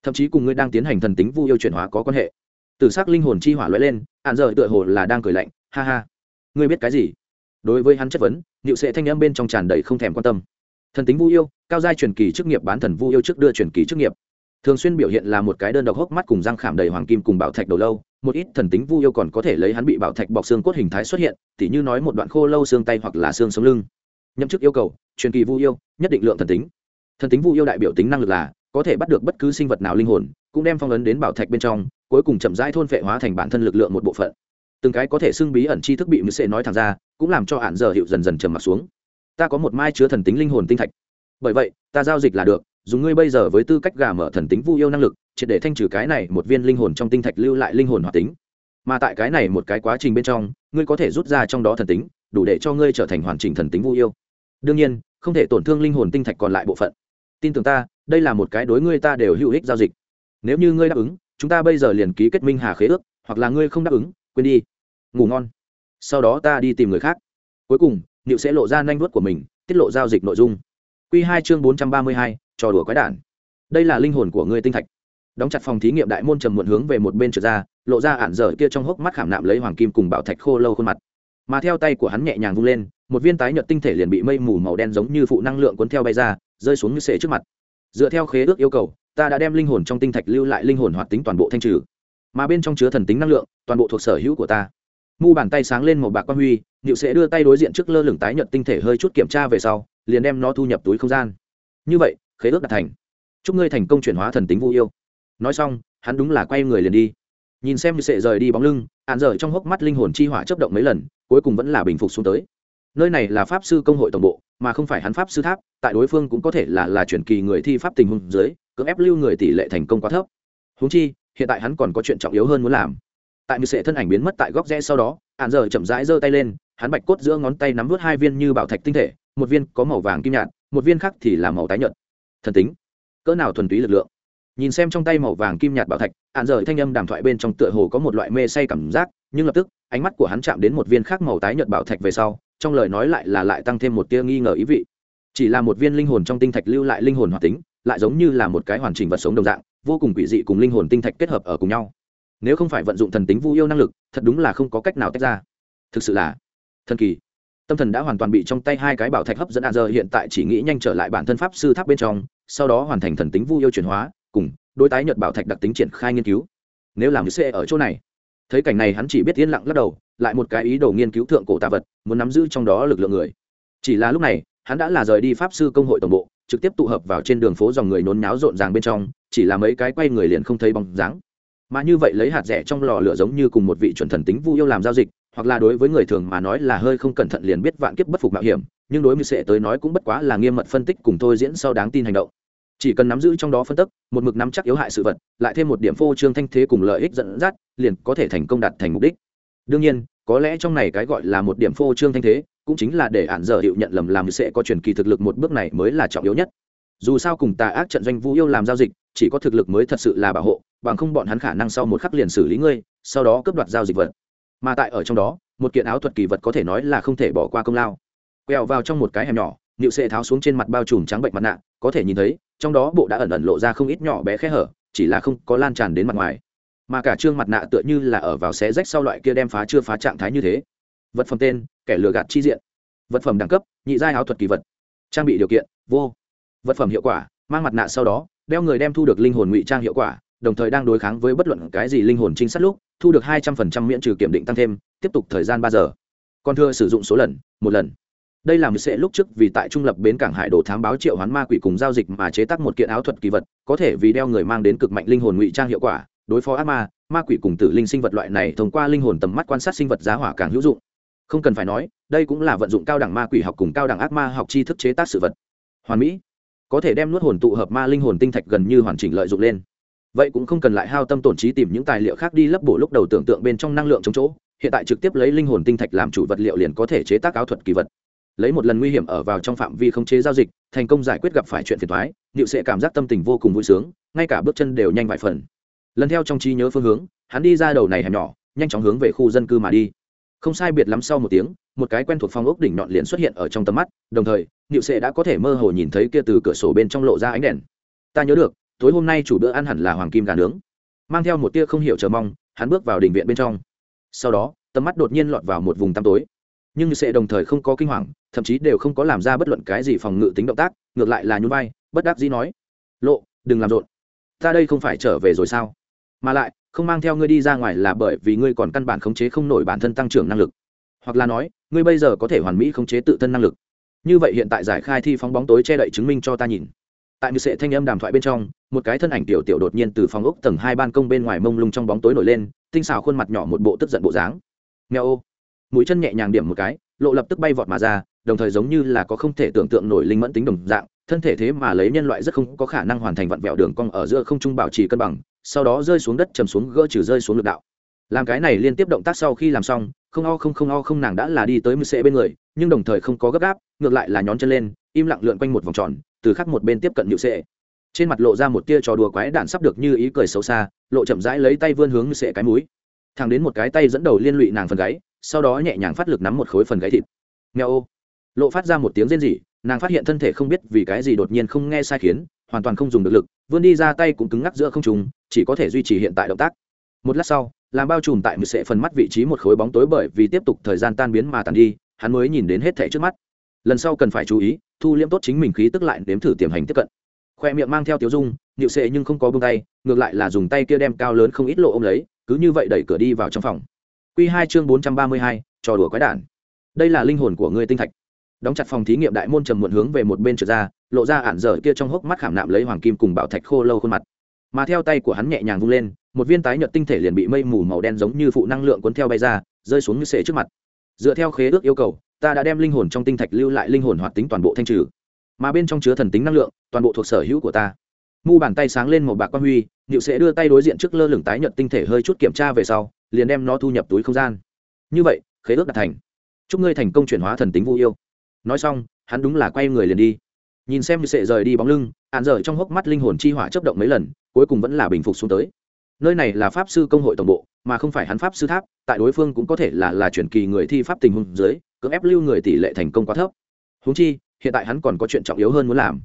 Thậm chí cùng ngươi đang tiến hành thần tính vu yêu chuyển hóa có quan hệ. Từ sắc linh hồn chi hỏa lóe lên hạn giờ tựa hồ là đang cười lạnh, ha ha. Ngươi biết cái gì? Đối với hắn chất vấn nịu sẽ thanh âm bên trong tràn đầy không thèm quan tâm. Thần tính vu yêu, cao giai truyền kỳ chức nghiệp bán thần vu yêu trước đưa truyền kỳ chức nghiệp thường xuyên biểu hiện là một cái đơn độc hốc mắt cùng răng khảm đầy hoàng kim cùng bảo thạch đầu lâu, một ít thần tính vu yêu còn có thể lấy hắn bị bảo thạch bọc xương cốt hình thái xuất hiện, tỉ như nói một đoạn khô lâu xương tay hoặc là xương sống lưng. Nhậm chức yêu cầu, truyền kỳ vu yêu, nhất định lượng thần tính. Thần tính vu yêu đại biểu tính năng lực là, có thể bắt được bất cứ sinh vật nào linh hồn, cũng đem phong ấn đến bảo thạch bên trong, cuối cùng chậm rãi thôn phệ hóa thành bản thân lực lượng một bộ phận. Từng cái có thể xưng bí ẩn chi thức bị mười sệ nói thẳng ra, cũng làm cho hạn giờ hiệu dần dần trầm mặt xuống. Ta có một mai chứa thần tính linh hồn tinh thạch. Bởi vậy, ta giao dịch là được dùng ngươi bây giờ với tư cách gà mở thần tính vu yêu năng lực, triệt để thanh trừ cái này một viên linh hồn trong tinh thạch lưu lại linh hồn hoạt tính. Mà tại cái này một cái quá trình bên trong, ngươi có thể rút ra trong đó thần tính, đủ để cho ngươi trở thành hoàn chỉnh thần tính vu yêu. Đương nhiên, không thể tổn thương linh hồn tinh thạch còn lại bộ phận. Tin tưởng ta, đây là một cái đối ngươi ta đều hữu ích giao dịch. Nếu như ngươi đáp ứng, chúng ta bây giờ liền ký kết minh hà khế ước, hoặc là ngươi không đáp ứng, quên đi. Ngủ ngon. Sau đó ta đi tìm người khác. Cuối cùng, niệu sẽ lộ ra nhanh vuốt của mình, tiết lộ giao dịch nội dung. Q hai chương bốn trăm ba mươi hai trò đùa quái đản. Đây là linh hồn của ngươi tinh thạch. Đóng chặt phòng thí nghiệm đại môn trầm muộn hướng về một bên trở ra, lộ ra ản dở kia trong hốc mắt khảm nạm lấy hoàng kim cùng bảo thạch khô lâu khuôn mặt. Mà theo tay của hắn nhẹ nhàng vung lên, một viên tái nhợt tinh thể liền bị mây mù màu đen giống như phụ năng lượng cuốn theo bay ra, rơi xuống như sệ trước mặt. Dựa theo khế ước yêu cầu, ta đã đem linh hồn trong tinh thạch lưu lại linh hồn hoạt tính toàn bộ thanh trừ. Mà bên trong chứa thần tính năng lượng, toàn bộ thuộc sở hữu của ta. Mu bàn tay sáng lên một bạc quan huy nhịu sẽ đưa tay đối diện trước lơ lửng tái nhợt tinh thể hơi chút kiểm tra về sau, liền đem nó thu nhập túi không gian. Như vậy khế ước đạt thành. Chúc ngươi thành công chuyển hóa thần tính vu yêu. Nói xong, hắn đúng là quay người liền đi. Nhìn xem như sệ rời đi bóng lưng hạn rời trong hốc mắt linh hồn chi hỏa chấp động mấy lần, cuối cùng vẫn là bình phục xuống tới. Nơi này là pháp sư công hội tổng bộ, mà không phải hắn pháp sư tháp, tại đối phương cũng có thể là là chuyển kỳ người thi pháp tình huống dưới, cưỡng ép lưu người tỷ lệ thành công quá thấp. Húng chi, hiện tại hắn còn có chuyện trọng yếu hơn muốn làm. Tại người sệ thân ảnh biến mất tại góc rẽ sau đó hạn rời chậm rãi giơ tay lên, hắn bạch cốt giữa ngón tay nắm vút hai viên như bảo thạch tinh thể, một viên có màu vàng kim nhạt, một viên khác thì là màu tái nhợt thần tính, cỡ nào thuần túy lực lượng. Nhìn xem trong tay màu vàng kim nhạt bảo thạch hạn rời thanh âm đàm thoại bên trong tựa hồ có một loại mê say cảm giác, nhưng lập tức, ánh mắt của hắn chạm đến một viên khác màu tái nhợt bảo thạch về sau, trong lời nói lại là lại tăng thêm một tia nghi ngờ ý vị. Chỉ là một viên linh hồn trong tinh thạch lưu lại linh hồn hoạt tính, lại giống như là một cái hoàn chỉnh vật sống đồng dạng, vô cùng quỷ dị cùng linh hồn tinh thạch kết hợp ở cùng nhau. Nếu không phải vận dụng thần tính vu yêu năng lực, thật đúng là không có cách nào tách ra. Thực sự là thần kỳ tâm thần đã hoàn toàn bị trong tay hai cái bảo thạch hấp dẫn a giờ hiện tại chỉ nghĩ nhanh trở lại bản thân pháp sư tháp bên trong, sau đó hoàn thành thần tính vu yêu chuyển hóa, cùng đối tái nhật bảo thạch đặc tính triển khai nghiên cứu. Nếu làm sẽ ở chỗ này, thấy cảnh này hắn chỉ biết yên lặng lắc đầu, lại một cái ý đồ nghiên cứu thượng cổ tạ vật, muốn nắm giữ trong đó lực lượng người. Chỉ là lúc này, hắn đã là rời đi pháp sư công hội tổng bộ, trực tiếp tụ hợp vào trên đường phố dòng người nôn náo rộn ràng bên trong, chỉ là mấy cái quay người liền không thấy bóng dáng. Mà như vậy lấy hạt rẻ trong lò lửa giống như cùng một vị chuẩn thần tính vu yêu làm giao dịch hoặc là đối với người thường mà nói là hơi không cẩn thận liền biết vạn kiếp bất phục mạo hiểm, nhưng đối với sệ tới nói cũng bất quá là nghiêm mật phân tích cùng thôi diễn sau đáng tin hành động. Chỉ cần nắm giữ trong đó phân tích một mực nắm chắc yếu hại sự vật, lại thêm một điểm phô trương thanh thế cùng lợi ích dẫn dắt, liền có thể thành công đạt thành mục đích. Đương nhiên, có lẽ trong này cái gọi là một điểm phô trương thanh thế, cũng chính là để ản dở hiệu nhận lầm làm sẽ có truyền kỳ thực lực một bước này mới là trọng yếu nhất. Dù sao cùng tà ác trận doanh vũ yêu làm giao dịch, chỉ có thực lực mới thật sự là bảo hộ, bằng không bọn hắn khả năng sau một khắc liền xử lý ngươi, sau đó cướp đoạt giao dịch vật mà tại ở trong đó, một kiện áo thuật kỳ vật có thể nói là không thể bỏ qua công lao. Quẹo vào trong một cái hẻm nhỏ nịu sệ tháo xuống trên mặt bao trùm trắng bệnh mặt nạ, có thể nhìn thấy, trong đó bộ đã ẩn ẩn lộ ra không ít nhỏ bé khe hở, chỉ là không có lan tràn đến mặt ngoài. Mà cả trương mặt nạ tựa như là ở vào xé rách sau loại kia đem phá chưa phá trạng thái như thế. Vật phẩm tên, kẻ lừa gạt chi diện. Vật phẩm đẳng cấp, nhị giai áo thuật kỳ vật. Trang bị điều kiện, vô. Vật phẩm hiệu quả, mang mặt nạ sau đó, đeo người đem thu được linh hồn ngụy trang hiệu quả, đồng thời đang đối kháng với bất luận cái gì linh hồn trinh sát lúc thu được hai trăm phần trăm miễn trừ kiểm định tăng thêm, tiếp tục thời gian ba giờ. Còn thưa sử dụng số lần, một lần. Đây là một sẽ lúc trước vì tại trung lập bến cảng hải đồ thám báo triệu hoán ma quỷ cùng giao dịch mà chế tác một kiện áo thuật kỳ vật, có thể vì đeo người mang đến cực mạnh linh hồn ngụy trang hiệu quả, đối phó ác ma ma quỷ cùng tử linh sinh vật loại này thông qua linh hồn tầm mắt quan sát sinh vật giá hỏa càng hữu dụng. Không cần phải nói, đây cũng là vận dụng cao đẳng ma quỷ học cùng cao đẳng ác ma học tri thức chế tác sự vật. Hoàn mỹ. Có thể đem nuốt hồn tụ hợp ma linh hồn tinh thạch gần như hoàn chỉnh lợi dụng lên vậy cũng không cần lại hao tâm tổn trí tìm những tài liệu khác đi lấp bổ lúc đầu tưởng tượng bên trong năng lượng chống chỗ, hiện tại trực tiếp lấy linh hồn tinh thạch làm chủ vật liệu liền có thể chế tác áo thuật kỳ vật. Lấy một lần nguy hiểm ở vào trong phạm vi không chế giao dịch, thành công giải quyết gặp phải chuyện phiền thoái nịu sẽ cảm giác tâm tình vô cùng vui sướng, ngay cả bước chân đều nhanh vài phần. Lần theo trong trí nhớ phương hướng, hắn đi ra đầu này hẻm nhỏ, nhanh chóng hướng về khu dân cư mà đi. Không sai biệt lắm sau một tiếng, một cái quen thuộc phong ốc đỉnh nhọn liền xuất hiện ở trong tầm mắt, đồng thời nịu sệ đã có thể mơ hồ nhìn thấy kia từ cửa sổ bên trong lộ ra ánh đèn. Ta nhớ được tối hôm nay chủ bữa ăn hẳn là hoàng kim gà nướng. Mang theo một tia không hiểu chờ mong, hắn bước vào đình viện bên trong. Sau đó, tầm mắt đột nhiên lọt vào một vùng tăm tối. Nhưng sệ đồng thời không có kinh hoàng, thậm chí đều không có làm ra bất luận cái gì phòng ngự tính động tác, ngược lại là nhún vai, bất đắc dĩ nói, lộ, đừng làm rộn. Ta đây không phải trở về rồi sao? Mà lại, không mang theo ngươi đi ra ngoài là bởi vì ngươi còn căn bản khống chế không nổi bản thân tăng trưởng năng lực. Hoặc là nói, ngươi bây giờ có thể hoàn mỹ khống chế tự thân năng lực. Như vậy hiện tại giải khai thi phóng bóng tối che đậy chứng minh cho ta nhìn. Tại như sệ thanh âm đàm thoại bên trong một cái thân ảnh tiểu tiểu đột nhiên từ phòng ốc tầng hai ban công bên ngoài mông lung trong bóng tối nổi lên, tinh xào khuôn mặt nhỏ một bộ tức giận bộ dáng. Nghe ô. Mũi chân nhẹ nhàng điểm một cái, lộ lập tức bay vọt mà ra, đồng thời giống như là có không thể tưởng tượng nổi linh mẫn tính đồng dạng, thân thể thế mà lấy nhân loại rất không có khả năng hoàn thành vặn vẹo đường cong ở giữa không trung bảo trì cân bằng, sau đó rơi xuống đất chầm xuống gỡ trừ rơi xuống lực đạo. Làm cái này liên tiếp động tác sau khi làm xong, không o không không o không nàng đã là đi tới mười sệ bên người, nhưng đồng thời không có gấp gáp, ngược lại là nhón chân lên, im lặng lượn quanh một vòng tròn, từ khắc một bên tiếp cận nhự sệ trên mặt lộ ra một tia trò đùa quái đản sắp được như ý cười xấu xa, lộ chậm rãi lấy tay vươn hướng sệ cái mũi. Thằng đến một cái tay dẫn đầu liên lụy nàng phần gáy, sau đó nhẹ nhàng phát lực nắm một khối phần gáy thịt. Nghe ô. Lộ phát ra một tiếng rên rỉ, nàng phát hiện thân thể không biết vì cái gì đột nhiên không nghe sai khiến, hoàn toàn không dùng được lực, vươn đi ra tay cũng cứng ngắc giữa không trùng chỉ có thể duy trì hiện tại động tác. Một lát sau, làm bao trùm tại mười sệ phần mắt vị trí một khối bóng tối bởi vì tiếp tục thời gian tan biến mà tàn đi, hắn mới nhìn đến hết thẻ trước mắt. Lần sau cần phải chú ý, thu liễm tốt chính mình khí tức lại nếm thử tiềm hành tiếp cận khoe miệng mang theo tiếu dung nịu sệ nhưng không có bông tay, ngược lại là dùng tay kia đem cao lớn không ít lộ ô m lấy, cứ như vậy đẩy cửa đi vào trong phòng. Q hai chương bốn trăm ba mươi hai, trò đùa quái đản. Đây là linh hồn của người tinh thạch. Đóng chặt phòng thí nghiệm đại môn trầm muộn hướng về một bên trượt ra, lộ ra ản dở kia trong hốc mắt khảm nạm lấy hoàng kim cùng bảo thạch khô lâu khuôn mặt. Mà theo tay của hắn nhẹ nhàng vung lên, một viên tái nhợt tinh thể liền bị mây mù màu đen giống như phụ năng lượng cuốn theo bay ra, rơi xuống như sệ trước mặt. Dựa theo khế ước yêu cầu, ta đã đem linh hồn trong tinh thạch lưu lại linh hồn hoạt tính toàn bộ thanh trừ mà bên trong chứa thần tính năng lượng, toàn bộ thuộc sở hữu của ta. Mu bàn tay sáng lên một bạc quan huy nịu sẽ đưa tay đối diện trước lơ lửng tái nhận tinh thể hơi chút kiểm tra về sau, liền đem nó thu nhập túi không gian. Như vậy, khế ước đạt thành. Chúc ngươi thành công chuyển hóa thần tính vô yêu. Nói xong, hắn đúng là quay người liền đi. Nhìn xem như sẽ rời đi bóng lưng ạn dở trong hốc mắt linh hồn chi hỏa chấp động mấy lần, cuối cùng vẫn là bình phục xuống tới. Nơi này là pháp sư công hội tổng bộ, mà không phải hắn pháp sư tháp, tại đối phương cũng có thể là là chuyển kỳ người thi pháp tình huống dưới, cưỡng ép lưu người tỷ lệ thành công quá thấp. Huống chi hiện tại hắn còn có chuyện trọng yếu hơn muốn làm.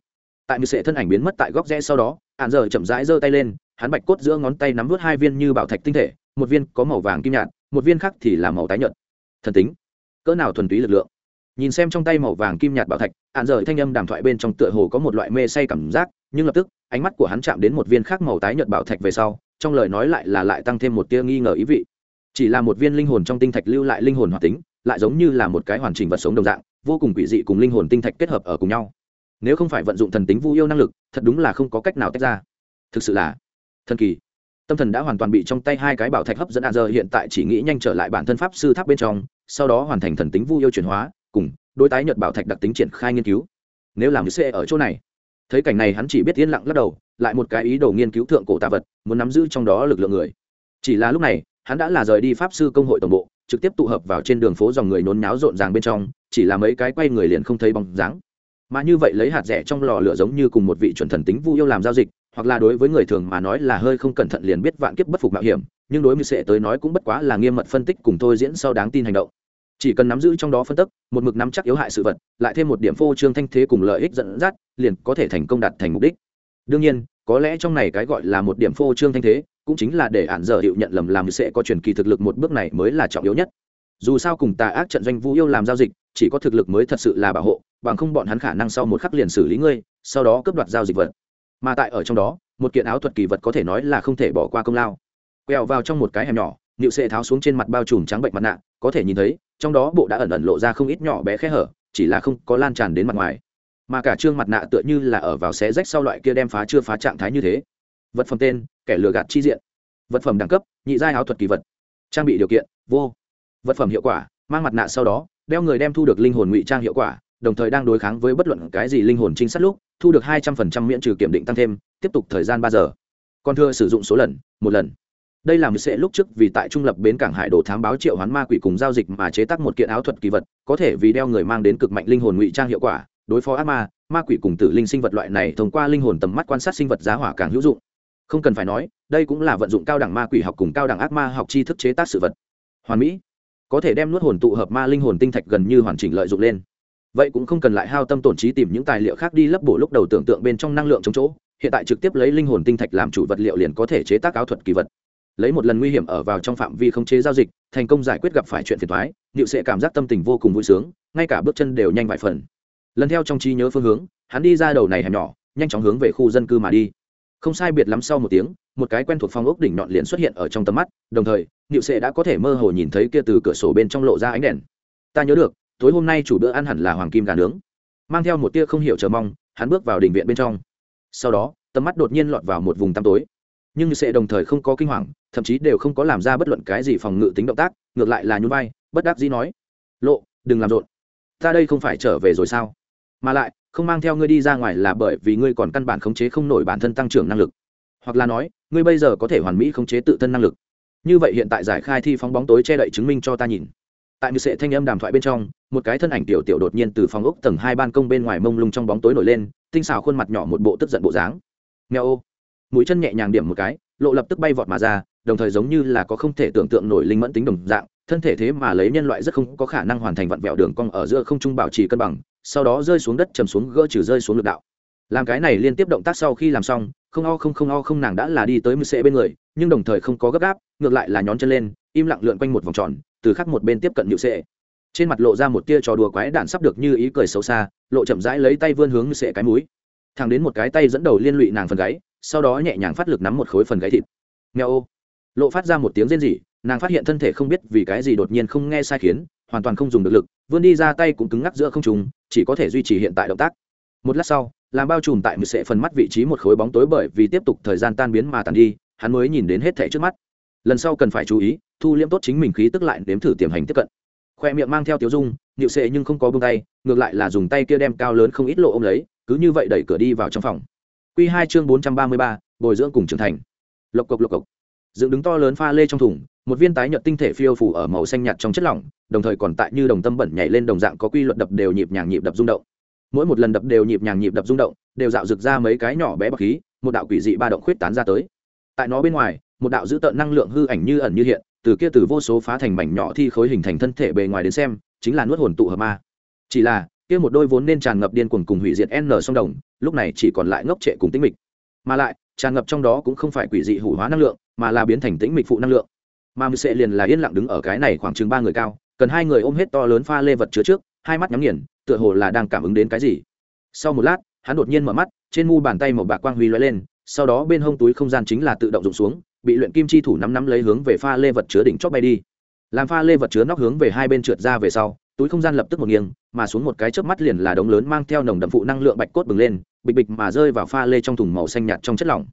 Tại như sệ thân ảnh biến mất tại góc rẽ sau đó ạn dở chậm rãi giơ tay lên, hắn bạch cốt giữa ngón tay nắm vút hai viên như bảo thạch tinh thể, một viên có màu vàng kim nhạt, một viên khác thì là màu tái nhợt. Thần tính, cỡ nào thuần túy lực lượng. Nhìn xem trong tay màu vàng kim nhạt bảo thạch ạn dở thanh âm đàm thoại bên trong tựa hồ có một loại mê say cảm giác, nhưng lập tức, ánh mắt của hắn chạm đến một viên khác màu tái nhợt bảo thạch về sau, trong lời nói lại là lại tăng thêm một tia nghi ngờ ý vị. Chỉ là một viên linh hồn trong tinh thạch lưu lại linh hồn hoạt tính, lại giống như là một cái hoàn chỉnh vật sống đồng dạng vô cùng quỷ dị cùng linh hồn tinh thạch kết hợp ở cùng nhau. Nếu không phải vận dụng thần tính vu yêu năng lực, thật đúng là không có cách nào tách ra. Thực sự là thần kỳ. Tâm thần đã hoàn toàn bị trong tay hai cái bảo thạch hấp dẫn a giờ hiện tại chỉ nghĩ nhanh trở lại bản thân pháp sư tháp bên trong, sau đó hoàn thành thần tính vu yêu chuyển hóa, cùng đối tái nhật bảo thạch đặc tính triển khai nghiên cứu. Nếu làm xe ở chỗ này. Thấy cảnh này hắn chỉ biết yên lặng lắc đầu, lại một cái ý đồ nghiên cứu thượng cổ tạ vật, muốn nắm giữ trong đó lực lượng người. Chỉ là lúc này, hắn đã là rời đi pháp sư công hội tổng bộ trực tiếp tụ hợp vào trên đường phố dòng người nôn náo rộn ràng bên trong, chỉ là mấy cái quay người liền không thấy bóng dáng. Mà như vậy lấy hạt rẻ trong lò lửa giống như cùng một vị chuẩn thần tính vu yêu làm giao dịch, hoặc là đối với người thường mà nói là hơi không cẩn thận liền biết vạn kiếp bất phục mạo hiểm, nhưng đối với sệ tới nói cũng bất quá là nghiêm mật phân tích cùng tôi diễn sau đáng tin hành động. Chỉ cần nắm giữ trong đó phân tích một mực nắm chắc yếu hại sự vật, lại thêm một điểm phô trương thanh thế cùng lợi ích dẫn dắt, liền có thể thành công đạt thành mục đích. Đương nhiên, có lẽ trong này cái gọi là một điểm phô trương thanh thế cũng chính là để ản giờ hiệu nhận lầm làm sẽ có truyền kỳ thực lực một bước này mới là trọng yếu nhất. Dù sao cùng tà ác trận doanh vũ yêu làm giao dịch, chỉ có thực lực mới thật sự là bảo hộ, bằng không bọn hắn khả năng sau một khắc liền xử lý ngươi, sau đó cướp đoạt giao dịch vật. Mà tại ở trong đó, một kiện áo thuật kỳ vật có thể nói là không thể bỏ qua công lao. Quẹo vào trong một cái hẻm nhỏ nịu sệ tháo xuống trên mặt bao trùm trắng bệnh mặt nạ, có thể nhìn thấy, trong đó bộ đã ẩn ẩn lộ ra không ít nhỏ bé khe hở, chỉ là không có lan tràn đến mặt ngoài. Mà cả trương mặt nạ tựa như là ở vào xé rách sau loại kia đem phá chưa phá trạng thái như thế. Vật phẩm tên kẻ lừa gạt chi diện. Vật phẩm đẳng cấp, nhị giai áo thuật kỳ vật. Trang bị điều kiện, vô. Vật phẩm hiệu quả, mang mặt nạ sau đó, đeo người đem thu được linh hồn ngụy trang hiệu quả, đồng thời đang đối kháng với bất luận cái gì linh hồn trinh sát lúc, thu được hai trăm phần trăm miễn trừ kiểm định tăng thêm, tiếp tục thời gian ba giờ. Còn thưa sử dụng số lần, một lần. Đây là một sẽ lúc trước vì tại trung lập bến cảng hải đồ thám báo triệu hoán ma quỷ cùng giao dịch mà chế tác một kiện áo thuật kỳ vật, có thể vì đeo người mang đến cực mạnh linh hồn ngụy trang hiệu quả, đối phó ác ma ma quỷ cùng tử linh sinh vật loại này thông qua linh hồn tầm mắt quan sát sinh vật giá hỏa càng hữu dụng không cần phải nói, đây cũng là vận dụng cao đẳng ma quỷ học cùng cao đẳng ác ma học tri thức chế tác sự vật. Hoàn mỹ. Có thể đem nuốt hồn tụ hợp ma linh hồn tinh thạch gần như hoàn chỉnh lợi dụng lên. Vậy cũng không cần lại hao tâm tổn trí tìm những tài liệu khác đi lấp bổ lúc đầu tưởng tượng bên trong năng lượng chống chỗ. Hiện tại trực tiếp lấy linh hồn tinh thạch làm chủ vật liệu liền có thể chế tác áo thuật kỳ vật. Lấy một lần nguy hiểm ở vào trong phạm vi không chế giao dịch, thành công giải quyết gặp phải chuyện phiền thoái nịu sẽ cảm giác tâm tình vô cùng vui sướng, ngay cả bước chân đều nhanh vài phần. Lần theo trong trí nhớ phương hướng, hắn đi ra đầu này hẻm nhỏ, nhanh chóng hướng về khu dân cư mà đi không sai biệt lắm sau một tiếng, một cái quen thuộc phong ốc đỉnh nhọn liền xuất hiện ở trong tầm mắt, đồng thời nịu sệ đã có thể mơ hồ nhìn thấy kia từ cửa sổ bên trong lộ ra ánh đèn. Ta nhớ được, tối hôm nay chủ bữa ăn hẳn là hoàng kim gà nướng. Mang theo một tia không hiểu chờ mong, hắn bước vào đình viện bên trong. Sau đó, tầm mắt đột nhiên lọt vào một vùng tăm tối. Nhưng sẽ đồng thời không có kinh hoàng, thậm chí đều không có làm ra bất luận cái gì phòng ngự tính động tác, ngược lại là nhún vai, bất đắc dĩ nói, lộ, đừng làm rộn. Ta đây không phải trở về rồi sao? Mà lại không mang theo ngươi đi ra ngoài là bởi vì ngươi còn căn bản khống chế không nổi bản thân tăng trưởng năng lực. Hoặc là nói, ngươi bây giờ có thể hoàn mỹ khống chế tự thân năng lực. Như vậy hiện tại giải khai thi phóng bóng tối che đậy chứng minh cho ta nhìn. Tại một sệ thanh âm đàm thoại bên trong, một cái thân ảnh tiểu tiểu đột nhiên từ phòng ốc tầng hai ban công bên ngoài mông lung trong bóng tối nổi lên, tinh xào khuôn mặt nhỏ một bộ tức giận bộ dáng. Nghe ô. Mũi chân nhẹ nhàng điểm một cái, lộ lập tức bay vọt mà ra, đồng thời giống như là có không thể tưởng tượng nổi linh mẫn tính đồng dạng, thân thể thế mà lấy nhân loại rất không có khả năng hoàn thành vặn vẹo đường cong ở giữa không trung bảo trì cân bằng sau đó rơi xuống đất chầm xuống gỡ trừ rơi xuống lực đạo. Làm cái này liên tiếp động tác sau khi làm xong, không o không không o không nàng đã là đi tới mười sệ bên người, nhưng đồng thời không có gấp gáp, ngược lại là nhón chân lên, im lặng lượn quanh một vòng tròn, từ khắc một bên tiếp cận nhự sệ trên mặt lộ ra một tia trò đùa quái đản sắp được như ý cười xấu xa, lộ chậm rãi lấy tay vươn hướng như sệ cái mũi. Thẳng đến một cái tay dẫn đầu liên lụy nàng phần gáy, sau đó nhẹ nhàng phát lực nắm một khối phần gáy thịt. Nghe ô. Lộ phát ra một tiếng rên rỉ, nàng phát hiện thân thể không biết vì cái gì đột nhiên không nghe sai khiến hoàn toàn không dùng được lực, vươn đi ra tay cũng cứng ngắc giữa không trùng chỉ có thể duy trì hiện tại động tác. Một lát sau, làm bao trùm tại mười sệ phần mắt vị trí một khối bóng tối bởi vì tiếp tục thời gian tan biến mà tàn đi, hắn mới nhìn đến hết thẻ trước mắt. Lần sau cần phải chú ý, thu liễm tốt chính mình khí tức lại nếm thử tiềm hành tiếp cận. Khoe miệng mang theo tiếu dung nhịu sệ nhưng không có bông tay, ngược lại là dùng tay kia đem cao lớn không ít lộ ô m lấy, cứ như vậy đẩy cửa đi vào trong phòng. Q hai chương bốn trăm ba mươi ba, bồi dưỡng cùng trưởng thành. Lộc cộc lộc cộc. Dựng đứng to lớn pha lê trong thùng một viên tái nhợt tinh thể phiêu phủ ở màu xanh nhạt trong chất lỏng, đồng thời còn tại như đồng tâm bẩn nhảy lên đồng dạng có quy luật đập đều nhịp nhàng nhịp đập rung động. Mỗi một lần đập đều nhịp nhàng nhịp đập rung động, đều dạo rực ra mấy cái nhỏ bé bọc khí, một đạo quỷ dị ba động khuyết tán ra tới. Tại nó bên ngoài, một đạo dữ tợn năng lượng hư ảnh như ẩn như hiện, từ kia từ vô số phá thành mảnh nhỏ thi khối hình thành thân thể bề ngoài đến xem, chính là nuốt hồn tụ hợp ma. Chỉ là, kia một đôi vốn nên tràn ngập điên cuồng cùng hủy diệt n song đồng, lúc này chỉ còn lại ngốc trệ cùng tĩnh mịch. Mà lại, tràn ngập trong đó cũng không phải quỷ dị hủ hóa năng lượng, mà là biến thành tĩnh mịch phụ năng lượng mà mười sệ liền là yên lặng đứng ở cái này khoảng chừng ba người cao, cần hai người ôm hết to lớn pha lê vật chứa trước, hai mắt nhắm nghiền, tựa hồ là đang cảm ứng đến cái gì. Sau một lát, hắn đột nhiên mở mắt, trên mu bàn tay một bạc quang huy lóe lên, sau đó bên hông túi không gian chính là tự động rụng xuống, bị luyện kim chi thủ nắm nắm lấy hướng về pha lê vật chứa đỉnh chót bay đi. Làm pha lê vật chứa nóc hướng về hai bên trượt ra về sau, túi không gian lập tức một nghiêng, mà xuống một cái chớp mắt liền là đống lớn mang theo nồng đậm phụ năng lượng bạch cốt bừng lên, bịch bịch mà rơi vào pha lê trong thùng màu xanh nhạt trong chất lỏng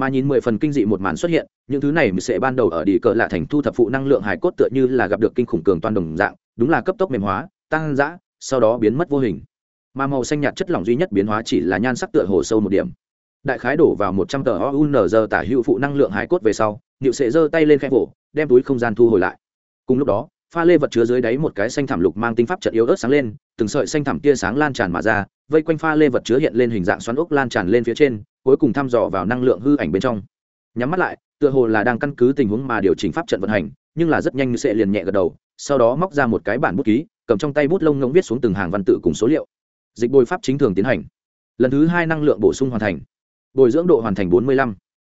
mà nhìn mười phần kinh dị một màn xuất hiện, những thứ này sẽ ban đầu ở đi cờ lạ thành thu thập phụ năng lượng hải cốt tựa như là gặp được kinh khủng cường toàn đồng dạng, đúng là cấp tốc mềm hóa, tăng dã, sau đó biến mất vô hình. Mà màu xanh nhạt chất lỏng duy nhất biến hóa chỉ là nhan sắc tựa hồ sâu một điểm. Đại khái đổ vào một trăm tờ ounz tả hữu phụ năng lượng hải cốt về sau nịu sệ giơ tay lên khe vỗ, đem túi không gian thu hồi lại. Cùng lúc đó pha lê vật chứa dưới đáy một cái xanh thảm lục mang tinh pháp trận yếu ớt sáng lên, từng sợi xanh thảm tia sáng lan tràn mà ra, vây quanh pha lê vật chứa hiện lên hình dạng xoắn ốc lan tràn lên phía trên, cuối cùng thăm dò vào năng lượng hư ảnh bên trong. Nhắm mắt lại, tựa hồ là đang căn cứ tình huống mà điều chỉnh pháp trận vận hành, nhưng là rất nhanh như sệ liền nhẹ gật đầu, sau đó móc ra một cái bản bút ký, cầm trong tay bút lông ngỗng viết xuống từng hàng văn tự cùng số liệu. Dịch bồi pháp chính thường tiến hành. Lần thứ hai năng lượng bổ sung hoàn thành. Bồi dưỡng độ hoàn thành bốn mươi lăm.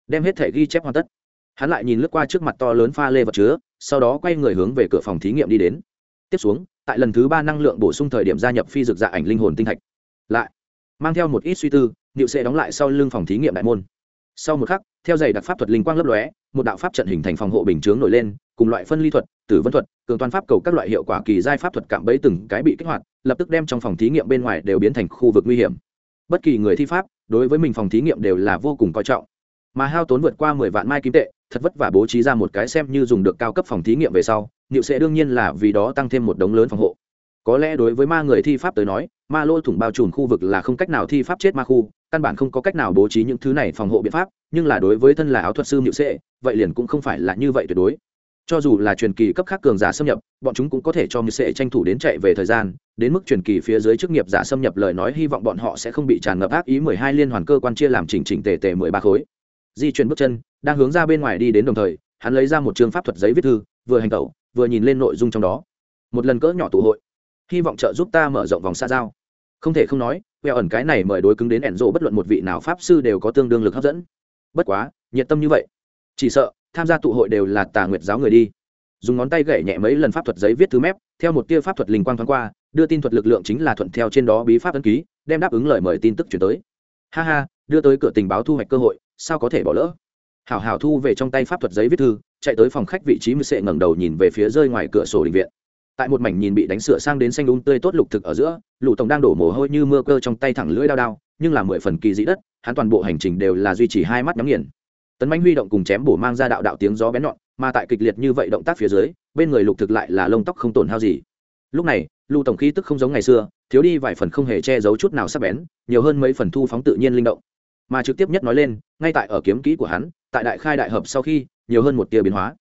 Đem hết thể ghi chép hoàn tất. Hắn lại nhìn lướt qua trước mặt to lớn pha lê vật chứa sau đó quay người hướng về cửa phòng thí nghiệm đi đến. Tiếp xuống, tại lần thứ ba năng lượng bổ sung thời điểm gia nhập phi dược dạ ảnh linh hồn tinh thạch. Lại, mang theo một ít suy tư, niệu sẽ đóng lại sau lưng phòng thí nghiệm đại môn. Sau một khắc, theo giày đặc pháp thuật linh quang lấp lóe, một đạo pháp trận hình thành phòng hộ bình chướng nổi lên, cùng loại phân ly thuật, tử vân thuật, cường toàn pháp cầu các loại hiệu quả kỳ giai pháp thuật cạm bẫy từng cái bị kích hoạt, lập tức đem trong phòng thí nghiệm bên ngoài đều biến thành khu vực nguy hiểm. Bất kỳ người thi pháp, đối với mình phòng thí nghiệm đều là vô cùng coi trọng mà hao tốn vượt qua mười vạn mai kim tệ, thật vất vả bố trí ra một cái xem như dùng được cao cấp phòng thí nghiệm về sau, niệu sẽ đương nhiên là vì đó tăng thêm một đống lớn phòng hộ. Có lẽ đối với ma người thi pháp tới nói, ma lô thủng bao trùm khu vực là không cách nào thi pháp chết ma khu, căn bản không có cách nào bố trí những thứ này phòng hộ biện pháp, nhưng là đối với thân là áo thuật sư niệu sẽ vậy liền cũng không phải là như vậy tuyệt đối. Cho dù là truyền kỳ cấp khác cường giả xâm nhập, bọn chúng cũng có thể cho niệu sẽ tranh thủ đến chạy về thời gian, đến mức truyền kỳ phía dưới chức nghiệp giả xâm nhập lời nói hy vọng bọn họ sẽ không bị tràn ngập ác ý mười hai liên hoàn cơ quan chia làm chỉnh chỉnh tề tề mười ba khối di chuyển bước chân, đang hướng ra bên ngoài đi đến đồng thời, hắn lấy ra một chương pháp thuật giấy viết thư, vừa hành tẩu, vừa nhìn lên nội dung trong đó. Một lần cỡ nhỏ tụ hội. Hy vọng trợ giúp ta mở rộng vòng xa giao. Không thể không nói, quẹo ẩn cái này mời đối cứng đến ẻn rộ bất luận một vị nào pháp sư đều có tương đương lực hấp dẫn. Bất quá, nhiệt tâm như vậy. Chỉ sợ, tham gia tụ hội đều là tà nguyệt giáo người đi. Dùng ngón tay gậy nhẹ mấy lần pháp thuật giấy viết thứ mép, theo một tia pháp thuật linh quang thoáng qua, đưa tin thuật lực lượng chính là thuận theo trên đó bí pháp ấn ký, đem đáp ứng lời mời tin tức chuyển tới. Ha ha, đưa tới cửa tình báo thu hoạch cơ hội sao có thể bỏ lỡ? Hảo hảo thu về trong tay pháp thuật giấy viết thư, chạy tới phòng khách vị trí mười sệ ngẩng đầu nhìn về phía rơi ngoài cửa sổ định viện. Tại một mảnh nhìn bị đánh sửa sang đến xanh đúng tươi tốt lục thực ở giữa, lũ tổng đang đổ mồ hôi như mưa cơ trong tay thẳng lưỡi đao đao, nhưng là mười phần kỳ dĩ đất, hắn toàn bộ hành trình đều là duy trì hai mắt nhắm nghiền. Tấn bánh huy động cùng chém bổ mang ra đạo đạo tiếng gió bén nhọn, mà tại kịch liệt như vậy động tác phía dưới, bên người lục thực lại là lông tóc không tổn hao gì. Lúc này lưu tổng khí tức không giống ngày xưa, thiếu đi vài phần không hề che giấu chút nào sắc bén, nhiều hơn mấy phần thu phóng tự nhiên linh động mà trực tiếp nhất nói lên, ngay tại ở kiếm kỹ của hắn, tại đại khai đại hợp sau khi, nhiều hơn một tia biến hóa.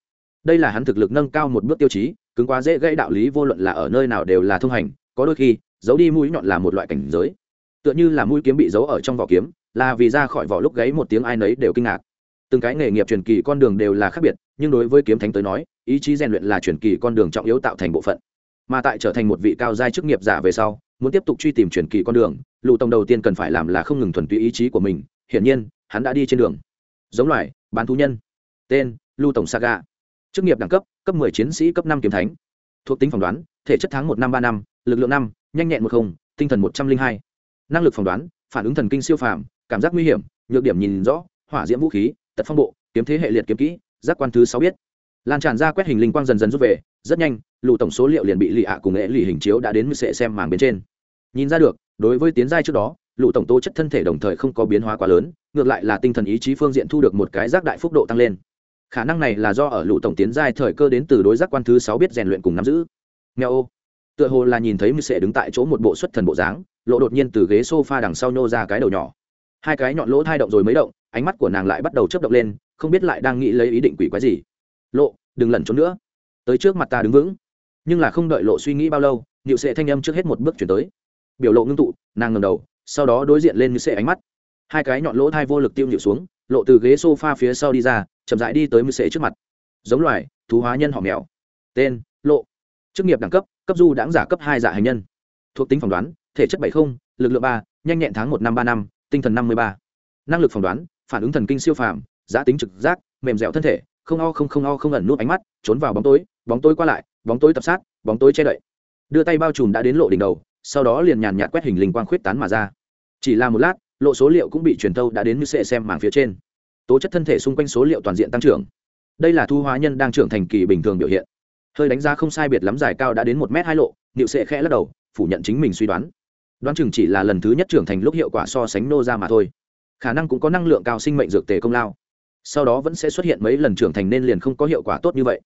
Đây là hắn thực lực nâng cao một bước tiêu chí, cứng quá dễ gây đạo lý vô luận là ở nơi nào đều là thông hành, có đôi khi, giấu đi mũi nhọn là một loại cảnh giới. Tựa như là mũi kiếm bị giấu ở trong vỏ kiếm, là vì ra khỏi vỏ lúc gáy một tiếng ai nấy đều kinh ngạc. Từng cái nghề nghiệp truyền kỳ con đường đều là khác biệt, nhưng đối với kiếm thánh tới nói, ý chí rèn luyện là truyền kỳ con đường trọng yếu tạo thành bộ phận. Mà tại trở thành một vị cao giai chức nghiệp giả về sau, muốn tiếp tục truy tìm truyền kỳ con đường lụ tông đầu tiên cần phải làm là không ngừng thuần túy ý chí của mình hiển nhiên, hắn đã đi trên đường. Giống loài, bán thú nhân. Tên lưu tổng saga. Chức nghiệp đẳng cấp cấp 10 chiến sĩ, cấp 5 kiếm thánh. Thuộc tính phỏng đoán, thể chất tháng một năm, ba năm, lực lượng năm, nhanh nhẹn một không, tinh thần một trăm linh hai. Năng lực phỏng đoán, phản ứng thần kinh siêu phàm, cảm giác nguy hiểm, nhược điểm nhìn rõ, hỏa diễm vũ khí, tật phong bộ, kiếm thế hệ liệt kiếm kỹ, giác quan thứ sáu biết. Lan tràn ra quét hình linh quang dần dần rút về, rất nhanh lụ tổng số liệu liền bị lì ạ cùng nghệ lì hình chiếu đã đến mười sệ xem màng bên trên. Nhìn ra được, đối với tiến giai trước đó lũ tổng tố chất thân thể đồng thời không có biến hóa quá lớn, ngược lại là tinh thần ý chí phương diện thu được một cái giác đại phúc độ tăng lên. Khả năng này là do ở lũ tổng tiến giai thời cơ đến từ đối giác quan thứ sáu biết rèn luyện cùng nắm giữ. Nghèo ô tựa hồ là nhìn thấy mười sệ đứng tại chỗ một bộ xuất thần bộ dáng, lộ đột nhiên từ ghế s o f a đằng sau nhô ra cái đầu nhỏ. Hai cái nhọn lỗ thai động rồi mới động, ánh mắt của nàng lại bắt đầu chấp động lên, không biết lại đang nghĩ lấy ý định quỷ quái gì. Lộ, đừng lẩn trốn nữa. Tới trước mặt ta đứng vững. Nhưng là không đợi lộ suy nghĩ bao lâu nhịu sệ thanh âm trước hết một bước chuyển tới. Biểu lộ ngưng tụ, nàng ngầm đầu sau đó đối diện lên như sệ ánh mắt. Hai cái nhọn lỗ thai vô lực tiêu nhịu xuống, lộ từ ghế s o f a phía sau đi ra, chậm dại đi tới như sệ trước mặt. Giống loài, thú hóa nhân họ mèo. Tên, lộ. Chức nghiệp đẳng cấp cấp du đáng giả cấp hai giả hành nhân. Thuộc tính phỏng đoán, thể chất bảy không, lực lượng ba, nhanh nhẹn tháng một năm ba năm, tinh thần năm mươi ba. Năng lực phỏng đoán, phản ứng thần kinh siêu phàm giã tính trực giác, mềm dẻo thân thể, không o không không o không ẩn nút ánh mắt, trốn vào bóng tối bóng tối qua lại, bóng tối tập sát, bóng tối che đậy. Đưa tay bao trùm đã đến lộ đỉnh đầu, sau đó liền nhàn nhạt quét hình linh quang khuyết tán mà ra chỉ là một lát, lộ số liệu cũng bị truyền thâu đã đến như sệ xem mảng phía trên. Tố chất thân thể xung quanh số liệu toàn diện tăng trưởng. Đây là thu hóa nhân đang trưởng thành kỳ bình thường biểu hiện. Hơi đánh giá không sai biệt lắm dài cao đã đến một m hai lộ nịu sệ khẽ lắc đầu, phủ nhận chính mình suy đoán. Đoán chừng chỉ là lần thứ nhất trưởng thành lúc hiệu quả so sánh nô ra mà thôi. Khả năng cũng có năng lượng cao sinh mệnh dược tề công lao. Sau đó vẫn sẽ xuất hiện mấy lần trưởng thành nên liền không có hiệu quả tốt như vậy.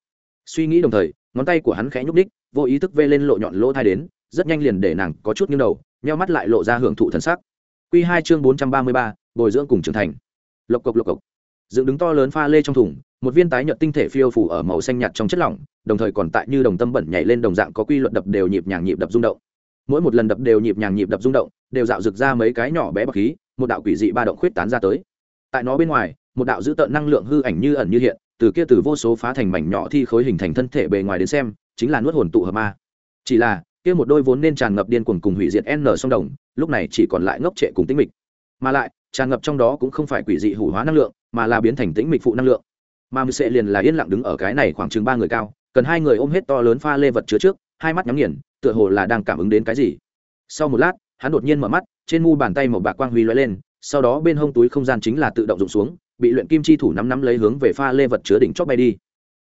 Suy nghĩ đồng thời, ngón tay của hắn khẽ nhúc đích vô ý thức vê lên lộ nhọn lỗ thai đến, rất nhanh liền để nàng có chút nghiêng đầu, nheo mắt lại lộ ra hưởng thụ thần sắc. Quy hai chương bốn trăm ba mươi ba, bồi dưỡng cùng trưởng thành. Lộc cộc lộc cộc. Dựng đứng to lớn pha lê trong thùng, một viên tái nhợt tinh thể phiêu phù ở màu xanh nhạt trong chất lỏng, đồng thời còn tại như đồng tâm bẩn nhảy lên đồng dạng có quy luật đập đều nhịp nhàng nhịp đập rung động. Mỗi một lần đập đều nhịp nhàng nhịp đập rung động, đều dạo rực ra mấy cái nhỏ bé bạc khí, một đạo quỷ dị ba động khuyết tán ra tới. Tại nó bên ngoài, một đạo dữ tợn năng lượng hư ảnh như ẩn như hiện, từ kia từ vô số phá thành mảnh nhỏ thi khối hình thành thân thể bề ngoài đến xem, chính là nuốt hồn tụ hợp ma. Chỉ là, kia một đôi vốn nên tràn ngập điên cuồng cùng hủy diệt n song đồng lúc này chỉ còn lại ngốc trệ cùng tĩnh mịch. Mà lại, tràn ngập trong đó cũng không phải quỷ dị hủ hóa năng lượng, mà là biến thành tĩnh mịch phụ năng lượng. Mà mười sệ liền là yên lặng đứng ở cái này khoảng chừng ba người cao, cần hai người ôm hết to lớn pha lê vật chứa trước, hai mắt nhắm nghiền, tựa hồ là đang cảm ứng đến cái gì. Sau một lát, hắn đột nhiên mở mắt, trên mu bàn tay một bạc quang huy lóe lên, sau đó bên hông túi không gian chính là tự động rụng xuống, bị luyện kim chi thủ nắm nắm lấy hướng về pha lê vật chứa đỉnh chóp bay đi.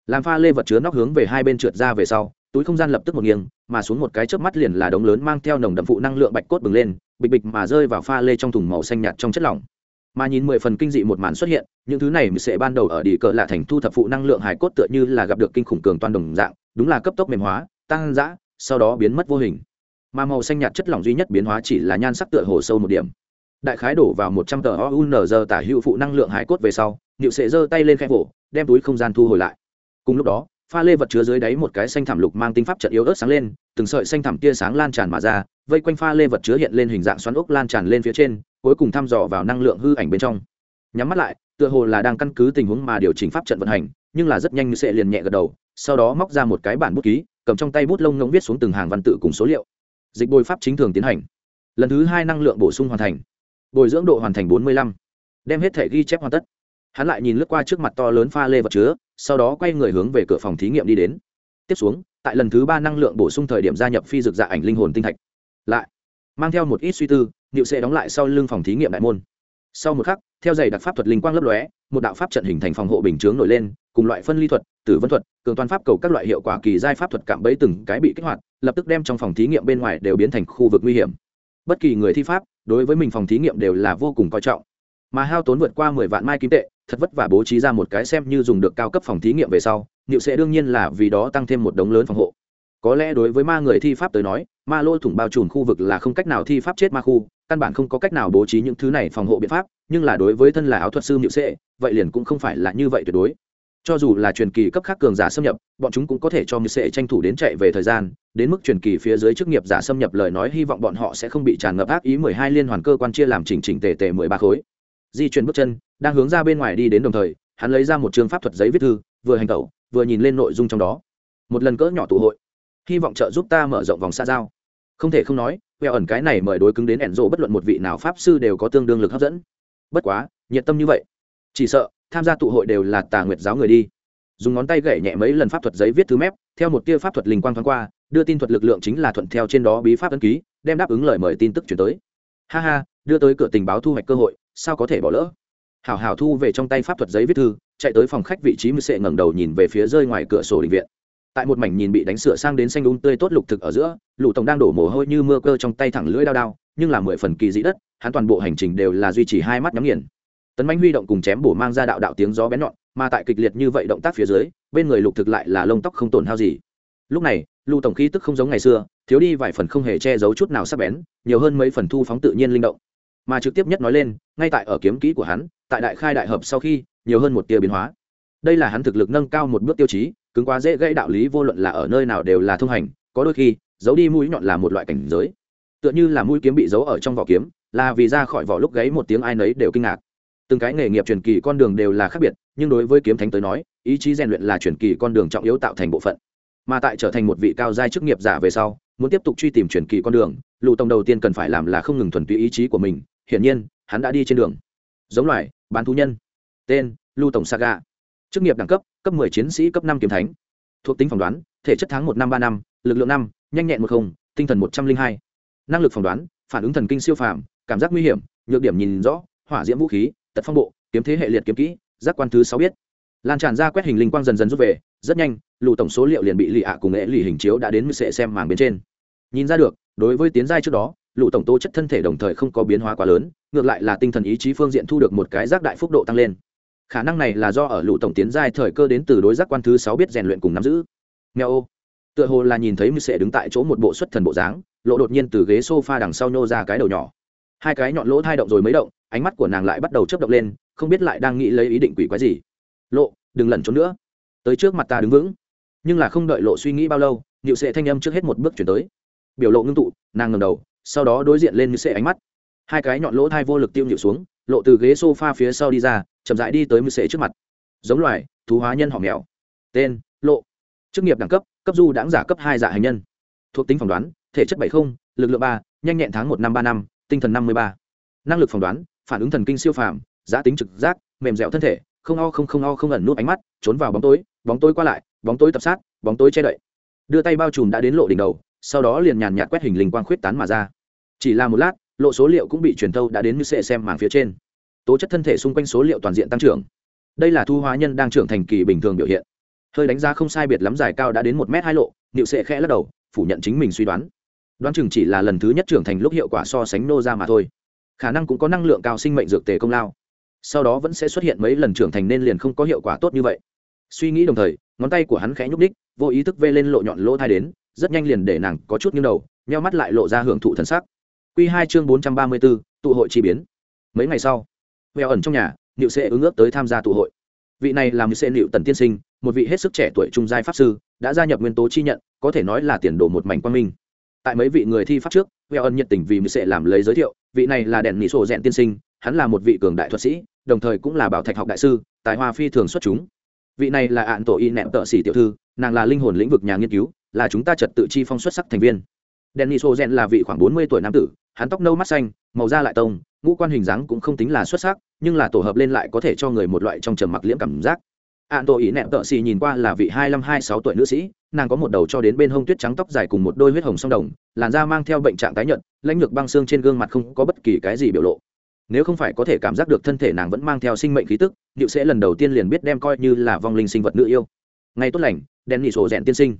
Làm pha lê vật chứa nóc hướng về hai bên trượt ra về sau túi không gian lập tức một nghiêng, mà xuống một cái chớp mắt liền là đống lớn mang theo nồng đậm phụ năng lượng bạch cốt bừng lên, bịch bịch mà rơi vào pha lê trong thùng màu xanh nhạt trong chất lỏng. Mà nhìn mười phần kinh dị một màn xuất hiện, những thứ này sẽ ban đầu ở đi cờ lạ thành thu thập phụ năng lượng hải cốt tựa như là gặp được kinh khủng cường toàn đồng dạng, đúng là cấp tốc mềm hóa, tăng dã, sau đó biến mất vô hình. Mà màu xanh nhạt chất lỏng duy nhất biến hóa chỉ là nhan sắc tựa hồ sâu một điểm. Đại khái đổ vào một trăm tờ ounz tả hữu phụ năng lượng hải cốt về sau nhựu sệ giơ tay lên khe vỗ, đem túi không gian thu hồi lại. Cùng lúc đó pha lê vật chứa dưới đáy một cái xanh thảm lục mang tinh pháp trận yếu ớt sáng lên, từng sợi xanh thảm tia sáng lan tràn mà ra, vây quanh pha lê vật chứa hiện lên hình dạng xoắn ốc lan tràn lên phía trên, cuối cùng thăm dò vào năng lượng hư ảnh bên trong. Nhắm mắt lại, tựa hồ là đang căn cứ tình huống mà điều chỉnh pháp trận vận hành, nhưng là rất nhanh như sẽ liền nhẹ gật đầu, sau đó móc ra một cái bản bút ký, cầm trong tay bút lông ngỗng viết xuống từng hàng văn tự cùng số liệu. Dịch bồi pháp chính thường tiến hành. Lần thứ hai năng lượng bổ sung hoàn thành. Bồi dưỡng độ hoàn thành bốn mươi lăm. Đem hết thể ghi chép hoàn tất hắn lại nhìn lướt qua trước mặt to lớn pha lê vật chứa, sau đó quay người hướng về cửa phòng thí nghiệm đi đến. Tiếp xuống, tại lần thứ ba năng lượng bổ sung thời điểm gia nhập phi dược dạ ảnh linh hồn tinh thạch. Lại, mang theo một ít suy tư, niệu sẽ đóng lại sau lưng phòng thí nghiệm đại môn. Sau một khắc, theo giày đặc pháp thuật linh quang lấp lóe, một đạo pháp trận hình thành phòng hộ bình chướng nổi lên, cùng loại phân ly thuật, tử vân thuật, cường toàn pháp cầu các loại hiệu quả kỳ giai pháp thuật cạm bẫy từng cái bị kích hoạt, lập tức đem trong phòng thí nghiệm bên ngoài đều biến thành khu vực nguy hiểm. Bất kỳ người thi pháp, đối với mình phòng thí nghiệm đều là vô cùng coi trọng. Mà hao tốn vượt qua mười vạn mai kim tệ thật vất vả bố trí ra một cái xem như dùng được cao cấp phòng thí nghiệm về sau, niệu sẽ đương nhiên là vì đó tăng thêm một đống lớn phòng hộ. Có lẽ đối với ma người thi pháp tới nói, ma lô thủng bao trùm khu vực là không cách nào thi pháp chết ma khu, căn bản không có cách nào bố trí những thứ này phòng hộ biện pháp, nhưng là đối với thân là áo thuật sư nhự sệ, vậy liền cũng không phải là như vậy tuyệt đối. Cho dù là truyền kỳ cấp khác cường giả xâm nhập, bọn chúng cũng có thể cho nhự sệ tranh thủ đến chạy về thời gian, đến mức truyền kỳ phía dưới chức nghiệp giả xâm nhập lời nói hy vọng bọn họ sẽ không bị tràn ngập ác ý mười hai liên hoàn cơ quan chia làm chỉnh chỉnh tề tề mười ba khối di chuyển bước chân, đang hướng ra bên ngoài đi đến đồng thời, hắn lấy ra một trường pháp thuật giấy viết thư, vừa hành tẩu, vừa nhìn lên nội dung trong đó. Một lần cỡ nhỏ tụ hội. Hy vọng trợ giúp ta mở rộng vòng xa giao. Không thể không nói, quẹo ẩn cái này mời đối cứng đến ẻn rộ bất luận một vị nào pháp sư đều có tương đương lực hấp dẫn. Bất quá, nhiệt tâm như vậy. Chỉ sợ, tham gia tụ hội đều là tà nguyệt giáo người đi. Dùng ngón tay gậy nhẹ mấy lần pháp thuật giấy viết thứ mép, theo một tia pháp thuật linh quang thoáng qua, đưa tin thuật lực lượng chính là thuận theo trên đó bí pháp ấn ký, đem đáp ứng lời mời tin tức chuyển tới. Ha ha, đưa tới cửa tình báo thu hoạch cơ hội sao có thể bỏ lỡ? Hảo hảo thu về trong tay pháp thuật giấy viết thư, chạy tới phòng khách vị trí mười sệ ngẩng đầu nhìn về phía rơi ngoài cửa sổ định viện. Tại một mảnh nhìn bị đánh sửa sang đến xanh đúng tươi tốt lục thực ở giữa lụ tổng đang đổ mồ hôi như mưa cơ trong tay thẳng lưỡi đao đao, nhưng là mười phần kỳ dĩ đất, hắn toàn bộ hành trình đều là duy trì hai mắt nhắm nghiền. Tấn bánh huy động cùng chém bổ mang ra đạo đạo tiếng gió bén nhọn, mà tại kịch liệt như vậy động tác phía dưới, bên người lục thực lại là lông tóc không tổn hao gì. Lúc này lụ tổng khí tức không giống ngày xưa, thiếu đi vài phần không hề che giấu chút nào sắc bén, nhiều hơn mấy phần thu phóng tự nhiên linh động mà trực tiếp nhất nói lên, ngay tại ở kiếm kỹ của hắn, tại đại khai đại hợp sau khi, nhiều hơn một tia biến hóa. Đây là hắn thực lực nâng cao một bước tiêu chí, cứng quá dễ gây đạo lý vô luận là ở nơi nào đều là thông hành, có đôi khi, giấu đi mũi nhọn là một loại cảnh giới. Tựa như là mũi kiếm bị giấu ở trong vỏ kiếm, là vì ra khỏi vỏ lúc gáy một tiếng ai nấy đều kinh ngạc. Từng cái nghề nghiệp truyền kỳ con đường đều là khác biệt, nhưng đối với kiếm thánh tới nói, ý chí rèn luyện là truyền kỳ con đường trọng yếu tạo thành bộ phận. Mà tại trở thành một vị cao giai chức nghiệp giả về sau, muốn tiếp tục truy tìm truyền kỳ con đường lụ tông đầu tiên cần phải làm là không ngừng thuần túy ý chí của mình hiển nhiên, hắn đã đi trên đường. Giống loài, bán thú nhân. Tên, lưu tổng saga. Chức nghiệp đẳng cấp cấp 10 chiến sĩ, cấp năm kiếm thánh. Thuộc tính phỏng đoán, thể chất tháng một năm ba năm, lực lượng năm, nhanh nhẹn một không, tinh thần một trăm linh hai. Năng lực phỏng đoán, phản ứng thần kinh siêu phàm, cảm giác nguy hiểm, nhược điểm nhìn rõ, hỏa diễm vũ khí, tật phong bộ, kiếm thế hệ liệt kiếm kỹ, giác quan thứ sáu biết. Lan tràn ra quét hình linh quang dần dần rút về, rất nhanh, lù tổng số liệu liền bị lì ạ cùng nghệ lì hình chiếu đã đến sẽ xem màng bên trên. Nhìn ra được, đối với tiến giai trước đó lũ tổng tố chất thân thể đồng thời không có biến hóa quá lớn, ngược lại là tinh thần ý chí phương diện thu được một cái giác đại phúc độ tăng lên. Khả năng này là do ở lũ tổng tiến giai thời cơ đến từ đối giác quan thứ sáu biết rèn luyện cùng nắm giữ. Nghèo ô. Tựa hồ là nhìn thấy mưu sệ đứng tại chỗ một bộ xuất thần bộ dáng, lộ đột nhiên từ ghế s o f a đằng sau nhô ra cái đầu nhỏ. Hai cái nhọn lỗ thai động rồi mới động, ánh mắt của nàng lại bắt đầu chấp động lên, không biết lại đang nghĩ lấy ý định quỷ quái gì. Lộ, đừng lẩn trốn nữa. Tới trước mặt ta đứng vững. Nhưng là không đợi lộ suy nghĩ bao lâu nịu sệ thanh âm trước hết một bước chuyển tới. Biểu lộ ngưng tụ, nàng ngầm đầu sau đó đối diện lên như sệ ánh mắt. Hai cái nhọn lỗ thai vô lực tiêu nhịu xuống, lộ từ ghế s o f a phía sau đi ra, chậm rãi đi tới mưu sệ trước mặt. Giống loài, thú hóa nhân họ mèo. Tên, lộ. Chức nghiệp đẳng cấp cấp du đáng giả cấp hai giả hành nhân. Thuộc tính phỏng đoán, thể chất bảy không, lực lượng ba, nhanh nhẹn tháng một năm ba năm, tinh thần năm mươi ba. Năng lực phỏng đoán, phản ứng thần kinh siêu phàm, giá tính trực giác, mềm dẻo thân thể, không o không không o không ẩn nút ánh mắt, trốn vào bóng tối bóng tối qua lại, bóng tối tập sát, bóng tối che đậy. Đưa tay bao trùm đã đến lộ đỉnh đầu sau đó liền nhàn nhạt quét hình linh quang khuyết tán mà ra. Chỉ là một lát, lộ số liệu cũng bị truyền thâu đã đến như sẽ xem mảng phía trên. Tố chất thân thể xung quanh số liệu toàn diện tăng trưởng. Đây là thu hóa nhân đang trưởng thành kỳ bình thường biểu hiện. Hơi đánh giá không sai biệt lắm dài cao đã đến một m hai lộ nịu sẽ khẽ lắc đầu, phủ nhận chính mình suy đoán. Đoán chừng chỉ là lần thứ nhất trưởng thành lúc hiệu quả so sánh nô ra mà thôi. Khả năng cũng có năng lượng cao sinh mệnh dược tề công lao. Sau đó vẫn sẽ xuất hiện mấy lần trưởng thành nên liền không có hiệu quả tốt như vậy. Suy nghĩ đồng thời, ngón tay của hắn khẽ nhúc đích vô ý thức vê lên lộ nhọn lỗ thai đến rất nhanh liền để nàng có chút nghiêng đầu, nheo mắt lại lộ ra hưởng thụ thần sắc. Q hai chương bốn trăm ba mươi bốn, tụ hội chi biến. Mấy ngày sau vèo ẩn trong nhà, niệu sẽ ứng ước tới tham gia tụ hội. Vị này làm như sẽ niệu tần tiên sinh, một vị hết sức trẻ tuổi trung giai pháp sư, đã gia nhập nguyên tố chi nhận, có thể nói là tiền đồ một mảnh quan minh. Tại mấy vị người thi pháp trước vèo ẩn nhiệt tình vì mười sẽ làm lấy giới thiệu, vị này là đèn mỹ sổ rèn tiên sinh, hắn là một vị cường đại thuật sĩ, đồng thời cũng là bảo thạch học đại sư, tài hoa phi thường xuất chúng. Vị này là ạn tổ y nẹm tợ xỉ tiểu thư nàng là linh hồn lĩnh vực nhà nghiên cứu, là chúng ta trật tự chi phong xuất sắc thành viên. Dennis ozen là vị khoảng bốn mươi tuổi nam tử, hắn tóc nâu mắt xanh, màu da lại tông, ngũ quan hình dáng cũng không tính là xuất sắc, nhưng là tổ hợp lên lại có thể cho người một loại trong trầm mặc liễm cảm giác. Ạn tội ý nẹm tợ xì nhìn qua là vị hai mươi hai sáu tuổi nữ sĩ, nàng có một đầu cho đến bên hông tuyết trắng tóc dài cùng một đôi huyết hồng song đồng, làn da mang theo bệnh trạng tái nhợt, lãnh lược băng xương trên gương mặt không có bất kỳ cái gì biểu lộ. Nếu không phải có thể cảm giác được thân thể nàng vẫn mang theo sinh mệnh khí tức, điệu sẽ lần đầu tiên liền biết đem coi như là vong linh sinh vật nữ yêu. Ngay tốt lành đen nị sổ rèn tiên sinh.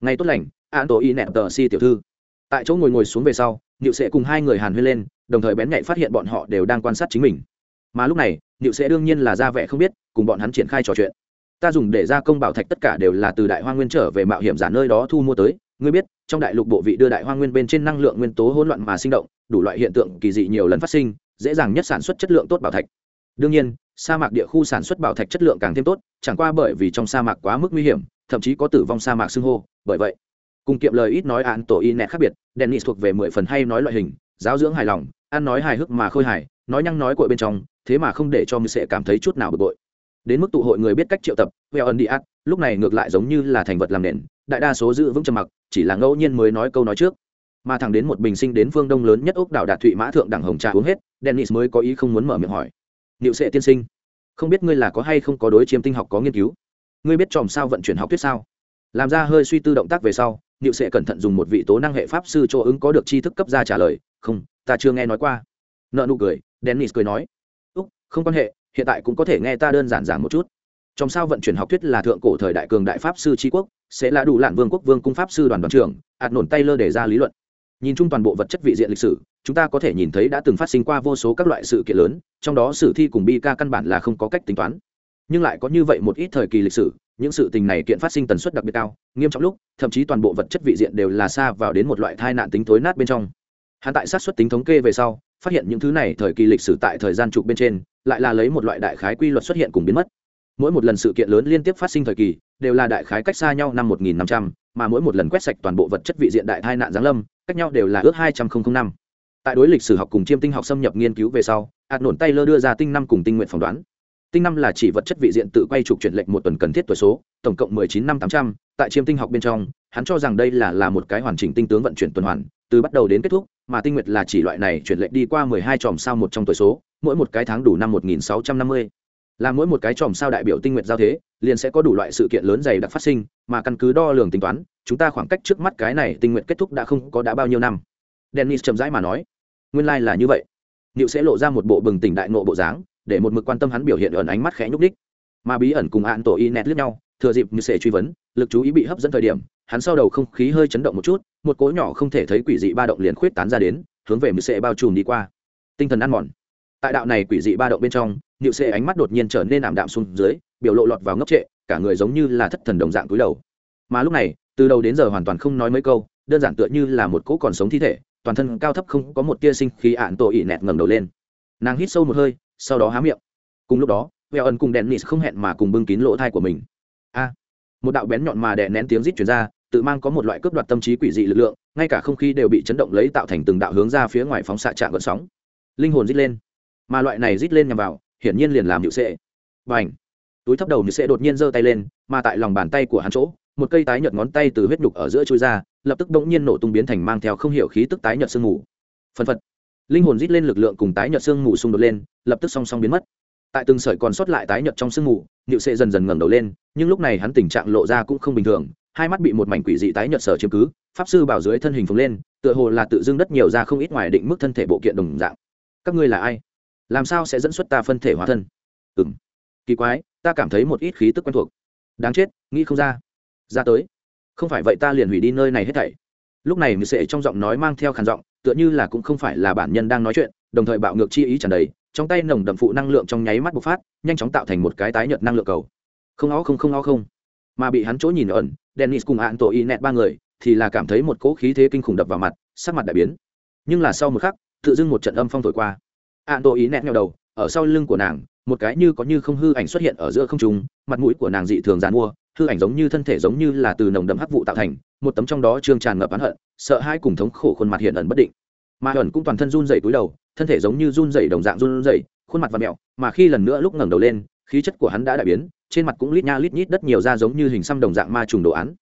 Ngày tốt lành an tổ y nẹm tờ si tiểu thư. Tại chỗ ngồi ngồi xuống về sau nhịu sẽ cùng hai người hàn huyên lên, đồng thời bén nhạy phát hiện bọn họ đều đang quan sát chính mình. Mà lúc này nhịu sẽ đương nhiên là ra vẻ không biết, cùng bọn hắn triển khai trò chuyện. Ta dùng để gia công bảo thạch tất cả đều là từ đại hoa nguyên trở về mạo hiểm giả nơi đó thu mua tới. Ngươi biết, trong đại lục bộ vị đưa đại hoa nguyên bên trên năng lượng nguyên tố hỗn loạn mà sinh động, đủ loại hiện tượng kỳ dị nhiều lần phát sinh, dễ dàng nhất sản xuất chất lượng tốt bảo thạch. Đương nhiên, sa mạc địa khu sản xuất bảo thạch chất lượng càng thêm tốt, chẳng qua bởi vì trong sa mạc quá mức nguy hiểm thậm chí có tử vong sa mạc xưng hô, bởi vậy, cùng kiệm lời ít nói án tổ y nẹt khác biệt, dennis thuộc về mười phần hay nói loại hình, giáo dưỡng hài lòng, ăn nói hài hước mà khôi hài, nói nhăng nói cội bên trong, thế mà không để cho mười sẽ cảm thấy chút nào bực bội. Đến mức tụ hội người biết cách triệu tập veo ẩn đi ác, lúc này ngược lại giống như là thành vật làm nền, đại đa số giữ vững trầm mặc, chỉ là ngẫu nhiên mới nói câu nói trước. Mà thẳng đến một bình sinh đến phương đông lớn nhất ốc đảo đạt thụy mã thượng đẳng hồng trà uống hết, dennis mới có ý không muốn mở miệng hỏi. Liệu sệ tiên sinh, không biết ngươi là có hay không có đối chiêm tinh học có nghiên cứu? Ngươi biết chòm sao vận chuyển học thuyết sao? Làm ra hơi suy tư động tác về sau, niệu sệ cẩn thận dùng một vị tố năng hệ pháp sư chỗ ứng có được tri thức cấp ra trả lời, không, ta chưa nghe nói qua. Nợ nụ cười, dennis cười nói, úc, không quan hệ, hiện tại cũng có thể nghe ta đơn giản giản một chút. Trong sao vận chuyển học thuyết là thượng cổ thời đại cường đại pháp sư tri quốc, sẽ là đủ lạn vương quốc vương cung pháp sư đoàn đoàn trưởng, ạt nổn tay lơ để ra lý luận. Nhìn chung toàn bộ vật chất vị diện lịch sử, chúng ta có thể nhìn thấy đã từng phát sinh qua vô số các loại sự kiện lớn, trong đó sử thi cùng bi ca căn bản là không có cách tính toán nhưng lại có như vậy một ít thời kỳ lịch sử, những sự tình này kiện phát sinh tần suất đặc biệt cao, nghiêm trọng lúc, thậm chí toàn bộ vật chất vị diện đều là xa vào đến một loại tai nạn tính thối nát bên trong. Hạn tại sát xuất tính thống kê về sau, phát hiện những thứ này thời kỳ lịch sử tại thời gian trục bên trên, lại là lấy một loại đại khái quy luật xuất hiện cùng biến mất. Mỗi một lần sự kiện lớn liên tiếp phát sinh thời kỳ, đều là đại khái cách xa nhau năm một nghìn năm trăm, mà mỗi một lần quét sạch toàn bộ vật chất vị diện đại tai nạn giáng lâm, cách nhau đều là ước hai trăm linh năm. Tại đối lịch sử học cùng chiêm tinh học xâm nhập nghiên cứu về sau hạt nổn tay lơ đưa ra tinh năm cùng tinh nguyện phỏng đoán tinh năm là chỉ vật chất vị diện tự quay trục chuyển lệnh một tuần cần thiết tuổi số, tổng cộng mười chín năm tám trăm, tại chiêm tinh học bên trong, hắn cho rằng đây là là một cái hoàn chỉnh tinh tướng vận chuyển tuần hoàn, từ bắt đầu đến kết thúc, mà tinh nguyệt là chỉ loại này chuyển lệnh đi qua mười hai chòm sao một trong tuổi số, mỗi một cái tháng đủ năm một nghìn sáu trăm năm mươi. Là mỗi một cái chòm sao đại biểu tinh nguyệt giao thế, liền sẽ có đủ loại sự kiện lớn dày đặc phát sinh, mà căn cứ đo lường tính toán, chúng ta khoảng cách trước mắt cái này tinh nguyện kết thúc đã không có đã bao nhiêu năm. Dennis chậm rãi mà nói, nguyên lai、like、là như vậy. Liệu sẽ lộ ra một bộ bừng tỉnh đại nộ bộ dáng để một mực quan tâm hắn biểu hiện ẩn ánh mắt khẽ nhúc ních mà bí ẩn cùng ạn tổ y nét lướt nhau, thừa dịp như sệ truy vấn, lực chú ý bị hấp dẫn thời điểm, hắn sau đầu không khí hơi chấn động một chút, một cỗ nhỏ không thể thấy quỷ dị ba động liền khuyết tán ra đến, hướng về như sệ bao trùm đi qua. Tinh thần ăn mòn. Tại đạo này quỷ dị ba động bên trong nhự sệ ánh mắt đột nhiên trở nên ảm đạm xuống dưới, biểu lộ lọt vào ngốc trệ, cả người giống như là thất thần đồng dạng túi đầu. Mà lúc này, từ đầu đến giờ hoàn toàn không nói mấy câu, đơn giản tựa như là một cỗ còn sống thi thể, toàn thân cao thấp không có một tia sinh khí ạn tổ ỉ nẹt ngẩng đầu lên. Nàng hít sâu một hơi sau đó há miệng. Cùng lúc đó veo ẩn cùng đèn nịt không hẹn mà cùng bưng kín lỗ thai của mình. A, một đạo bén nhọn mà đè nén tiếng rít chuyển ra, tự mang có một loại cướp đoạt tâm trí quỷ dị lực lượng, ngay cả không khí đều bị chấn động lấy tạo thành từng đạo hướng ra phía ngoài phóng xạ trạng gợn sóng. Linh hồn rít lên, mà loại này rít lên nhằm vào, hiển nhiên liền làm nhự sệ b à n h túi thấp đầu nhự sệ đột nhiên giơ tay lên, mà tại lòng bàn tay của hắn chỗ, một cây tái nhợt ngón tay từ huyết nhục ở giữa chui ra, lập tức bỗng nhiên nổ tung biến thành mang theo không hiểu khí tức tái nhợt sương mù. Phân phật! Linh hồn rít lên lực lượng cùng tái nhợt xương mù xung đột lên, lập tức song song biến mất. Tại từng sợi còn sót lại tái nhợt trong sương mù nhự sệ dần dần ngẩng đầu lên, nhưng lúc này hắn tình trạng lộ ra cũng không bình thường, hai mắt bị một mảnh quỷ dị tái nhợt sở chiếm cứ, pháp sư bảo dưới thân hình phồng lên, tựa hồ là tự dưng đất nhiều ra không ít ngoài định mức thân thể bộ kiện đồng dạng. Các ngươi là ai? Làm sao sẽ dẫn xuất ta phân thể hóa thân? Ừ m kỳ quái, ta cảm thấy một ít khí tức quen thuộc. Đáng chết, nghĩ không ra. Ra tới. Không phải vậy ta liền hủy đi nơi này hết thảy. Lúc này mười sệ trong giọng nói mang theo khàn giọng tựa như là cũng không phải là bản nhân đang nói chuyện, đồng thời bạo ngược chi ý tràn đầy, trong tay nồng đậm phụ năng lượng trong nháy mắt bộc phát, nhanh chóng tạo thành một cái tái nhợt năng lượng cầu. Không ó không không ó không. Mà bị hắn chỗ nhìn ẩn, dennis cùng hạn tổ y nẹt ba người, thì là cảm thấy một cỗ khí thế kinh khủng đập vào mặt, sắc mặt đại biến. Nhưng là sau một khắc, tự dưng một trận âm phong thổi qua. Hạn tổ y nẹt nghèo đầu, ở sau lưng của nàng, một cái như có như không hư ảnh xuất hiện ở giữa không trung, mặt mũi của nàng dị thường dàn mua hư ảnh giống như thân thể giống như là từ nồng đậm hắc vụ tạo thành, một tấm trong đó trương tràn ngập oán hận, sợ hai cùng thống khổ khuôn mặt hiện ẩn bất định. Mà ẩn cũng toàn thân run dày túi đầu, thân thể giống như run dày đồng dạng run dày khuôn mặt và mẹo mà khi lần nữa lúc ngẩng đầu lên, khí chất của hắn đã đại biến, trên mặt cũng lít nha lít nhít đất nhiều da giống như hình xăm đồng dạng ma trùng đồ án.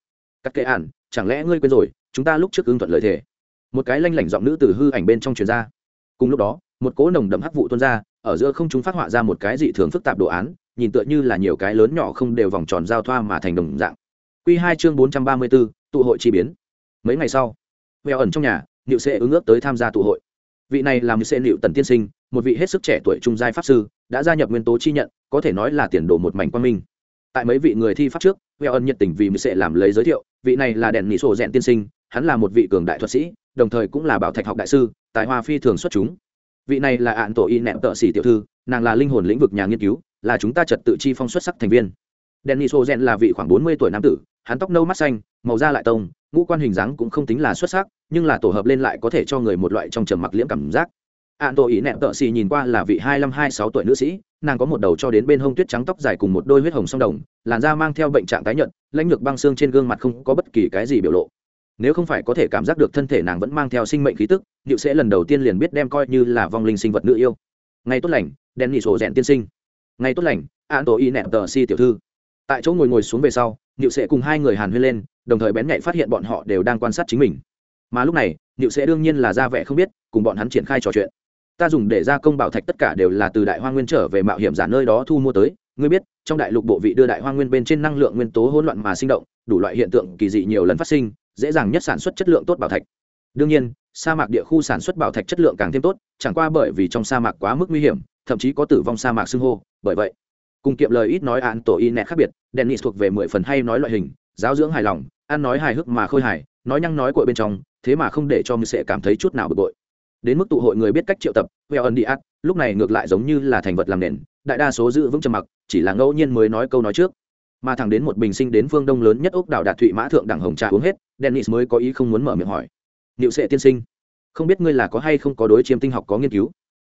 Cắt kệ ản, chẳng lẽ ngươi quên rồi, chúng ta lúc trước ưng thuận lợi thể một cái lanh lảnh giọng nữ từ hư ảnh bên trong truyền ra. Cùng lúc đó, một cỗ nồng đậm hắc vụ tuôn ra, ở giữa không chúng phát họa ra một cái dị thường phức tạp đồ án nhìn tựa như là nhiều cái lớn nhỏ không đều vòng tròn giao thoa mà thành đồng dạng. Q hai chương bốn trăm ba mươi bốn, tụ hội chi biến. Mấy ngày sau, veo ẩn trong nhà, niệu sẽ ứng ước tới tham gia tụ hội. Vị này làm như sẽ niệu tần tiên sinh, một vị hết sức trẻ tuổi trung giai pháp sư, đã gia nhập nguyên tố chi nhận, có thể nói là tiền đồ một mảnh quan minh. Tại mấy vị người thi pháp trước, veo ẩn nhiệt tình vì mười sẽ làm lấy giới thiệu, vị này là đèn nỉ sổ rèn tiên sinh, hắn là một vị cường đại thuật sĩ, đồng thời cũng là bảo thạch học đại sư tại hoa phi thường xuất chúng. Vị này là ạn tổ y nẹm tợ xỉ tiểu thư, nàng là linh hồn lĩnh vực nhà nghiên cứu là chúng ta trật tự chi phong xuất sắc thành viên. Denis ozen là vị khoảng bốn mươi tuổi nam tử, hắn tóc nâu mắt xanh, màu da lại tông, ngũ quan hình dáng cũng không tính là xuất sắc, nhưng là tổ hợp lên lại có thể cho người một loại trong trầm mặc liễm cảm giác. Ạn tội ý nẹm tợ xì nhìn qua là vị hai mươi hai sáu tuổi nữ sĩ, nàng có một đầu cho đến bên hông tuyết trắng tóc dài cùng một đôi huyết hồng song đồng, làn da mang theo bệnh trạng tái nhợt, lãnh lược băng xương trên gương mặt không có bất kỳ cái gì biểu lộ. Nếu không phải có thể cảm giác được thân thể nàng vẫn mang theo sinh mệnh khí tức diệu sẽ lần đầu tiên liền biết đem coi như là vong linh sinh vật nữ yêu. Ngày tốt lành đen nỉ sổ rèn tiên sinh ngày tốt lành an tổ y nẹm tờ si tiểu thư. Tại chỗ ngồi ngồi xuống về sau, niệu sẽ cùng hai người hàn huyên lên, đồng thời bén nhạy phát hiện bọn họ đều đang quan sát chính mình. Mà lúc này, niệu sẽ đương nhiên là ra vẻ không biết, cùng bọn hắn triển khai trò chuyện. Ta dùng để gia công bảo thạch tất cả đều là từ đại hoa nguyên trở về mạo hiểm giả nơi đó thu mua tới. Ngươi biết, trong đại lục bộ vị đưa đại hoa nguyên bên trên năng lượng nguyên tố hỗn loạn mà sinh động, đủ loại hiện tượng kỳ dị nhiều lần phát sinh, dễ dàng nhất sản xuất chất lượng tốt bảo thạch. Đương nhiên sa mạc địa khu sản xuất bảo thạch chất lượng càng thêm tốt chẳng qua bởi vì trong sa mạc quá mức nguy hiểm thậm chí có tử vong sa mạc xưng hô bởi vậy cùng kiệm lời ít nói án tổ y nẹt khác biệt dennis thuộc về mười phần hay nói loại hình giáo dưỡng hài lòng ăn nói hài hước mà khôi hài nói nhăng nói cội bên trong thế mà không để cho người sẽ cảm thấy chút nào bực bội. Đến mức tụ hội người biết cách triệu tập veo ân đi ác, lúc này ngược lại giống như là thành vật làm nền đại đa số giữ vững trầm mặc chỉ là ngẫu nhiên mới nói câu nói trước. Mà thẳng đến một bình sinh đến phương đông lớn nhất ốc đảo đạt thụy mã thượng đẳng hồng trà uống hết dennis mới có ý không muốn mở miệng hỏi niệu sệ tiên sinh, không biết ngươi là có hay không có đối chiêm tinh học có nghiên cứu?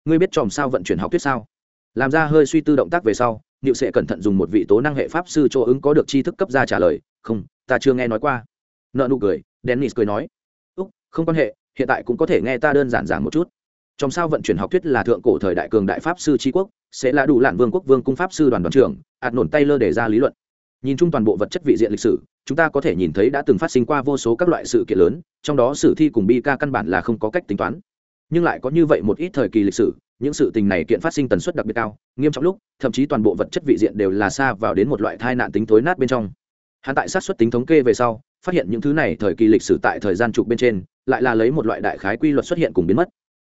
Ngươi biết chòm sao vận chuyển học thuyết sao? Làm ra hơi suy tư động tác về sau, niệu sệ cẩn thận dùng một vị tố năng hệ pháp sư chỗ ứng có được tri thức cấp ra trả lời, không, ta chưa nghe nói qua. Nợ nụ cười, dennis cười nói, úc, không quan hệ, hiện tại cũng có thể nghe ta đơn giản giảng một chút. Trong sao vận chuyển học thuyết là thượng cổ thời đại cường đại pháp sư tri quốc, sẽ là đủ lạn vương quốc vương cung pháp sư đoàn đoàn trưởng, ạt nổn tay lơ để ra lý luận nhìn chung toàn bộ vật chất vị diện lịch sử chúng ta có thể nhìn thấy đã từng phát sinh qua vô số các loại sự kiện lớn trong đó sử thi cùng bi ca căn bản là không có cách tính toán. Nhưng lại có như vậy một ít thời kỳ lịch sử những sự tình này kiện phát sinh tần suất đặc biệt cao nghiêm trọng lúc thậm chí toàn bộ vật chất vị diện đều là xa vào đến một loại tai nạn tính thối nát bên trong. Hắn tại sát xuất tính thống kê về sau phát hiện những thứ này thời kỳ lịch sử tại thời gian trục bên trên lại là lấy một loại đại khái quy luật xuất hiện cùng biến mất.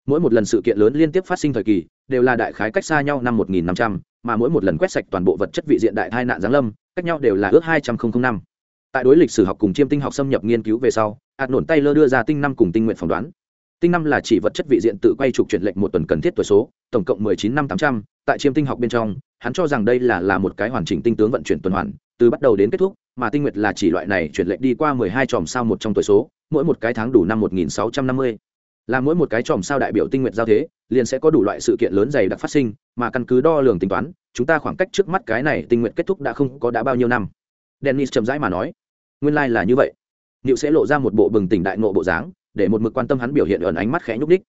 Mỗi một lần sự kiện lớn liên tiếp phát sinh thời kỳ đều là đại khái cách xa nhau năm 1500, mà mỗi một lần quét sạch toàn bộ vật chất vị diện đại tai nạn giáng lâm cách nhau đều là ước 200 năm. Tại đối lịch sử học cùng chiêm tinh học xâm nhập nghiên cứu về sau hạt nổn tay lơ đưa ra tinh năm cùng tinh nguyện phỏng đoán. Tinh năm là chỉ vật chất vị diện tự quay trục chuyển lệnh một tuần cần thiết tuổi số, tổng cộng mười chín năm tám trăm. Tại chiêm tinh học bên trong, hắn cho rằng đây là là một cái hoàn chỉnh tinh tướng vận chuyển tuần hoàn, từ bắt đầu đến kết thúc, mà tinh nguyệt là chỉ loại này chuyển lệnh đi qua mười hai sao một trong tuổi số, mỗi một cái tháng đủ năm một nghìn sáu trăm năm mươi. Là mỗi một cái chòm sao đại biểu tinh nguyệt giao thế, liền sẽ có đủ loại sự kiện lớn dày đặc phát sinh, mà căn cứ đo lường tính toán chúng ta khoảng cách trước mắt cái này tình nguyện kết thúc đã không có đã bao nhiêu năm. Dennis chậm rãi mà nói, nguyên lai、like、là như vậy. Nịu sẽ lộ ra một bộ bừng tỉnh đại nộ bộ dáng, để một mực quan tâm hắn biểu hiện ẩn ánh mắt khẽ nhúc ních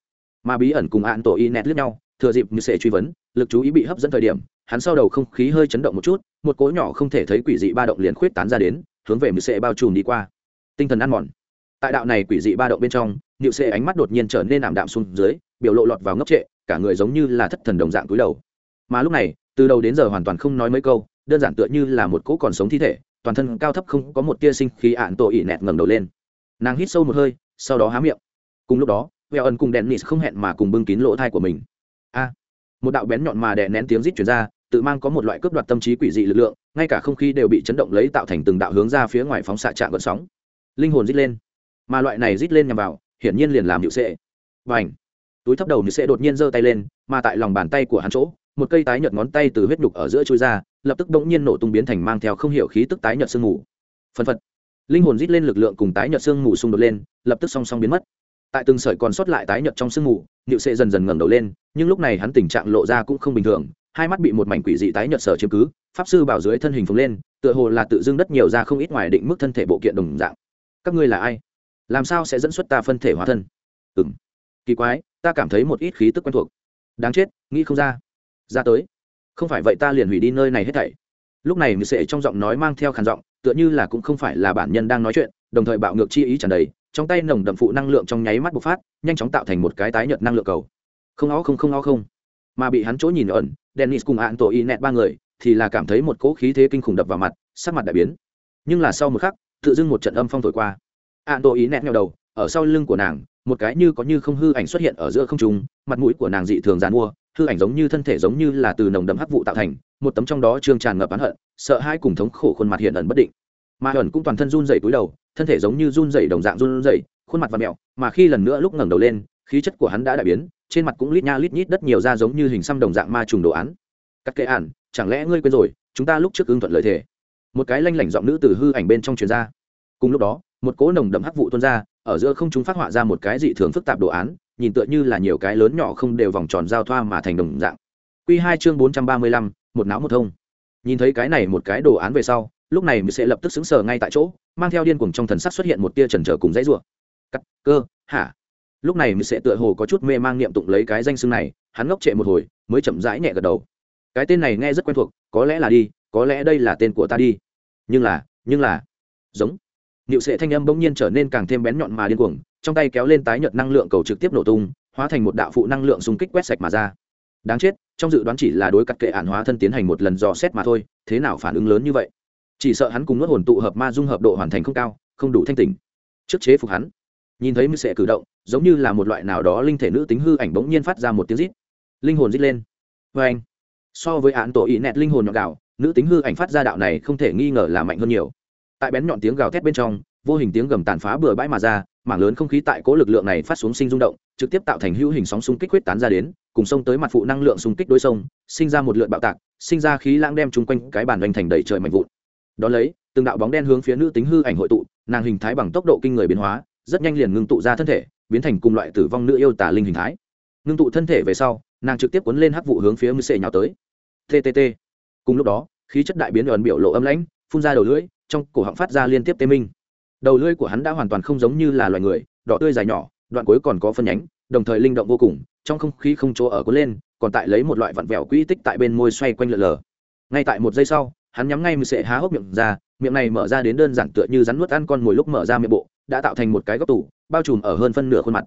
mà bí ẩn cùng ạn tổ y nét lướt nhau, thừa dịp như sẽ truy vấn, lực chú ý bị hấp dẫn thời điểm, hắn sau đầu không khí hơi chấn động một chút, một cỗ nhỏ không thể thấy quỷ dị ba động liền khuyết tán ra đến, hướng về mười sệ bao trùm đi qua. Tinh thần ăn mòn. Tại đạo này quỷ dị ba động bên trong nịu sệ ánh mắt đột nhiên trở nên ảm đạm xuống dưới, biểu lộ lọt vào ngốc trệ, cả người giống như là thất thần đồng dạng túi đầu. Mà lúc này từ đầu đến giờ hoàn toàn không nói mấy câu, đơn giản tựa như là một cỗ còn sống thi thể, toàn thân cao thấp không có một tia sinh khí ạn tổ ỉ nẹt ngẩng đầu lên. Nàng hít sâu một hơi, sau đó há miệng. Cùng lúc đó, vẹo ẩn cùng đèn nịt không hẹn mà cùng bưng kín lỗ thai của mình. A! Một đạo bén nhọn mà đè nén tiếng rít chuyển ra, tự mang có một loại cướp đoạt tâm trí quỷ dị lực lượng, ngay cả không khí đều bị chấn động lấy tạo thành từng đạo hướng ra phía ngoài phóng xạ trạng gợn sóng. Linh hồn rít lên. Mà loại này rít lên nhằm vào, hiển nhiên liền làm nhự sệ và ảnh túi thấp đầu nhự sệ đột nhiên giơ tay lên, mà tại lòng bàn tay của hắn chỗ một cây tái nhợt ngón tay từ huyết nhục ở giữa chui ra lập tức bỗng nhiên nổ tung biến thành mang theo không hiểu khí tức tái nhợt sương mù. Phân phật. Linh hồn rít lên lực lượng cùng tái nhợt sương mù xung đột lên lập tức song song biến mất. Tại từng sợi còn sót lại tái nhợt trong sương mù nịu sệ dần dần ngẩng đầu lên nhưng lúc này hắn tình trạng lộ ra cũng không bình thường hai mắt bị một mảnh quỷ dị tái nhợt sở chiếm cứ pháp sư bảo dưới thân hình phồng lên tựa hồ là tự dưng đất nhiều ra không ít ngoài định mức thân thể bộ kiện đồng dạng. Các ngươi là ai? Làm sao sẽ dẫn xuất ta phân thể hóa thân? Ừm, kỳ quái ta cảm thấy một ít khí tức quen thuộc. Đáng chết nghĩ không ra ra tới. Không phải vậy ta liền hủy đi nơi này hết thảy. Lúc này mười sệ trong giọng nói mang theo khàn giọng, tựa như là cũng không phải là bản nhân đang nói chuyện, đồng thời bạo ngược chi ý tràn đầy, trong tay nồng đậm phụ năng lượng trong nháy mắt bộc phát, nhanh chóng tạo thành một cái tái nhợt năng lượng cầu. Không ó không không ó không. Mà bị hắn chỗ nhìn ẩn, dennis cùng hạn tổ y nẹt ba người, thì là cảm thấy một cỗ khí thế kinh khủng đập vào mặt, sắc mặt đại biến. Nhưng là sau một khắc, tự dưng một trận âm phong thổi qua. Hạn tổ y nẹt nghèo đầu, ở sau lưng của nàng, một cái như có như không hư ảnh xuất hiện ở giữa không trung, mặt mũi của nàng dị thường dàn mua hư ảnh giống như thân thể giống như là từ nồng đậm hắc vụ tạo thành, một tấm trong đó trương tràn ngập oán hận, sợ hai cùng thống khổ khuôn mặt hiện ẩn bất định. Mà ẩn cũng toàn thân run dày túi đầu, thân thể giống như run dày đồng dạng run dày khuôn mặt và mẹo mà khi lần nữa lúc ngẩng đầu lên, khí chất của hắn đã đại biến, trên mặt cũng lít nha lít nhít đất nhiều ra giống như hình xăm đồng dạng ma trùng đồ án. Cắt kệ ản, chẳng lẽ ngươi quên rồi, chúng ta lúc trước ưng thuận lợi thề? Một cái lanh lảnh giọng nữ từ hư ảnh bên trong truyền ra. Cùng lúc đó, một cỗ nồng đậm hắc vụ tuôn ra, ở giữa không chúng phát họa ra một cái dị thường phức tạp đồ án nhìn tựa như là nhiều cái lớn nhỏ không đều vòng tròn giao thoa mà thành đồng dạng. Quy hai chương bốn trăm ba mươi lăm, một não một thông. Nhìn thấy cái này một cái đồ án về sau, lúc này mình sẽ lập tức xứng sờ ngay tại chỗ, mang theo điên cuồng trong thần sắc xuất hiện một tia trần trở cùng dãy rủa. Cắt, cơ, hả? Lúc này mình sẽ tựa hồ có chút mê mang niệm tụng lấy cái danh xưng này, hắn ngốc trệ một hồi, mới chậm rãi nhẹ gật đầu. Cái tên này nghe rất quen thuộc, có lẽ là đi, có lẽ đây là tên của ta đi. Nhưng là nhưng là, giống niệu sệ thanh âm bỗng nhiên trở nên càng thêm bén nhọn mà điên cuồng, trong tay kéo lên tái nhợt năng lượng cầu trực tiếp nổ tung, hóa thành một đạo phụ năng lượng xung kích quét sạch mà ra. Đáng chết, trong dự đoán chỉ là đối cặt kệ ản hóa thân tiến hành một lần dò xét mà thôi, thế nào phản ứng lớn như vậy? Chỉ sợ hắn cùng nuốt hồn tụ hợp ma dung hợp độ hoàn thành không cao, không đủ thanh tỉnh. Trước chế phục hắn, nhìn thấy mưu sệ cử động, giống như là một loại nào đó linh thể nữ tính hư ảnh bỗng nhiên phát ra một tiếng rít. Linh hồn rít lên. Vê anh so với án tổ ý nẹt linh hồn nhọn đạo nữ tính hư ảnh phát ra đạo này không thể nghi ngờ là mạnh hơn nhiều tại bén nhọn tiếng gào thét bên trong, vô hình tiếng gầm tàn phá bừa bãi mà ra, mảng lớn không khí tại cố lực lượng này phát xuống sinh rung động, trực tiếp tạo thành hữu hình sóng xung kích huyết tán ra đến, cùng sông tới mặt phụ năng lượng xung kích đối sông, sinh ra một lượn bạo tạc, sinh ra khí lãng đem chung quanh cái bàn hoành thành đầy trời mạnh vụn. Đón lấy, từng đạo bóng đen hướng phía nữ tính hư ảnh hội tụ, nàng hình thái bằng tốc độ kinh người biến hóa, rất nhanh liền ngưng tụ ra thân thể, biến thành cùng loại tử vong nữ yêu tả linh hình thái. Ngưng tụ thân thể về sau, nàng trực tiếp cuốn lên hắc vụ hướng phía mư sệ nhào tới. Ttt cùng lúc đó, khí chất đại biến ẩn biểu lộ âm lãnh, phun ra đầu lưỡi trong cổ họng phát ra liên tiếp tê minh. Đầu lưỡi của hắn đã hoàn toàn không giống như là loài người, đỏ tươi dài nhỏ, đoạn cuối còn có phân nhánh, đồng thời linh động vô cùng, trong không khí không chỗ ở cuốn lên, còn tại lấy một loại vặn vẹo quỹ tích tại bên môi xoay quanh lượn lờ. Ngay tại một giây sau, hắn nhắm ngay mười sệ há hốc miệng ra, miệng này mở ra đến đơn giản tựa như rắn nuốt ăn con mồi lúc mở ra miệng bộ, đã tạo thành một cái góc tủ, bao trùm ở hơn phân nửa khuôn mặt.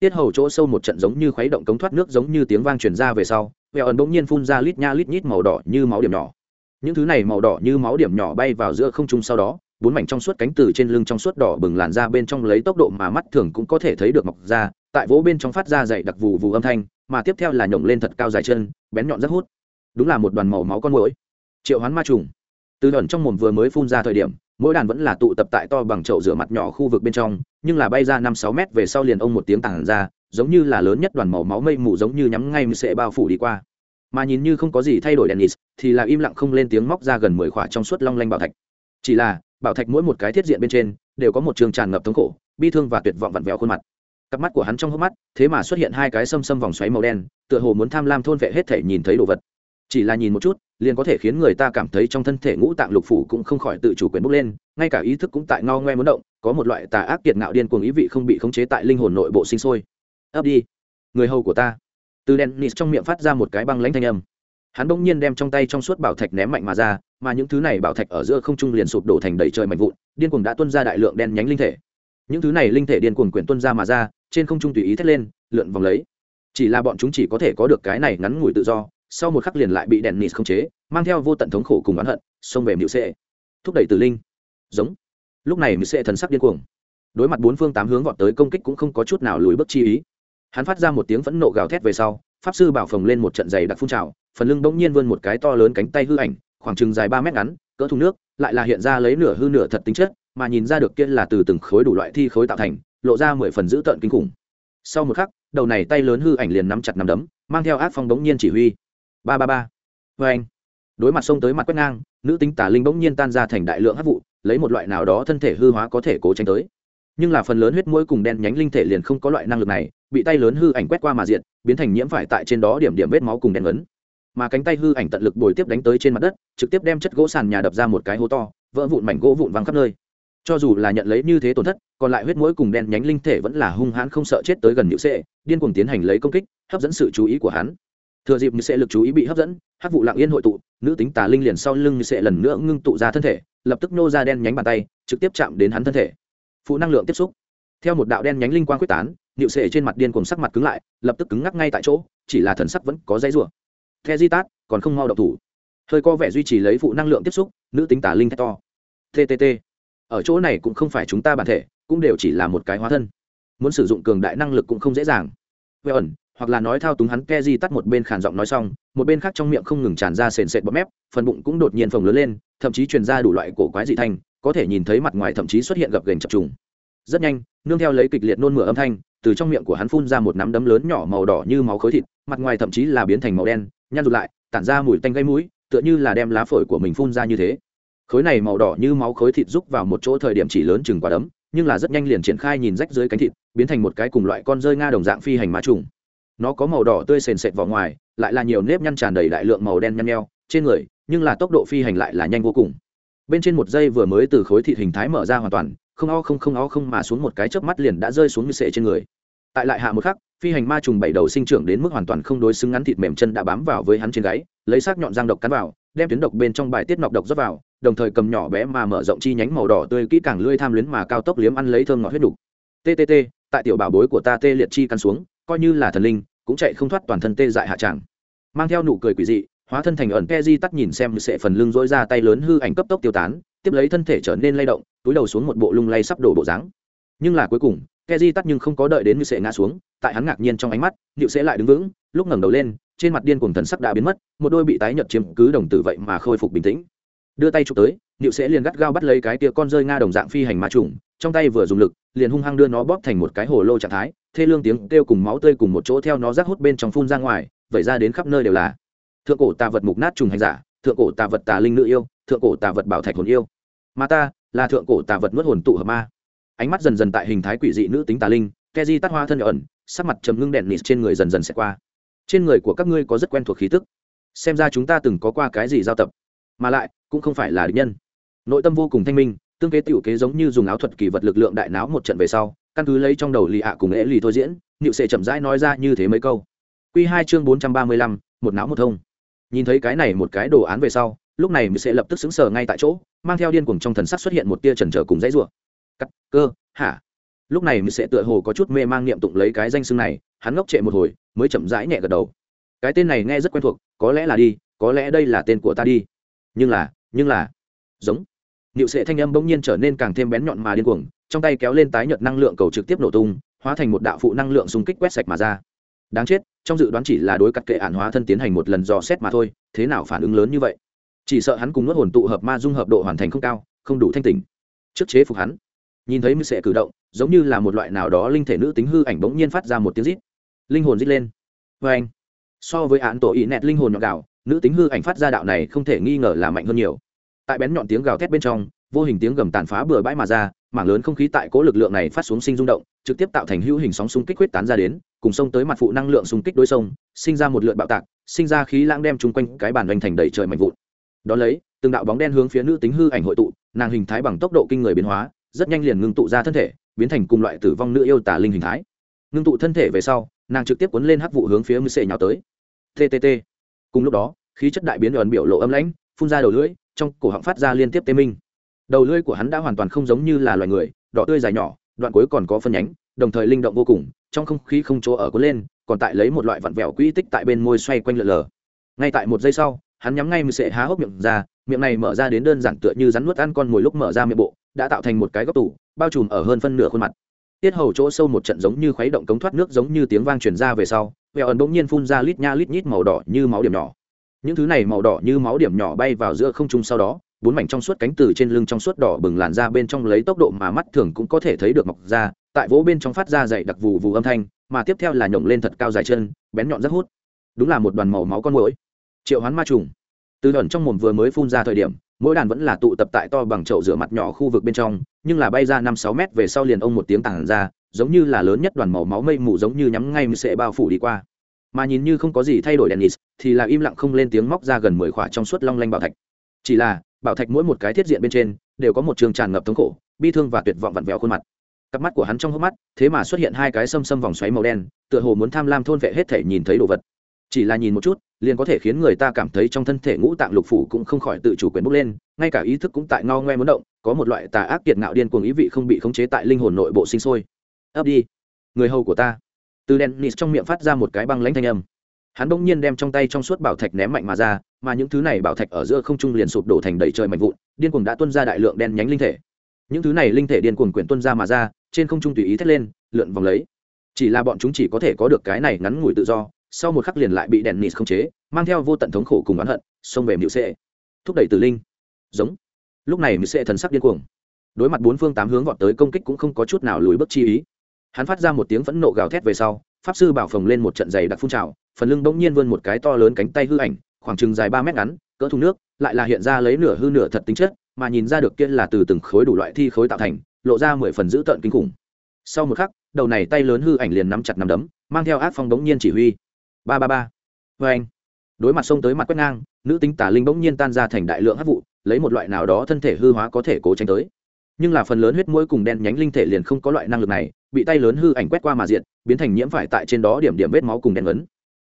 Tiết hầu chỗ sâu một trận giống như khuấy động cống thoát nước giống như tiếng vang truyền ra về sau vẹo ẩn bỗng nhiên phun ra lít nha lít nhít màu đỏ như máu điểm nhỏ những thứ này màu đỏ như máu điểm nhỏ bay vào giữa không trung sau đó, bốn mảnh trong suốt cánh từ trên lưng trong suốt đỏ bừng làn ra bên trong lấy tốc độ mà mắt thường cũng có thể thấy được mọc ra, tại vỗ bên trong phát ra dày đặc vụ vù âm thanh, mà tiếp theo là nhổng lên thật cao dài chân, bén nhọn rất hút. Đúng là một đoàn màu máu con mũi triệu hoán ma trùng. Từ ẩn trong mồm vừa mới phun ra thời điểm, mỗi đàn vẫn là tụ tập tại to bằng chậu rửa mặt nhỏ khu vực bên trong, nhưng là bay ra năm sáu mét về sau liền ông một tiếng tảng ra, giống như là lớn nhất đoàn màu máu mây mù giống như nhắm ngay sẽ bao phủ đi qua mà nhìn như không có gì thay đổi dennis, thì là im lặng không lên tiếng móc ra gần mười khỏa trong suốt long lanh bảo thạch. Chỉ là, bảo thạch mỗi một cái thiết diện bên trên, đều có một trường tràn ngập thống khổ, bi thương và tuyệt vọng vặn vẹo khuôn mặt. Cặp mắt của hắn trong hốc mắt, thế mà xuất hiện hai cái xâm xâm vòng xoáy màu đen, tựa hồ muốn tham lam thôn vệ hết thể nhìn thấy đồ vật. Chỉ là nhìn một chút, liền có thể khiến người ta cảm thấy trong thân thể ngũ tạng lục phủ cũng không khỏi tự chủ quyền bốc lên, ngay cả ý thức cũng tại ngao ngoe muốn động, có một loại tà ác kiệt ngạo điên cuồng ý vị không bị khống chế tại linh hồn nội bộ sinh sôi. Ấp đi, người hầu của ta từ đen nịt trong miệng phát ra một cái băng lãnh thanh âm. Hắn bỗng nhiên đem trong tay trong suốt bảo thạch ném mạnh mà ra, mà những thứ này bảo thạch ở giữa không trung liền sụp đổ thành đầy trời mạnh vụn, điên cuồng đã tuân ra đại lượng đen nhánh linh thể. Những thứ này linh thể điên cuồng quyển tuân ra mà ra, trên không trung tùy ý thét lên, lượn vòng lấy. Chỉ là bọn chúng chỉ có thể có được cái này ngắn ngủi tự do, sau một khắc liền lại bị đèn nịt khống chế, mang theo vô tận thống khổ cùng oán hận, xông về mịu sệ. Thúc đẩy từ linh. Giống. Lúc này mịu sệ thần sắc điên cuồng. Đối mặt bốn phương tám hướng vọt tới công kích cũng không có chút nào lùi bước chi ý hắn phát ra một tiếng phẫn nộ gào thét về sau, pháp sư bảo phồng lên một trận dày đặc phun trào, phần lưng bỗng nhiên vươn một cái to lớn cánh tay hư ảnh, khoảng chừng dài ba mét ngắn, cỡ thùng nước, lại là hiện ra lấy nửa hư nửa thật tính chất, mà nhìn ra được kia là từ từng khối đủ loại thi khối tạo thành, lộ ra mười phần dữ tợn kinh khủng. Sau một khắc, đầu này tay lớn hư ảnh liền nắm chặt nắm đấm, mang theo ác phong bỗng nhiên chỉ huy. Ba ba ba. Vê anh. Đối mặt sông tới mặt quét ngang, nữ tính tả linh bỗng nhiên tan ra thành đại lượng hấp vụ, lấy một loại nào đó thân thể hư hóa có thể cố tránh tới nhưng là phần lớn huyết mũi cùng đen nhánh linh thể liền không có loại năng lực này, bị tay lớn hư ảnh quét qua mà diện biến thành nhiễm phải tại trên đó điểm điểm vết máu cùng đen ấn. Mà cánh tay hư ảnh tận lực bồi tiếp đánh tới trên mặt đất, trực tiếp đem chất gỗ sàn nhà đập ra một cái hố to, vỡ vụn mảnh gỗ vụn văng khắp nơi. Cho dù là nhận lấy như thế tổn thất, còn lại huyết mũi cùng đen nhánh linh thể vẫn là hung hãn không sợ chết tới gần nhữ sệ điên cuồng tiến hành lấy công kích, hấp dẫn sự chú ý của hắn. Thừa dịp như sẽ lực chú ý bị hấp dẫn, hắc vụ lặng yên hội tụ, nữ tính tà linh liền sau lưng như sẽ lần nữa ngưng tụ ra thân thể, lập tức nô ra đen nhánh bàn tay, trực tiếp chạm đến hắn thân thể phụ năng lượng tiếp xúc. Theo một đạo đen nhánh linh quang quyết tán nịu sệ trên mặt điên cùng sắc mặt cứng lại, lập tức cứng ngắc ngay tại chỗ, chỉ là thần sắc vẫn có dây rủa. The di tát, còn không mau độc thủ. Hơi có vẻ duy trì lấy phụ năng lượng tiếp xúc, nữ tính tà linh thét to. Ttt ở chỗ này cũng không phải chúng ta bản thể, cũng đều chỉ là một cái hóa thân. Muốn sử dụng cường đại năng lực cũng không dễ dàng. Về ẩn, hoặc là nói thao túng hắn ke di tắt một bên khản giọng nói xong, một bên khác trong miệng không ngừng tràn ra sền sệt bọt mép, phần bụng cũng đột nhiên phồng lớn lên, thậm chí truyền ra đủ loại cổ quái dị thanh có thể nhìn thấy mặt ngoài thậm chí xuất hiện gập gành chập trùng. Rất nhanh, nương theo lấy kịch liệt nôn mửa âm thanh, từ trong miệng của hắn phun ra một nắm đấm lớn nhỏ màu đỏ như máu khối thịt, mặt ngoài thậm chí là biến thành màu đen, nhăn rụt lại, tản ra mùi tanh gây mũi, tựa như là đem lá phổi của mình phun ra như thế. Khối này màu đỏ như máu khối thịt rúc vào một chỗ thời điểm chỉ lớn chừng quả đấm, nhưng là rất nhanh liền triển khai nhìn rách dưới cánh thịt, biến thành một cái cùng loại con rơi nga đồng dạng phi hành má trùng. Nó có màu đỏ tươi sền sệt vào ngoài, lại là nhiều nếp nhăn tràn đầy đại lượng màu đen nhăn nheo trên người, nhưng là tốc độ phi hành lại là nhanh vô cùng bên trên một giây vừa mới từ khối thịt hình thái mở ra hoàn toàn, không o không không o không mà xuống một cái chớp mắt liền đã rơi xuống như sệ trên người. Tại lại hạ một khắc, phi hành ma trùng bảy đầu sinh trưởng đến mức hoàn toàn không đối xứng ngắn thịt mềm chân đã bám vào với hắn trên gáy, lấy sắc nhọn răng độc cắn vào, đem tuyến độc bên trong bài tiết nọc độc rót vào, đồng thời cầm nhỏ bé mà mở rộng chi nhánh màu đỏ tươi kỹ càng lươi tham luyến mà cao tốc liếm ăn lấy thơm ngọt huyết đục. Ttt tại tiểu bảo bối của ta tê liệt chi căn xuống, coi như là thần linh, cũng chạy không thoát toàn thân tê dại hạ tràng mang theo nụ cười quỷ dị hóa thân thành ẩn ke tắt nhìn xem sệ phần lưng dỗi ra tay lớn hư ảnh cấp tốc tiêu tán, tiếp lấy thân thể trở nên lay động, túi đầu xuống một bộ lung lay sắp đổ bộ dáng. Nhưng là cuối cùng ke tắt nhưng không có đợi đến như sệ ngã xuống, tại hắn ngạc nhiên trong ánh mắt nịu sẽ lại đứng vững, lúc ngẩng đầu lên, trên mặt điên cùng thần sắc đã biến mất, một đôi bị tái nhợt chiếm cứ đồng tử vậy mà khôi phục bình tĩnh. Đưa tay chụp tới nịu sẽ liền gắt gao bắt lấy cái tia con rơi nga đồng dạng phi hành ma trùng, trong tay vừa dùng lực, liền hung hăng đưa nó bóp thành một cái hồ lô trạng thái, thê lương tiếng kêu cùng máu tươi cùng một chỗ theo nó rác hút bên trong phun ra ngoài, vẩy ra đến khắp nơi đều là thượng cổ tà vật mục nát trùng hành giả, thượng cổ tà vật tà linh nữ yêu, thượng cổ tà vật bảo thạch hồn yêu. Mà ta là thượng cổ tà vật nuốt hồn tụ hợp ma. Ánh mắt dần dần tại hình thái quỷ dị nữ tính tà linh keji tắt hoa thân ẩn, sắc mặt trầm ngưng đèn nịt trên người dần dần sẽ qua. Trên người của các ngươi có rất quen thuộc khí tức. Xem ra chúng ta từng có qua cái gì giao tập. Mà lại, cũng không phải là địch nhân. Nội tâm vô cùng thanh minh, tương kế tiểu kế giống như dùng áo thuật kỳ vật lực lượng đại náo một trận về sau, căn cứ lấy trong đầu lì ạ cùng lễ lì thôi diễn nịu sệ chậm rãi nói ra như thế mấy câu. Q hai chương bốn trăm ba mươi lăm, một náo một thông nhìn thấy cái này một cái đồ án về sau lúc này mình sẽ lập tức xứng sờ ngay tại chỗ mang theo điên cuồng trong thần sắc xuất hiện một tia trần trở cùng dãy rủa. Cắt cơ hả? Lúc này mình sẽ tựa hồ có chút mê mang niệm tụng lấy cái danh xưng này hắn ngốc trệ một hồi mới chậm rãi nhẹ gật đầu. Cái tên này nghe rất quen thuộc có lẽ là đi có lẽ đây là tên của ta đi. Nhưng là nhưng là giống. Niệu sệ thanh âm bỗng nhiên trở nên càng thêm bén nhọn mà điên cuồng, trong tay kéo lên tái nhợt năng lượng cầu trực tiếp nổ tung, hóa thành một đạo phụ năng lượng xung kích quét sạch mà ra. Đáng chết, trong dự đoán chỉ là đối cắt kệ ản hóa thân tiến hành một lần dò xét mà thôi, thế nào phản ứng lớn như vậy? Chỉ sợ hắn cùng nuốt hồn tụ hợp ma dung hợp độ hoàn thành không cao, không đủ thanh tỉnh. Trước chế phục hắn. Nhìn thấy mưu sệ cử động, giống như là một loại nào đó linh thể nữ tính hư ảnh bỗng nhiên phát ra một tiếng rít. Linh hồn rít lên. Vâng Oeng. So với án tổ ý nẹt linh hồn nhọn gạo, nữ tính hư ảnh phát ra đạo này không thể nghi ngờ là mạnh hơn nhiều tại bén nhọn tiếng gào thét bên trong vô hình tiếng gầm tàn phá bừa bãi mà ra mảng lớn không khí tại cố lực lượng này phát xuống sinh rung động trực tiếp tạo thành hữu hình sóng xung kích huyết tán ra đến cùng sông tới mặt phụ năng lượng xung kích đối sông, sinh ra một lượt bạo tạc, sinh ra khí lãng đem chung quanh cái bàn doanh thành đầy trời mạnh vụn. Đón lấy, từng đạo bóng đen hướng phía nữ tính hư ảnh hội tụ, nàng hình thái bằng tốc độ kinh người biến hóa, rất nhanh liền ngưng tụ ra thân thể, biến thành cùng loại tử vong nữ yêu tả linh hình thái. Ngưng tụ thân thể về sau, nàng trực tiếp cuốn lên hắc vụ hướng phía mư sệ nhào tới. Ttt cùng lúc đó, khí chất đại biến ẩn biểu lộ âm lãnh, phun ra đầu lưỡi, trong cổ họng phát ra liên tiếp tê minh. Đầu lưỡi của hắn đã hoàn toàn không giống như là loài người, đỏ tươi dài nhỏ, đoạn cuối còn có phân nhánh đồng thời linh động vô cùng, trong không khí không chỗ ở cuốn lên, còn tại lấy một loại vặn vẹo quỹ tích tại bên môi xoay quanh lượn lờ. Ngay tại một giây sau, hắn nhắm ngay mười sệ há hốc miệng ra, miệng này mở ra đến đơn giản tựa như rắn nuốt ăn con mồi lúc mở ra miệng bộ, đã tạo thành một cái góc tủ, bao trùm ở hơn phân nửa khuôn mặt. Tiết hầu chỗ sâu một trận giống như khuấy động cống thoát nước giống như tiếng vang truyền ra về sau vẹo ẩn bỗng nhiên phun ra lít nha lít nhít màu đỏ như máu điểm nhỏ. Những thứ này màu đỏ như máu điểm nhỏ bay vào giữa không trung sau đó bốn mảnh trong suốt cánh từ trên lưng trong suốt đỏ bừng làn ra bên trong lấy tốc độ mà mắt thường cũng có thể thấy được mọc ra, tại vỗ bên trong phát ra dày đặc vù vù âm thanh, mà tiếp theo là nhổng lên thật cao dài chân, bén nhọn rất hút. Đúng là một đoàn màu máu con mũi triệu hoán ma trùng. Từ ẩn trong mồm vừa mới phun ra thời điểm, mỗi đàn vẫn là tụ tập tại to bằng chậu rửa mặt nhỏ khu vực bên trong, nhưng là bay ra năm sáu mét về sau liền ông một tiếng tản ra, giống như là lớn nhất đoàn màu máu mây mù giống như nhắm ngay sẽ bao phủ đi qua. Mà nhìn như không có gì thay đổi dennis thì là im lặng không lên tiếng móc ra gần mười khỏa trong suốt long lanh bảo thạch. Chỉ là bảo thạch mỗi một cái thiết diện bên trên đều có một trường tràn ngập thống khổ, bi thương và tuyệt vọng vặn vẹo khuôn mặt. Cặp mắt của hắn trong hốc mắt, thế mà xuất hiện hai cái xâm xâm vòng xoáy màu đen, tựa hồ muốn tham lam thôn vệ hết thể nhìn thấy đồ vật. Chỉ là nhìn một chút, liền có thể khiến người ta cảm thấy trong thân thể ngũ tạng lục phủ cũng không khỏi tự chủ quyền bốc lên, ngay cả ý thức cũng tại ngao ngoe muốn động, có một loại tà ác kiệt ngạo điên cuồng ý vị không bị khống chế tại linh hồn nội bộ sinh sôi. Ấp đi. Người hầu của ta. Từ đen nít trong miệng phát ra một cái băng lãnh thanh âm. Hắn bỗng nhiên đem trong tay trong suốt bảo thạch ném mạnh mà ra mà những thứ này bảo thạch ở giữa không trung liền sụp đổ thành đầy trời mạnh vụn, điên cuồng đã tuân ra đại lượng đen nhánh linh thể. Những thứ này linh thể điên cuồng quyển tuân ra mà ra, trên không trung tùy ý thét lên, lượn vòng lấy. Chỉ là bọn chúng chỉ có thể có được cái này ngắn ngủi tự do, sau một khắc liền lại bị đèn nịt khống chế, mang theo vô tận thống khổ cùng oán hận, xông về mịu sệ. Thúc đẩy tử linh. Giống. Lúc này mịu sệ thần sắc điên cuồng. Đối mặt bốn phương tám hướng vọt tới công kích cũng không có chút nào lùi bước chi ý. Hắn phát ra một tiếng phẫn nộ gào thét về sau, pháp sư bảo phồng lên một trận dày đặc phun trào, phần lưng bỗng nhiên vươn một cái to lớn cánh tay hư ảnh khoảng chừng dài ba mét ngắn, cỡ thùng nước, lại là hiện ra lấy nửa hư nửa thật tính chất, mà nhìn ra được kia là từ từng khối đủ loại thi khối tạo thành, lộ ra mười phần dữ tợn kinh khủng. Sau một khắc, đầu này tay lớn hư ảnh liền nắm chặt nắm đấm, mang theo ác phong bỗng nhiên chỉ huy. Ba ba ba. Vê anh. Đối mặt xông tới mặt quét ngang, nữ tính tả linh bỗng nhiên tan ra thành đại lượng hấp vụ, lấy một loại nào đó thân thể hư hóa có thể cố tránh tới. Nhưng là phần lớn huyết mũi cùng đen nhánh linh thể liền không có loại năng lực này, bị tay lớn hư ảnh quét qua mà diện biến thành nhiễm phải tại trên đó điểm điểm vết máu cùng đen ấn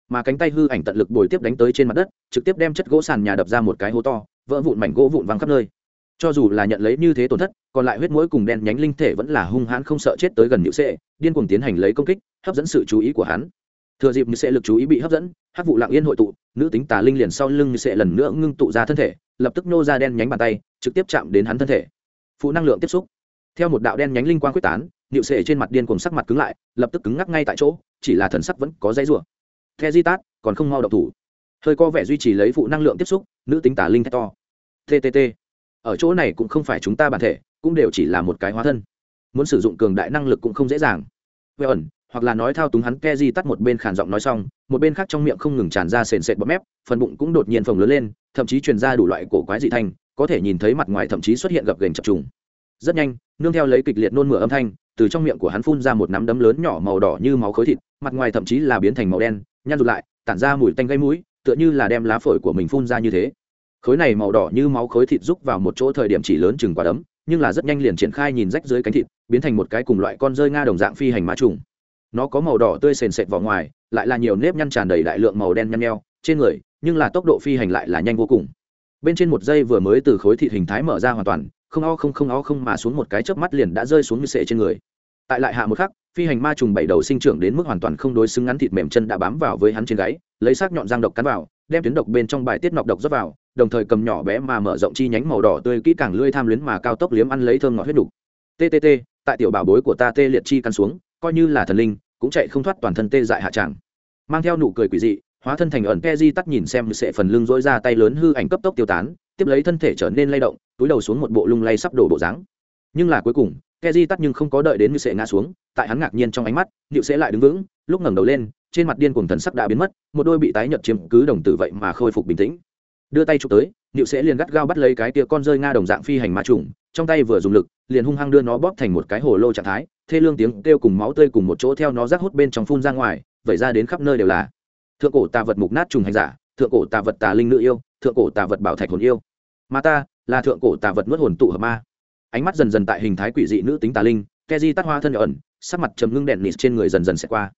mà cánh tay hư ảnh tận lực bồi tiếp đánh tới trên mặt đất, trực tiếp đem chất gỗ sàn nhà đập ra một cái hố to, vỡ vụn mảnh gỗ vụn văng khắp nơi. Cho dù là nhận lấy như thế tổn thất, còn lại huyết mũi cùng đen nhánh linh thể vẫn là hung hãn không sợ chết tới gần nhự sệ, điên cuồng tiến hành lấy công kích, hấp dẫn sự chú ý của hắn. Thừa dịp như sẽ lực chú ý bị hấp dẫn hát vụ lặng yên hội tụ, nữ tính tà linh liền sau lưng như sẽ lần nữa ngưng tụ ra thân thể, lập tức nô ra đen nhánh bàn tay, trực tiếp chạm đến hắn thân thể. Phụ năng lượng tiếp xúc. Theo một đạo đen nhánh linh quang quyết tán nịu sệ trên mặt điên cùng sắc mặt cứng lại, lập tức cứng ngắc ngay tại chỗ, chỉ là thần sắc vẫn có dây rủa the di tát, còn không mau độc thủ. Hơi có vẻ duy trì lấy phụ năng lượng tiếp xúc, nữ tính tả linh thét to. Ttt ở chỗ này cũng không phải chúng ta bản thể, cũng đều chỉ là một cái hóa thân. Muốn sử dụng cường đại năng lực cũng không dễ dàng. Về ẩn, hoặc là nói thao túng hắn ke di tắt một bên khản giọng nói xong, một bên khác trong miệng không ngừng tràn ra sền sệt bọt mép, phần bụng cũng đột nhiên phồng lớn lên, thậm chí truyền ra đủ loại cổ quái dị thanh, có thể nhìn thấy mặt ngoài thậm chí xuất hiện gập gành chập trùng. Rất nhanh, nương theo lấy kịch liệt nôn mửa âm thanh, từ trong miệng của hắn phun ra một nắm đấm lớn nhỏ màu đỏ như máu khối thịt, mặt ngoài thậm chí là biến thành màu đen nhăn rụt lại, tản ra mùi tanh gây mũi, tựa như là đem lá phổi của mình phun ra như thế. Khối này màu đỏ như máu khối thịt rúc vào một chỗ thời điểm chỉ lớn chừng quả đấm, nhưng là rất nhanh liền triển khai nhìn rách dưới cánh thịt, biến thành một cái cùng loại con rơi nga đồng dạng phi hành mã trùng. Nó có màu đỏ tươi sền sệt vào ngoài, lại là nhiều nếp nhăn tràn đầy đại lượng màu đen nhăn nheo trên người, nhưng là tốc độ phi hành lại là nhanh vô cùng. Bên trên một giây vừa mới từ khối thịt hình thái mở ra hoàn toàn, không o không không o không mà xuống một cái chớp mắt liền đã rơi xuống như sệ trên người. Tại lại hạ một khắc phi hành ma trùng bảy đầu sinh trưởng đến mức hoàn toàn không đối xứng ngắn thịt mềm chân đã bám vào với hắn trên gáy, lấy sắc nhọn răng độc cắn vào, đem tuyến độc bên trong bài tiết nọc độc rót vào, đồng thời cầm nhỏ bé mà mở rộng chi nhánh màu đỏ tươi kỹ càng lươi tham luyến mà cao tốc liếm ăn lấy thơm ngọt huyết đục. Ttt tại tiểu bảo bối của ta tê liệt chi căn xuống, coi như là thần linh, cũng chạy không thoát toàn thân tê dại hạ tràng mang theo nụ cười quỷ dị, hóa thân thành ẩn ke di tắt nhìn xem sệ phần lưng dỗi ra tay lớn hư ảnh cấp tốc tiêu tán, tiếp lấy thân thể trở nên lay động, túi đầu xuống một bộ lung lay sắp đổ bộ dáng nhưng là cuối cùng keji tắt nhưng không có đợi đến như sệ ngã xuống, tại hắn ngạc nhiên trong ánh mắt nịu sẽ lại đứng vững, lúc ngẩng đầu lên, trên mặt điên cùng thần sắc đã biến mất, một đôi bị tái nhợt chiếm cứ đồng tử vậy mà khôi phục bình tĩnh. Đưa tay chụp tới nịu sẽ liền gắt gao bắt lấy cái tia con rơi nga đồng dạng phi hành ma trùng, trong tay vừa dùng lực, liền hung hăng đưa nó bóp thành một cái hồ lô trạng thái, thê lương tiếng kêu cùng máu tươi cùng một chỗ theo nó rác hút bên trong phun ra ngoài, vẩy ra đến khắp nơi đều là. Thượng cổ tà vật mục nát trùng hành giả, thượng cổ tà vật tà linh nữ yêu, thượng cổ tà vật bảo thạch hồn yêu. Mà ta là thượng cổ tà vật nuốt hồn tụ hợp ma ánh mắt dần dần tại hình thái quỷ dị nữ tính tà linh keji tắt hoa thân ẩn, sắc mặt trầm ngưng đèn nịt trên người dần dần sẽ qua.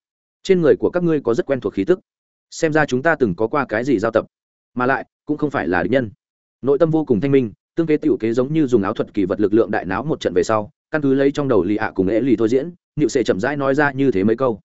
Trên người của các ngươi có rất quen thuộc khí tức. Xem ra chúng ta từng có qua cái gì giao tập. Mà lại, cũng không phải là địch nhân. Nội tâm vô cùng thanh minh, tương kế tiểu kế giống như dùng áo thuật kỳ vật lực lượng đại náo một trận về sau, căn cứ lấy trong đầu lì ạ cùng ế lì thôi diễn nịu sệ chậm rãi nói ra như thế mấy câu.